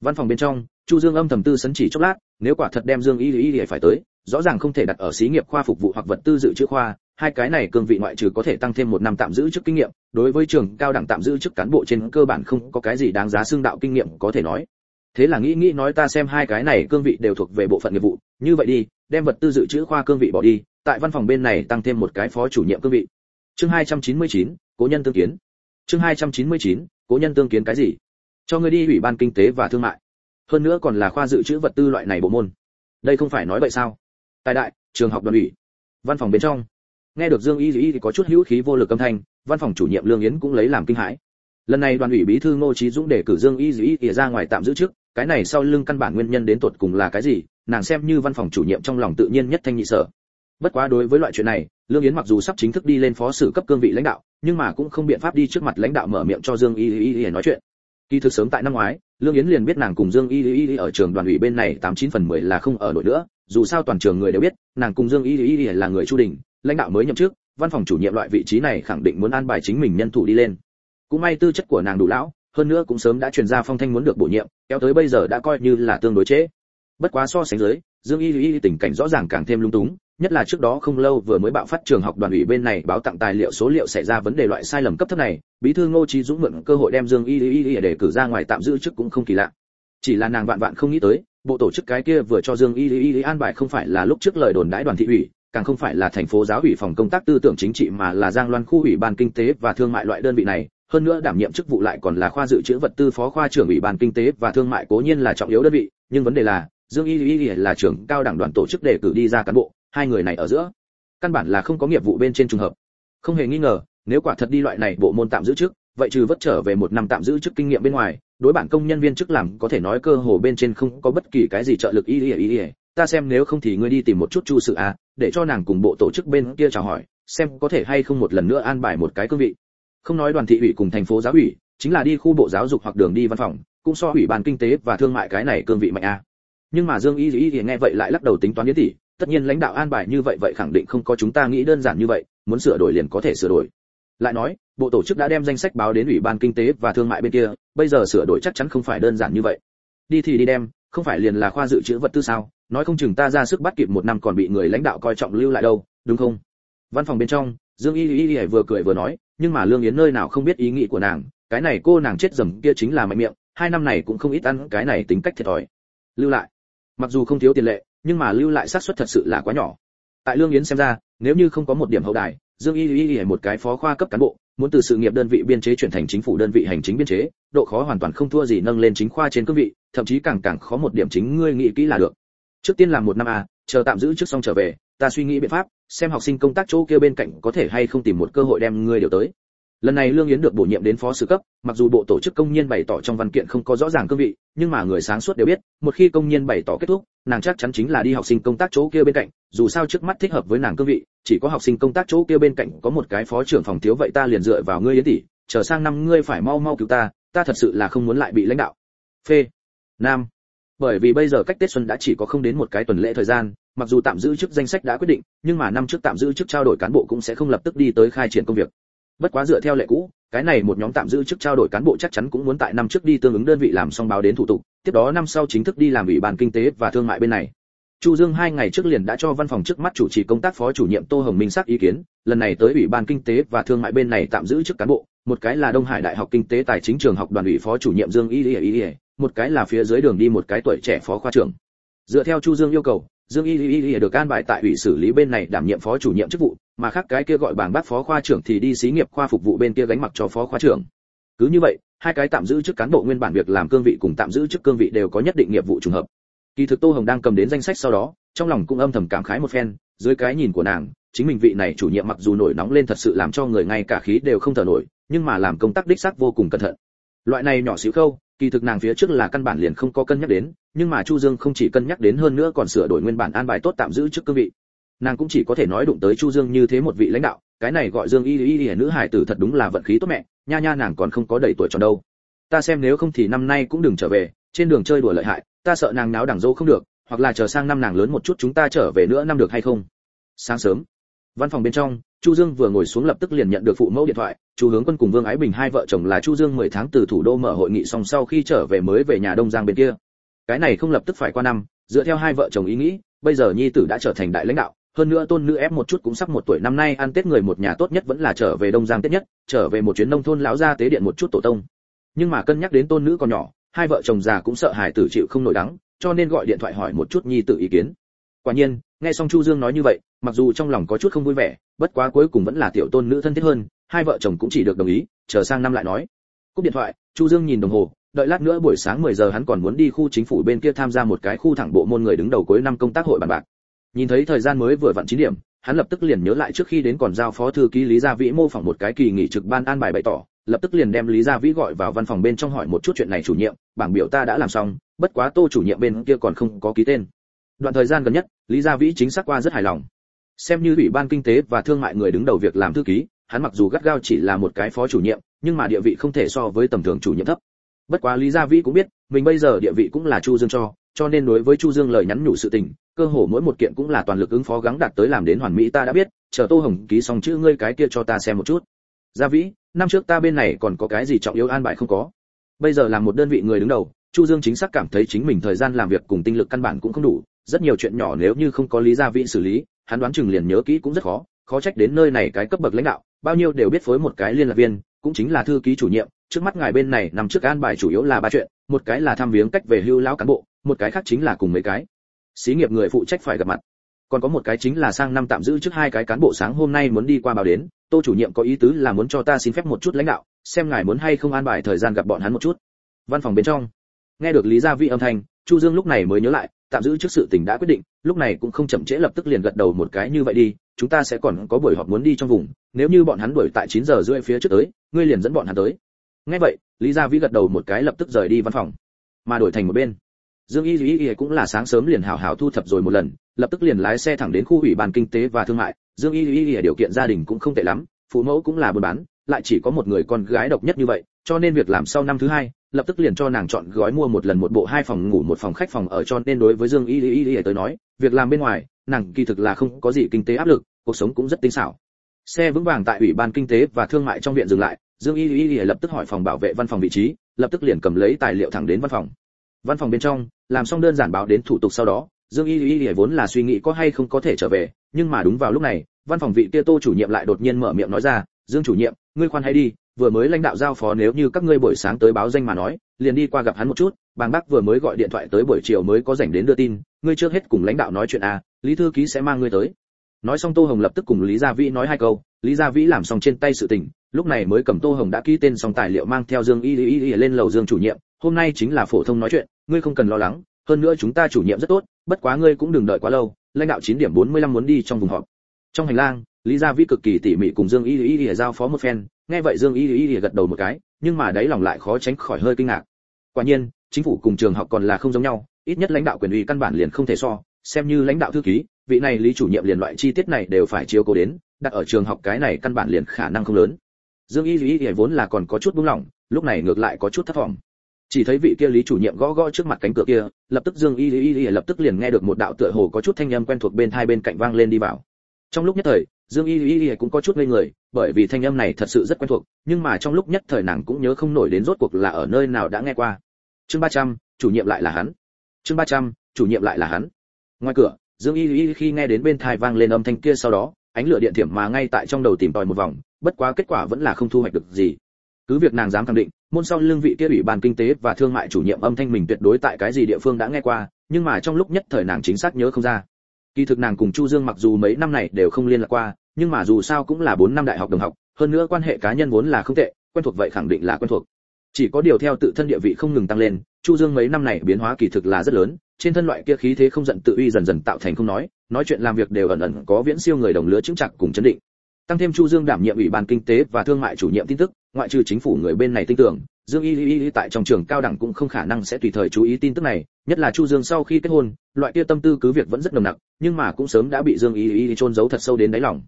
Văn phòng bên trong, chu dương âm thầm tư sấn chỉ chốc lát, nếu quả thật đem dương y y y phải tới, rõ ràng không thể đặt ở xí nghiệp khoa phục vụ hoặc vật tư dự trữ khoa, hai cái này cương vị ngoại trừ có thể tăng thêm một năm tạm giữ chức kinh nghiệm, đối với trường cao đẳng tạm giữ chức cán bộ trên cơ bản không có cái gì đáng giá xương đạo kinh nghiệm có thể nói thế là nghĩ nghĩ nói ta xem hai cái này cương vị đều thuộc về bộ phận nghiệp vụ. Như vậy đi đem vật tư dự trữ khoa cương vị bỏ đi tại văn phòng bên này tăng thêm một cái phó chủ nhiệm cương vị. Chương 299, cố nhân tương kiến. Chương 299, cố nhân tương kiến cái gì? Cho ngươi đi ủy ban kinh tế và thương mại. Hơn nữa còn là khoa dự trữ vật tư loại này bộ môn. Đây không phải nói vậy sao? Tài đại trường học đoàn ủy. Văn phòng bên trong. Nghe được dương y dĩ thì có chút hữu khí vô lực âm thanh văn phòng chủ nhiệm lương yến cũng lấy làm kinh hãi. Lần này đoàn ủy bí thư ngô trí dũng để cử dương y dĩ ỉa ra ngoài tạm giữ trước cái này sau lưng căn bản nguyên nhân đến tột cùng là cái gì, nàng xem như văn phòng chủ nhiệm trong lòng tự nhiên nhất thanh nhị sở. Bất quá đối với loại chuyện này, lương yến mặc dù sắp chính thức đi lên phó sử cấp cương vị lãnh đạo, nhưng mà cũng không biện pháp đi trước mặt lãnh đạo mở miệng cho dương y y y nói chuyện. Kỳ thực sớm tại năm ngoái, lương yến liền biết nàng cùng dương y y y ở trường đoàn ủy bên này tám chín phần mười là không ở nổi nữa, dù sao toàn trường người đều biết, nàng cùng dương y y y là người chu đình lãnh đạo mới nhậm chức, văn phòng chủ nhiệm loại vị trí này khẳng định muốn an bài chính mình nhân thủ đi lên. Cũng may tư chất của nàng đủ lão hơn nữa cũng sớm đã truyền ra phong thanh muốn được bổ nhiệm, kéo tới bây giờ đã coi như là tương đối chế. bất quá so sánh dưới, dương y y tình cảnh rõ ràng càng thêm lung túng, nhất là trước đó không lâu vừa mới bạo phát trường học đoàn ủy bên này báo tặng tài liệu số liệu xảy ra vấn đề loại sai lầm cấp thấp này, bí thư ngô trí dũng mượn cơ hội đem dương y y y để cử ra ngoài tạm giữ chức cũng không kỳ lạ chỉ là nàng vạn vạn không nghĩ tới, bộ tổ chức cái kia vừa cho dương y y y an bài không phải là lúc trước lời đồn đãi đoàn thị ủy, càng không phải là thành phố giáo ủy phòng công tác tư tưởng chính trị mà là giang loan khu ủy ban kinh tế và thương mại loại đơn vị này hơn nữa đảm nhiệm chức vụ lại còn là khoa dự trữ vật tư phó khoa trưởng ủy ban kinh tế và thương mại cố nhiên là trọng yếu đơn vị, nhưng vấn đề là, dương y y là trưởng cao đẳng đoàn tổ chức đề cử đi ra cán bộ, hai người này ở giữa. Căn bản là không có nghiệp vụ bên trên trùng hợp. Không hề nghi ngờ, nếu quả thật đi loại này bộ môn tạm giữ chức, vậy trừ vất trở về một năm tạm giữ chức kinh nghiệm bên ngoài, đối bản công nhân viên chức làm có thể nói cơ hồ bên trên không có bất kỳ cái gì trợ lực y y y ta xem nếu không thì ngươi đi tìm một chút chu sự à để cho nàng cùng bộ tổ chức bên kia chào hỏi, xem có thể hay không một lần nữa an bài một cái cương vị không nói đoàn thị ủy cùng thành phố giáo ủy, chính là đi khu bộ giáo dục hoặc đường đi văn phòng, cũng so ủy ban kinh tế và thương mại cái này cương vị mạnh a. Nhưng mà dương y Dĩ thì nghe vậy lại lắc đầu tính toán yến tỷ, tất nhiên lãnh đạo an bài như vậy vậy khẳng định không có chúng ta nghĩ đơn giản như vậy, muốn sửa đổi liền có thể sửa đổi. Lại nói, bộ tổ chức đã đem danh sách báo đến ủy ban kinh tế và thương mại bên kia, bây giờ sửa đổi chắc chắn không phải đơn giản như vậy. Đi thì đi đem, không phải liền là khoa dự trữ vật tư sao? Nói không chừng ta ra sức bắt kịp một năm còn bị người lãnh đạo coi trọng lưu lại đâu, đúng không? Văn phòng bên trong dương y y y vừa cười vừa nói, nhưng mà lương yến nơi nào không biết ý nghĩ của nàng, cái này cô nàng chết dầm kia chính là mạnh miệng, hai năm này cũng không ít ăn, cái này tính cách thiệt thòi. Lưu lại. Mặc dù không thiếu tiền lệ, nhưng mà lưu lại xác suất thật sự là quá nhỏ. Tại lương yến xem ra, nếu như không có một điểm hậu đài, dương y y y một cái phó khoa cấp cán bộ, muốn từ sự nghiệp đơn vị biên chế chuyển thành chính phủ đơn vị hành chính biên chế, độ khó hoàn toàn không thua gì nâng lên chính khoa trên cương vị, thậm chí càng càng khó một điểm chính ngươi nghĩ kỹ là được. Trước tiên làm một năm a, chờ tạm giữ trước xong trở về, ta suy nghĩ biện pháp xem học sinh công tác chỗ kia bên cạnh có thể hay không tìm một cơ hội đem ngươi điều tới. Lần này lương yến được bổ nhiệm đến phó sư cấp, mặc dù bộ tổ chức công nhân bày tỏ trong văn kiện không có rõ ràng cương vị, nhưng mà người sáng suốt đều biết, một khi công nhân bày tỏ kết thúc, nàng chắc chắn chính là đi học sinh công tác chỗ kia bên cạnh, dù sao trước mắt thích hợp với nàng cương vị, chỉ có học sinh công tác chỗ kia bên cạnh có một cái phó trưởng phòng thiếu vậy ta liền dựa vào ngươi yến tỷ, chờ sang năm ngươi phải mau mau cứu ta ta thật sự là không muốn lại bị lãnh đạo. Phê. Nam bởi vì bây giờ cách tết xuân đã chỉ có không đến một cái tuần lễ thời gian mặc dù tạm giữ chức danh sách đã quyết định nhưng mà năm trước tạm giữ chức trao đổi cán bộ cũng sẽ không lập tức đi tới khai triển công việc. Bất quá dựa theo lệ cũ cái này một nhóm tạm giữ chức trao đổi cán bộ chắc chắn cũng muốn tại năm trước đi tương ứng đơn vị làm xong báo đến thủ tục tiếp đó năm sau chính thức đi làm ủy ban kinh tế và thương mại bên này. Chu Dương hai ngày trước liền đã cho văn phòng trước mắt chủ trì công tác phó chủ nhiệm Tô Hồng Minh xác ý kiến, lần này tới ủy ban kinh tế và thương mại bên này tạm giữ chức cán bộ, một cái là Đông Hải Đại học Kinh tế Tài chính trường học đoàn ủy phó chủ nhiệm Dương Y Y Y, một cái là phía dưới đường đi một cái tuổi trẻ phó khoa trưởng. Dựa theo Chu Dương yêu cầu, Dương Y Y Y được an bài tại ủy xử lý bên này đảm nhiệm phó chủ nhiệm chức vụ, mà khác cái kia gọi bảng bác phó khoa trưởng thì đi xí nghiệp khoa phục vụ bên kia gánh mặc cho phó khoa trưởng. Cứ như vậy, hai cái tạm giữ chức cán bộ nguyên bản việc làm cương vị cùng tạm giữ chức cương vị đều có nhất định nghiệp vụ trùng hợp. Kỳ thực Tô Hồng đang cầm đến danh sách sau đó, trong lòng cũng âm thầm cảm khái một phen, dưới cái nhìn của nàng, chính mình vị này chủ nhiệm mặc dù nổi nóng lên thật sự làm cho người ngay cả khí đều không thở nổi, nhưng mà làm công tác đích xác vô cùng cẩn thận. Loại này nhỏ xíu khâu, kỳ thực nàng phía trước là căn bản liền không có cân nhắc đến, nhưng mà Chu Dương không chỉ cân nhắc đến hơn nữa còn sửa đổi nguyên bản an bài tốt tạm giữ trước cương vị. Nàng cũng chỉ có thể nói đụng tới Chu Dương như thế một vị lãnh đạo, cái này gọi Dương Y Y Y nữ hải tử thật đúng là vận khí tốt mẹ, nha nha nàng còn không có đầy tuổi tròn đâu. Ta xem nếu không thì năm nay cũng đừng trở về, trên đường chơi đùa lợi hại, ta sợ nàng náo đẳng dâu không được, hoặc là chờ sang năm nàng lớn một chút chúng ta trở về nữa năm được hay không sáng sớm văn phòng bên trong chu dương vừa ngồi xuống lập tức liền nhận được phụ mẫu điện thoại chu hướng quân cùng vương ái bình hai vợ chồng là chu dương 10 tháng từ thủ đô mở hội nghị xong sau khi trở về mới về nhà đông giang bên kia. Cái này không lập tức phải qua năm, dựa theo hai vợ chồng ý nghĩ, bây giờ nhi tử đã trở thành đại lãnh đạo, hơn nữa tôn nữ ép một chút cũng sắp một tuổi, năm nay ăn tết người một nhà tốt nhất vẫn là trở về đông giang tết nhất, trở về một chuyến nông thôn lão gia tế điện một chút tổ tông. Nhưng mà cân nhắc đến tôn nữ còn nhỏ, hai vợ chồng già cũng sợ hài tử chịu không nổi đắng, cho nên gọi điện thoại hỏi một chút nhi tử ý kiến. Quả nhiên nghe xong chu dương nói như vậy, mặc dù trong lòng có chút không vui vẻ, bất quá cuối cùng vẫn là tiểu tôn nữ thân thiết hơn, hai vợ chồng cũng chỉ được đồng ý, chờ sang năm lại nói. Cúp điện thoại, chu dương nhìn đồng hồ, đợi lát nữa buổi sáng 10 giờ hắn còn muốn đi khu chính phủ bên kia tham gia một cái khu thẳng bộ môn người đứng đầu cuối năm công tác hội bàn bạc. Nhìn thấy thời gian mới vừa vặn 9 điểm, hắn lập tức liền nhớ lại trước khi đến còn giao phó thư ký lý gia vĩ mô phỏng một cái kỳ nghỉ trực ban an bài bày tỏ, lập tức liền đem lý gia vĩ gọi vào văn phòng bên trong hỏi một chút chuyện này chủ nhiệm, bảng biểu ta đã làm xong, bất quá tô chủ nhiệm bên kia còn không có ký tên đoạn thời gian gần nhất, lý gia vĩ chính xác qua rất hài lòng. Xem như ủy ban kinh tế và thương mại người đứng đầu việc làm thư ký, hắn mặc dù gắt gao chỉ là một cái phó chủ nhiệm, nhưng mà địa vị không thể so với tầm thường chủ nhiệm thấp. Bất quá lý gia vĩ cũng biết, mình bây giờ địa vị cũng là chu dương cho cho nên đối với chu dương lời nhắn nhủ sự tình, cơ hồ mỗi một kiện cũng là toàn lực ứng phó gắng đạt tới làm đến hoàn mỹ ta đã biết, chờ tô hồng ký xong chữ ngươi cái kia cho ta xem một chút. Gia vĩ, năm trước ta bên này còn có cái gì trọng yếu an bài không có? Bây giờ là một đơn vị người đứng đầu, chu dương chính xác cảm thấy chính mình thời gian làm việc cùng tinh lực căn bản cũng không đủ rất nhiều chuyện nhỏ nếu như không có lý gia vĩ xử lý, hắn đoán chừng liền nhớ kỹ cũng rất khó. Khó trách đến nơi này cái cấp bậc lãnh đạo, bao nhiêu đều biết phối một cái liên lạc viên, cũng chính là thư ký chủ nhiệm. Trước mắt ngài bên này, nằm trước an bài chủ yếu là ba chuyện, một cái là tham viếng cách về hưu lão cán bộ, một cái khác chính là cùng mấy cái. Xí nghiệp người phụ trách phải gặp mặt. Còn có một cái chính là sang năm tạm giữ trước hai cái cán bộ sáng hôm nay muốn đi qua báo đến, tô chủ nhiệm có ý tứ là muốn cho ta xin phép một chút lãnh đạo, xem ngài muốn hay không an bài thời gian gặp bọn hắn một chút. Văn phòng bên trong. Nghe được lý gia vi âm thanh, chu dương lúc này mới nhớ lại tạm giữ trước sự tình đã quyết định, lúc này cũng không chậm trễ lập tức liền gật đầu một cái như vậy đi, chúng ta sẽ còn có buổi họp muốn đi trong vùng, nếu như bọn hắn đuổi tại 9 giờ rưỡi phía trước tới, ngươi liền dẫn bọn hắn tới. Nghe vậy, lý gia vĩ gật đầu một cái lập tức rời đi văn phòng, mà đổi thành một bên. Dương y Lý y cũng là sáng sớm liền hào hào thu thập rồi một lần, lập tức liền lái xe thẳng đến khu ủy ban kinh tế và thương mại. Dương y Lý y điều kiện gia đình cũng không tệ lắm, phụ mẫu cũng là buôn bán, lại chỉ có một người con gái độc nhất như vậy, cho nên việc làm sau năm thứ hai lập tức liền cho nàng chọn gói mua một lần một bộ hai phòng ngủ một phòng khách phòng ở, cho nên đối với dương y y y tới nói, việc làm bên ngoài, nàng kỳ thực là không có gì kinh tế áp lực, cuộc sống cũng rất tinh xảo. Xe vững vàng tại ủy ban kinh tế và thương mại trong viện dừng lại, dương y y y lập tức hỏi phòng bảo vệ văn phòng vị trí, lập tức liền cầm lấy tài liệu thẳng đến văn phòng. Văn phòng bên trong, làm xong đơn giản báo đến thủ tục sau đó, dương y y y vốn là suy nghĩ có hay không có thể trở về, nhưng mà đúng vào lúc này, văn phòng vị kia tô chủ nhiệm lại đột nhiên mở miệng nói ra dương chủ nhiệm, ngươi khoan hay đi, vừa mới lãnh đạo giao phó nếu như các ngươi buổi sáng tới báo danh mà nói, liền đi qua gặp hắn một chút, bàng bác vừa mới gọi điện thoại tới buổi chiều mới có rảnh đến đưa tin, ngươi trước hết cùng lãnh đạo nói chuyện à lý thư ký sẽ mang ngươi tới. Nói xong tô hồng lập tức cùng lý gia vĩ nói hai câu, lý gia vĩ làm xong trên tay sự tình, lúc này mới cầm tô hồng đã ký tên xong tài liệu mang theo dương y y y lên lầu dương chủ nhiệm, hôm nay chính là phổ thông nói chuyện, ngươi không cần lo lắng, hơn nữa chúng ta chủ nhiệm rất tốt, bất quá ngươi cũng đừng đợi quá lâu, lãnh đạo 9 điểm 45 muốn đi trong vùng họp. Trong hành lang lý gia vĩ cực kỳ tỉ mỉ cùng dương y y y giao phó một phen, nghe vậy dương y y y gật đầu một cái, nhưng mà đáy lòng lại khó tránh khỏi hơi kinh ngạc. Quả nhiên, chính phủ cùng trường học còn là không giống nhau, ít nhất lãnh đạo quyền uy căn bản liền không thể so, xem như lãnh đạo thư ký, vị này lý chủ nhiệm liền loại chi tiết này đều phải chiếu cố đến, đặt ở trường học cái này căn bản liền khả năng không lớn. Dương y y y vốn là còn có chút buông lỏng, lúc này ngược lại có chút thất vọng chỉ thấy vị kia lý chủ nhiệm gõ gõ trước mặt cánh cửa kia, lập tức dương y y y lập tức liền nghe được một đạo tựa hồ có chút thanh âm quen thuộc bên hai bên cạnh vang lên đi vào. Trong lúc nhất thời dương y y y cũng có chút ngây người, bởi vì thanh âm này thật sự rất quen thuộc, nhưng mà trong lúc nhất thời nàng cũng nhớ không nổi đến rốt cuộc là ở nơi nào đã nghe qua. Chương ba trăm, chủ nhiệm lại là hắn. Chương ba trăm, chủ nhiệm lại là hắn. Ngoài cửa, dương y y khi nghe đến bên thai vang lên âm thanh kia sau đó, ánh lửa điện thiểm mà ngay tại trong đầu tìm tòi một vòng, bất quá kết quả vẫn là không thu hoạch được gì. Cứ việc nàng dám khẳng định, môn sau lương vị kia ủy ban kinh tế và thương mại chủ nhiệm âm thanh mình tuyệt đối tại cái gì địa phương đã nghe qua, nhưng mà trong lúc nhất thời nàng chính xác nhớ không ra kỳ thực nàng cùng chu dương mặc dù mấy năm này đều không liên lạc qua, nhưng mà dù sao cũng là 4 năm đại học đồng học, hơn nữa quan hệ cá nhân vốn là không tệ, quen thuộc vậy khẳng định là quen thuộc. Chỉ có điều theo tự thân địa vị không ngừng tăng lên, chu dương mấy năm này biến hóa kỳ thực là rất lớn, trên thân loại kia khí thế không giận tự uy dần dần tạo thành không nói nói chuyện làm việc đều ẩn ẩn có viễn siêu người đồng lứa chứng chặt cùng chấn định. Tăng thêm chu dương đảm nhiệm ủy ban kinh tế và thương mại chủ nhiệm tin tức, ngoại trừ chính phủ người bên này tin tưởng dương y y y tại trong trường cao đẳng cũng không khả năng sẽ tùy thời chú ý tin tức này, nhất là chu dương sau khi kết hôn, loại kia tâm tư cứ việc vẫn rất nồng nặc, nhưng mà cũng sớm đã bị dương y y trôn giấu thật sâu đến đáy lòng.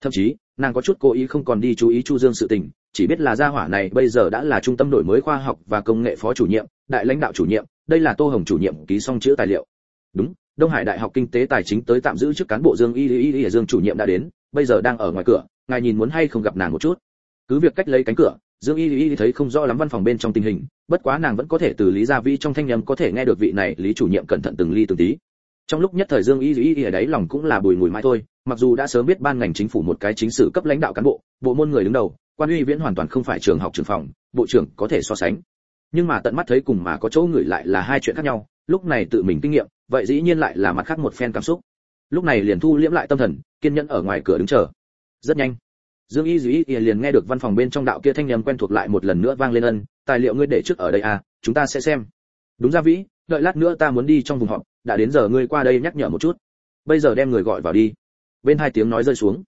Thậm chí, nàng có chút cố ý không còn đi chú ý chu dương sự tình, chỉ biết là gia hỏa này bây giờ đã là trung tâm đổi mới khoa học và công nghệ phó chủ nhiệm, đại lãnh đạo chủ nhiệm, đây là tô hồng chủ nhiệm ký xong chữ tài liệu. Đúng, đông hải đại học kinh tế tài chính tới tạm giữ chức cán bộ dương y y y dương chủ nhiệm đã đến, bây giờ đang ở ngoài cửa, ngài nhìn muốn hay không gặp nàng một chút. Cứ việc cách lấy cánh cửa dương y y thấy không rõ lắm văn phòng bên trong tình hình, bất quá nàng vẫn có thể từ lý gia vi trong thanh âm có thể nghe được vị này lý chủ nhiệm cẩn thận từng ly từng tí. Trong lúc nhất thời dương y y ở đấy lòng cũng là bùi ngùi mãi thôi, mặc dù đã sớm biết ban ngành chính phủ một cái chính sử cấp lãnh đạo cán bộ bộ môn người đứng đầu, quan uy viễn hoàn toàn không phải trường học trường phòng, bộ trưởng có thể so sánh. Nhưng mà tận mắt thấy cùng mà có chỗ người lại là hai chuyện khác nhau, lúc này tự mình kinh nghiệm, vậy dĩ nhiên lại là mặt khác một phen cảm xúc. Lúc này liền thu liễm lại tâm thần, kiên nhẫn ở ngoài cửa đứng chờ. Rất nhanh dương y dĩ liền nghe được văn phòng bên trong đạo kia thanh âm quen thuộc lại một lần nữa vang lên ân, tài liệu ngươi để trước ở đây à chúng ta sẽ xem. Đúng ra vĩ, đợi lát nữa ta muốn đi trong vùng họp, đã đến giờ ngươi qua đây nhắc nhở một chút. Bây giờ đem người gọi vào đi. Bên hai tiếng nói rơi xuống.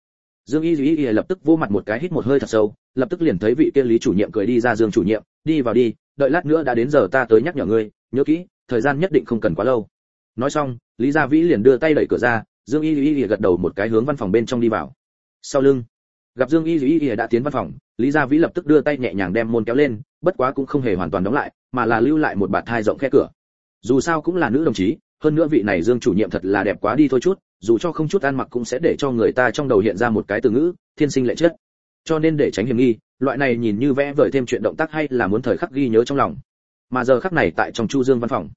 Dương y dĩ lập tức vô mặt một cái hít một hơi thật sâu, lập tức liền thấy vị kia lý chủ nhiệm cười đi ra dương chủ nhiệm, đi vào đi, đợi lát nữa đã đến giờ ta tới nhắc nhở ngươi, nhớ kỹ, thời gian nhất định không cần quá lâu. Nói xong, lý gia vĩ liền đưa tay đẩy cửa ra, dương y y gật đầu một cái hướng văn phòng bên trong đi vào. Sau lưng gặp dương y y y đã tiến văn phòng, lý gia vĩ lập tức đưa tay nhẹ nhàng đem môn kéo lên, bất quá cũng không hề hoàn toàn đóng lại, mà là lưu lại một bạt thai rộng khe cửa. Dù sao cũng là nữ đồng chí, hơn nữa vị này dương chủ nhiệm thật là đẹp quá đi thôi chút, dù cho không chút ăn mặc cũng sẽ để cho người ta trong đầu hiện ra một cái từ ngữ, thiên sinh lệ chất. Cho nên để tránh hiểm nghi, loại này nhìn như vẽ vời thêm chuyện động tác hay là muốn thời khắc ghi nhớ trong lòng. Mà giờ khắc này tại trong chu dương văn phòng,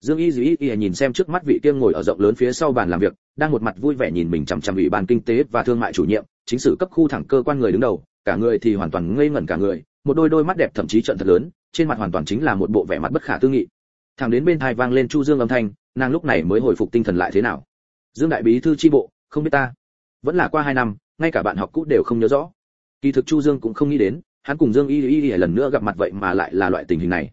dương y dĩ y nhìn xem trước mắt vị kia ngồi ở rộng lớn phía sau bàn làm việc, đang một mặt vui vẻ nhìn mình chằm chằm ủy ban kinh tế và thương mại chủ nhiệm chính sử cấp khu thẳng cơ quan người đứng đầu, cả người thì hoàn toàn ngây ngẩn cả người, một đôi đôi mắt đẹp thậm chí trận thật lớn, trên mặt hoàn toàn chính là một bộ vẻ mặt bất khả tư nghị. Thẳng đến bên tai vang lên chu dương âm thanh, nàng lúc này mới hồi phục tinh thần lại thế nào? Dương đại bí thư tri bộ, không biết ta. Vẫn là qua hai năm, ngay cả bạn học cũ đều không nhớ rõ. Kỳ thực chu dương cũng không nghĩ đến, hắn cùng dương y y y lần nữa gặp mặt vậy mà lại là loại tình hình này.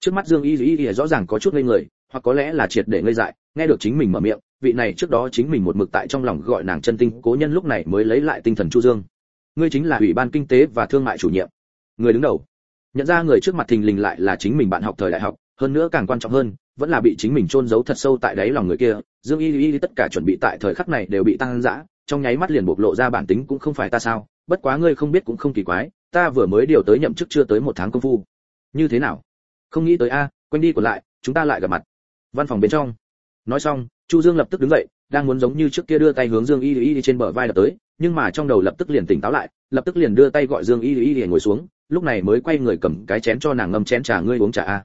Trước mắt dương y y y rõ ràng có chút ngây người, hoặc có lẽ là triệt để ngây dại nghe được chính mình mở miệng, vị này trước đó chính mình một mực tại trong lòng gọi nàng chân tinh cố nhân lúc này mới lấy lại tinh thần chu dương. Ngươi chính là ủy ban kinh tế và thương mại chủ nhiệm. Người đứng đầu. Nhận ra người trước mặt thình lình lại là chính mình bạn học thời đại học, hơn nữa càng quan trọng hơn, vẫn là bị chính mình chôn giấu thật sâu tại đáy lòng người kia. Dương y y tất cả chuẩn bị tại thời khắc này đều bị tăng dã, trong nháy mắt liền bộc lộ ra bản tính cũng không phải ta sao. Bất quá ngươi không biết cũng không kỳ quái, ta vừa mới điều tới nhậm chức chưa tới một tháng công phu. Như thế nào? Không nghĩ tới a quanh đi của lại, chúng ta lại gặp mặt. Văn phòng bên trong nói xong, chu dương lập tức đứng dậy, đang muốn giống như trước kia đưa tay hướng dương y y trên bờ vai đập tới, nhưng mà trong đầu lập tức liền tỉnh táo lại, lập tức liền đưa tay gọi dương y y ngồi xuống, lúc này mới quay người cầm cái chén cho nàng ngâm chén trà, ngươi uống trà a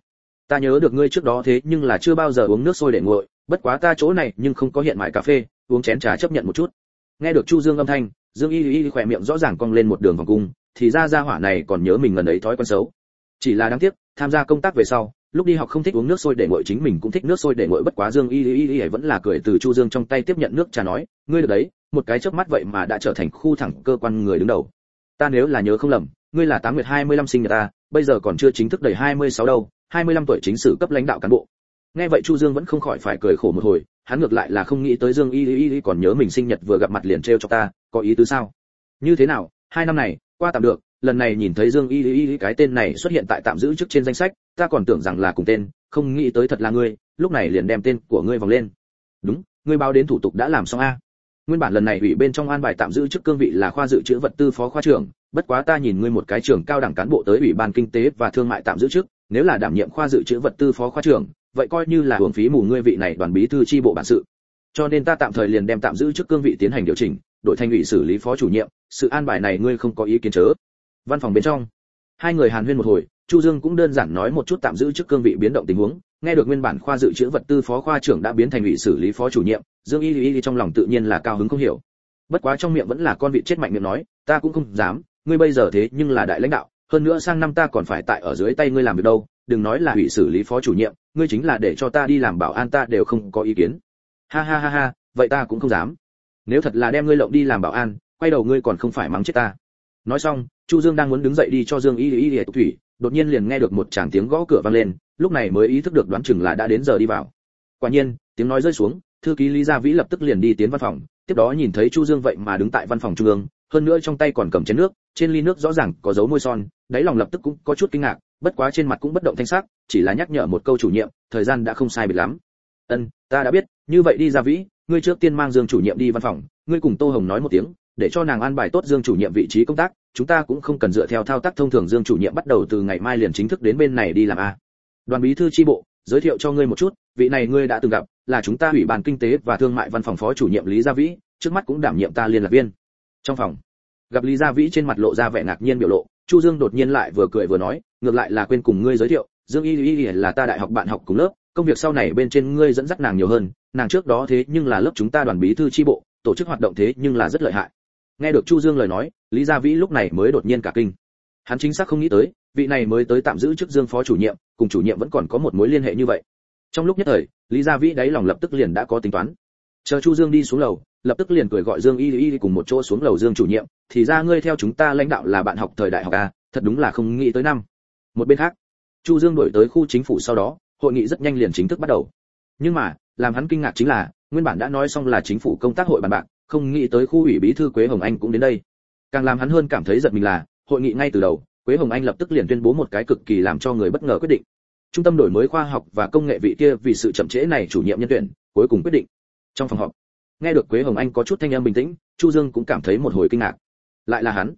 ta nhớ được ngươi trước đó thế, nhưng là chưa bao giờ uống nước sôi để nguội, bất quá ta chỗ này nhưng không có hiện mại cà phê, uống chén trà chấp nhận một chút. Nghe được chu dương âm thanh, dương y y khỏe miệng rõ ràng cong lên một đường vòng cung, thì ra ra hỏa này còn nhớ mình gần ấy thói quen xấu. Chỉ là đáng tiếc, tham gia công tác về sau lúc đi học không thích uống nước sôi để nguội, chính mình cũng thích nước sôi để nguội, bất quá dương y y y vẫn là cười từ chu dương trong tay tiếp nhận nước trà nói, ngươi được đấy, một cái chớp mắt vậy mà đã trở thành khu thẳng cơ quan người đứng đầu. Ta nếu là nhớ không lầm, ngươi là tám nguyệt hai mươi lăm sinh nhật ta, bây giờ còn chưa chính thức đầy hai mươi sáu đâu, hai mươi lăm tuổi chính sử cấp lãnh đạo cán bộ. Nghe vậy chu dương vẫn không khỏi phải cười khổ một hồi, hắn ngược lại là không nghĩ tới dương y y y còn nhớ mình sinh nhật vừa gặp mặt liền treo cho ta, có ý tứ sao? Như thế nào, hai năm này, qua tạm được lần này nhìn thấy dương y y y cái tên này xuất hiện tại tạm giữ trước trên danh sách, ta còn tưởng rằng là cùng tên, không nghĩ tới thật là ngươi, lúc này liền đem tên của ngươi vòng lên. Đúng, ngươi báo đến thủ tục đã làm xong a. Nguyên bản lần này ủy bên trong an bài tạm giữ chức cương vị là khoa dự trữ vật tư phó khoa trưởng, bất quá ta nhìn ngươi một cái trưởng cao đẳng cán bộ tới ủy ban kinh tế và thương mại tạm giữ chức nếu là đảm nhiệm khoa dự trữ vật tư phó khoa trưởng, vậy coi như là hưởng phí mù ngươi vị này đoàn bí thư chi bộ bản sự. Cho nên ta tạm thời liền đem tạm giữ chức cương vị tiến hành điều chỉnh đội thanh ủy xử lý phó chủ nhiệm, sự an bài này ngươi không có ý kiến chớ văn phòng bên trong. Hai người hàn huyên một hồi, chu dương cũng đơn giản nói một chút tạm giữ chức cương vị biến động tình huống, nghe được nguyên bản khoa dự trữ vật tư phó khoa trưởng đã biến thành ủy xử lý phó chủ nhiệm, dương y y trong lòng tự nhiên là cao hứng không hiểu. Bất quá trong miệng vẫn là con vị chết mạnh miệng nói, ta cũng không dám, ngươi bây giờ thế nhưng là đại lãnh đạo, hơn nữa sang năm ta còn phải tại ở dưới tay ngươi làm việc đâu, đừng nói là ủy xử lý phó chủ nhiệm, ngươi chính là để cho ta đi làm bảo an ta đều không có ý kiến. Ha ha ha ha, vậy ta cũng không dám. Nếu thật là đem ngươi lộng đi làm bảo an, quay đầu ngươi còn không phải mắng chết ta nói xong, chu dương đang muốn đứng dậy đi cho dương y y y thủy, đột nhiên liền nghe được một tràng tiếng gõ cửa vang lên, lúc này mới ý thức được đoán chừng là đã đến giờ đi vào. Quả nhiên, tiếng nói rơi xuống, thư ký lý gia vĩ lập tức liền đi tiến văn phòng, tiếp đó nhìn thấy chu dương vậy mà đứng tại văn phòng trung ương, hơn nữa trong tay còn cầm chén nước, trên ly nước rõ ràng có dấu môi son, đáy lòng lập tức cũng có chút kinh ngạc, bất quá trên mặt cũng bất động thanh sắc, chỉ là nhắc nhở một câu chủ nhiệm, thời gian đã không sai biệt lắm. Ân, ta đã biết, như vậy đi gia vĩ, ngươi trước tiên mang dương chủ nhiệm đi văn phòng, ngươi cùng tô hồng nói một tiếng, để cho nàng an bài tốt dương chủ nhiệm vị trí công tác chúng ta cũng không cần dựa theo thao tác thông thường dương chủ nhiệm bắt đầu từ ngày mai liền chính thức đến bên này đi làm a. Đoàn bí thư tri bộ, giới thiệu cho ngươi một chút, vị này ngươi đã từng gặp, là chúng ta ủy ban kinh tế và thương mại văn phòng phó chủ nhiệm lý gia vĩ, trước mắt cũng đảm nhiệm ta liên lạc viên. Trong phòng, gặp lý gia vĩ trên mặt lộ ra vẻ ngạc nhiên biểu lộ, chu dương đột nhiên lại vừa cười vừa nói, ngược lại là quên cùng ngươi giới thiệu, dương y y là ta đại học bạn học cùng lớp, công việc sau này bên trên ngươi dẫn dắt nàng nhiều hơn, nàng trước đó thế nhưng là lớp chúng ta đoàn bí thư tri bộ, tổ chức hoạt động thế nhưng là rất lợi hại nghe được chu dương lời nói, lý gia vĩ lúc này mới đột nhiên cả kinh. Hắn chính xác không nghĩ tới, vị này mới tới tạm giữ chức dương phó chủ nhiệm, cùng chủ nhiệm vẫn còn có một mối liên hệ như vậy. Trong lúc nhất thời, lý gia vĩ đáy lòng lập tức liền đã có tính toán. Chờ chu dương đi xuống lầu, lập tức liền cười gọi dương y y cùng một chỗ xuống lầu dương chủ nhiệm, thì ra ngươi theo chúng ta lãnh đạo là bạn học thời đại học a thật đúng là không nghĩ tới năm. Một bên khác, chu dương đổi tới khu chính phủ sau đó, hội nghị rất nhanh liền chính thức bắt đầu. Nhưng mà, làm hắn kinh ngạc chính là, nguyên bản đã nói xong là chính phủ công tác hội bàn bạc không nghĩ tới khu ủy bí thư quế hồng anh cũng đến đây. Càng làm hắn hơn cảm thấy giật mình là hội nghị ngay từ đầu quế hồng anh lập tức liền tuyên bố một cái cực kỳ làm cho người bất ngờ quyết định. Trung tâm đổi mới khoa học và công nghệ vị kia vì sự chậm trễ này chủ nhiệm nhân tuyển cuối cùng quyết định. Trong phòng họp nghe được quế hồng anh có chút thanh âm bình tĩnh chu dương cũng cảm thấy một hồi kinh ngạc. Lại là hắn.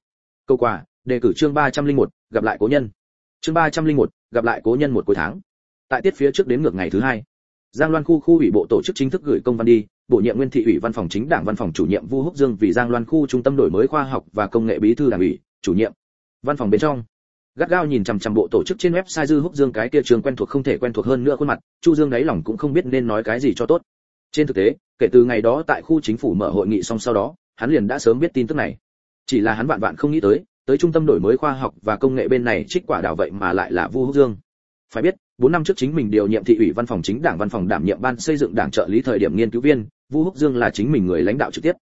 Câu quả đề cử chương 301, gặp lại cố nhân. Chương 301, gặp lại cố nhân một cuối tháng. Tại tiết phía trước đến ngược ngày thứ hai giang loan khu khu ủy bộ tổ chức chính thức gửi công văn đi bổ nhiệm nguyên thị ủy văn phòng chính đảng văn phòng chủ nhiệm vu húc dương vì giang loan khu trung tâm đổi mới khoa học và công nghệ bí thư đảng ủy, chủ nhiệm văn phòng bên trong. Gắt gao nhìn chằm chằm bộ tổ chức trên website dư húc dương cái kia trường quen thuộc không thể quen thuộc hơn nữa khuôn mặt, chu dương đáy lòng cũng không biết nên nói cái gì cho tốt. Trên thực tế, kể từ ngày đó tại khu chính phủ mở hội nghị xong sau đó, hắn liền đã sớm biết tin tức này. Chỉ là hắn vạn vạn không nghĩ tới tới trung tâm đổi mới khoa học và công nghệ bên này trích quả đảo vậy mà lại là vu húc dương. Phải biết, bốn năm trước chính mình điều nhiệm thị ủy văn phòng chính đảng văn phòng đảm nhiệm ban xây dựng đảng trợ lý thời điểm nghiên cứu viên vu húc dương là chính mình người lãnh đạo trực tiếp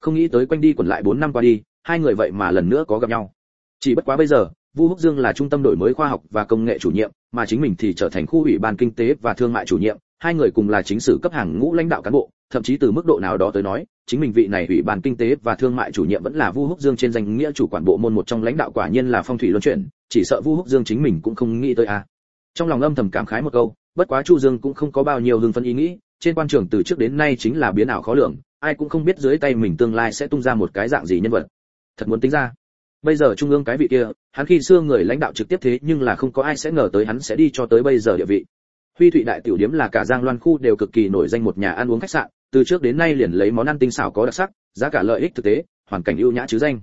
không nghĩ tới quanh đi quẩn lại bốn năm qua đi, hai người vậy mà lần nữa có gặp nhau chỉ bất quá bây giờ, vu húc dương là trung tâm đổi mới khoa học và công nghệ chủ nhiệm, mà chính mình thì trở thành khu ủy ban kinh tế và thương mại chủ nhiệm, hai người cùng là chính sử cấp hàng ngũ lãnh đạo cán bộ, thậm chí từ mức độ nào đó tới nói, chính mình vị này ủy ban kinh tế và thương mại chủ nhiệm vẫn là vu húc dương trên danh nghĩa chủ quản bộ môn một trong lãnh đạo quả nhiên là phong thủy luân chuyển, chỉ sợ vu húc dương chính mình cũng không nghĩ tới a à. trong lòng âm thầm cảm khái một câu, bất quá chu dương cũng không có bao nhiêu hưng phấn ý nghĩ trên quan trường từ trước đến nay chính là biến ảo khó lường, ai cũng không biết dưới tay mình tương lai sẽ tung ra một cái dạng gì nhân vật. Thật muốn tính ra. Bây giờ trung ương cái vị kia, hắn khi xưa người lãnh đạo trực tiếp thế nhưng là không có ai sẽ ngờ tới hắn sẽ đi cho tới bây giờ địa vị. Huy thụy đại tiểu điếm là cả giang loan khu đều cực kỳ nổi danh một nhà ăn uống khách sạn, từ trước đến nay liền lấy món ăn tinh xảo có đặc sắc, giá cả lợi ích thực tế, hoàn cảnh ưu nhã chứ danh.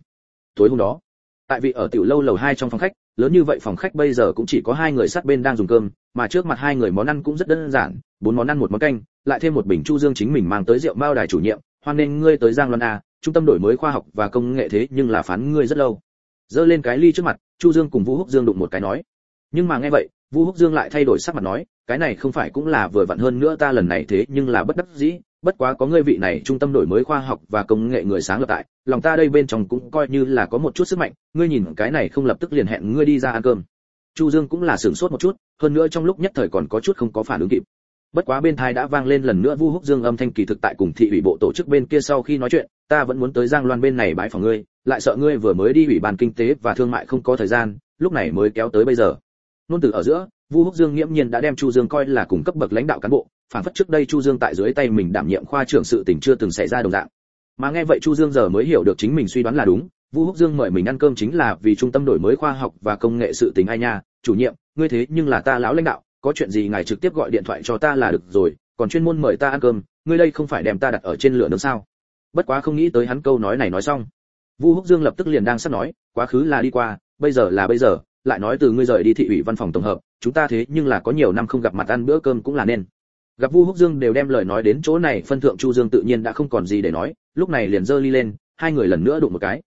Tối hôm đó, tại vị ở tiểu lâu lầu hai trong phòng khách, lớn như vậy phòng khách bây giờ cũng chỉ có hai người sát bên đang dùng cơm, mà trước mặt hai người món ăn cũng rất đơn giản, bốn món ăn một món canh lại thêm một bình chu dương chính mình mang tới rượu mao đài chủ nhiệm, hoan nên ngươi tới giang loan a, trung tâm đổi mới khoa học và công nghệ thế nhưng là phán ngươi rất lâu. Giơ lên cái ly trước mặt, chu dương cùng vũ húc dương đụng một cái nói, nhưng mà nghe vậy, vũ húc dương lại thay đổi sắc mặt nói, cái này không phải cũng là vừa vặn hơn nữa ta lần này thế nhưng là bất đắc dĩ, bất quá có ngươi vị này trung tâm đổi mới khoa học và công nghệ người sáng lập tại, lòng ta đây bên trong cũng coi như là có một chút sức mạnh, ngươi nhìn cái này không lập tức liền hẹn ngươi đi ra ăn cơm. Chu dương cũng là sửng sốt một chút, hơn nữa trong lúc nhất thời còn có chút không có phản ứng kịp bất quá bên thai đã vang lên lần nữa vu húc dương âm thanh kỳ thực tại cùng thị ủy bộ tổ chức bên kia sau khi nói chuyện, ta vẫn muốn tới giang loan bên này bãi phòng ngươi, lại sợ ngươi vừa mới đi ủy ban kinh tế và thương mại không có thời gian, lúc này mới kéo tới bây giờ. Nôn từ ở giữa, vu húc dương nghiễm nhiên đã đem chu dương coi là cùng cấp bậc lãnh đạo cán bộ phản phất trước đây chu dương tại dưới tay mình đảm nhiệm khoa trưởng sự tình chưa từng xảy ra đồng dạng. Mà nghe vậy chu dương giờ mới hiểu được chính mình suy đoán là đúng, vu húc dương mời mình ăn cơm chính là vì trung tâm đổi mới khoa học và công nghệ sự tình ai nha, chủ nhiệm, ngươi thế nhưng là ta lão lãnh đạo có chuyện gì ngài trực tiếp gọi điện thoại cho ta là được rồi, còn chuyên môn mời ta ăn cơm, ngươi đây không phải đem ta đặt ở trên lửa nướng sao? Bất quá không nghĩ tới hắn câu nói này nói xong. Vu húc dương lập tức liền đang sắp nói, quá khứ là đi qua, bây giờ là bây giờ, lại nói từ ngươi rời đi thị ủy văn phòng tổng hợp, chúng ta thế nhưng là có nhiều năm không gặp mặt ăn bữa cơm cũng là nên. Gặp vu húc dương đều đem lời nói đến chỗ này, phân thượng chu dương tự nhiên đã không còn gì để nói, lúc này liền giơ ly lên, hai người lần nữa đụng một cái.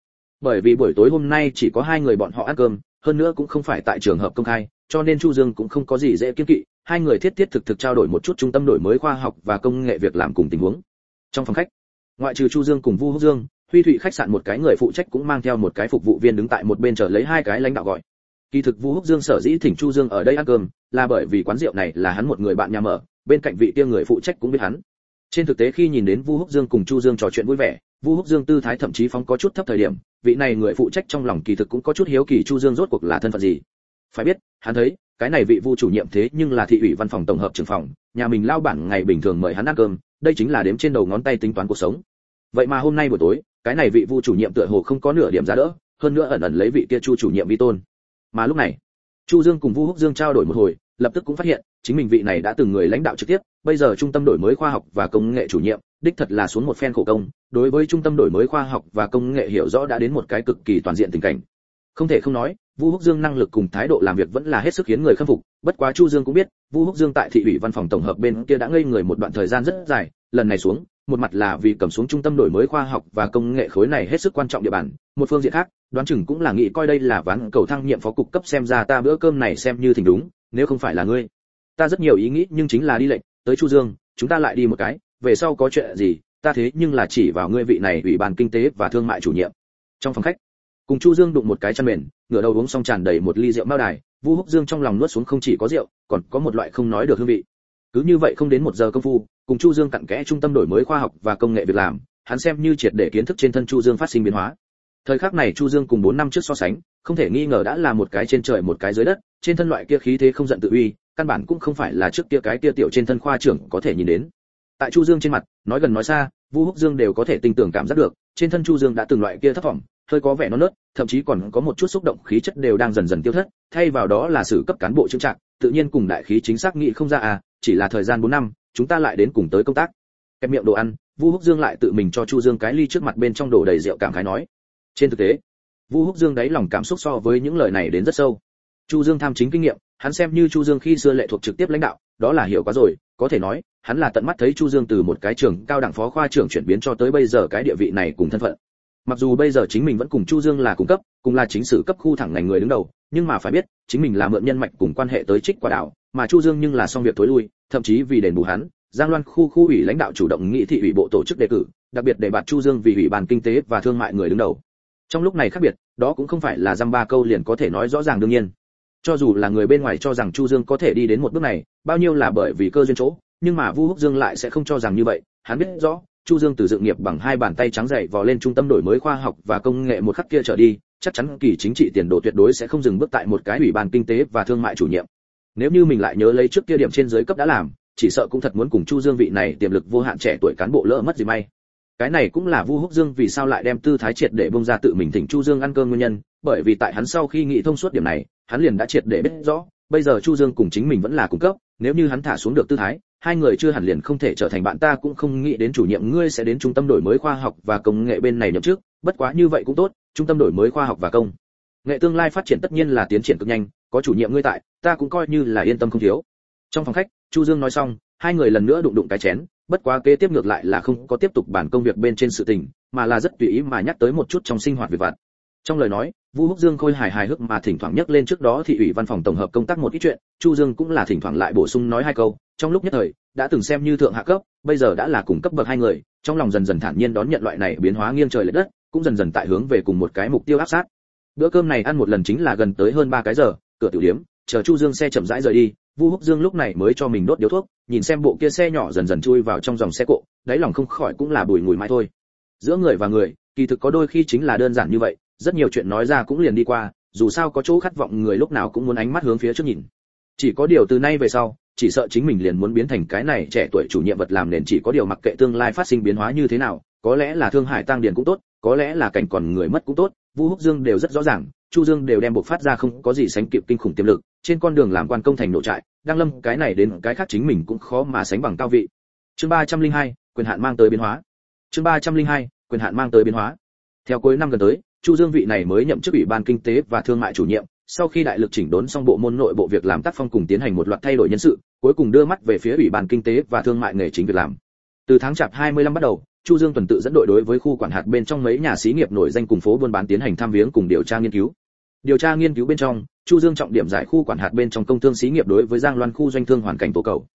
Bởi vì buổi tối hôm nay chỉ có hai người bọn họ ăn cơm, hơn nữa cũng không phải tại trường hợp công khai cho nên chu dương cũng không có gì dễ kiên kỵ, hai người thiết thiết thực thực trao đổi một chút trung tâm đổi mới khoa học và công nghệ việc làm cùng tình huống. Trong phòng khách, ngoại trừ chu dương cùng vu húc dương, huy thụy khách sạn một cái người phụ trách cũng mang theo một cái phục vụ viên đứng tại một bên chờ lấy hai cái lãnh đạo gọi. Kỳ thực vu húc dương sở dĩ thỉnh chu dương ở đây ăn cơm, là bởi vì quán rượu này là hắn một người bạn nhà mở, bên cạnh vị kia người phụ trách cũng biết hắn. Trên thực tế khi nhìn đến vu húc dương cùng chu dương trò chuyện vui vẻ, vu húc dương tư thái thậm chí phóng có chút thấp thời điểm, vị này người phụ trách trong lòng kỳ thực cũng có chút hiếu kỳ chu dương rốt cuộc là thân phận gì phải biết, hắn thấy, cái này vị vu chủ nhiệm thế nhưng là thị ủy văn phòng tổng hợp trưởng phòng, nhà mình lao bản ngày bình thường mời hắn ăn cơm, đây chính là đếm trên đầu ngón tay tính toán cuộc sống. Vậy mà hôm nay buổi tối, cái này vị vu chủ nhiệm tựa hồ không có nửa điểm giá đỡ, hơn nữa ẩn ẩn lấy vị kia chu chủ nhiệm vi tôn. Mà lúc này, chu dương cùng vu húc dương trao đổi một hồi, lập tức cũng phát hiện, chính mình vị này đã từng người lãnh đạo trực tiếp, bây giờ trung tâm đổi mới khoa học và công nghệ chủ nhiệm, đích thật là xuống một phen khổ công, đối với trung tâm đổi mới khoa học và công nghệ hiểu rõ đã đến một cái cực kỳ toàn diện tình cảnh không thể không nói, vu húc dương năng lực cùng thái độ làm việc vẫn là hết sức khiến người khâm phục, bất quá chu dương cũng biết, vu húc dương tại thị ủy văn phòng tổng hợp bên kia đã ngây người một đoạn thời gian rất dài, lần này xuống, một mặt là vì cầm xuống trung tâm đổi mới khoa học và công nghệ khối này hết sức quan trọng địa bàn, một phương diện khác, đoán chừng cũng là nghĩ coi đây là ván cầu thăng nhiệm phó cục cấp xem ra ta bữa cơm này xem như thỉnh đúng, nếu không phải là ngươi. Ta rất nhiều ý nghĩ nhưng chính là đi lệnh, tới chu dương, chúng ta lại đi một cái, về sau có chuyện gì, ta thế nhưng là chỉ vào ngươi vị này ủy ban kinh tế và thương mại chủ nhiệm. Trong phòng khách cùng chu dương đụng một cái chăn mền, ngửa đầu uống xong tràn đầy một ly rượu mao đài, vu húc dương trong lòng nuốt xuống không chỉ có rượu, còn có một loại không nói được hương vị. Cứ như vậy không đến một giờ công phu, cùng chu dương cặn kẽ trung tâm đổi mới khoa học và công nghệ việc làm, hắn xem như triệt để kiến thức trên thân chu dương phát sinh biến hóa. Thời khắc này chu dương cùng 4 năm trước so sánh, không thể nghi ngờ đã là một cái trên trời một cái dưới đất, trên thân loại kia khí thế không giận tự uy, căn bản cũng không phải là trước kia cái kia tiểu trên thân khoa trưởng có thể nhìn đến. Tại chu dương trên mặt, nói gần nói xa, vu húc dương đều có thể tinh tưởng cảm giác được, trên thân chu dương đã từng loại kia thất vọng hơi có vẻ non nớt, thậm chí còn có một chút xúc động khí chất đều đang dần dần tiêu thất, thay vào đó là sự cấp cán bộ trưng trạng tự nhiên cùng đại khí chính xác nghị không ra à chỉ là thời gian 4 năm, chúng ta lại đến cùng tới công tác. Kẹp miệng đồ ăn, vu húc dương lại tự mình cho chu dương cái ly trước mặt bên trong đổ đầy rượu cảm khái nói. Trên thực tế, vu húc dương đáy lòng cảm xúc so với những lời này đến rất sâu. Chu dương tham chính kinh nghiệm, hắn xem như chu dương khi xưa lệ thuộc trực tiếp lãnh đạo, đó là hiểu quá rồi, có thể nói, hắn là tận mắt thấy chu dương từ một cái trường cao đẳng phó khoa trưởng chuyển biến cho tới bây giờ cái địa vị này cùng thân phận mặc dù bây giờ chính mình vẫn cùng chu dương là cung cấp, cùng là chính sử cấp khu thẳng ngành người đứng đầu, nhưng mà phải biết, chính mình là mượn nhân mạch cùng quan hệ tới trích quả đảo, mà chu dương nhưng là xong việc thối lui, thậm chí vì đền bù hắn, giang loan khu khu ủy lãnh đạo chủ động nghị thị ủy bộ tổ chức đề cử, đặc biệt để bạt chu dương vì ủy ban kinh tế và thương mại người đứng đầu. Trong lúc này khác biệt, đó cũng không phải là dăm ba câu liền có thể nói rõ ràng đương nhiên. Cho dù là người bên ngoài cho rằng chu dương có thể đi đến một bước này, bao nhiêu là bởi vì cơ duyên chỗ, nhưng mà vu húc dương lại sẽ không cho rằng như vậy, hắn biết rõ chu dương từ dự nghiệp bằng hai bàn tay trắng dậy vò lên trung tâm đổi mới khoa học và công nghệ một khắc kia trở đi, chắc chắn kỳ chính trị tiền đồ tuyệt đối sẽ không dừng bước tại một cái ủy ban kinh tế và thương mại chủ nhiệm. Nếu như mình lại nhớ lấy trước kia điểm trên dưới cấp đã làm, chỉ sợ cũng thật muốn cùng chu dương vị này tiềm lực vô hạn trẻ tuổi cán bộ lỡ mất gì may. Cái này cũng là vu húc dương vì sao lại đem tư thái triệt để bông ra tự mình thỉnh chu dương ăn cơm nguyên nhân, bởi vì tại hắn sau khi nghĩ thông suốt điểm này, hắn liền đã triệt để biết rõ, bây giờ chu dương cùng chính mình vẫn là cung cấp, nếu như hắn thả xuống được tư thái hai người chưa hẳn liền không thể trở thành bạn, ta cũng không nghĩ đến chủ nhiệm ngươi sẽ đến trung tâm đổi mới khoa học và công nghệ bên này nhậm chức, bất quá như vậy cũng tốt, trung tâm đổi mới khoa học và công. Nghệ tương lai phát triển tất nhiên là tiến triển cực nhanh, có chủ nhiệm ngươi tại, ta cũng coi như là yên tâm không thiếu. Trong phòng khách, chu dương nói xong, hai người lần nữa đụng đụng cái chén, bất quá kế tiếp ngược lại là không có tiếp tục bản công việc bên trên sự tình, mà là rất tùy ý mà nhắc tới một chút trong sinh hoạt việc vặt. Trong lời nói, vu húc dương khôi hài hài hước mà thỉnh thoảng nhắc lên trước đó thị ủy văn phòng tổng hợp công tác một ít chuyện, chu dương cũng là thỉnh thoảng lại bổ sung nói hai câu trong lúc nhất thời, đã từng xem như thượng hạ cấp, bây giờ đã là cùng cấp bậc hai người, trong lòng dần dần thản nhiên đón nhận loại này biến hóa nghiêng trời lệch đất, cũng dần dần tại hướng về cùng một cái mục tiêu áp sát. Bữa cơm này ăn một lần chính là gần tới hơn ba cái giờ, cửa tiểu điếm, chờ chu dương xe chậm rãi rời đi, vu húc dương lúc này mới cho mình đốt điếu thuốc, nhìn xem bộ kia xe nhỏ dần dần chui vào trong dòng xe cộ, đáy lòng không khỏi cũng là bùi ngùi mãi thôi. Giữa người và người, kỳ thực có đôi khi chính là đơn giản như vậy, rất nhiều chuyện nói ra cũng liền đi qua, dù sao có chỗ khát vọng người lúc nào cũng muốn ánh mắt hướng phía trước nhìn. Chỉ có điều từ nay về sau chỉ sợ chính mình liền muốn biến thành cái này trẻ tuổi chủ nhiệm vật làm nền chỉ có điều mặc kệ tương lai phát sinh biến hóa như thế nào có lẽ là thương hải tăng điền cũng tốt có lẽ là cảnh còn người mất cũng tốt vu húc dương đều rất rõ ràng chu dương đều đem bộc phát ra không có gì sánh kịp kinh khủng tiềm lực trên con đường làm quan công thành nội trại đang lâm cái này đến cái khác chính mình cũng khó mà sánh bằng cao vị. Chương 302, quyền hạn mang tới biến hóa. Chương 302, quyền hạn mang tới biến hóa. Theo cuối năm gần tới chu dương vị này mới nhậm chức ủy ban kinh tế và thương mại chủ nhiệm sau khi đại lực chỉnh đốn xong bộ môn nội bộ việc làm tác phong cùng tiến hành một loạt thay đổi nhân sự, cuối cùng đưa mắt về phía ủy ban kinh tế và thương mại nghề chính việc làm. Từ tháng chạp 25 bắt đầu, chu dương tuần tự dẫn đội đối với khu quản hạt bên trong mấy nhà xí nghiệp nổi danh cùng phố buôn bán tiến hành tham viếng cùng điều tra nghiên cứu. Điều tra nghiên cứu bên trong, chu dương trọng điểm giải khu quản hạt bên trong công thương xí nghiệp đối với giang loan khu doanh thương hoàn cảnh tố cầu.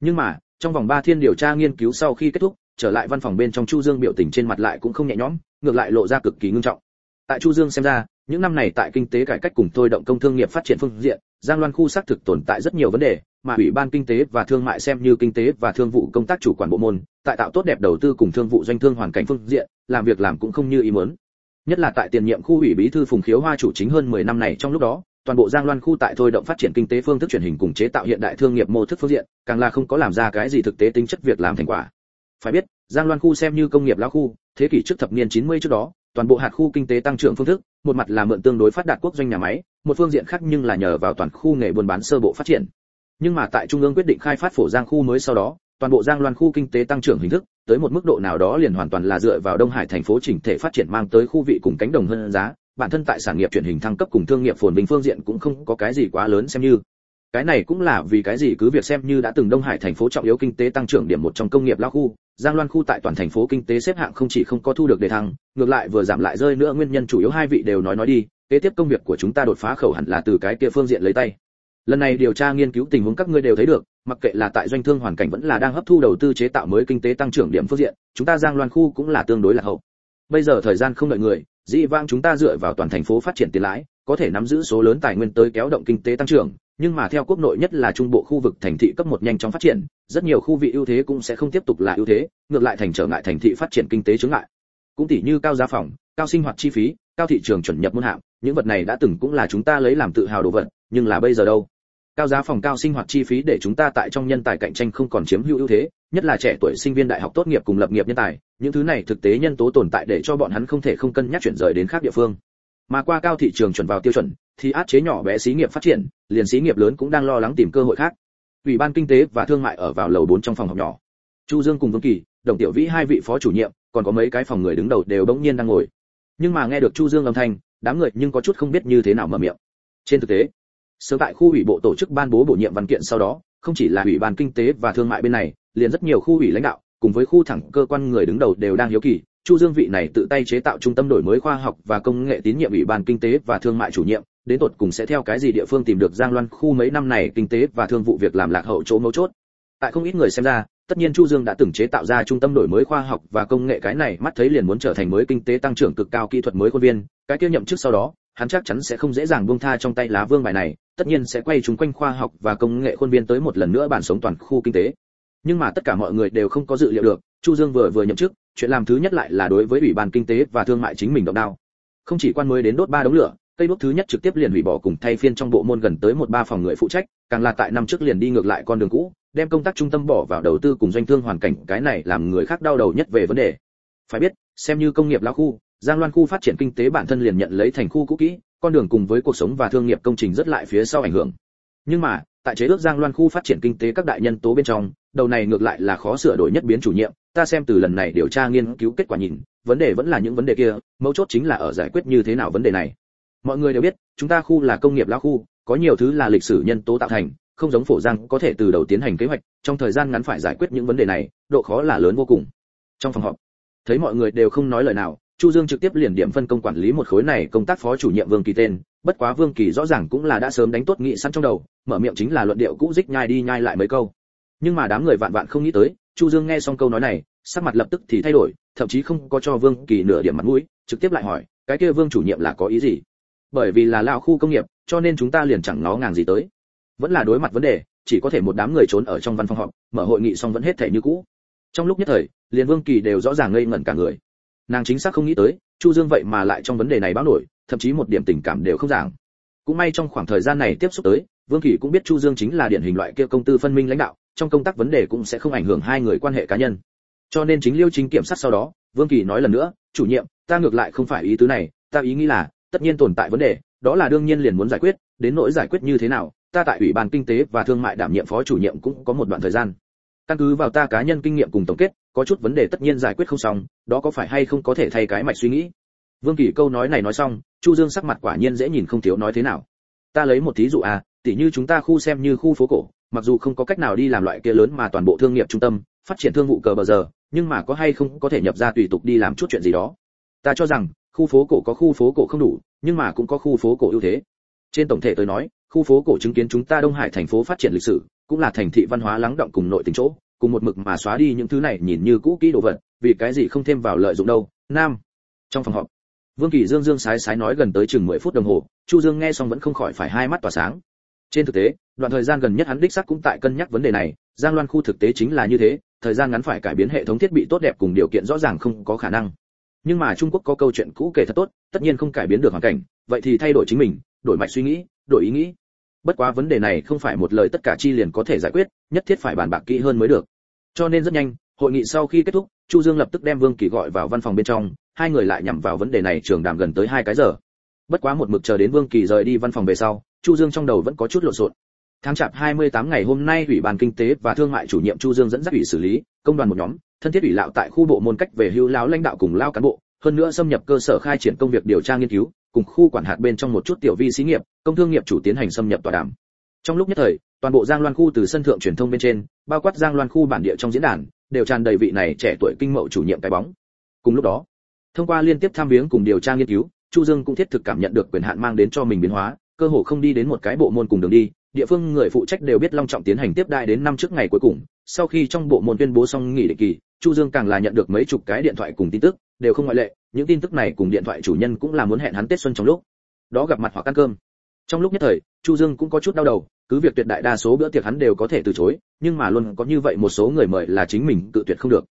Nhưng mà, trong vòng 3 thiên điều tra nghiên cứu sau khi kết thúc, trở lại văn phòng bên trong chu dương biểu tình trên mặt lại cũng không nhẹ nhõm, ngược lại lộ ra cực kỳ ngưng trọng. Tại chu dương xem ra những năm này tại kinh tế cải cách cùng thôi động công thương nghiệp phát triển phương diện, giang loan khu xác thực tồn tại rất nhiều vấn đề, mà ủy ban kinh tế và thương mại xem như kinh tế và thương vụ công tác chủ quản bộ môn, tại tạo tốt đẹp đầu tư cùng thương vụ doanh thương hoàn cảnh phương diện, làm việc làm cũng không như ý muốn. Nhất là tại tiền nhiệm khu ủy bí thư phùng khiếu hoa chủ chính hơn 10 năm này trong lúc đó, toàn bộ giang loan khu tại thôi động phát triển kinh tế phương thức truyền hình cùng chế tạo hiện đại thương nghiệp mô thức phương diện, càng là không có làm ra cái gì thực tế tính chất việc làm thành quả. Phải biết, giang loan khu xem như công nghiệp lão khu, thế kỷ trước thập niên 90 trước đó toàn bộ hạt khu kinh tế tăng trưởng phương thức, một mặt là mượn tương đối phát đạt quốc doanh nhà máy, một phương diện khác nhưng là nhờ vào toàn khu nghề buôn bán sơ bộ phát triển. Nhưng mà tại trung ương quyết định khai phát phổ giang khu mới sau đó, toàn bộ giang loan khu kinh tế tăng trưởng hình thức, tới một mức độ nào đó liền hoàn toàn là dựa vào đông hải thành phố chỉnh thể phát triển mang tới khu vị cùng cánh đồng hơn giá, bản thân tại sản nghiệp chuyển hình thăng cấp cùng thương nghiệp phồn vinh phương diện cũng không có cái gì quá lớn xem như cái này cũng là vì cái gì cứ việc xem như đã từng đông hải thành phố trọng yếu kinh tế tăng trưởng điểm một trong công nghiệp lao khu, giang loan khu tại toàn thành phố kinh tế xếp hạng không chỉ không có thu được đề thăng, ngược lại vừa giảm lại rơi nữa nguyên nhân chủ yếu hai vị đều nói nói đi, kế tiếp công việc của chúng ta đột phá khẩu hẳn là từ cái kia phương diện lấy tay. Lần này điều tra nghiên cứu tình huống các ngươi đều thấy được, mặc kệ là tại doanh thương hoàn cảnh vẫn là đang hấp thu đầu tư chế tạo mới kinh tế tăng trưởng điểm phương diện, chúng ta giang loan khu cũng là tương đối là hậu. Bây giờ thời gian không đợi người, dĩ vãng chúng ta dựa vào toàn thành phố phát triển tiền lãi, có thể nắm giữ số lớn tài nguyên tới kéo động kinh tế tăng trưởng nhưng mà theo quốc nội nhất là trung bộ khu vực thành thị cấp một nhanh chóng phát triển, rất nhiều khu vị ưu thế cũng sẽ không tiếp tục là ưu thế, ngược lại thành trở ngại thành thị phát triển kinh tế chướng ngại. Cũng tỷ như cao giá phòng, cao sinh hoạt chi phí, cao thị trường chuẩn nhập môn hạng, những vật này đã từng cũng là chúng ta lấy làm tự hào đồ vật, nhưng là bây giờ đâu? Cao giá phòng, cao sinh hoạt chi phí để chúng ta tại trong nhân tài cạnh tranh không còn chiếm hữu ưu thế, nhất là trẻ tuổi sinh viên đại học tốt nghiệp cùng lập nghiệp nhân tài, những thứ này thực tế nhân tố tồn tại để cho bọn hắn không thể không cân nhắc chuyển rời đến khác địa phương mà qua cao thị trường chuẩn vào tiêu chuẩn, thì áp chế nhỏ bé xí nghiệp phát triển, liền xí nghiệp lớn cũng đang lo lắng tìm cơ hội khác. Ủy ban kinh tế và thương mại ở vào lầu 4 trong phòng học nhỏ. Chu dương cùng vương kỳ, đồng tiểu vĩ hai vị phó chủ nhiệm, còn có mấy cái phòng người đứng đầu đều đống nhiên đang ngồi. Nhưng mà nghe được chu dương âm thanh, đám người nhưng có chút không biết như thế nào mở miệng. Trên thực tế, sớm tại khu ủy bộ tổ chức ban bố bổ nhiệm văn kiện sau đó, không chỉ là ủy ban kinh tế và thương mại bên này, liền rất nhiều khu ủy lãnh đạo, cùng với khu thẳng cơ quan người đứng đầu đều đang hiếu kỳ chu dương vị này tự tay chế tạo trung tâm đổi mới khoa học và công nghệ tín nhiệm ủy ban kinh tế và thương mại chủ nhiệm, đến tột cùng sẽ theo cái gì địa phương tìm được giang loan khu mấy năm này kinh tế và thương vụ việc làm lạc hậu chỗ mấu chốt. Tại không ít người xem ra, tất nhiên chu dương đã từng chế tạo ra trung tâm đổi mới khoa học và công nghệ cái này mắt thấy liền muốn trở thành mới kinh tế tăng trưởng cực cao kỹ thuật mới khuôn viên, cái kia nhậm chức sau đó, hắn chắc chắn sẽ không dễ dàng buông tha trong tay lá vương bài này, tất nhiên sẽ quay chúng quanh khoa học và công nghệ khuôn viên tới một lần nữa bản sống toàn khu kinh tế. Nhưng mà tất cả mọi người đều không có dự liệu được chu dương vừa vừa nhậm chức, chuyện làm thứ nhất lại là đối với ủy ban kinh tế và thương mại chính mình động đao. Không chỉ quan mới đến đốt ba đống lửa, cây đốt thứ nhất trực tiếp liền hủy bỏ cùng thay phiên trong bộ môn gần tới một ba phòng người phụ trách, càng là tại năm trước liền đi ngược lại con đường cũ, đem công tác trung tâm bỏ vào đầu tư cùng doanh thương hoàn cảnh, cái này làm người khác đau đầu nhất về vấn đề. Phải biết, xem như công nghiệp lão khu, giang loan khu phát triển kinh tế bản thân liền nhận lấy thành khu cũ kỹ, con đường cùng với cuộc sống và thương nghiệp công trình rất lại phía sau ảnh hưởng. Nhưng mà tại chế ước giang loan khu phát triển kinh tế các đại nhân tố bên trong, đầu này ngược lại là khó sửa đổi nhất biến chủ nhiệm, ta xem từ lần này điều tra nghiên cứu kết quả nhìn, vấn đề vẫn là những vấn đề kia, mấu chốt chính là ở giải quyết như thế nào vấn đề này. Mọi người đều biết, chúng ta khu là công nghiệp lão khu, có nhiều thứ là lịch sử nhân tố tạo thành, không giống phổ giang có thể từ đầu tiến hành kế hoạch, trong thời gian ngắn phải giải quyết những vấn đề này, độ khó là lớn vô cùng. Trong phòng họp, thấy mọi người đều không nói lời nào, chu dương trực tiếp liền điểm phân công quản lý một khối này công tác phó chủ nhiệm vương kỳ tên bất quá vương kỳ rõ ràng cũng là đã sớm đánh tốt nghị sẵn trong đầu, mở miệng chính là luận điệu cũ dích nhai đi nhai lại mấy câu. Nhưng mà đám người vạn vạn không nghĩ tới, chu dương nghe xong câu nói này, sắc mặt lập tức thì thay đổi, thậm chí không có cho vương kỳ nửa điểm mặt mũi, trực tiếp lại hỏi, cái kia vương chủ nhiệm là có ý gì? Bởi vì là lao khu công nghiệp, cho nên chúng ta liền chẳng nó ngàng gì tới. Vẫn là đối mặt vấn đề, chỉ có thể một đám người trốn ở trong văn phòng họp, mở hội nghị xong vẫn hết thể như cũ. Trong lúc nhất thời, liền vương kỳ đều rõ ràng ngây ngẩn cả người. Nàng chính xác không nghĩ tới, chu dương vậy mà lại trong vấn đề này báo nổi thậm chí một điểm tình cảm đều không giảng. Cũng may trong khoảng thời gian này tiếp xúc tới, vương kỳ cũng biết chu dương chính là điển hình loại kia công tư phân minh lãnh đạo, trong công tác vấn đề cũng sẽ không ảnh hưởng hai người quan hệ cá nhân. Cho nên chính liêu chính kiểm sát sau đó, vương kỳ nói lần nữa, chủ nhiệm, ta ngược lại không phải ý tứ này, ta ý nghĩ là, tất nhiên tồn tại vấn đề, đó là đương nhiên liền muốn giải quyết, đến nỗi giải quyết như thế nào, ta tại ủy ban kinh tế và thương mại đảm nhiệm phó chủ nhiệm cũng có một đoạn thời gian. Căn cứ vào ta cá nhân kinh nghiệm cùng tổng kết, có chút vấn đề tất nhiên giải quyết không xong, đó có phải hay không có thể thay cái mạch suy nghĩ? Vương kỳ câu nói này nói xong chu dương sắc mặt quả nhiên dễ nhìn không thiếu nói thế nào. Ta lấy một thí dụ à tỉ như chúng ta khu xem như khu phố cổ, mặc dù không có cách nào đi làm loại kia lớn mà toàn bộ thương nghiệp trung tâm, phát triển thương vụ cờ bờ giờ, nhưng mà có hay không có thể nhập ra tùy tục đi làm chút chuyện gì đó. Ta cho rằng, khu phố cổ có khu phố cổ không đủ, nhưng mà cũng có khu phố cổ ưu thế. Trên tổng thể tôi nói, khu phố cổ chứng kiến chúng ta đông hải thành phố phát triển lịch sử, cũng là thành thị văn hóa lắng động cùng nội tình chỗ, cùng một mực mà xóa đi những thứ này nhìn như cũ kỹ đồ vật, vì cái gì không thêm vào lợi dụng đâu. Nam, trong phòng họp vương kỳ dương dương sái sái nói gần tới chừng 10 phút đồng hồ, chu dương nghe xong vẫn không khỏi phải hai mắt tỏa sáng. Trên thực tế, đoạn thời gian gần nhất hắn đích xác cũng tại cân nhắc vấn đề này, giang loan khu thực tế chính là như thế, thời gian ngắn phải cải biến hệ thống thiết bị tốt đẹp cùng điều kiện rõ ràng không có khả năng. Nhưng mà trung quốc có câu chuyện cũ kể thật tốt, tất nhiên không cải biến được hoàn cảnh, vậy thì thay đổi chính mình, đổi mạch suy nghĩ, đổi ý nghĩ. Bất quá vấn đề này không phải một lời tất cả chi liền có thể giải quyết, nhất thiết phải bàn bạc kỹ hơn mới được. Cho nên rất nhanh, hội nghị sau khi kết thúc, chu dương lập tức đem vương kỳ gọi vào văn phòng bên trong hai người lại nhằm vào vấn đề này trường đàm gần tới hai cái giờ. Bất quá một mực chờ đến vương kỳ rời đi văn phòng về sau, chu dương trong đầu vẫn có chút lộn xộn. Tháng chạp 28 ngày hôm nay, ủy ban kinh tế và thương mại chủ nhiệm chu dương dẫn dắt ủy xử lý, công đoàn một nhóm, thân thiết ủy lão tại khu bộ môn cách về hưu lão lãnh đạo cùng lao cán bộ, hơn nữa xâm nhập cơ sở khai triển công việc điều tra nghiên cứu, cùng khu quản hạt bên trong một chút tiểu vi xí nghiệp, công thương nghiệp chủ tiến hành xâm nhập tòa đàm. Trong lúc nhất thời, toàn bộ giang loan khu từ sân thượng truyền thông bên trên, bao quát giang loan khu bản địa trong diễn đàn, đều tràn đầy vị này trẻ tuổi kinh mậu chủ nhiệm cái bóng. Cùng lúc đó thông qua liên tiếp tham viếng cùng điều tra nghiên cứu, chu dương cũng thiết thực cảm nhận được quyền hạn mang đến cho mình biến hóa, cơ hội không đi đến một cái bộ môn cùng đường đi. Địa phương người phụ trách đều biết long trọng tiến hành tiếp đại đến năm trước ngày cuối cùng. Sau khi trong bộ môn tuyên bố xong nghỉ định kỳ, chu dương càng là nhận được mấy chục cái điện thoại cùng tin tức, đều không ngoại lệ. Những tin tức này cùng điện thoại chủ nhân cũng là muốn hẹn hắn tết xuân trong lúc. Đó gặp mặt hoặc ăn cơm. Trong lúc nhất thời, chu dương cũng có chút đau đầu, cứ việc tuyệt đại đa số bữa tiệc hắn đều có thể từ chối, nhưng mà luôn có như vậy một số người mời là chính mình tự tuyệt không được.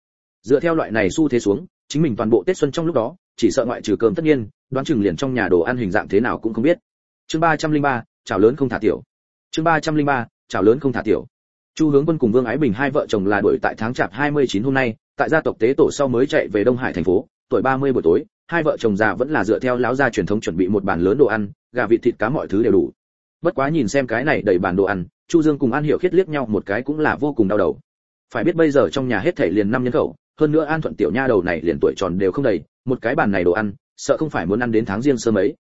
Dựa theo loại này xu thế xuống chính mình toàn bộ tết xuân trong lúc đó, chỉ sợ ngoại trừ cơm tất nhiên, đoán chừng liền trong nhà đồ ăn hình dạng thế nào cũng không biết. Chương ba trăm linh ba, chảo lớn không thả tiểu. Chương ba trăm linh ba, chảo lớn không thả tiểu. Chu hướng quân cùng vương ái bình hai vợ chồng là đuổi tại tháng chạp 29 hôm nay, tại gia tộc tế tổ sau mới chạy về đông hải thành phố, tuổi 30 buổi tối, hai vợ chồng già vẫn là dựa theo láo gia truyền thống chuẩn bị một bàn lớn đồ ăn, gà vịt thịt cá mọi thứ đều đủ. Bất quá nhìn xem cái này đầy bàn đồ ăn, chu dương cùng an hiểu khiết liếc nhau một cái cũng là vô cùng đau đầu. Phải biết bây giờ trong nhà hết thảy liền năm nhân khẩu hơn nữa an thuận tiểu nha đầu này liền tuổi tròn đều không đầy, một cái bàn này đồ ăn, sợ không phải muốn ăn đến tháng riêng sớm ấy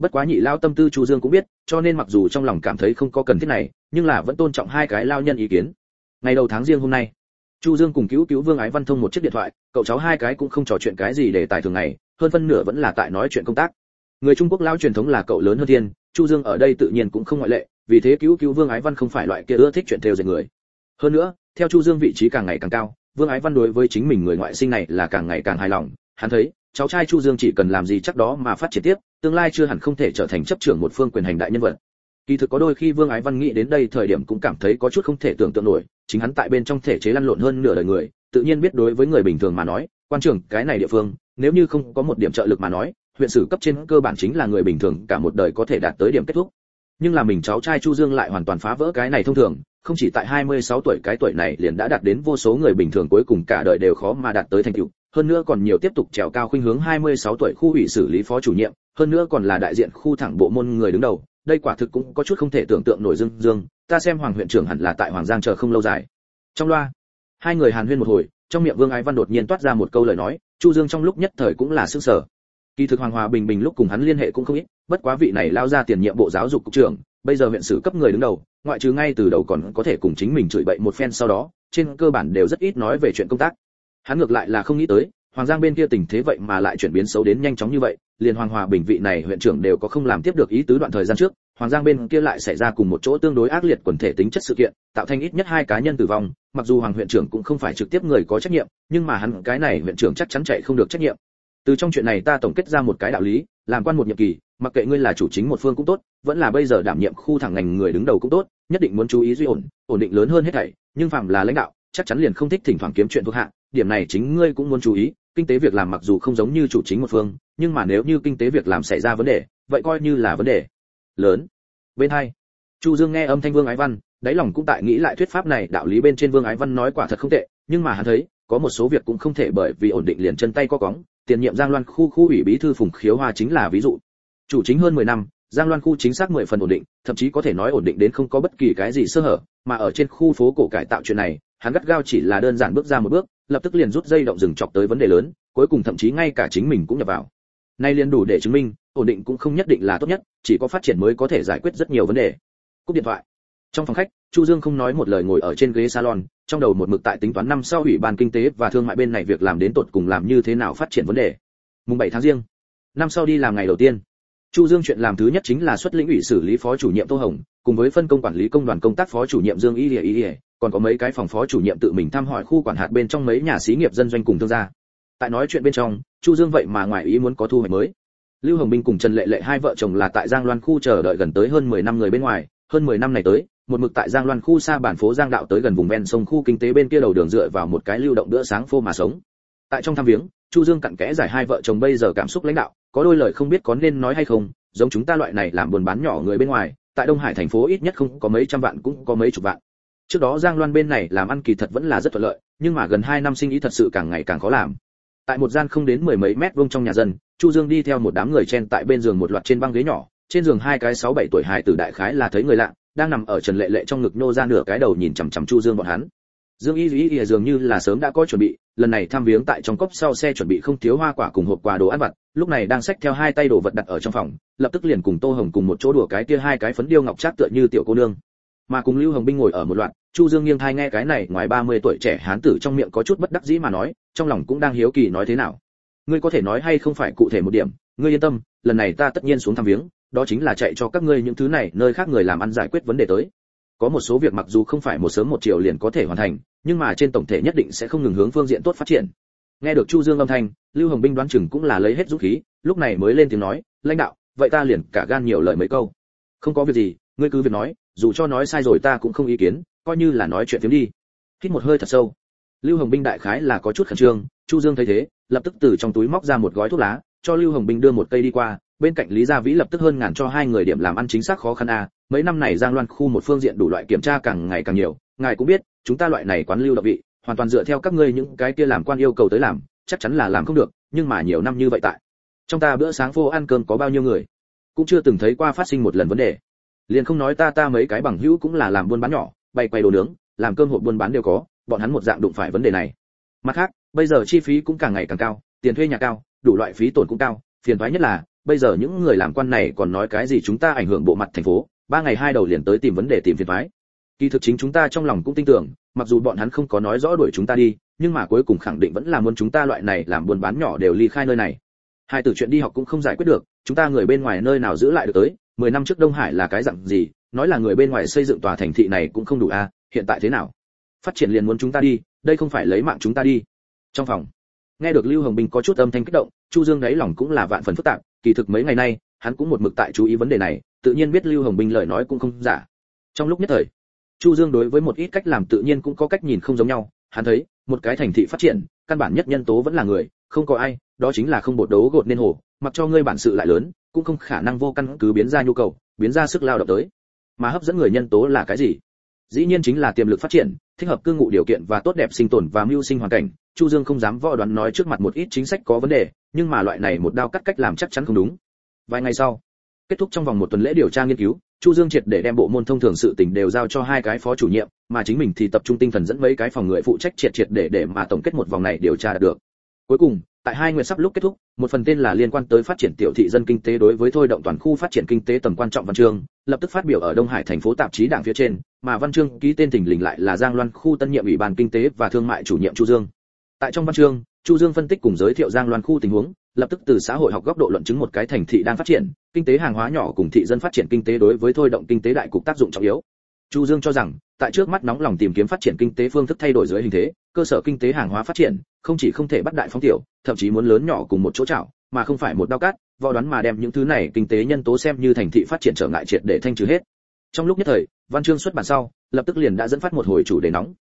bất quá nhị lao tâm tư chu dương cũng biết, cho nên mặc dù trong lòng cảm thấy không có cần thiết này, nhưng là vẫn tôn trọng hai cái lao nhân ý kiến. Ngày đầu tháng riêng hôm nay, chu dương cùng cứu cứu vương ái văn thông một chiếc điện thoại, cậu cháu hai cái cũng không trò chuyện cái gì để tài thường ngày, hơn phân nửa vẫn là tại nói chuyện công tác. Người trung quốc lao truyền thống là cậu lớn hơn thiên, chu dương ở đây tự nhiên cũng không ngoại lệ, vì thế cứu cứu vương ái văn không phải loại kia ưa thích chuyện theo dệt người. Hơn nữa, theo chu dương vị trí càng ngày càng cao vương ái văn đối với chính mình người ngoại sinh này là càng ngày càng hài lòng. Hắn thấy, cháu trai chu dương chỉ cần làm gì chắc đó mà phát triển tiếp, tương lai chưa hẳn không thể trở thành chấp trưởng một phương quyền hành đại nhân vật. Kỳ thực có đôi khi vương ái văn nghĩ đến đây thời điểm cũng cảm thấy có chút không thể tưởng tượng nổi, chính hắn tại bên trong thể chế lăn lộn hơn nửa đời người, tự nhiên biết đối với người bình thường mà nói, quan trưởng cái này địa phương, nếu như không có một điểm trợ lực mà nói, huyện sử cấp trên cơ bản chính là người bình thường, cả một đời có thể đạt tới điểm kết thúc. Nhưng là mình cháu trai chu dương lại hoàn toàn phá vỡ cái này thông thường không chỉ tại 26 tuổi cái tuổi này liền đã đạt đến vô số người bình thường cuối cùng cả đời đều khó mà đạt tới thành tựu, hơn nữa còn nhiều tiếp tục trèo cao khuynh hướng 26 tuổi khu ủy xử lý phó chủ nhiệm, hơn nữa còn là đại diện khu thẳng bộ môn người đứng đầu, đây quả thực cũng có chút không thể tưởng tượng nổi dương dương, ta xem hoàng huyện trưởng hẳn là tại hoàng giang chờ không lâu dài. Trong loa, hai người hàn huyên một hồi, trong miệng vương ái văn đột nhiên toát ra một câu lời nói, chu dương trong lúc nhất thời cũng là sửng sở kỳ thực hoàng hòa bình bình lúc cùng hắn liên hệ cũng không ít, bất quá vị này lao ra tiền nhiệm bộ giáo dục cục trưởng, bây giờ huyện sử cấp người đứng đầu ngoại trừ ngay từ đầu còn có thể cùng chính mình chửi bậy một phen sau đó, trên cơ bản đều rất ít nói về chuyện công tác. Hắn ngược lại là không nghĩ tới, hoàng giang bên kia tình thế vậy mà lại chuyển biến xấu đến nhanh chóng như vậy, liền hoàng hòa bình vị này huyện trưởng đều có không làm tiếp được ý tứ đoạn thời gian trước, hoàng giang bên kia lại xảy ra cùng một chỗ tương đối ác liệt quần thể tính chất sự kiện, tạo thành ít nhất hai cá nhân tử vong, mặc dù hoàng huyện trưởng cũng không phải trực tiếp người có trách nhiệm, nhưng mà hắn cái này huyện trưởng chắc chắn chạy không được trách nhiệm. Từ trong chuyện này ta tổng kết ra một cái đạo lý, làm quan một nhiệm kỳ mặc kệ ngươi là chủ chính một phương cũng tốt, vẫn là bây giờ đảm nhiệm khu thẳng ngành người đứng đầu cũng tốt, nhất định muốn chú ý duy ổn ổn định lớn hơn hết thảy, nhưng phạm là lãnh đạo, chắc chắn liền không thích thỉnh thoảng kiếm chuyện thuộc hạ, điểm này chính ngươi cũng muốn chú ý, kinh tế việc làm mặc dù không giống như chủ chính một phương, nhưng mà nếu như kinh tế việc làm xảy ra vấn đề, vậy coi như là vấn đề lớn. Bên hai, chu dương nghe âm thanh vương ái văn, đáy lòng cũng tại nghĩ lại thuyết pháp này, đạo lý bên trên vương ái văn nói quả thật không tệ, nhưng mà hắn thấy, có một số việc cũng không thể bởi vì ổn định liền chân tay co cóng, tiền nhiệm giang loan khu khu ủy bí thư phùng khiếu hoa chính là ví dụ chủ chính hơn 10 năm, giang loan khu chính xác 10 phần ổn định, thậm chí có thể nói ổn định đến không có bất kỳ cái gì sơ hở, mà ở trên khu phố cổ cải tạo chuyện này, hắn gắt gao chỉ là đơn giản bước ra một bước, lập tức liền rút dây động rừng chọc tới vấn đề lớn, cuối cùng thậm chí ngay cả chính mình cũng nhập vào. Nay liền đủ để chứng minh, ổn định cũng không nhất định là tốt nhất, chỉ có phát triển mới có thể giải quyết rất nhiều vấn đề. Cúp điện thoại. Trong phòng khách, chu dương không nói một lời ngồi ở trên ghế salon, trong đầu một mực tại tính toán năm sau ủy ban kinh tế và thương mại bên này việc làm đến tột cùng làm như thế nào phát triển vấn đề. Mùng 7 tháng riêng. Năm sau đi làm ngày đầu tiên chu dương chuyện làm thứ nhất chính là xuất lĩnh ủy xử lý phó chủ nhiệm tô hồng, cùng với phân công quản lý công đoàn công tác phó chủ nhiệm dương y lìa y còn có mấy cái phòng phó chủ nhiệm tự mình thăm hỏi khu quản hạt bên trong mấy nhà xí nghiệp dân doanh cùng thương gia. Tại nói chuyện bên trong, chu dương vậy mà ngoài ý muốn có thu hoạch mới. Lưu hồng minh cùng trần lệ lệ hai vợ chồng là tại giang loan khu chờ đợi gần tới hơn 10 năm người bên ngoài. Hơn 10 năm này tới, một mực tại giang loan khu xa bản phố giang đạo tới gần vùng ven sông khu kinh tế bên kia đầu đường dựa vào một cái lưu động bữa sáng phô mà sống. Tại trong thăm viếng chu dương cặn kẽ giải hai vợ chồng bây giờ cảm xúc lãnh đạo, có đôi lời không biết có nên nói hay không, giống chúng ta loại này làm buồn bán nhỏ người bên ngoài, tại đông hải thành phố ít nhất không có mấy trăm vạn cũng có mấy chục vạn. Trước đó giang loan bên này làm ăn kỳ thật vẫn là rất thuận lợi, nhưng mà gần hai năm sinh ý thật sự càng ngày càng khó làm. Tại một gian không đến mười mấy mét vuông trong nhà dân, chu dương đi theo một đám người chen tại bên giường một loạt trên băng ghế nhỏ, trên giường hai cái sáu bảy tuổi hài tử đại khái là thấy người lạ, đang nằm ở trần lệ lệ trong ngực nô ra nửa cái đầu nhìn chằm chằm chu dương bọn hắn. Dương y Dĩ y dường như là sớm đã có chuẩn bị lần này tham viếng tại trong cốc sau xe chuẩn bị không thiếu hoa quả cùng hộp quà đồ ăn vặt, lúc này đang xách theo hai tay đồ vật đặt ở trong phòng, lập tức liền cùng tô hồng cùng một chỗ đùa cái kia hai cái phấn điêu ngọc trác tựa như tiểu cô nương. Mà cùng lưu hồng binh ngồi ở một loạt, chu dương nghiêng thai nghe cái này, ngoài 30 tuổi trẻ hán tử trong miệng có chút bất đắc dĩ mà nói, trong lòng cũng đang hiếu kỳ nói thế nào. Ngươi có thể nói hay không phải cụ thể một điểm, ngươi yên tâm, lần này ta tất nhiên xuống thăm viếng, đó chính là chạy cho các ngươi những thứ này, nơi khác người làm ăn giải quyết vấn đề tới có một số việc mặc dù không phải một sớm một chiều liền có thể hoàn thành, nhưng mà trên tổng thể nhất định sẽ không ngừng hướng phương diện tốt phát triển. Nghe được chu dương âm thanh, lưu hồng binh đoán chừng cũng là lấy hết dũng khí, lúc này mới lên tiếng nói, lãnh đạo, vậy ta liền cả gan nhiều lời mấy câu. Không có việc gì, ngươi cứ việc nói, dù cho nói sai rồi ta cũng không ý kiến, coi như là nói chuyện phiếm đi. Hít một hơi thật sâu. Lưu hồng binh đại khái là có chút khẩn trương, chu dương thấy thế, lập tức từ trong túi móc ra một gói thuốc lá, cho lưu hồng binh đưa một cây đi qua bên cạnh lý gia vĩ lập tức hơn ngàn cho hai người điểm làm ăn chính xác khó khăn a, mấy năm này giang loan khu một phương diện đủ loại kiểm tra càng ngày càng nhiều, ngài cũng biết, chúng ta loại này quán lưu động vị, hoàn toàn dựa theo các ngươi những cái kia làm quan yêu cầu tới làm, chắc chắn là làm không được, nhưng mà nhiều năm như vậy tại, trong ta bữa sáng vô ăn cơm có bao nhiêu người? Cũng chưa từng thấy qua phát sinh một lần vấn đề. Liền không nói ta ta mấy cái bằng hữu cũng là làm buôn bán nhỏ, bày quay đồ nướng, làm cơm hộp buôn bán đều có, bọn hắn một dạng đụng phải vấn đề này. Mặt khác, bây giờ chi phí cũng càng ngày càng cao, tiền thuê nhà cao, đủ loại phí tổn cũng cao, phiền toái nhất là bây giờ những người làm quan này còn nói cái gì chúng ta ảnh hưởng bộ mặt thành phố ba ngày hai đầu liền tới tìm vấn đề tìm phiền toái. Kỳ thực chính chúng ta trong lòng cũng tin tưởng mặc dù bọn hắn không có nói rõ đuổi chúng ta đi nhưng mà cuối cùng khẳng định vẫn là muốn chúng ta loại này làm buôn bán nhỏ đều ly khai nơi này. Hai từ chuyện đi học cũng không giải quyết được chúng ta người bên ngoài nơi nào giữ lại được tới mười năm trước đông hải là cái dạng gì nói là người bên ngoài xây dựng tòa thành thị này cũng không đủ a à, hiện tại thế nào? Phát triển liền muốn chúng ta đi đây không phải lấy mạng chúng ta đi. Trong phòng nghe được lưu hồng bình có chút âm thanh kích động chu dương đáy lòng cũng là vạn phần phức tạp kỳ thực mấy ngày nay, hắn cũng một mực tại chú ý vấn đề này, tự nhiên biết lưu hồng bình lời nói cũng không giả. Trong lúc nhất thời, chu dương đối với một ít cách làm tự nhiên cũng có cách nhìn không giống nhau, hắn thấy, một cái thành thị phát triển, căn bản nhất nhân tố vẫn là người, không có ai, đó chính là không bột đấu gột nên hồ, mặc cho ngươi bản sự lại lớn, cũng không khả năng vô căn cứ biến ra nhu cầu, biến ra sức lao động tới. Mà hấp dẫn người nhân tố là cái gì? Dĩ nhiên chính là tiềm lực phát triển, thích hợp cư ngụ điều kiện và tốt đẹp sinh tồn và mưu sinh hoàn cảnh, chu dương không dám võ đoán nói trước mặt một ít chính sách có vấn đề nhưng mà loại này một đao cắt cách làm chắc chắn không đúng. Vài ngày sau, kết thúc trong vòng một tuần lễ điều tra nghiên cứu, chu dương triệt để đem bộ môn thông thường sự tình đều giao cho hai cái phó chủ nhiệm, mà chính mình thì tập trung tinh thần dẫn mấy cái phòng người phụ trách triệt triệt để để mà tổng kết một vòng này điều tra được. Cuối cùng, tại hai nguyện sắp lúc kết thúc, một phần tên là liên quan tới phát triển tiểu thị dân kinh tế đối với thôi động toàn khu phát triển kinh tế tầm quan trọng văn chương, lập tức phát biểu ở đông hải thành phố tạp chí đảng phía trên, mà văn chương ký tên thỉnh lình lại là giang loan khu tân nhiệm ủy ban kinh tế và thương mại chủ nhiệm chu dương. Tại trong văn chương chu dương phân tích cùng giới thiệu giang loan khu tình huống, lập tức từ xã hội học góc độ luận chứng một cái thành thị đang phát triển, kinh tế hàng hóa nhỏ cùng thị dân phát triển kinh tế đối với thôi động kinh tế đại cục tác dụng trọng yếu. Chu dương cho rằng, tại trước mắt nóng lòng tìm kiếm phát triển kinh tế phương thức thay đổi dưới hình thế, cơ sở kinh tế hàng hóa phát triển, không chỉ không thể bắt đại phóng tiểu, thậm chí muốn lớn nhỏ cùng một chỗ chảo, mà không phải một đao cắt vò đoán mà đem những thứ này kinh tế nhân tố xem như thành thị phát triển trở ngại triệt để thanh trừ hết. Trong lúc nhất thời, văn chương xuất bản sau, lập tức liền đã dẫn phát một hồi chủ đề nóng.